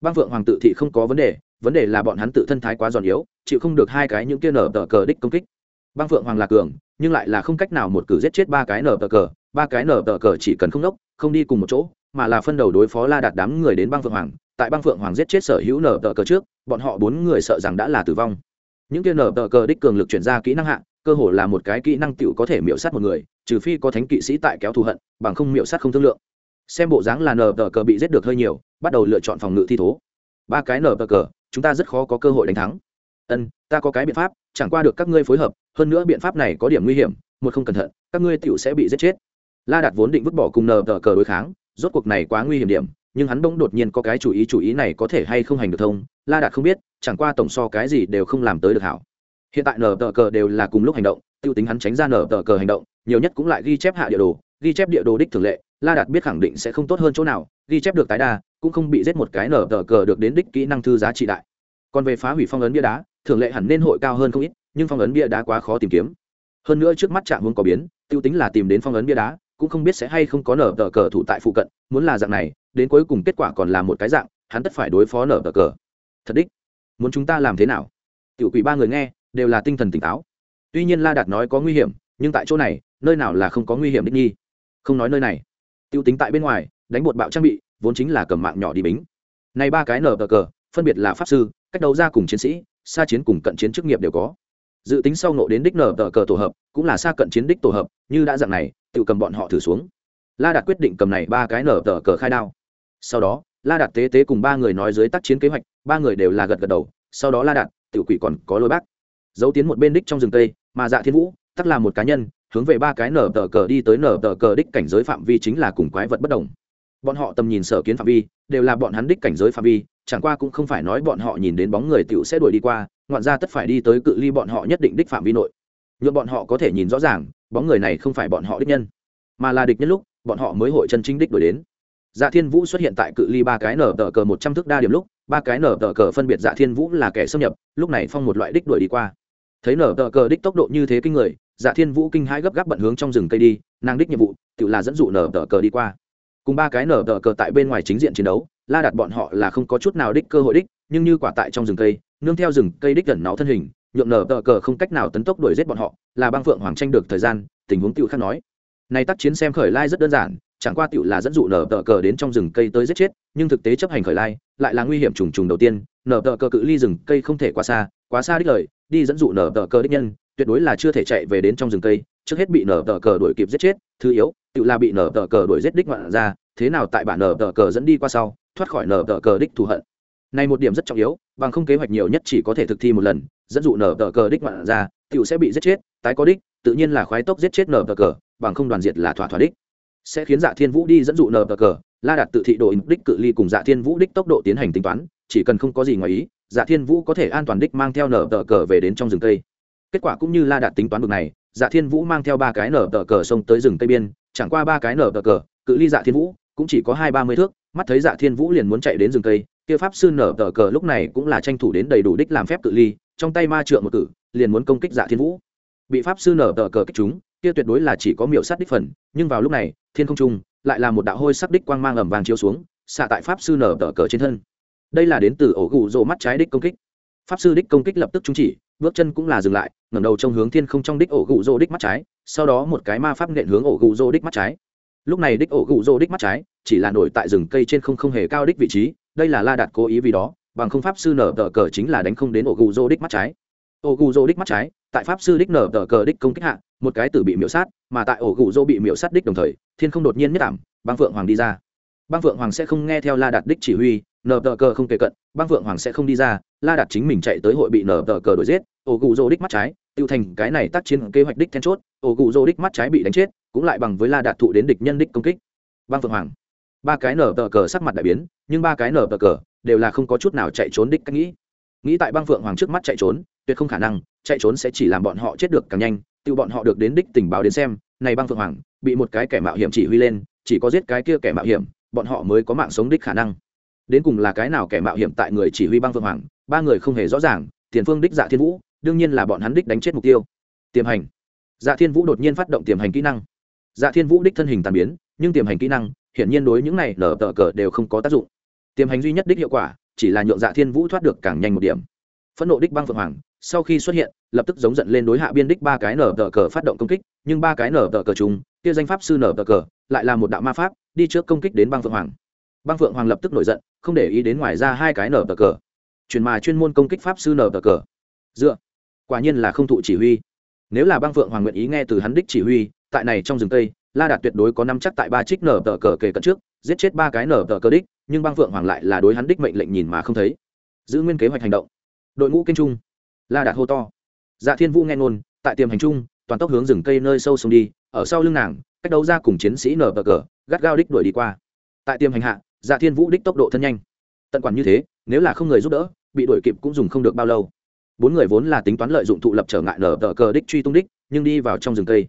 A: Bang vượng hoàng tự thị không có vấn đề vấn đề là bọn hắn tự thân thái quá giòn yếu, chịu không được hai cái những kia nở tờ cờ đích công kích. Bang phượng hoàng là cường, nhưng lại là không cách nào một cử giết chết ba cái nở tờ cờ, ba cái nở tờ cờ chỉ cần không đốc không đi cùng một chỗ, mà là phân đầu đối phó la đạt đám người đến bang phượng hoàng. Tại bang phượng hoàng giết chết sở hữu nở tờ cờ trước, bọn họ bốn người sợ rằng đã là tử vong. Những kia nở tờ cờ đích cường lực chuyển ra kỹ năng hạ, cơ hồ là một cái kỹ năng tựu có thể miễu sát một người, trừ phi có thánh kỵ sĩ tại kéo thù hận, bằng không miễu sát không thương lượng xem bộ dáng là nờ tờ cờ bị giết được hơi nhiều, bắt đầu lựa chọn phòng ngự thi thố. Ba cái nờ tờ cờ, chúng ta rất khó có cơ hội đánh thắng. Ân, ta có cái biện pháp, chẳng qua được các ngươi phối hợp, hơn nữa biện pháp này có điểm nguy hiểm, một không cẩn thận, các ngươi tựu sẽ bị giết chết. La đạt vốn định vứt bỏ cùng nờ tờ cờ đối kháng, rốt cuộc này quá nguy hiểm điểm, nhưng hắn bỗng đột nhiên có cái chủ ý chủ ý này có thể hay không hành được thông la đạt không biết, chẳng qua tổng so cái gì đều không làm tới được hảo. Hiện tại nở tờ cờ đều là cùng lúc hành động, tiêu tính hắn tránh ra nở tờ cờ hành động, nhiều nhất cũng lại ghi chép hạ địa đồ, ghi chép địa đồ đích thường lệ la đạt biết khẳng định sẽ không tốt hơn chỗ nào, ghi chép được tái đa, cũng không bị giết một cái nở tờ cờ được đến đích kỹ năng thư giá trị đại. Còn về phá hủy phong ấn bia đá, thường lệ hẳn nên hội cao hơn không ít, nhưng phong ấn bia đá quá khó tìm kiếm. Hơn nữa trước mắt chạm vương có biến, tiêu tính là tìm đến phong ấn bia đá, cũng không biết sẽ hay không có nở tờ cờ thủ tại phụ cận, muốn là dạng này, đến cuối cùng kết quả còn là một cái dạng, hắn tất phải đối phó nở tờ cờ. Thật đích. Muốn chúng ta làm thế nào? Tiểu quỷ ba người nghe, đều là tinh thần tỉnh táo. Tuy nhiên la đạt nói có nguy hiểm, nhưng tại chỗ này, nơi nào là không có nguy hiểm đích nhi? Không nói nơi này tiêu tính tại bên ngoài, đánh bột bạo trang bị, vốn chính là cầm mạng nhỏ đi bính. Này ba cái nở cờ cờ, phân biệt là pháp sư, cách đấu ra cùng chiến sĩ xa chiến cùng cận chiến chức nghiệp đều có. Dự tính sau nộ đến đích nở cờ tổ hợp, cũng là xa cận chiến đích tổ hợp, như đã dạng này, tự cầm bọn họ thử xuống. La đạt quyết định cầm này ba cái nở tờ cờ khai đao. Sau đó, la đạt tế tế cùng ba người nói dưới tác chiến kế hoạch, ba người đều là gật gật đầu, sau đó la đạt tự quỷ còn có lôi bác. Giấu tiến một bên đích trong rừng tây, mà dạ thiên vũ, tắc là một cá nhân hướng về ba cái nở tờ cờ đi tới nở tờ cờ đích cảnh giới phạm vi chính là cùng quái vật bất đồng. Bọn họ tầm nhìn sở kiến phạm vi, đều là bọn hắn đích cảnh giới phạm vi, chẳng qua cũng không phải nói bọn họ nhìn đến bóng người tiểu sẽ đuổi đi qua, ngoạn ra tất phải đi tới cự ly bọn họ nhất định đích phạm vi nội. Nhuộm bọn họ có thể nhìn rõ ràng, bóng người này không phải bọn họ đích nhân, mà là địch nhân lúc, bọn họ mới hội chân chính đích đuổi đến. Dạ thiên vũ xuất hiện tại cự ly ba cái nở tờ cờ một trăm thước đa điểm lúc, ba cái nở tờ cờ phân biệt dạ thiên vũ là kẻ xâm nhập, lúc này phong một loại đích đuổi đi qua. Thấy nở tờ cờ đích tốc độ như thế kinh người dạ thiên vũ kinh hãi gấp gáp bận hướng trong rừng cây đi, nàng đích nhiệm vụ, tự là dẫn dụ nở tờ cờ đi qua. Cùng ba cái nở tờ cờ tại bên ngoài chính diện chiến đấu, la đặt bọn họ là không có chút nào đích cơ hội đích, nhưng như quả tại trong rừng cây, nương theo rừng cây đích gần nó thân hình, nhượng nở tờ cờ không cách nào tấn tốc đuổi giết bọn họ, là băng phượng hoàng tranh được thời gian, tình huống tự khác nói. Này tác chiến xem khởi lai rất đơn giản, chẳng qua tựu là dẫn dụ nở tờ cờ đến trong rừng cây tới giết chết, nhưng thực tế chấp hành khởi lai, lại là nguy hiểm trùng trùng đầu tiên, nở tờ cờ cự ly rừng cây không thể quá xa quá xa đích lời, đi dẫn dụ nở tờ cờ đích nhân tuyệt đối là chưa thể chạy về đến trong rừng cây, trước hết bị nở tờ cờ đuổi kịp giết chết, thứ yếu, tự là bị nở tờ cờ đuổi giết đích ngoạn ra, thế nào tại bản nở tờ cờ dẫn đi qua sau, thoát khỏi nở tờ cờ đích thù hận. Này một điểm rất trọng yếu, bằng không kế hoạch nhiều nhất chỉ có thể thực thi một lần, dẫn dụ nở tờ cờ đích ngoạn ra, tự sẽ bị giết chết, tái có đích, tự nhiên là khoái tốc giết chết nở tờ cờ, bằng không đoàn diệt là thỏa thỏa đích. Sẽ khiến dạ thiên vũ đi dẫn dụ nở tờ cờ, la đạt tự thị độ đích cự ly cùng dạ thiên vũ đích tốc độ tiến hành tính toán, chỉ cần không có gì ngoài ý dạ thiên vũ có thể an toàn đích mang theo nở tờ cờ về đến trong rừng cây kết quả cũng như la đạt tính toán được này dạ thiên vũ mang theo ba cái nở tờ cờ xông tới rừng tây biên, chẳng qua ba cái nở tờ cờ, cự ly dạ thiên vũ cũng chỉ có hai ba mươi thước, mắt thấy dạ thiên vũ liền muốn chạy đến rừng tây. kia pháp sư nở tờ cờ lúc này cũng là tranh thủ đến đầy đủ đích làm phép cự ly, trong tay ma trượng một cử, liền muốn công kích dạ thiên vũ bị pháp sư nở tờ cờ kích chúng kia tuyệt đối là chỉ có miểu sát đích phần, nhưng vào lúc này, thiên không trung lại là một đạo hôi sắc đích quang mang ẩm vàng chiếu xuống, xạ tại pháp sư nở tờ cờ trên thân đây là đến từ ổ gù rộ mắt trái đích công kích pháp sư đích công kích lập tức trung chỉ bước chân cũng là dừng lại, ngẩng đầu trong hướng thiên không trong đích ổ gù rô đích mắt trái, sau đó một cái ma pháp nện hướng ổ gù rô đích mắt trái. Lúc này đích ổ gù rô đích mắt trái chỉ là nổi tại rừng cây trên không không hề cao đích vị trí, đây là la đạt cố ý vì đó, bằng không pháp sư nở tờ cờ chính là đánh không đến ổ gù rô đích mắt trái. Ổ gù rô đích mắt trái, tại pháp sư đích nở tờ cờ đích công kích hạ, một cái tử bị miễu sát, mà tại ổ gù rô bị miễu sát đích đồng thời, thiên không đột nhiên nhất ảm băng phượng hoàng đi ra. Băng phượng hoàng sẽ không nghe theo la đạt đích chỉ huy nở tờ cờ không kề cận băng phượng hoàng sẽ không đi ra, la đạt chính mình chạy tới hội bị nở tờ cờ đuổi giết ổ cụ rô đích mắt trái, tiêu thành cái này tác chiến kế hoạch đích then chốt ổ cụ rô đích mắt trái bị đánh chết, cũng lại bằng với la đạt thụ đến địch nhân đích công kích. Băng phượng hoàng. Ba cái nở tờ cờ sắc mặt đại biến, nhưng ba cái nở tờ cờ đều là không có chút nào chạy trốn đích cách nghĩ. Nghĩ tại băng phượng hoàng trước mắt chạy trốn, tuyệt không khả năng, chạy trốn sẽ chỉ làm bọn họ chết được càng nhanh tự bọn họ được đến đích tình báo đến xem, này băng phượng hoàng, bị một cái kẻ mạo hiểm chỉ huy lên, chỉ có giết cái kia kẻ mạo hiểm, bọn họ mới có mạng sống đích khả năng đến cùng là cái nào kẻ mạo hiểm tại người chỉ huy băng vương hoàng, ba người không hề rõ ràng, tiền phương đích dạ thiên vũ, đương nhiên là bọn hắn đích đánh chết mục tiêu. Tiềm hành. Dạ thiên vũ đột nhiên phát động tiềm hành kỹ năng. Dạ thiên vũ đích thân hình tàn biến, nhưng tiềm hành kỹ năng, hiển nhiên đối những này nở tờ cờ đều không có tác dụng. Tiềm hành duy nhất đích hiệu quả, chỉ là nhượng dạ thiên vũ thoát được càng nhanh một điểm. Phẫn nộ đích băng phượng hoàng, sau khi xuất hiện, lập tức giống giận lên đối hạ biên đích ba cái nở tờ cờ phát động công kích, nhưng ba cái nở tờ cờ chúng kia danh pháp sư nở tờ cờ, lại là một đạo ma pháp, đi trước công kích đến băng phượng hoàng băng phượng hoàng lập tức nổi giận, không để ý đến ngoài ra hai cái nở tờ cờ. Chuyển mà chuyên môn công kích pháp sư nở tờ cờ. Dựa. Quả nhiên là không thụ chỉ huy. Nếu là băng phượng hoàng nguyện ý nghe từ hắn đích chỉ huy, tại này trong rừng tây la đạt tuyệt đối có năm chắc tại ba trích nở tờ cờ kề cận trước, giết chết ba cái nở tờ cờ đích, nhưng băng phượng hoàng lại là đối hắn đích mệnh lệnh nhìn mà không thấy. Giữ nguyên kế hoạch hành động. Đội ngũ kiên trung. La đạt hô to. Dạ thiên vũ nghe ngôn, tại tiềm hành trung, toàn tốc hướng rừng cây nơi sâu sông đi, ở sau lưng nàng, cách đấu ra cùng chiến sĩ nở tờ cờ, gắt gao đích đuổi đi qua. Tại tiềm hành hạ dạ thiên vũ đích tốc độ thân nhanh. Tận quản như thế, nếu là không người giúp đỡ, bị đuổi kịp cũng dùng không được bao lâu. Bốn người vốn là tính toán lợi dụng thụ lập trở ngại nở tờ cờ đích truy tung đích, nhưng đi vào trong rừng cây.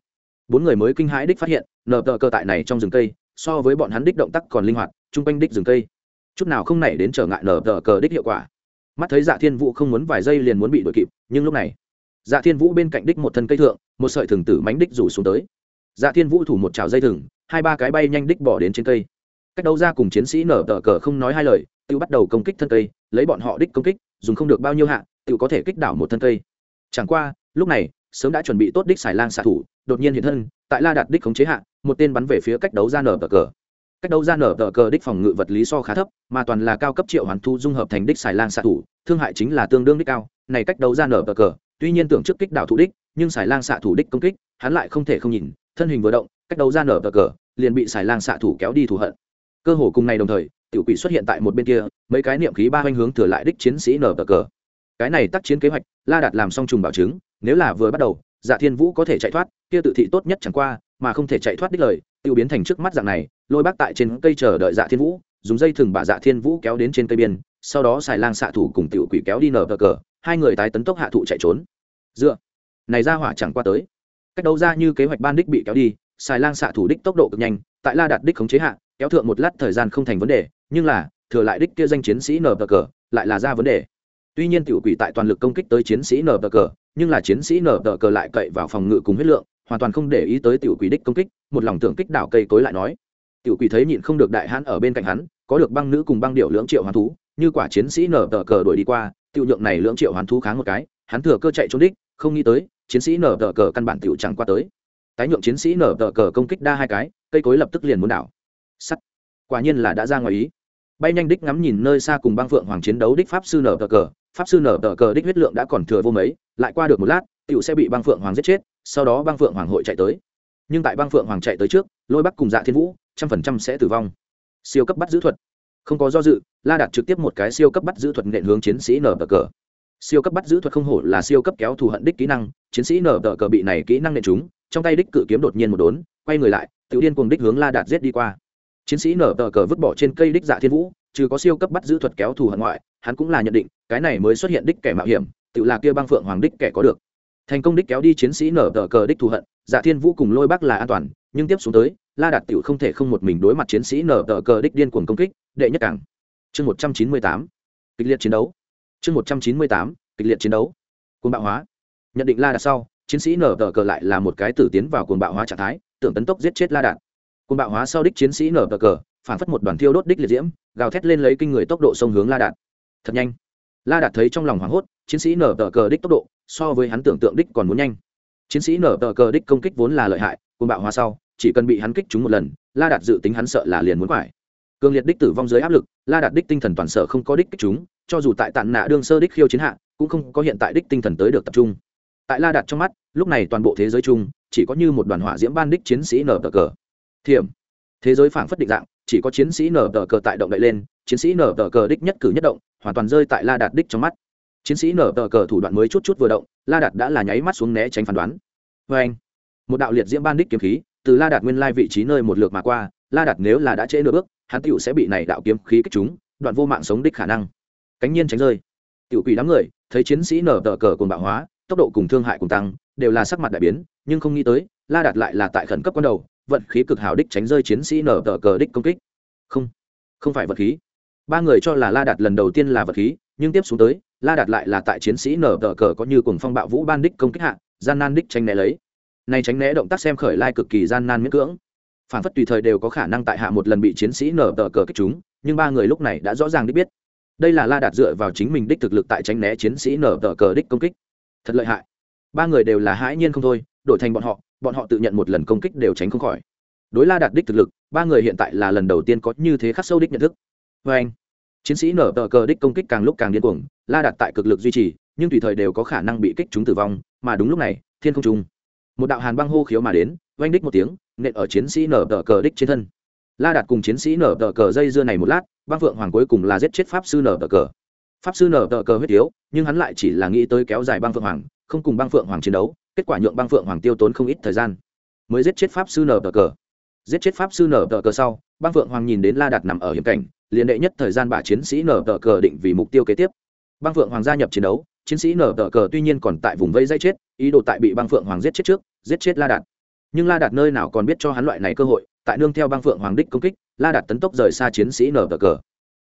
A: Bốn người mới kinh hãi đích phát hiện, nở tờ cờ tại này trong rừng cây, so với bọn hắn đích động tác còn linh hoạt, chung quanh đích rừng cây. Chút nào không nảy đến trở ngại nở tờ cờ đích hiệu quả. Mắt thấy dạ thiên vũ không muốn vài giây liền muốn bị đuổi kịp, nhưng lúc này dạ thiên vũ bên cạnh đích một thân cây thượng, một sợi thừng tử mánh đích rủ xuống tới. Dạ thiên vũ thủ một trào dây thừng, hai ba cái bay nhanh đích bỏ đến trên cây cách đấu ra cùng chiến sĩ nở tờ cờ không nói hai lời tự bắt đầu công kích thân cây, lấy bọn họ đích công kích, dùng không được bao nhiêu hạ tự có thể kích đảo một thân cây. Chẳng qua, lúc này, sớm đã chuẩn bị tốt đích xài lang xạ thủ, đột nhiên hiện thân, tại la đạt đích khống chế hạ, một tên bắn về phía cách đấu ra nở tờ cờ. Cách đấu ra nở tờ cờ đích phòng ngự vật lý so khá thấp, mà toàn là cao cấp triệu hoàn thu dung hợp thành đích xài lang xạ thủ, thương hại chính là tương đương đích cao. Này cách đấu ra nở tờ cờ, tuy nhiên tưởng trước kích đảo thủ đích, nhưng xài lang xạ thủ đích công kích, hắn lại không thể không nhìn, thân hình vừa động, cách đấu ra nở tờ cờ, liền bị xài lang xạ thủ kéo đi thù hận cơ hồ cùng ngày đồng thời, tiểu quỷ xuất hiện tại một bên kia, mấy cái niệm khí ba hoành hướng thừa lại đích chiến sĩ nở cờ. Cái này tác chiến kế hoạch, la đạt làm xong trùng bảo chứng, nếu là vừa bắt đầu dạ thiên vũ có thể chạy thoát, kia tự thị tốt nhất chẳng qua, mà không thể chạy thoát đích lời, tiêu biến thành trước mắt dạng này, lôi bác tại trên cây chờ đợi dạ thiên vũ, dùng dây thừng bà dạ thiên vũ kéo đến trên cây biên, sau đó xài lang xạ thủ cùng tiểu quỷ kéo đi nở tờ cờ, hai người tái tấn tốc hạ thụ chạy trốn. Dựa, này ra hỏa chẳng qua tới. Cách đấu ra như kế hoạch ban đích bị kéo đi, xài lang xạ thủ đích tốc độ cực nhanh, tại la đạt đích khống chế hạ kéo thượng một lát thời gian không thành vấn đề, nhưng là, thừa lại đích kia danh chiến sĩ nở cờ, lại là ra vấn đề. Tuy nhiên tiểu quỷ tại toàn lực công kích tới chiến sĩ nở cờ, nhưng là chiến sĩ nở cờ lại cậy vào phòng ngự cùng huyết lượng, hoàn toàn không để ý tới tiểu quỷ đích công kích, một lòng tưởng kích đảo cây cối lại nói. Tiểu quỷ thấy nhịn không được đại hãn ở bên cạnh hắn, có được băng nữ cùng băng điệu lưỡng triệu hoàn thú, như quả chiến sĩ nở tờ cờ đuổi đi qua, tiểu nhượng này lưỡng triệu hoàn thú kháng một cái, hắn thừa cơ chạy trốn đích, không nghĩ tới, chiến sĩ nở tờ cờ căn bản tiểu chẳng qua tới. Tái nhượng chiến sĩ nở tờ cờ công kích đa hai cái, cây cối lập tức liền muốn đảo sắt. Quả nhiên là đã ra ngoài ý. Bay nhanh đích ngắm nhìn nơi xa cùng băng phượng hoàng chiến đấu đích pháp sư nở tờ cờ. Pháp sư nở tờ cờ đích huyết lượng đã còn thừa vô mấy, lại qua được một lát, tiểu sẽ bị băng phượng hoàng giết chết, sau đó băng phượng hoàng hội chạy tới. Nhưng tại băng phượng hoàng chạy tới trước, lôi bắc cùng dạ thiên vũ, trăm phần trăm sẽ tử vong. Siêu cấp bắt giữ thuật. Không có do dự, la đạt trực tiếp một cái siêu cấp bắt giữ thuật nện hướng chiến sĩ nở tờ cờ. Siêu cấp bắt giữ thuật không hổ là siêu cấp kéo thù hận đích kỹ năng, chiến sĩ nở tờ cờ bị này kỹ năng nện chúng trong tay đích cự kiếm đột nhiên một đốn, quay người lại tự điên cuồng đích hướng la đạt giết đi qua chiến sĩ nở tờ cờ vứt bỏ trên cây đích dạ thiên vũ, trừ có siêu cấp bắt giữ thuật kéo thù hận ngoại, hắn cũng là nhận định, cái này mới xuất hiện đích kẻ mạo hiểm, tự là kia băng phượng hoàng đích kẻ có được. Thành công đích kéo đi chiến sĩ nở tờ cờ đích thù hận dạ thiên vũ cùng lôi bắc là an toàn, nhưng tiếp xuống tới, la đạt tiểu không thể không một mình đối mặt chiến sĩ nở tờ cờ đích điên cuồng công kích, đệ nhất cảng. Chương một trăm chín mươi tám, kịch liệt chiến đấu. Chương một trăm chín mươi tám, kịch liệt chiến đấu. Cuồng bạo hóa. Nhận định la đạt sau, chiến sĩ nở tờ cờ lại là một cái tử tiến vào cuồng bạo hóa trạng thái, tưởng tấn tốc giết chết la đạt cuồng bạo hóa sau đích chiến sĩ nở tờ cờ phản phất một đoàn thiêu đốt đích liệt diễm, gào thét lên lấy kinh người tốc độ sông hướng la đạt. Thật nhanh. La đạt thấy trong lòng hoảng hốt, chiến sĩ nở tờ cờ đích tốc độ so với hắn tưởng tượng đích còn muốn nhanh. Chiến sĩ nở tờ cờ đích công kích vốn là lợi hại, cuồng bạo hóa sau, chỉ cần bị hắn kích trúng một lần, la đạt dự tính hắn sợ là liền muốn quải. cường liệt đích tử vong dưới áp lực, la đạt đích tinh thần toàn sở không có đích kích chúng cho dù tại tạn nạ đương sơ đích khiêu chiến hạ, cũng không có hiện tại đích tinh thần tới được tập trung. Tại la đạt trong mắt, lúc này toàn bộ thế giới chung, chỉ có như một đoàn hỏa diễm ban đích chiến sĩ nở tờ cờ thiểm. Thế giới phảng phất định dạng, chỉ có chiến sĩ nở tờ cờ tại động đậy lên, chiến sĩ nở tờ cờ đích nhất cử nhất động, hoàn toàn rơi tại la đạt đích trong mắt. Chiến sĩ nở tờ cờ thủ đoạn mới chút chút vừa động, la đạt đã là nháy mắt xuống né tránh phán đoán. Vê anh, một đạo liệt diễm ban đích kiếm khí, từ la đạt nguyên lai vị trí nơi một lượt mà qua, la đạt nếu là đã trễ nửa bước, hắn tựu sẽ bị này đạo kiếm khí kích chúng đoạn vô mạng sống đích khả năng. Cánh nhiên tránh rơi. Tiểu quỷ đám người, thấy chiến sĩ nở tờ cờ cùng bạo hóa, tốc độ cùng thương hại cùng tăng, đều là sắc mặt đại biến, nhưng không nghĩ tới, la đạt lại là tại khẩn cấp quan đầu vận khí cực hảo đích tránh rơi chiến sĩ nở tờ cờ đích công kích. Không không phải vật khí. Ba người cho là la đạt lần đầu tiên là vật khí, nhưng tiếp xuống tới, la đạt lại là tại chiến sĩ nở tờ cờ có như cùng phong bạo vũ ban đích công kích hạ, gian nan đích tránh né lấy. Này tránh né động tác xem khởi lai cực kỳ gian nan miễn cưỡng. Phản phất tùy thời đều có khả năng tại hạ một lần bị chiến sĩ nở tờ cờ kích chúng nhưng ba người lúc này đã rõ ràng đích biết. Đây là la đạt dựa vào chính mình đích thực lực tại tránh né chiến sĩ nở tờ cờ đích công kích. Thật lợi hại. Ba người đều là hãi nhiên không thôi, đổi thành bọn họ bọn họ tự nhận một lần công kích đều tránh không khỏi. Đối la đạt đích thực lực, ba người hiện tại là lần đầu tiên có như thế khắc sâu đích nhận thức. Vê anh, chiến sĩ nở tờ cờ đích công kích càng lúc càng điên cuồng, la đạt tại cực lực duy trì, nhưng tùy thời đều có khả năng bị kích chúng tử vong, mà đúng lúc này, thiên không trung, một đạo hàn băng hô khiếu mà đến, oanh đích một tiếng, nện ở chiến sĩ nở tờ cờ đích trên thân. La đạt cùng chiến sĩ nở tờ cờ dây dưa này một lát, băng phượng hoàng cuối cùng là giết chết pháp sư nở tờ cờ. Pháp sư nở tờ cờ huyết yếu, nhưng hắn lại chỉ là nghĩ tới kéo dài băng phượng hoàng, không cùng băng phượng hoàng chiến đấu kết quả nhượng băng phượng hoàng tiêu tốn không ít thời gian. Mới giết chết pháp sư nở tờ cờ. Giết chết pháp sư nở tờ cờ sau, băng phượng hoàng nhìn đến la đạt nằm ở hiểm cảnh, liền đệ nhất thời gian bả chiến sĩ nở tờ cờ định vì mục tiêu kế tiếp. Băng phượng hoàng gia nhập chiến đấu, chiến sĩ nở tờ cờ tuy nhiên còn tại vùng vây dây chết, ý đồ tại bị băng phượng hoàng giết chết trước, giết chết la đạt. Nhưng la đạt nơi nào còn biết cho hắn loại này cơ hội, tại nương theo băng phượng hoàng đích công kích, la đạt tấn tốc rời xa chiến sĩ nở tờ cờ.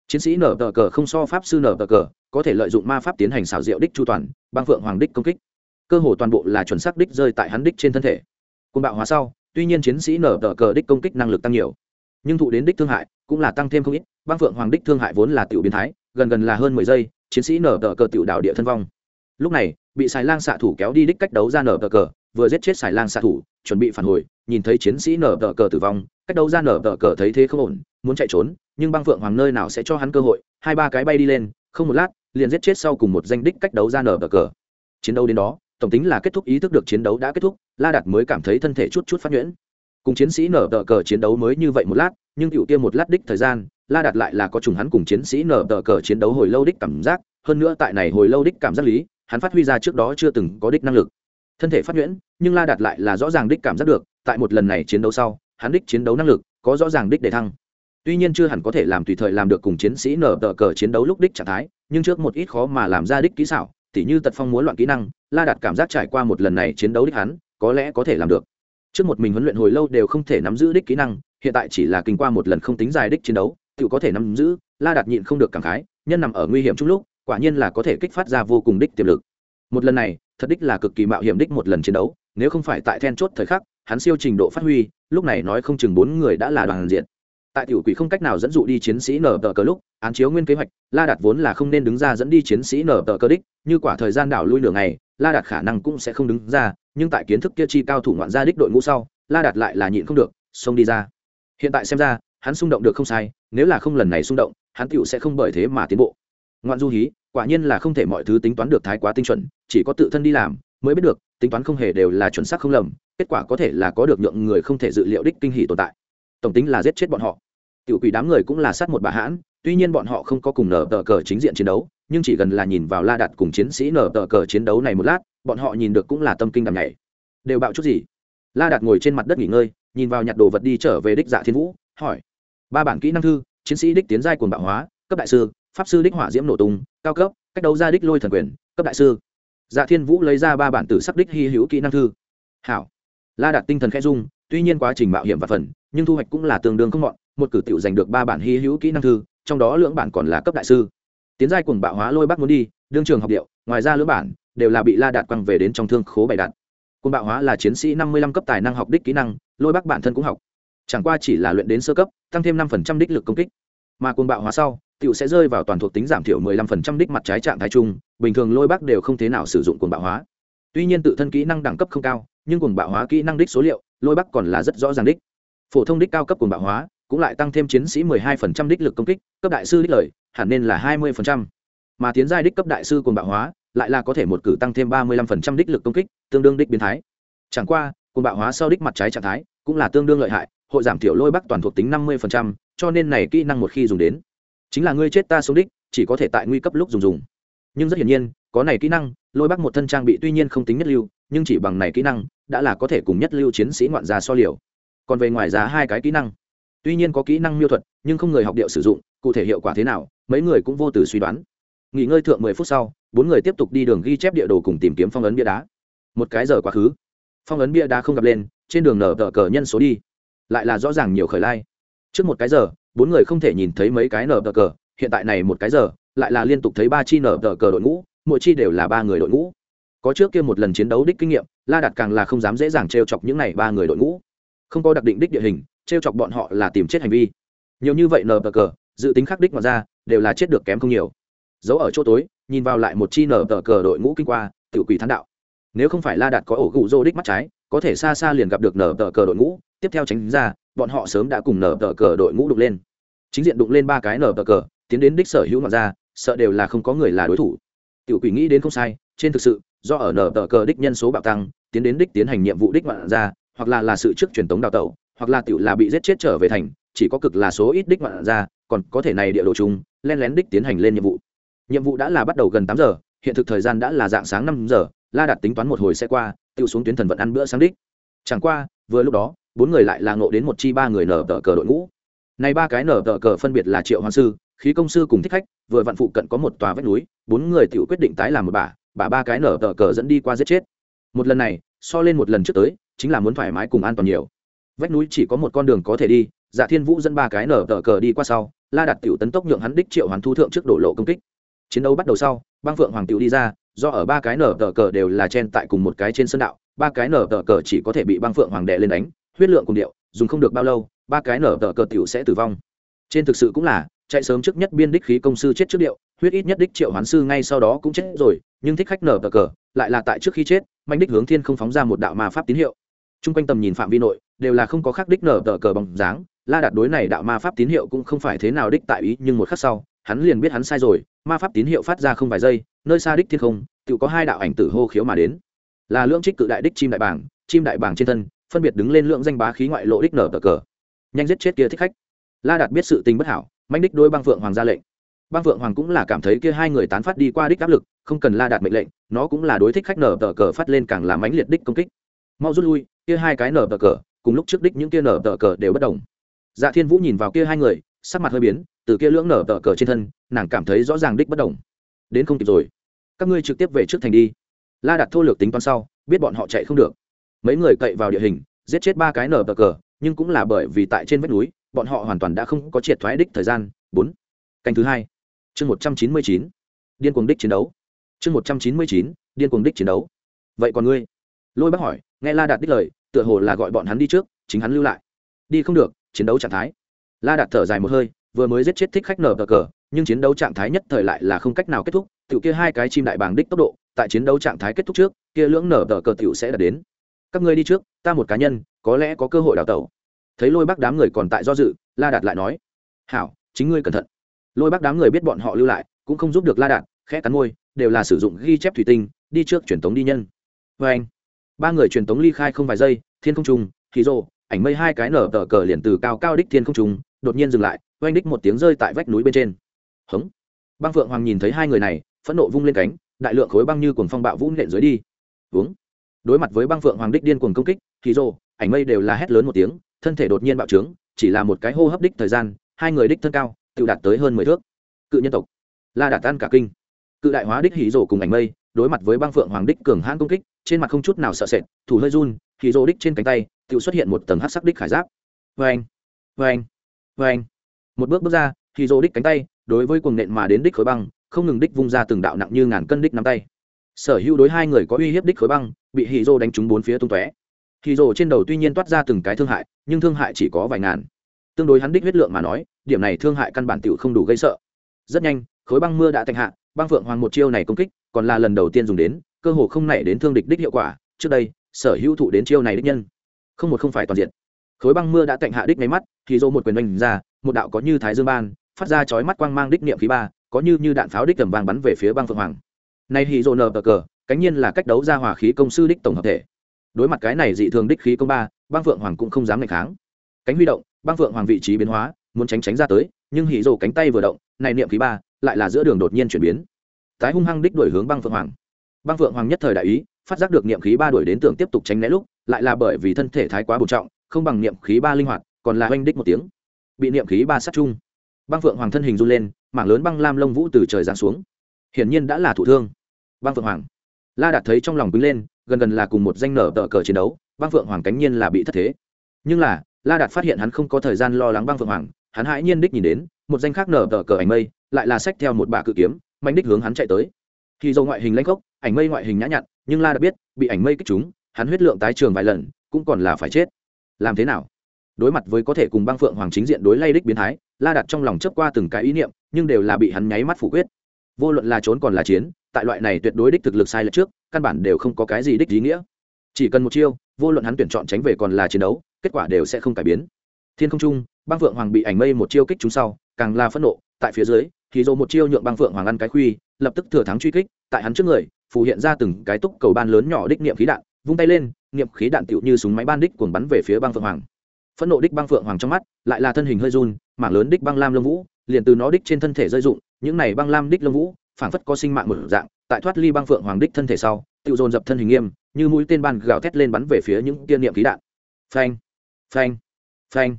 A: Chiến sĩ nở tờ cờ không so pháp sư nở tờ cờ, có thể lợi dụng ma pháp tiến hành xảo diệu đích chu toàn, băng phượng hoàng đích công kích cơ hồ toàn bộ là chuẩn xác đích rơi tại hắn đích trên thân thể. Côn bạo hóa sau, tuy nhiên chiến sĩ nở tờ cờ đích công kích năng lực tăng nhiều, nhưng thụ đến đích thương hại cũng là tăng thêm không ít. Băng phượng hoàng đích thương hại vốn là tiểu biến thái, gần gần là hơn mười giây, chiến sĩ nở tờ cờ tiểu đạo địa thân vong. Lúc này, bị xài lang xạ thủ kéo đi đích cách đấu ra nở tờ cờ, vừa giết chết xài lang xạ thủ, chuẩn bị phản hồi, nhìn thấy chiến sĩ nở tờ cờ tử vong, cách đấu ra nở tờ cờ thấy thế không ổn, muốn chạy trốn, nhưng băng phượng hoàng nơi nào sẽ cho hắn cơ hội, hai ba cái bay đi lên, không một lát, liền giết chết sau cùng một danh đích cách đấu ra nở tờ cờ. Chiến đấu đến đó tổng tính là kết thúc ý thức được chiến đấu đã kết thúc, la đạt mới cảm thấy thân thể chút chút phát nhuyễn. Cùng chiến sĩ nở tờ cờ chiến đấu mới như vậy một lát, nhưng cựu tiêm một lát đích thời gian, la đạt lại là có trùng hắn cùng chiến sĩ nở tờ cờ chiến đấu hồi lâu đích cảm giác, hơn nữa tại này hồi lâu đích cảm giác lý, hắn phát huy ra trước đó chưa từng có đích năng lực. Thân thể phát nhuyễn, nhưng la đạt lại là rõ ràng đích cảm giác được, tại một lần này chiến đấu sau, hắn đích chiến đấu năng lực có rõ ràng đích để thăng. Tuy nhiên chưa hẳn có thể làm tùy thời làm được cùng chiến sĩ nở tờ cờ chiến đấu lúc đích trạng thái, nhưng trước một ít khó mà làm ra đích kỹ xảo, tỉ như tật phong muốn loạn kỹ năng la đạt cảm giác trải qua một lần này chiến đấu đích hắn, có lẽ có thể làm được. Trước một mình huấn luyện hồi lâu đều không thể nắm giữ đích kỹ năng, hiện tại chỉ là kinh qua một lần không tính dài đích chiến đấu, tự có thể nắm giữ, la đạt nhịn không được cảm khái, nhân nằm ở nguy hiểm chung lúc, quả nhiên là có thể kích phát ra vô cùng đích tiềm lực. Một lần này, thật đích là cực kỳ mạo hiểm đích một lần chiến đấu, nếu không phải tại then chốt thời khắc, hắn siêu trình độ phát huy, lúc này nói không chừng bốn người đã là đoàn diện tại tiểu quỷ không cách nào dẫn dụ đi chiến sĩ nở tờ cờ lúc, án chiếu nguyên kế hoạch, la đạt vốn là không nên đứng ra dẫn đi chiến sĩ nở tờ cờ đích, như quả thời gian đảo lui nửa ngày, la đạt khả năng cũng sẽ không đứng ra, nhưng tại kiến thức kia chi cao thủ ngoạn gia đích đội ngũ sau, la đạt lại là nhịn không được, xông đi ra. Hiện tại xem ra, hắn xung động được không sai, nếu là không lần này xung động, hắn tựu sẽ không bởi thế mà tiến bộ. Ngoạn du hí, quả nhiên là không thể mọi thứ tính toán được thái quá tinh chuẩn, chỉ có tự thân đi làm, mới biết được, tính toán không hề đều là chuẩn xác không lầm, kết quả có thể là có được nhượng người không thể dự liệu đích kinh hỷ tồn tại. Tổng tính là giết chết bọn họ tiểu quỷ đám người cũng là sát một bà hãn, tuy nhiên bọn họ không có cùng nở tờ cờ chính diện chiến đấu, nhưng chỉ gần là nhìn vào la đặt cùng chiến sĩ nở tờ cờ chiến đấu này một lát, bọn họ nhìn được cũng là tâm kinh đằng nhảy đều bạo chút gì? La đạt ngồi trên mặt đất nghỉ ngơi, nhìn vào nhặt đồ vật đi trở về đích dạ thiên vũ, hỏi. Ba bản kỹ năng thư, chiến sĩ đích tiến giai quần bạo hóa, cấp đại sư, pháp sư đích hỏa diễm nổ tung, cao cấp, cách đấu ra đích lôi thần quyền, cấp đại sư. Dạ thiên vũ lấy ra ba bản tử sắc đích hy hữu kỹ năng thư. Hảo. La đạt tinh thần khẽ dung tuy nhiên quá trình mạo hiểm và phần, nhưng thu hoạch cũng là tương đương không mọn một cử tiểu giành được ba bản hy hữu kỹ năng thư, trong đó lưỡng bản còn là cấp đại sư. Tiến giai cùng bạo hóa lôi bắc muốn đi, đương trường học điệu, ngoài ra lưỡng bản đều là bị la đạt quăng về đến trong thương khố bày đạt cùng bạo hóa là chiến sĩ năm mươi lăm cấp tài năng học đích kỹ năng, lôi bắc bản thân cũng học. Chẳng qua chỉ là luyện đến sơ cấp, tăng thêm năm phần trăm đích lực công kích. Mà cùng bạo hóa sau, tiểu sẽ rơi vào toàn thuộc tính giảm thiểu mười lăm phần trăm đích mặt trái trạng thái chung, bình thường lôi bắc đều không thế nào sử dụng cùng bạo hóa. Tuy nhiên tự thân kỹ năng đẳng cấp không cao, nhưng cùng bạo hóa kỹ năng đích số liệu, lôi bắc còn là rất rõ ràng đích. Phổ thông đích cao cấp cùng bạo hóa cũng lại tăng thêm chiến sĩ mười hai phần trăm đích lực công kích, cấp đại sư đích lợi hẳn nên là hai mươi phần trăm. Mà tiến giai đích cấp đại sư cuồng bạo hóa, lại là có thể một cử tăng thêm ba mươi lăm phần trăm đích lực công kích, tương đương đích biến thái. Chẳng qua, cuồng bạo hóa sau đích mặt trái trạng thái, cũng là tương đương lợi hại, hội giảm thiểu lôi bắc toàn thuộc tính năm mươi phần trăm, cho nên này kỹ năng một khi dùng đến, chính là ngươi chết ta sống đích, chỉ có thể tại nguy cấp lúc dùng dùng. Nhưng rất hiển nhiên, có này kỹ năng, lôi bắc một thân trang bị tuy nhiên không tính nhất lưu, nhưng chỉ bằng này kỹ năng, đã là có thể cùng nhất lưu chiến sĩ ngoạn gia so liều. Còn về ngoài giá hai cái kỹ năng tuy nhiên có kỹ năng miêu thuật, nhưng không người học điệu sử dụng, cụ thể hiệu quả thế nào, mấy người cũng vô từ suy đoán. Nghỉ ngơi thượng mười phút sau, bốn người tiếp tục đi đường ghi chép địa đồ cùng tìm kiếm phong ấn bia đá. Một cái giờ quá khứ. Phong ấn bia đá không gặp lên, trên đường nở tờ cờ nhân số đi. Lại là rõ ràng nhiều khởi lai. Trước một cái giờ, bốn người không thể nhìn thấy mấy cái nở tờ cờ, hiện tại này một cái giờ, lại là liên tục thấy ba chi nở tờ cờ đội ngũ, mỗi chi đều là ba người đội ngũ. Có trước kia một lần chiến đấu đích kinh nghiệm, la đạt càng là không dám dễ dàng t r e o chọc những này ba người đội ngũ. Không có đặc định đích địa hình trêu chọc bọn họ là tìm chết hành vi. Nhiều như vậy nở tờ cờ, dự tính khắc đích mà ra, đều là chết được kém không nhiều. Giấu ở chỗ tối, nhìn vào lại một chi nở tờ cờ đội ngũ kinh qua tự quỷ thán đạo. Nếu không phải la đạt có ổ gụ rô đích mắt trái, có thể xa xa liền gặp được nở tờ cờ đội ngũ, tiếp theo tránh ra, bọn họ sớm đã cùng nở tờ cờ đội ngũ đục lên. Chính diện đụng lên ba cái nở tờ cờ, tiến đến đích sở hữu ngoạn ra, sợ đều là không có người là đối thủ. Tiểu quỷ nghĩ đến không sai, trên thực sự, do ở nở tờ cờ đích nhân số bạo tăng, tiến đến đích tiến hành nhiệm vụ đích ngoạn ra, hoặc là là sự trước truyền tống đào tẩu hoặc là tiểu là bị giết chết trở về thành, chỉ có cực là số ít đích ngoạn ra, còn có thể này địa đồ chung, len lén đích tiến hành lên nhiệm vụ. Nhiệm vụ đã là bắt đầu gần tám giờ, hiện thực thời gian đã là dạng sáng năm giờ, la đặt tính toán một hồi sẽ qua tiểu xuống tuyến thần vận ăn bữa sáng đích. Chẳng qua, vừa lúc đó, bốn người lại là ngộ đến một chi ba người nở tờ cờ đội ngũ. Này ba cái nở tờ cờ phân biệt là triệu hoàng sư, khí công sư cùng thích khách, vừa vặn phụ cận có một tòa vách núi, bốn người tự quyết định tái làm một bà bà ba cái nở tờ cờ dẫn đi qua giết chết. Một lần này, so lên một lần trước tới, chính là muốn thoải mái cùng an toàn nhiều vách núi chỉ có một con đường có thể đi dạ thiên vũ dẫn ba cái nở tờ cờ đi qua sau, la đặt tiểu tấn tốc nhượng hắn đích triệu hoàn thu thượng trước đổ lộ công kích. Chiến đấu bắt đầu sau, băng phượng hoàng tiểu đi ra, do ở ba cái nở tờ cờ đều là chen tại cùng một cái trên sân đạo, ba cái nở tờ cờ chỉ có thể bị băng phượng hoàng đệ lên đánh, huyết lượng cùng điệu, dùng không được bao lâu, ba cái nở tờ cờ tiểu sẽ tử vong. Trên thực sự cũng là, chạy sớm trước nhất biên đích khí công sư chết trước điệu, huyết ít nhất đích triệu hoán sư ngay sau đó cũng chết rồi, nhưng thích khách nở tờ cờ, lại là tại trước khi chết, mạnh đích hướng thiên không phóng ra một đạo ma pháp tín hiệu. T r u n g quanh tầm nhìn phạm vi nội đều là không có khắc đích nở tờ cờ bằng dáng. La đạt đối này đạo ma pháp tín hiệu cũng không phải thế nào đích tại ý, nhưng một khắc sau, hắn liền biết hắn sai rồi. Ma pháp tín hiệu phát ra không vài giây, nơi xa đích thiên không, tự có hai đạo ảnh tử hô khiếu mà đến. Là lưỡng trích cự đại đích chim đại bảng chim đại bảng trên thân, phân biệt đứng lên lượng danh bá khí ngoại lộ đích nở tờ cờ. Nhanh giết chết kia thích khách. La đạt biết sự tình bất hảo, manh đích đôi băng phượng hoàng ra lệnh. Băng phượng hoàng cũng là cảm thấy kia hai người tán phát đi qua đích áp lực, không cần la đạt mệnh lệnh, nó cũng là đối thích khách nở tờ cờ phát lên càng làm mãnh liệt đích công kích. Mau rút lui, kia hai cái nở tờ cờ cùng lúc trước đích những kia nở tờ cờ đều bất đồng. Dạ thiên vũ nhìn vào kia hai người, sắc mặt hơi biến, từ kia lưỡng nở tờ cờ trên thân, nàng cảm thấy rõ ràng đích bất đồng. Đến không kịp rồi. Các ngươi trực tiếp về trước thành đi. La đặt thô lược tính toán sau, biết bọn họ chạy không được. Mấy người cậy vào địa hình, giết chết ba cái nở tờ cờ, nhưng cũng là bởi vì tại trên vách núi, bọn họ hoàn toàn đã không có triệt thoái đích thời gian. Bốn. Canh thứ hai. Chương một trăm chín mươi chín. Điên cuồng đích chiến đấu. Chương một trăm chín mươi chín, điên cuồng đích chiến đấu. Vậy còn ngươi? Lôi bác hỏi, nghe la đạt đích lời tựa hồ là gọi bọn hắn đi trước, chính hắn lưu lại. Đi không được, chiến đấu trạng thái. La đạt thở dài một hơi, vừa mới giết chết thích khách nở cờ cờ, nhưng chiến đấu trạng thái nhất thời lại là không cách nào kết thúc tự kia hai cái chim đại bàng đích tốc độ, tại chiến đấu trạng thái kết thúc trước, kia lưỡng nở tờ cờ tiểu sẽ đạt đến. Các ngươi đi trước, ta một cá nhân, có lẽ có cơ hội đào tẩu. Thấy lôi bác đám người còn tại do dự, la đạt lại nói, hảo, chính ngươi cẩn thận. Lôi bác đám người biết bọn họ lưu lại, cũng không giúp được la đạt, khẽ cắn môi, đều là sử dụng ghi chép thủy tinh, đi trước truyền tống đi nhân. Vê anh ba người truyền tống ly khai không vài giây, thiên không trùng, khí rô ảnh mây hai cái nở tờ cờ liền từ cao cao đích thiên không trùng, đột nhiên dừng lại, oanh đích một tiếng rơi tại vách núi bên trên. Hống. Băng phượng hoàng nhìn thấy hai người này, phẫn nộ vung lên cánh, đại lượng khối băng như cuồng phong bạo vũ nện dưới đi. Uống. Đối mặt với băng phượng hoàng đích điên cuồng công kích, khí rô ảnh mây đều là hét lớn một tiếng, thân thể đột nhiên bạo trướng, chỉ là một cái hô hấp đích thời gian, hai người đích thân cao, tự đạt tới hơn mười thước. Cự nhân tộc. La đạt tan cả kinh. Cự đại hóa đích hí rổ cùng ảnh mây đối mặt với băng phượng hoàng đích cường hãn công kích, trên mặt không chút nào sợ sệt, thủ hơi run, thì rô đích trên cánh tay tự xuất hiện một tầng hát sắc đích khải giáp. Vê anh vê anh vê anh một bước bước ra, thì rô đích cánh tay, đối với cuồng nện mà đến đích khối băng, không ngừng đích vung ra từng đạo nặng như ngàn cân đích nắm tay. Sở hữu đối hai người có uy hiếp đích khối băng, bị hì rô đánh trúng bốn phía tung tóe. Hì rô trên đầu tuy nhiên toát ra từng cái thương hại, nhưng thương hại chỉ có vài ngàn. Tương đối hắn đích huyết lượng mà nói, điểm này thương hại căn bản tiểu không đủ gây sợ. Rất nhanh, khối băng mưa đã tạnh hạ băng phượng hoàng một chiêu này công kích, còn là lần đầu tiên dùng đến, cơ hồ không nảy đến thương địch đích hiệu quả, trước đây, sở hữu thụ đến chiêu này đích nhân. Không một không phải toàn diện. Khối băng mưa đã tạnh hạ đích máy mắt, thì dô một quyền oanh ra, một đạo có như thái dương ban, phát ra chói mắt quang mang đích niệm khí ba, có như như đạn pháo đích tầm vàng bắn về phía băng phượng hoàng. Nay hì dô nờ cờ cờ, cánh nhiên là cách đấu ra hỏa khí công sư đích tổng hợp thể. Đối mặt cái này dị thường đích khí công ba băng phượng hoàng cũng không dám ngày kháng. Cánh huy động băng phượng hoàng vị trí biến hóa, muốn tránh tránh ra tới, nhưng hỉ dô cánh tay vừa động, này niệm khí ba lại là giữa đường đột nhiên chuyển biến. Tái hung hăng đích đuổi hướng băng phượng hoàng. Băng phượng hoàng nhất thời đại ý, phát giác được niệm khí ba đuổi đến tưởng tiếp tục tránh né lúc, lại là bởi vì thân thể thái quá bổ trọng, không bằng niệm khí ba linh hoạt, còn là oanh đích một tiếng. Bị niệm khí ba sát chung, băng phượng hoàng thân hình run lên, mảng lớn băng lam lông vũ từ trời giáng xuống. Hiển nhiên đã là thủ thương. Băng phượng hoàng. La đạt thấy trong lòng quý lên, gần gần là cùng một danh nở tờ cờ chiến đấu, băng phượng hoàng cánh nhiên là bị thất thế. Nhưng là, la đạt phát hiện hắn không có thời gian lo lắng băng phượng hoàng, hắn hãi nhiên đích nhìn đến một danh khác nở tờ cờ ảnh mây, lại là sách theo một bà cự kiếm, mạnh đích hướng hắn chạy tới. Khi dầu ngoại hình lanh khốc, ảnh mây ngoại hình nhã nhặn, nhưng la đã biết, bị ảnh mây kích chúng hắn huyết lượng tái trường vài lần, cũng còn là phải chết. Làm thế nào? Đối mặt với có thể cùng băng phượng hoàng chính diện đối lay đích biến thái, la đặt trong lòng chấp qua từng cái ý niệm, nhưng đều là bị hắn nháy mắt phủ quyết. Vô luận là trốn còn là chiến, tại loại này tuyệt đối đích thực lực sai lệch trước, căn bản đều không có cái gì đích ý nghĩa. Chỉ cần một chiêu, vô luận hắn tuyển chọn tránh về còn là chiến đấu, kết quả đều sẽ không cải biến. Thiên không trung, băng phượng hoàng bị ảnh mây một chiêu kích chúng sau càng là phẫn nộ, tại phía dưới thì dồ một chiêu nhượng băng phượng hoàng ăn cái khuy, lập tức thừa thắng truy kích, tại hắn trước người, phù hiện ra từng cái túc cầu ban lớn nhỏ đích niệm khí đạn, vung tay lên, niệm khí đạn tựu như súng máy ban đích cuồng bắn về phía băng phượng hoàng. Phẫn nộ đích băng phượng hoàng trong mắt, lại là thân hình hơi run, mảng lớn đích băng lam lông vũ, liền từ nó đích trên thân thể rơi dụng, những này băng lam đích lông vũ, phảng phất có sinh mạng một dạng, tại thoát ly băng phượng hoàng đích thân thể sau tự dồn dập thân hình nghiêm, như mũi tên ban gào thét lên bắn về phía những tiên niệm khí đạn. Phanh phanh phanh.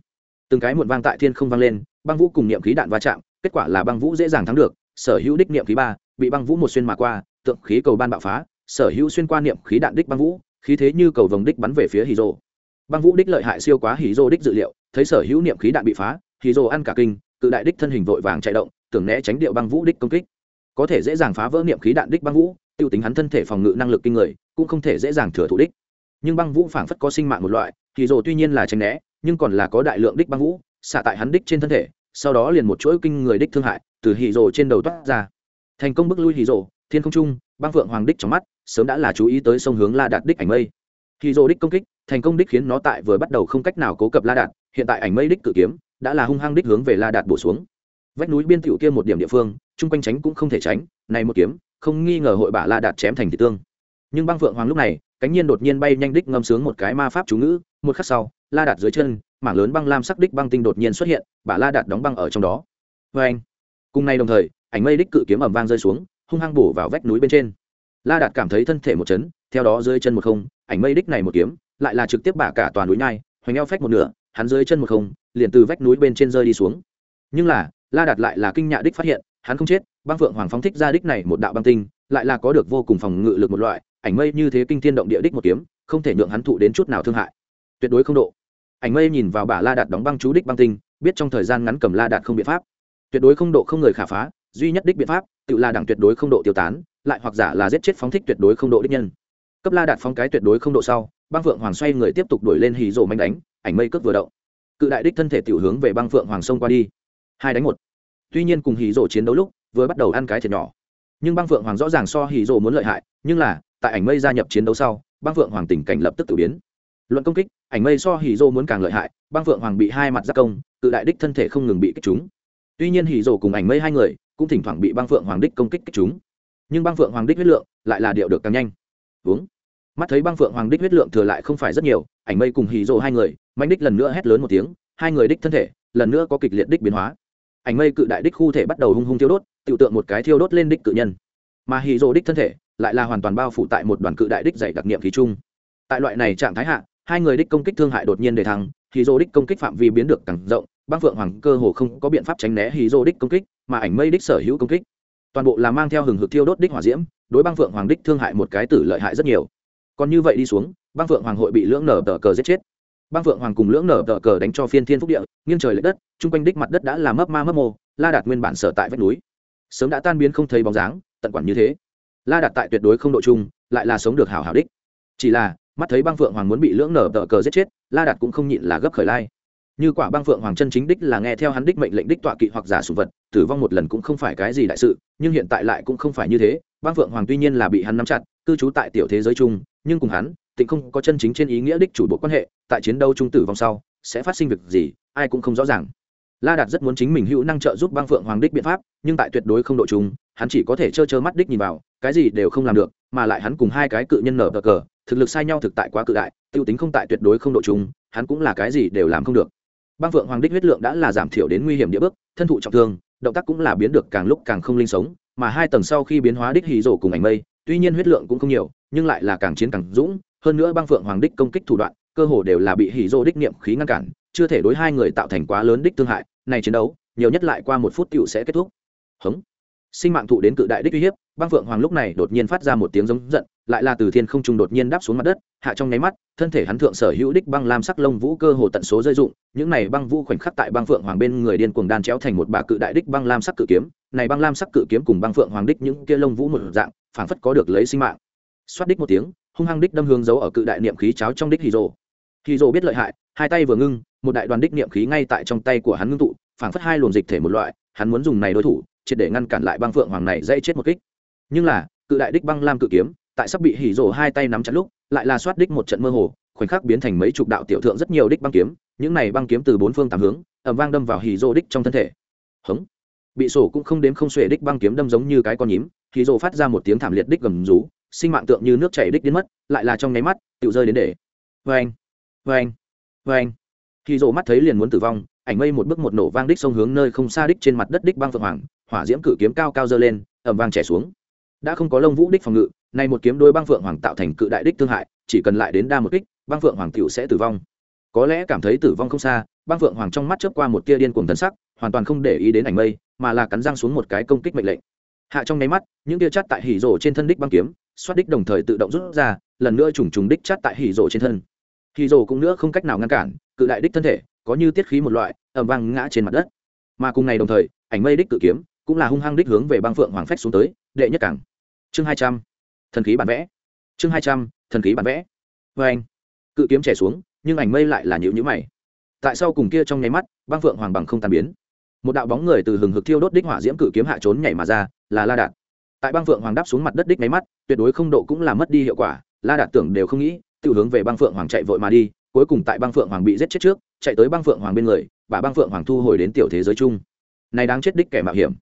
A: Từng cái muộn vang tại thiên không vang lên băng vũ cùng niệm khí đạn va chạm, kết quả là băng vũ dễ dàng thắng được, sở hữu đích niệm khí ba bị băng vũ một xuyên mà qua, tượng khí cầu ban bạo phá, sở hữu xuyên qua niệm khí đạn đích băng vũ, khí thế như cầu vồng đích bắn về phía hì rô băng vũ đích lợi hại siêu quá hì rô đích dự liệu, thấy sở hữu niệm khí đạn bị phá hì rô ăn cả kinh, cự đại đích thân hình vội vàng chạy động, tưởng né tránh điệu băng vũ đích công kích. Có thể dễ dàng phá vỡ niệm khí đạn đích băng vũ, tiêu tính hắn thân thể phòng ngự năng lực kinh người, cũng không thể dễ dàng thừa thủ đích. Nhưng băng vũ phảng phất có sinh mạng một loại hì rô tuy nhiên là tránh né, nhưng còn là có đại lượng đích băng vũ, xả tại hắn đích trên thân thể sau đó liền một chuỗi kinh người đích thương hại từ hì rồ trên đầu toát ra. Thành công bức lui hì rồ, thiên không trung, băng phượng hoàng đích trong mắt, sớm đã là chú ý tới sông hướng la đạt đích ảnh mây. Hì rồ đích công kích, thành công đích khiến nó tại vừa bắt đầu không cách nào cố cập la đạt, hiện tại ảnh mây đích cự kiếm, đã là hung hăng đích hướng về la đạt bổ xuống. Vách núi biên tiểu kia một điểm địa phương, chung quanh tránh cũng không thể tránh, này một kiếm, không nghi ngờ hội bả la đạt chém thành thị tương. Nhưng băng phượng hoàng lúc này, cánh nhiên đột nhiên bay nhanh đích ngâm sướng một cái ma pháp chú ngữ, một khắc sau, la đạt dưới chân mảng lớn băng lam sắc đích băng tinh đột nhiên xuất hiện bà la đạt đóng băng ở trong đó. Vê anh, cùng ngày đồng thời, ảnh mây đích cự kiếm ẩm vang rơi xuống, hung hăng bổ vào vách núi bên trên. La đạt cảm thấy thân thể một chấn, theo đó dưới chân một không, ảnh mây đích này một kiếm, lại là trực tiếp bả cả toàn núi nhai, hoành eo phách một nửa, hắn dưới chân một không, liền từ vách núi bên trên rơi đi xuống. Nhưng là, la đạt lại là kinh nhạ đích phát hiện, hắn không chết, băng phượng hoàng phóng thích ra đích này một đạo băng tinh, lại là có được vô cùng phòng ngự lực một loại, ảnh mây như thế kinh thiên động địa đích một kiếm, không thể nhượng hắn thụ đến chút nào thương hại. Tuyệt đối không độ ảnh mây nhìn vào bà la đạt đóng băng chú đích băng tinh, biết trong thời gian ngắn cầm la đạt không biện pháp. Tuyệt đối không độ không người khả phá, duy nhất đích biện pháp, tự là đảng tuyệt đối không độ tiêu tán, lại hoặc giả là giết chết phóng thích tuyệt đối không độ đích nhân. Cấp la đạt phóng cái tuyệt đối không độ sau, băng phượng hoàng xoay người tiếp tục đuổi lên hì rổ manh đánh, ảnh mây cướp vừa động. Cự đại đích thân thể tiểu hướng về băng phượng hoàng sông qua đi. Hai đánh một. Tuy nhiên cùng hì rổ chiến đấu lúc, vừa bắt đầu ăn cái thiệt nhỏ. Nhưng băng phượng hoàng rõ ràng so hì rổ muốn lợi hại, nhưng là, tại ảnh mây gia nhập chiến đấu sau, băng phượng hoàng tình cảnh lập tức tự biến luận công kích, ảnh mây so hì Dô muốn càng lợi hại, băng phượng hoàng bị hai mặt giác công, cự đại đích thân thể không ngừng bị kích chúng. Tuy nhiên hì Dô cùng ảnh mây hai người cũng thỉnh thoảng bị băng phượng hoàng đích công kích kích chúng. Nhưng băng phượng hoàng đích huyết lượng lại là điệu được càng nhanh. Uống. Mắt thấy băng phượng hoàng đích huyết lượng thừa lại không phải rất nhiều, ảnh mây cùng hì Dô hai người mạnh đích lần nữa hét lớn một tiếng, hai người đích thân thể lần nữa có kịch liệt đích biến hóa. Ảnh mây cự đại đích khu thể bắt đầu hung hung thiêu đốt tự tượng một cái thiêu đốt lên đích cự nhân. Mà hì Dô đích thân thể lại là hoàn toàn bao phủ tại một đoàn cự đại đích dày đặc niệm khí chung. Tại loại này trạng thái hạ hai người đích công kích thương hại đột nhiên đề thăng hì dô đích công kích phạm vi biến được càng rộng, băng phượng hoàng cơ hồ không có biện pháp tránh né hì dô đích công kích, mà ảnh mây đích sở hữu công kích. Toàn bộ là mang theo hừng hực thiêu đốt đích hỏa diễm, đối băng phượng hoàng đích thương hại một cái tử lợi hại rất nhiều. Còn như vậy đi xuống, băng phượng hoàng hội bị lưỡng nở tờ cờ giết chết. Băng phượng hoàng cùng lưỡng nở tờ cờ đánh cho phiên thiên phúc địa, nghiêng trời l ệ đất chung quanh đích mặt đất đã làm mấp ma mấp mô, la đạt nguyên bản sở tại vách núi. Sớm đã tan biến không thấy bóng dáng, tận quản như thế. La đạt tại tuyệt đối không độ chung, lại là sống được hảo hảo đích. Chỉ là mắt thấy băng phượng hoàng muốn bị lưỡng nở tờ cờ giết chết la đạt cũng không nhịn là gấp khởi lai. Như quả băng phượng hoàng chân chính đích là nghe theo hắn đích mệnh lệnh đích tọa kỵ hoặc giả sùng vật tử vong một lần cũng không phải cái gì đại sự nhưng hiện tại lại cũng không phải như thế. Băng phượng hoàng tuy nhiên là bị hắn nắm chặt cư trú tại tiểu thế giới chung nhưng cùng hắn tịnh không có chân chính trên ý nghĩa đích chủ bộ quan hệ tại chiến đấu trung tử vong sau sẽ phát sinh việc gì ai cũng không rõ ràng. La đạt rất muốn chính mình hữu năng trợ giúp băng phượng hoàng đích biện pháp nhưng tại tuyệt đối không độ chúng, hắn chỉ có thể trơ trơ mắt đích nhìn vào cái gì đều không làm được mà lại hắn cùng hai cái cự nhân nở cờ cờ thực lực sai nhau thực tại quá cự đại, tiêu tính không tại tuyệt đối không độ chung, hắn cũng là cái gì đều làm không được. Băng phượng hoàng đích huyết lượng đã là giảm thiểu đến nguy hiểm địa bước, thân thụ trọng thương, động tác cũng là biến được càng lúc càng không linh sống, mà hai tầng sau khi biến hóa đích hì rổ cùng ảnh mây, tuy nhiên huyết lượng cũng không nhiều, nhưng lại là càng chiến càng dũng, hơn nữa băng phượng hoàng đích công kích thủ đoạn, cơ hồ đều là bị hỉ rô đích niệm khí ngăn cản, chưa thể đối hai người tạo thành quá lớn đích thương hại, này chiến đấu, nhiều nhất lại qua một phút tựu sẽ kết thúc. Hống sinh mạng thụ đến cự đại đích uy hiếp, băng phượng hoàng lúc này đột nhiên phát ra một tiếng giống giận, lại là từ thiên không trung đột nhiên đáp xuống mặt đất, hạ trong nháy mắt, thân thể hắn thượng sở hữu đích băng lam sắc lông vũ cơ hồ tận số rơi dụng, những này băng vũ khoảnh khắc tại băng phượng hoàng bên người điên cuồng đan chéo thành một bà cự đại đích băng lam sắc cự kiếm, này băng lam sắc cự kiếm cùng băng phượng hoàng đích những kia lông vũ một dạng, phảng phất có được lấy sinh mạng. Xoát đích một tiếng, hung hăng đích đâm hướng giấu ở cự đại niệm khí cháo trong đích hì rồ hì rồ biết lợi hại, hai tay vừa ngưng, một đại đoàn đích niệm khí ngay tại trong tay của hắn ngưng tụ, phảng phất hai luồng dịch thể một loại, hắn muốn dùng này đối thủ triệt để ngăn cản lại băng phượng hoàng này dây chết một kích. Nhưng là, cự đại đích băng lam cự kiếm, tại sắp bị hỉ rồ hai tay nắm chặt lúc, lại là xoát đích một trận mơ hồ, khoảnh khắc biến thành mấy chục đạo tiểu thượng rất nhiều đích băng kiếm, những này băng kiếm từ bốn phương tám hướng ẩm vang đâm vào hỉ rồ đích trong thân thể. Hống! Bị sổ cũng không đếm không xuể đích băng kiếm đâm giống như cái con nhím, hỉ rồ phát ra một tiếng thảm liệt đích gầm rú, sinh mạng tượng như nước chảy đích đến mất, lại là trong nháy mắt tự rơi đến để. Vê anh vê anh vê anh hỉ rồ mắt thấy liền muốn tử vong ảnh mây một bước một nổ vang đích sông hướng nơi không xa đích trên mặt đất đích băng phượng hoàng, hỏa diễm cử kiếm cao cao dơ lên ẩm vang chảy xuống. Đã không có lông vũ đích phòng ngự, nay một kiếm đôi băng phượng hoàng tạo thành cự đại đích thương hại, chỉ cần lại đến đa một kích, băng phượng hoàng tiểu sẽ tử vong. Có lẽ cảm thấy tử vong không xa, băng phượng hoàng trong mắt chớp qua một tia điên cuồng thần sắc, hoàn toàn không để ý đến ảnh mây, mà là cắn răng xuống một cái công kích mệnh lệnh. Hạ trong nháy mắt, những tia chát tại hỉ rổ trên thân đích băng kiếm, xoát đích đồng thời tự động rút ra, lần nữa trùng trùng đích chát tại hỉ rổ trên thân. Hỉ rổ cũng nữa không cách nào ngăn cản, cự đại đích thân thể có như tiết khí một loại ẩm vang ngã trên mặt đất. Mà cùng ngày đồng thời, ảnh mây đích cự kiếm cũng là hung hăng đích hướng về băng phượng hoàng phách xuống tới, đệ nhất cảng. Chương hai trăm, thần khí bản vẽ. Chương hai trăm, thần khí bản vẽ. Vê anh, cự kiếm trẻ xuống, nhưng ảnh mây lại là nhịu nhữ mày. Tại sao cùng kia trong nháy mắt, băng phượng hoàng bằng không tàn biến? Một đạo bóng người từ hừng hực thiêu đốt đích hỏa diễm cự kiếm hạ trốn nhảy mà ra, là la đạt. Tại băng phượng hoàng đáp xuống mặt đất đích nháy mắt, tuyệt đối không độ cũng là mất đi hiệu quả, la đạt tưởng đều không nghĩ, tự hướng về băng phượng hoàng chạy vội mà đi cuối cùng tại băng phượng hoàng bị giết chết trước, chạy tới băng phượng hoàng bên người, và băng phượng hoàng thu hồi đến tiểu thế giới chung. Này đáng chết đích kẻ mạo hiểm.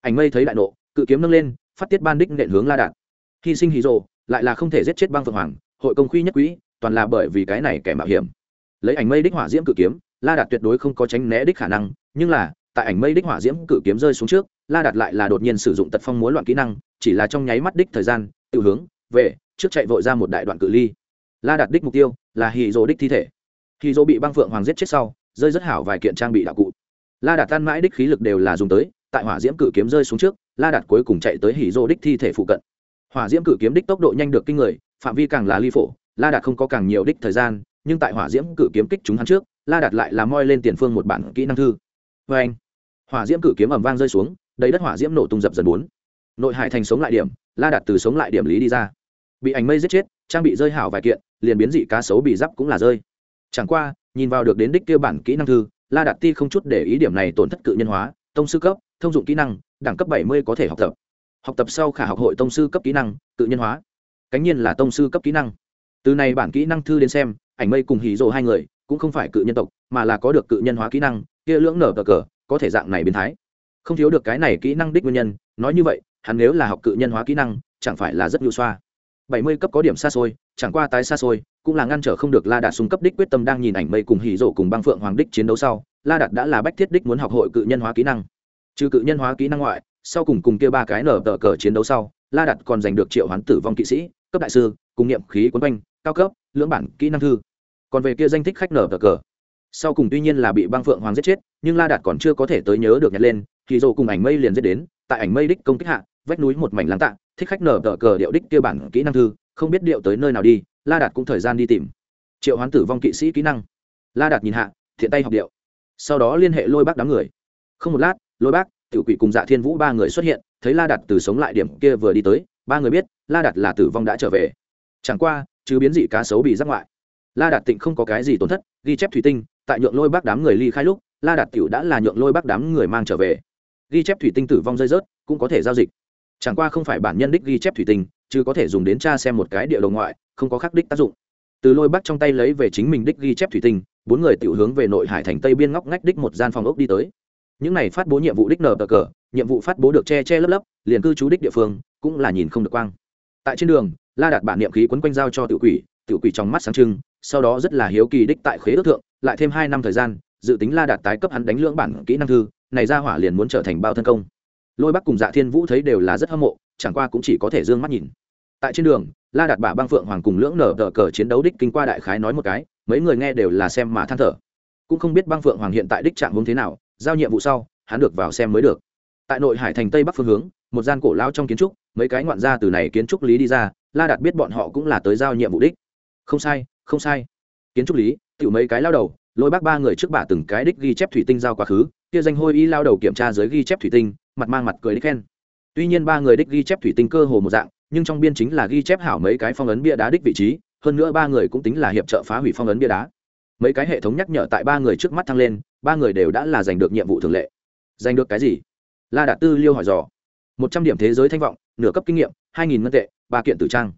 A: Ảnh mây thấy đại nộ, cự kiếm nâng lên, phát tiết ban đích nện hướng la đạt. Hy sinh hí rồ, lại là không thể giết chết băng phượng hoàng, hội công khuy nhất quỹ toàn là bởi vì cái này kẻ mạo hiểm. Lấy ảnh mây đích hỏa diễm cự kiếm, la đạt tuyệt đối không có tránh né đích khả năng, nhưng là, tại ảnh mây đích hỏa diễm cự kiếm rơi xuống trước, la đạt lại là đột nhiên sử dụng tật phong múa loạn kỹ năng, chỉ là trong nháy mắt đích thời gian, tự hướng, về, trước chạy vội ra một đại đoạn cự ly la đạt đích mục tiêu là hì Dô đích thi thể. Hì Dô bị băng phượng hoàng giết chết sau, rơi rất hảo vài kiện trang bị đạo cụ. La đạt tan mãi đích khí lực đều là dùng tới, tại hỏa diễm cự kiếm rơi xuống trước, la đạt cuối cùng chạy tới hỉ Dô đích thi thể phụ cận. Hỏa diễm cự kiếm đích tốc độ nhanh được kinh người, phạm vi càng là ly phổ, la đạt không có càng nhiều đích thời gian, nhưng tại hỏa diễm cự kiếm kích chúng hắn trước, la đạt lại là moi lên tiền phương một bản kỹ năng thư. Vê anh, hỏa diễm cự kiếm ẩm vang rơi xuống, đầy đất hỏa diễm nổ tung dập dần bốn. Nội hải thành sống lại điểm, la đạt từ sống lại điểm lý đi ra. Bị ảnh mây giết chết, trang bị rơi hảo vài kiện liền biến dị cá sấu bị giáp cũng là rơi. Chẳng qua, nhìn vào được đến đích kia bản kỹ năng thư, la đạt ti không chút để ý điểm này tổn thất cự nhân hóa, tông sư cấp, thông dụng kỹ năng, đẳng cấp bảy mươi có thể học tập. Học tập sau khả học hội tông sư cấp kỹ năng, cự nhân hóa. Cánh nhiên là tông sư cấp kỹ năng. Từ này bản kỹ năng thư đến xem, ảnh mây cùng hí rồ hai người, cũng không phải cự nhân tộc, mà là có được cự nhân hóa kỹ năng, kia lưỡng nở cờ cờ, có thể dạng này biến thái. Không thiếu được cái này kỹ năng đích nguyên nhân, nói như vậy, hắn nếu là học cự nhân hóa kỹ năng, chẳng phải là rất nhu xoa bảy mươi cấp có điểm xa xôi, chẳng qua tái xa xôi, cũng là ngăn trở không được la đạt xung cấp đích quyết tâm đang nhìn ảnh mây cùng hỉ rộ cùng băng phượng hoàng đích chiến đấu sau, la đạt đã là bách thiết đích muốn học hội cự nhân hóa kỹ năng. Trừ cự nhân hóa kỹ năng ngoại, sau cùng cùng kia ba cái nở tờ cờ chiến đấu sau, la đạt còn giành được triệu hoán tử vong kỵ sĩ, cấp đại sư, cùng nghiệm khí quấn quanh, cao cấp, lưỡng bản, kỹ năng thư. Còn về kia danh thích khách nở tờ cờ, sau cùng tuy nhiên là bị băng phượng hoàng giết chết, nhưng la đạt còn chưa có thể tới nhớ được nhặt lên thì dồ cùng ảnh mây liền giết đến, tại ảnh mây đích công kích hạ vách núi một mảnh lắng tạ, thích khách nở tờ cờ điệu đích kia bản kỹ năng thư, không biết điệu tới nơi nào đi, la đạt cũng thời gian đi tìm. Triệu hoán tử vong kỵ sĩ kỹ năng. La đạt nhìn hạ, thiện tay học điệu. Sau đó liên hệ lôi bác đám người. Không một lát, lôi bác, tiểu quỷ cùng dạ thiên vũ ba người xuất hiện, thấy la đạt từ sống lại điểm kia vừa đi tới, ba người biết, la đạt là tử vong đã trở về. Chẳng qua, chứ biến dị cá sấu bị giác ngoại. La đạt tịnh không có cái gì tổn thất, ghi chép thủy tinh, tại nhượng lôi bác đám người ly khai lúc, la đạt tiểu đã là nhượng lôi bác đám người mang trở về. Ghi chép thủy tinh tử vong rơi rớt, cũng có thể giao dịch chẳng qua không phải bản nhân đích ghi chép thủy tinh, chứ có thể dùng đến tra xem một cái địa đồ ngoại, không có khắc đích tác dụng. Từ lôi bắc trong tay lấy về chính mình đích ghi chép thủy tinh, bốn người tiểu hướng về nội hải thành tây biên ngóc ngách đích một gian phòng ốc đi tới. Những này phát bố nhiệm vụ đích nờ cờ cờ, nhiệm vụ phát bố được che che lấp lấp, liền cư trú đích địa phương, cũng là nhìn không được quang. Tại trên đường, la đạt bản niệm khí quấn quanh giao cho tự quỷ tự quỷ trong mắt sáng trưng, sau đó rất là hiếu kỳ đích tại khế ước thượng, lại thêm hai năm thời gian, dự tính la đạt tái cấp hắn đánh lưỡng bản kỹ năng thư, này ra hỏa liền muốn trở thành bao thân công lôi bắc cùng dạ thiên vũ thấy đều là rất hâm mộ, chẳng qua cũng chỉ có thể d ư ơ n g mắt nhìn. Tại trên đường, la đạt bà băng phượng hoàng cùng lưỡng nở đỡ cờ chiến đấu đích kinh qua đại khái nói một cái, mấy người nghe đều là xem mà than thở. Cũng không biết băng phượng hoàng hiện tại đích trạng hướng thế nào, giao nhiệm vụ sau, hắn được vào xem mới được. Tại nội hải thành tây bắc phương hướng, một gian cổ lao trong kiến trúc, mấy cái ngoạn gia từ này kiến trúc lý đi ra, la đạt biết bọn họ cũng là tới giao nhiệm vụ đích. Không sai không sai. Kiến trúc lý tự mấy cái lao đầu, lôi bác ba người trước bà từng cái đích ghi chép thủy tinh giao quá khứ, kia danh hôi y lao đầu kiểm tra giới ghi chép thủy tinh mặt mang mặt cười đích khen. Tuy nhiên ba người đích ghi chép thủy tinh cơ hồ một dạng, nhưng trong biên chính là ghi chép hảo mấy cái phong ấn bia đá đích vị trí, hơn nữa ba người cũng tính là hiệp trợ phá hủy phong ấn bia đá. Mấy cái hệ thống nhắc nhở tại ba người trước mắt thăng lên, ba người đều đã là giành được nhiệm vụ thường lệ. Giành được cái gì? La đạt tư liêu hỏi dò. Một trăm điểm thế giới thanh vọng, nửa cấp kinh nghiệm, hai nghìn ngân tệ, ba kiện tử trang.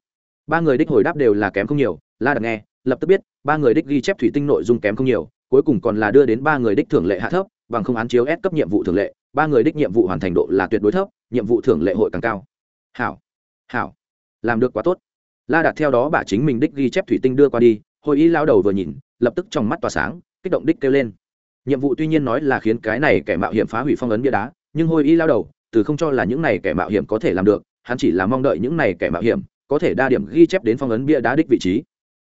A: Ba người đích hồi đáp đều là kém không nhiều, la đạt nghe, lập tức biết, ba người đích ghi chép thủy tinh nội dung kém không nhiều, cuối cùng còn là đưa đến ba người đích thường lệ hạ thấp, bằng không án chiếu ép cấp nhiệm vụ thường lệ ba người đích nhiệm vụ hoàn thành độ là tuyệt đối thấp, nhiệm vụ thưởng lệ hội càng cao. Hảo hảo, làm được quá tốt. La đạt theo đó bà chính mình đích ghi chép thủy tinh đưa qua đi hội ý lao đầu vừa nhìn, lập tức trong mắt tỏa sáng, kích động đích kêu lên. Nhiệm vụ tuy nhiên nói là khiến cái này kẻ mạo hiểm phá hủy phong ấn bia đá, nhưng hội ý lao đầu, từ không cho là những này kẻ mạo hiểm có thể làm được, hắn chỉ là mong đợi những này kẻ mạo hiểm có thể đa điểm ghi chép đến phong ấn bia đá đích vị trí.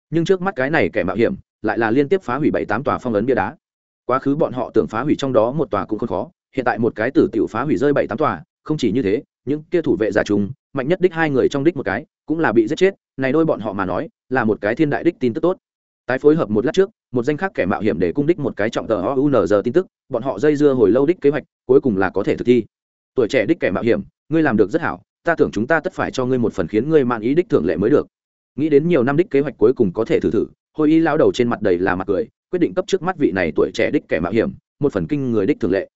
A: Nhưng trước mắt cái này kẻ mạo hiểm lại là liên tiếp phá hủy bảy tám tòa phong ấn bia đá. Quá khứ bọn họ tưởng phá hủy trong đó một tòa cũng không khó hiện tại một cái tử tiểu phá hủy rơi bảy tám tòa, không chỉ như thế, những kia thủ vệ giả trùng, mạnh nhất đích hai người trong đích một cái, cũng là bị giết chết, này đôi bọn họ mà nói, là một cái thiên đại đích tin tức tốt. Tái phối hợp một lát trước, một danh khác kẻ mạo hiểm để cung đích một cái trọng tờ ounz tin tức, bọn họ dây dưa hồi lâu đích kế hoạch, cuối cùng là có thể thực thi. Tuổi trẻ đích kẻ mạo hiểm, ngươi làm được rất hảo, ta tưởng chúng ta tất phải cho ngươi một phần khiến ngươi mạn ý đích thưởng lệ mới được. Nghĩ đến nhiều năm đích kế hoạch cuối cùng có thể thử thử hồi y lao đầu trên mặt đầy là mặt cười, quyết định cấp trước mắt vị này tuổi trẻ đích kẻ mạo hiểm, một phần kinh người đích thường lệ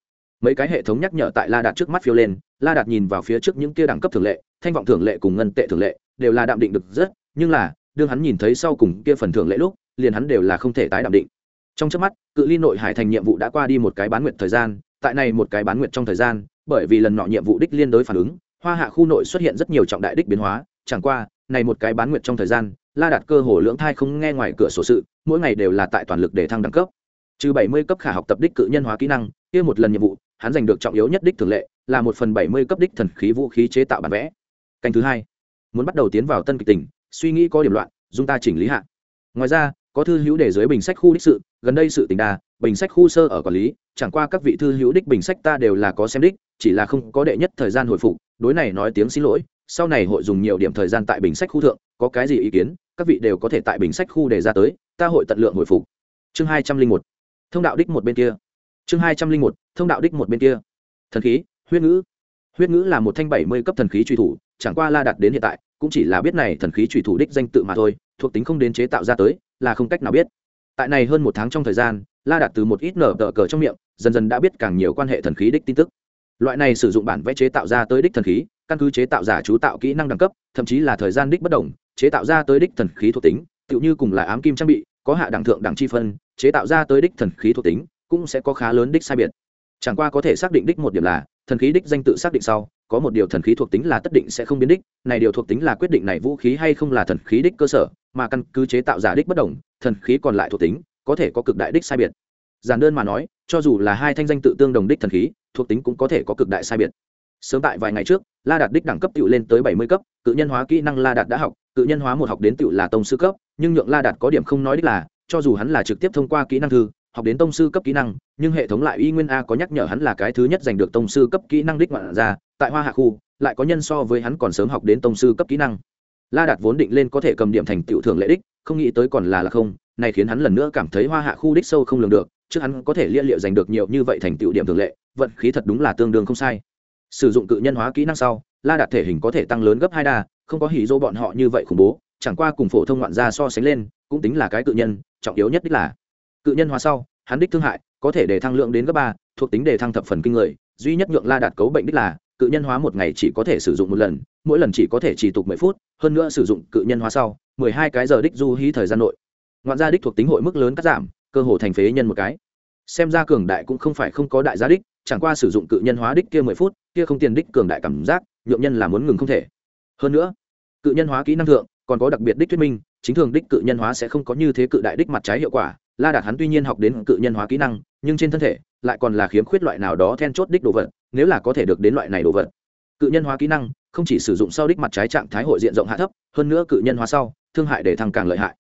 A: mấy cái hệ thống nhắc nhở tại la đạt trước mắt phiêu lên, la đạt nhìn vào phía trước những kia đẳng cấp thường lệ, thanh vọng thường lệ cùng ngân tệ thường lệ, đều là đạm định được rất, nhưng là, đương hắn nhìn thấy sau cùng kia phần thường lệ lúc, liền hắn đều là không thể tái đạm định. Trong trước mắt, cự ly nội hải thành nhiệm vụ đã qua đi một cái bán nguyện thời gian, tại này một cái bán nguyện trong thời gian, bởi vì lần nọ nhiệm vụ đích liên đối phản ứng, hoa hạ khu nội xuất hiện rất nhiều trọng đại đích biến hóa, chẳng qua, này một cái bán nguyện trong thời gian, la đạt cơ hồ lưỡng thai không nghe ngoài cửa sổ sự, mỗi ngày đều là tại toàn lực để thăng đẳng cấp. Trừ bảy mươi cấp khả học tập đích cự nhân hóa kỹ năng, kia một lần nhiệm vụ hắn giành được trọng yếu nhất đích thường lệ là một phần bảy mươi cấp đích thần khí vũ khí chế tạo bản vẽ. Canh thứ hai, muốn bắt đầu tiến vào tân kịch tỉnh, suy nghĩ có điểm loạn, dung ta chỉnh lý hạ. Ngoài ra, có thư hữu để dưới bình sách khu đích sự, gần đây sự tình đa bình sách khu sơ ở quản lý, chẳng qua các vị thư hữu đích bình sách ta đều là có xem đích, chỉ là không có đệ nhất thời gian hồi phục, đối này nói tiếng xin lỗi, sau này hội dùng nhiều điểm thời gian tại bình sách khu thượng, có cái gì ý kiến, các vị đều có thể tại bình sách khu đề ra tới, ta hội tận lượng hồi phục. Chương hai trăm linh một, thông đạo đích một bên kia chương hai trăm linh một, thông đạo đích một bên kia. Thần khí, huyết ngữ. Huyết ngữ là một thanh bảy mươi cấp thần khí truy thủ, chẳng qua la đặt đến hiện tại, cũng chỉ là biết này thần khí truy thủ đích danh tự mà thôi, thuộc tính không đến chế tạo ra tới, là không cách nào biết. Tại này hơn một tháng trong thời gian, la đạt từ một ít nở tờ cờ trong miệng, dần dần đã biết càng nhiều quan hệ thần khí đích tin tức. Loại này sử dụng bản vẽ chế tạo ra tới đích thần khí, căn cứ chế tạo giả chú tạo kỹ năng đẳng cấp, thậm chí là thời gian đích bất đồng, chế tạo ra tới đích thần khí thuộc tính, tựu như cùng là ám kim trang bị, có hạ đẳng thượng đẳng chi phân, chế tạo ra tới đích thần khí thuộc tính cũng sẽ có khá lớn đích sai biệt. Chẳng qua có thể xác định đích một điểm là, thần khí đích danh tự xác định sau, có một điều thần khí thuộc tính là tất định sẽ không biến đích, này điều thuộc tính là quyết định này vũ khí hay không là thần khí đích cơ sở, mà căn cứ chế tạo giả đích bất đồng, thần khí còn lại thuộc tính, có thể có cực đại đích sai biệt. Giản đơn mà nói, cho dù là hai thanh danh tự tương đồng đích thần khí, thuộc tính cũng có thể có cực đại sai biệt. Sớm tại vài ngày trước, la đạt đích đẳng cấp tự lên tới bảy mươi cấp, cự nhân hóa kỹ năng la đạt đã học, cự nhân hóa một học đến tự là tông sư cấp, nhưng nhượng la đạt có điểm không nói đích là, cho dù hắn là trực tiếp thông qua kỹ năng thư học đến tông sư cấp kỹ năng, nhưng hệ thống lại y nguyên a có nhắc nhở hắn là cái thứ nhất giành được tông sư cấp kỹ năng đích ngoạn ra, tại hoa hạ khu, lại có nhân so với hắn còn sớm học đến tông sư cấp kỹ năng. La đạt vốn định lên có thể cầm điểm thành tựu thường lệ đích, không nghĩ tới còn là là không, này khiến hắn lần nữa cảm thấy hoa hạ khu đích sâu không lường được, trước hắn có thể lia liệu giành được nhiều như vậy thành tựu điểm thường lệ, vận khí thật đúng là tương đương không sai. Sử dụng cự nhân hóa kỹ năng sau, la đạt thể hình có thể tăng lớn gấp hai đa, không có hỉ dô bọn họ như vậy khủng bố, chẳng qua cùng phổ thông ngoạn gia so sánh lên, cũng tính là cái cự nhân, trọng yếu nhất đích là cự nhân hóa sau, hắn đích thương hại, có thể để thăng lượng đến gấp ba, thuộc tính đề thăng thập phần kinh người. Duy nhất nhượng la đạt cấu bệnh đích là, cự nhân hóa một ngày chỉ có thể sử dụng một lần, mỗi lần chỉ có thể chỉ tục mười phút, hơn nữa sử dụng cự nhân hóa sau, mười hai cái giờ đích du hí thời gian nội. Ngoạn gia đích thuộc tính hội mức lớn cắt giảm, cơ hồ thành phế nhân một cái. Xem ra cường đại cũng không phải không có đại gia đích, chẳng qua sử dụng cự nhân hóa đích kia mười phút, kia không tiền đích cường đại cảm giác, nhượng nhân là muốn ngừng không thể. Hơn nữa, cự nhân hóa kỹ năng thượng, còn có đặc biệt đích thuyết minh, chính thường đích cự nhân hóa sẽ không có như thế cự đại đích mặt trái hiệu quả la đạt hắn tuy nhiên học đến cự nhân hóa kỹ năng, nhưng trên thân thể lại còn là khiếm khuyết loại nào đó then chốt đích đồ vật, nếu là có thể được đến loại này đồ vật. Cự nhân hóa kỹ năng không chỉ sử dụng sau đích mặt trái trạng thái hội diện rộng hạ thấp, hơn nữa cự nhân hóa sau, thương hại để thăng càng lợi hại.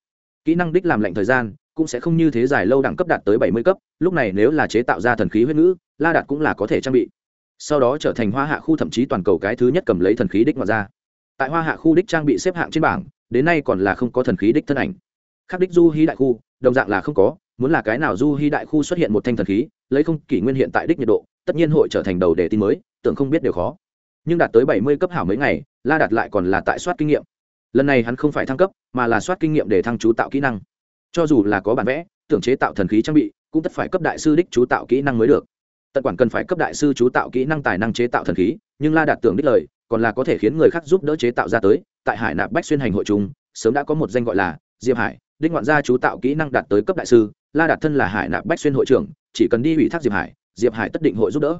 A: Kỹ năng đích làm lạnh thời gian cũng sẽ không như thế dài lâu đẳng cấp đạt tới bảy mươi cấp, lúc này nếu là chế tạo ra thần khí huyết ngữ, la đạt cũng là có thể trang bị. Sau đó trở thành hoa hạ khu thậm chí toàn cầu cái thứ nhất cầm lấy thần khí đích ngoài ra. Tại hoa hạ khu đích trang bị xếp hạng trên bảng, đến nay còn là không có thần khí đích thân ảnh. Khắc đích du hí đại khu đồng dạng là không có, muốn là cái nào du hy đại khu xuất hiện một thanh thần khí, lấy không kỷ nguyên hiện tại đích nhiệt độ, tất nhiên hội trở thành đầu đề tin mới, tưởng không biết đều khó. Nhưng đạt tới bảy mươi cấp hảo mấy ngày, la đạt lại còn là tại soát kinh nghiệm. Lần này hắn không phải thăng cấp, mà là soát kinh nghiệm để thăng chú tạo kỹ năng. Cho dù là có bản vẽ, tưởng chế tạo thần khí trang bị, cũng tất phải cấp đại sư đích chú tạo kỹ năng mới được. Tận quản cần phải cấp đại sư chú tạo kỹ năng tài năng chế tạo thần khí, nhưng la đạt tưởng đích lời, còn là có thể khiến người khác giúp đỡ chế tạo ra tới, tại hải nạp bách xuyên hành hội chúng sớm đã có một danh gọi là diệp hải, đích ngoạn gia chú tạo kỹ năng đạt tới cấp đại sư, la đạt thân là hải nạp bách xuyên hội trưởng, chỉ cần đi ủy thác diệp hải diệp hải tất định hội giúp đỡ.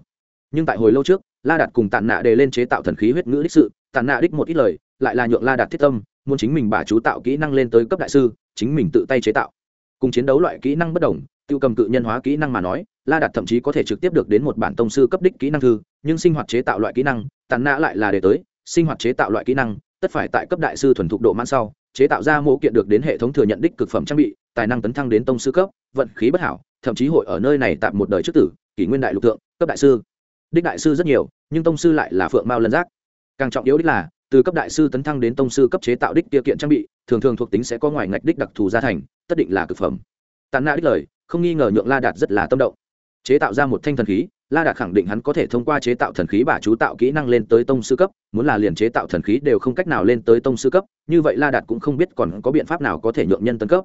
A: Nhưng tại hồi lâu trước, la đạt cùng tàn nạ đề lên chế tạo thần khí huyết ngữ đích sự tàn nạ đích một ít lời, lại là nhượng la đạt thiết tâm, muốn chính mình bà chú tạo kỹ năng lên tới cấp đại sư, chính mình tự tay chế tạo. Cùng chiến đấu loại kỹ năng bất đồng, tiêu cầm cự nhân hóa kỹ năng mà nói, la đạt thậm chí có thể trực tiếp được đến một bản tông sư cấp đích kỹ năng thư, nhưng sinh hoạt chế tạo loại kỹ năng tàn nạ lại là để tới, sinh hoạt chế tạo loại kỹ năng, tất phải tại cấp đại sư thuần thục độ mãn sau chế tạo ra mô kiện được đến hệ thống thừa nhận đích cực phẩm trang bị, tài năng tấn thăng đến tông sư cấp, vận khí bất hảo, thậm chí hội ở nơi này tạm một đời trước tử, kỷ nguyên đại lục tượng cấp đại sư. Đích đại sư rất nhiều, nhưng tông sư lại là phượng mao lân giác. Càng trọng yếu đích là, từ cấp đại sư tấn thăng đến tông sư cấp chế tạo đích tiêu kiện trang bị, thường thường thuộc tính sẽ có ngoài ngạch đích đặc thù gia thành, tất định là cực phẩm. Tàn nạ đích lời, không nghi ngờ nhượng la đạt rất là tâm động. Chế tạo ra một thanh thần khí la đạt khẳng định hắn có thể thông qua chế tạo thần khí bả chú tạo kỹ năng lên tới tông sư cấp, muốn là liền chế tạo thần khí đều không cách nào lên tới tông sư cấp, như vậy la đạt cũng không biết còn có biện pháp nào có thể nhượng nhân tấn cấp.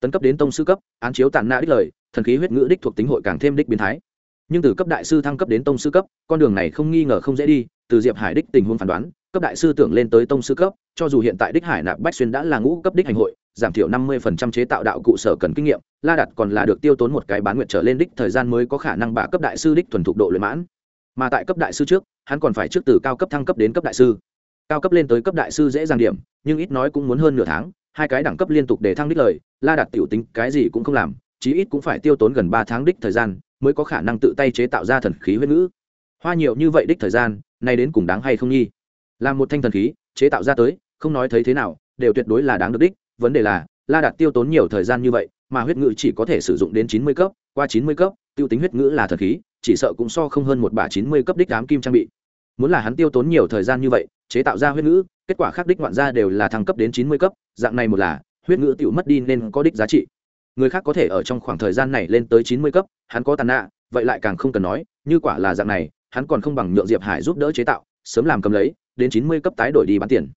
A: Tấn cấp đến tông sư cấp, án chiếu tàn nã đích lời, thần khí huyết ngữ đích thuộc tính hội càng thêm đích biến thái. Nhưng từ cấp đại sư thăng cấp đến tông sư cấp, con đường này không nghi ngờ không dễ đi, từ diệp hải đích tình huống phán đoán cấp đại sư tưởng lên tới tông sư cấp, cho dù hiện tại đích hải nạp bách xuyên đã là ngũ cấp đích hành hội, giảm thiểu năm mươi phần trăm chế tạo đạo cụ sở cần kinh nghiệm, la đặt còn là được tiêu tốn một cái bán nguyện trở lên đích thời gian mới có khả năng bả cấp đại sư đích thuần thục độ luyện mãn. Mà tại cấp đại sư trước, hắn còn phải trước từ cao cấp thăng cấp đến cấp đại sư. Cao cấp lên tới cấp đại sư dễ dàng điểm, nhưng ít nói cũng muốn hơn nửa tháng, hai cái đẳng cấp liên tục để thăng đích lời, la đặt tiểu tính cái gì cũng không làm, chí ít cũng phải tiêu tốn gần ba tháng đích thời gian, mới có khả năng tự tay chế tạo ra thần khí huyết ngữ. Hoa nhiều như vậy đích thời gian, nay đến cùng đáng hay không nghi? Làm một thanh thần khí, chế tạo ra tới, không nói thấy thế nào, đều tuyệt đối là đáng được đích. Vấn đề là, la đạt tiêu tốn nhiều thời gian như vậy, mà huyết ngữ chỉ có thể sử dụng đến chín mươi cấp, qua chín mươi cấp, tiêu tính huyết ngữ là thần khí, chỉ sợ cũng so không hơn một bả chín mươi cấp đích đám kim trang bị. Muốn là hắn tiêu tốn nhiều thời gian như vậy, chế tạo ra huyết ngữ kết quả khác đích ngoạn ra đều là thăng cấp đến chín mươi cấp, dạng này một là, huyết ngữ tiểu mất đi nên có đích giá trị. Người khác có thể ở trong khoảng thời gian này lên tới chín mươi cấp, hắn có tàn nạ, vậy lại càng không cần nói, như quả là dạng này, hắn còn không bằng nhượng diệp hải giúp đỡ chế tạo, sớm làm cầm lấy đến chín mươi cấp tái đổi đi bán tiền.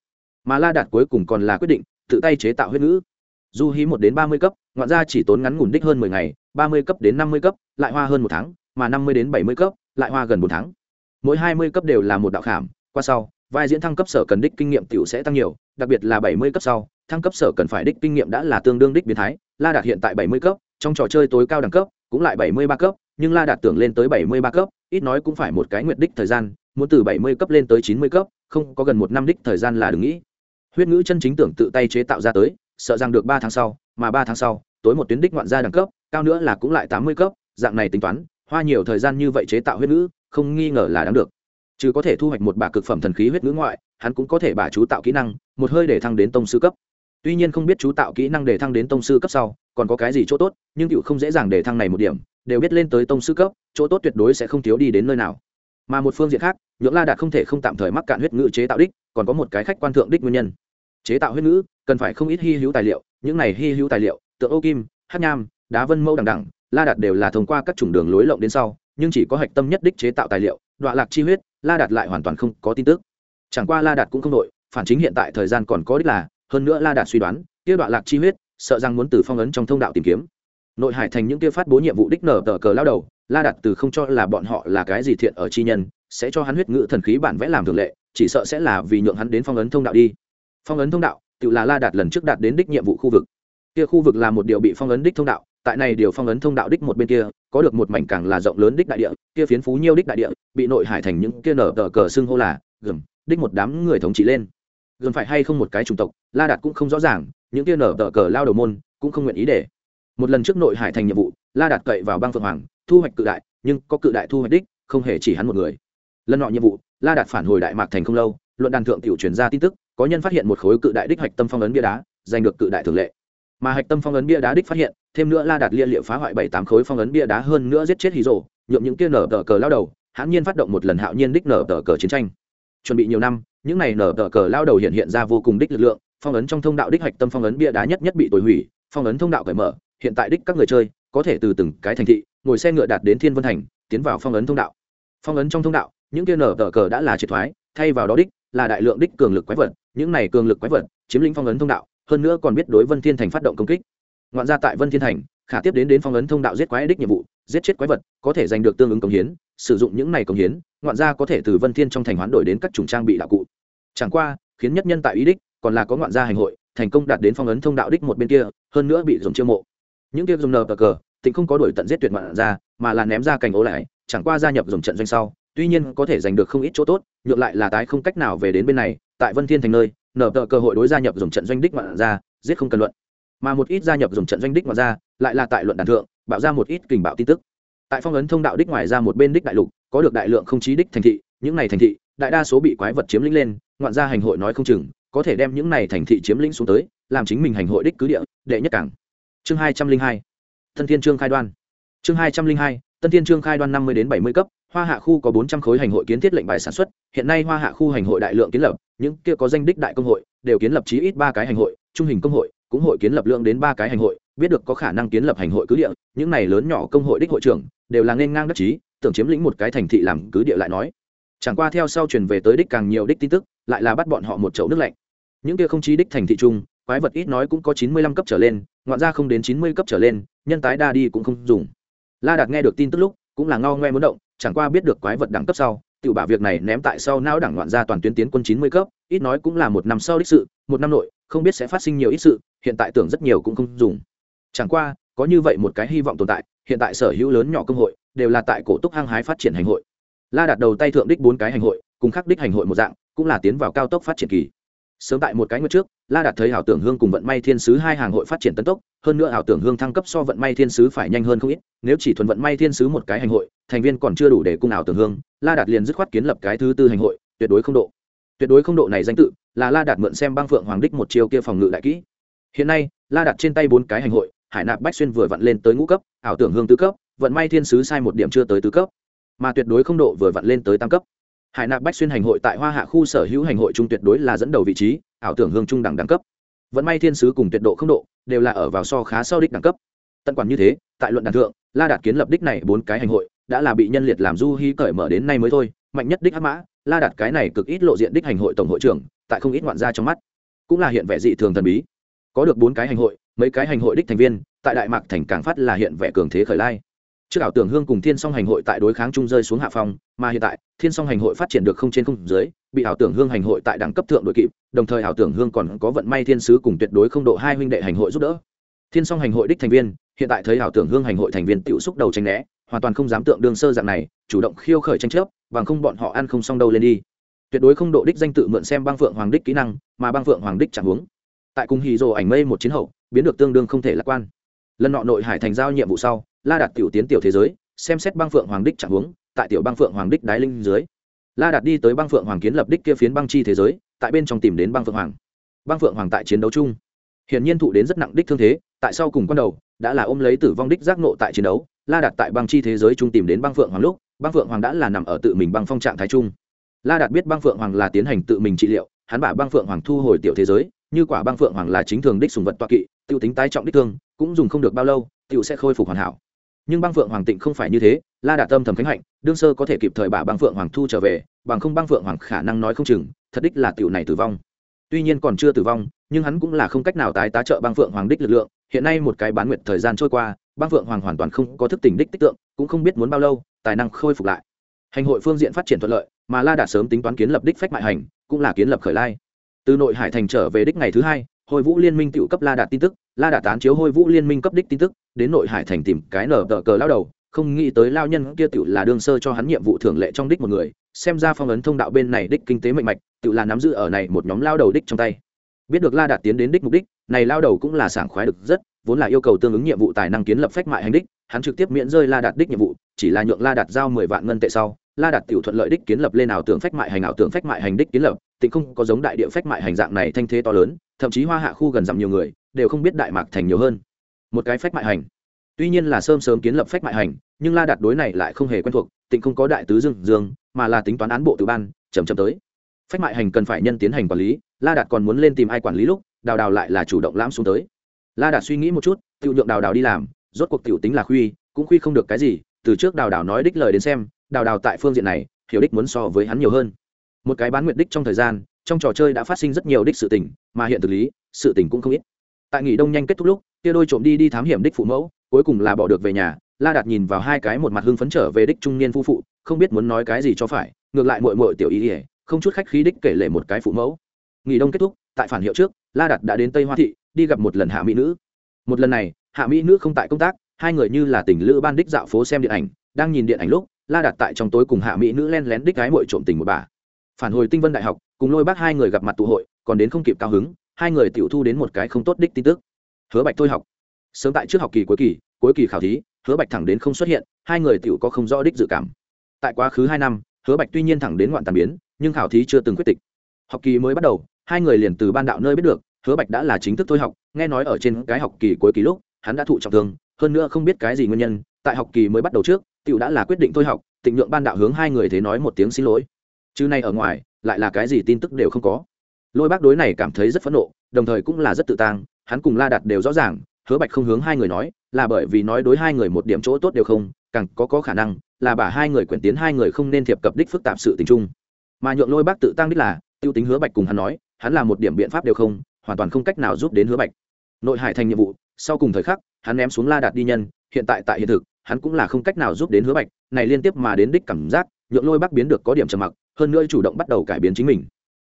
A: Mà la đạt cuối cùng còn là quyết định tự tay chế tạo huyết ngữ. Du hí một đến ba mươi cấp, ngoạn ra chỉ tốn ngắn ngủn đích hơn mười ngày, ba mươi cấp đến năm mươi cấp, lại hoa hơn một tháng, mà năm mươi đến bảy mươi cấp, lại hoa gần một tháng. Mỗi hai mươi cấp đều là một đạo khảm, qua sau, vai diễn thăng cấp sở cần đích kinh nghiệm tiểu sẽ tăng nhiều, đặc biệt là bảy mươi cấp sau, thăng cấp sở cần phải đích kinh nghiệm đã là tương đương đích biến thái. La đạt hiện tại bảy mươi cấp, trong trò chơi tối cao đẳng cấp cũng lại bảy mươi ba cấp, nhưng la đạt tưởng lên tới bảy mươi ba cấp, ít nói cũng phải một cái nguyệt đích thời gian, muốn từ bảy mươi cấp lên tới chín mươi cấp không có gần một năm đích thời gian là đừng nghĩ. Huyết ngữ chân chính tưởng tự tay chế tạo ra tới, sợ rằng được ba tháng sau, mà ba tháng sau, tối một tuyến đích ngoạn gia đẳng cấp, cao nữa là cũng lại tám mươi cấp, dạng này tính toán, hoa nhiều thời gian như vậy chế tạo huyết ngữ, không nghi ngờ là đáng được. Chứ có thể thu hoạch một bả cực phẩm thần khí huyết ngữ ngoại, hắn cũng có thể bả chú tạo kỹ năng, một hơi để thăng đến tông sư cấp. Tuy nhiên không biết chú tạo kỹ năng để thăng đến tông sư cấp sau, còn có cái gì chỗ tốt, nhưng cựu không dễ dàng để thăng này một điểm, đều biết lên tới tông sư cấp, chỗ tốt tuyệt đối sẽ không thiếu đi đến nơi nào mà một phương diện khác, nhượng la đạt không thể không tạm thời mắc cạn huyết ngữ chế tạo đích, còn có một cái khách quan thượng đích nguyên nhân. Chế tạo huyết ngữ, cần phải không ít hy hữu tài liệu, những này hy hữu tài liệu, tượng ô kim hát nham, đá vân mẫu đằng đẳng la đạt đều là thông qua các chủng đường lối lộng đến sau, nhưng chỉ có hạch tâm nhất đích chế tạo tài liệu đoạn lạc chi huyết, la đạt lại hoàn toàn không có tin tức. Chẳng qua la đạt cũng không đội phản chính hiện tại thời gian còn có đích là, hơn nữa la đạt suy đoán, kia đoạn lạc chi huyết, sợ rằng muốn từ phong ấn trong thông đạo tìm kiếm. Nội hải thành những kia phát bố nhiệm vụ đích nở tờ cờ lao đầu la đạt từ không cho là bọn họ là cái gì thiện ở chi nhân, sẽ cho hắn huyết ngự thần khí bản vẽ làm thường lệ, chỉ sợ sẽ là vì nhượng hắn đến phong ấn thông đạo đi. Phong ấn thông đạo, tự là la đạt lần trước đạt đến đích nhiệm vụ khu vực. Kia khu vực là một điều bị phong ấn đích thông đạo, tại này điều phong ấn thông đạo đích một bên kia, có được một mảnh càng là rộng lớn đích đại địa, kia phiến phú nhiêu đích đại địa, bị nội hải thành những kia nở tờ cờ xưng hô là gừng đích một đám người thống trị lên. Gần phải hay không một cái chủng tộc, la đạt cũng không rõ ràng, những kia nở tờ cờ lao đầu môn cũng không nguyện ý để. Một lần trước nội hải thành nhiệm vụ la đạt cậy vào băng phượng hoàng, thu hoạch cự đại, nhưng có cự đại thu hoạch đích, không hề chỉ hắn một người. Lần nọ nhiệm vụ, la đạt phản hồi đại mạc thành không lâu, luận đàn thượng tiểu truyền ra tin tức, có nhân phát hiện một khối cự đại đích hạch tâm phong ấn bia đá, giành được cự đại thường lệ. Mà hạch tâm phong ấn bia đá đích phát hiện, thêm nữa la đạt lia liệu phá hoại bảy tám khối phong ấn bia đá hơn nữa giết chết hí rồ nhuộm những kia nở tờ cờ lao đầu hãn nhiên phát động một lần hạo nhiên đích nở tờ cờ chiến tranh. Chuẩn bị nhiều năm, những này nở tờ cờ lao đầu hiện hiện ra vô cùng đích lực lượng, phong ấn trong thông đạo đích hạch tâm phong ấn bia đá nhất nhất bị tồi hủy, phong ấn thông đạo cởi mở, hiện tại đích các người chơi có thể từ từng cái thành thị, ngồi xe ngựa đạt đến thiên vân thành, tiến vào phong ấn thông đạo. Phong ấn trong thông đạo, những kia nở tờ cờ đã là triệt thoái, thay vào đó đích là đại lượng đích cường lực quái vật, những này cường lực quái vật chiếm lĩnh phong ấn thông đạo, hơn nữa còn biết đối vân thiên thành phát động công kích. Ngoạn ra tại vân thiên thành, khả tiếp đến đến phong ấn thông đạo giết quái đích nhiệm vụ, giết chết quái vật, có thể giành được tương ứng công hiến, sử dụng những này công hiến, ngoạn ra có thể từ vân thiên trong thành hoán đổi đến các chủng trang bị đạo cụ. Chẳng qua, khiến nhất nhân tại ý đích, còn là có ngoạn gia hành hội, thành công đạt đến phong ấn thông đạo đích một bên kia, hơn nữa bị dùng chiêu mộ những kia dùng nờ cờ cờ tịnh không có đổi tận giết tuyệt ngoạn ra, mà là ném ra cành ố lại, chẳng qua gia nhập dùng trận doanh sau. Tuy nhiên có thể giành được không ít chỗ tốt ngược lại là tái không cách nào về đến bên này, tại vân thiên thành nơi nở tờ cơ hội đối gia nhập dùng trận doanh đích ngoạn ra, giết không cần luận. Mà một ít gia nhập dùng trận doanh đích ngoạn ra, lại là tại luận đàn thượng, bạo ra một ít kình bạo tin tức. Tại phong ấn thông đạo đích ngoài ra một bên đích đại lục, có được đại lượng không chí đích thành thị, những này thành thị, đại đa số bị quái vật chiếm lĩnh lên, ngoạn gia hành hội nói không chừng, có thể đem những này thành thị chiếm lĩnh xuống tới, làm chính mình hành hội đích cứ địa, đệ nhất cảng chương hai trăm linh hai thân thiên trương khai đoan. Chương hai trăm linh hai, tân thiên trương khai đoan năm mươi đến bảy mươi cấp, hoa hạ khu có bốn trăm khối hành hội kiến thiết lệnh bài sản xuất, hiện nay hoa hạ khu hành hội đại lượng kiến lập, những kia có danh đích đại công hội, đều kiến lập chí ít ba cái hành hội, trung hình công hội, cũng hội kiến lập lượng đến ba cái hành hội, biết được có khả năng kiến lập hành hội cứ địa, những này lớn nhỏ công hội đích hội trưởng, đều là nên ngang đắc chí, tưởng chiếm lĩnh một cái thành thị làm cứ địa lại nói. Chẳng qua theo sau truyền về tới đích càng nhiều đích tin tức, lại là bắt bọn họ một chậu nước lạnh. Những kia không chí đích thành thị trung quái vật ít nói cũng có chín mươi lăm cấp trở lên, ngoạn ra không đến chín mươi cấp trở lên, nhân tái đa đi cũng không dùng. La đạt nghe được tin tức lúc, cũng là ngao ngoe muốn động, chẳng qua biết được quái vật đẳng cấp sau tự bảo việc này ném tại sau não đẳng loạn ra toàn tuyến tiến quân chín mươi cấp, ít nói cũng là một năm sau đích sự, một năm nội, không biết sẽ phát sinh nhiều ít sự, hiện tại tưởng rất nhiều cũng không dùng. Chẳng qua, có như vậy một cái hy vọng tồn tại, hiện tại sở hữu lớn nhỏ công hội, đều là tại cổ túc hăng hái phát triển hành hội. La đặt đầu tay thượng đích bốn cái hành hội, cùng khắc đích hành hội một dạng, cũng là tiến vào cao tốc phát triển kỳ sớm tại một cái nguyệt trước, la đạt thấy ảo tưởng hương cùng vận may thiên sứ hai hàng hội phát triển tấn tốc, hơn nữa ảo tưởng hương thăng cấp so vận may thiên sứ phải nhanh hơn không ít, nếu chỉ thuần vận may thiên sứ một cái hành hội, thành viên còn chưa đủ để cung ảo tưởng hương, la đạt liền dứt khoát kiến lập cái thứ tư hành hội, tuyệt đối không độ. Tuyệt đối không độ này danh tự, là la đạt mượn xem băng phượng hoàng đích một chiều kia phòng ngự đại kỹ. Hiện nay, la đạt trên tay bốn cái hành hội, hải nạp bách xuyên vừa vặn lên tới ngũ cấp, ảo tưởng hương tứ cấp, vận may thiên sứ sai một điểm chưa tới tứ cấp, mà tuyệt đối không độ vừa vặn lên tới tam cấp hải nạp bách xuyên hành hội tại hoa hạ khu sở hữu hành hội trung tuyệt đối là dẫn đầu vị trí, ảo tưởng hương trung đẳng đẳng cấp. Vẫn may thiên sứ cùng tuyệt độ không độ, đều là ở vào so khá sau đích đẳng cấp. Tận quản như thế, tại luận đàn thượng, la đạt kiến lập đích này bốn cái hành hội, đã là bị nhân liệt làm du hy cởi mở đến nay mới thôi. Mạnh nhất đích hắc mã, la đạt cái này cực ít lộ diện đích hành hội tổng hội trưởng, tại không ít ngoạn gia trong mắt, cũng là hiện vẻ dị thường thần bí. Có được bốn cái hành hội, mấy cái hành hội đích thành viên, tại đại mạc thành càng phát là hiện vẻ cường thế khởi lai trước ảo tưởng hương cùng thiên song hành hội tại đối kháng chung rơi xuống hạ phong, mà hiện tại, thiên song hành hội phát triển được không trên không dưới, bị ảo tưởng hương hành hội tại đẳng cấp thượng đội kịp, đồng thời ảo tưởng hương còn có vận may thiên sứ cùng tuyệt đối không độ hai huynh đệ hành hội giúp đỡ. Thiên song hành hội đích thành viên, hiện tại thấy ảo tưởng hương hành hội thành viên tự xúc đầu tranh né, hoàn toàn không dám tượng đương sơ dạng này, chủ động khiêu khởi tranh chấp, bằng không bọn họ ăn không xong đâu lên đi. Tuyệt đối không độ đích danh tự mượn xem băng phượng hoàng đích kỹ năng, mà băng phượng hoàng đích chẳng uống. tại cùng hì rồ ảnh mây một chiến hậu, biến được tương đương không thể lạc quan. Lần nọ nội hải thành giao nhiệm vụ sau la đạt tiểu tiến tiểu thế giới, xem xét băng phượng hoàng đích chẳng huống, tại tiểu băng phượng hoàng đích đái linh dưới. La đạt đi tới băng phượng hoàng kiến lập đích kia phiến băng chi thế giới, tại bên trong tìm đến băng phượng hoàng. Băng phượng hoàng tại chiến đấu chung. Hiện nhiên thụ đến rất nặng đích thương thế, tại sau cùng quan đầu, đã là ôm lấy tử vong đích giác nộ tại chiến đấu. La đạt tại băng chi thế giới chung tìm đến băng phượng hoàng lúc, băng phượng hoàng đã là nằm ở tự mình băng phong trạng thái chung. La đạt biết băng phượng hoàng là tiến hành tự mình trị liệu, hắn bạ băng phượng hoàng thu hồi tiểu thế giới, như quả băng phượng hoàng là chính thường đích sùng vật toa kỵ, tiêu tính tái trọng đích thương, cũng dùng không được bao lâu, tiểu sẽ khôi phục hoàn hảo nhưng băng phượng hoàng tịnh không phải như thế, la đạt tâm thầm khánh hạnh, đương sơ có thể kịp thời bà băng phượng hoàng thu trở về, bằng không băng phượng hoàng khả năng nói không chừng, thật đích là tiểu này tử vong. Tuy nhiên còn chưa tử vong, nhưng hắn cũng là không cách nào tái tá trợ băng phượng hoàng đích lực lượng, hiện nay một cái bán nguyệt thời gian trôi qua, băng phượng hoàng hoàn toàn không có thức tỉnh đích tích tượng, cũng không biết muốn bao lâu, tài năng khôi phục lại. Hành hội phương diện phát triển thuận lợi, mà la đạt sớm tính toán kiến lập đích phách mại hành, cũng là kiến lập khởi lai. Từ nội hải thành trở về đích ngày thứ hai hồi vũ liên minh tự cấp la đạt tin tức, la đạt tán chiếu hồi vũ liên minh cấp đích tin tức, đến nội hải thành tìm cái nở tờ cờ lao đầu, không nghĩ tới lao nhân kia tự là đương sơ cho hắn nhiệm vụ thường lệ trong đích một người, xem ra phong ấn thông đạo bên này đích kinh tế mạnh mạch tự là nắm giữ ở này một nhóm lao đầu đích trong tay. Biết được la đạt tiến đến đích mục đích, này lao đầu cũng là sảng khoái được rất, vốn là yêu cầu tương ứng nhiệm vụ tài năng kiến lập phách mại hành đích, hắn trực tiếp miễn rơi la đạt đích nhiệm vụ, chỉ là nhượng la đạt giao mười vạn ngân tệ sau, la đạt tiểu thuận lợi đích kiến lập lên ảo tưởng phách mại hành, ảo tưởng phách mại hành đích kiến lập, tịnh không có giống đại địa phách mại hành dạng này thanh thế to lớn thậm chí hoa hạ khu gần dặm nhiều người đều không biết đại mạc thành nhiều hơn. Một cái phách mại hành. Tuy nhiên là sớm sớm kiến lập phách mại hành, nhưng la đạt đối này lại không hề quen thuộc, tịnh không có đại tứ dương dương, mà là tính toán án bộ từ ban chầm chậm tới. Phách mại hành cần phải nhân tiến hành quản lý, la đạt còn muốn lên tìm ai quản lý lúc, đào đào lại là chủ động lãm xuống tới. La đạt suy nghĩ một chút tự nhượng đào đào đi làm, rốt cuộc tiểu tính là khuy, cũng khuy không được cái gì, từ trước đào đào nói đích lời đến xem, đào đào tại phương diện này, hiểu đích muốn so với hắn nhiều hơn. Một cái bán nguyện đích trong thời gian trong trò chơi đã phát sinh rất nhiều đích sự tình, mà hiện thực lý, sự tình cũng không ít. Tại nghỉ đông nhanh kết thúc lúc, kia đôi trộm đi đi thám hiểm đích phụ mẫu, cuối cùng là bỏ được về nhà, la đạt nhìn vào hai cái một mặt hưng phấn trở về đích trung niên phu phụ, không biết muốn nói cái gì cho phải, ngược lại mội mội tiểu ý ỉa không chút khách khí đích kể lể một cái phụ mẫu. Nghỉ đông kết thúc, tại phản hiệu trước, la đạt đã đến tây hoa thị, đi gặp một lần hạ mỹ nữ. Một lần này, hạ mỹ nữ không tại công tác, hai người như là tình lữ ban đích dạo phố xem điện ảnh, đang nhìn điện ảnh lúc, la đạt tại trong tối cùng hạ mỹ nữ len lén đích gái mội trộm tình một bà. Phản hồi tinh vân đại học cùng lôi bác hai người gặp mặt tụ hội, còn đến không kịp cao hứng, hai người tiểu thu đến một cái không tốt đích tin tức. Hứa bạch thôi học. Sớm tại trước học kỳ cuối kỳ cuối kỳ khảo thí, hứa bạch thẳng đến không xuất hiện, hai người tiểu có không rõ đích dự cảm. Tại quá khứ hai năm, hứa bạch tuy nhiên thẳng đến ngoạn tàn biến, nhưng khảo thí chưa từng quyết tịch. Học kỳ mới bắt đầu, hai người liền từ ban đạo nơi biết được, hứa bạch đã là chính thức thôi học, nghe nói ở trên cái học kỳ cuối kỳ lúc, hắn đã thụ trọng thương, hơn nữa không biết cái gì nguyên nhân, tại học kỳ mới bắt đầu trước, tiểu đã là quyết định thôi học, tịnh nhượng ban đạo hướng hai người thế nói một tiếng xin lỗi. Chứ này ở ngoài lại là cái gì tin tức đều không có. Lôi bác đối này cảm thấy rất phẫn nộ, đồng thời cũng là rất tự tang, hắn cùng la đạt đều rõ ràng, hứa bạch không hướng hai người nói, là bởi vì nói đối hai người một điểm chỗ tốt đều không, càng có có khả năng, là bà hai người quyển tiến hai người không nên thiệp cập đích phức tạp sự tình chung. Mà nhượng lôi bác tự tăng đích là, tiêu tính hứa bạch cùng hắn nói, hắn là một điểm biện pháp đều không, hoàn toàn không cách nào giúp đến hứa bạch. Nội hải thành nhiệm vụ, sau cùng thời khắc, hắn ném xuống la đạt đi nhân, hiện tại tại hiện thực, hắn cũng là không cách nào giúp đến hứa bạch, này liên tiếp mà đến đích cảm giác, nhượng lôi bác biến được có điểm trầm mặc hơn nữa chủ động bắt đầu cải biến chính mình.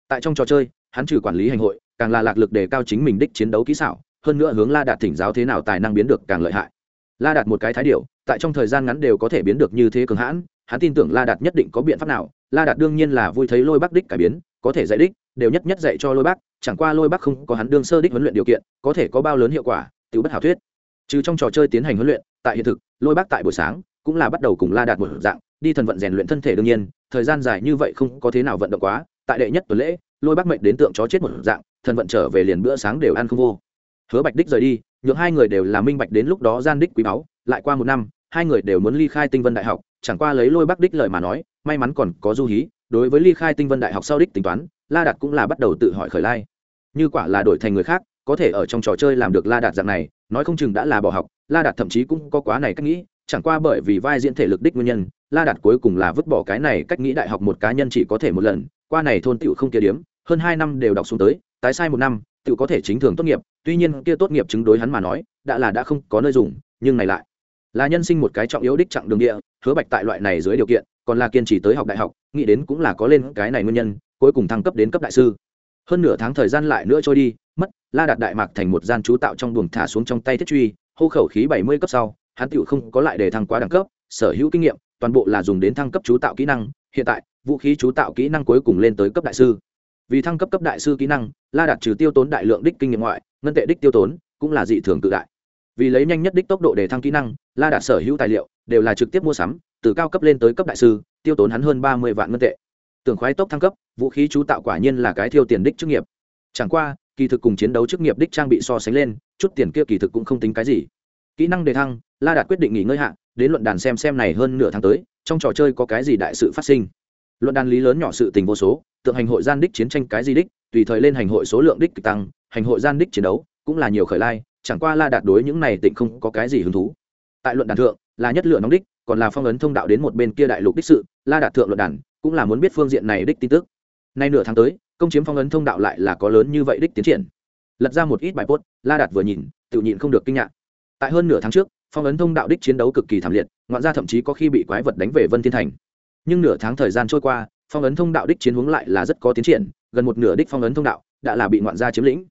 A: Tại trong trò chơi, hắn trừ quản lý hành hội, càng là lạc lực đề cao chính mình đích chiến đấu kỹ xảo, hơn nữa hướng la đạt thỉnh giáo thế nào tài năng biến được càng lợi hại. La đạt một cái thái điệu tại trong thời gian ngắn đều có thể biến được như thế cường hãn, hắn tin tưởng la đạt nhất định có biện pháp nào, la đạt đương nhiên là vui thấy lôi bắc đích cải biến, có thể dạy đích, đều nhất nhất dạy cho lôi bắc, chẳng qua lôi bắc không có hắn đương sơ đích huấn luyện điều kiện, có thể có bao lớn hiệu quả tự bất hảo thuyết. Trừ trong trò chơi tiến hành huấn luyện, tại hiện thực, lôi bắc tại buổi sáng cũng là bắt đầu cùng la đạt một dạng, đi thần vận rèn luyện thân thể đương nhiên thời gian dài như vậy không có thế nào vận động quá, tại đệ nhất tuần lễ, lôi bác mệnh đến tượng chó chết một dạng, thần vận trở về liền bữa sáng đều ăn không vô. Hứa bạch đích rời đi, nhượng hai người đều là minh bạch đến lúc đó gian đích quý báu, lại qua một năm, hai người đều muốn ly khai tinh vân đại học, chẳng qua lấy lôi bác đích lời mà nói, may mắn còn có du hí, đối với ly khai tinh vân đại học sau đích tính toán, la đạt cũng là bắt đầu tự hỏi khởi lai. Như quả là đổi thành người khác, có thể ở trong trò chơi làm được la đạt dạng này, nói không chừng đã là bỏ học, la đạt thậm chí cũng có quá này cách nghĩ chẳng qua bởi vì vai diễn thể lực đích nguyên nhân, la đạt cuối cùng là vứt bỏ cái này cách nghĩ đại học một cá nhân chỉ có thể một lần, qua này thôn tựu không kia điếm, hơn hai năm đều đọc xuống tới, tái sai một năm tựu có thể chính thường tốt nghiệp, tuy nhiên kia tốt nghiệp chứng đối hắn mà nói, đã là đã không có nơi dùng, nhưng này lại là nhân sinh một cái trọng yếu đích chặng đường địa, hứa bạch tại loại này dưới điều kiện, còn là kiên trì tới học đại học, nghĩ đến cũng là có lên cái này nguyên nhân, cuối cùng thăng cấp đến cấp đại sư. Hơn nửa tháng thời gian lại nữa trôi đi, mất, la đạt đại mạc thành một gian chú tạo trong buồng thả xuống trong tay thiết truy, hô khẩu khí bảy mươi cấp sau hắn tựu không có lại để thăng quá đẳng cấp, sở hữu kinh nghiệm, toàn bộ là dùng đến thăng cấp chú tạo kỹ năng, hiện tại, vũ khí chú tạo kỹ năng cuối cùng lên tới cấp đại sư. Vì thăng cấp cấp đại sư kỹ năng, la đạt trừ tiêu tốn đại lượng đích kinh nghiệm ngoại, ngân tệ đích tiêu tốn cũng là dị thường tự đại. Vì lấy nhanh nhất đích tốc độ để thăng kỹ năng, la đạt sở hữu tài liệu đều là trực tiếp mua sắm, từ cao cấp lên tới cấp đại sư, tiêu tốn hắn hơn ba mươi vạn ngân tệ. Tưởng khoái tốc thăng cấp, vũ khí chú tạo quả nhiên là cái thiêu tiền đích chức nghiệp. Chẳng qua, kỳ thực cùng chiến đấu chức nghiệp đích trang bị so sánh lên, chút tiền kia kỳ thực cũng không tính cái gì kỹ năng đề thăng, la đạt quyết định nghỉ ngơi hạ, đến luận đàn xem xem này hơn nửa tháng tới, trong trò chơi có cái gì đại sự phát sinh. Luận đàn lý lớn nhỏ sự tình vô số, tượng hành hội gian đích chiến tranh cái gì đích, tùy thời lên hành hội số lượng đích tăng, hành hội gian đích chiến đấu, cũng là nhiều khởi lai, chẳng qua la đạt đối những này tịnh không có cái gì hứng thú. Tại luận đàn thượng, là nhất lựa nóng đích, còn là phong ấn thông đạo đến một bên kia đại lục đích sự, la đạt thượng luận đàn, cũng là muốn biết phương diện này đích tin tức. Nay nửa tháng tới, công chiếm phong ấn thông đạo lại là có lớn như vậy đích tiến triển. Lật ra một ít bài post, la đạt vừa nhìn, tự nhịn không được kinh ngạc tại hơn nửa tháng trước, phong ấn thông đạo đích chiến đấu cực kỳ thảm liệt, ngoạn ra thậm chí có khi bị quái vật đánh về vân thiên thành. Nhưng nửa tháng thời gian trôi qua, phong ấn thông đạo đích chiến hướng lại là rất có tiến triển, gần một nửa đích phong ấn thông đạo đã là bị ngoạn gia chiếm lĩnh.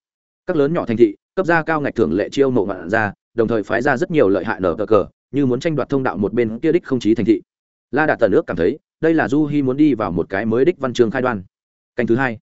A: Các lớn nhỏ thành thị, cấp gia cao ngạch thưởng lệ chiêu mộ ngoạn gia, đồng thời phái ra rất nhiều lợi hại nở cờ cờ, như muốn tranh đoạt thông đạo một bên kia đích không chí thành thị. La đạt tần ước cảm thấy, đây là du hy muốn đi vào một cái mới đích văn trường khai đoan. Canh thứ hai